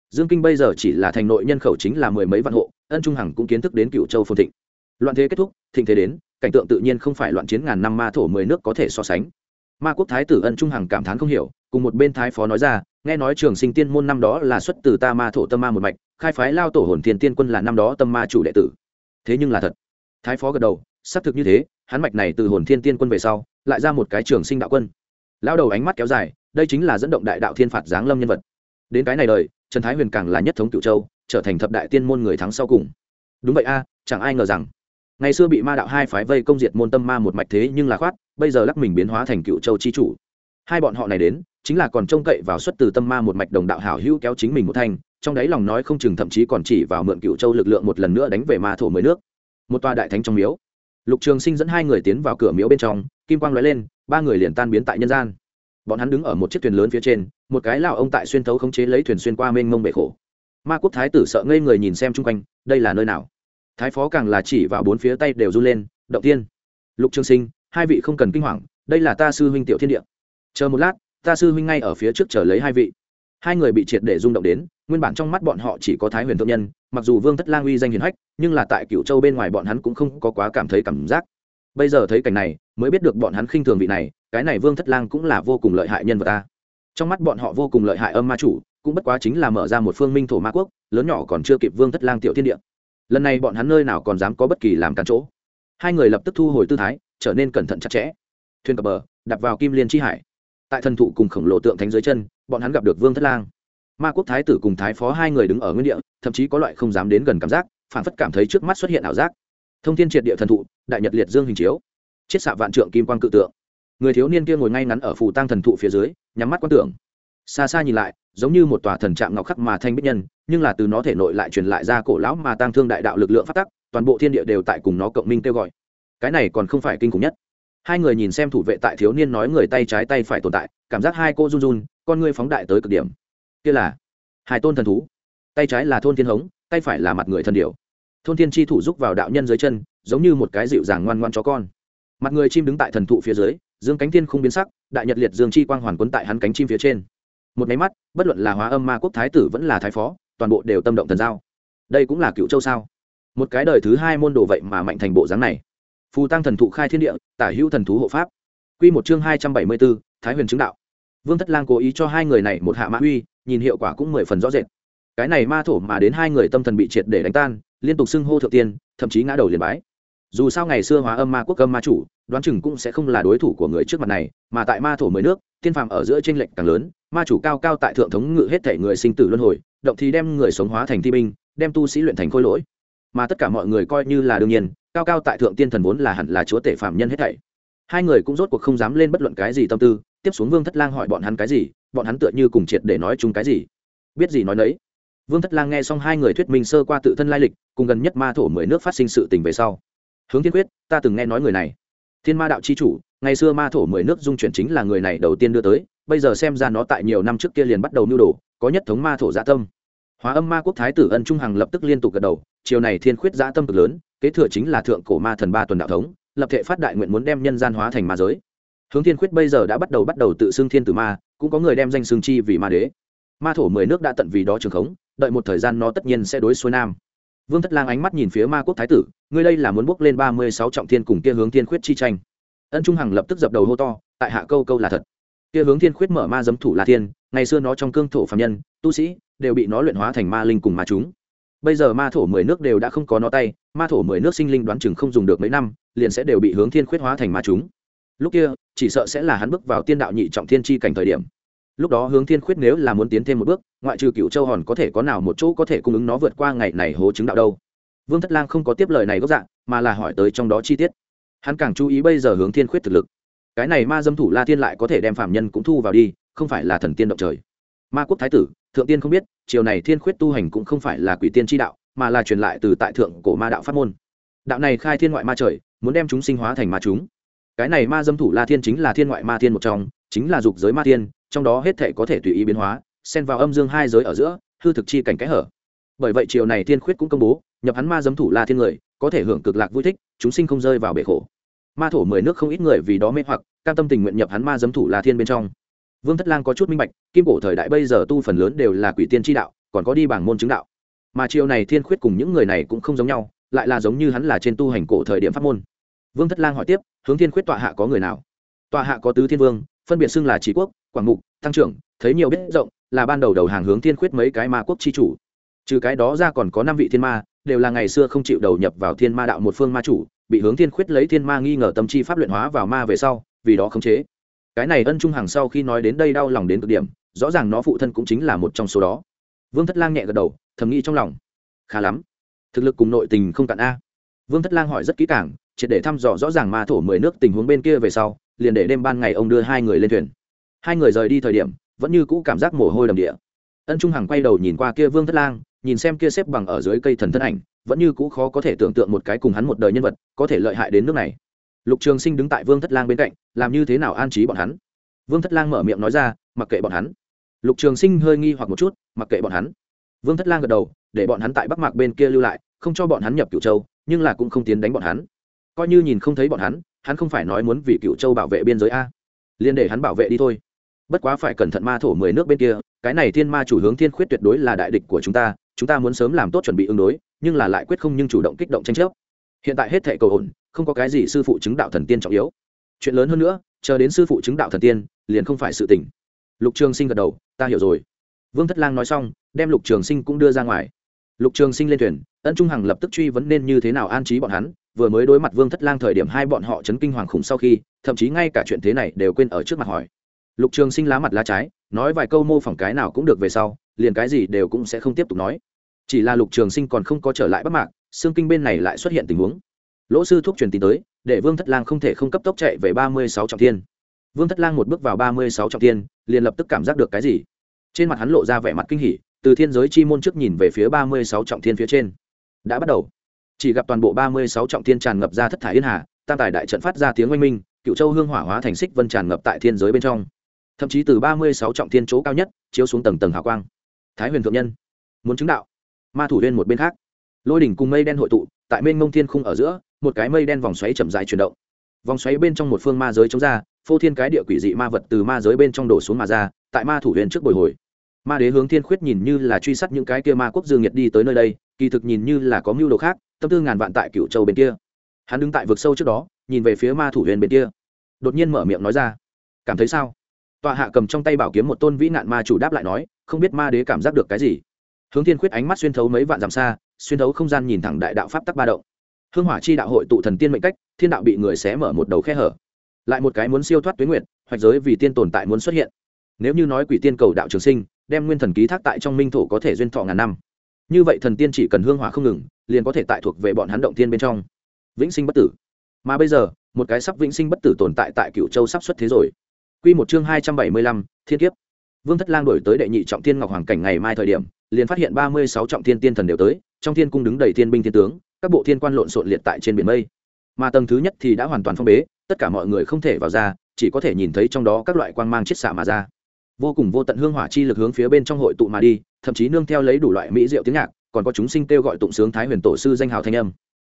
Dương kinh bây giờ chỉ là thành nội nhân khẩu chính là mười mấy vạn hộ ân trung hằng cũng kiến thức đến cựu châu phồn thịnh. Loạn thế kết thúc, thịnh thế đến, cảnh tượng tự nhiên không phải loạn chiến ngàn năm ma thổ mười nước có thể so sánh. Ma quốc thái tử ân trung hằng cảm thán không hiểu, cùng một bên thái phó nói ra, nghe nói trường sinh tiên môn năm đó là xuất từ ta ma thổ tâm ma một mạch, khai phái lao tổ hồn thiên tiên quân là năm đó tâm ma chủ đệ tử. Thế nhưng là thật. Thái phó gật đầu, xác thực như thế, hắn mạch này từ hồn thiên tiên quân về sau, lại ra một cái trường sinh đạo quân. Lao đầu ánh mắt kéo dài, đây chính là dẫn động đại đạo thiên phạt giáng lâm nhân vật. Đến cái này đời, trần thái huyền càng là nhất thống cựu châu trở thành thập đại tiên môn người thắng sau cùng. Đúng vậy a, chẳng ai ngờ rằng, ngày xưa bị ma đạo hai phái vây công diệt môn tâm ma một mạch thế nhưng là khoát, bây giờ lắc mình biến hóa thành cựu châu chi chủ. Hai bọn họ này đến, chính là còn trông cậy vào xuất từ tâm ma một mạch đồng đạo hảo hữu kéo chính mình một thanh trong đấy lòng nói không chừng thậm chí còn chỉ vào mượn cựu châu lực lượng một lần nữa đánh về ma thổ mới nước. Một tòa đại thánh trong miếu. Lục trường sinh dẫn hai người tiến vào cửa miếu bên trong, kim quang lóe lên, ba người liền tan biến tại nhân gian. Bọn hắn đứng ở một chiếc thuyền lớn phía trên, một cái lão ông tại xuyên thấu khống chế lấy thuyền xuyên qua mênh mông bể khổ ma quốc thái tử sợ ngây người nhìn xem chung quanh, đây là nơi nào? Thái phó càng là chỉ vào bốn phía tay đều run lên, động tiên, lục trường sinh, hai vị không cần kinh hoàng, đây là ta sư huynh tiểu thiên địa. Chờ một lát, ta sư huynh ngay ở phía trước chờ lấy hai vị. Hai người bị triệt để rung động đến, nguyên bản trong mắt bọn họ chỉ có thái huyền thượng nhân, mặc dù vương thất lang uy danh hiền hách, nhưng là tại cựu châu bên ngoài bọn hắn cũng không có quá cảm thấy cảm giác. Bây giờ thấy cảnh này, mới biết được bọn hắn khinh thường vị này, cái này vương thất lang cũng là vô cùng lợi hại nhân vật ta. Trong mắt bọn họ vô cùng lợi hại âm ma chủ cũng bất quá chính là mở ra một phương minh thổ ma quốc, lớn nhỏ còn chưa kịp vương thất lang tiểu thiên địa. Lần này bọn hắn nơi nào còn dám có bất kỳ làm cản chỗ. Hai người lập tức thu hồi tư thái, trở nên cẩn thận chặt chẽ. Thuyền cập bờ đặt vào kim liên tri hải. Tại thần thụ cùng khổng lồ tượng thánh dưới chân, bọn hắn gặp được vương thất lang. Ma quốc thái tử cùng thái phó hai người đứng ở nguyên địa, thậm chí có loại không dám đến gần cảm giác phản phất cảm thấy trước mắt xuất hiện ảo giác. Thông tin triệt địa thần thụ, đại nhật liệt dương hình chiếu. Chiết xạ vạn trượng kim quang cự tượng. Người thiếu niên kia ngồi ngay ngắn ở phủ tăng thần thụ phía dưới, nhắm mắt quan tưởng xa xa nhìn lại, giống như một tòa thần trạm ngọc khắc mà thanh bích nhân, nhưng là từ nó thể nội lại truyền lại ra cổ lão mà tăng thương đại đạo lực lượng phát tắc, toàn bộ thiên địa đều tại cùng nó cộng minh kêu gọi. Cái này còn không phải kinh khủng nhất. Hai người nhìn xem thủ vệ tại thiếu niên nói người tay trái tay phải tồn tại, cảm giác hai cô run run, con ngươi phóng đại tới cực điểm. Kia là hai tôn thần thú. Tay trái là thôn thiên hống, tay phải là mặt người thần điểu. Thôn thiên chi thủ giúp vào đạo nhân dưới chân, giống như một cái dịu dàng ngoan ngoan chó con. Mặt người chim đứng tại thần thụ phía dưới, dương cánh thiên không biến sắc, đại nhật liệt dương chi quang hoàn quấn tại hắn cánh chim phía trên một máy mắt, bất luận là hóa âm ma quốc thái tử vẫn là thái phó, toàn bộ đều tâm động thần giao. Đây cũng là cựu châu sao? Một cái đời thứ hai môn đồ vậy mà mạnh thành bộ dáng này. Phù tăng thần thụ khai thiên địa, tả hữu thần thú hộ pháp. Q một chương hai trăm bảy mươi b ố thái huyền chứng đạo. Vương thất lang cố ý cho hai người này một hạ mã uy, nhìn hiệu quả cũng mười phần rõ rệt. Cái này ma thổ mà đến hai người tâm thần bị triệt để đánh tan, liên tục xưng hô thượng tiên, thậm chí ngã đầu liền bái. Dù sao ngày xưa hóa âm ma quốc âm ma chủ đoán chừng cũng sẽ không là đối thủ của người trước mặt này, mà tại ma thổ mới nước, tiên phàm ở giữa tranh lệch càng lớn, ma chủ cao cao tại thượng thống ngự hết thể người sinh tử luân hồi, động thì đem người sống hóa thành thi binh, đem tu sĩ luyện thành khôi lỗi. Mà tất cả mọi người coi như là đương nhiên, cao cao tại thượng tiên thần vốn là hẳn là chúa tể phạm nhân hết thảy. Hai người cũng rốt cuộc không dám lên bất luận cái gì tâm tư, tiếp xuống vương thất lang hỏi bọn hắn cái gì, bọn hắn tựa như cùng triệt để nói chung cái gì. Biết gì nói nấy. Vương thất lang nghe xong hai người thuyết minh sơ qua tự thân lai lịch, cùng gần nhất ma thổ mười nước phát sinh sự tình về sau. Hướng thiên quyết, ta từng nghe nói người này thiên ma đạo c h i chủ, ngày xưa ma thổ mười nước dung chuyển chính là người này đầu tiên đưa tới, bây giờ xem ra nó tại nhiều năm trước kia liền bắt đầu mưu đồ, có nhất thống ma thổ dã tâm. Hóa âm ma quốc thái tử ân trung hằng lập tức liên tục gật đầu, chiều này thiên khuyết dã tâm cực lớn, kế thừa chính là thượng cổ ma thần ba tuần đạo thống, lập thể phát đại nguyện muốn đem nhân gian hóa thành ma giới. Hướng thiên khuyết bây giờ đã bắt đầu bắt đầu tự xưng thiên tử ma, cũng có người đem danh xương chi vì ma đế. Ma thổ mười nước đã tận vì đó trường khống, đợi một thời gian nó tất nhiên sẽ đối xuôi nam vương thất lang ánh mắt nhìn phía ma quốc thái tử, ngươi đây là muốn bước lên ba mươi sáu trọng thiên cùng kia hướng thiên khuyết chi tranh. Ân trung hằng lập tức dập đầu hô to, tại hạ câu câu là thật. Kia hướng thiên khuyết mở ma dấm thủ là thiên, ngày xưa nó trong cương thổ phạm nhân, tu sĩ, đều bị nó luyện hóa thành ma linh cùng ma chúng. Bây giờ ma thổ mười nước đều đã không có nó tay, ma thổ mười nước sinh linh đoán chừng không dùng được mấy năm, liền sẽ đều bị hướng thiên khuyết hóa thành ma chúng. Lúc kia, chỉ sợ sẽ là hắn bước vào tiên đạo nhị trọng thiên chi cảnh thời điểm. Lúc đó hướng thiên khuyết nếu là muốn tiến thêm một bước ngoại trừ cựu châu hòn có thể có nào một chỗ có thể cung ứng nó vượt qua ngày này hố chứng đạo đâu. Vương thất lang không có tiếp lời này gốc dạng mà là hỏi tới trong đó chi tiết. Hắn càng chú ý bây giờ hướng thiên khuyết thực lực. Cái này ma dâm thủ la thiên lại có thể đem phạm nhân cũng thu vào đi, không phải là thần tiên động trời. Ma quốc thái tử, thượng tiên không biết, chiều này thiên khuyết tu hành cũng không phải là quỷ tiên tri đạo, mà là truyền lại từ tại thượng cổ ma đạo pháp môn. Đạo này khai thiên ngoại ma trời, muốn đem chúng sinh hóa thành ma chúng. Cái này ma dâm thủ la thiên chính là thiên ngoại ma thiên một trong, chính là dục giới ma thiên, trong đó hết thể có thể tùy ý biến hóa xen vào âm dương hai giới ở giữa, hư thực chi cảnh kẽ hở. Bởi vậy chiều này thiên khuyết cũng công bố, nhập hắn ma dấm thủ la thiên người, có thể hưởng cực lạc vui thích, chúng sinh không rơi vào bể khổ. Ma thổ mười nước không ít người vì đó mê hoặc, cam tâm tình nguyện nhập hắn ma dấm thủ la thiên bên trong. Vương thất lang có chút minh bạch, kim cổ thời đại bây giờ tu phần lớn đều là quỷ tiên tri đạo, còn có đi bảng môn chứng đạo. Mà chiều này thiên khuyết cùng những người này cũng không giống nhau, lại là giống như hắn là trên tu hành cổ thời điểm pháp môn. Vương thất lang hỏi tiếp, hướng thiên khuyết tọa hạ có người nào? Tọa hạ có tứ thiên vương, phân biệt xưng là trí quốc, quảng mục tăng trưởng, thấy nhiều biết rộng là ban đầu đầu hàng hướng thiên khuyết mấy cái ma quốc chi chủ. Trừ cái đó ra còn có năm vị thiên ma, đều là ngày xưa không chịu đầu nhập vào thiên ma đạo một phương ma chủ, bị hướng thiên khuyết lấy thiên ma nghi ngờ tâm chi pháp luyện hóa vào ma về sau, vì đó khống chế. Cái này ân trung hàng sau khi nói đến đây đau lòng đến cực điểm, rõ ràng nó phụ thân cũng chính là một trong số đó. Vương thất lang nhẹ gật đầu, thầm nghĩ trong lòng. Khá lắm. Thực lực cùng nội tình không cạn a. Vương thất lang hỏi rất kỹ càng, triệt để thăm dò rõ ràng ma thổ mười nước tình huống bên kia về sau, liền để đêm ban ngày ông đưa hai người lên thuyền. Hai người rời đi thời điểm vẫn như cũ cảm giác mồ hôi đầm địa. Ân trung hằng quay đầu nhìn qua kia vương thất lang, nhìn xem kia xếp bằng ở dưới cây thần thân ảnh, vẫn như cũ khó có thể tưởng tượng một cái cùng hắn một đời nhân vật có thể lợi hại đến nước này. Lục trường sinh đứng tại vương thất lang bên cạnh, làm như thế nào an trí bọn hắn? Vương thất lang mở miệng nói ra, mặc kệ bọn hắn. Lục trường sinh hơi nghi hoặc một chút, mặc kệ bọn hắn. Vương thất lang gật đầu, để bọn hắn tại bắc mạc bên kia lưu lại, không cho bọn hắn nhập cựu châu, nhưng là cũng không tiến đánh bọn hắn. Coi như nhìn không thấy bọn hắn hắn không phải nói muốn vì cựu châu bảo vệ biên giới a. Liên để hắn bảo vệ đi thôi bất quá phải cẩn thận ma thổ mười nước bên kia, cái này thiên ma chủ hướng thiên khuyết tuyệt đối là đại địch của chúng ta chúng ta muốn sớm làm tốt chuẩn bị ứng đối, nhưng là lại quyết không nhưng chủ động kích động tranh chấp. Hiện tại hết thệ cầu ổn, không có cái gì sư phụ chứng đạo thần tiên trọng yếu. Chuyện lớn hơn nữa, chờ đến sư phụ chứng đạo thần tiên, liền không phải sự tỉnh lục trường sinh gật đầu, ta hiểu rồi. Vương thất lang nói xong, đem lục trường sinh cũng đưa ra ngoài. Lục trường sinh lên thuyền, ân trung hằng lập tức truy vấn nên như thế nào an trí bọn hắn, vừa mới đối mặt vương thất lang thời điểm hai bọn họ chấn kinh hoàng khủng sau khi, thậm chí ngay cả chuyện thế này đều quên ở trước mặt hỏi lục trường sinh lá mặt lá trái, nói vài câu mô phỏng cái nào cũng được về sau, liền cái gì đều cũng sẽ không tiếp tục nói. Chỉ là lục trường sinh còn không có trở lại bắc mạc xương kinh bên này lại xuất hiện tình huống. Lỗ sư thuốc truyền tin tới, để vương thất lang không thể không cấp tốc chạy về ba mươi sáu trọng thiên. Vương thất lang một bước vào ba mươi sáu trọng thiên, liền lập tức cảm giác được cái gì. Trên mặt hắn lộ ra vẻ mặt kinh hỉ, từ thiên giới chi môn trước nhìn về phía ba mươi sáu trọng thiên phía trên. Đã bắt đầu. Chỉ gặp toàn bộ ba mươi sáu trọng thiên tràn ngập ra thất thải yên hà, tam tài đại trận phát ra tiếng oanh minh, cựu châu hương hỏa hóa thành xích vân tràn ngập tại thiên giới bên trong thậm chí từ ba mươi sáu trọng thiên chỗ cao nhất, chiếu xuống tầng tầng hào quang. Thái huyền thượng nhân, muốn chứng đạo. Ma thủ lên một bên khác. Lôi đỉnh cùng mây đen hội tụ, tại mênh mông thiên khung ở giữa, một cái mây đen vòng xoáy chậm dài chuyển động. Vòng xoáy bên trong một phương ma giới chống ra, phô thiên cái địa quỷ dị ma vật từ ma giới bên trong đổ xuống mà ra, tại ma thủ huyền trước bồi hồi. Ma đế hướng thiên khuyết nhìn như là truy sát những cái kia ma quốc dương nhiệt đi tới nơi đây, kỳ thực nhìn như là có mưu đồ khác, tâm tư ngàn vạn tại cựu châu bên kia. Hắn đứng tại vực sâu trước đó, nhìn về phía ma thủ huyền bên kia. Đột nhiên mở miệng nói ra, cảm thấy sao? Tọa hạ cầm trong tay bảo kiếm một tôn vĩ nạn ma chủ đáp lại nói, không biết ma đế cảm giác được cái gì. Hướng thiên khuyết ánh mắt xuyên thấu mấy vạn dặm xa, xuyên thấu không gian nhìn thẳng đại đạo pháp tắc ba động. Hương hỏa chi đạo hội tụ thần tiên mệnh cách, thiên đạo bị người xé mở một đầu khe hở. Lại một cái muốn siêu thoát tuyến nguyện hoạch giới vì tiên tồn tại muốn xuất hiện. Nếu như nói quỷ tiên cầu đạo trường sinh, đem nguyên thần ký thác tại trong minh thổ có thể duyên thọ ngàn năm. Như vậy thần tiên chỉ cần hương hỏa không ngừng, liền có thể tại thuộc về bọn hắn động tiên bên trong. Vĩnh sinh bất tử. Mà bây giờ, một cái sắp vĩnh sinh bất tử tồn tại tại cựu châu sắp xuất thế rồi. Quy một chương hai trăm bảy mươi lăm, thiên kiếp. Vương thất lang đổi tới đệ nhị trọng thiên ngọc hoàng cảnh ngày mai thời điểm, liền phát hiện ba mươi sáu trọng thiên tiên thần đều tới, trong thiên cung đứng đầy thiên binh thiên tướng, các bộ thiên quan lộn xộn liệt tại trên biển mây. Mà tầng thứ nhất thì đã hoàn toàn phong bế, tất cả mọi người không thể vào ra, chỉ có thể nhìn thấy trong đó các loại quang mang chiết xạ mà ra. Vô cùng vô tận hương hỏa chi lực hướng phía bên trong hội tụ mà đi, thậm chí nương theo lấy đủ loại mỹ diệu tiếng nhạc, còn có chúng sinh kêu gọi tụng sướng thái huyền tổ sư danh hào thanh âm.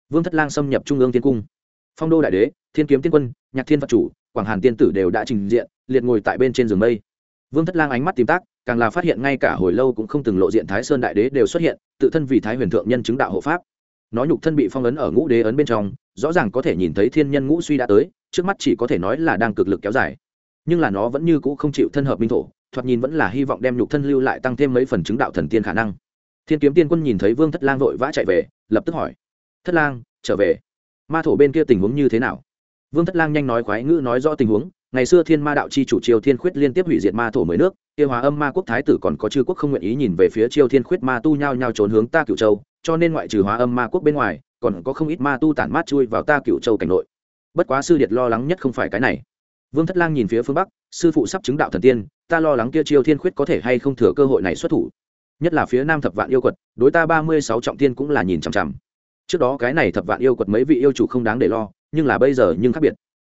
Vương thất lang xâm nhập trung ương thiên cung phong đô đại đế, thiên kiếm tiên quân, nhạc thiên phật chủ, quảng hàn tiên tử đều đã trình diện, liệt ngồi tại bên trên giường mây. Vương thất lang ánh mắt tìm tác càng là phát hiện ngay cả hồi lâu cũng không từng lộ diện thái sơn đại đế đều xuất hiện, tự thân vì thái huyền thượng nhân chứng đạo hộ pháp. Nó nhục thân bị phong ấn ở ngũ đế ấn bên trong, rõ ràng có thể nhìn thấy thiên nhân ngũ suy đã tới, trước mắt chỉ có thể nói là đang cực lực kéo dài. Nhưng là nó vẫn như cũ không chịu thân hợp minh thổ, thoạt nhìn vẫn là hy vọng đem nhục thân lưu lại tăng thêm mấy phần chứng đạo thần tiên khả năng. Thiên kiếm tiên quân nhìn thấy vương thất lang vội vã chạy về, lập tức hỏi, thất lang, trở về? Ma thổ bên kia tình huống như thế nào? Vương thất lang nhanh nói khoái ngữ nói rõ tình huống, ngày xưa thiên ma đạo chi chủ triều thiên khuyết liên tiếp hủy diệt ma thổ mới nước, kia hóa âm ma quốc thái tử còn có chư quốc không nguyện ý nhìn về phía triều thiên khuyết ma tu nhao nhao trốn hướng ta cựu châu, cho nên ngoại trừ hóa âm ma quốc bên ngoài, còn có không ít ma tu tản mát chui vào ta cựu châu cảnh nội. Bất quá sư điệt lo lắng nhất không phải cái này. Vương thất lang nhìn phía phương bắc, sư phụ sắp chứng đạo thần tiên, ta lo lắng kia triều thiên khuyết có thể hay không thừa cơ hội này xuất thủ. Nhất là phía nam thập vạn yêu quật, đối ta ba mươi sáu trọng tiên cũng là nhìn chằm chằm trước đó cái này thập vạn yêu quật mấy vị yêu chủ không đáng để lo, nhưng là bây giờ nhưng khác biệt.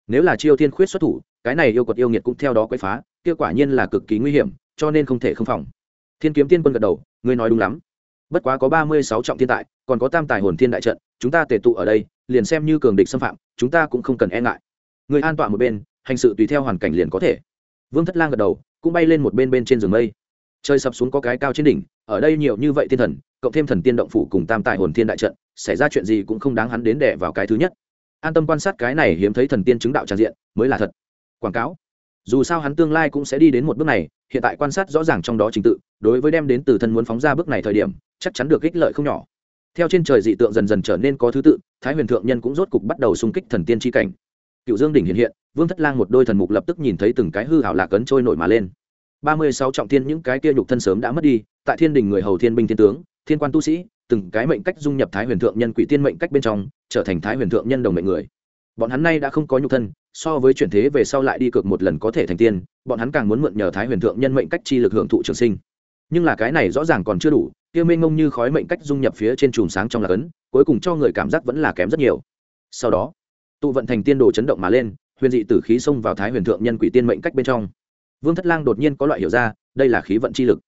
Nếu là chiêu thiên khuyết xuất thủ, cái này yêu quật yêu nghiệt cũng theo đó quấy phá, kia quả nhiên là cực kỳ nguy hiểm, cho nên không thể không phòng. Thiên kiếm tiên quân gật đầu, ngươi nói đúng lắm. Bất quá có ba mươi sáu trọng thiên tại, còn có tam tài hồn thiên đại trận, chúng ta tề tụ ở đây, liền xem như cường địch xâm phạm, chúng ta cũng không cần e ngại. Người an toàn một bên, hành sự tùy theo hoàn cảnh liền có thể. Vương thất lang gật đầu, cũng bay lên một bên bên trên giường mây trời sập xuống có cái cao trên đỉnh, ở đây nhiều như vậy thiên thần, cộng thêm thần tiên động phủ cùng tam tài hồn thiên đại trận, xảy ra chuyện gì cũng không đáng hắn đến đẻ vào cái thứ nhất. An tâm quan sát cái này hiếm thấy thần tiên chứng đạo tràn diện, mới là thật. Quảng cáo. Dù sao hắn tương lai cũng sẽ đi đến một bước này, hiện tại quan sát rõ ràng trong đó trình tự, đối với đem đến từ thân muốn phóng ra bước này thời điểm, chắc chắn được ích lợi không nhỏ. Theo trên trời dị tượng dần dần trở nên có thứ tự, thái huyền thượng nhân cũng rốt cục bắt đầu xung kích thần tiên tri cảnh. Cựu dương đỉnh hiện hiện, vương thất lang một đôi thần mục lập tức nhìn thấy từng cái hư hảo lạc ấn trôi nổi mà lên ba mươi sáu trọng thiên những cái kia nhục thân sớm đã mất đi, tại thiên đình người hầu thiên binh thiên tướng, thiên quan tu sĩ, từng cái mệnh cách dung nhập thái huyền thượng nhân quỷ tiên mệnh cách bên trong, trở thành thái huyền thượng nhân đồng mệnh người. Bọn hắn nay đã không có nhục thân, so với chuyển thế về sau lại đi cược một lần có thể thành tiên, bọn hắn càng muốn mượn nhờ thái huyền thượng nhân mệnh cách chi lực hưởng thụ trường sinh. Nhưng là cái này rõ ràng còn chưa đủ, kia mênh ngông như khói mệnh cách dung nhập phía trên chùm sáng trong lạc ấn, cuối cùng cho người cảm giác vẫn là kém rất nhiều. Sau đó, tụ vận thành tiên đồ chấn động mà lên, huyền dị tử khí xông vào thái huyền thượng nhân quỷ tiên mệnh cách bên trong vương thất lang đột nhiên có loại hiểu ra, đây là khí vận chi lực.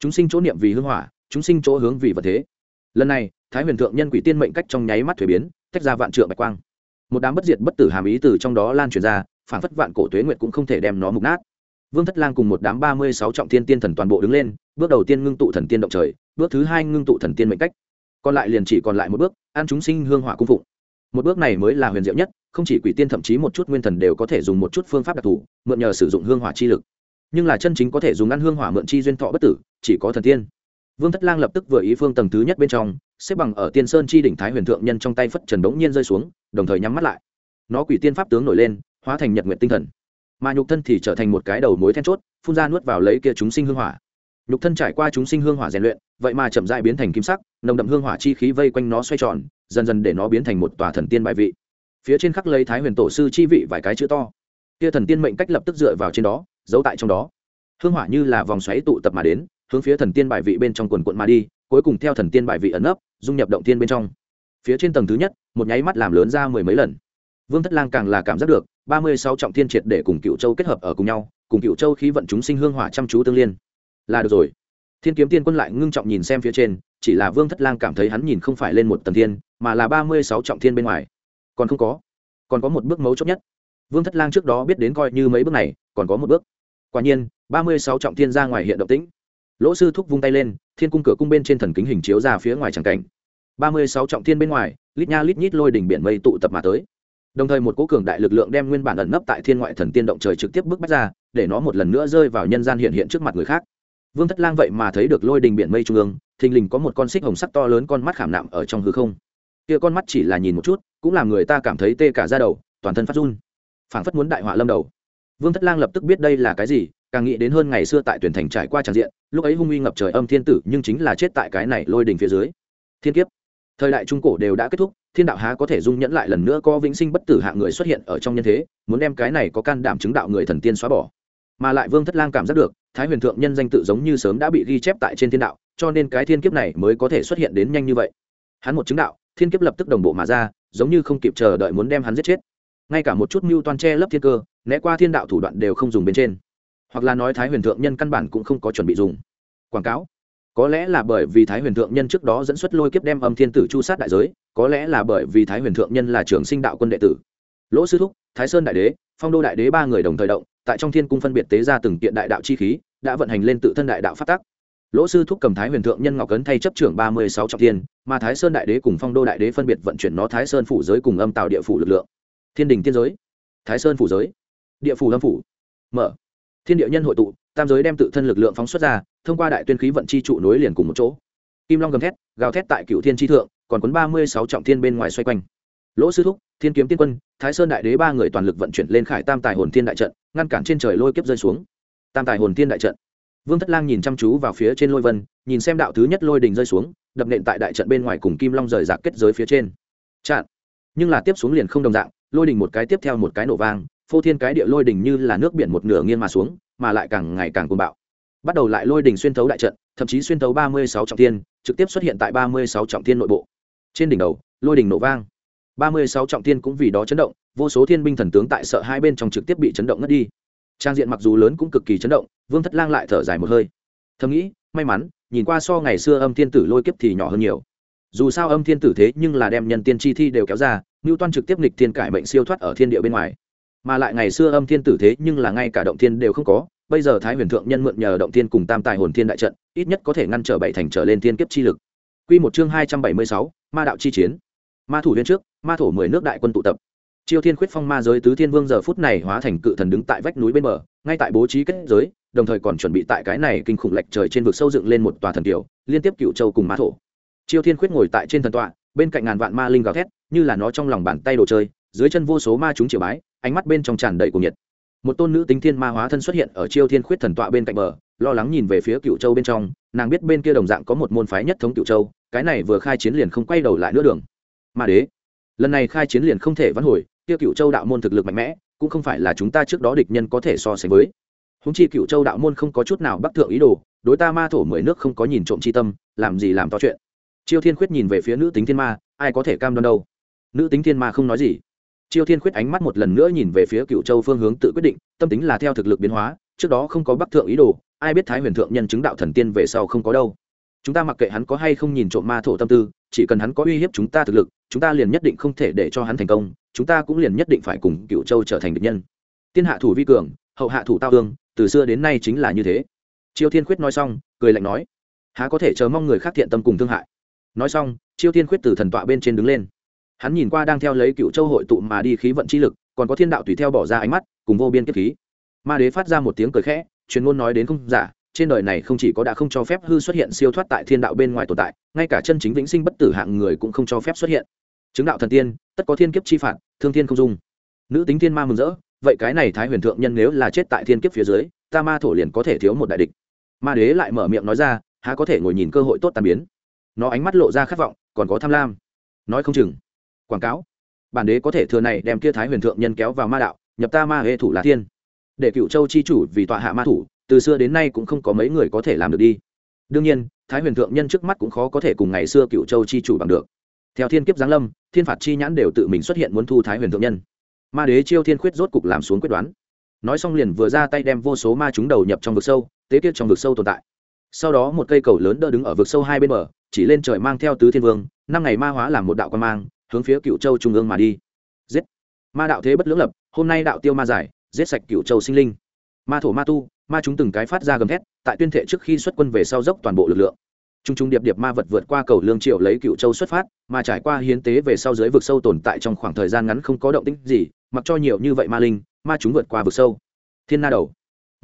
Chúng sinh chỗ niệm vì hưng hỏa, chúng sinh chỗ hướng vì vật thế. Lần này, thái huyền thượng nhân quỷ tiên mệnh cách trong nháy mắt thuế biến, tách ra vạn trượng bạch quang. Một đám bất diệt bất tử hàm ý từ trong đó lan truyền ra phản phất vạn cổ tuế nguyệt cũng không thể đem nó mục nát. Vương thất lang cùng một đám ba mươi sáu trọng thiên tiên thần toàn bộ đứng lên, bước đầu tiên ngưng tụ thần tiên động trời, bước thứ hai ngưng tụ thần tiên mệnh cách. Còn lại liền chỉ còn lại một bước an chúng sinh hương hỏa cung phụng. Một bước này mới là huyền diệu nhất, không chỉ quỷ tiên thậm chí một chút nguyên thần đều có thể dùng một chút phương pháp đặc thù, mượn nhờ sử dụng hương hỏa chi lực nhưng là chân chính có thể dùng ăn hương hỏa mượn chi duyên thọ bất tử, chỉ có thần tiên. Vương thất lang lập tức vừa ý phương tầng thứ nhất bên trong, xếp bằng ở tiên sơn chi đỉnh thái huyền thượng nhân trong tay phất trần đống nhiên rơi xuống, đồng thời nhắm mắt lại. Nó quỷ tiên pháp tướng nổi lên, hóa thành nhật nguyện tinh thần. Mà nhục thân thì trở thành một cái đầu mối then chốt, phun ra nuốt vào lấy kia chúng sinh hương hỏa. Nhục thân trải qua chúng sinh hương hỏa rèn luyện, vậy mà chậm dại biến thành kim sắc, nồng đậm hương hỏa chi khí vây quanh nó xoay tròn, dần dần để nó biến thành một tòa thần tiên bại vị. Phía trên khắc lấy thái huyền tổ sư chi vị vài cái chữ to. Kia thần tiên mệnh cách lập tức dựa vào trên đó giấu tại trong đó. Hương hỏa như là vòng xoáy tụ tập mà đến, hướng phía thần tiên bài vị bên trong quần quận mà đi, cuối cùng theo thần tiên bài vị ẩn ấp dung nhập động tiên bên trong. Phía trên tầng thứ nhất, một nháy mắt làm lớn ra mười mấy lần. Vương thất lang càng là cảm giác được, ba mươi sáu trọng thiên triệt để cùng cựu châu kết hợp ở cùng nhau, cùng cựu châu khí vận chúng sinh hương hỏa chăm chú tương liên. Là được rồi. Thiên kiếm tiên quân lại ngưng trọng nhìn xem phía trên, chỉ là vương thất lang cảm thấy hắn nhìn không phải lên một tầng thiên, mà là ba mươi sáu trọng thiên bên ngoài. Còn không có. Còn có một bước mấu chốt nhất. Vương thất lang trước đó biết đến coi như mấy bước này, còn có một bước quả nhiên, ba mươi sáu trọng thiên ra ngoài hiện động tĩnh. Lỗ sư thúc vung tay lên, thiên cung cửa cung bên trên thần kính hình chiếu ra phía ngoài tràng cảnh. ba mươi sáu trọng thiên bên ngoài, lít nha lít nhít lôi đỉnh biển mây tụ tập mà tới. Đồng thời một cố cường đại lực lượng đem nguyên bản ẩn nấp tại thiên ngoại thần tiên động trời trực tiếp bước bách ra, để nó một lần nữa rơi vào nhân gian hiện hiện trước mặt người khác. Vương thất lang vậy mà thấy được lôi đình biển mây trung ương, thình lình có một con xích hồng sắc to lớn con mắt khảm nạm ở trong hư không. Kia con mắt chỉ là nhìn một chút, cũng làm người ta cảm thấy tê cả ra đầu, toàn thân phát run. Phảng phất muốn đại họa lâm đầu vương thất lang lập tức biết đây là cái gì, càng nghĩ đến hơn ngày xưa tại tuyển thành trải qua tràn diện, lúc ấy hung uy ngập trời âm thiên tử nhưng chính là chết tại cái này lôi đình phía dưới. Thiên kiếp. Thời đại trung cổ đều đã kết thúc, thiên đạo há có thể dung nhẫn lại lần nữa có vĩnh sinh bất tử hạng người xuất hiện ở trong nhân thế, muốn đem cái này có can đảm chứng đạo người thần tiên xóa bỏ. Mà lại vương thất lang cảm giác được, thái huyền thượng nhân danh tự giống như sớm đã bị ghi chép tại trên thiên đạo, cho nên cái thiên kiếp này mới có thể xuất hiện đến nhanh như vậy. Hắn một chứng đạo, thiên kiếp lập tức đồng bộ mà ra, giống như không kịp chờ đợi muốn đem hắn giết chết ngay cả một chút mưu toan che lấp thiên cơ, né qua thiên đạo thủ đoạn đều không dùng bên trên. Hoặc là nói thái huyền thượng nhân căn bản cũng không có chuẩn bị dùng. Quảng cáo. Có lẽ là bởi vì thái huyền thượng nhân trước đó dẫn xuất lôi kiếp đem âm thiên tử chu sát đại giới, có lẽ là bởi vì thái huyền thượng nhân là trưởng sinh đạo quân đệ tử. Lỗ sư thúc, thái sơn đại đế, phong đô đại đế ba người đồng thời động, tại trong thiên cung phân biệt tế ra từng kiện đại đạo chi khí, đã vận hành lên tự thân đại đạo phát tắc. Lỗ sư thúc cầm thái huyền thượng nhân ngọc cấn thay chấp trưởng ba mươi sáu trọng thiên, mà thái sơn đại đế cùng phong đô đại đế phân biệt vận chuyển nó thái sơn phủ giới cùng âm tạo địa phủ lực lượng thiên đình tiên giới. Thái sơn phủ giới. Địa phủ lâm phủ. Mở. Thiên địa nhân hội tụ, tam giới đem tự thân lực lượng phóng xuất ra, thông qua đại tuyên khí vận chi trụ nối liền cùng một chỗ. Kim long gầm thét, gào thét tại cựu thiên tri thượng, còn cuốn ba mươi sáu trọng thiên bên ngoài xoay quanh. Lỗ sư thúc, thiên kiếm tiên quân, thái sơn đại đế ba người toàn lực vận chuyển lên khải tam tài hồn thiên đại trận, ngăn cản trên trời lôi kiếp rơi xuống. Tam tài hồn thiên đại trận. Vương thất lang nhìn chăm chú vào phía trên lôi vân, nhìn xem đạo thứ nhất lôi đình rơi xuống, đập nện tại đại trận bên ngoài cùng kim long rời rạc kết giới phía trên. Chặn. Nhưng là tiếp xuống liền không đồng dạng lôi đình một cái tiếp theo một cái nổ vang, phô thiên cái địa lôi đình như là nước biển một nửa nghiêng mà xuống, mà lại càng ngày càng cuồng bạo. Bắt đầu lại lôi đình xuyên thấu đại trận, thậm chí xuyên thấu ba mươi sáu trọng thiên, trực tiếp xuất hiện tại ba mươi sáu trọng thiên nội bộ. Trên đỉnh đầu, lôi đình nổ vang. Ba mươi sáu trọng thiên cũng vì đó chấn động, vô số thiên binh thần tướng tại sợ hai bên trong trực tiếp bị chấn động ngất đi. Trang diện mặc dù lớn cũng cực kỳ chấn động, vương thất lang lại thở dài một hơi. Thầm nghĩ, may mắn, nhìn qua so ngày xưa âm thiên tử lôi kiếp thì nhỏ hơn nhiều. Dù sao âm thiên tử thế nhưng là đem nhân tiên chi thi đều kéo ra ngưu toan trực tiếp nghịch thiên cải mệnh siêu thoát ở thiên địa bên ngoài. Mà lại ngày xưa âm thiên tử thế nhưng là ngay cả động thiên đều không có, bây giờ thái huyền thượng nhân mượn nhờ động thiên cùng tam tài hồn thiên đại trận, ít nhất có thể ngăn trở bảy thành trở lên thiên kiếp chi lực. Quy một chương hai trăm bảy mươi sáu, ma đạo chi chiến. Ma thủ viên trước, ma thổ mười nước đại quân tụ tập. Chiêu thiên khuyết phong ma giới tứ thiên vương giờ phút này hóa thành cự thần đứng tại vách núi bên bờ, ngay tại bố trí kết giới, đồng thời còn chuẩn bị tại cái này kinh khủng lệch trời trên vực sâu dựng lên một tòa thần kiều liên tiếp cựu châu cùng ma thổ. Chiêu thiên khuyết ngồi tại trên thần tọa bên cạnh ngàn vạn ma linh gào thét, như là nó trong lòng bàn tay đồ chơi, dưới chân vô số ma chúng triều bái, ánh mắt bên trong tràn đầy cuồng nhiệt. Một tôn nữ tính thiên ma hóa thân xuất hiện ở chiêu thiên khuyết thần tọa bên cạnh bờ, lo lắng nhìn về phía cựu châu bên trong, nàng biết bên kia đồng dạng có một môn phái nhất thống cựu châu, cái này vừa khai chiến liền không quay đầu lại nữa đường. Ma đế, lần này khai chiến liền không thể vãn hồi, kia cựu châu đạo môn thực lực mạnh mẽ, cũng không phải là chúng ta trước đó địch nhân có thể so sánh với. Húng chi cựu châu đạo môn không có chút nào bắc thượng ý đồ, đối ta ma thổ mười nước không có nhìn trộm chi tâm, làm gì làm to chuyện chiêu thiên khuyết nhìn về phía nữ tính thiên ma, ai có thể cam đoan đâu? Nữ tính thiên ma không nói gì. Chiêu thiên khuyết ánh mắt một lần nữa nhìn về phía cựu châu phương hướng tự quyết định, tâm tính là theo thực lực biến hóa, trước đó không có bắc thượng ý đồ, ai biết thái huyền thượng nhân chứng đạo thần tiên về sau không có đâu. Chúng ta mặc kệ hắn có hay không nhìn trộm ma thổ tâm tư, chỉ cần hắn có uy hiếp chúng ta thực lực, chúng ta liền nhất định không thể để cho hắn thành công, chúng ta cũng liền nhất định phải cùng cựu châu trở thành địch nhân. Tiên hạ thủ vi cường, hậu hạ thủ tao hương từ xưa đến nay chính là như thế. Chiêu thiên khuyết nói xong, cười lạnh nói, há có thể chờ mong người khác thiện tâm cùng thương hại? Nói xong, chiêu thiên khuyết từ thần tọa bên trên đứng lên. Hắn nhìn qua đang theo lấy cựu châu hội tụ mà đi khí vận chi lực, còn có thiên đạo tùy theo bỏ ra ánh mắt, cùng vô biên kiếp khí. Ma đế phát ra một tiếng cười khẽ truyền ngôn nói đến không giả, trên đời này không chỉ có đã không cho phép hư xuất hiện siêu thoát tại thiên đạo bên ngoài tồn tại, ngay cả chân chính vĩnh sinh bất tử hạng người cũng không cho phép xuất hiện. Chứng đạo thần tiên, tất có thiên kiếp chi phạt, thương thiên không dung. Nữ tính thiên ma mừng rỡ, vậy cái này thái huyền thượng nhân nếu là chết tại thiên kiếp phía dưới, ta ma thổ liền có thể thiếu một đại địch. Ma đế lại mở miệng nói ra, há có thể ngồi nhìn cơ hội tốt tàn biến nó ánh mắt lộ ra khát vọng, còn có tham lam. Nói không chừng. Quảng cáo. Bản đế có thể thừa này đem kia thái huyền thượng nhân kéo vào ma đạo, nhập ta ma hệ thủ là thiên. Để cựu châu chi chủ vì tọa hạ ma thủ, từ xưa đến nay cũng không có mấy người có thể làm được đi. Đương nhiên, thái huyền thượng nhân trước mắt cũng khó có thể cùng ngày xưa cựu châu chi chủ bằng được. Theo thiên kiếp giáng lâm, thiên phạt chi nhãn đều tự mình xuất hiện muốn thu thái huyền thượng nhân. Ma đế chiêu thiên khuyết rốt cục làm xuống quyết đoán. Nói xong liền vừa ra tay đem vô số ma chúng đầu nhập trong vực sâu, tế tiết trong vực sâu tồn tại. Sau đó một cây cầu lớn đỡ đứng ở vực sâu hai bên bờ chỉ lên trời mang theo tứ thiên vương, năm ngày ma hóa làm một đạo quan mang, hướng phía cựu châu trung ương mà đi. Giết! Ma đạo thế bất lưỡng lập, hôm nay đạo tiêu ma giải, giết sạch cựu châu sinh linh. Ma thổ ma tu, ma chúng từng cái phát ra gầm thét, tại tuyên thệ trước khi xuất quân về sau dốc toàn bộ lực lượng. Trung trung điệp điệp ma vật vượt qua cầu lương triệu lấy cựu châu xuất phát, mà trải qua hiến tế về sau dưới vực sâu tồn tại trong khoảng thời gian ngắn không có động tĩnh gì, mặc cho nhiều như vậy ma linh, ma chúng vượt qua vực sâu. Thiên na đầu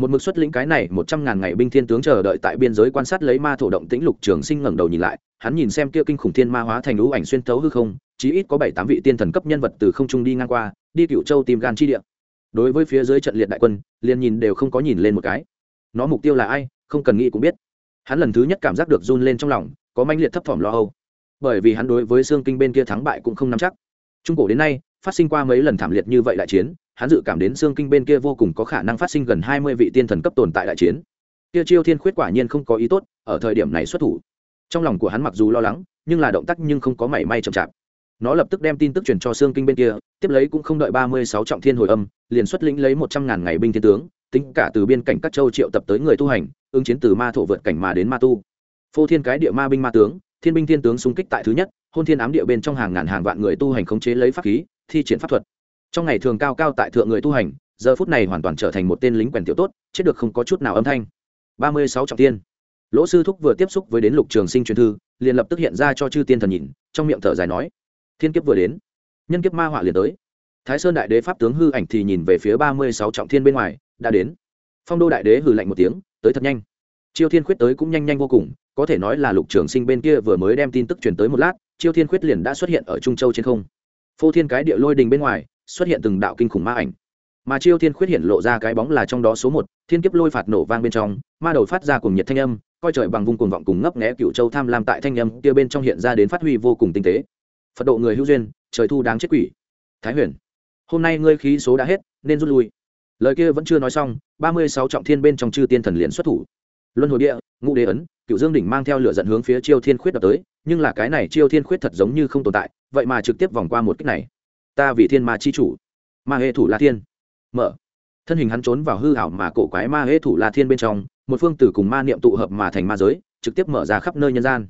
một mực xuất lĩnh cái này một trăm ngàn ngày binh thiên tướng chờ đợi tại biên giới quan sát lấy ma thổ động tĩnh lục trường sinh ngẩng đầu nhìn lại, hắn nhìn xem kia kinh khủng thiên ma hóa thành lũ ảnh xuyên tấu hư không, chí ít có bảy tám vị tiên thần cấp nhân vật từ không trung đi ngang qua, đi cựu châu tìm gan chi địa. Đối với phía dưới trận liệt đại quân, liền nhìn đều không có nhìn lên một cái. Nó mục tiêu là ai, không cần nghĩ cũng biết. Hắn lần thứ nhất cảm giác được run lên trong lòng, có manh liệt thấp thỏm lo âu. Bởi vì hắn đối với xương kinh bên kia thắng bại cũng không nắm chắc. Trung cổ đến nay, phát sinh qua mấy lần thảm liệt như vậy đại chiến hắn dự cảm đến xương kinh bên kia vô cùng có khả năng phát sinh gần hai mươi vị tiên thần cấp tồn tại đại chiến. Kia chiêu thiên khuyết quả nhiên không có ý tốt, ở thời điểm này xuất thủ. Trong lòng của hắn mặc dù lo lắng, nhưng là động tác nhưng không có mảy may chậm chạp. Nó lập tức đem tin tức truyền cho xương kinh bên kia, tiếp lấy cũng không đợi ba mươi sáu trọng thiên hồi âm, liền xuất lĩnh lấy một trăm ngàn ngày binh thiên tướng, tính cả từ biên cảnh các châu triệu tập tới người tu hành, ứng chiến từ ma thổ vượt cảnh mà đến ma tu. Phô thiên cái địa ma binh ma tướng, thiên binh thiên tướng xung kích tại thứ nhất, hôn thiên ám địa bên trong hàng ngàn hàng vạn người tu hành khống chế lấy pháp khí, thi triển pháp thuật trong ngày thường cao cao tại thượng người tu hành, giờ phút này hoàn toàn trở thành một tên lính quèn tiểu tốt, chết được không có chút nào âm thanh. Ba mươi sáu trọng tiên. Lỗ sư thúc vừa tiếp xúc với đến lục trường sinh truyền thư, liền lập tức hiện ra cho chư tiên thần nhìn, trong miệng thở dài nói, thiên kiếp vừa đến, nhân kiếp ma họa liền tới. Thái sơn đại đế pháp tướng hư ảnh thì nhìn về phía ba mươi sáu trọng thiên bên ngoài, đã đến. Phong đô đại đế hừ lạnh một tiếng, tới thật nhanh. Chiêu thiên khuyết tới cũng nhanh nhanh vô cùng, có thể nói là lục trường sinh bên kia vừa mới đem tin tức truyền tới một lát, chiêu thiên khuyết liền đã xuất hiện ở trung châu trên không. Phô thiên cái địa lôi đình bên ngoài xuất hiện từng đạo kinh khủng ma ảnh. Mà chiêu thiên khuyết hiện lộ ra cái bóng là trong đó số một, thiên kiếp lôi phạt nổ vang bên trong, ma đầu phát ra cùng nhiệt thanh âm, coi trời bằng vùng cuồng vọng cùng ngấp nghẽ cựu châu tham lam tại thanh âm kia bên trong hiện ra đến phát huy vô cùng tinh tế. Phật độ người hữu duyên, trời thu đáng chết quỷ. Thái huyền, hôm nay ngươi khí số đã hết, nên rút lui. Lời kia vẫn chưa nói xong, ba mươi sáu trọng thiên bên trong chư tiên thần liền xuất thủ. Luân hồi địa, ngũ đế ấn cựu dương đỉnh mang theo lửa dẫn hướng phía chiêu thiên khuyết đập tới, nhưng là cái này chiêu thiên khuyết thật giống như không tồn tại, vậy mà trực tiếp vòng qua một cách này ta vì thiên ma chi chủ. Ma hệ thủ la thiên. Mở. Thân hình hắn trốn vào hư hảo mà cổ quái ma hệ thủ la thiên bên trong, một phương tử cùng ma niệm tụ hợp mà thành ma giới, trực tiếp mở ra khắp nơi nhân gian.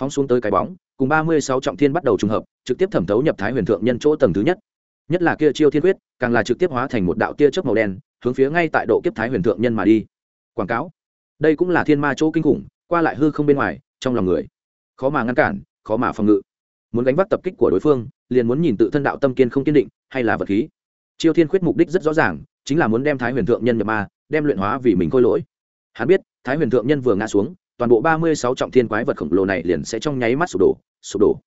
Phóng xuống tới cái bóng, cùng ba mươi sáu trọng thiên bắt đầu trùng hợp, trực tiếp thẩm thấu nhập thái huyền thượng nhân chỗ tầng thứ nhất. Nhất là kia chiêu thiên quyết, càng là trực tiếp hóa thành một đạo tia chớp màu đen, hướng phía ngay tại độ kiếp thái huyền thượng nhân mà đi. Quảng cáo. Đây cũng là thiên ma chỗ kinh khủng, qua lại hư không bên ngoài, trong lòng người. Khó mà ngăn cản, khó mà phòng ngự. Muốn đánh vác tập kích của đối phương liền muốn nhìn tự thân đạo tâm kiên không kiên định hay là vật khí. Chiêu thiên khuyết mục đích rất rõ ràng chính là muốn đem thái huyền thượng nhân nhập ma đem luyện hóa vì mình khôi lỗi. Hắn biết thái huyền thượng nhân vừa ngã xuống toàn bộ ba mươi sáu trọng thiên quái vật khổng lồ này liền sẽ trong nháy mắt sụp đổ sụp đổ.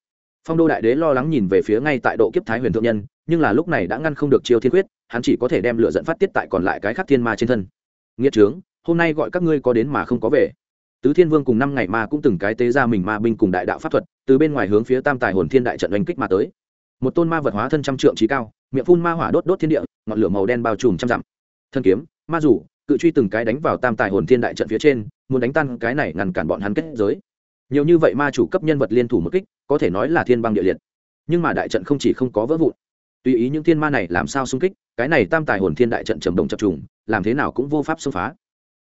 Phong đô đại đế lo lắng nhìn về phía ngay tại độ kiếp thái huyền thượng nhân nhưng là lúc này đã ngăn không được chiêu thiên khuyết, hắn chỉ có thể đem lửa dẫn phát tiết tại còn lại cái khắc thiên ma trên thân. Nghĩa trướng hôm nay gọi các ngươi có đến mà không có về. Tứ thiên vương cùng năm ngày ma cũng từng cái tế ra mình ma binh cùng đại đạo pháp thuật từ bên ngoài hướng phía tam tài hồn thiên đại trận oanh kích mà tới một tôn ma vật hóa thân trăm trượng trí cao, miệng phun ma hỏa đốt đốt thiên địa, ngọn lửa màu đen bao trùm trăm dặm. Thân kiếm, ma rủ, cự truy từng cái đánh vào tam tài hồn thiên đại trận phía trên, muốn đánh tan cái này ngăn cản bọn hắn kết giới. Nhiều như vậy ma chủ cấp nhân vật liên thủ một kích, có thể nói là thiên băng địa liệt. Nhưng mà đại trận không chỉ không có vỡ vụn. Tùy ý những thiên ma này làm sao xung kích, cái này tam tài hồn thiên đại trận trầm đồng chập trùng, làm thế nào cũng vô pháp xông phá.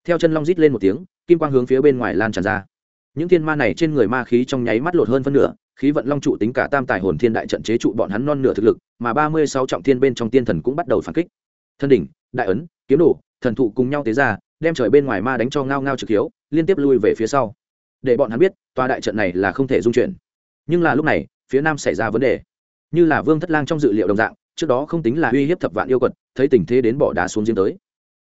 Theo chân long rít lên một tiếng, kim quang hướng phía bên ngoài lan tràn ra những thiên ma này trên người ma khí trong nháy mắt lột hơn phân nửa, khí vận long trụ tính cả tam tài hồn thiên đại trận chế trụ bọn hắn non nửa thực lực, mà ba mươi sáu trọng thiên bên trong tiên thần cũng bắt đầu phản kích. Thân đỉnh, đại ấn, kiếm đồ, thần thụ cùng nhau tế ra, đem trời bên ngoài ma đánh cho ngao ngao trực hiếu, liên tiếp lui về phía sau. Để bọn hắn biết, tòa đại trận này là không thể dung chuyển. Nhưng là lúc này, phía nam xảy ra vấn đề. Như là vương thất lang trong dự liệu đồng dạng, trước đó không tính là uy hiếp thập vạn yêu quật, thấy tình thế đến bỏ đá xuống riêng tới.